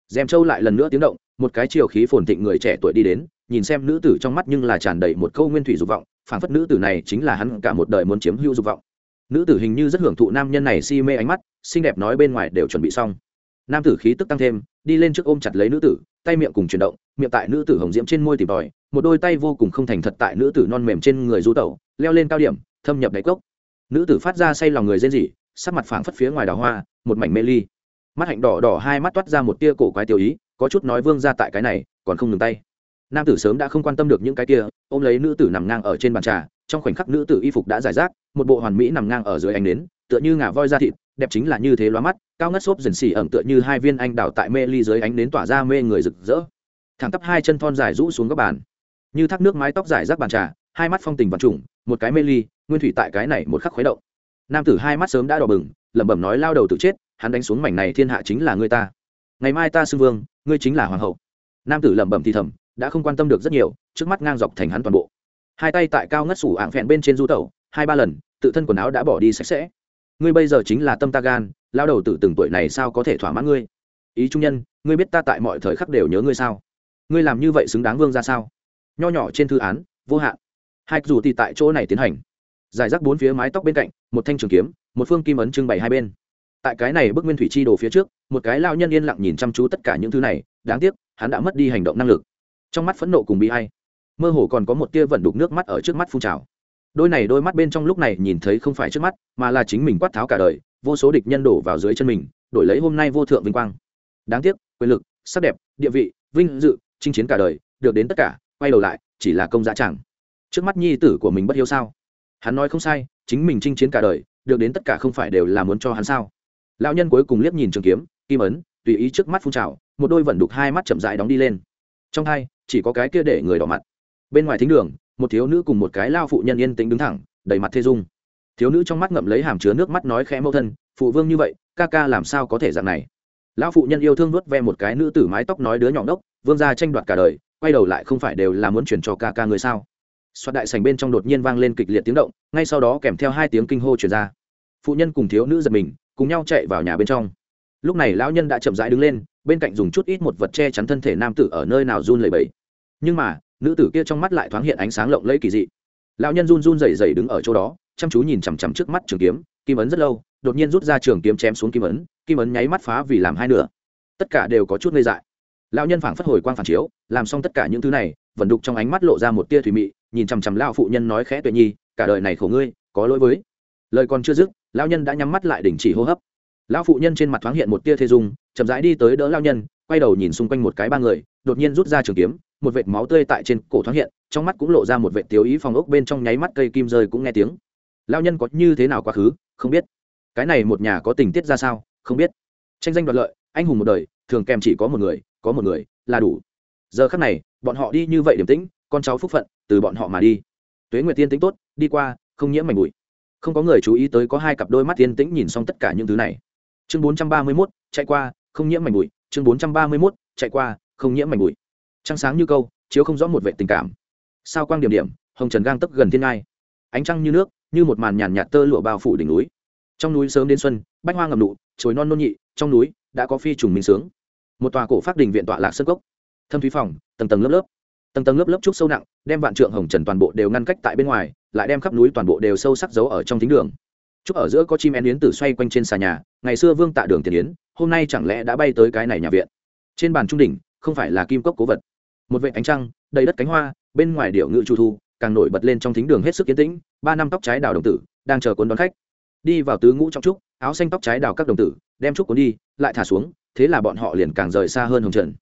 Dèm châu lại lần nữa tiếng động, một cái chiều khí phồn thịnh người trẻ tuổi đi đến, nhìn xem nữ tử trong mắt nhưng là tràn đầy một câu nguyên thủy dục vọng phảng phất nữ tử này chính là hắn cả một đời muốn chiếm hữu dục vọng. Nữ tử hình như rất hưởng thụ nam nhân này si mê ánh mắt, xinh đẹp nói bên ngoài đều chuẩn bị xong. Nam tử khí tức tăng thêm, đi lên trước ôm chặt lấy nữ tử, tay miệng cùng chuyển động, miệng tại nữ tử hồng diễm trên môi tìm tòi, một đôi tay vô cùng không thành thật tại nữ tử non mềm trên người du tẩu, leo lên cao điểm, thâm nhập đáy cốc. Nữ tử phát ra say lòng người rên rỉ, sắc mặt phảng phất phía ngoài đào hoa, một mảnh mê ly. Mắt hạnh đỏ đỏ hai mắt toát ra một tia cổ quái tiêu ý, có chút nói vương ra tại cái này, còn không ngừng tay. Nam tử sớm đã không quan tâm được những cái kia ôm lấy nữ tử nằm ngang ở trên bàn trà, trong khoảnh khắc nữ tử y phục đã giải rác, một bộ hoàn mỹ nằm ngang ở dưới ánh nến, tựa như ngà voi da thịt, đẹp chính là như thế loa mắt, cao ngất xốp dần xỉ ẩm tựa như hai viên anh đào tại mê ly dưới ánh nến tỏa ra mê người rực rỡ. Thẳng tắp hai chân thon dài rũ xuống góc bàn. Như thác nước mái tóc dài rác bàn trà, hai mắt phong tình vật trùng, một cái mê ly, nguyên thủy tại cái này một khắc khuấy động. Nam tử hai mắt sớm đã đỏ bừng, lẩm bẩm nói lao đầu tự chết, hắn đánh xuống mảnh này thiên hạ chính là người ta. Ngày mai ta xưng vương, ngươi chính là hoàng hậu. Nam tử lẩm bẩm thì thầm, đã không quan tâm được rất nhiều trước mắt ngang dọc thành hắn toàn bộ. Hai tay tại cao ngất sủ ạng phẹn bên trên du tẩu, hai ba lần, tự thân quần áo đã bỏ đi sạch sẽ. Ngươi bây giờ chính là tâm ta gan, lao đầu tử từng tuổi này sao có thể thỏa mãn ngươi? Ý trung nhân, ngươi biết ta tại mọi thời khắc đều nhớ ngươi sao? Ngươi làm như vậy xứng đáng vương ra sao? Nho nhỏ trên thư án, vô hạn. Hai dù thì tại chỗ này tiến hành. Giải rác bốn phía mái tóc bên cạnh, một thanh trường kiếm, một phương kim ấn trưng bày hai bên. Tại cái này bức nguyên thủy chi đồ phía trước, một cái lao nhân yên lặng nhìn chăm chú tất cả những thứ này, đáng tiếc, hắn đã mất đi hành động năng lực. Trong mắt phẫn nộ cùng bị hay mơ hồ còn có một tia vận đục nước mắt ở trước mắt phun trào. Đôi này đôi mắt bên trong lúc này nhìn thấy không phải trước mắt, mà là chính mình quát tháo cả đời, vô số địch nhân đổ vào dưới chân mình, đổi lấy hôm nay vô thượng vinh quang. Đáng tiếc, quyền lực, sắc đẹp, địa vị, vinh dự, chinh chiến cả đời, được đến tất cả, quay đầu lại, chỉ là công giá chẳng. Trước mắt nhi tử của mình bất hiếu sao? Hắn nói không sai, chính mình chinh chiến cả đời, được đến tất cả không phải đều là muốn cho hắn sao? Lão nhân cuối cùng liếc nhìn trường kiếm, kim ấn, tùy ý trước mắt phun trào, một đôi vận đục hai mắt chậm dại đóng đi lên. Trong hai, chỉ có cái kia để người đỏ mặt bên ngoài thính đường, một thiếu nữ cùng một cái lao phụ nhân yên tĩnh đứng thẳng, đầy mặt thê dung. Thiếu nữ trong mắt ngậm lấy hàm chứa nước mắt nói khẽ mẫu thân, phụ vương như vậy, ca ca làm sao có thể dạng này? Lão phụ nhân yêu thương nuốt ve một cái nữ tử mái tóc nói đứa nhỏ đốc vương gia tranh đoạt cả đời, quay đầu lại không phải đều là muốn chuyển cho ca ca người sao? Xoát đại sành bên trong đột nhiên vang lên kịch liệt tiếng động, ngay sau đó kèm theo hai tiếng kinh hô chuyển ra. Phụ nhân cùng thiếu nữ giật mình, cùng nhau chạy vào nhà bên trong. Lúc này lão nhân đã chậm rãi đứng lên, bên cạnh dùng chút ít một vật che chắn thân thể nam tử ở nơi nào run lẩy bẩy. Nhưng mà nữ tử kia trong mắt lại thoáng hiện ánh sáng lộng lẫy kỳ dị. Lão nhân run run rẩy rẩy đứng ở chỗ đó, chăm chú nhìn chằm chằm trước mắt trường kiếm, kim ấn rất lâu, đột nhiên rút ra trường kiếm chém xuống kim ấn kim ấn nháy mắt phá vì làm hai nửa. Tất cả đều có chút ngây dại. Lão nhân phảng phất hồi quang phản chiếu, làm xong tất cả những thứ này, vẫn đục trong ánh mắt lộ ra một tia thủy mị, nhìn chằm chằm lão phụ nhân nói khẽ tuệ nhi, cả đời này khổ ngươi, có lỗi với. Lời còn chưa dứt, lão nhân đã nhắm mắt lại đình chỉ hô hấp. Lão phụ nhân trên mặt thoáng hiện một tia thê dung, chậm rãi đi tới đỡ lão nhân, quay đầu nhìn xung quanh một cái ba người, đột nhiên rút ra trường kiếm một vệt máu tươi tại trên cổ thoáng hiện trong mắt cũng lộ ra một vệt tiếu ý phòng ốc bên trong nháy mắt cây kim rơi cũng nghe tiếng. Lão nhân có như thế nào quá khứ không biết. Cái này một nhà có tình tiết ra sao không biết. Tranh danh đoạt lợi anh hùng một đời thường kèm chỉ có một người có một người là đủ. Giờ khắc này bọn họ đi như vậy điểm tĩnh con cháu phúc phận từ bọn họ mà đi. Tuế nguyệt tiên tính tốt đi qua không nhiễm mảnh bụi. Không có người chú ý tới có hai cặp đôi mắt tiên tĩnh nhìn xong tất cả những thứ này. Chương bốn trăm ba mươi 431, chạy qua không nhiễm mảnh bụi. Chương bốn trăm ba mươi 431, chạy qua không nhiễm mảnh bụi trăng sáng như câu, chiếu không rõ một vệ tình cảm. Sao quang điểm điểm, hồng trần gang tấp gần thiên ngai. Ánh trăng như nước, như một màn nhàn nhạt tơ lụa bao phủ đỉnh núi. Trong núi sớm đến xuân, bách hoa ngầm nụ chồi non nôn nhị, trong núi đã có phi trùng minh sướng. Một tòa cổ phát đình viện tọa lạc sân cốc. Thâm thúy phòng, tầng tầng lớp lớp. Tầng tầng lớp lớp trúc sâu nặng, đem vạn trượng hồng trần toàn bộ đều ngăn cách tại bên ngoài, lại đem khắp núi toàn bộ đều sâu sắc giấu ở trong thính đường. Trúc ở giữa có chim én yến tử xoay quanh trên xà nhà, ngày xưa vương tạ đường tiền yến, hôm nay chẳng lẽ đã bay tới cái này nhà viện? Trên bàn trung đỉnh, không phải là kim cốc cố vật một vệ ánh trăng, đầy đất cánh hoa, bên ngoài điệu ngự chu thu, càng nổi bật lên trong thính đường hết sức kiến tĩnh, ba năm tóc trái đào đồng tử, đang chờ cuốn đón khách. Đi vào tứ ngũ trong trúc, áo xanh tóc trái đào các đồng tử, đem trúc cuốn đi, lại thả xuống, thế là bọn họ liền càng rời xa hơn hồng trần.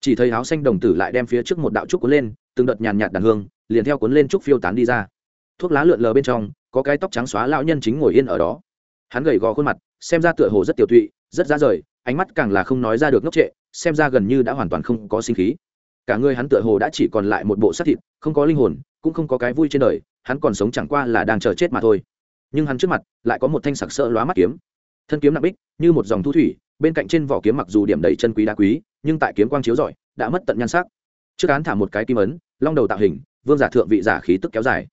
Chỉ thấy áo xanh đồng tử lại đem phía trước một đạo trúc cuốn lên, từng đợt nhàn nhạt đàn hương, liền theo cuốn lên trúc phiêu tán đi ra. Thuốc lá lượn lờ bên trong, có cái tóc trắng xóa lão nhân chính ngồi yên ở đó. Hắn gầy gò khuôn mặt, xem ra tựa hồ rất tiểu tụy, rất ra rời, ánh mắt càng là không nói ra được ngốc trệ, xem ra gần như đã hoàn toàn không có sinh khí cả người hắn tựa hồ đã chỉ còn lại một bộ xác thịt, không có linh hồn, cũng không có cái vui trên đời, hắn còn sống chẳng qua là đang chờ chết mà thôi. Nhưng hắn trước mặt, lại có một thanh sặc sỡ lóa mắt kiếm. Thân kiếm nặng bích, như một dòng thu thủy, bên cạnh trên vỏ kiếm mặc dù điểm đầy chân quý đá quý, nhưng tại kiếm quang chiếu rọi, đã mất tận nhan sắc. Trước án thả một cái kim ấn, long đầu tạo hình, vương giả thượng vị giả khí tức kéo dài.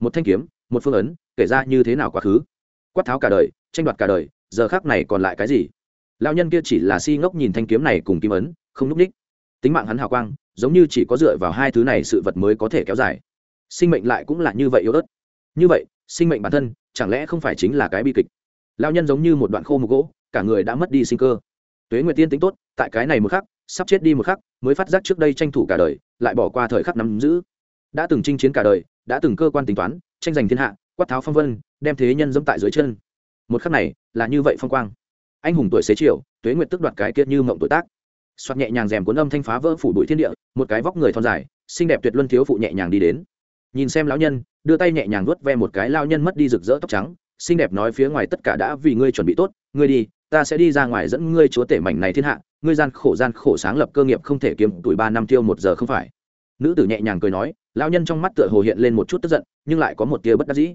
Một thanh kiếm, một phương ấn, kể ra như thế nào quá khứ. Quát tháo cả đời, tranh đoạt cả đời, giờ khác này còn lại cái gì? Lao nhân kia chỉ là si ngốc nhìn thanh kiếm này cùng kim ấn, không núp ních. Tính mạng hắn hào quang giống như chỉ có dựa vào hai thứ này sự vật mới có thể kéo dài. Sinh mệnh lại cũng là như vậy yếu ớt. Như vậy, sinh mệnh bản thân chẳng lẽ không phải chính là cái bi kịch? Lao nhân giống như một đoạn khô mục gỗ, cả người đã mất đi sinh cơ. Tuế nguyệt tiên tính tốt, tại cái này một khắc, sắp chết đi một khắc, mới phát giác trước đây tranh thủ cả đời, lại bỏ qua thời khắc nắm giữ. Đã từng chinh chiến cả đời, đã từng cơ quan tính toán, tranh giành thiên hạ, quát tháo phong vân, đem thế nhân dẫm tại dưới chân. Một khắc này, là như vậy phong quang. Anh hùng tuổi xế chiều, tuế nguyệt tức đoạt cái kia như mộng tuổi tác. Xoát nhẹ nhàng rèm cuốn âm thanh phá vỡ phủ bụi thiên địa một cái vóc người thon dài, xinh đẹp tuyệt luân thiếu phụ nhẹ nhàng đi đến. Nhìn xem lão nhân, đưa tay nhẹ nhàng vuốt ve một cái lao nhân mất đi rực rỡ tóc trắng, xinh đẹp nói phía ngoài tất cả đã vì ngươi chuẩn bị tốt, ngươi đi, ta sẽ đi ra ngoài dẫn ngươi chúa tể mảnh này thiên hạ, ngươi gian khổ gian khổ sáng lập cơ nghiệp không thể kiếm, tuổi ba năm tiêu một giờ không phải. Nữ tử nhẹ nhàng cười nói, lão nhân trong mắt tựa hồ hiện lên một chút tức giận, nhưng lại có một tia bất đắc dĩ.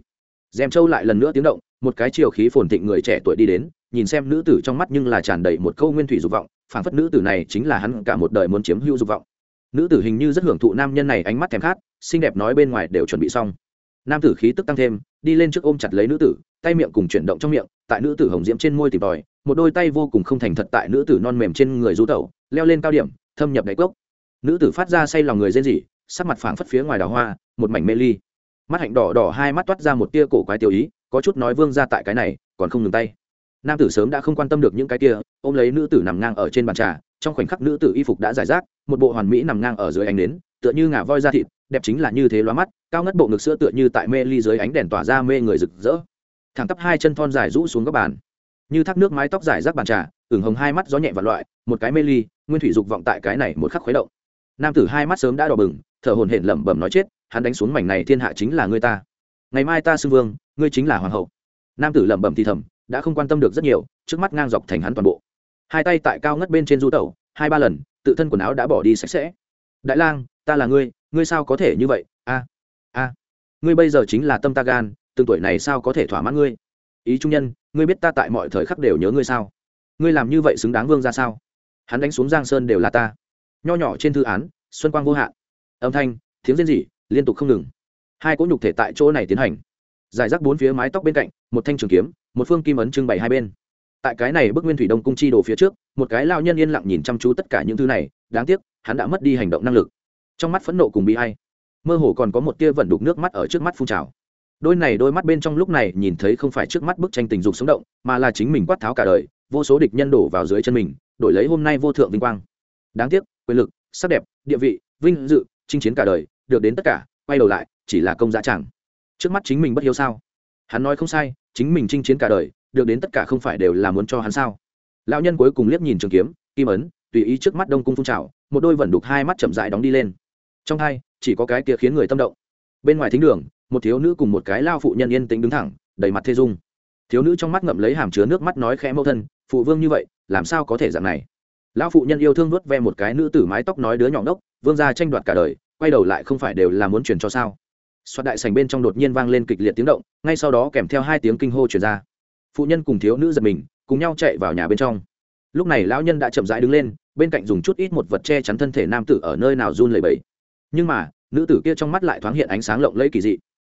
Dèm trâu lại lần nữa tiếng động, một cái chiều khí phồn thịnh người trẻ tuổi đi đến, nhìn xem nữ tử trong mắt nhưng là tràn đầy một câu nguyên thủy dục vọng, phảng phất nữ tử này chính là hắn cả một đời muốn chiếm hữu dục vọng nữ tử hình như rất hưởng thụ nam nhân này ánh mắt thèm khát, xinh đẹp nói bên ngoài đều chuẩn bị xong. Nam tử khí tức tăng thêm, đi lên trước ôm chặt lấy nữ tử, tay miệng cùng chuyển động trong miệng, tại nữ tử hồng diễm trên môi tìm tòi, một đôi tay vô cùng không thành thật tại nữ tử non mềm trên người du tẩu, leo lên cao điểm, thâm nhập đáy cốc. Nữ tử phát ra say lòng người rên rỉ, sắc mặt phảng phất phía ngoài đào hoa, một mảnh mê ly. Mắt hạnh đỏ đỏ hai mắt toát ra một tia cổ quái tiêu ý, có chút nói vương ra tại cái này, còn không ngừng tay. Nam tử sớm đã không quan tâm được những cái kia, ôm lấy nữ tử nằm ngang ở trên bàn trà, trong khoảnh khắc nữ tử y phục đã giải rác một bộ hoàn mỹ nằm ngang ở dưới ánh nến, tựa như ngà voi da thịt, đẹp chính là như thế loa mắt, cao ngất bộ ngực sữa tựa như tại mê ly dưới ánh đèn tỏa ra mê người rực rỡ. Thẳng tắp hai chân thon dài rũ xuống các bàn. Như thác nước mái tóc dài rác bàn trà, ửng hồng hai mắt gió nhẹ và loại, một cái mê ly, nguyên thủy dục vọng tại cái này một khắc khuấy động. Nam tử hai mắt sớm đã đỏ bừng, thở hồn hển lẩm bẩm nói chết, hắn đánh xuống mảnh này thiên hạ chính là ngươi ta. Ngày mai ta xưng vương, ngươi chính là hoàng hậu. Nam tử lẩm bẩm thì thầm, đã không quan tâm được rất nhiều, trước mắt ngang dọc thành hắn toàn bộ. Hai tay tại cao ngất bên trên du tẩu hai ba lần, tự thân quần áo đã bỏ đi sạch sẽ. Đại lang, ta là ngươi ngươi sao có thể như vậy? A a, ngươi bây giờ chính là tâm ta gan, từng tuổi này sao có thể thỏa mãn ngươi? Ý trung nhân, ngươi biết ta tại mọi thời khắc đều nhớ ngươi sao? Ngươi làm như vậy xứng đáng vương ra sao? Hắn đánh xuống giang sơn đều là ta. Nho nhỏ trên thư án, xuân quang vô hạn. Âm thanh, tiếng rên rỉ, liên tục không ngừng. Hai cỗ nhục thể tại chỗ này tiến hành. Giải rác bốn phía mái tóc bên cạnh, một thanh trường kiếm, một phương kim ấn trưng bày hai bên tại cái này bức nguyên thủy đông cung chi đồ phía trước, một cái lao nhân yên lặng nhìn chăm chú tất cả những thứ này, đáng tiếc, hắn đã mất đi hành động năng lực. Trong mắt phẫn nộ cùng bị hay mơ hồ còn có một tia vẩn đục nước mắt ở trước mắt phun trào. Đôi này đôi mắt bên trong lúc này nhìn thấy không phải trước mắt bức tranh tình dục sống động, mà là chính mình quát tháo cả đời, vô số địch nhân đổ vào dưới chân mình, đổi lấy hôm nay vô thượng vinh quang. Đáng tiếc, quyền lực, sắc đẹp, địa vị, vinh dự, chinh chiến cả đời, được đến tất cả, quay đầu lại, chỉ là công giá chẳng. Trước mắt chính mình bất hiếu sao? Hắn nói không sai, chính mình chinh chiến cả đời được đến tất cả không phải đều là muốn cho hắn sao? Lão nhân cuối cùng liếc nhìn trường kiếm, kim ấn, tùy ý trước mắt đông cung phun trào, một đôi vẩn đục hai mắt chậm dại đóng đi lên. Trong hai, chỉ có cái kia khiến người tâm động. Bên ngoài thính đường, một thiếu nữ cùng một cái lao phụ nhân yên tĩnh đứng thẳng, đầy mặt thê dung. Thiếu nữ trong mắt ngậm lấy hàm chứa nước mắt nói khẽ mẫu thân, phụ vương như vậy, làm sao có thể dạng này? Lão phụ nhân yêu thương nuốt ve một cái nữ tử mái tóc nói đứa nhỏ ngốc, vương gia tranh đoạt cả đời, quay đầu lại không phải đều là muốn truyền cho sao? Xoát đại sành bên trong đột nhiên vang lên kịch liệt tiếng động, ngay sau đó kèm theo hai tiếng kinh hô truyền ra phụ nhân cùng thiếu nữ giật mình, cùng nhau chạy vào nhà bên trong. Lúc này lão nhân đã chậm rãi đứng lên, bên cạnh dùng chút ít một vật che chắn thân thể nam tử ở nơi nào run lẩy bẩy. Nhưng mà, nữ tử kia trong mắt lại thoáng hiện ánh sáng lộng lẫy kỳ dị.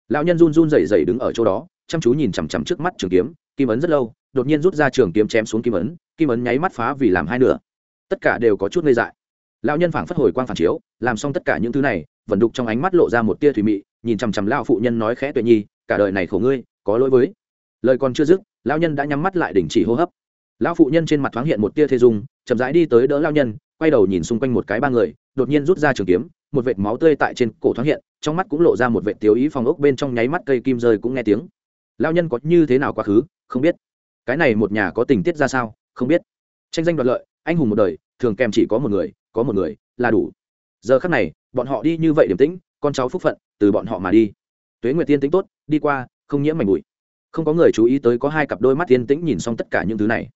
Lão nhân run run rẩy rẩy đứng ở chỗ đó, chăm chú nhìn chằm chằm trước mắt trường kiếm, kim ấn rất lâu, đột nhiên rút ra trường kiếm chém xuống kim ấn kim ấn nháy mắt phá vì làm hai nửa. Tất cả đều có chút ngây dại. Lão nhân phảng phất hồi quang phản chiếu, làm xong tất cả những thứ này, vẫn đục trong ánh mắt lộ ra một tia thủy mị, nhìn chằm chằm lão phụ nhân nói khẽ tuệ nhi, cả đời này khổ ngươi, có lỗi với lời còn chưa dứt, lão nhân đã nhắm mắt lại đình chỉ hô hấp. Lão phụ nhân trên mặt thoáng hiện một tia thê dung, chậm rãi đi tới đỡ lão nhân, quay đầu nhìn xung quanh một cái ba người, đột nhiên rút ra trường kiếm, một vệt máu tươi tại trên cổ thoáng hiện, trong mắt cũng lộ ra một vệt tiếu ý phòng ốc bên trong nháy mắt cây kim rơi cũng nghe tiếng. Lão nhân có như thế nào quá khứ, không biết. Cái này một nhà có tình tiết ra sao, không biết. Tranh danh đoạt lợi, anh hùng một đời, thường kèm chỉ có một người, có một người là đủ. Giờ khắc này, bọn họ đi như vậy điềm tĩnh, con cháu phúc phận, từ bọn họ mà đi. Tuế nguyệt tiên tính tốt, đi qua, không nhiễm mảnh bụi không có người chú ý tới có hai cặp đôi mắt yên tĩnh nhìn xong tất cả những thứ này.